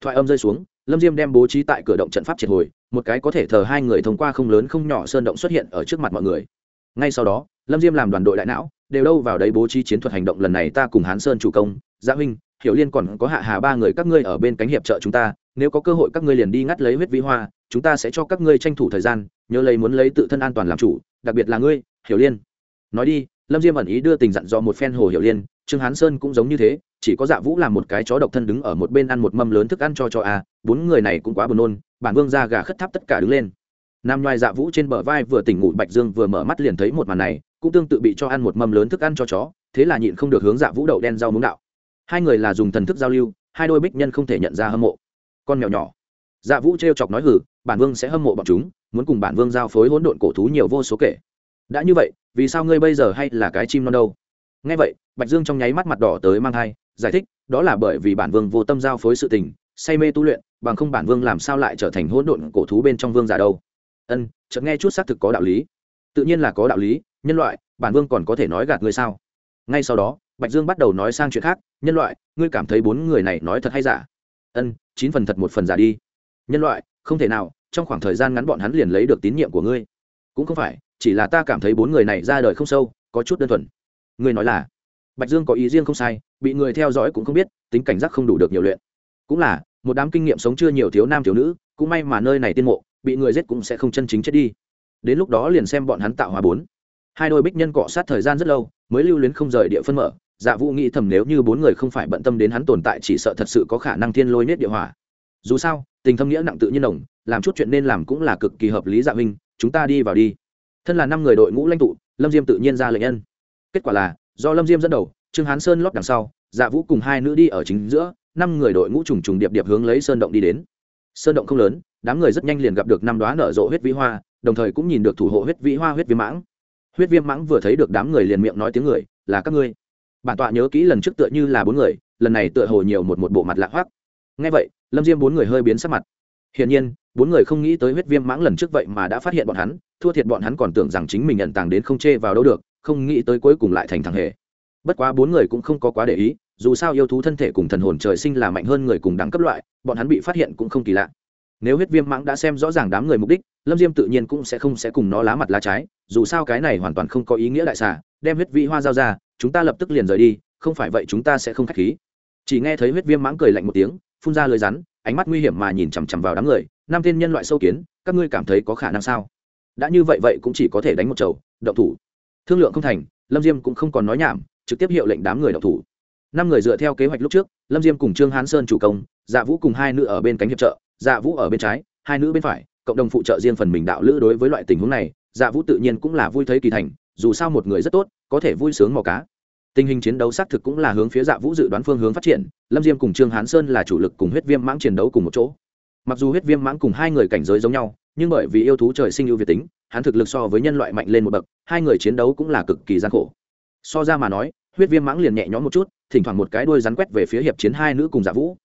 Thoại âm rơi xuống, lâm diêm đem bố trí tại cửa động trận pháp triệt hồi, một cái có thể thờ hai người thông qua không lớn không nhỏ sơn động xuất hiện ở trước mặt mọi người. Ngay sau đó lâm diêm làm đoàn đội đại não, đều đâu vào đấy bố trí chiến thuật hành động lần này ta cùng hán sơn chủ công gia huynh, hiểu liên còn có hạ hà ba người các ngươi ở bên cánh hiệp trợ chúng ta, nếu có cơ hội các ngươi liền đi ngắt lấy huyết vĩ hoa, chúng ta sẽ cho các ngươi tranh thủ thời gian, nhớ lấy muốn lấy tự thân an toàn làm chủ, đặc biệt là ngươi, hiểu liên. Nói đi, lâm diêm ẩn ý đưa tình dặn dò một phen hồ hiểu liên, trương hán sơn cũng giống như thế, chỉ có dạ vũ làm một cái chó độc thân đứng ở một bên ăn một mâm lớn thức ăn cho cho a bốn người này cũng quá buồn nôn, bản vương ra gà khất tháp tất cả đứng lên. Nam nhoai dạ vũ trên bờ vai vừa tỉnh ngủ, bạch dương vừa mở mắt liền thấy một màn này cũng tương tự bị cho ăn một mâm lớn thức ăn cho chó, thế là nhịn không được hướng dạ vũ đậu đen rau muống đạo. Hai người là dùng thần thức giao lưu, hai đôi bích nhân không thể nhận ra hâm mộ. Con mèo nhỏ. Dạ vũ t chọc nói hử bản vương sẽ hâm mộ bọn chúng, muốn cùng bản vương giao phối hỗn độn cổ thú nhiều vô số kể. Đã như vậy, vì sao ngươi bây giờ hay là cái chim non đâu? Ngay vậy, bạch dương trong nháy mắt mặt đỏ tới mang thai, giải thích, đó là bởi vì bản vương vô tâm giao phối sự tình, say mê tu luyện, bằng không bản vương làm sao lại trở thành hỗn độn cổ thú bên trong vương giả đâu? Ân, chợt nghe chút xác thực có đạo lý tự nhiên là có đạo lý, nhân loại, bản vương còn có thể nói gạt ngươi sao? Ngay sau đó, bạch dương bắt đầu nói sang chuyện khác, nhân loại, ngươi cảm thấy bốn người này nói thật hay giả? Ân, chín phần thật một phần giả đi. Nhân loại, không thể nào, trong khoảng thời gian ngắn bọn hắn liền lấy được tín nhiệm của ngươi. Cũng không phải, chỉ là ta cảm thấy bốn người này ra đời không sâu, có chút đơn thuần. Ngươi nói là? Bạch dương có ý riêng không sai, bị người theo dõi cũng không biết, tính cảnh giác không đủ được nhiều luyện. Cũng là, một đám kinh nghiệm sống chưa nhiều thiếu nam thiếu nữ, cũng may mà nơi này tiên mộ, bị người giết cũng sẽ không chân chính chết đi đến lúc đó liền xem bọn hắn tạo hòa bốn. Hai đôi bích nhân cọ sát thời gian rất lâu, mới lưu luyến không rời địa phân mở. Dạ vũ nghĩ thầm nếu như bốn người không phải bận tâm đến hắn tồn tại chỉ sợ thật sự có khả năng thiên lôi nết địa hỏa. Dù sao, tình thâm nghĩa nặng tự nhiên đồng, làm chút chuyện nên làm cũng là cực kỳ hợp lý dạ huynh, chúng ta đi vào đi. Thân là năm người đội ngũ lãnh tụ, lâm diêm tự nhiên ra lệnh nhân kết quả là, do lâm diêm dẫn đầu, trương hán sơn lót đằng sau dạ vũ cùng hai nữ đi ở chính giữa, năm người đội ngũ trùng trùng điệp điệp hướng lấy sơn động đi đến. Sơn động không lớn, đám người rất nhanh liền gặp được năm đoá nở rộ huyết vĩ hoa đồng thời cũng nhìn được thủ hộ huyết vĩ hoa huyết viêm mãng. Huyết viêm mãng vừa thấy được đám người liền miệng nói tiếng người, là các ngươi. Bản tọa nhớ kỹ lần trước tựa như là bốn người, lần này tựa hồ nhiều một một bộ mặt lạ hoác ngay vậy, lâm diêm bốn người hơi biến sắc mặt. Hiển nhiên, bốn người không nghĩ tới huyết viêm mãng lần trước vậy mà đã phát hiện bọn hắn, thua thiệt bọn hắn còn tưởng rằng chính mình nhận tàng đến không chê vào đâu được, không nghĩ tới cuối cùng lại thành thằng hề. Bất quá bốn người cũng không có quá để ý, dù sao yêu thú thân thể cùng thần hồn trời sinh là mạnh hơn người cùng đẳng cấp loại, bọn hắn bị phát hiện cũng không kỳ lạ nếu huyết viêm mãng đã xem rõ ràng đám người mục đích, lâm diêm tự nhiên cũng sẽ không sẽ cùng nó lá mặt lá trái, dù sao cái này hoàn toàn không có ý nghĩa đại xả đem huyết vị hoa giao ra, chúng ta lập tức liền rời đi, không phải vậy chúng ta sẽ không k h á c h khí. Chỉ nghe thấy huyết viêm mãng cười lạnh một tiếng, phun ra lời rắn, ánh mắt nguy hiểm mà nhìn chằm chằm vào đám người Nam tên nhân loại sâu kiến, các ngươi cảm thấy có khả năng sao? Đã như vậy vậy cũng chỉ có thể đánh một chầu, động thủ. Thương lượng không thành, lâm diêm cũng không còn nói nhảm, trực tiếp hiệu lệnh đám người động thủ. Năm người dựa theo kế hoạch lúc trước, lâm diêm cùng trương hán sơn chủ công dạ vũ cùng hai nữ ở bên cánh hiệp trợ dạ vũ ở bên trái, hai nữ bên phải, cộng đồng phụ trợ riêng phần mình đạo lữ đối với loại tình huống này dạ vũ tự nhiên cũng là vui thấy kỳ thành, dù sao một người rất tốt, có thể vui sướng mò cá. Tình hình chiến đấu xác thực cũng là hướng phía dạ vũ dự đoán phương hướng phát triển, lâm diêm cùng trương hán sơn là chủ lực cùng huyết viêm mãng chiến đấu cùng một chỗ. Mặc dù huyết viêm mãng cùng hai người cảnh giới giống nhau, nhưng bởi vì yêu thú trời sinh ưu việt tính, hắn thực lực so với nhân loại mạnh lên một bậc, hai người chiến đấu cũng là cực kỳ gian khổ. So ra mà nói, huyết viêm mãng liền nhẹ nhõm một chút, thỉnh thoảng một cái đuôi rắn quét về phía hiệp chiến hai nữ cùng dạ vũ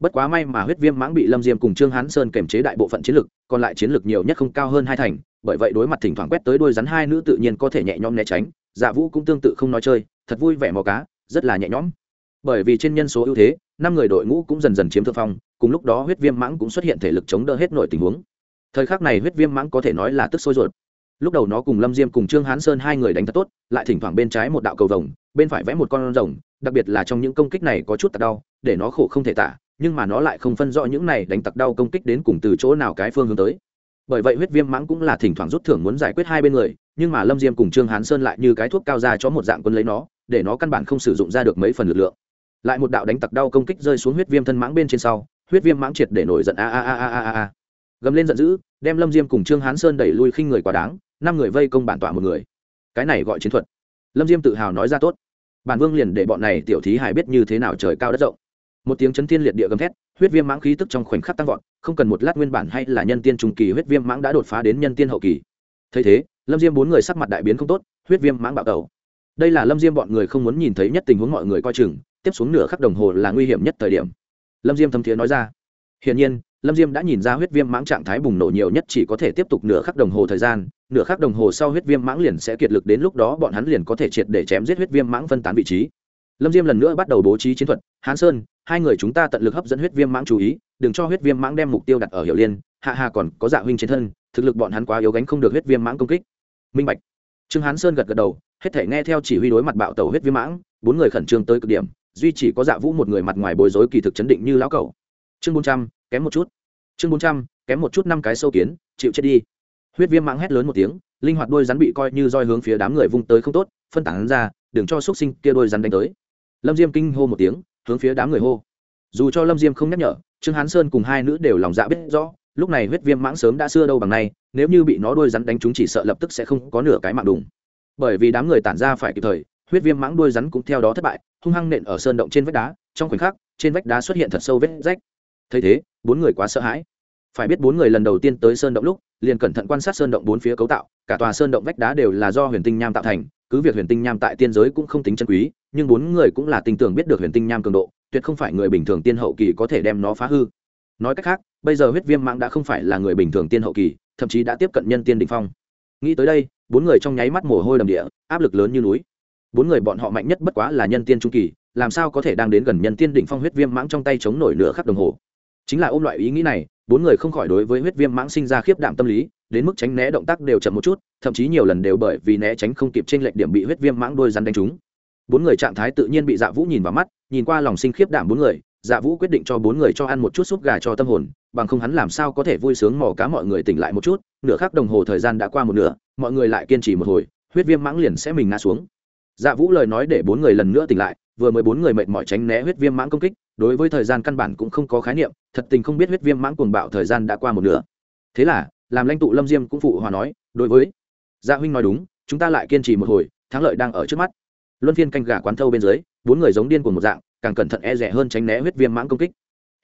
bất quá may mà huyết viêm mãng bị lâm diêm cùng trương hán sơn kềm chế đại bộ phận chiến lực, còn lại chiến lực nhiều nhất không cao hơn hai thành, bởi vậy đối mặt thỉnh thoảng quét tới đôi rắn hai nữ tự nhiên có thể nhẹ nhõm né tránh dạ vũ cũng tương tự không nói chơi, thật vui vẻ mò cá, rất là nhẹ nhõm. Bởi vì trên nhân số ưu thế, năm người đội ngũ cũng dần dần chiếm thượng phong, cùng lúc đó huyết viêm mãng cũng xuất hiện thể lực chống đỡ hết nội tình huống. Thời khắc này huyết viêm mãng có thể nói là tức sôi ruột. Lúc đầu nó cùng lâm diêm cùng trương hán sơn hai người đánh thật tốt, lại thỉnh thoảng bên trái một đạo cầu vồng, bên phải vẽ một con rồng, đặc biệt là trong những công kích này có chút tạt đau, để nó khổ không thể tả nhưng mà nó lại không phân rõ những này đánh tặc đau công kích đến cùng từ chỗ nào cái phương hướng tới. Bởi vậy huyết viêm mãng cũng là thỉnh thoảng rút thưởng muốn giải quyết hai bên người, nhưng mà lâm diêm cùng trương hán sơn lại như cái thuốc cao ra cho một dạng quân lấy nó, để nó căn bản không sử dụng ra được mấy phần lực lượng. Lại một đạo đánh tặc đau công kích rơi xuống huyết viêm thân mãng bên trên sau, huyết viêm mãng triệt để nổi giận a a a a a a gầm lên giận dữ, đem lâm diêm cùng trương hán sơn đẩy lui khinh người quá đáng, năm người vây công bản tọa một người. Cái này gọi chiến thuật. Lâm diêm tự hào nói ra tốt. Bản vương liền để bọn này tiểu thí hải biết như thế nào trời cao đất rộng một tiếng chấn thiên liệt địa gầm thét, huyết viêm mãng khí tức trong khoảnh khắc tăng vọt, không cần một lát nguyên bản hay là nhân tiên trung kỳ huyết viêm mãng đã đột phá đến nhân tiên hậu kỳ. Thấy thế, lâm diêm bốn người sắc mặt đại biến không tốt, huyết viêm mãng bạo tẩu. Đây là lâm diêm bọn người không muốn nhìn thấy nhất tình huống mọi người coi chừng, tiếp xuống nửa khắc đồng hồ là nguy hiểm nhất thời điểm. Lâm diêm thâm thiế nói ra. Hiển nhiên, lâm diêm đã nhìn ra huyết viêm mãng trạng thái bùng nổ nhiều nhất chỉ có thể tiếp tục nửa khắc đồng hồ thời gian, nửa khắc đồng hồ sau huyết viêm mãng liền sẽ kiệt lực đến lúc đó bọn hắn liền có thể triệt để chém giết huyết viêm mãng phân tán vị trí. Lâm diêm lần nữa bắt đầu bố trí chiến thuật, hán sơn hai người chúng ta tận lực hấp dẫn huyết viêm mãng chú ý, đừng cho huyết viêm mãng đem mục tiêu đặt ở hiệu liên, hạ hà còn có dạ huynh trên thân, thực lực bọn hắn quá yếu gánh không được huyết viêm mãng công kích. Minh bạch. Trương hán sơn gật gật đầu, hết thể nghe theo chỉ huy đối mặt bạo tàu huyết viêm mãng, bốn người khẩn trương tới cực điểm, duy chỉ có dạ vũ một người mặt ngoài bối rối kỳ thực chấn định như lão cẩu. chương bốn trăm, kém một chút. Chương bốn trăm, kém một chút năm cái sâu kiến, chịu chết đi. Huyết viêm mãng hét lớn một tiếng, linh hoạt đôi rắn bị coi như roi hướng phía đám người vung tới không tốt, phân tán ra, đừng cho x sinh kia đôi rắn đánh tới. Lâm diêm kinh hô một tiếng hướng phía đám người hô. Dù cho lâm diêm không nhắc nhở, trương hán sơn cùng hai nữ đều lòng dạ biết rõ, lúc này huyết viêm mãng sớm đã xưa đâu bằng nay, nếu như bị nó đuôi rắn đánh chúng chỉ sợ lập tức sẽ không có nửa cái mạng đùng. Bởi vì đám người tản ra phải kịp thời, huyết viêm mãng đuôi rắn cũng theo đó thất bại, hung hăng nện ở sơn động trên vách đá, trong khoảnh khắc, trên vách đá xuất hiện thật sâu vết rách. Thấy thế, bốn người quá sợ hãi. Phải biết bốn người lần đầu tiên tới sơn động lúc, liền cẩn thận quan sát sơn động bốn phía cấu tạo, cả tòa sơn động vách đá đều là do huyền tinh nham tạo thành, cứ việc huyền tinh nham tại tiên giới cũng không tính chân quý nhưng bốn người cũng là tin tưởng biết được huyền tinh nham cường độ, tuyệt không phải người bình thường tiên hậu kỳ có thể đem nó phá hư. Nói cách khác, bây giờ huyết viêm mạng đã không phải là người bình thường tiên hậu kỳ, thậm chí đã tiếp cận nhân tiên đình phong. Nghĩ tới đây, bốn người trong nháy mắt mồ hôi đầm địa, áp lực lớn như núi. Bốn người bọn họ mạnh nhất bất quá là nhân tiên trung kỳ, làm sao có thể đang đến gần nhân tiên đỉnh phong huyết viêm mãng trong tay chống nổi nửa khắc đồng hồ. Chính là ôm loại ý nghĩ này, bốn người không khỏi đối với huyết viêm mãng sinh ra khiếp đảm tâm lý, đến mức tránh né động tác đều chậm một chút, thậm chí nhiều lần đều bởi vì né tránh không kịp trên lệch điểm bị huyết viêm mãng đôi rắn đánh trúng bốn người trạng thái tự nhiên bị dạ vũ nhìn vào mắt, nhìn qua lòng sinh khiếp đảm bốn người dạ vũ quyết định cho bốn người cho ăn một chút súp gà cho tâm hồn, bằng không hắn làm sao có thể vui sướng mò cá mọi người tỉnh lại một chút, nửa khắc đồng hồ thời gian đã qua một nửa, mọi người lại kiên trì một hồi, huyết viêm mãng liền sẽ mình ngã xuống. Dạ vũ lời nói để bốn người lần nữa tỉnh lại, vừa mới bốn người mệt mỏi tránh né huyết viêm mãng công kích, đối với thời gian căn bản cũng không có khái niệm, thật tình không biết huyết viêm mãng cuồng bạo thời gian đã qua một nửa. Thế là, làm lãnh tụ lâm diêm cũng phụ hòa nói, đối với dạ huynh nói đúng, chúng ta lại kiên trì một hồi, thắng lợi đang ở trước mắt luân phiên canh gà quán thâu bên dưới, bốn người giống điên cùng một dạng, càng cẩn thận e rẻ hơn tránh né huyết viêm mãng công kích.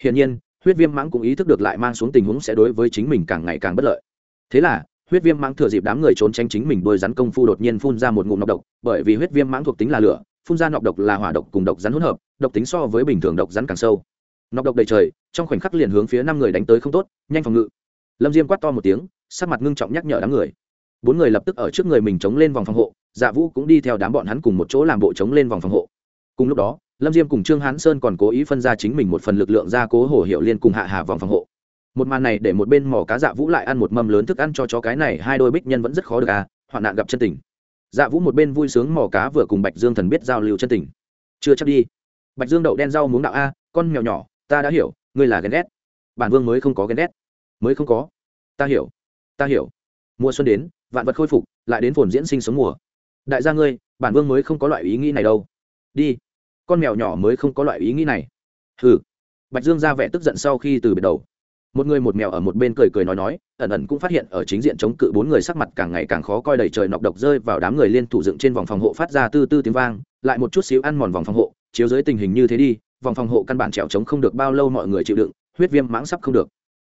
Hiển nhiên, huyết viêm mãng cũng ý thức được lại mang xuống tình huống sẽ đối với chính mình càng ngày càng bất lợi. Thế là, huyết viêm mãng thừa dịp đám người trốn tránh chính mình đôi rắn công phu đột nhiên phun ra một ngụm nọc độc, bởi vì huyết viêm mãng thuộc tính là lửa, phun ra nọc độc là hỏa độc cùng độc rắn hỗn hợp, độc tính so với bình thường độc rắn càng sâu. Nọc độc đầy trời, trong khoảnh khắc liền hướng phía năm người đánh tới không tốt, nhanh phòng ngự. Lâm diêm quát to một tiếng, sắc mặt ngưng trọng nhắc nhở đám người bốn người lập tức ở trước người mình chống lên vòng phòng hộ dạ vũ cũng đi theo đám bọn hắn cùng một chỗ làm bộ chống lên vòng phòng hộ. Cùng lúc đó, lâm diêm cùng trương hán sơn còn cố ý phân ra chính mình một phần lực lượng ra cố hồ hiệu liên cùng hạ hà vòng phòng hộ. Một màn này để một bên mỏ cá dạ vũ lại ăn một mâm lớn thức ăn cho chó cái này, hai đôi bích nhân vẫn rất khó được à hoạn nạn gặp chân tình. Dạ vũ một bên vui sướng mỏ cá vừa cùng bạch dương thần biết giao lưu chân tình. Chưa chắc đi. Bạch dương đậu đen rau muống đạo a, con mèo nhỏ, ta đã hiểu, ngươi là ghen ghét. Bản vương mới không có ghen ghét. Mới không có. Ta hiểu. Ta hiểu. Mùa xuân đến vạn vật khôi phục, lại đến phồn diễn sinh sống mùa. Đại gia ngươi, bản vương mới không có loại ý nghĩ này đâu. Đi. Con mèo nhỏ mới không có loại ý nghĩ này. Hừ. Bạch dương ra vẻ tức giận sau khi từ biệt đầu. Một người một mèo ở một bên cười cười nói nói, ẩn ẩn cũng phát hiện ở chính diện chống cự bốn người sắc mặt càng ngày càng khó coi đầy trời nọc độc rơi vào đám người liên thủ dựng trên vòng phòng hộ phát ra tư tư tiếng vang, lại một chút xíu ăn mòn vòng phòng hộ, chiếu dưới tình hình như thế đi, vòng phòng hộ căn bản trèo chống không được bao lâu mọi người chịu đựng, huyết viêm mãng sắp không được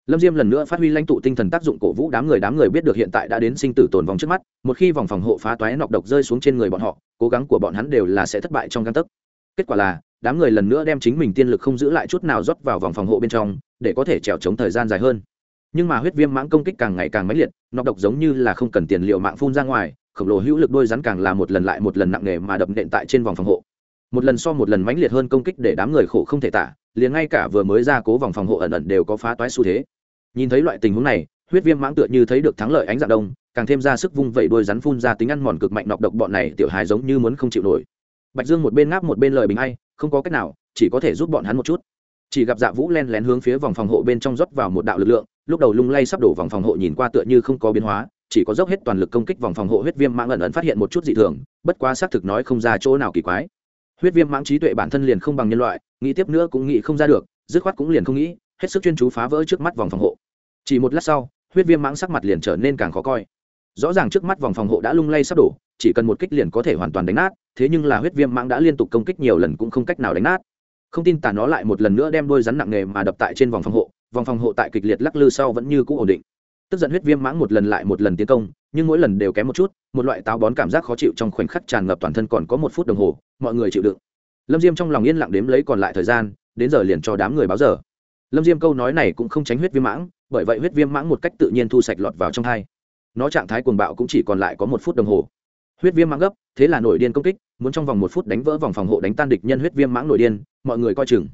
lâm diêm lần nữa phát huy lãnh tụ tinh thần tác dụng cổ vũ đám người đám người biết được hiện tại đã đến sinh tử tồn vòng trước mắt, một khi vòng phòng hộ phá toái nọc độc rơi xuống trên người bọn họ, cố gắng của bọn hắn đều là sẽ thất bại trong găng tấc. Kết quả là, đám người lần nữa đem chính mình tiên lực không giữ lại chút nào rót vào vòng phòng hộ bên trong, để có thể trèo chống thời gian dài hơn. Nhưng mà huyết viêm mãng công kích càng ngày càng mãnh liệt, nọc độc giống như là không cần tiền liệu mạng phun ra ngoài, khổng lồ hữu lực đôi rắn càng là một lần lại một lần nặng nề mà đập nện tại trên vòng phòng hộ. Một lần so một lần mãnh liệt hơn công kích để đám người khổ không thể tả liền ngay cả vừa mới ra cố vòng phòng hộ ẩn ẩn đều có phá toái xu thế. Nhìn thấy loại tình huống này, huyết viêm mãng tựa như thấy được thắng lợi ánh dạng đông, càng thêm ra sức vung vẩy đôi rắn phun ra tính ăn mòn cực mạnh nọc độc bọn này tiểu hài giống như muốn không chịu nổi. Bạch dương một bên ngáp một bên lời bình hay không có cách nào, chỉ có thể giúp bọn hắn một chút. Chỉ gặp dạ vũ len lén hướng phía vòng phòng hộ bên trong rót vào một đạo lực lượng, lúc đầu lung lay sắp đổ vòng phòng hộ nhìn qua tựa như không có biến hóa, chỉ có dốc hết toàn lực công kích vòng phòng hộ huyết viêm mãng ẩn ẩn phát hiện một chút dị thường, bất quá xác thực nói không ra chỗ nào kỳ quái. Huyết viêm mãng trí tuệ bản thân liền không bằng nhân loại nghĩ tiếp nữa cũng nghĩ không ra được, dứt khoát cũng liền không nghĩ, hết sức chuyên chú phá vỡ trước mắt vòng phòng hộ. Chỉ một lát sau, huyết viêm mãng sắc mặt liền trở nên càng khó coi. Rõ ràng trước mắt vòng phòng hộ đã lung lay sắp đổ, chỉ cần một kích liền có thể hoàn toàn đánh nát, thế nhưng là huyết viêm mãng đã liên tục công kích nhiều lần cũng không cách nào đánh nát. Không tin tả nó lại một lần nữa đem đôi rắn nặng nghề mà đập tại trên vòng phòng hộ, vòng phòng hộ tại kịch liệt lắc lư sau vẫn như cũ ổn định. Tức giận huyết viêm mãng một lần lại một lần tiến công, nhưng mỗi lần đều kém một chút, một loại táo bón cảm giác khó chịu trong khoảnh khắc tràn ngập toàn thân còn có một phút đồng hồ, mọi người chịu đựng lâm diêm trong lòng yên lặng đếm lấy còn lại thời gian, đến giờ liền cho đám người báo giờ. Lâm diêm câu nói này cũng không tránh huyết viêm mãng, bởi vậy huyết viêm mãng một cách tự nhiên thu sạch lọt vào trong hai nó trạng thái cuồng bạo cũng chỉ còn lại có một phút đồng hồ. Huyết viêm mãng gấp, thế là nổi điên công kích, muốn trong vòng một phút đánh vỡ vòng phòng hộ đánh tan địch nhân huyết viêm mãng nổi điên, mọi người coi chừng.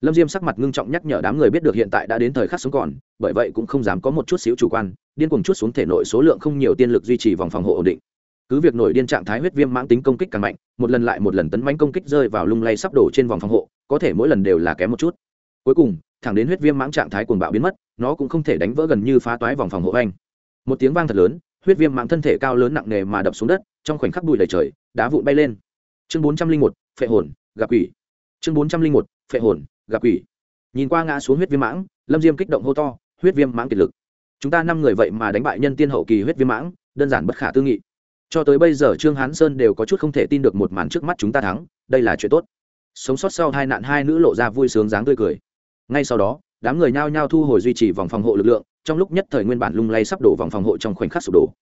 Lâm diêm sắc mặt ngưng trọng nhắc nhở đám người biết được hiện tại đã đến thời khắc sống còn, bởi vậy cũng không dám có một chút xíu chủ quan, điên cuồng chút xuống thể nội số lượng không nhiều tiên lực duy trì vòng phòng hộ ổn định cứ việc nổi điên trạng thái huyết viêm mãng tính công kích càng mạnh, một lần lại một lần tấn mánh công kích rơi vào lung lay sắp đổ trên vòng phòng hộ, có thể mỗi lần đều là kém một chút. Cuối cùng, thẳng đến huyết viêm mãng trạng thái cuồng bạo biến mất, nó cũng không thể đánh vỡ gần như phá toái vòng phòng hộ anh. Một tiếng vang thật lớn, huyết viêm mãng thân thể cao lớn nặng nề mà đập xuống đất, trong khoảnh khắc bụi đầy trời, đá vụn bay lên. Chương bốn trăm linh một, phệ hồn, gặp quỷ. Chương bốn trăm linh một, phệ hồn, gặp quỷ. Nhìn qua ngã xuống huyết viêm mãng, lâm diêm kích động hô to, huyết viêm mãng kiệt lực. Chúng ta năm người vậy mà đánh bại nhân tiên hậu kỳ huyết viêm mãng, đơn giản bất khả tư nghị cho tới bây giờ trương hán sơn đều có chút không thể tin được một màn trước mắt chúng ta thắng, đây là chuyện tốt. Sống sót sau hai nạn hai nữ lộ ra vui sướng dáng tươi cười. Ngay sau đó, đám người nhao nhao thu hồi duy trì vòng phòng hộ lực lượng, trong lúc nhất thời nguyên bản lung lay sắp đổ vòng phòng hộ trong khoảnh khắc sụp đổ.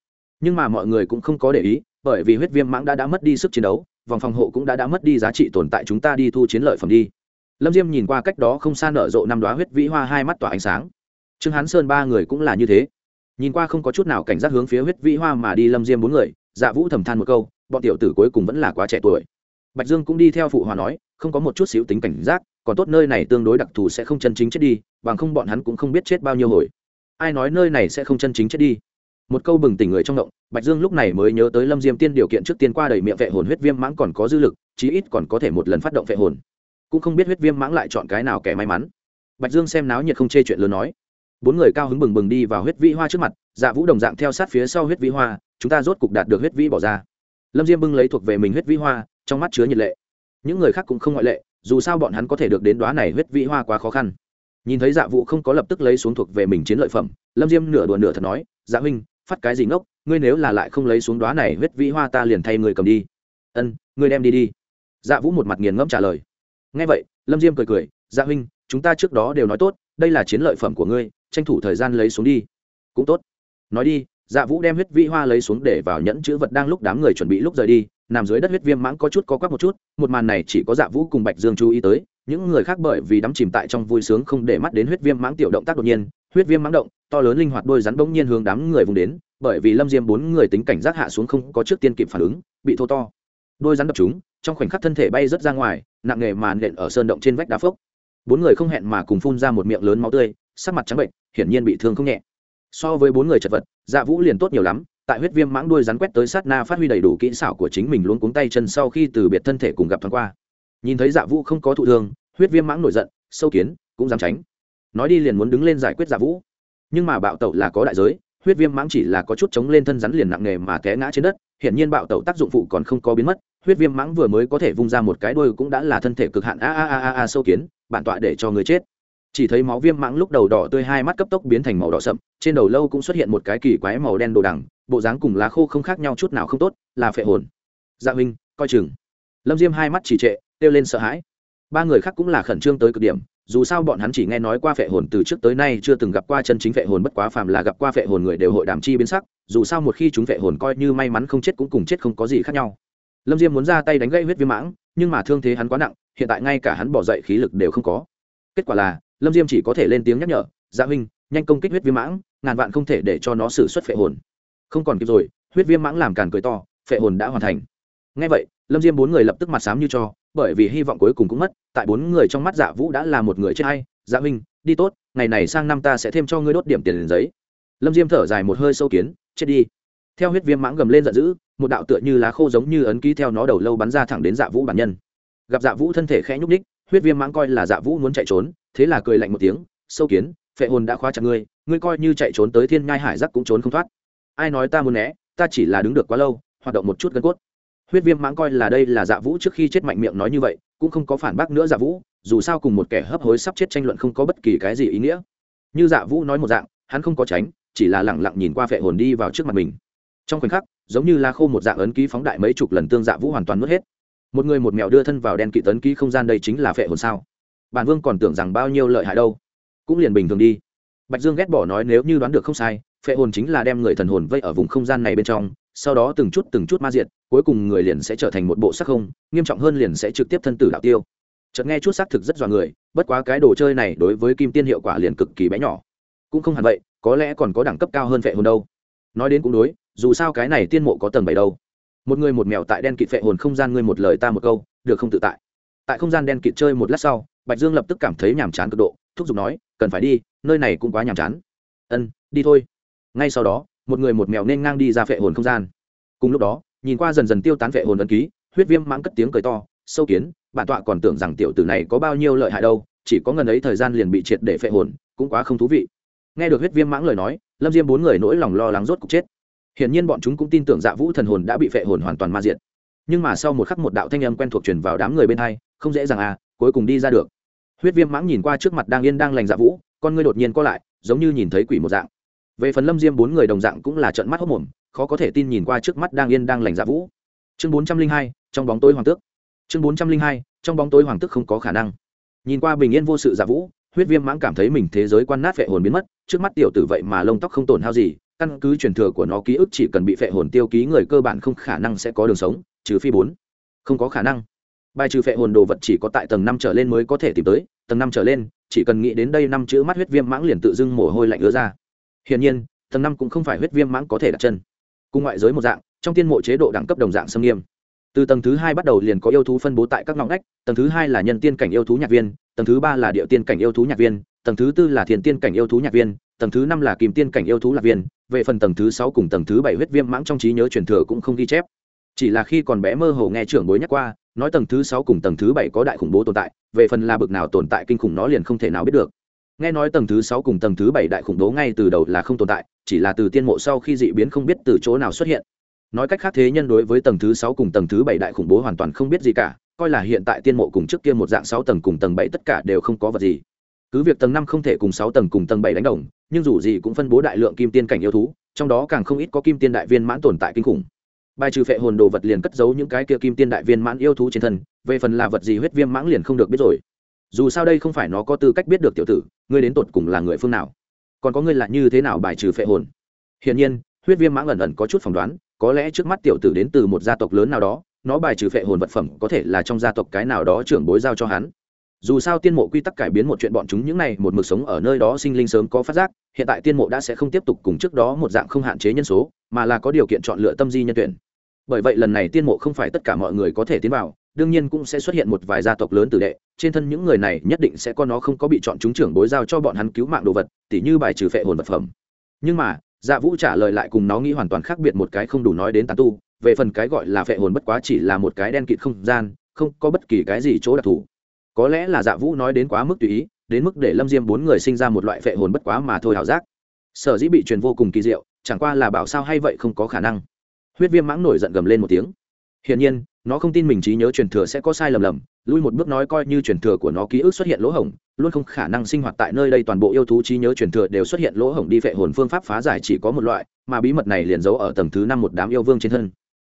Nhưng mà mọi người cũng không có để ý, bởi vì huyết viêm mãng đã đã mất đi sức chiến đấu, vòng phòng hộ cũng đã đã mất đi giá trị tồn tại chúng ta đi thu chiến lợi phẩm đi. Lâm diêm nhìn qua cách đó không xa nở rộ năm đoá huyết vĩ hoa hai mắt tỏa ánh sáng. Trương hán sơn ba người cũng là như thế. Nhìn qua không có chút nào cảnh giác hướng phía huyết vĩ hoa mà đi lâm diêm bốn người dạ vũ thầm than một câu, bọn tiểu tử cuối cùng vẫn là quá trẻ tuổi. Bạch dương cũng đi theo phụ hòa nói, không có một chút xíu tính cảnh giác, còn tốt nơi này tương đối đặc thù sẽ không chân chính chết đi, bằng không bọn hắn cũng không biết chết bao nhiêu hồi. Ai nói nơi này sẽ không chân chính chết đi? Một câu bừng tỉnh người trong động, bạch dương lúc này mới nhớ tới lâm diêm tiên điều kiện trước tiên qua đầy miệng vệ hồn huyết viêm mãng còn có dư lực, chí ít còn có thể một lần phát động vệ hồn. Cũng không biết huyết viêm mãng lại chọn cái nào kẻ may mắn. Bạch dương xem náo nhiệt không chê chuyện lớn nói. Bốn người cao hứng bừng bừng đi vào huyết vĩ hoa trước mặt dạ vũ đồng dạng theo sát phía sau huyết vĩ hoa chúng ta rốt cục đạt được huyết vĩ bỏ ra. Lâm diêm bưng lấy thuộc về mình huyết vĩ hoa, trong mắt chứa nhiệt lệ. Những người khác cũng không ngoại lệ, dù sao bọn hắn có thể được đến đoá này huyết vĩ hoa quá khó khăn. Nhìn thấy dạ vũ không có lập tức lấy xuống thuộc về mình chiến lợi phẩm, lâm diêm nửa đùa nửa thật nói dạ huynh, phát cái gì ngốc, ngươi nếu là lại không lấy xuống đoá này huyết vĩ hoa ta liền thay người cầm đi. Ân, ngươi đem đi đi. Dạ vũ một mặt nghiền ngẫm trả lời. Ngay vậy, lâm diêm cười cười dạ huynh, chúng ta trước đó đều nói tốt, đây là chiến lợi phẩm của ngươi, tranh thủ thời gian lấy xuống đi. Cũng tốt. Nói đi dạ vũ đem huyết vĩ hoa lấy xuống để vào nhẫn chữ vật đang lúc đám người chuẩn bị lúc rời đi, nằm dưới đất huyết viêm mãng có chút có quắc một chút, một màn này chỉ có dạ vũ cùng bạch dương chú ý tới, những người khác bởi vì đắm chìm tại trong vui sướng không để mắt đến huyết viêm mãng tiểu động tác đột nhiên, huyết viêm mãng động, to lớn linh hoạt đôi rắn bỗng nhiên hướng đám người vùng đến, bởi vì lâm diêm bốn người tính cảnh giác hạ xuống không có trước tiên kịp phản ứng, bị thô to. Đôi rắn đập chúng, trong khoảnh khắc thân thể bay rớt ra ngoài, nặng nghề màn nện ở sơn động trên vách đá phốc. Bốn người không hẹn mà cùng phun ra một miệng lớn máu tươi, sắc mặt trắng bệnh, hiển nhiên bị thương không nhẹ so với bốn người chật vật dạ vũ liền tốt nhiều lắm, tại huyết viêm mãng đuôi rắn quét tới sát na phát huy đầy đủ kỹ xảo của chính mình luôn cuống tay chân sau khi từ biệt thân thể cùng gặp thoáng qua. Nhìn thấy dạ vũ không có thụ thương, huyết viêm mãng nổi giận, sâu kiến, cũng dám tránh. Nói đi liền muốn đứng lên giải quyết dạ vũ. Nhưng mà bạo tẩu là có đại giới, huyết viêm mãng chỉ là có chút chống lên thân rắn liền nặng nề mà té ngã trên đất hiện nhiên bạo tẩu tác dụng phụ còn không có biến mất. Huyết viêm mãng vừa mới có thể vung ra một cái đôi cũng đã là thân thể cực hạn. A a a a, sâu kiến, bản tọa để cho người chết chỉ thấy máu viêm mãng lúc đầu đỏ tươi, hai mắt cấp tốc biến thành màu đỏ sậm, trên đầu lâu cũng xuất hiện một cái kỳ quái màu đen đồ đằng, bộ dáng cùng lá khô không khác nhau chút nào không tốt, là phệ hồn. Dạ huynh, coi chừng. Lâm diêm hai mắt chỉ trệ, kêu lên sợ hãi. Ba người khác cũng là khẩn trương tới cực điểm, dù sao bọn hắn chỉ nghe nói qua phệ hồn từ trước tới nay chưa từng gặp qua chân chính phệ hồn, bất quá phàm là gặp qua phệ hồn người đều hội đàm chi biến sắc, dù sao một khi chúng phệ hồn coi như may mắn không chết cũng cùng chết không có gì khác nhau. Lâm diêm muốn ra tay đánh gây huyết viêm mãng, nhưng mà thương thế hắn quá nặng, hiện tại ngay cả hắn bỏ dậy khí lực đều không có. Kết quả là lâm diêm chỉ có thể lên tiếng nhắc nhở dạ huynh, nhanh công kích huyết viêm mãng, ngàn vạn không thể để cho nó xử xuất phệ hồn. Không còn kịp rồi, huyết viêm mãng làm càn cười to, phệ hồn đã hoàn thành. Ngay vậy, lâm diêm bốn người lập tức mặt sám như cho, bởi vì hy vọng cuối cùng cũng mất, tại bốn người trong mắt dạ vũ đã là một người chết hay dạ huynh, đi tốt, ngày này sang năm ta sẽ thêm cho ngươi đốt điểm tiền giấy. Lâm diêm thở dài một hơi sâu kiến, chết đi. Theo huyết viêm mãng gầm lên giận dữ, một đạo tựa như lá khô giống như ấn ký theo nó đầu lâu bắn ra thẳng đến dạ vũ bản nhân. Gặp dạ vũ thân thể khẽ nhúc ních huyết viêm mãng coi là dạ vũ muốn chạy trốn, thế là cười lạnh một tiếng, sâu kiến, phệ hồn đã khóa chặt ngươi ngươi coi như chạy trốn tới thiên nhai hải giác cũng trốn không thoát. Ai nói ta muốn né, ta chỉ là đứng được quá lâu, hoạt động một chút gân cốt. Huyết viêm mãng coi là đây là dạ vũ trước khi chết mạnh miệng nói như vậy, cũng không có phản bác nữa dạ vũ, dù sao cùng một kẻ hấp hối sắp chết tranh luận không có bất kỳ cái gì ý nghĩa. Như dạ vũ nói một dạng, hắn không có tránh, chỉ là lẳng lặng nhìn qua phệ hồn đi vào trước mặt mình. Trong khoảnh khắc, giống như là khô một dạng ấn ký phóng đại mấy chục lần tương dạ vũ hoàn toàn mất hết một người một mèo đưa thân vào đen kỵ tấn ký không gian đây chính là phệ hồn sao? Bản vương còn tưởng rằng bao nhiêu lợi hại đâu. Cũng liền bình thường đi. Bạch dương ghét bỏ nói nếu như đoán được không sai, phệ hồn chính là đem người thần hồn vây ở vùng không gian này bên trong, sau đó từng chút từng chút ma diệt, cuối cùng người liền sẽ trở thành một bộ sắc không, nghiêm trọng hơn liền sẽ trực tiếp thân tử đạo tiêu. Chợt nghe chút xác thực rất dọa người, bất quá cái đồ chơi này đối với kim tiên hiệu quả liền cực kỳ bé nhỏ. Cũng không hẳn vậy, có lẽ còn có đẳng cấp cao hơn phệ hồn đâu. Nói đến cũng đối, dù sao cái này tiên mộ có tầng bảy đâu một người một mèo tại đen kịt phệ hồn không gian ngươi một lời ta một câu, được không tự tại. Tại không gian đen kịt chơi một lát sau, bạch dương lập tức cảm thấy nhàm chán cực độ, thúc giục nói, cần phải đi, nơi này cũng quá nhàm chán. Ân, đi thôi. Ngay sau đó, một người một mèo nên ngang đi ra phệ hồn không gian. Cùng lúc đó, nhìn qua dần dần tiêu tán phệ hồn ấn ký, huyết viêm mãng cất tiếng cười to, sâu kiến, bản tọa còn tưởng rằng tiểu tử này có bao nhiêu lợi hại đâu, chỉ có ngần ấy thời gian liền bị triệt để phệ hồn, cũng quá không thú vị. Nghe được huyết viêm mãng lời nói, lâm diêm bốn người nỗi lòng lo lắng rốt cục chết hiển nhiên bọn chúng cũng tin tưởng dạ vũ thần hồn đã bị phệ hồn hoàn toàn ma diệt. Nhưng mà sau một khắc một đạo thanh âm quen thuộc truyền vào đám người bên hai, không dễ dàng à cuối cùng đi ra được. Huyết viêm mãng nhìn qua trước mặt đang yên đang lành dạ vũ, con ngươi đột nhiên co lại, giống như nhìn thấy quỷ một dạng. Về phần lâm diêm bốn người đồng dạng cũng là trận mắt hốc mồm, khó có thể tin nhìn qua trước mắt đang yên đang lành dạ vũ. Chương bốn trăm linh hai, trong bóng tối hoàng tước. Chương bốn trăm linh hai, trong bóng tối hoàng tước không có khả năng. Nhìn qua bình yên vô sự dạ vũ, huyết viêm mãng cảm thấy mình thế giới quan nát phệ hồn biến mất, trước mắt tiểu tử vậy mà lông tóc không tổn hao gì căn cứ truyền thừa của nó ký ức chỉ cần bị phệ hồn tiêu ký người cơ bản không khả năng sẽ có đường sống, trừ phi bốn. Không có khả năng. Bài trừ phệ hồn đồ vật chỉ có tại tầng năm trở lên mới có thể tìm tới, tầng năm trở lên, chỉ cần nghĩ đến đây năm chữ mắt huyết viêm mãng liền tự dưng mồ hôi lạnh ứa ra. Hiển nhiên, tầng năm cũng không phải huyết viêm mãng có thể đặt chân. Cùng ngoại giới một dạng, trong tiên mộ chế độ đẳng cấp đồng dạng xâm nghiêm. Từ tầng thứ hai bắt đầu liền có yêu thú phân bố tại các ngõ ngách, tầng thứ hai là nhân tiên cảnh yêu thú nhạc viên, tầng thứ ba là địa tiên cảnh yêu thú nhạc viên, tầng thứ tư là thiền tiên cảnh yêu thú nhạc viên tầng thứ năm là kìm tiên cảnh yêu thú lạc viên, về phần tầng thứ sáu cùng tầng thứ bảy huyết viêm mãng trong trí nhớ truyền thừa cũng không ghi chép. Chỉ là khi còn bé mơ hồ nghe trưởng bối nhắc qua, nói tầng thứ sáu cùng tầng thứ bảy có đại khủng bố tồn tại, về phần là bực nào tồn tại kinh khủng nó liền không thể nào biết được. Nghe nói tầng thứ sáu cùng tầng thứ bảy đại khủng bố ngay từ đầu là không tồn tại, chỉ là từ tiên mộ sau khi dị biến không biết từ chỗ nào xuất hiện. Nói cách khác thế nhân đối với tầng thứ sáu cùng tầng thứ bảy đại khủng bố hoàn toàn không biết gì cả, coi là hiện tại tiên mộ cùng trước kia một dạng sáu tầng cùng tầng bảy tất cả đều không có vật gì cứ việc tầng năm không thể cùng sáu tầng cùng tầng bảy đánh đồng, nhưng dù gì cũng phân bố đại lượng kim tiên cảnh yêu thú, trong đó càng không ít có kim tiên đại viên mãn tồn tại kinh khủng. Bài trừ phệ hồn đồ vật liền cất giấu những cái kia kim tiên đại viên mãn yêu thú trên thân, về phần là vật gì huyết viêm mãng liền không được biết rồi. Dù sao đây không phải nó có tư cách biết được tiểu tử, ngươi đến tột cùng là người phương nào? Còn có ngươi là như thế nào bài trừ phệ hồn? Hiển nhiên, huyết viêm mãng ẩn ẩn có chút phỏng đoán, có lẽ trước mắt tiểu tử đến từ một gia tộc lớn nào đó, nó bài trừ phệ hồn vật phẩm có thể là trong gia tộc cái nào đó trưởng bối giao cho hắn dù sao tiên mộ quy tắc cải biến một chuyện bọn chúng những này một mực sống ở nơi đó sinh linh sớm có phát giác, hiện tại tiên mộ đã sẽ không tiếp tục cùng trước đó một dạng không hạn chế nhân số, mà là có điều kiện chọn lựa tâm di nhân tuyển. Bởi vậy lần này tiên mộ không phải tất cả mọi người có thể tiến vào, đương nhiên cũng sẽ xuất hiện một vài gia tộc lớn tử đệ, trên thân những người này nhất định sẽ có nó không có bị chọn chúng trưởng bối giao cho bọn hắn cứu mạng đồ vật, tỉ như bài trừ phệ hồn vật phẩm. Nhưng mà dạ vũ trả lời lại cùng nó nghĩ hoàn toàn khác biệt một cái không đủ nói đến tán tu, về phần cái gọi là phệ hồn bất quá chỉ là một cái đen kịt không gian, không có bất kỳ cái gì chỗ đặc thù có lẽ là dạ vũ nói đến quá mức tùy ý, đến mức để lâm diêm bốn người sinh ra một loại phệ hồn bất quá mà thôi hảo giác. Sở dĩ bị truyền vô cùng kỳ diệu, chẳng qua là bảo sao hay vậy không có khả năng. Huyết viêm mãng nổi giận gầm lên một tiếng. Hiển nhiên, nó không tin mình trí nhớ truyền thừa sẽ có sai lầm lầm, lui một bước nói coi như truyền thừa của nó ký ức xuất hiện lỗ hổng, luôn không khả năng sinh hoạt tại nơi đây toàn bộ yêu thú trí nhớ truyền thừa đều xuất hiện lỗ hổng đi phệ hồn phương pháp phá giải chỉ có một loại, mà bí mật này liền giấu ở tầng thứ năm một đám yêu vương trên thân.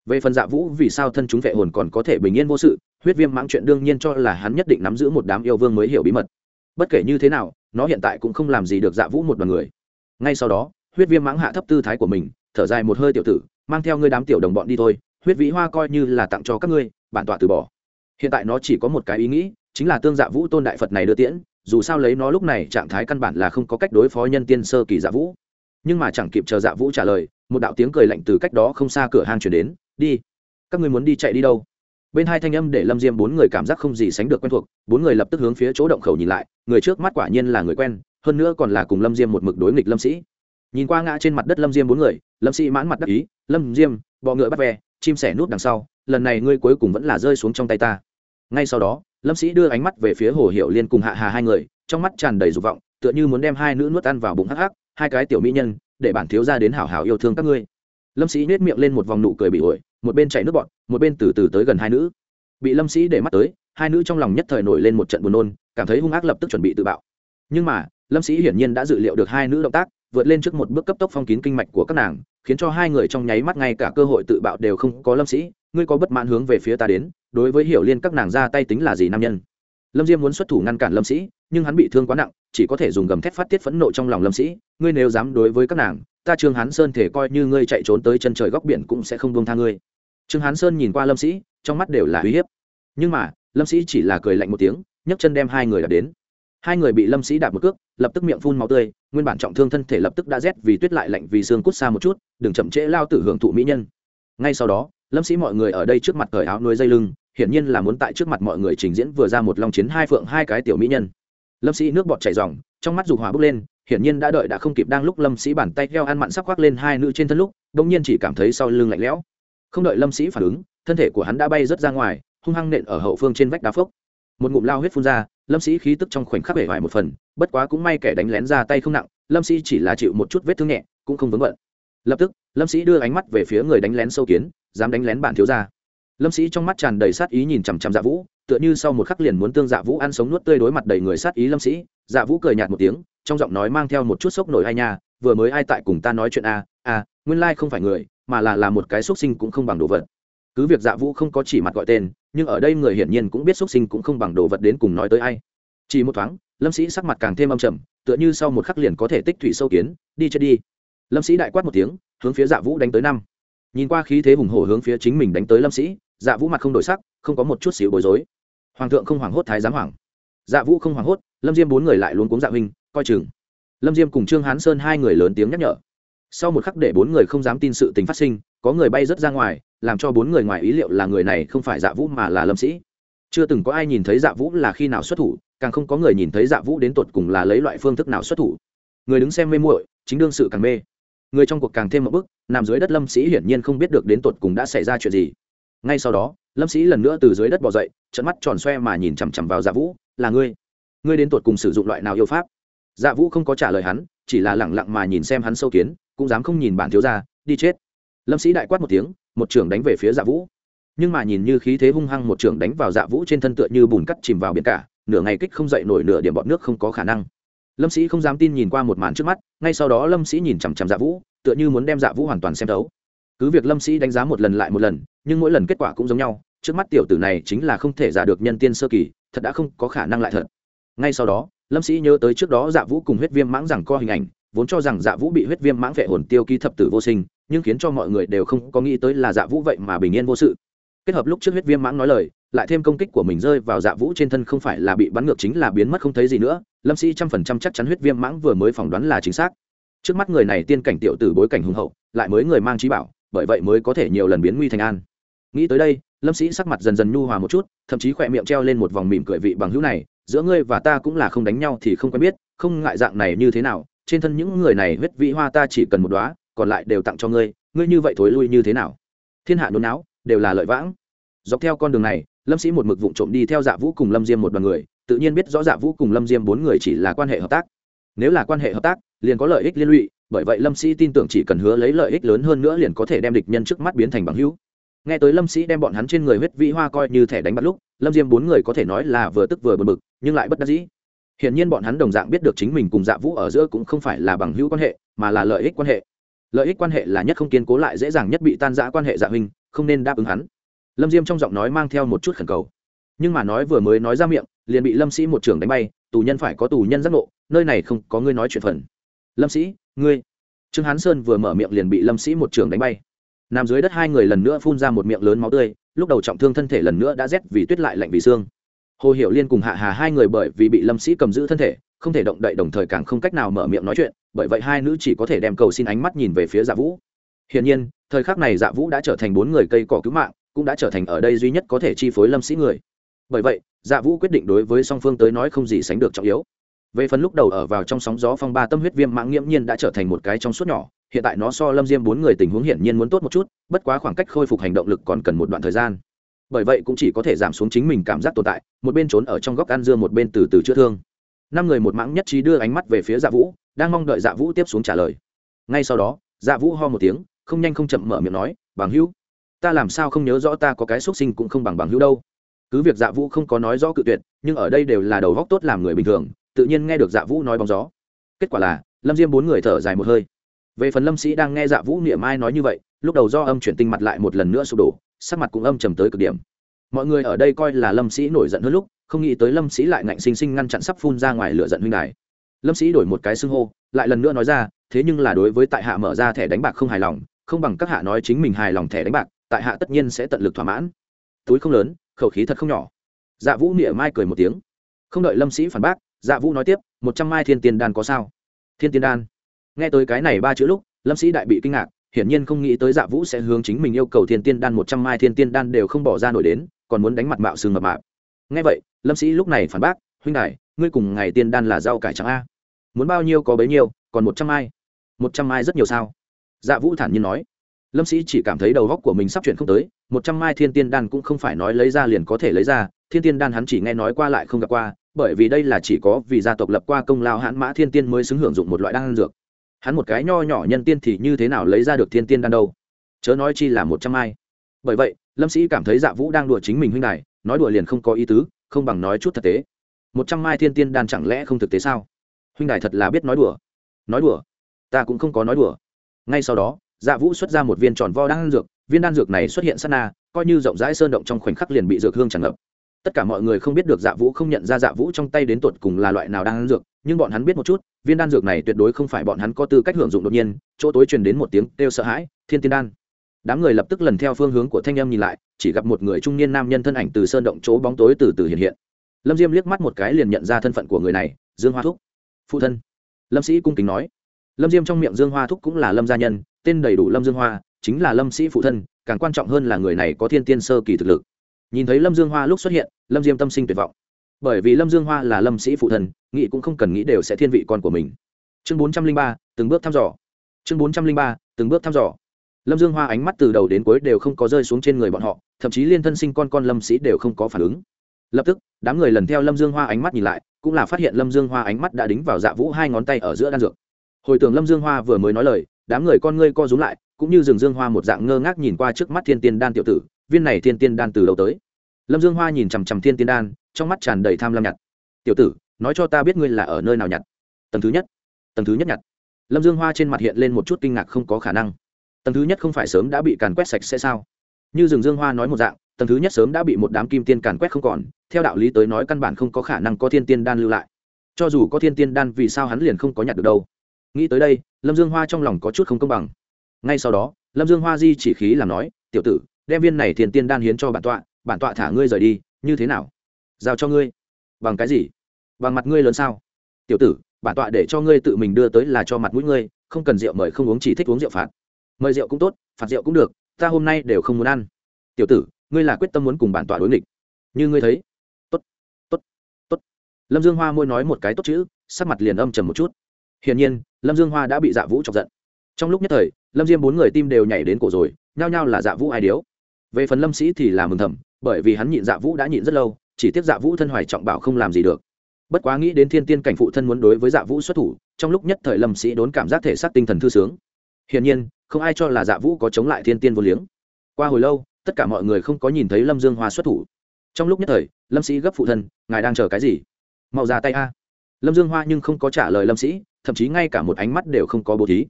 Về phần dạ vũ vì sao thân chúng vệ hồn còn có thể bình yên vô sự huyết viêm mãng chuyện đương nhiên cho là hắn nhất định nắm giữ một đám yêu vương mới hiểu bí mật. Bất kể như thế nào, nó hiện tại cũng không làm gì được dạ vũ một đ o à n người. Ngay sau đó, huyết viêm mãng hạ thấp tư thái của mình, thở dài một hơi tiểu tử, mang theo ngươi đám tiểu đồng bọn đi thôi, huyết vĩ hoa coi như là tặng cho các ngươi, bản tọa từ bỏ. Hiện tại nó chỉ có một cái ý nghĩ, chính là tương dạ vũ tôn đại phật này đưa tiễn, dù sao lấy nó lúc này trạng thái căn bản là không có cách đối phó nhân tiên sơ kỳ dạ vũ. Nhưng mà chẳng kịp chờ dạ vũ trả lời, một đạo tiếng cười lạnh từ cách đó không xa cửa hang chuyển đến, đi, các ngươi muốn đi chạy đi đâu? Bên hai thanh âm để lâm diêm bốn người cảm giác không gì sánh được quen thuộc, bốn người lập tức hướng phía chỗ động khẩu nhìn lại, người trước mắt quả nhiên là người quen, hơn nữa còn là cùng lâm diêm một mực đối nghịch lâm sĩ. Nhìn qua ngã trên mặt đất lâm diêm bốn người, lâm sĩ mãn mặt đắc ý, lâm diêm, bọ ngựa bắt ve, chim sẻ nút đằng sau, lần này ngươi cuối cùng vẫn là rơi xuống trong tay ta. Ngay sau đó, lâm sĩ đưa ánh mắt về phía hồ hiệu liên cùng hạ hà hai người, trong mắt tràn đầy dục vọng, tựa như muốn đem hai nữ nuốt ăn vào bụng hắc hắc, hai cái tiểu mỹ nhân, để bản thiếu ra đến hảo hảo yêu thương các ngươi. Lâm sĩ nết miệng lên một vòng nụ cười bị ổi một bên chạy nước bọn một bên từ từ tới gần hai nữ. Bị lâm sĩ để mắt tới, hai nữ trong lòng nhất thời nổi lên một trận buồn nôn, cảm thấy hung ác lập tức chuẩn bị tự bạo. Nhưng mà, lâm sĩ hiển nhiên đã dự liệu được hai nữ động tác, vượt lên trước một bước cấp tốc phong kín kinh mạch của các nàng, khiến cho hai người trong nháy mắt ngay cả cơ hội tự bạo đều không có. Lâm sĩ, ngươi có bất mãn hướng về phía ta đến, đối với hiểu liên các nàng ra tay tính là gì nam nhân? Lâm diêm muốn xuất thủ ngăn cản lâm sĩ, nhưng hắn bị thương quá nặng, chỉ có thể dùng gầm thép phát tiết phẫn nộ trong lòng lâm sĩ. Ngươi nếu dám đối với các nàng, ta trương hán sơn thể coi như ngươi chạy trốn tới chân trời góc biển cũng sẽ không buông tha ngươi trương hán sơn nhìn qua lâm sĩ, trong mắt đều là uy hiếp. Nhưng mà, lâm sĩ chỉ là cười lạnh một tiếng, nhấc chân đem hai người đạp đến. Hai người bị lâm sĩ đạp một cước, lập tức miệng phun máu tươi, nguyên bản trọng thương thân thể lập tức đã rét vì tuyết lại lạnh vì xương cút xa một chút, đừng chậm trễ lao tử hưởng thụ mỹ nhân. Ngay sau đó, lâm sĩ mọi người ở đây trước mặt cởi áo nuôi dây lưng, hiển nhiên là muốn tại trước mặt mọi người trình diễn vừa ra một long chiến hai phượng hai cái tiểu mỹ nhân. Lâm sĩ nước bọt chảy dòng trong mắt dục hỏa bốc lên, hiển nhiên đã đợi đã không kịp đang lúc lâm sĩ bàn tay theo ăn mặn sắc khoác lên hai nữ trên thân lúc đông nhiên chỉ cảm thấy sau lưng lạnh lẽo không đợi lâm sĩ phản ứng thân thể của hắn đã bay rớt ra ngoài hung hăng nện ở hậu phương trên vách đá phốc. Một ngụm lao huyết phun ra lâm sĩ khí tức trong khoảnh khắc hể vải một phần bất quá cũng may kẻ đánh lén ra tay không nặng lâm sĩ chỉ là chịu một chút vết thương nhẹ cũng không vướng bận. Lập tức lâm sĩ đưa ánh mắt về phía người đánh lén sâu kiến dám đánh lén bản thiếu gia. Lâm sĩ trong mắt tràn đầy sát ý nhìn chằm chằm dạ vũ tựa như sau một khắc liền muốn tương dạ vũ ăn sống nuốt tươi đối mặt đầy người sát ý lâm sĩ dạ vũ cười nhạt một tiếng trong giọng nói mang theo một chút sốc nổi hay nha vừa mới ai tại cùng ta nói chuyện a à, a à, nguyên lai không phải người mà là là một cái xuất sinh cũng không bằng đồ vật. Cứ việc dạ vũ không có chỉ mặt gọi tên, nhưng ở đây người hiển nhiên cũng biết xuất sinh cũng không bằng đồ vật đến cùng nói tới ai. Chỉ một thoáng, lâm sĩ sắc mặt càng thêm âm trầm, tựa như sau một khắc liền có thể tích thủy sâu kiến, đi chết đi. Lâm sĩ đại quát một tiếng, hướng phía dạ vũ đánh tới năm. Nhìn qua khí thế hùng hổ hướng phía chính mình đánh tới lâm sĩ dạ vũ mặt không đổi sắc, không có một chút xíu bối rối. Hoàng thượng không hoảng hốt thái giám hoảng. Dạ vũ không hoảng hốt, lâm diêm bốn người lại luôn cuống dạ huynh, coi chừng. Lâm diêm cùng trương hán sơn hai người lớn tiếng nhắc nhở sau một khắc để bốn người không dám tin sự tình phát sinh, có người bay rớt ra ngoài, làm cho bốn người ngoài ý liệu là người này không phải dạ vũ mà là lâm sĩ. Chưa từng có ai nhìn thấy dạ vũ là khi nào xuất thủ, càng không có người nhìn thấy dạ vũ đến tột cùng là lấy loại phương thức nào xuất thủ. Người đứng xem mê muội, chính đương sự càng mê. Người trong cuộc càng thêm một bức, nằm dưới đất lâm sĩ hiển nhiên không biết được đến tột cùng đã xảy ra chuyện gì. Ngay sau đó, lâm sĩ lần nữa từ dưới đất bỏ dậy trận mắt tròn xoe mà nhìn chằm chằm vào dạ vũ, là ngươi? Ngươi đến tột cùng sử dụng loại nào yêu pháp? Dạ vũ không có trả lời hắn, chỉ là lẳng lặng mà nhìn xem hắn sâu kiến cũng dám không nhìn bản thiếu gia, đi chết. Lâm sĩ đại quát một tiếng, một trưởng đánh về phía dạ vũ. Nhưng mà nhìn như khí thế hung hăng một trưởng đánh vào dạ vũ trên thân tựa như bùn cắt chìm vào biển cả, nửa ngày kích không dậy nổi nửa điểm bọt nước không có khả năng. Lâm sĩ không dám tin nhìn qua một màn trước mắt, ngay sau đó lâm sĩ nhìn chằm chằm dạ vũ, tựa như muốn đem dạ vũ hoàn toàn xem thấu. Cứ việc lâm sĩ đánh giá một lần lại một lần, nhưng mỗi lần kết quả cũng giống nhau, trước mắt tiểu tử này chính là không thể giả được nhân tiên sơ kỳ, thật đã không có khả năng lại thật. Ngay sau đó, lâm sĩ nhớ tới trước đó dạ vũ cùng huyết viêm mãng rằng co hình ảnh vốn cho rằng dạ vũ bị huyết viêm mãng vệ hồn tiêu ký thập tử vô sinh, nhưng khiến cho mọi người đều không có nghĩ tới là dạ vũ vậy mà bình yên vô sự. Kết hợp lúc trước huyết viêm mãng nói lời, lại thêm công kích của mình rơi vào dạ vũ trên thân không phải là bị bắn ngược chính là biến mất không thấy gì nữa, lâm sĩ trăm phần trăm chắc chắn huyết viêm mãng vừa mới phỏng đoán là chính xác. Trước mắt người này tiên cảnh tiểu tử bối cảnh hùng hậu, lại mới người mang trí bảo, bởi vậy mới có thể nhiều lần biến nguy thành an. Nghĩ tới đây, lâm sĩ sắc mặt dần dần nhu hòa một chút, thậm chí khỏe miệng treo lên một vòng mỉm cười vị bằng hữu này, giữa ngươi và ta cũng là không đánh nhau thì không quen biết, không ngại dạng này như thế nào trên thân những người này huyết vị hoa ta chỉ cần một đóa, còn lại đều tặng cho ngươi ngươi như vậy thối lui như thế nào? Thiên hạ nôn não đều là lợi vãng. Dọc theo con đường này lâm sĩ một mực vụ trộm đi theo dạ vũ cùng lâm diêm một đoàn người tự nhiên biết rõ dạ vũ cùng lâm diêm bốn người chỉ là quan hệ hợp tác. Nếu là quan hệ hợp tác liền có lợi ích liên lụy bởi vậy lâm sĩ tin tưởng chỉ cần hứa lấy lợi ích lớn hơn nữa liền có thể đem địch nhân trước mắt biến thành bằng hữu. Nghe tới lâm sĩ đem bọn hắn trên người huyết vĩ hoa coi như thẻ đánh bắt lúc lâm diêm bốn người có thể nói là vừa tức vừa bật bực nhưng lại bất đắc dĩ hiển nhiên bọn hắn đồng dạng biết được chính mình cùng dạ vũ ở giữa cũng không phải là bằng hữu quan hệ, mà là lợi ích quan hệ. Lợi ích quan hệ là nhất không kiên cố lại dễ dàng nhất bị tan rã quan hệ dạ huynh, không nên đáp ứng hắn. Lâm diêm trong giọng nói mang theo một chút khẩn cầu. Nhưng mà nói vừa mới nói ra miệng, liền bị lâm sĩ một trưởng đánh bay, tù nhân phải có tù nhân giác ngộ, nơi này không có ngươi nói chuyện phần. Lâm sĩ, ngươi. Trương hán sơn vừa mở miệng liền bị lâm sĩ một trưởng đánh bay. Nằm dưới đất hai người lần nữa phun ra một miệng lớn máu tươi, lúc đầu trọng thương thân thể lần nữa đã rét vì tuyết lại lạnh vì xương hồ hiểu liên cùng hạ hà hai người bởi vì bị lâm sĩ cầm giữ thân thể, không thể động đậy, đồng thời càng không cách nào mở miệng nói chuyện, bởi vậy hai nữ chỉ có thể đem cầu xin ánh mắt nhìn về phía dạ vũ. Hiển nhiên, thời khắc này dạ vũ đã trở thành bốn người cây cỏ cứu mạng, cũng đã trở thành ở đây duy nhất có thể chi phối lâm sĩ người. Bởi vậy dạ vũ quyết định đối với song phương tới nói không gì sánh được trọng yếu. Về phần lúc đầu ở vào trong sóng gió phong ba tâm huyết viêm mạng nghiễm nhiên đã trở thành một cái trong suốt nhỏ, hiện tại nó so lâm diêm bốn người tình huống hiển nhiên muốn tốt một chút, bất quá khoảng cách khôi phục hành động lực còn cần một đoạn thời gian bởi vậy cũng chỉ có thể giảm xuống chính mình cảm giác tồn tại, một bên trốn ở trong góc ăn dưa một bên từ từ chữa thương. Năm người một mãng nhất trí đưa ánh mắt về phía dạ vũ, đang mong đợi dạ vũ tiếp xuống trả lời. Ngay sau đó dạ vũ ho một tiếng, không nhanh không chậm mở miệng nói, bằng hữu, ta làm sao không nhớ rõ ta có cái xuất sinh cũng không bằng bằng hữu đâu. Cứ việc dạ vũ không có nói rõ cự tuyệt, nhưng ở đây đều là đầu góc tốt làm người bình thường, tự nhiên nghe được dạ vũ nói bóng gió. Kết quả là, lâm diêm bốn người thở dài một hơi. Về phần lâm sĩ đang nghe dạ vũ niệm ai nói như vậy, lúc đầu do âm chuyển tinh mặt lại một lần nữa sụp đổ sắc mặt cũng âm trầm tới cực điểm. Mọi người ở đây coi là lâm sĩ nổi giận hơn lúc, không nghĩ tới lâm sĩ lại ngạnh sinh sinh ngăn chặn sắp phun ra ngoài lửa giận huynh đài. Lâm sĩ đổi một cái xưng hô, lại lần nữa nói ra, thế nhưng là đối với tại hạ mở ra thẻ đánh bạc không hài lòng, không bằng các hạ nói chính mình hài lòng thẻ đánh bạc, tại hạ tất nhiên sẽ tận lực thỏa mãn. Túi không lớn, khẩu khí thật không nhỏ. Dạ vũ nịa mai cười một tiếng. Không đợi lâm sĩ phản bác dạ vũ nói tiếp, một trăm mai thiên tiền đan có sao? Thiên tiền đan? Nghe tới cái này ba chữ lúc, lâm sĩ đại bị kinh ngạc hiển nhiên không nghĩ tới dạ vũ sẽ hướng chính mình yêu cầu thiên tiên đan một trăm mai thiên tiên đan đều không bỏ ra nổi đến, còn muốn đánh mặt mạo sừng mập mạp. Nghe vậy, lâm sĩ lúc này phản bác, huynh đại ngươi cùng ngày tiên đan là rau cải trắng a. Muốn bao nhiêu có bấy nhiêu, còn một trăm mai. Một trăm mai rất nhiều sao? Dạ vũ thản nhiên nói. Lâm sĩ chỉ cảm thấy đầu góc của mình sắp chuyển không tới, một trăm mai thiên tiên đan cũng không phải nói lấy ra liền có thể lấy ra, thiên tiên đan hắn chỉ nghe nói qua lại không gặp qua, bởi vì đây là chỉ có vì gia tộc lập qua công lao hãn mã thiên tiên mới xứng hưởng dụng một loại đan dược hắn một cái nho nhỏ nhân tiên thì như thế nào lấy ra được thiên tiên đan đâu? Chớ nói chi là một trăm mai bởi vậy, lâm sĩ cảm thấy dạ vũ đang đùa chính mình huynh này nói đùa liền không có ý tứ, không bằng nói chút thực tế. Một trăm mai thiên tiên đan chẳng lẽ không thực tế sao? Huynh đài thật là biết nói đùa. Nói đùa? Ta cũng không có nói đùa. Ngay sau đó dạ vũ xuất ra một viên tròn vo đan dược, viên đan dược này xuất hiện sát na, coi như rộng rãi sơn động trong khoảnh khắc liền bị dược hương tràn ngập. Tất cả mọi người không biết được dạ vũ không nhận ra dạ vũ trong tay đến tột cùng là loại nào đan dược nhưng bọn hắn biết một chút, viên đan dược này tuyệt đối không phải bọn hắn có tư cách hưởng dụng đột nhiên, chỗ tối truyền đến một tiếng kêu sợ hãi, thiên tiên đan. Đám người lập tức lần theo phương hướng của thanh âm nhìn lại, chỉ gặp một người trung niên nam nhân thân ảnh từ sơn động chỗ bóng tối từ từ hiện hiện. Lâm diêm liếc mắt một cái liền nhận ra thân phận của người này, dương hoa thúc. Phụ thân. Lâm sĩ cung kính nói. Lâm diêm trong miệng dương hoa thúc cũng là lâm gia nhân, tên đầy đủ lâm dương hoa, chính là lâm sĩ phụ thân, càng quan trọng hơn là người này có thiên tiên sơ kỳ thực lực. Nhìn thấy lâm dương hoa lúc xuất hiện, lâm diêm tâm sinh tuyệt vọng bởi vì lâm dương hoa là lâm sĩ phụ thần nghị cũng không cần nghĩ đều sẽ thiên vị con của mình. Chương bốn trăm linh ba, từng bước thăm dò. Chương bốn trăm linh ba, từng bước thăm dò. Lâm dương hoa ánh mắt từ đầu đến cuối đều không có rơi xuống trên người bọn họ, thậm chí liên thân sinh con con lâm sĩ đều không có phản ứng. Lập tức, đám người lần theo lâm dương hoa ánh mắt nhìn lại, cũng là phát hiện lâm dương hoa ánh mắt đã đính vào dạ vũ hai ngón tay ở giữa đan dược. Hồi tưởng lâm dương hoa vừa mới nói lời, đám người con ngươi co rúm lại, cũng như rừng dương hoa một dạng ngơ ngác nhìn qua trước mắt thiên tiên đan tiểu tử, viên này thiên tiên đan từ đầu tới? Lâm dương hoa nhìn chằm chằm thiên tiên đan trong mắt tràn đầy tham lam nhặt. Tiểu tử, nói cho ta biết ngươi là ở nơi nào nhặt? Tầng thứ nhất. Tầng thứ nhất nhặt? Lâm dương hoa trên mặt hiện lên một chút kinh ngạc không có khả năng. Tầng thứ nhất không phải sớm đã bị càn quét sạch sẽ sao? Như rừng dương hoa nói một dạng, tầng thứ nhất sớm đã bị một đám kim tiên càn quét không còn, theo đạo lý tới nói căn bản không có khả năng có thiên tiên đan lưu lại. Cho dù có thiên tiên đan vì sao hắn liền không có nhặt được đâu? Nghĩ tới đây, lâm dương hoa trong lòng có chút không công bằng. Ngay sau đó, lâm dương hoa di chỉ khí làm nói, tiểu tử, đem viên này thiên tiên đan hiến cho bản tọa bản tọa thả ngươi rời đi, như thế nào? Giao cho ngươi. Bằng cái gì? Bằng mặt ngươi lớn sao? Tiểu tử, bản tọa để cho ngươi tự mình đưa tới là cho mặt mũi ngươi, không cần rượu mời không uống chỉ thích uống rượu phạt. Mời rượu cũng tốt, phạt rượu cũng được, ta hôm nay đều không muốn ăn. Tiểu tử, ngươi là quyết tâm muốn cùng bản tọa đối nghịch. Như ngươi thấy. Tốt tốt tốt. Lâm dương hoa môi nói một cái tốt chữ, sắc mặt liền âm trầm một chút. Hiển nhiên, lâm dương hoa đã bị dạ vũ chọc giận. Trong lúc nhất thời, lâm diêm bốn người tim đều nhảy đến cổ rồi, nhao nhao là dạ vũ ai điếu. Về phần lâm sĩ thì là mừng thầm, bởi vì hắn nhịn dạ vũ đã nhịn rất lâu chỉ tiếc dạ vũ thân hoài trọng bảo không làm gì được. Bất quá nghĩ đến thiên tiên cảnh phụ thân muốn đối với dạ vũ xuất thủ, trong lúc nhất thời lâm sĩ đốn cảm giác thể xác tinh thần thư sướng. Hiển nhiên, không ai cho là dạ vũ có chống lại thiên tiên vô liếng. Qua hồi lâu, tất cả mọi người không có nhìn thấy lâm dương hoa xuất thủ. Trong lúc nhất thời, lâm sĩ gấp phụ thân, ngài đang chờ cái gì? Mau ra tay a. Lâm dương hoa nhưng không có trả lời lâm sĩ, thậm chí ngay cả một ánh mắt đều không có bố thí.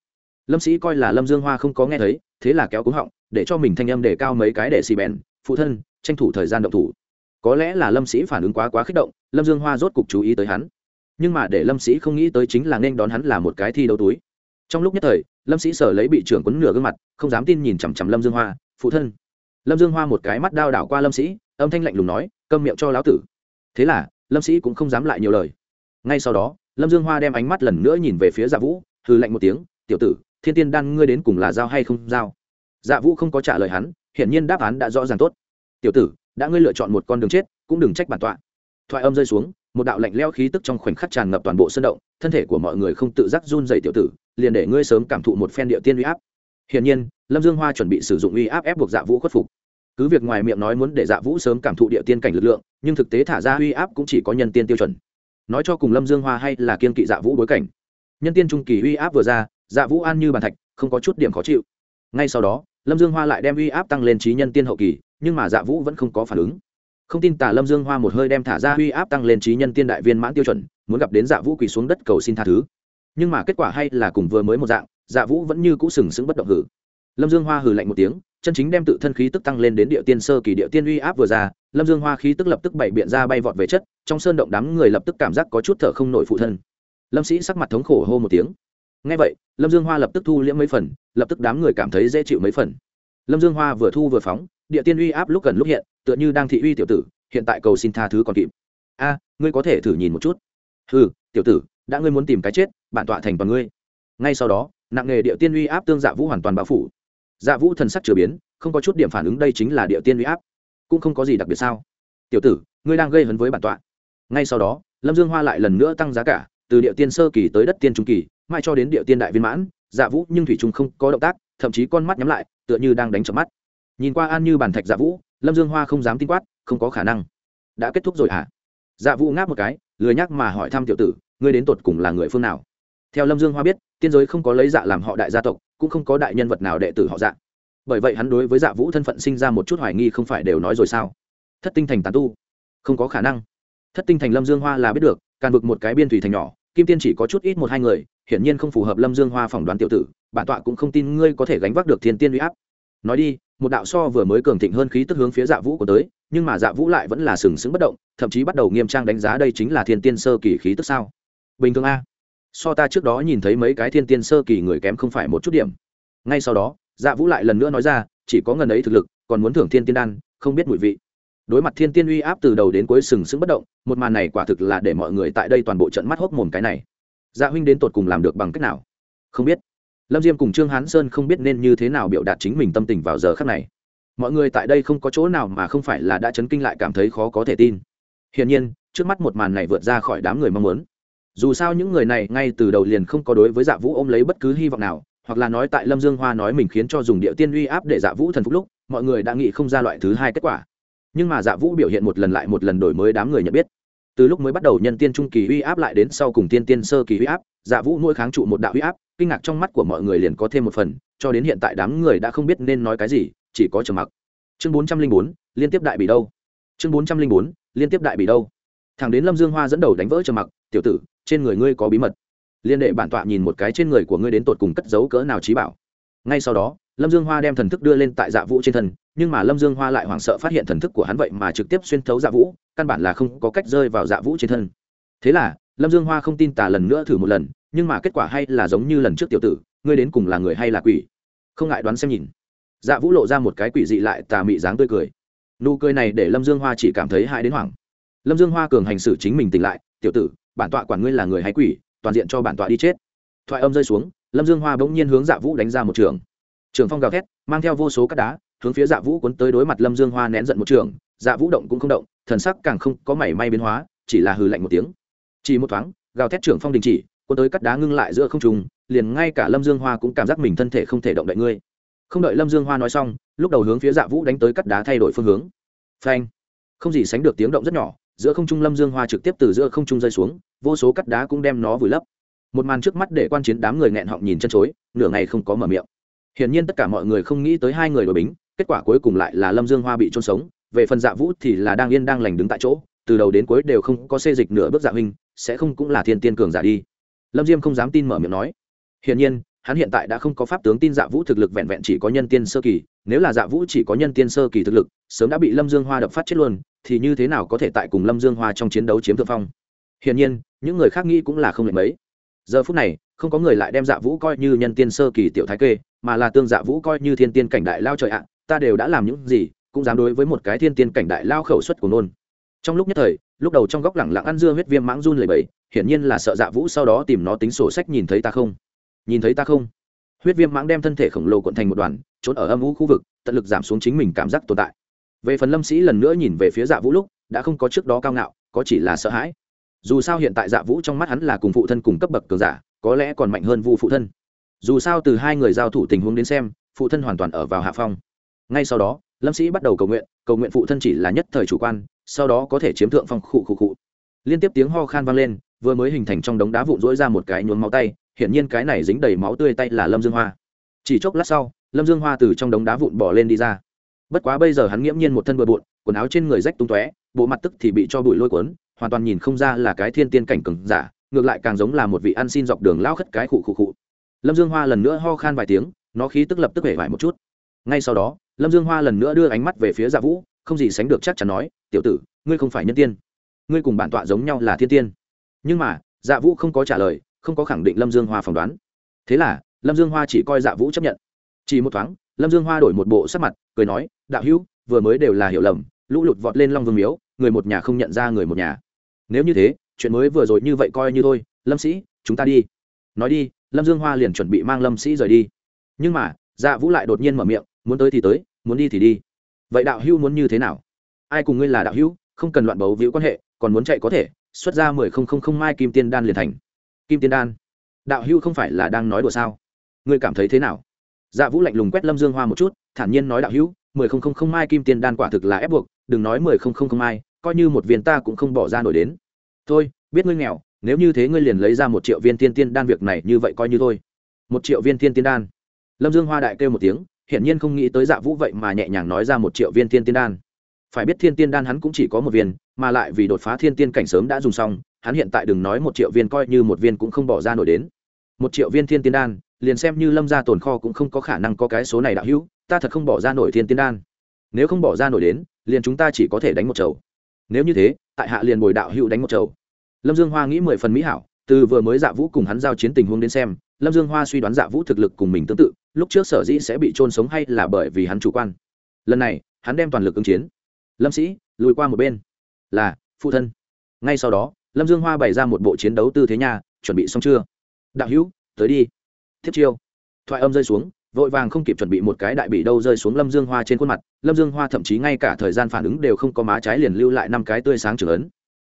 Lâm sĩ coi là lâm dương hoa không có nghe thấy, thế là kéo cúng họng, để cho mình thanh âm để cao mấy cái để xì bèn, phụ thân, tranh thủ thời gian động thủ có lẽ là lâm sĩ phản ứng quá quá kích động, lâm dương hoa rốt cục chú ý tới hắn. Nhưng mà để lâm sĩ không nghĩ tới chính là nên đón hắn là một cái thi đấu túi. Trong lúc nhất thời, lâm sĩ sở lấy bị trưởng quấn nửa gương mặt, không dám tin nhìn chằm chằm lâm dương hoa, phụ thân. Lâm dương hoa một cái mắt đao đảo qua lâm sĩ, âm thanh lạnh lùng nói, câm miệng cho lão tử. Thế là, lâm sĩ cũng không dám lại nhiều lời. Ngay sau đó, lâm dương hoa đem ánh mắt lần nữa nhìn về phía dạ vũ hư lạnh một tiếng, tiểu tử, thiên tiên đan ngươi đến cùng là dao hay không dao dạ vũ không có trả lời hắn, hiển nhiên đáp án đã rõ ràng tốt. Tiểu tử đã ngươi lựa chọn một con đường chết, cũng đừng trách bản tọa. Thoại âm rơi xuống, một đạo lạnh leo khí tức trong khoảnh khắc tràn ngập toàn bộ sân động, thân thể của mọi người không tự giác run dày tiểu tử, liền để ngươi sớm cảm thụ một phen địa tiên uy áp. Hiển nhiên, lâm dương hoa chuẩn bị sử dụng uy áp ép buộc dạ vũ khuất phục. Cứ việc ngoài miệng nói muốn để dạ vũ sớm cảm thụ địa tiên cảnh lực lượng, nhưng thực tế thả ra uy áp cũng chỉ có nhân tiên tiêu chuẩn. Nói cho cùng lâm dương hoa hay là kiên kỵ dạ vũ bối cảnh. Nhân tiên trung kỳ uy áp vừa ra dạ vũ an như bàn thạch, không có chút điểm khó chịu. Ngay sau đó, lâm dương hoa lại đem uy áp tăng lên trí nhân tiên hậu kỳ nhưng mà dạ vũ vẫn không có phản ứng. Không tin tả lâm dương hoa một hơi đem thả ra uy áp tăng lên trí nhân tiên đại viên mãn tiêu chuẩn, muốn gặp đến dạ vũ quỳ xuống đất cầu xin tha thứ. Nhưng mà kết quả hay là cùng vừa mới một dạng dạ vũ vẫn như cũ sừng sững bất động hử. Lâm dương hoa hừ lạnh một tiếng, chân chính đem tự thân khí tức tăng lên đến địa tiên sơ kỳ địa tiên uy áp vừa ra, lâm dương hoa khí tức lập tức bày biện ra bay vọt về chất, trong sơn động đám người lập tức cảm giác có chút thở không nổi phụ thân. Lâm sĩ sắc mặt thống khổ hô một tiếng. Ngay vậy, lâm dương hoa lập tức thu liễm mấy phần, lập tức đám người cảm thấy dễ chịu mấy phần. Lâm dương hoa vừa thu vừa phóng địa tiên uy áp lúc gần lúc hiện, tựa như đang thị uy tiểu tử, hiện tại cầu xin tha thứ còn kịp. A, ngươi có thể thử nhìn một chút. Ừ tiểu tử, đã ngươi muốn tìm cái chết, bản tọa thành toàn ngươi. Ngay sau đó, nặng nghề địa tiên uy áp tương dạ vũ hoàn toàn bao phủ. Dạ vũ thần sắc chửa biến, không có chút điểm phản ứng đây chính là địa tiên uy áp. Cũng không có gì đặc biệt sao. Tiểu tử, ngươi đang gây hấn với bản tọa. Ngay sau đó, lâm dương hoa lại lần nữa tăng giá cả, từ địa tiên sơ kỳ tới đất tiên trung kỳ mai cho đến địa tiên đại viên mãn dạ vũ nhưng thủy trung không có động tác, thậm chí con mắt nhắm lại, tựa như đang đánh chậm mắt nhìn qua an như bàn thạch dạ vũ, lâm dương hoa không dám tin quát, không có khả năng. Đã kết thúc rồi hả? Dạ vũ ngáp một cái, lười nhắc mà hỏi thăm tiểu tử, ngươi đến tột cùng là người phương nào? Theo lâm dương hoa biết, tiên giới không có lấy dạ làm họ đại gia tộc, cũng không có đại nhân vật nào đệ tử họ dạ. Bởi vậy hắn đối với dạ vũ thân phận sinh ra một chút hoài nghi không phải đều nói rồi sao? Thất tinh thành tàn tu. Không có khả năng. Thất tinh thành lâm dương hoa là biết được, càn vực một cái biên thủy thành nhỏ, kim tiên chỉ có chút ít một hai người, hiển nhiên không phù hợp lâm dương hoa phỏng đoán tiểu tử, bản tọa cũng không tin ngươi có thể gánh vác được thiên tiên uy áp. Nói đi một đạo so vừa mới cường thịnh hơn khí tức hướng phía dạ vũ của tới, nhưng mà dạ vũ lại vẫn là sừng sững bất động, thậm chí bắt đầu nghiêm trang đánh giá đây chính là thiên tiên sơ kỳ khí tức sao? Bình thường a. So ta trước đó nhìn thấy mấy cái thiên tiên sơ kỳ người kém không phải một chút điểm. Ngay sau đó dạ vũ lại lần nữa nói ra, chỉ có ngần ấy thực lực, còn muốn thưởng thiên tiên đan, không biết mùi vị. Đối mặt thiên tiên uy áp từ đầu đến cuối sừng sững bất động, một màn này quả thực là để mọi người tại đây toàn bộ trận mắt hốc mồm cái này. Dạ huynh đến tột cùng làm được bằng cách nào? Không biết lâm diêm cùng trương hán sơn không biết nên như thế nào biểu đạt chính mình tâm tình vào giờ khắc này. Mọi người tại đây không có chỗ nào mà không phải là đã chấn kinh lại cảm thấy khó có thể tin. Hiển nhiên, trước mắt một màn này vượt ra khỏi đám người mong muốn. Dù sao những người này ngay từ đầu liền không có đối với dạ vũ ôm lấy bất cứ hy vọng nào, hoặc là nói tại lâm dương hoa nói mình khiến cho dùng địa tiên uy áp để dạ vũ thần phúc lúc, mọi người đã nghĩ không ra loại thứ hai kết quả. Nhưng mà dạ vũ biểu hiện một lần lại một lần đổi mới đám người nhận biết. Từ lúc mới bắt đầu nhân tiên trung kỳ uy áp lại đến sau cùng tiên tiên sơ kỳ uy áp dạ vũ nuôi kháng trụ một đạo uy áp kinh ngạc trong mắt của mọi người liền có thêm một phần, cho đến hiện tại đám người đã không biết nên nói cái gì, chỉ có trầm mặc. Chương bốn trăm linh bốn, liên tiếp đại bị đâu? Chương bốn trăm linh bốn, liên tiếp đại bị đâu? Thằng đến lâm dương hoa dẫn đầu đánh vỡ trầm mặc, tiểu tử, trên người ngươi có bí mật. Liên đệ bản tọa nhìn một cái trên người của ngươi đến tột cùng cất giấu cỡ nào trí bảo. Ngay sau đó, lâm dương hoa đem thần thức đưa lên tại dạ vũ trên thân, nhưng mà lâm dương hoa lại hoảng sợ phát hiện thần thức của hắn vậy mà trực tiếp xuyên thấu dạ vũ, căn bản là không có cách rơi vào dạ vũ trên thân. Thế là, lâm dương hoa không tin tả lần nữa thử một lần nhưng mà kết quả hay là giống như lần trước tiểu tử, ngươi đến cùng là người hay là quỷ? Không ngại đoán xem nhìn. Dạ vũ lộ ra một cái quỷ dị lại tà mị dáng tươi cười. Nụ cười này để lâm dương hoa chỉ cảm thấy hại đến hoảng. Lâm dương hoa cường hành xử chính mình tỉnh lại, tiểu tử, bản tọa quản ngươi là người hay quỷ, toàn diện cho bản tọa đi chết. Thoại âm rơi xuống, lâm dương hoa bỗng nhiên hướng dạ vũ đánh ra một trường. Trường phong gào thét, mang theo vô số cát đá, hướng phía dạ vũ cuốn tới đối mặt lâm dương hoa nén giận một trường. Dạ vũ động cũng không động, thần sắc càng không có mảy may biến hóa, chỉ là hừ lạnh một tiếng. Chỉ một thoáng, gào thét trưởng phong đình chỉ cuốn tới cắt đá ngưng lại giữa không trùng liền ngay cả lâm dương hoa cũng cảm giác mình thân thể không thể động đậy ngươi. Không đợi lâm dương hoa nói xong, lúc đầu hướng phía dạ vũ đánh tới cắt đá thay đổi phương hướng. Phanh! Không gì sánh được tiếng động rất nhỏ, giữa không trung lâm dương hoa trực tiếp từ giữa không trung rơi xuống, vô số cắt đá cũng đem nó vùi lấp. Một màn trước mắt để quan chiến đám người nghẹn họng nhìn chân chối, nửa ngày không có mở miệng. Hiển nhiên tất cả mọi người không nghĩ tới hai người đội bính, kết quả cuối cùng lại là lâm dương hoa bị trôn sống, về phần dạ vũ thì là đang yên đang lành đứng tại chỗ, từ đầu đến cuối đều không có xê dịch nửa bước dạ huynh, sẽ không cũng là thiên tiên cường giả đi lâm diêm không dám tin mở miệng nói. Hiển nhiên, hắn hiện tại đã không có pháp tướng tin dạ vũ thực lực vẹn vẹn chỉ có nhân tiên sơ kỳ. Nếu là dạ vũ chỉ có nhân tiên sơ kỳ thực lực, sớm đã bị lâm dương hoa đập phát chết luôn, thì như thế nào có thể tại cùng lâm dương hoa trong chiến đấu chiếm thượng phong? Hiển nhiên, những người khác nghĩ cũng là không lệ mấy. Giờ phút này, không có người lại đem dạ vũ coi như nhân tiên sơ kỳ tiểu thái kê, mà là tương dạ vũ coi như thiên tiên cảnh đại lao trời ạ, ta đều đã làm những gì, cũng dám đối với một cái thiên tiên cảnh đại lao khẩu suất của nôn. Trong lúc nhất thời, lúc đầu trong góc lẳng lặng ăn dưa huyết viêm mãng run lầy bẫy hiển nhiên là sợ dạ vũ sau đó tìm nó tính sổ sách nhìn thấy ta không? Nhìn thấy ta không? Huyết viêm mãng đem thân thể khổng lồ cuộn thành một đoàn, trốn ở âm vũ khu vực, tận lực giảm xuống chính mình cảm giác tồn tại. Về phần lâm sĩ lần nữa nhìn về phía dạ vũ lúc, đã không có trước đó cao ngạo, có chỉ là sợ hãi. Dù sao hiện tại dạ vũ trong mắt hắn là cùng phụ thân cùng cấp bậc cường giả, có lẽ còn mạnh hơn vu phụ thân. Dù sao từ hai người giao thủ tình huống đến xem, phụ thân hoàn toàn ở vào hạ phong. Ngay sau đó, lâm sĩ bắt đầu cầu nguyện cầu nguyện phụ thân chỉ là nhất thời chủ quan, sau đó có thể chiếm thượng phong khụ khụ khụ. Liên tiếp tiếng ho khan vang lên vừa mới hình thành trong đống đá vụn rỗi ra một cái nhuốm máu tay, hiển nhiên cái này dính đầy máu tươi tay là lâm dương hoa. Chỉ chốc lát sau, lâm dương hoa từ trong đống đá vụn bỏ lên đi ra. Bất quá bây giờ hắn nghiễm nhiên một thân bừa bộn, quần áo trên người rách tung tóe, bộ mặt tức thì bị cho bụi lôi cuốn, hoàn toàn nhìn không ra là cái thiên tiên cảnh cừng giả, ngược lại càng giống là một vị ăn xin dọc đường lao khất cái khụ khụ khụ. Lâm dương hoa lần nữa ho khan vài tiếng, nó khí tức lập tức hể vải một chút. Ngay sau đó, lâm dương hoa lần nữa đưa ánh mắt về phía dạ vũ, không gì sánh được chắc chắn nói, tiểu tử, ngươi không phải nhân tiên. Ngươi cùng bản tọa giống nhau là thiên tiên nhưng mà dạ vũ không có trả lời, không có khẳng định lâm dương hoa phỏng đoán. Thế là, lâm dương hoa chỉ coi dạ vũ chấp nhận. Chỉ một thoáng, lâm dương hoa đổi một bộ sắc mặt, cười nói, đạo hữu, vừa mới đều là hiểu lầm, lũ lụt vọt lên long vương miếu, người một nhà không nhận ra người một nhà. Nếu như thế, chuyện mới vừa rồi như vậy coi như thôi, lâm sĩ, chúng ta đi. Nói đi, lâm dương hoa liền chuẩn bị mang lâm sĩ rời đi. Nhưng mà dạ vũ lại đột nhiên mở miệng, muốn tới thì tới, muốn đi thì đi. Vậy đạo hữu muốn như thế nào? Ai cùng ngươi là đạo hữu, không cần loạn bấu víu quan hệ, còn muốn chạy có thể xuất ra mười không không không mai kim tiên đan liền thành. Kim tiên đan? Đạo hữu không phải là đang nói đùa sao? Ngươi cảm thấy thế nào? Dạ vũ lạnh lùng quét lâm dương hoa một chút, thản nhiên nói đạo hữu, mười không không không mai kim tiên đan quả thực là ép buộc, đừng nói mười không không không mai, coi như một viên ta cũng không bỏ ra nổi đến. Thôi, biết ngươi nghèo, nếu như thế ngươi liền lấy ra một triệu viên tiên tiên đan việc này như vậy coi như thôi. Một triệu viên tiên tiên đan. Lâm dương hoa đại kêu một tiếng, hiển nhiên không nghĩ tới dạ vũ vậy mà nhẹ nhàng nói ra một triệu viên tiên tiên đan phải biết thiên tiên đan hắn cũng chỉ có một viên, mà lại vì đột phá thiên tiên cảnh sớm đã dùng xong, hắn hiện tại đừng nói một triệu viên coi như một viên cũng không bỏ ra nổi đến. Một triệu viên thiên tiên đan, liền xem như lâm ra tồn kho cũng không có khả năng có cái số này đạo hữu, ta thật không bỏ ra nổi thiên tiên đan. Nếu không bỏ ra nổi đến, liền chúng ta chỉ có thể đánh một chầu. Nếu như thế, tại hạ liền bồi đạo hữu đánh một chầu. Lâm dương hoa nghĩ mười phần mỹ hảo, từ vừa mới dạ vũ cùng hắn giao chiến tình huống đến xem, lâm dương hoa suy đoán dạ vũ thực lực cùng mình tương tự, lúc trước sở dĩ sẽ bị trôn sống hay là bởi vì hắn chủ quan. Lần này, hắn đem toàn lực ứng chiến lâm sĩ lùi qua một bên là phụ thân ngay sau đó lâm dương hoa bày ra một bộ chiến đấu tư thế nhà chuẩn bị xong chưa đạo hữu tới đi thiết chiêu thoại âm rơi xuống vội vàng không kịp chuẩn bị một cái đại bị đâu rơi xuống lâm dương hoa trên khuôn mặt lâm dương hoa thậm chí ngay cả thời gian phản ứng đều không có má trái liền lưu lại năm cái tươi sáng trưởng ấn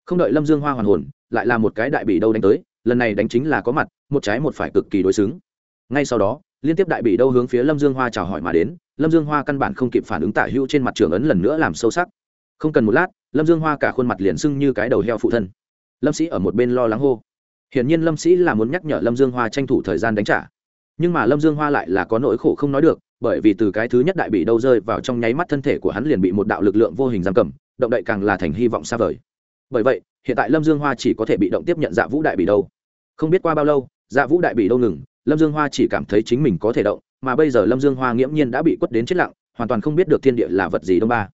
không đợi lâm dương hoa hoàn hồn lại là một cái đại bị đâu đánh tới lần này đánh chính là có mặt một trái một phải cực kỳ đối xứng ngay sau đó liên tiếp đại bị đâu hướng phía lâm dương hoa chào hỏi mà đến, lâm dương hoa căn bản không kịp phản ứng tả hữu trên mặt trưởng ấn lần nữa làm sâu sắc. Không cần một lát, lâm dương hoa cả khuôn mặt liền sưng như cái đầu heo phụ thân. Lâm sĩ ở một bên lo lắng hô. Hiển nhiên lâm sĩ là muốn nhắc nhở lâm dương hoa tranh thủ thời gian đánh trả. Nhưng mà lâm dương hoa lại là có nỗi khổ không nói được, bởi vì từ cái thứ nhất đại bị đâu rơi vào trong nháy mắt thân thể của hắn liền bị một đạo lực lượng vô hình giam cầm, động đậy càng là thành hy vọng xa vời. Bởi vậy, hiện tại lâm dương hoa chỉ có thể bị động tiếp nhận dạ vũ đại bị đâu. Không biết qua bao lâu dạ vũ đại bị đâu ngừng lâm dương hoa chỉ cảm thấy chính mình có thể động, mà bây giờ lâm dương hoa nghiễm nhiên đã bị quất đến chết lặng, hoàn toàn không biết được thiên địa là vật gì đông ba.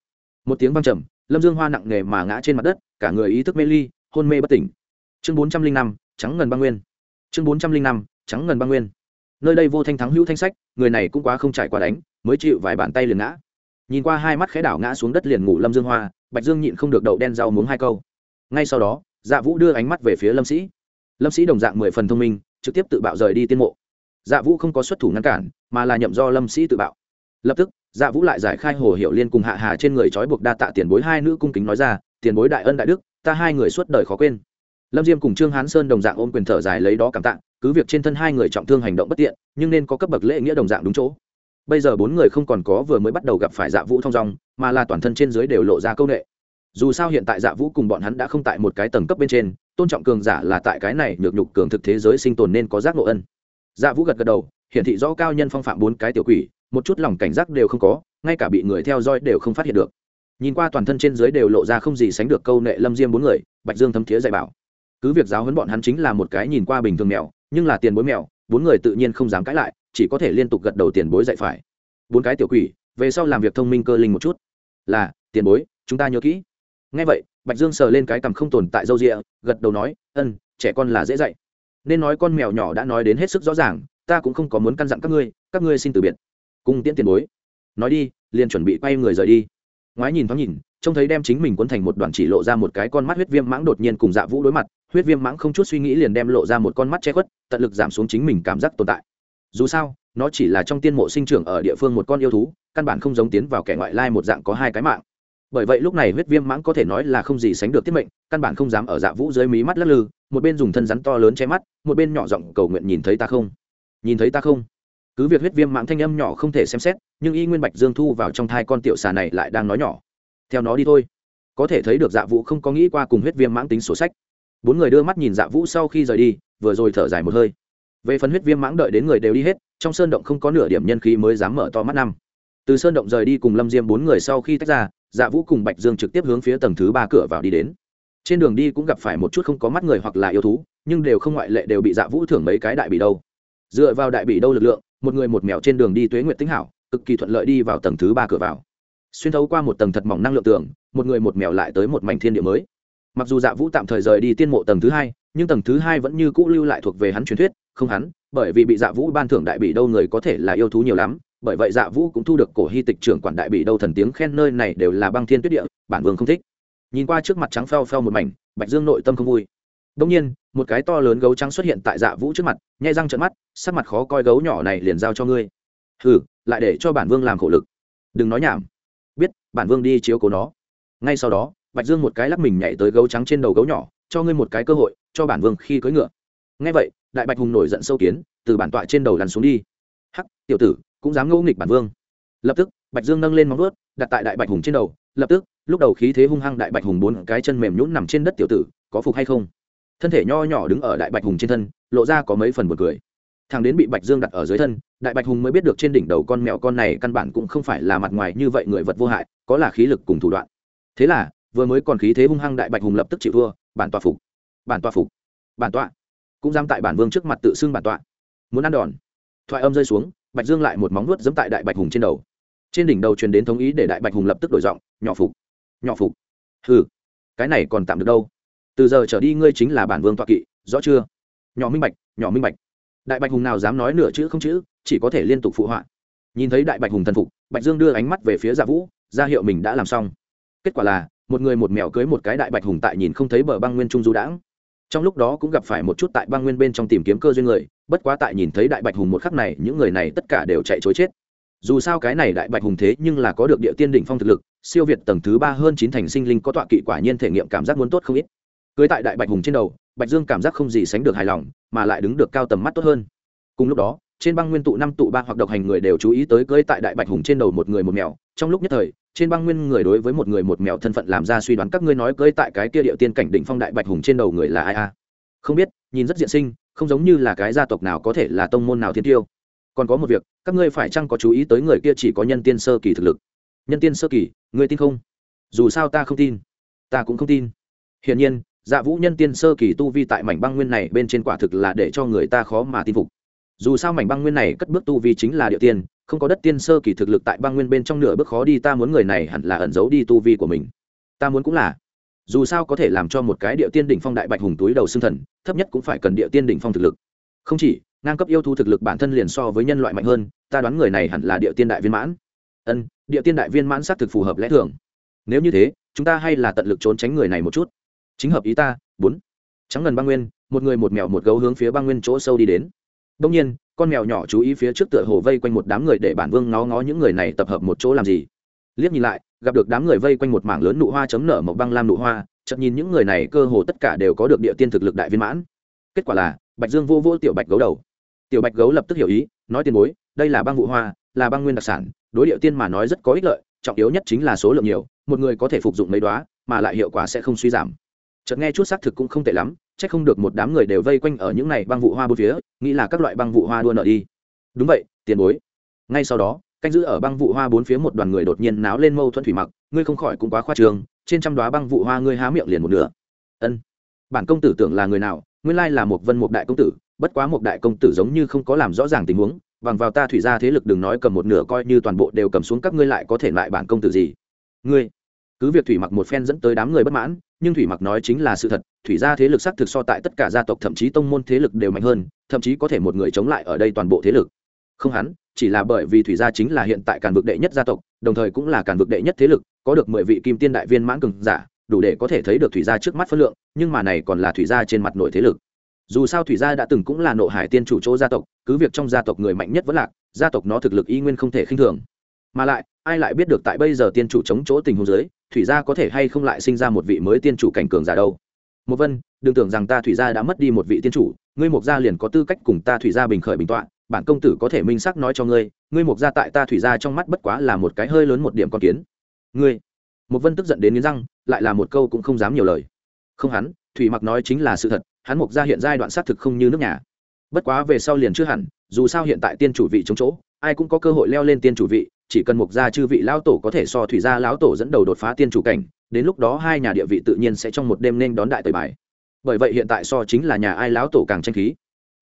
Một tiếng văng trầm, lâm dương hoa nặng nề mà ngã trên mặt đất, cả người ý thức mê ly, hôn mê bất tỉnh. Chương bốn trăm linh năm, trắng ngần băng nguyên. Chương bốn trăm linh năm, trắng ngần băng nguyên. Nơi đây vô thanh thắng hữu thanh sách, người này cũng quá không trải qua đánh, mới chịu vài bàn tay liền ngã. Nhìn qua hai mắt khẽ đảo ngã xuống đất liền ngủ lâm dương hoa, bạch dương nhịn không được đậu đen rau muống hai câu. Ngay sau đó dạ vũ đưa ánh mắt về phía lâm sĩ. Lâm sĩ đồng dạng mười phần thông minh, trực tiếp tự bạo rời đi tiên mộ dạ vũ không có xuất thủ ngăn cản, mà là nhậm do lâm sĩ tự bạo. Lập tức dạ vũ lại giải khai hồ hiệu liên cùng hạ hà trên người trói buộc đa tạ tiền bối hai nữ cung kính nói ra, tiền bối đại ân đại đức, ta hai người suốt đời khó quên. Lâm diêm cùng trương hán sơn đồng dạng ôm quyền thở dài lấy đó cảm tạ, cứ việc trên thân hai người trọng thương hành động bất tiện, nhưng nên có cấp bậc lễ nghĩa đồng dạng đúng chỗ. Bây giờ bốn người không còn có vừa mới bắt đầu gặp phải dạ vũ thong dong, mà là toàn thân trên dưới đều lộ ra công nghệ dù sao hiện tại dạ vũ cùng bọn hắn đã không tại một cái tầng cấp bên trên, tôn trọng cường giả là tại cái này nhược nhục cường thực thế giới sinh tồn nên có giác ngộ ân dạ vũ gật gật đầu, hiển thị rõ cao nhân phong phạm bốn cái tiểu quỷ, một chút lòng cảnh giác đều không có, ngay cả bị người theo dõi đều không phát hiện được. Nhìn qua toàn thân trên dưới đều lộ ra không gì sánh được câu nệ lâm diêm bốn người, bạch dương thấm thiế dạy bảo. Cứ việc giáo huấn bọn hắn chính là một cái nhìn qua bình thường mèo, nhưng là tiền bối mèo, bốn người tự nhiên không dám cãi lại, chỉ có thể liên tục gật đầu tiền bối dạy phải. Bốn cái tiểu quỷ, về sau làm việc thông minh cơ linh một chút. Là, tiền bối, chúng ta nhớ kỹ. Ngay vậy, bạch dương sờ lên cái cằm không tồn tại dâu rịa gật đầu nói ân trẻ con là dễ dạy nên nói con mèo nhỏ đã nói đến hết sức rõ ràng, ta cũng không có muốn căn dặn các ngươi các ngươi xin từ biệt. Cung tiễn tiền bối. Nói đi, liền chuẩn bị quay người rời đi. Ngoái nhìn thoáng nhìn, trông thấy đem chính mình quấn thành một đoàn chỉ lộ ra một cái con mắt huyết viêm mãng đột nhiên cùng dạ vũ đối mặt, huyết viêm mãng không chút suy nghĩ liền đem lộ ra một con mắt che khuất, tận lực giảm xuống chính mình cảm giác tồn tại. Dù sao, nó chỉ là trong tiên mộ sinh trưởng ở địa phương một con yêu thú, căn bản không giống tiến vào kẻ ngoại lai một dạng có hai cái mạng. Bởi vậy lúc này huyết viêm mãng có thể nói là không gì sánh được tiết mệnh, căn bản không dám ở dạ vũ dưới mí mắt lắc lư một bên dùng thân rắn to lớn che mắt, một bên nhỏ giọng cầu nguyện nhìn thấy ta không? Nhìn thấy ta không? Cứ việc huyết viêm mạng thanh âm nhỏ không thể xem xét, nhưng y nguyên bạch dương thu vào trong thai con tiểu xà này lại đang nói nhỏ. Theo nó đi thôi. Có thể thấy được dạ vũ không có nghĩ qua cùng huyết viêm mãng tính sổ sách. Bốn người đưa mắt nhìn dạ vũ sau khi rời đi, vừa rồi thở dài một hơi. Về phần huyết viêm mãng đợi đến người đều đi hết, trong sơn động không có nửa điểm nhân khí mới dám mở to mắt năm. Từ sơn động rời đi cùng lâm diêm bốn người sau khi tách ra dạ vũ cùng bạch dương trực tiếp hướng phía tầng thứ ba cửa vào đi đến trên đường đi cũng gặp phải một chút không có mắt người hoặc là yêu thú, nhưng đều không ngoại lệ đều bị dạ vũ thưởng mấy cái đại bị đâu. Dựa vào đại bị đâu lực lượng, một người một mèo trên đường đi tuế Nguyệt tính hảo, cực kỳ thuận lợi đi vào tầng thứ ba cửa vào. Xuyên thấu qua một tầng thật mỏng năng lượng tường, một người một mèo lại tới một mảnh thiên địa mới. Mặc dù dạ vũ tạm thời rời đi tiên mộ tầng thứ hai, nhưng tầng thứ hai vẫn như cũ lưu lại thuộc về hắn truyền thuyết, không hắn, bởi vì bị dạ vũ ban thưởng đại bị đâu người có thể là yêu thú nhiều lắm, bởi vậy dạ vũ cũng thu được cổ hy tịch trưởng quản đại bị đâu thần tiếng khen nơi này đều là băng thiên tuyết địa, bản vương không thích nhìn qua trước mặt trắng pheo pheo một mảnh, bạch dương nội tâm không vui. Đông nhiên, một cái to lớn gấu trắng xuất hiện tại dạ vũ trước mặt, nhai răng trận mắt, sắc mặt khó coi gấu nhỏ này liền giao cho ngươi. Hừ, lại để cho bản vương làm khổ lực. Đừng nói nhảm. Biết, bản vương đi chiếu cố nó. Ngay sau đó, bạch dương một cái lắc mình nhảy tới gấu trắng trên đầu gấu nhỏ, cho ngươi một cái cơ hội, cho bản vương khi cưỡi ngựa. Ngay vậy, đại bạch hùng nổi giận sâu kiến, từ bản tọa trên đầu lăn xuống đi. Hắc, tiểu tử, cũng dám ngẫu nghịch bản vương. Lập tức, bạch dương nâng lên móng vuốt, đặt tại đại bạch hùng trên đầu lập tức, lúc đầu khí thế hung hăng đại bạch hùng bốn cái chân mềm nhũn nằm trên đất tiểu tử, có phục hay không? Thân thể nho nhỏ đứng ở đại bạch hùng trên thân, lộ ra có mấy phần buồn cười. Thằng đến bị bạch dương đặt ở dưới thân, đại bạch hùng mới biết được trên đỉnh đầu con mèo con này căn bản cũng không phải là mặt ngoài như vậy người vật vô hại, có là khí lực cùng thủ đoạn. Thế là, vừa mới còn khí thế hung hăng đại bạch hùng lập tức chịu thua, bản tọa phục. Bản tọa phục. Bản tọa. Cũng dám tại bản vương trước mặt tự xưng bản tọa. Muốn ăn đòn. Thoại âm rơi xuống, bạch dương lại một móng nuốt giẫm tại đại bạch hùng trên đầu trên đỉnh đầu truyền đến thống ý để đại bạch hùng lập tức đổi giọng, nhỏ phục nhỏ phục. Hừ, cái này còn tạm được đâu? Từ giờ trở đi ngươi chính là bản vương tọa kỵ, rõ chưa? Nhỏ minh bạch, nhỏ minh bạch. Đại bạch hùng nào dám nói nửa chữ không chữ, chỉ có thể liên tục phụ họa. Nhìn thấy đại bạch hùng thần phục, bạch dương đưa ánh mắt về phía dạ vũ, ra hiệu mình đã làm xong. Kết quả là, một người một mèo cưới một cái đại bạch hùng tại nhìn không thấy bờ băng nguyên trung du đãng. Trong lúc đó cũng gặp phải một chút tại băng nguyên bên trong tìm kiếm cơ duyên người, bất quá tại nhìn thấy đại bạch hùng một khắc này, những người này tất cả đều chạy chối chết dù sao cái này đại bạch hùng thế nhưng là có được địa tiên đỉnh phong thực lực, siêu việt tầng thứ ba hơn chín thành sinh linh có tọa kỵ quả nhiên thể nghiệm cảm giác muốn tốt không ít. Cưới tại đại bạch hùng trên đầu, bạch dương cảm giác không gì sánh được hài lòng, mà lại đứng được cao tầm mắt tốt hơn. Cùng lúc đó, trên băng nguyên tụ năm tụ ba hoặc độc hành người đều chú ý tới cưới tại đại bạch hùng trên đầu một người một mèo. Trong lúc nhất thời, trên băng nguyên người đối với một người một mèo thân phận làm ra suy đoán, các ngươi nói cưới tại cái kia địa tiên cảnh đỉnh phong đại bạch hùng trên đầu người là ai a? Không biết, nhìn rất diện sinh, không giống như là cái gia tộc nào có thể là tông môn nào thiên tiêu còn có một việc, các ngươi phải chăng có chú ý tới người kia chỉ có nhân tiên sơ kỳ thực lực? Nhân tiên sơ kỳ, ngươi tin không? Dù sao ta không tin. Ta cũng không tin. Hiển nhiên dạ vũ nhân tiên sơ kỳ tu vi tại mảnh băng nguyên này bên trên quả thực là để cho người ta khó mà tin phục. Dù sao mảnh băng nguyên này cất bước tu vi chính là địa tiên, không có đất tiên sơ kỳ thực lực tại băng nguyên bên trong nửa bước khó đi, ta muốn người này hẳn là ẩn giấu đi tu vi của mình. Ta muốn cũng là. Dù sao có thể làm cho một cái địa tiên đỉnh phong đại bạch hùng túi đầu xương thần, thấp nhất cũng phải cần địa tiên đỉnh phong thực lực. Không chỉ ngang cấp yêu thú thực lực bản thân liền so với nhân loại mạnh hơn, ta đoán người này hẳn là địa tiên đại viên mãn. Ân, địa tiên đại viên mãn xác thực phù hợp lẽ thường. Nếu như thế, chúng ta hay là tận lực trốn tránh người này một chút. Chính hợp ý ta, bốn. Trắng ngần băng nguyên, một người một mèo một gấu hướng phía băng nguyên chỗ sâu đi đến. Đông nhiên, con mèo nhỏ chú ý phía trước tựa hồ vây quanh một đám người để bản vương ngó ngó những người này tập hợp một chỗ làm gì. Liếc nhìn lại, gặp được đám người vây quanh một mảng lớn nụ hoa chấm nở màu băng lam nụ hoa, chợt nhìn những người này cơ hồ tất cả đều có được địa tiên thực lực đại viên mãn. Kết quả là, bạch dương vô vô tiểu bạch gấu đầu tiểu bạch gấu lập tức hiểu ý, nói tiền bối, đây là băng vụ hoa, là băng nguyên đặc sản, đối điệu tiên mà nói rất có ích lợi, trọng yếu nhất chính là số lượng nhiều, một người có thể phục dụng mấy đoá mà lại hiệu quả sẽ không suy giảm. Chợt nghe chút xác thực cũng không tệ lắm, chắc không được một đám người đều vây quanh ở những này băng vụ hoa bốn phía, nghĩ là các loại băng vụ hoa đua nợ đi. Đúng vậy, tiền bối. Ngay sau đó, canh giữ ở băng vụ hoa bốn phía một đoàn người đột nhiên náo lên mâu thuẫn thủy mặc, ngươi không khỏi cũng quá khoa trường trên trăm đoá băng vụ hoa ngươi há miệng liền một nửa. Ân. Bản công tử tưởng là người nào, nguyên lai là một vân một đại công tử bất quá một đại công tử giống như không có làm rõ ràng tình huống, bằng vào ta thủy ra thế lực đừng nói cầm một nửa coi như toàn bộ đều cầm xuống các ngươi lại có thể lại bản công tử gì. Ngươi, cứ việc thủy mặc một phen dẫn tới đám người bất mãn, nhưng thủy mặc nói chính là sự thật, thủy gia thế lực xác thực so tại tất cả gia tộc thậm chí tông môn thế lực đều mạnh hơn, thậm chí có thể một người chống lại ở đây toàn bộ thế lực. Không hắn, chỉ là bởi vì thủy gia chính là hiện tại càn vực đệ nhất gia tộc, đồng thời cũng là càn vực đệ nhất thế lực, có được mười vị kim tiên đại viên mãn cường giả, đủ để có thể thấy được thủy gia trước mắt phân lượng, nhưng mà này còn là thủy gia trên mặt nội thế lực dù sao thủy gia đã từng cũng là nộ hải tiên chủ chỗ gia tộc, cứ việc trong gia tộc người mạnh nhất vẫn lạc, gia tộc nó thực lực y nguyên không thể khinh thường. Mà lại, ai lại biết được tại bây giờ tiên chủ chống chỗ tình huống giới thủy gia có thể hay không lại sinh ra một vị mới tiên chủ cảnh cường giả đâu? Một vân, đừng tưởng rằng ta thủy gia đã mất đi một vị tiên chủ, ngươi mục gia liền có tư cách cùng ta thủy gia bình khởi bình tọa, bản công tử có thể minh xác nói cho ngươi ngươi mục gia tại ta thủy gia trong mắt bất quá là một cái hơi lớn một điểm con kiến. Ngươi một vân tức giận đến nghiến răng, lại là một câu cũng không dám nhiều lời. Không hắn, thủy mặc nói chính là sự thật hắn mục gia hiện giai đoạn xác thực không như nước nhà. Bất quá về sau liền chưa hẳn, dù sao hiện tại tiên chủ vị chống chỗ, ai cũng có cơ hội leo lên tiên chủ vị, chỉ cần mục gia chư vị lão tổ có thể so thủy gia lão tổ dẫn đầu đột phá tiên chủ cảnh, đến lúc đó hai nhà địa vị tự nhiên sẽ trong một đêm nên đón đại tời bài. Bởi vậy hiện tại so chính là nhà ai lão tổ càng tranh khí.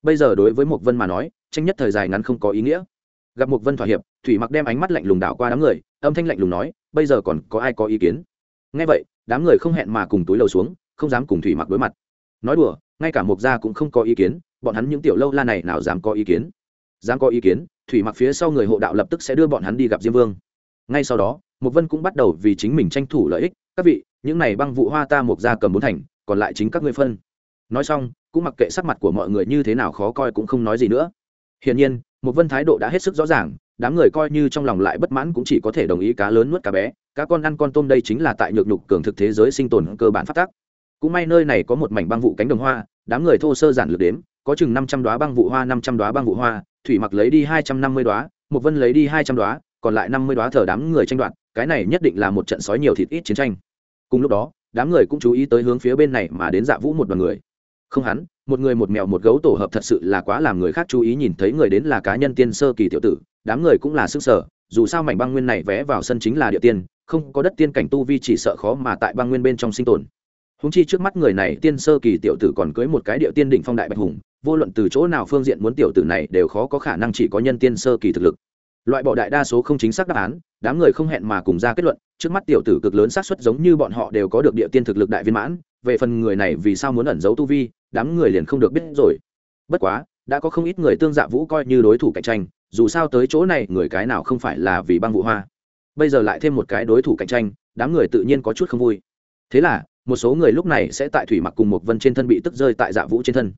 Bây giờ đối với mục vân mà nói, tranh nhất thời dài ngắn không có ý nghĩa. Gặp mục vân thỏa hiệp, thủy mặc đem ánh mắt lạnh lùng đảo qua đám người, âm thanh lạnh lùng nói, bây giờ còn có ai có ý kiến? Nghe vậy, đám người không hẹn mà cùng túi lầu xuống, không dám cùng thủy mặc đối mặt. Nói đùa ngay cả mục gia cũng không có ý kiến, bọn hắn những tiểu lâu la này nào dám có ý kiến? Dám có ý kiến, thủy mặc phía sau người hộ đạo lập tức sẽ đưa bọn hắn đi gặp diêm vương. Ngay sau đó mục vân cũng bắt đầu vì chính mình tranh thủ lợi ích. Các vị, những này băng vụ hoa ta mục gia cầm bốn thành, còn lại chính các ngươi phân. Nói xong, cũng mặc kệ sắc mặt của mọi người như thế nào khó coi cũng không nói gì nữa. Hiển nhiên một vân thái độ đã hết sức rõ ràng, đám người coi như trong lòng lại bất mãn cũng chỉ có thể đồng ý cá lớn nuốt cá bé. Cá con ăn con tôm đây chính là tại nhược nhục cường thực thế giới sinh tồn cơ bản phát tác cũng may nơi này có một mảnh băng vụ cánh đồng hoa đám người thô sơ giản lược đếm, có chừng năm trăm đoá băng vụ hoa, năm trăm đoá băng vụ hoa, thủy mặc lấy đi hai trăm năm mươi đoá, một vân lấy đi hai trăm đoá, còn lại năm mươi đoá thờ đám người tranh đoạt, cái này nhất định là một trận sói nhiều thịt ít chiến tranh. Cùng lúc đó, đám người cũng chú ý tới hướng phía bên này mà đến dạ vũ một đoàn người. Không hắn, một người một mèo một gấu tổ hợp thật sự là quá làm người khác chú ý nhìn thấy người đến là cá nhân tiên sơ kỳ tiểu tử, đám người cũng là sức sở, dù sao mảnh băng nguyên này vé vào sân chính là địa tiên, không có đất tiên cảnh tu vi chỉ sợ khó mà tại băng nguyên bên trong sinh tồn húng chi trước mắt người này, tiên sơ kỳ tiểu tử còn cưới một cái điệu tiên đỉnh phong đại bạch hùng, vô luận từ chỗ nào phương diện muốn tiểu tử này đều khó có khả năng chỉ có nhân tiên sơ kỳ thực lực. Loại bỏ đại đa số không chính xác đáp án, đám người không hẹn mà cùng ra kết luận, trước mắt tiểu tử cực lớn xác suất giống như bọn họ đều có được địa tiên thực lực đại viên mãn, về phần người này vì sao muốn ẩn giấu tu vi, đám người liền không được biết rồi. Bất quá, đã có không ít người tương dạ vũ coi như đối thủ cạnh tranh, dù sao tới chỗ này người cái nào không phải là vì băng vụ hoa. Bây giờ lại thêm một cái đối thủ cạnh tranh, đám người tự nhiên có chút không vui. Thế là một số người lúc này sẽ tại thủy mặc cùng một vân trên thân bị tức rơi tại dạ vũ trên thân.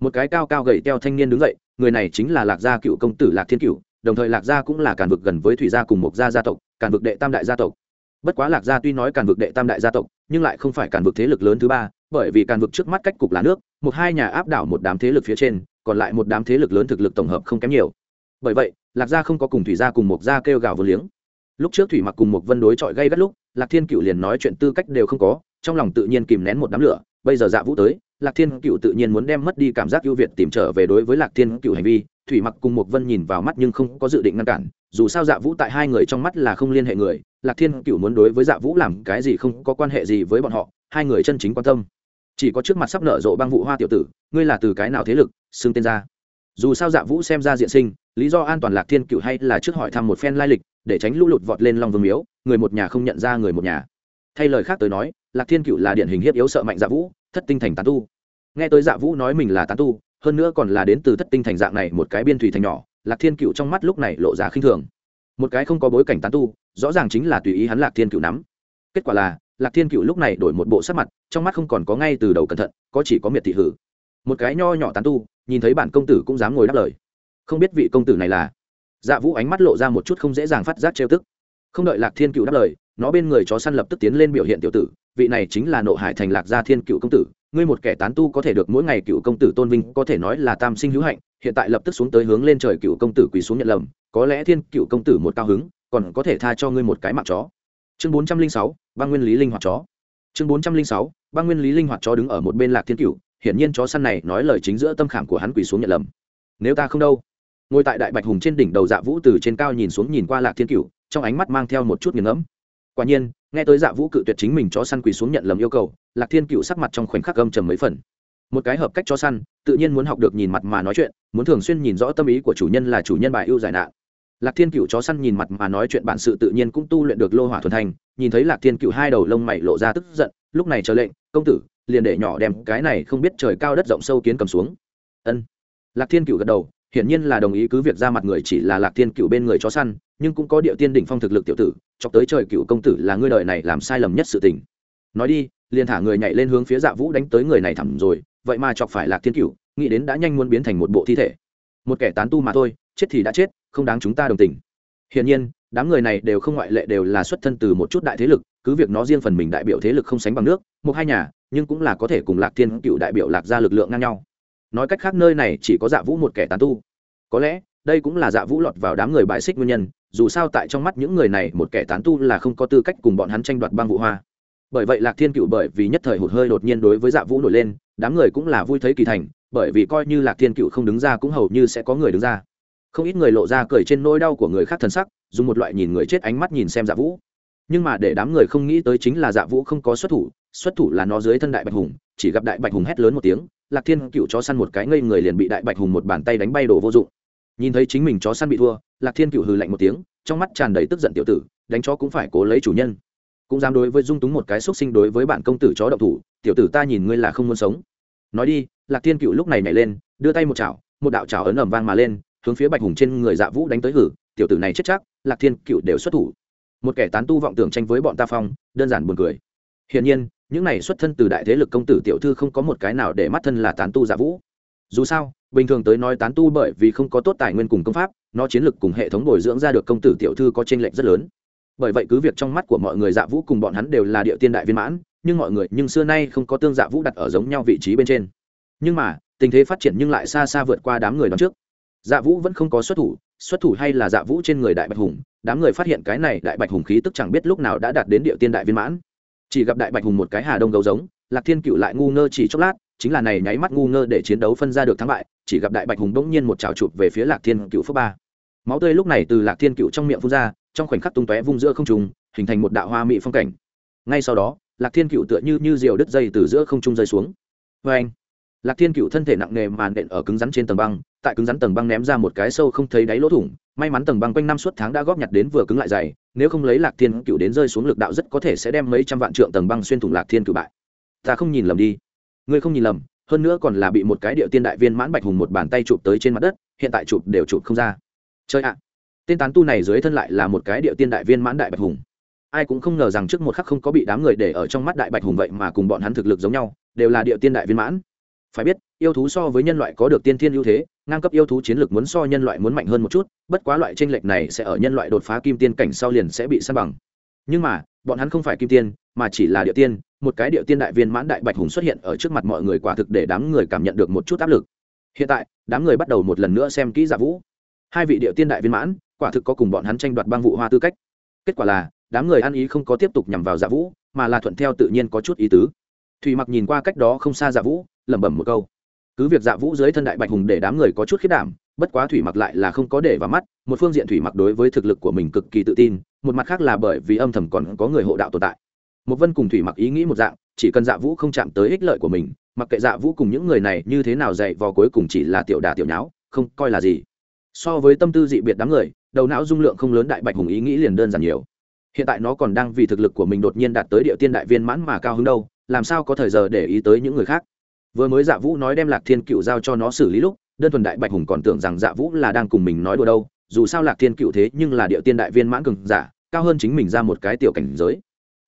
Một cái cao cao gầy teo thanh niên đứng dậy, người này chính là lạc gia cựu công tử lạc thiên cựu, đồng thời lạc gia cũng là càn vực gần với thủy gia cùng một gia gia tộc, càn vực đệ tam đại gia tộc. Bất quá lạc gia tuy nói càn vực đệ tam đại gia tộc, nhưng lại không phải càn vực thế lực lớn thứ ba, bởi vì càn vực trước mắt cách cục là nước, một hai nhà áp đảo một đám thế lực phía trên, còn lại một đám thế lực lớn thực lực tổng hợp không kém nhiều. Bởi vậy, lạc gia không có cùng thủy gia cùng một gia kêu gào vừa liếng. Lúc trước thủy mặc cùng một vân đối chọi gây gắt lúc, lạc thiên cựu liền nói chuyện tư cách đều không có trong lòng tự nhiên kìm nén một đám lửa, bây giờ dạ vũ tới, lạc thiên cựu tự nhiên muốn đem mất đi cảm giác ưu việt tìm trở về đối với lạc thiên cựu hành vi, thủy mặc cùng một vân nhìn vào mắt nhưng không có dự định ngăn cản, dù sao dạ vũ tại hai người trong mắt là không liên hệ người, lạc thiên cựu muốn đối với dạ vũ làm cái gì không có quan hệ gì với bọn họ, hai người chân chính quan tâm. Chỉ có trước mặt sắp nở rộ băng vụ hoa tiểu tử, ngươi là từ cái nào thế lực, xưng tên ra? Dù sao dạ vũ xem ra diện sinh, lý do an toàn lạc thiên cựu hay là trước hỏi thăm một phen lai lịch, để tránh lũ lụt vọt lên lòng vương miếu, người một nhà không nhận ra người một nhà thay lời khác tới nói, lạc thiên cựu là điển hình hiếp yếu sợ mạnh dạ vũ, thất tinh thành tán tu. Nghe tới dạ vũ nói mình là tán tu, hơn nữa còn là đến từ thất tinh thành dạng này một cái biên thủy thành nhỏ, lạc thiên cựu trong mắt lúc này lộ ra khinh thường. Một cái không có bối cảnh tán tu, rõ ràng chính là tùy ý hắn lạc thiên cựu nắm. Kết quả là, lạc thiên cựu lúc này đổi một bộ sắc mặt, trong mắt không còn có ngay từ đầu cẩn thận, có chỉ có miệt thị hử. Một cái nho nhỏ tán tu, nhìn thấy bản công tử cũng dám ngồi đáp lời. Không biết vị công tử này là? Dạ vũ ánh mắt lộ ra một chút không dễ dàng phát giác trêu tức. Không đợi lạc thiên cựu đáp lời nó bên người chó săn lập tức tiến lên biểu hiện tiểu tử, vị này chính là nộ hải thành lạc gia thiên cựu công tử, ngươi một kẻ tán tu có thể được mỗi ngày cựu công tử tôn vinh, có thể nói là tam sinh hữu hạnh, hiện tại lập tức xuống tới hướng lên trời cựu công tử quỳ xuống nhận lầm, có lẽ thiên cựu công tử một cao hứng, còn có thể tha cho ngươi một cái mạng chó. Chương bốn trăm linh sáu, băng nguyên lý linh hoạt chó. Chương bốn trăm linh sáu, băng nguyên lý linh hoạt chó đứng ở một bên lạc thiên cựu hiển nhiên chó săn này nói lời chính giữa tâm khảm của hắn quỳ xuống nhận lầm. Nếu ta không đâu. Ngồi tại đại bạch hùng trên đỉnh đầu dạ vũ từ trên cao nhìn xuống nhìn qua lạc thiên cựu trong ánh mắt mang theo một chút nghiền ngẫm quả nhiên, nghe tới dạ vũ cự tuyệt chính mình chó săn quỳ xuống nhận lầm yêu cầu, lạc thiên cựu sắc mặt trong khoảnh khắc gâm trầm mấy phần. Một cái hợp cách chó săn, tự nhiên muốn học được nhìn mặt mà nói chuyện, muốn thường xuyên nhìn rõ tâm ý của chủ nhân là chủ nhân bài ưu giải nạn. Lạc thiên cựu chó săn nhìn mặt mà nói chuyện bản sự tự nhiên cũng tu luyện được lô hỏa thuần thành, nhìn thấy lạc thiên cựu hai đầu lông mày lộ ra tức giận, lúc này chờ lệnh, công tử, liền để nhỏ đem cái này không biết trời cao đất rộng sâu kiến cầm xuống. Ân. Lạc thiên cựu gật đầu hiển nhiên là đồng ý cứ việc ra mặt người chỉ là lạc thiên cựu bên người chó săn, nhưng cũng có địa tiên đỉnh phong thực lực tiểu tử, chọc tới trời cựu công tử là ngươi đời này làm sai lầm nhất sự tình. Nói đi, liền thả người nhảy lên hướng phía dạ vũ đánh tới người này thẳng rồi, vậy mà chọc phải lạc thiên cựu nghĩ đến đã nhanh muốn biến thành một bộ thi thể. Một kẻ tán tu mà thôi, chết thì đã chết, không đáng chúng ta đồng tình. Hiển nhiên, đám người này đều không ngoại lệ đều là xuất thân từ một chút đại thế lực, cứ việc nó riêng phần mình đại biểu thế lực không sánh bằng nước, một hai nhà, nhưng cũng là có thể cùng lạc thiên cựu đại biểu lạc ra lực lượng ngang nhau nói cách khác nơi này chỉ có dạ vũ một kẻ tán tu. Có lẽ, đây cũng là dạ vũ lọt vào đám người bài xích nguyên nhân, dù sao tại trong mắt những người này một kẻ tán tu là không có tư cách cùng bọn hắn tranh đoạt băng vụ hoa. Bởi vậy lạc thiên cựu bởi vì nhất thời hụt hơi đột nhiên đối với dạ vũ nổi lên, đám người cũng là vui thấy kỳ thành, bởi vì coi như lạc thiên cựu không đứng ra cũng hầu như sẽ có người đứng ra. Không ít người lộ ra cười trên nỗi đau của người khác thân sắc, dùng một loại nhìn người chết ánh mắt nhìn xem dạ vũ. Nhưng mà để đám người không nghĩ tới chính là dạ vũ không có xuất thủ xuất thủ là nó dưới thân đại bạch hùng chỉ gặp đại bạch hùng hét lớn một tiếng, lạc thiên cựu chó săn một cái ngây người liền bị đại bạch hùng một bàn tay đánh bay đổ vô dụng. Nhìn thấy chính mình chó săn bị thua, lạc thiên cựu hừ lạnh một tiếng, trong mắt tràn đầy tức giận tiểu tử, đánh chó cũng phải cố lấy chủ nhân. Cũng dám đối với dung túng một cái xúc sinh đối với bạn công tử chó độc thủ, tiểu tử ta nhìn ngươi là không muốn sống. Nói đi, lạc thiên cựu lúc này nhảy lên, đưa tay một chảo, một đạo chảo ấn ẩm vang mà lên, hướng phía bạch hùng trên người dạ vũ đánh tới hử, tiểu tử này chết chắc, lạc thiên cựu đều xuất thủ. Một kẻ tán tu vọng tưởng tranh với bọn ta phong, đơn giản buồn cười. Hiển nhiên những này xuất thân từ đại thế lực công tử tiểu thư không có một cái nào để mắt thân là tán tu giả vũ. Dù sao, bình thường tới nói tán tu bởi vì không có tốt tài nguyên cùng công pháp, nó chiến lực cùng hệ thống bồi dưỡng ra được công tử tiểu thư có tranh lệch rất lớn. Bởi vậy cứ việc trong mắt của mọi người dạ vũ cùng bọn hắn đều là địa tiên đại viên mãn, nhưng mọi người nhưng xưa nay không có tương dạ vũ đặt ở giống nhau vị trí bên trên. Nhưng mà, tình thế phát triển nhưng lại xa xa vượt qua đám người đón trước. Dạ vũ vẫn không có xuất thủ xuất thủ hay là dạ vũ trên người đại bạch hùng, đám người phát hiện cái này đại bạch hùng khí tức chẳng biết lúc nào đã đạt đến địa tiên đại viên mãn chỉ gặp đại bạch hùng một cái hà đông gấu giống, lạc thiên cựu lại ngu ngơ chỉ chốc lát, chính là này nháy mắt ngu ngơ để chiến đấu phân ra được thắng bại, chỉ gặp đại bạch hùng bỗng nhiên một trào chụp về phía lạc thiên cựu phước ba. Máu tươi lúc này từ lạc thiên cựu trong miệng phun ra, trong khoảnh khắc tung tóe vung giữa không trùng hình thành một đạo hoa mỹ phong cảnh. Ngay sau đó, lạc thiên cựu tựa như như diều đứt dây từ giữa không trung rơi xuống. Vê anh lạc thiên cựu thân thể nặng nề màn đện ở cứng rắn trên tầng băng, tại cứng rắn tầng băng ném ra một cái sâu không thấy đáy lỗ thủng, may mắn tầng băng quanh năm suốt tháng đã góp nhặt đến vừa cứng lại dày, nếu không lấy lạc thiên cựu đến rơi xuống lực đạo rất có thể sẽ đem mấy trăm vạn trượng tầng băng xuyên thủng lạc thiên cựu bại. Ta không nhìn lầm đi. Ngươi không nhìn lầm, hơn nữa còn là bị một cái điệu tiên đại viên mãn bạch hùng một bàn tay chụp tới trên mặt đất, hiện tại chụp đều chụp không ra. Chơi ạ! Tên tán tu này dưới thân lại là một cái điệu tiên đại viên mãn đại bạch hùng. Ai cũng không ngờ rằng trước một khắc không có bị đám người để ở trong mắt đại bạch hùng vậy mà cùng bọn hắn thực lực giống nhau, đều là điệu tiên đại viên mãn phải biết, yêu thú so với nhân loại có được tiên thiên ưu thế, ngang cấp yêu thú chiến lược muốn so nhân loại muốn mạnh hơn một chút, bất quá loại tranh lệch này sẽ ở nhân loại đột phá kim tiên cảnh sau liền sẽ bị săn bằng. Nhưng mà, bọn hắn không phải kim tiên, mà chỉ là địa tiên, một cái địa tiên đại viên mãn đại bạch hùng xuất hiện ở trước mặt mọi người quả thực để đám người cảm nhận được một chút áp lực. Hiện tại, đám người bắt đầu một lần nữa xem kỹ giả vũ. Hai vị địa tiên đại viên mãn, quả thực có cùng bọn hắn tranh đoạt băng vụ hoa tư cách. Kết quả là, đám người ăn ý không có tiếp tục nhằm vào giả vũ, mà là thuận theo tự nhiên có chút ý tứ. Thủy mặc nhìn qua cách đó không xa Dạ vũ, lẩm bẩm một câu. Cứ việc dạ vũ dưới thân đại bạch hùng để đám người có chút khiết đảm, bất quá thủy mặc lại là không có để vào mắt, một phương diện thủy mặc đối với thực lực của mình cực kỳ tự tin, một mặt khác là bởi vì âm thầm còn có người hộ đạo tồn tại. Một vân cùng thủy mặc ý nghĩ một dạng, chỉ cần dạ vũ không chạm tới ích lợi của mình, mặc kệ dạ vũ cùng những người này như thế nào dạy vò cuối cùng chỉ là tiểu đà tiểu nháo, không coi là gì. So với tâm tư dị biệt đám người, đầu não dung lượng không lớn đại bạch hùng ý nghĩ liền đơn giản nhiều. Hiện tại nó còn đang vì thực lực của mình đột nhiên đạt tới địa tiên đại viên mãn mà cao hứng đâu làm sao có thời giờ để ý tới những người khác? Vừa mới dạ vũ nói đem lạc thiên cựu giao cho nó xử lý lúc, đơn thuần đại bạch hùng còn tưởng rằng dạ vũ là đang cùng mình nói đùa đâu, dù sao lạc thiên cựu thế nhưng là địa tiên đại viên mãn cường giả, cao hơn chính mình ra một cái tiểu cảnh giới.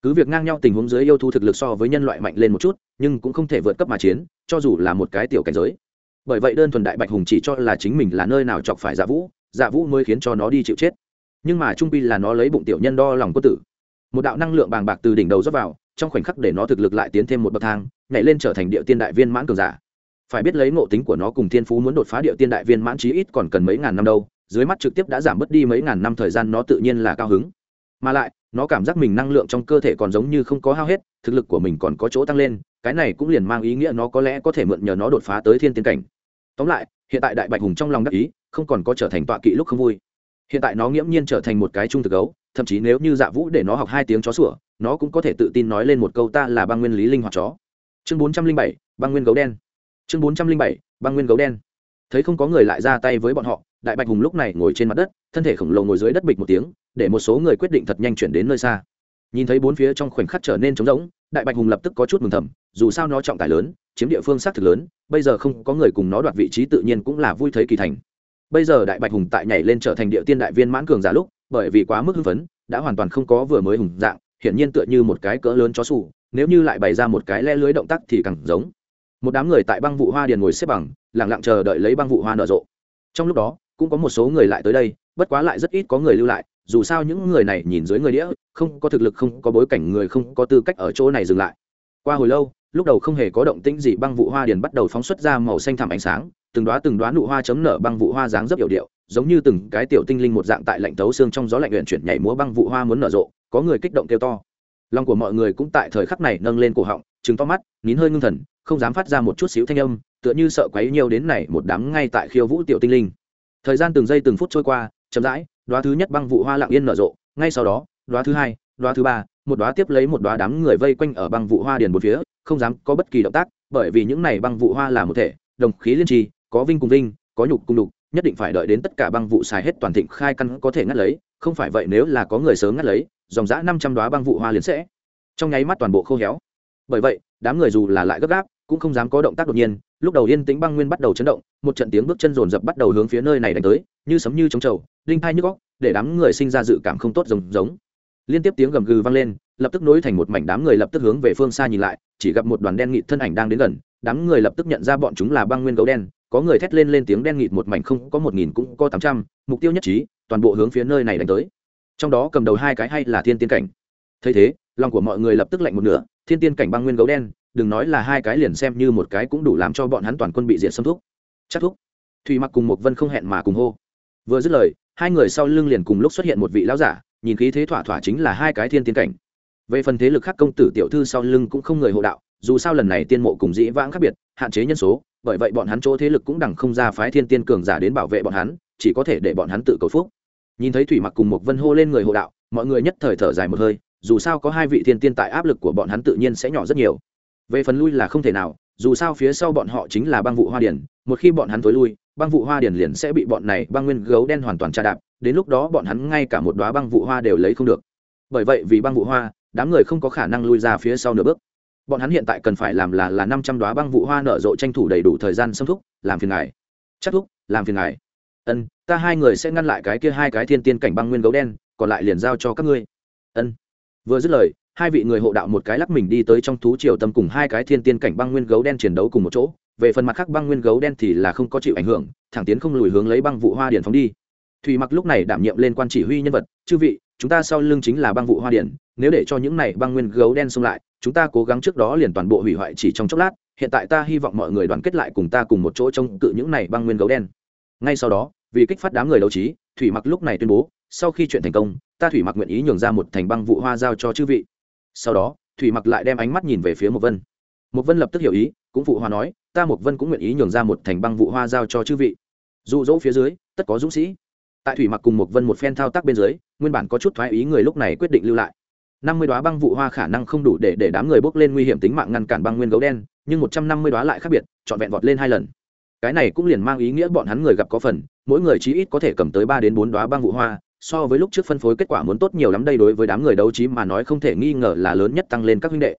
Cứ việc ngang nhau tình huống dưới yêu thu thực lực so với nhân loại mạnh lên một chút, nhưng cũng không thể vượt cấp mà chiến, cho dù là một cái tiểu cảnh giới. Bởi vậy đơn thuần đại bạch hùng chỉ cho là chính mình là nơi nào chọc phải dạ vũ dạ vũ mới khiến cho nó đi chịu chết. Nhưng mà trung pi là nó lấy bụng tiểu nhân đo lòng quân tử. Một đạo năng lượng bàng bạc từ đỉnh đầu dốc vào trong khoảnh khắc để nó thực lực lại tiến thêm một bậc thang, nhảy lên trở thành địa tiên đại viên mãn cường giả. Phải biết lấy ngộ tính của nó cùng thiên phú muốn đột phá địa tiên đại viên mãn chí ít còn cần mấy ngàn năm đâu, dưới mắt trực tiếp đã giảm bớt đi mấy ngàn năm thời gian nó tự nhiên là cao hứng. Mà lại, nó cảm giác mình năng lượng trong cơ thể còn giống như không có hao hết, thực lực của mình còn có chỗ tăng lên, cái này cũng liền mang ý nghĩa nó có lẽ có thể mượn nhờ nó đột phá tới thiên tiên cảnh. Tóm lại, hiện tại đại bạch hùng trong lòng đắc ý, không còn có trở thành tọa kỵ lúc không vui. Hiện tại nó nghiễm nhiên trở thành một cái trung thực gấu thậm chí nếu như dạ vũ để nó học hai tiếng chó sủa, nó cũng có thể tự tin nói lên một câu ta là băng nguyên lý linh hoạt chó. Chương bốn trăm linh bảy, băng nguyên gấu đen. Chương bốn trăm linh bảy, băng nguyên gấu đen. Thấy không có người lại ra tay với bọn họ, đại bạch hùng lúc này ngồi trên mặt đất, thân thể khổng lồ ngồi dưới đất bịch một tiếng, để một số người quyết định thật nhanh chuyển đến nơi xa. Nhìn thấy bốn phía trong khoảnh khắc trở nên trống rỗng, đại bạch hùng lập tức có chút mừng thầm, dù sao nó trọng tài lớn, chiếm địa phương xác thực lớn, bây giờ không có người cùng nó đoạt vị trí tự nhiên cũng là vui thấy kỳ thành. Bây giờ đại bạch hùng tại nhảy lên trở thành địa tiên đại viên mãn cường giả lúc bởi vì quá mức hưng phấn, đã hoàn toàn không có vừa mới hùng dạng, hiển nhiên tựa như một cái cỡ lớn chó sủ, nếu như lại bày ra một cái le lưới động tác thì càng giống. Một đám người tại băng vụ hoa điền ngồi xếp bằng lẳng lặng chờ đợi lấy băng vụ hoa nở rộ. Trong lúc đó, cũng có một số người lại tới đây, bất quá lại rất ít có người lưu lại, dù sao những người này nhìn dưới người đĩa, không có thực lực, không có bối cảnh người, không có tư cách ở chỗ này dừng lại. Qua hồi lâu, lúc đầu không hề có động tĩnh gì, băng vụ hoa điền bắt đầu phóng xuất ra màu xanh thẳm ánh sáng, từng đoá từng đoá nụ hoa chấm nở băng vụ hoa dáng rất hiệu điệu giống như từng cái tiểu tinh linh một dạng tại lạnh tấu xương trong gió lạnh luyện chuyển nhảy múa băng vụ hoa muốn nở rộ, có người kích động kêu to. Lòng của mọi người cũng tại thời khắc này nâng lên cổ họng chứng to mắt, nín hơi ngưng thần, không dám phát ra một chút xíu thanh âm, tựa như sợ quấy nhiều đến này một đám ngay tại khiêu vũ tiểu tinh linh. Thời gian từng giây từng phút trôi qua, chậm rãi đoá thứ nhất băng vụ hoa lặng yên nở rộ, ngay sau đó đoá thứ hai đoá thứ ba, một đoá tiếp lấy một đoá đám người vây quanh ở băng vụ hoa điền một phía, không dám có bất kỳ động tác, bởi vì những này băng vụ hoa là một thể, đồng khí liên trì, có vinh cùng vinh, có nhục cùng đục nhất định phải đợi đến tất cả băng vụ xài hết toàn thịnh khai căn có thể ngắt lấy, không phải vậy nếu là có người sớm ngắt lấy, dòng giã năm trăm đoá băng vụ hoa liền sẽ. Trong nháy mắt toàn bộ khô héo. Bởi vậy, đám người dù là lại gấp gáp, cũng không dám có động tác đột nhiên, lúc đầu yên tĩnh băng nguyên bắt đầu chấn động, một trận tiếng bước chân rồn rập bắt đầu hướng phía nơi này đánh tới, như sấm như trống trầu linh thai nhức góc để đám người sinh ra dự cảm không tốt giống giống. Liên tiếp tiếng gầm gừ vang lên, lập tức nối thành một mảnh đám người lập tức hướng về phương xa nhìn lại, chỉ gặp một đoàn đen nghị thân ảnh đang đến gần, đám người lập tức nhận ra bọn chúng là băng nguyên gấu đen có người thét lên lên tiếng đen nghịt một mảnh không có một nghìn cũng có tám trăm, mục tiêu nhất trí, toàn bộ hướng phía nơi này đánh tới. Trong đó cầm đầu hai cái hay là thiên tiên cảnh? Thấy thế, lòng của mọi người lập tức lạnh một nửa, thiên tiên cảnh băng nguyên gấu đen, đừng nói là hai cái liền xem như một cái cũng đủ làm cho bọn hắn toàn quân bị diệt xâm thúc chắc thúc. Thùy mặc cùng một vân không hẹn mà cùng hô. Vừa dứt lời, hai người sau lưng liền cùng lúc xuất hiện một vị lão giả, nhìn khí thế thỏa thỏa chính là hai cái thiên tiên cảnh. Về phần thế lực khác công tử tiểu thư sau lưng cũng không người hộ đạo, dù sao lần này tiên mộ cùng dĩ vãng khác biệt, hạn chế nhân số bởi vậy bọn hắn chỗ thế lực cũng đẳng không ra phái thiên tiên cường giả đến bảo vệ bọn hắn, chỉ có thể để bọn hắn tự cầu phúc. Nhìn thấy thủy mặc cùng một vân hô lên người hộ đạo, mọi người nhất thời thở dài một hơi, dù sao có hai vị thiên tiên tại áp lực của bọn hắn tự nhiên sẽ nhỏ rất nhiều. Về phần lui là không thể nào, dù sao phía sau bọn họ chính là băng vụ hoa điển, một khi bọn hắn tối lui, băng vụ hoa điển liền sẽ bị bọn này băng nguyên gấu đen hoàn toàn tra đạp, đến lúc đó bọn hắn ngay cả một đoá băng vụ hoa đều lấy không được. Bởi vậy vì băng vụ hoa, đám người không có khả năng lui ra phía sau nửa bước bọn hắn hiện tại cần phải làm là là năm trăm đoá băng vụ hoa nở rộ tranh thủ đầy đủ thời gian xâm thúc, làm phiền ngài. Chắc thúc, làm phiền ngài. Ân, ta hai người sẽ ngăn lại cái kia hai cái thiên tiên cảnh băng nguyên gấu đen, còn lại liền giao cho các ngươi. Ân. Vừa dứt lời, hai vị người hộ đạo một cái lắc mình đi tới trong thú triều tâm cùng hai cái thiên tiên cảnh băng nguyên gấu đen chiến đấu cùng một chỗ. Về phần mặt khác băng nguyên gấu đen thì là không có chịu ảnh hưởng, thẳng tiến không lùi hướng lấy băng vụ hoa điển phóng đi. Thùy mặc lúc này đảm nhiệm lên quan chỉ huy nhân vật, chư vị, chúng ta sau lưng chính là băng vụ hoa điển nếu để cho những này băng nguyên gấu đen xông lại, chúng ta cố gắng trước đó liền toàn bộ hủy hoại chỉ trong chốc lát, hiện tại ta hy vọng mọi người đoàn kết lại cùng ta cùng một chỗ trông cự những này băng nguyên gấu đen. Ngay sau đó, vì kích phát đám người đấu trí, thủy mặc lúc này tuyên bố, sau khi chuyện thành công, ta thủy mặc nguyện ý nhường ra một thành băng vụ hoa giao cho chư vị. Sau đó, thủy mặc lại đem ánh mắt nhìn về phía một vân. Một vân lập tức hiểu ý, cũng phụ hoa nói, ta một vân cũng nguyện ý nhường ra một thành băng vụ hoa giao cho chư vị. Dụ dỗ phía dưới, tất có dũng sĩ. Tại thủy mặc cùng một vân một phen thao tác bên dưới, nguyên bản có chút thoái ý người lúc này quyết định lưu lại năm mươi đoá băng vụ hoa khả năng không đủ để để đám người bốc lên nguy hiểm tính mạng ngăn cản băng nguyên gấu đen, nhưng một trăm năm mươi đoá lại khác biệt, trọn vẹn vọt lên hai lần. Cái này cũng liền mang ý nghĩa bọn hắn người gặp có phần, mỗi người chí ít có thể cầm tới ba đến bốn đoá băng vụ hoa, so với lúc trước phân phối kết quả muốn tốt nhiều lắm đây đối với đám người đấu trí mà nói không thể nghi ngờ là lớn nhất tăng lên các huynh đệ.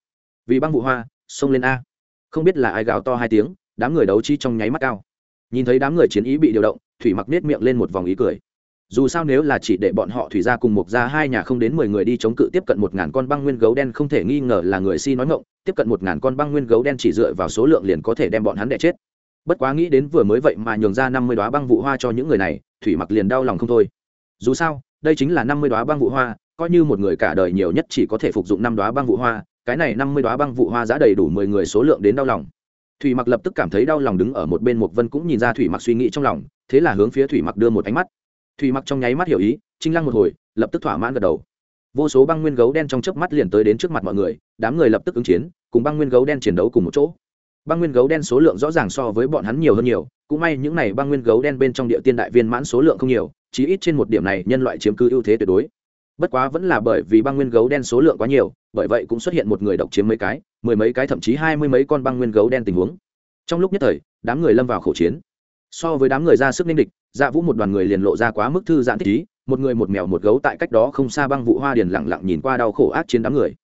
Vì băng vụ hoa, xông lên a. Không biết là ai gào to hai tiếng, đám người đấu trí trong nháy mắt cao. Nhìn thấy đám người chiến ý bị điều động, thủy mặc nết miệng lên một vòng ý cười dù sao nếu là chỉ để bọn họ thủy ra cùng một ra hai nhà không đến mười người đi chống cự tiếp cận một ngàn con băng nguyên gấu đen không thể nghi ngờ là người si nói ngộng tiếp cận một ngàn con băng nguyên gấu đen chỉ dựa vào số lượng liền có thể đem bọn hắn đẻ chết. Bất quá nghĩ đến vừa mới vậy mà nhường ra năm mươi đoá băng vụ hoa cho những người này, thủy mặc liền đau lòng không thôi. Dù sao, đây chính là năm mươi đoá băng vụ hoa, coi như một người cả đời nhiều nhất chỉ có thể phục dụng năm đoá băng vụ hoa, cái này năm mươi đoá băng vụ hoa giá đầy đủ mười người số lượng đến đau lòng. Thủy mặc lập tức cảm thấy đau lòng đứng ở một bên một vân cũng nhìn ra thủy mặc suy nghĩ trong lòng, thế là hướng phía thủy mặc đưa một ánh mắt thủy mặc trong nháy mắt hiểu ý, trinh lăng một hồi, lập tức thỏa mãn gật đầu. Vô số băng nguyên gấu đen trong chớp mắt liền tới đến trước mặt mọi người, đám người lập tức ứng chiến, cùng băng nguyên gấu đen chiến đấu cùng một chỗ. Băng nguyên gấu đen số lượng rõ ràng so với bọn hắn nhiều hơn nhiều, cũng may những này băng nguyên gấu đen bên trong địa tiên đại viên mãn số lượng không nhiều, chí ít trên một điểm này nhân loại chiếm cứ ưu thế tuyệt đối. Bất quá vẫn là bởi vì băng nguyên gấu đen số lượng quá nhiều, bởi vậy cũng xuất hiện một người độc chiếm mấy cái, mười mấy cái thậm chí hai mươi mấy con băng nguyên gấu đen tình huống. Trong lúc nhất thời, đám người lâm vào khẩu chiến so với đám người ra sức ninh địch dạ vũ một đoàn người liền lộ ra quá mức thư giãn thích ý, một người một mèo một gấu tại cách đó không xa băng vụ hoa điền lẳng lặng nhìn qua đau khổ ác chiến đám người.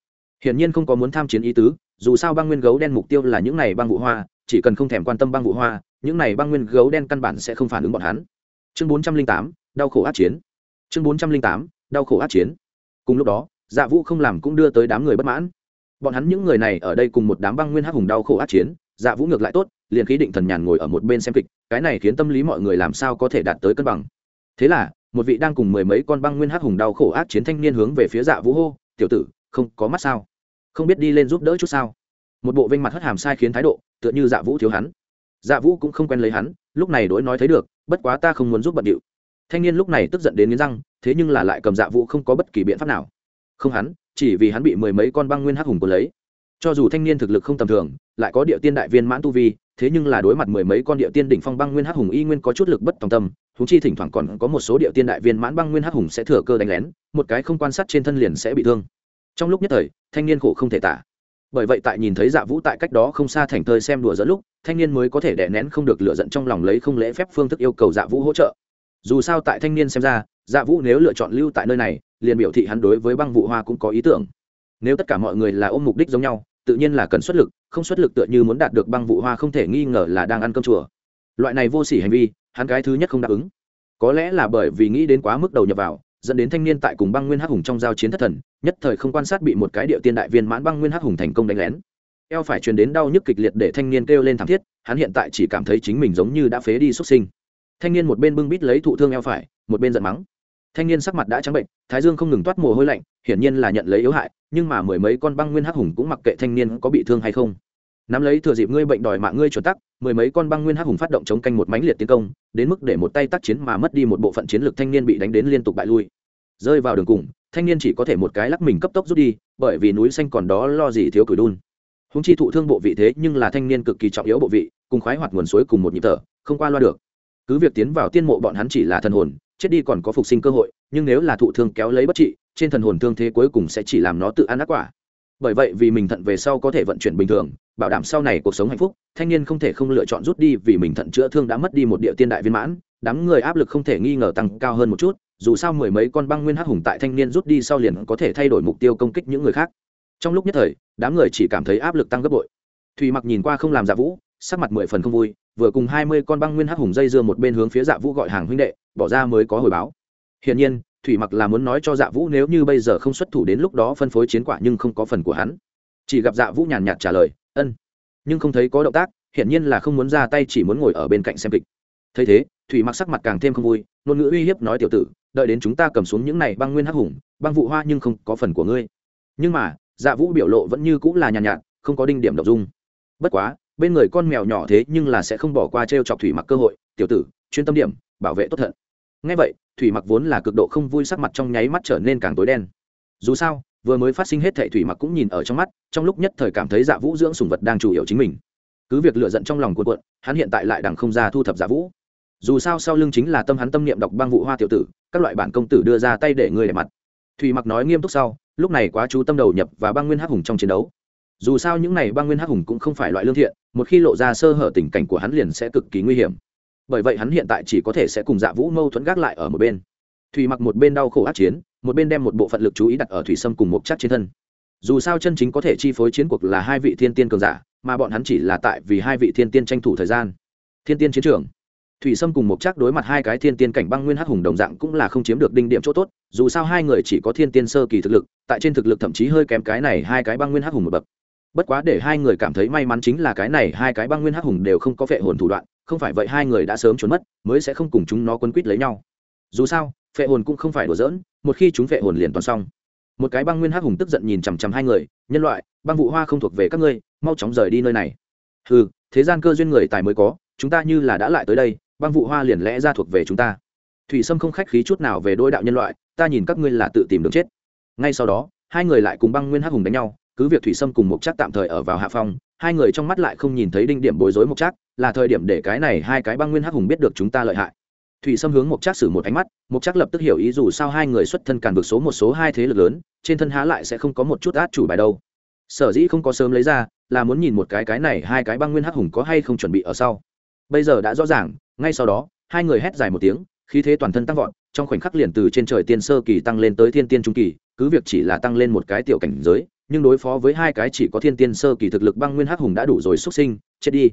Hiển nhiên không có muốn tham chiến ý tứ, dù sao băng nguyên gấu đen mục tiêu là những này băng vụ hoa, chỉ cần không thèm quan tâm băng vụ hoa, những này băng nguyên gấu đen căn bản sẽ không phản ứng bọn hắn. Chương bốn trăm linh tám, đau khổ ác chiến. Chương bốn trăm linh tám, đau khổ ác chiến. Cùng lúc đó dạ vũ không làm cũng đưa tới đám người bất mãn. Bọn hắn những người này ở đây cùng một đám băng nguyên hắc hùng đau khổ ác chiến dạ vũ ngược lại tốt liền khí định thần nhàn ngồi ở một bên xem kịch, cái này khiến tâm lý mọi người làm sao có thể đạt tới cân bằng. Thế là, một vị đang cùng mười mấy con băng nguyên hắc hùng đau khổ ác chiến thanh niên hướng về phía dạ vũ hô, tiểu tử, không có mắt sao? Không biết đi lên giúp đỡ chút sao? Một bộ vinh mặt hất hàm sai khiến thái độ, tựa như dạ vũ thiếu hắn. Dạ vũ cũng không quen lấy hắn, lúc này đối nói thấy được, bất quá ta không muốn giúp bận điệu. Thanh niên lúc này tức giận đến nghiến răng, thế nhưng là lại cầm dạ vũ không có bất kỳ biện pháp nào. Không hắn, chỉ vì hắn bị mười mấy con băng nguyên hắc hùng của lấy. Cho dù thanh niên thực lực không tầm thường, lại có địa tiên đại viên mãn tu vi thế nhưng là đối mặt mười mấy con địa tiên đỉnh phong băng nguyên hắc hùng y nguyên có chút lực bất tòng tâm húng chi thỉnh thoảng còn có một số địa tiên đại viên mãn băng nguyên hắc hùng sẽ thừa cơ đánh lén, một cái không quan sát trên thân liền sẽ bị thương. Trong lúc nhất thời, thanh niên khổ không thể tả. Bởi vậy tại nhìn thấy dạ vũ tại cách đó không xa thành thơi xem đùa dẫn lúc, thanh niên mới có thể đè nén không được lựa giận trong lòng lấy không lễ phép phương thức yêu cầu dạ vũ hỗ trợ. Dù sao tại thanh niên xem ra dạ vũ nếu lựa chọn lưu tại nơi này, liền biểu thị hắn đối với băng vụ hoa cũng có ý tưởng. Nếu tất cả mọi người là ôm mục đích giống nhau tự nhiên là cần xuất lực, không xuất lực tựa như muốn đạt được băng vụ hoa không thể nghi ngờ là đang ăn cơm chùa. Loại này vô s ỉ hành vi, hắn cái thứ nhất không đáp ứng. Có lẽ là bởi vì nghĩ đến quá mức đầu nhập vào, dẫn đến thanh niên tại cùng băng nguyên hắc hùng trong giao chiến thất thần, nhất thời không quan sát bị một cái địa tiên đại viên mãn băng nguyên hắc hùng thành công đánh lén. Eo phải truyền đến đau nhức kịch liệt để thanh niên kêu lên thảm thiết, hắn hiện tại chỉ cảm thấy chính mình giống như đã phế đi xuất sinh. Thanh niên một bên bưng bít lấy thụ thương eo phải, một bên giận mắng thanh niên sắc mặt đã trắng bệnh, thái dương không ngừng toát mồ hôi lạnh, hiển nhiên là nhận lấy yếu hại, nhưng mà mười mấy con băng nguyên hắc hùng cũng mặc kệ thanh niên có bị thương hay không. Nắm lấy thừa dịp ngươi bệnh đòi mạng ngươi chuẩn tắc, mười mấy con băng nguyên hắc hùng phát động chống canh một mánh liệt tiến công, đến mức để một tay tác chiến mà mất đi một bộ phận chiến lược thanh niên bị đánh đến liên tục bại lui. Rơi vào đường cùng, thanh niên chỉ có thể một cái lắc mình cấp tốc rút đi, bởi vì núi xanh còn đó lo gì thiếu cửi đun. Húng chi thụ thương bộ vị thế nhưng là thanh niên cực kỳ trọng yếu bộ vị, cùng khoái hoạt nguồn suối cùng một nhịp thở, không qua loa được. Cứ việc tiến vào tiên mộ bọn hắn chỉ là thần hồn chết đi còn có phục sinh cơ hội, nhưng nếu là thụ thương kéo lấy bất trị, trên thần hồn thương thế cuối cùng sẽ chỉ làm nó tự ăn ác quả. Bởi vậy vì mình thận về sau có thể vận chuyển bình thường, bảo đảm sau này cuộc sống hạnh phúc, thanh niên không thể không lựa chọn rút đi vì mình thận chữa thương đã mất đi một địa tiên đại viên mãn, đám người áp lực không thể nghi ngờ tăng cao hơn một chút, dù sao mười mấy con băng nguyên hắc hùng tại thanh niên rút đi sau liền có thể thay đổi mục tiêu công kích những người khác. Trong lúc nhất thời, đám người chỉ cảm thấy áp lực tăng gấp bội. Thùy mặc nhìn qua không làm giả vũ, sắc mặt mười phần không vui vừa cùng hai mươi con băng nguyên hắc hùng dây dưa một bên hướng phía dạ vũ gọi hàng huynh đệ bỏ ra mới có hồi báo. Hiển nhiên thủy mặc là muốn nói cho dạ vũ nếu như bây giờ không xuất thủ đến lúc đó phân phối chiến quả nhưng không có phần của hắn. Chỉ gặp dạ vũ nhàn nhạt trả lời ân nhưng không thấy có động tác hiển nhiên là không muốn ra tay chỉ muốn ngồi ở bên cạnh xem kịch. Thấy thế thủy mặc sắc mặt càng thêm không vui ngôn ngữ uy hiếp nói tiểu tử đợi đến chúng ta cầm xuống những này băng nguyên hắc hùng băng vụ hoa nhưng không có phần của ngươi. Nhưng mà dạ vũ biểu lộ vẫn như cũng là nhàn nhạt, nhạt không có đinh điểm động dung. Bất quá bên người con mèo nhỏ thế nhưng là sẽ không bỏ qua t r e o chọc thủy mặc cơ hội, tiểu tử, chuyên tâm điểm, bảo vệ tốt thận. Ngay vậy, thủy mặc vốn là cực độ không vui sắc mặt trong nháy mắt trở nên càng tối đen. Dù sao, vừa mới phát sinh hết thệ thủy mặc cũng nhìn ở trong mắt, trong lúc nhất thời cảm thấy dạ vũ dưỡng sùng vật đang chủ yếu chính mình. Cứ việc lựa giận trong lòng cuộn cuộn, hắn hiện tại lại đằng không ra thu thập dạ vũ. Dù sao sau lưng chính là tâm hắn tâm niệm đọc băng vụ hoa tiểu tử, các loại bản công tử đưa ra tay để người để mặt. Thủy mặc nói nghiêm túc sau, lúc này quá chú tâm đầu nhập và băng nguyên hắc hùng trong chiến đấu dù sao những này băng nguyên hắc hùng cũng không phải loại lương thiện, một khi lộ ra sơ hở tình cảnh của hắn liền sẽ cực kỳ nguy hiểm. Bởi vậy hắn hiện tại chỉ có thể sẽ cùng dạ vũ mâu thuẫn gác lại ở một bên. Thủy mặc một bên đau khổ ác chiến, một bên đem một bộ phận lực chú ý đặt ở thủy sâm cùng một chắc trên thân. Dù sao chân chính có thể chi phối chiến cuộc là hai vị thiên tiên cường giả, mà bọn hắn chỉ là tại vì hai vị thiên tiên tranh thủ thời gian. Thiên tiên chiến trường. Thủy sâm cùng một chắc đối mặt hai cái thiên tiên cảnh băng nguyên hắc hùng đồng dạng cũng là không chiếm được đinh điểm chỗ tốt, dù sao hai người chỉ có thiên tiên sơ kỳ thực lực, tại trên thực lực thậm chí hơi kém cái này hai cái băng nguyên hắc hùng một bậc bất quá để hai người cảm thấy may mắn chính là cái này, hai cái băng nguyên hắc hùng đều không có phệ hồn thủ đoạn, không phải vậy hai người đã sớm trốn mất, mới sẽ không cùng chúng nó quấn quýt lấy nhau. Dù sao, phệ hồn cũng không phải đùa giỡn, một khi chúng phệ hồn liền toàn xong. Một cái băng nguyên hắc hùng tức giận nhìn chằm chằm hai người, nhân loại, băng vụ hoa không thuộc về các ngươi, mau chóng rời đi nơi này. Ừ thế gian cơ duyên người tài mới có, chúng ta như là đã lại tới đây, băng vụ hoa liền lẽ ra thuộc về chúng ta. Thủy sâm không khách khí chút nào về đôi đạo nhân loại, ta nhìn các ngươi là tự tìm đường chết. Ngay sau đó, hai người lại cùng băng nguyên hắc hùng đánh nhau cứ việc thủy sâm cùng mục chắc tạm thời ở vào hạ phong, hai người trong mắt lại không nhìn thấy đinh điểm bối rối mục chắc là thời điểm để cái này hai cái băng nguyên hắc hùng biết được chúng ta lợi hại. Thủy sâm hướng mục chắc xử một ánh mắt mục chắc lập tức hiểu ý dù sao hai người xuất thân càn vực số một số hai thế lực lớn, trên thân há lại sẽ không có một chút át chủ bài đâu. Sở dĩ không có sớm lấy ra, là muốn nhìn một cái cái này hai cái băng nguyên hắc hùng có hay không chuẩn bị ở sau. Bây giờ đã rõ ràng, ngay sau đó, hai người hét dài một tiếng, khí thế toàn thân tăng vọt, trong khoảnh khắc liền từ trên trời tiên sơ kỳ tăng lên tới thiên tiên trung kỳ, cứ việc chỉ là tăng lên một cái tiểu cảnh giới nhưng đối phó với hai cái chỉ có thiên tiên sơ kỳ thực lực băng nguyên hắc hùng đã đủ rồi xuất sinh, chết đi.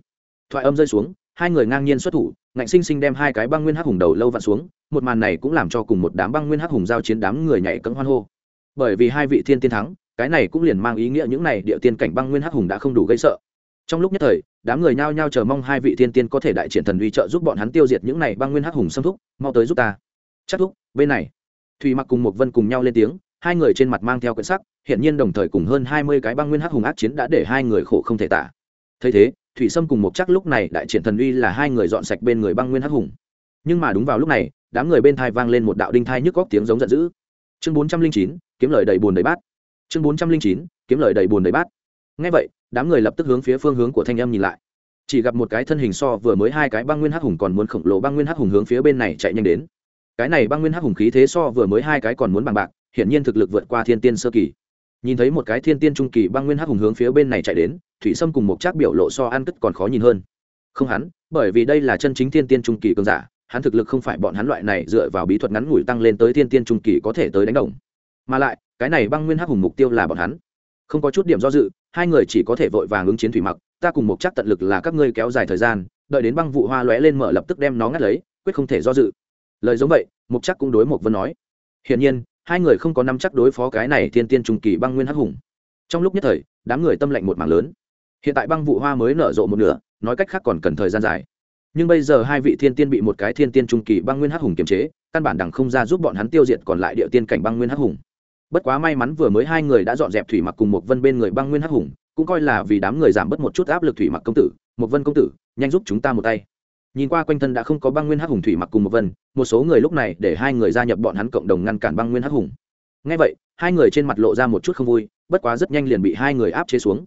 Thoại âm rơi xuống, hai người ngang nhiên xuất thủ, ngạnh sinh sinh đem hai cái băng nguyên hắc hùng đầu lâu vặn xuống, một màn này cũng làm cho cùng một đám băng nguyên hắc hùng giao chiến đám người nhảy cẫng hoan hô. Bởi vì hai vị thiên tiên thắng, cái này cũng liền mang ý nghĩa những này địa tiên cảnh băng nguyên hắc hùng đã không đủ gây sợ. Trong lúc nhất thời, đám người nhao nhao chờ mong hai vị thiên tiên có thể đại triển thần uy trợ giúp bọn hắn tiêu diệt những này băng nguyên hắc hùng xâm thúc, mau tới giúp ta. Chắc thúc, bên này. Thùy mặc cùng một vân cùng nhau lên tiếng hai người trên mặt mang theo quyển sắc hiện nhiên đồng thời cùng hơn hai mươi cái băng nguyên hắc hùng ác chiến đã để hai người khổ không thể tả. Thấy thế, thủy sâm cùng một chắc lúc này đại triển thần uy là hai người dọn sạch bên người băng nguyên hắc hùng. Nhưng mà đúng vào lúc này, đám người bên thai vang lên một đạo đinh thai nhức góc tiếng giống giận dữ. Chương bốn trăm linh chín, kiếm lời đầy bùn đầy bát. Chương bốn trăm linh chín, kiếm lời đầy bùn đầy bát. Ngay vậy, đám người lập tức hướng phía phương hướng của thanh âm nhìn lại. Chỉ gặp một cái thân hình so vừa mới hai cái băng nguyên hắc hùng còn muốn khổng lồ băng nguyên hắc hùng hướng phía bên này chạy nhanh đến. Cái này băng nguyên hắc hùng khí thế so vừa mới hai cái còn muốn bằng bạc hiển nhiên thực lực vượt qua thiên tiên sơ kỳ. Nhìn thấy một cái thiên tiên trung kỳ băng nguyên hắc hùng hướng phía bên này chạy đến, thủy sâm cùng một trác biểu lộ so ăn cất còn khó nhìn hơn. Không hắn, bởi vì đây là chân chính thiên tiên trung kỳ cường giả, hắn thực lực không phải bọn hắn loại này dựa vào bí thuật ngắn ngủi tăng lên tới thiên tiên trung kỳ có thể tới đánh đồng. Mà lại, cái này băng nguyên hắc hùng mục tiêu là bọn hắn. Không có chút điểm do dự, hai người chỉ có thể vội vàng ứng chiến thủy mặc, ta cùng một chắc tận lực là các ngươi kéo dài thời gian, đợi đến băng vụ hoa lóe lên mở lập tức đem nó ngắt lấy, quyết không thể do dự. Lời giống vậy mục chắc cũng đối một vân nói. Hiển nhiên hai người không có nắm chắc đối phó cái này thiên tiên trung kỳ băng nguyên hắc hùng. Trong lúc nhất thời, đám người tâm lệnh một mảng lớn. Hiện tại băng vụ hoa mới nở rộ một nửa, nói cách khác còn cần thời gian dài. Nhưng bây giờ hai vị thiên tiên bị một cái thiên tiên trung kỳ băng nguyên hắc hùng kiềm chế, căn bản đằng không ra giúp bọn hắn tiêu diệt còn lại địa tiên cảnh băng nguyên hắc hùng. Bất quá may mắn vừa mới hai người đã dọn dẹp thủy mặc cùng một vân bên người băng nguyên hắc hùng, cũng coi là vì đám người giảm bớt một chút áp lực thủy mặc công tử. Một vân công tử, nhanh giúp chúng ta một tay nhìn qua quanh thân đã không có băng nguyên hắc hùng thủy mặc cùng một vân, một số người lúc này để hai người gia nhập bọn hắn cộng đồng ngăn cản băng nguyên hắc hùng. Ngay vậy, hai người trên mặt lộ ra một chút không vui, bất quá rất nhanh liền bị hai người áp chế xuống.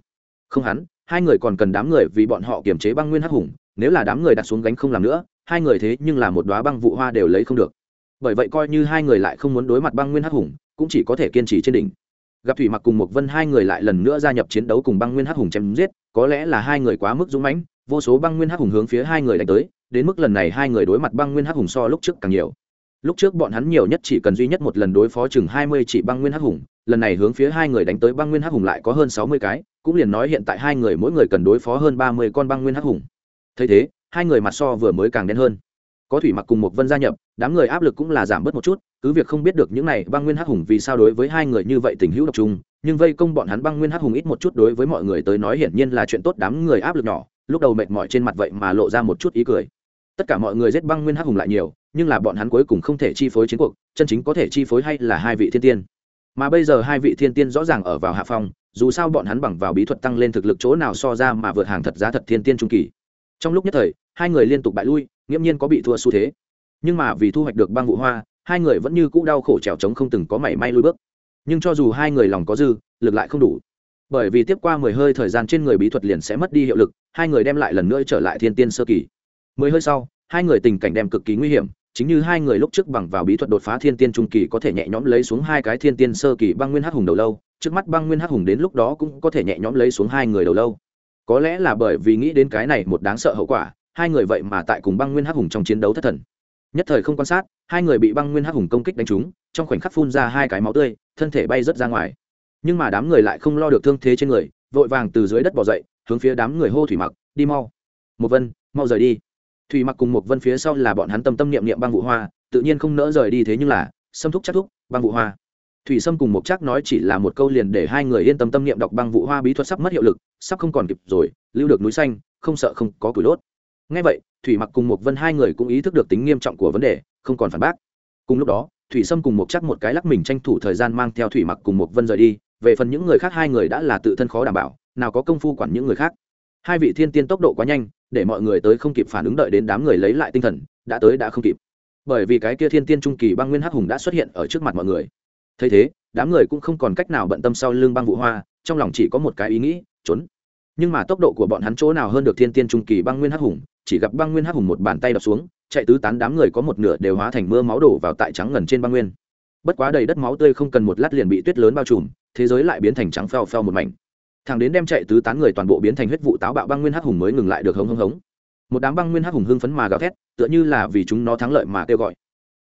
Không hắn, hai người còn cần đám người vì bọn họ kiềm chế băng nguyên hắc hùng, nếu là đám người đặt xuống gánh không làm nữa, hai người thế nhưng là một đoá băng vụ hoa đều lấy không được. Bởi vậy coi như hai người lại không muốn đối mặt băng nguyên hắc hùng, cũng chỉ có thể kiên trì trên đỉnh. Gặp thủy mặc cùng một vân hai người lại lần nữa gia nhập chiến đấu cùng băng nguyên hắc hùng chém giết, có lẽ là hai người quá mức dũng mãnh vô số băng nguyên hắc hùng hướng phía hai người đánh tới, đến mức lần này hai người đối mặt băng nguyên hắc hùng so lúc trước càng nhiều. Lúc trước bọn hắn nhiều nhất chỉ cần duy nhất một lần đối phó chừng hai mươi chỉ băng nguyên hắc hùng, lần này hướng phía hai người đánh tới băng nguyên hắc hùng lại có hơn sáu mươi cái, cũng liền nói hiện tại hai người mỗi người cần đối phó hơn ba mươi con băng nguyên hắc hùng. Thấy thế, hai người mặt so vừa mới càng đen hơn. Có thủy mặc cùng một vân gia nhập, đám người áp lực cũng là giảm bớt một chút, cứ việc không biết được những này băng nguyên hắc hùng vì sao đối với hai người như vậy tình hữu độc trung nhưng vây công bọn hắn băng nguyên hắc hùng ít một chút đối với mọi người tới nói hiển nhiên là chuyện tốt, đám người áp lực nhỏ lúc đầu mệt mỏi trên mặt vậy mà lộ ra một chút ý cười. Tất cả mọi người giết băng nguyên hắc hùng lại nhiều, nhưng là bọn hắn cuối cùng không thể chi phối chiến cuộc, chân chính có thể chi phối hay là hai vị thiên tiên. Mà bây giờ hai vị thiên tiên rõ ràng ở vào hạ phong, dù sao bọn hắn bằng vào bí thuật tăng lên thực lực chỗ nào so ra mà vượt hàng thật giá thật thiên tiên trung kỳ. Trong lúc nhất thời, hai người liên tục bại lui, nghiễm nhiên có bị thua xu thế. Nhưng mà vì thu hoạch được băng vụ hoa, hai người vẫn như cũ đau khổ trèo trống không từng có mảy may lui bước. Nhưng cho dù hai người lòng có dư, lực lại không đủ bởi vì tiếp qua mười hơi thời gian trên người bí thuật liền sẽ mất đi hiệu lực, hai người đem lại lần nữa trở lại thiên tiên sơ kỳ. Mười hơi sau, hai người tình cảnh đem cực kỳ nguy hiểm, chính như hai người lúc trước bằng vào bí thuật đột phá thiên tiên trung kỳ có thể nhẹ nhõm lấy xuống hai cái thiên tiên sơ kỳ băng nguyên hắc hùng đầu lâu, trước mắt băng nguyên hắc hùng đến lúc đó cũng có thể nhẹ nhõm lấy xuống hai người đầu lâu. Có lẽ là bởi vì nghĩ đến cái này một đáng sợ hậu quả, hai người vậy mà tại cùng băng nguyên hắc hùng trong chiến đấu thất thần. Nhất thời không quan sát, hai người bị băng nguyên hắc hùng công kích đánh trúng, trong khoảnh khắc phun ra hai cái máu tươi, thân thể bay rớt ra ngoài nhưng mà đám người lại không lo được thương thế trên người, vội vàng từ dưới đất bỏ dậy, hướng phía đám người hô thủy mặc, đi mau. Một vân, mau rời đi. Thủy mặc cùng một vân phía sau là bọn hắn tâm tâm niệm niệm băng vụ hoa, tự nhiên không nỡ rời đi thế nhưng là xâm thúc chắc thúc, băng vụ hoa. Thủy sâm cùng một chắc nói chỉ là một câu liền để hai người yên tâm tâm niệm đọc băng vụ hoa bí thuật sắp mất hiệu lực, sắp không còn kịp rồi, lưu được núi xanh, không sợ không có củi đốt. Ngay vậy, thủy mặc cùng một vân hai người cũng ý thức được tính nghiêm trọng của vấn đề, không còn phản bác. Cùng lúc đó, thủy sâm cùng một chắc một cái lắc mình tranh thủ thời gian mang theo thủy mặc cùng một vân rời đi về phần những người khác hai người đã là tự thân khó đảm bảo, nào có công phu quản những người khác. Hai vị thiên tiên tốc độ quá nhanh, để mọi người tới không kịp phản ứng đợi đến đám người lấy lại tinh thần, đã tới đã không kịp. Bởi vì cái kia thiên tiên trung kỳ băng nguyên hắc hùng đã xuất hiện ở trước mặt mọi người. Thấy thế, đám người cũng không còn cách nào bận tâm sau lưng băng vụ hoa, trong lòng chỉ có một cái ý nghĩ, trốn. Nhưng mà tốc độ của bọn hắn chỗ nào hơn được thiên tiên trung kỳ băng nguyên hắc hùng, chỉ gặp băng nguyên hắc hùng một bàn tay đập xuống, chạy tứ tán đám người có một nửa đều hóa thành mưa máu đổ vào tại trắng ngần trên băng nguyên bất quá đầy đất máu tươi không cần một lát liền bị tuyết lớn bao trùm, thế giới lại biến thành trắng phèo phèo một mảnh. Thằng đến đem chạy tứ tán người toàn bộ biến thành huyết vụ táo bạo băng nguyên hắc hùng mới ngừng lại được hống hống hống. Một đám băng nguyên hắc hùng hưng phấn mà gào thét, tựa như là vì chúng nó thắng lợi mà kêu gọi.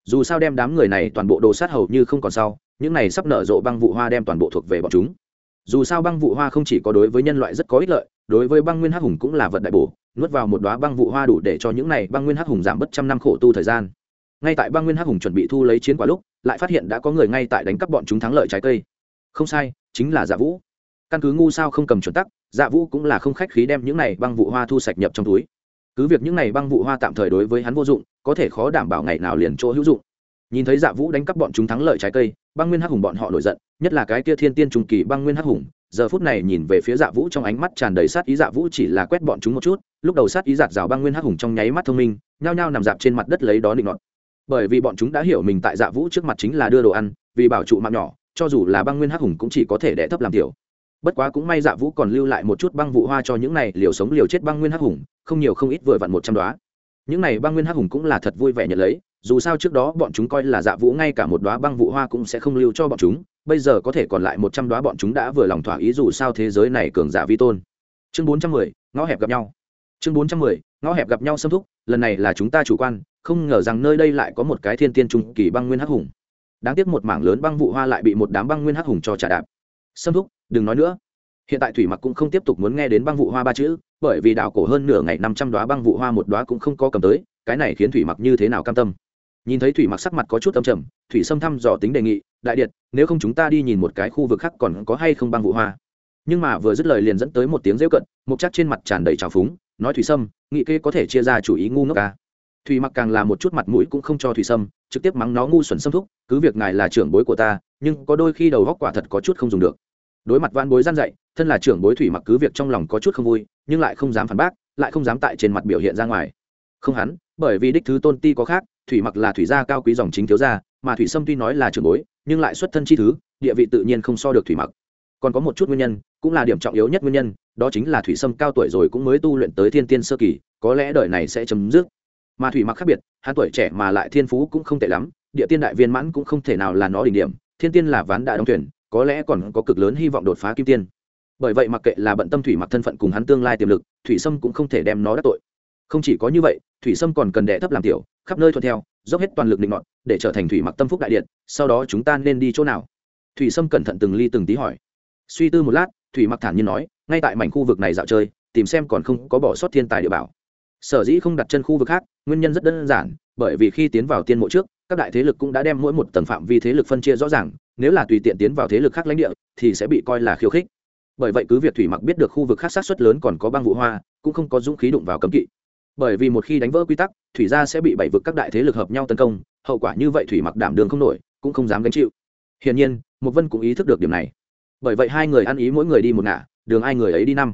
Dù sao đem đám người này toàn bộ đồ sát hầu như không còn sau, những này sắp nở rộ băng vụ hoa đem toàn bộ thuộc về bọn chúng. Dù sao băng vụ hoa không chỉ có đối với nhân loại rất có ích lợi, đối với băng nguyên hắc hùng cũng là vật đại bổ, nuốt vào một đoá băng vụ hoa đủ để cho những này băng nguyên hắc hùng giảm bất trăm năm khổ tu thời gian ngay tại băng nguyên hắc hùng chuẩn bị thu lấy chiến quả lúc, lại phát hiện đã có người ngay tại đánh cắp bọn chúng thắng lợi trái cây. Không sai, chính là dạ vũ. Căn cứ ngu sao không cầm chuẩn tắc dạ vũ cũng là không khách khí đem những này băng vụ hoa thu sạch nhập trong túi. Cứ việc những này băng vụ hoa tạm thời đối với hắn vô dụng, có thể khó đảm bảo ngày nào liền chỗ hữu dụng. Nhìn thấy dạ vũ đánh cắp bọn chúng thắng lợi trái cây, băng nguyên hắc hùng bọn họ nổi giận, nhất là cái kia thiên tiên trung kỳ băng nguyên hắc hùng, giờ phút này nhìn về phía dạ vũ trong ánh mắt tràn đầy sát ý dạ vũ chỉ là quét bọn chúng một chút, lúc đầu sát ý giạt rào băng nguyên hắc hùng trong nháy mắt thông minh, nhao nhao nằm dạp trên mặt đất lấy đó định ngọt bởi vì bọn chúng đã hiểu mình tại dạ vũ trước mặt chính là đưa đồ ăn, vì bảo trụ mạng nhỏ, cho dù là băng nguyên hắc hùng cũng chỉ có thể đẻ thấp làm tiểu. Bất quá cũng may dạ vũ còn lưu lại một chút băng vụ hoa cho những này liều sống liều chết băng nguyên hắc hùng, không nhiều không ít vừa vặn một trăm đoá. Những này băng nguyên hắc hùng cũng là thật vui vẻ nhận lấy, dù sao trước đó bọn chúng coi là dạ vũ ngay cả một đoá băng vụ hoa cũng sẽ không lưu cho bọn chúng, bây giờ có thể còn lại một trăm đoá bọn chúng đã vừa lòng thỏa ý dù sao thế giới này cường giả vi tôn. Chương bốn trăm mười, ngõ hẹp gặp nhau. Chương bốn trăm mười, ngõ hẹp gặp nhau xâm thúc, lần này là chúng ta chủ quan không ngờ rằng nơi đây lại có một cái thiên tiên trung kỳ băng nguyên hắc hùng. Đáng tiếc một mảng lớn băng vụ hoa lại bị một đám băng nguyên hắc hùng cho trả đạp. Xâm thúc, đừng nói nữa. Hiện tại thủy mặc cũng không tiếp tục muốn nghe đến băng vụ hoa ba chữ, bởi vì đảo cổ hơn nửa ngày năm trăm đoá băng vụ hoa một đoá cũng không có cầm tới, cái này khiến thủy mặc như thế nào cam tâm? Nhìn thấy thủy mặc sắc mặt có chút âm trầm, thủy sâm thăm dò tính đề nghị, đại điện nếu không chúng ta đi nhìn một cái khu vực khác còn có hay không băng vụ hoa? Nhưng mà vừa dứt lời liền dẫn tới một tiếng rêu cận mục chắc trên mặt tràn đầy trào phúng, nói thủy sâm, nghị kê có thể chia ra chủ ý ngu ngốc ca thủy mặc càng là một chút mặt mũi cũng không cho thủy sâm, trực tiếp mắng nó ngu xuẩn xâm thúc, cứ việc ngài là trưởng bối của ta, nhưng có đôi khi đầu góc quả thật có chút không dùng được. Đối mặt van bối gian dạy, thân là trưởng bối thủy mặc cứ việc trong lòng có chút không vui, nhưng lại không dám phản bác, lại không dám tại trên mặt biểu hiện ra ngoài. Không hắn, bởi vì đích thứ tôn ti có khác, thủy mặc là thủy gia cao quý dòng chính thiếu gia, mà thủy sâm tuy nói là trưởng bối, nhưng lại xuất thân chi thứ, địa vị tự nhiên không so được thủy mặc. Còn có một chút nguyên nhân, cũng là điểm trọng yếu nhất nguyên nhân, đó chính là thủy sâm cao tuổi rồi cũng mới tu luyện tới thiên tiên sơ kỳ, có lẽ đời này sẽ chấm dứt mà thủy mặc khác biệt hắn tuổi trẻ mà lại thiên phú cũng không tệ lắm địa tiên đại viên mãn cũng không thể nào là nó đỉnh điểm thiên tiên là ván đại đóng thuyền, có lẽ còn có cực lớn hy vọng đột phá kim tiên. Bởi vậy mặc kệ là bận tâm thủy mặc thân phận cùng hắn tương lai tiềm lực thủy sâm cũng không thể đem nó đắc tội. Không chỉ có như vậy thủy sâm còn cần đệ thấp làm tiểu khắp nơi thuận theo dốc hết toàn lực định ngọn để trở thành thủy mặc tâm phúc đại điện sau đó chúng ta nên đi chỗ nào? Thủy sâm cẩn thận từng ly từng tí hỏi. Suy tư một lát thủy mặc thản nhiên nói ngay tại mảnh khu vực này dạo chơi tìm xem còn không có bỏ sót thiên tài địa bảo sở dĩ không đặt chân khu vực khác, nguyên nhân rất đơn giản, bởi vì khi tiến vào tiên mộ trước, các đại thế lực cũng đã đem mỗi một tầng phạm vi thế lực phân chia rõ ràng, nếu là tùy tiện tiến vào thế lực khác lãnh địa, thì sẽ bị coi là khiêu khích. Bởi vậy cứ việc thủy mặc biết được khu vực khác sát xuất lớn còn có băng vụ hoa, cũng không có dũng khí đụng vào cấm kỵ. Bởi vì một khi đánh vỡ quy tắc, thủy gia sẽ bị bảy vực các đại thế lực hợp nhau tấn công, hậu quả như vậy thủy mặc đảm đường không nổi, cũng không dám gánh chịu. Hiển nhiên một vân cũng ý thức được điểm này. Bởi vậy hai người ăn ý mỗi người đi một ngả, đường ai người ấy đi năm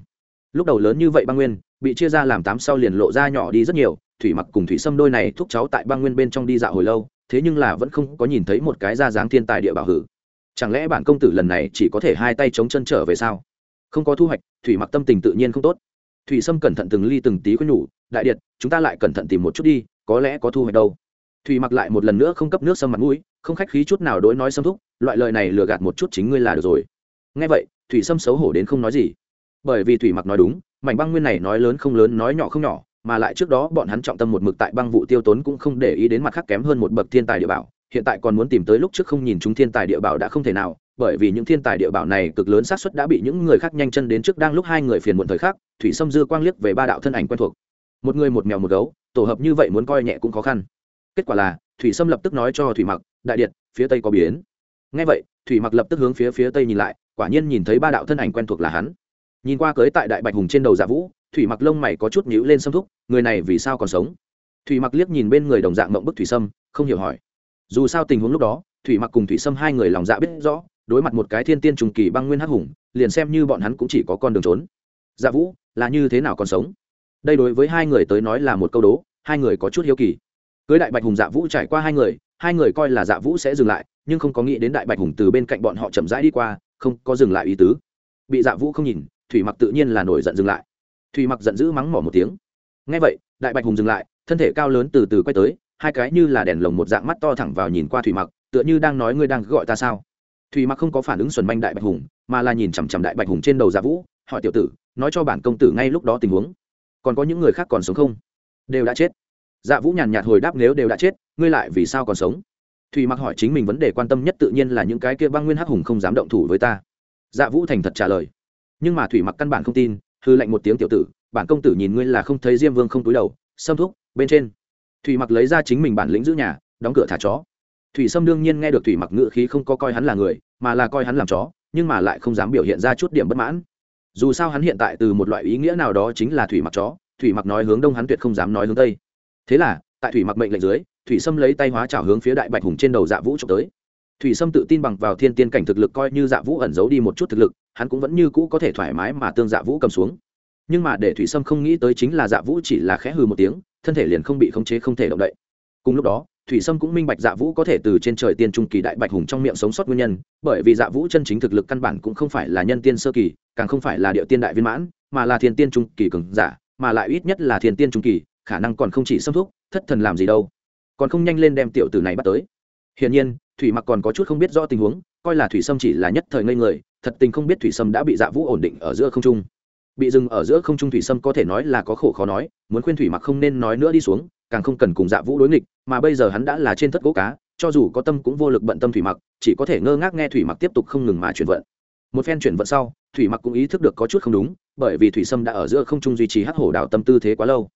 lúc đầu lớn như vậy băng nguyên, bị chia ra làm tám sau liền lộ ra nhỏ đi rất nhiều, thủy mặc cùng thủy sâm đôi này thúc cháu tại băng nguyên bên trong đi dạo hồi lâu, thế nhưng là vẫn không có nhìn thấy một cái ra dáng thiên tài địa bảo hử. Chẳng lẽ bản công tử lần này chỉ có thể hai tay chống chân trở về sao? Không có thu hoạch, thủy mặc tâm tình tự nhiên không tốt. Thủy sâm cẩn thận từng ly từng tí quên nhủ, đại điện chúng ta lại cẩn thận tìm một chút đi, có lẽ có thu hoạch đâu. Thủy mặc lại một lần nữa không cấp nước sâm mặt mũi, không khách khí chút nào đối nói xâm thúc, loại lời này lừa gạt một chút chính ngươi là được rồi. Nghe vậy, thủy sâm xấu hổ đến không nói gì bởi vì thủy mặc nói đúng, mảnh băng nguyên này nói lớn không lớn, nói nhỏ không nhỏ, mà lại trước đó bọn hắn trọng tâm một mực tại băng vụ tiêu tốn cũng không để ý đến mặt khác kém hơn một bậc thiên tài địa bảo. Hiện tại còn muốn tìm tới lúc trước không nhìn chúng thiên tài địa bảo đã không thể nào, bởi vì những thiên tài địa bảo này cực lớn xác suất đã bị những người khác nhanh chân đến trước đang lúc hai người phiền muộn thời khắc, thủy sâm dư quang liếc về ba đạo thân ảnh quen thuộc. Một người một mèo một gấu, tổ hợp như vậy muốn coi nhẹ cũng khó khăn. Kết quả là, thủy sâm lập tức nói cho thủy mặc, đại điện, phía tây có biến. Ngay vậy, thủy mặc lập tức hướng phía phía tây nhìn lại, quả nhiên nhìn thấy ba đạo thân ảnh quen thuộc là hắn nhìn qua cưới tại đại bạch hùng trên đầu dạ vũ, thủy mặc lông mày có chút nhíu lên xâm thúc, người này vì sao còn sống? Thủy mặc liếc nhìn bên người đồng dạng mộng bức thủy sâm, không hiểu hỏi. Dù sao tình huống lúc đó, thủy mặc cùng thủy sâm hai người lòng dạ biết rõ, đối mặt một cái thiên tiên trùng kỳ băng nguyên hắc hùng, liền xem như bọn hắn cũng chỉ có con đường trốn. Dạ vũ, là như thế nào còn sống? Đây đối với hai người tới nói là một câu đố, hai người có chút hiếu kỳ. Cưới đại bạch hùng dạ vũ trải qua hai người hai người coi là dạ vũ sẽ dừng lại, nhưng không có nghĩ đến đại bạch hùng từ bên cạnh bọn họ chậm rãi đi qua, không có dừng lại ý tứ. Bị dạ vũ không nhìn thủy mặc tự nhiên là nổi giận dừng lại. Thủy mặc giận dữ mắng mỏ một tiếng. Ngay vậy, đại bạch hùng dừng lại, thân thể cao lớn từ từ quay tới, hai cái như là đèn lồng một dạng mắt to thẳng vào nhìn qua thủy mặc, tựa như đang nói ngươi đang gọi ta sao. Thủy mặc không có phản ứng xuẩn manh đại bạch hùng, mà là nhìn chằm chằm đại bạch hùng trên đầu dạ vũ, hỏi tiểu tử, nói cho bản công tử ngay lúc đó tình huống. Còn có những người khác còn sống không? Đều đã chết. Dạ vũ nhàn nhạt hồi đáp nếu đều đã chết, ngươi lại vì sao còn sống? Thùy mặc hỏi chính mình vấn đề quan tâm nhất tự nhiên là những cái kia băng nguyên hắc hùng không dám động thủ với ta. Dạ vũ thành thật trả lời nhưng mà thủy mặc căn bản không tin, hư lệnh một tiếng tiểu tử, bản công tử nhìn ngươi là không thấy diêm vương không túi đầu xâm thúc, bên trên. Thủy mặc lấy ra chính mình bản lĩnh giữ nhà, đóng cửa thả chó. Thủy sâm đương nhiên nghe được thủy mặc ngự khí không có coi hắn là người, mà là coi hắn làm chó, nhưng mà lại không dám biểu hiện ra chút điểm bất mãn. Dù sao hắn hiện tại từ một loại ý nghĩa nào đó chính là thủy mặc chó, thủy mặc nói hướng đông hắn tuyệt không dám nói hướng tây. Thế là, tại thủy mặc mệnh lệnh dưới, thủy sâm lấy tay hóa trào hướng phía đại bạch hùng trên đầu dạ vũ trộm tới. Thủy sâm tự tin bằng vào thiên tiên cảnh thực lực coi như dạ vũ ẩn giấu đi một chút thực lực hắn cũng vẫn như cũ có thể thoải mái mà tương dạ vũ cầm xuống. Nhưng mà để thủy sâm không nghĩ tới chính là dạ vũ chỉ là khẽ hừ một tiếng, thân thể liền không bị khống chế không thể động đậy. Cùng lúc đó, thủy sâm cũng minh bạch dạ vũ có thể từ trên trời tiên trung kỳ đại bạch hùng trong miệng sống sót nguyên nhân, bởi vì dạ vũ chân chính thực lực căn bản cũng không phải là nhân tiên sơ kỳ, càng không phải là địa tiên đại viên mãn, mà là thiên tiên trung kỳ cường giả, mà lại ít nhất là thiên tiên trung kỳ, khả năng còn không chỉ xâm thúc, thất thần làm gì đâu. Còn không nhanh lên đem tiểu tử này bắt tới. Hiển nhiên, thủy mặc còn có chút không biết rõ tình huống, coi là thủy sâm chỉ là nhất thời ngây người thật tình không biết thủy sâm đã bị dạ vũ ổn định ở giữa không trung. Bị dừng ở giữa không trung thủy sâm có thể nói là có khổ khó nói, muốn khuyên thủy mặc không nên nói nữa đi xuống, càng không cần cùng dạ vũ đối nghịch, mà bây giờ hắn đã là trên thất gỗ cá, cho dù có tâm cũng vô lực bận tâm thủy mặc, chỉ có thể ngơ ngác nghe thủy mặc tiếp tục không ngừng mà chuyển vận. Một phen chuyển vận sau, thủy mặc cũng ý thức được có chút không đúng, bởi vì thủy sâm đã ở giữa không trung duy trì hắc hổ đạo tâm tư thế quá lâu.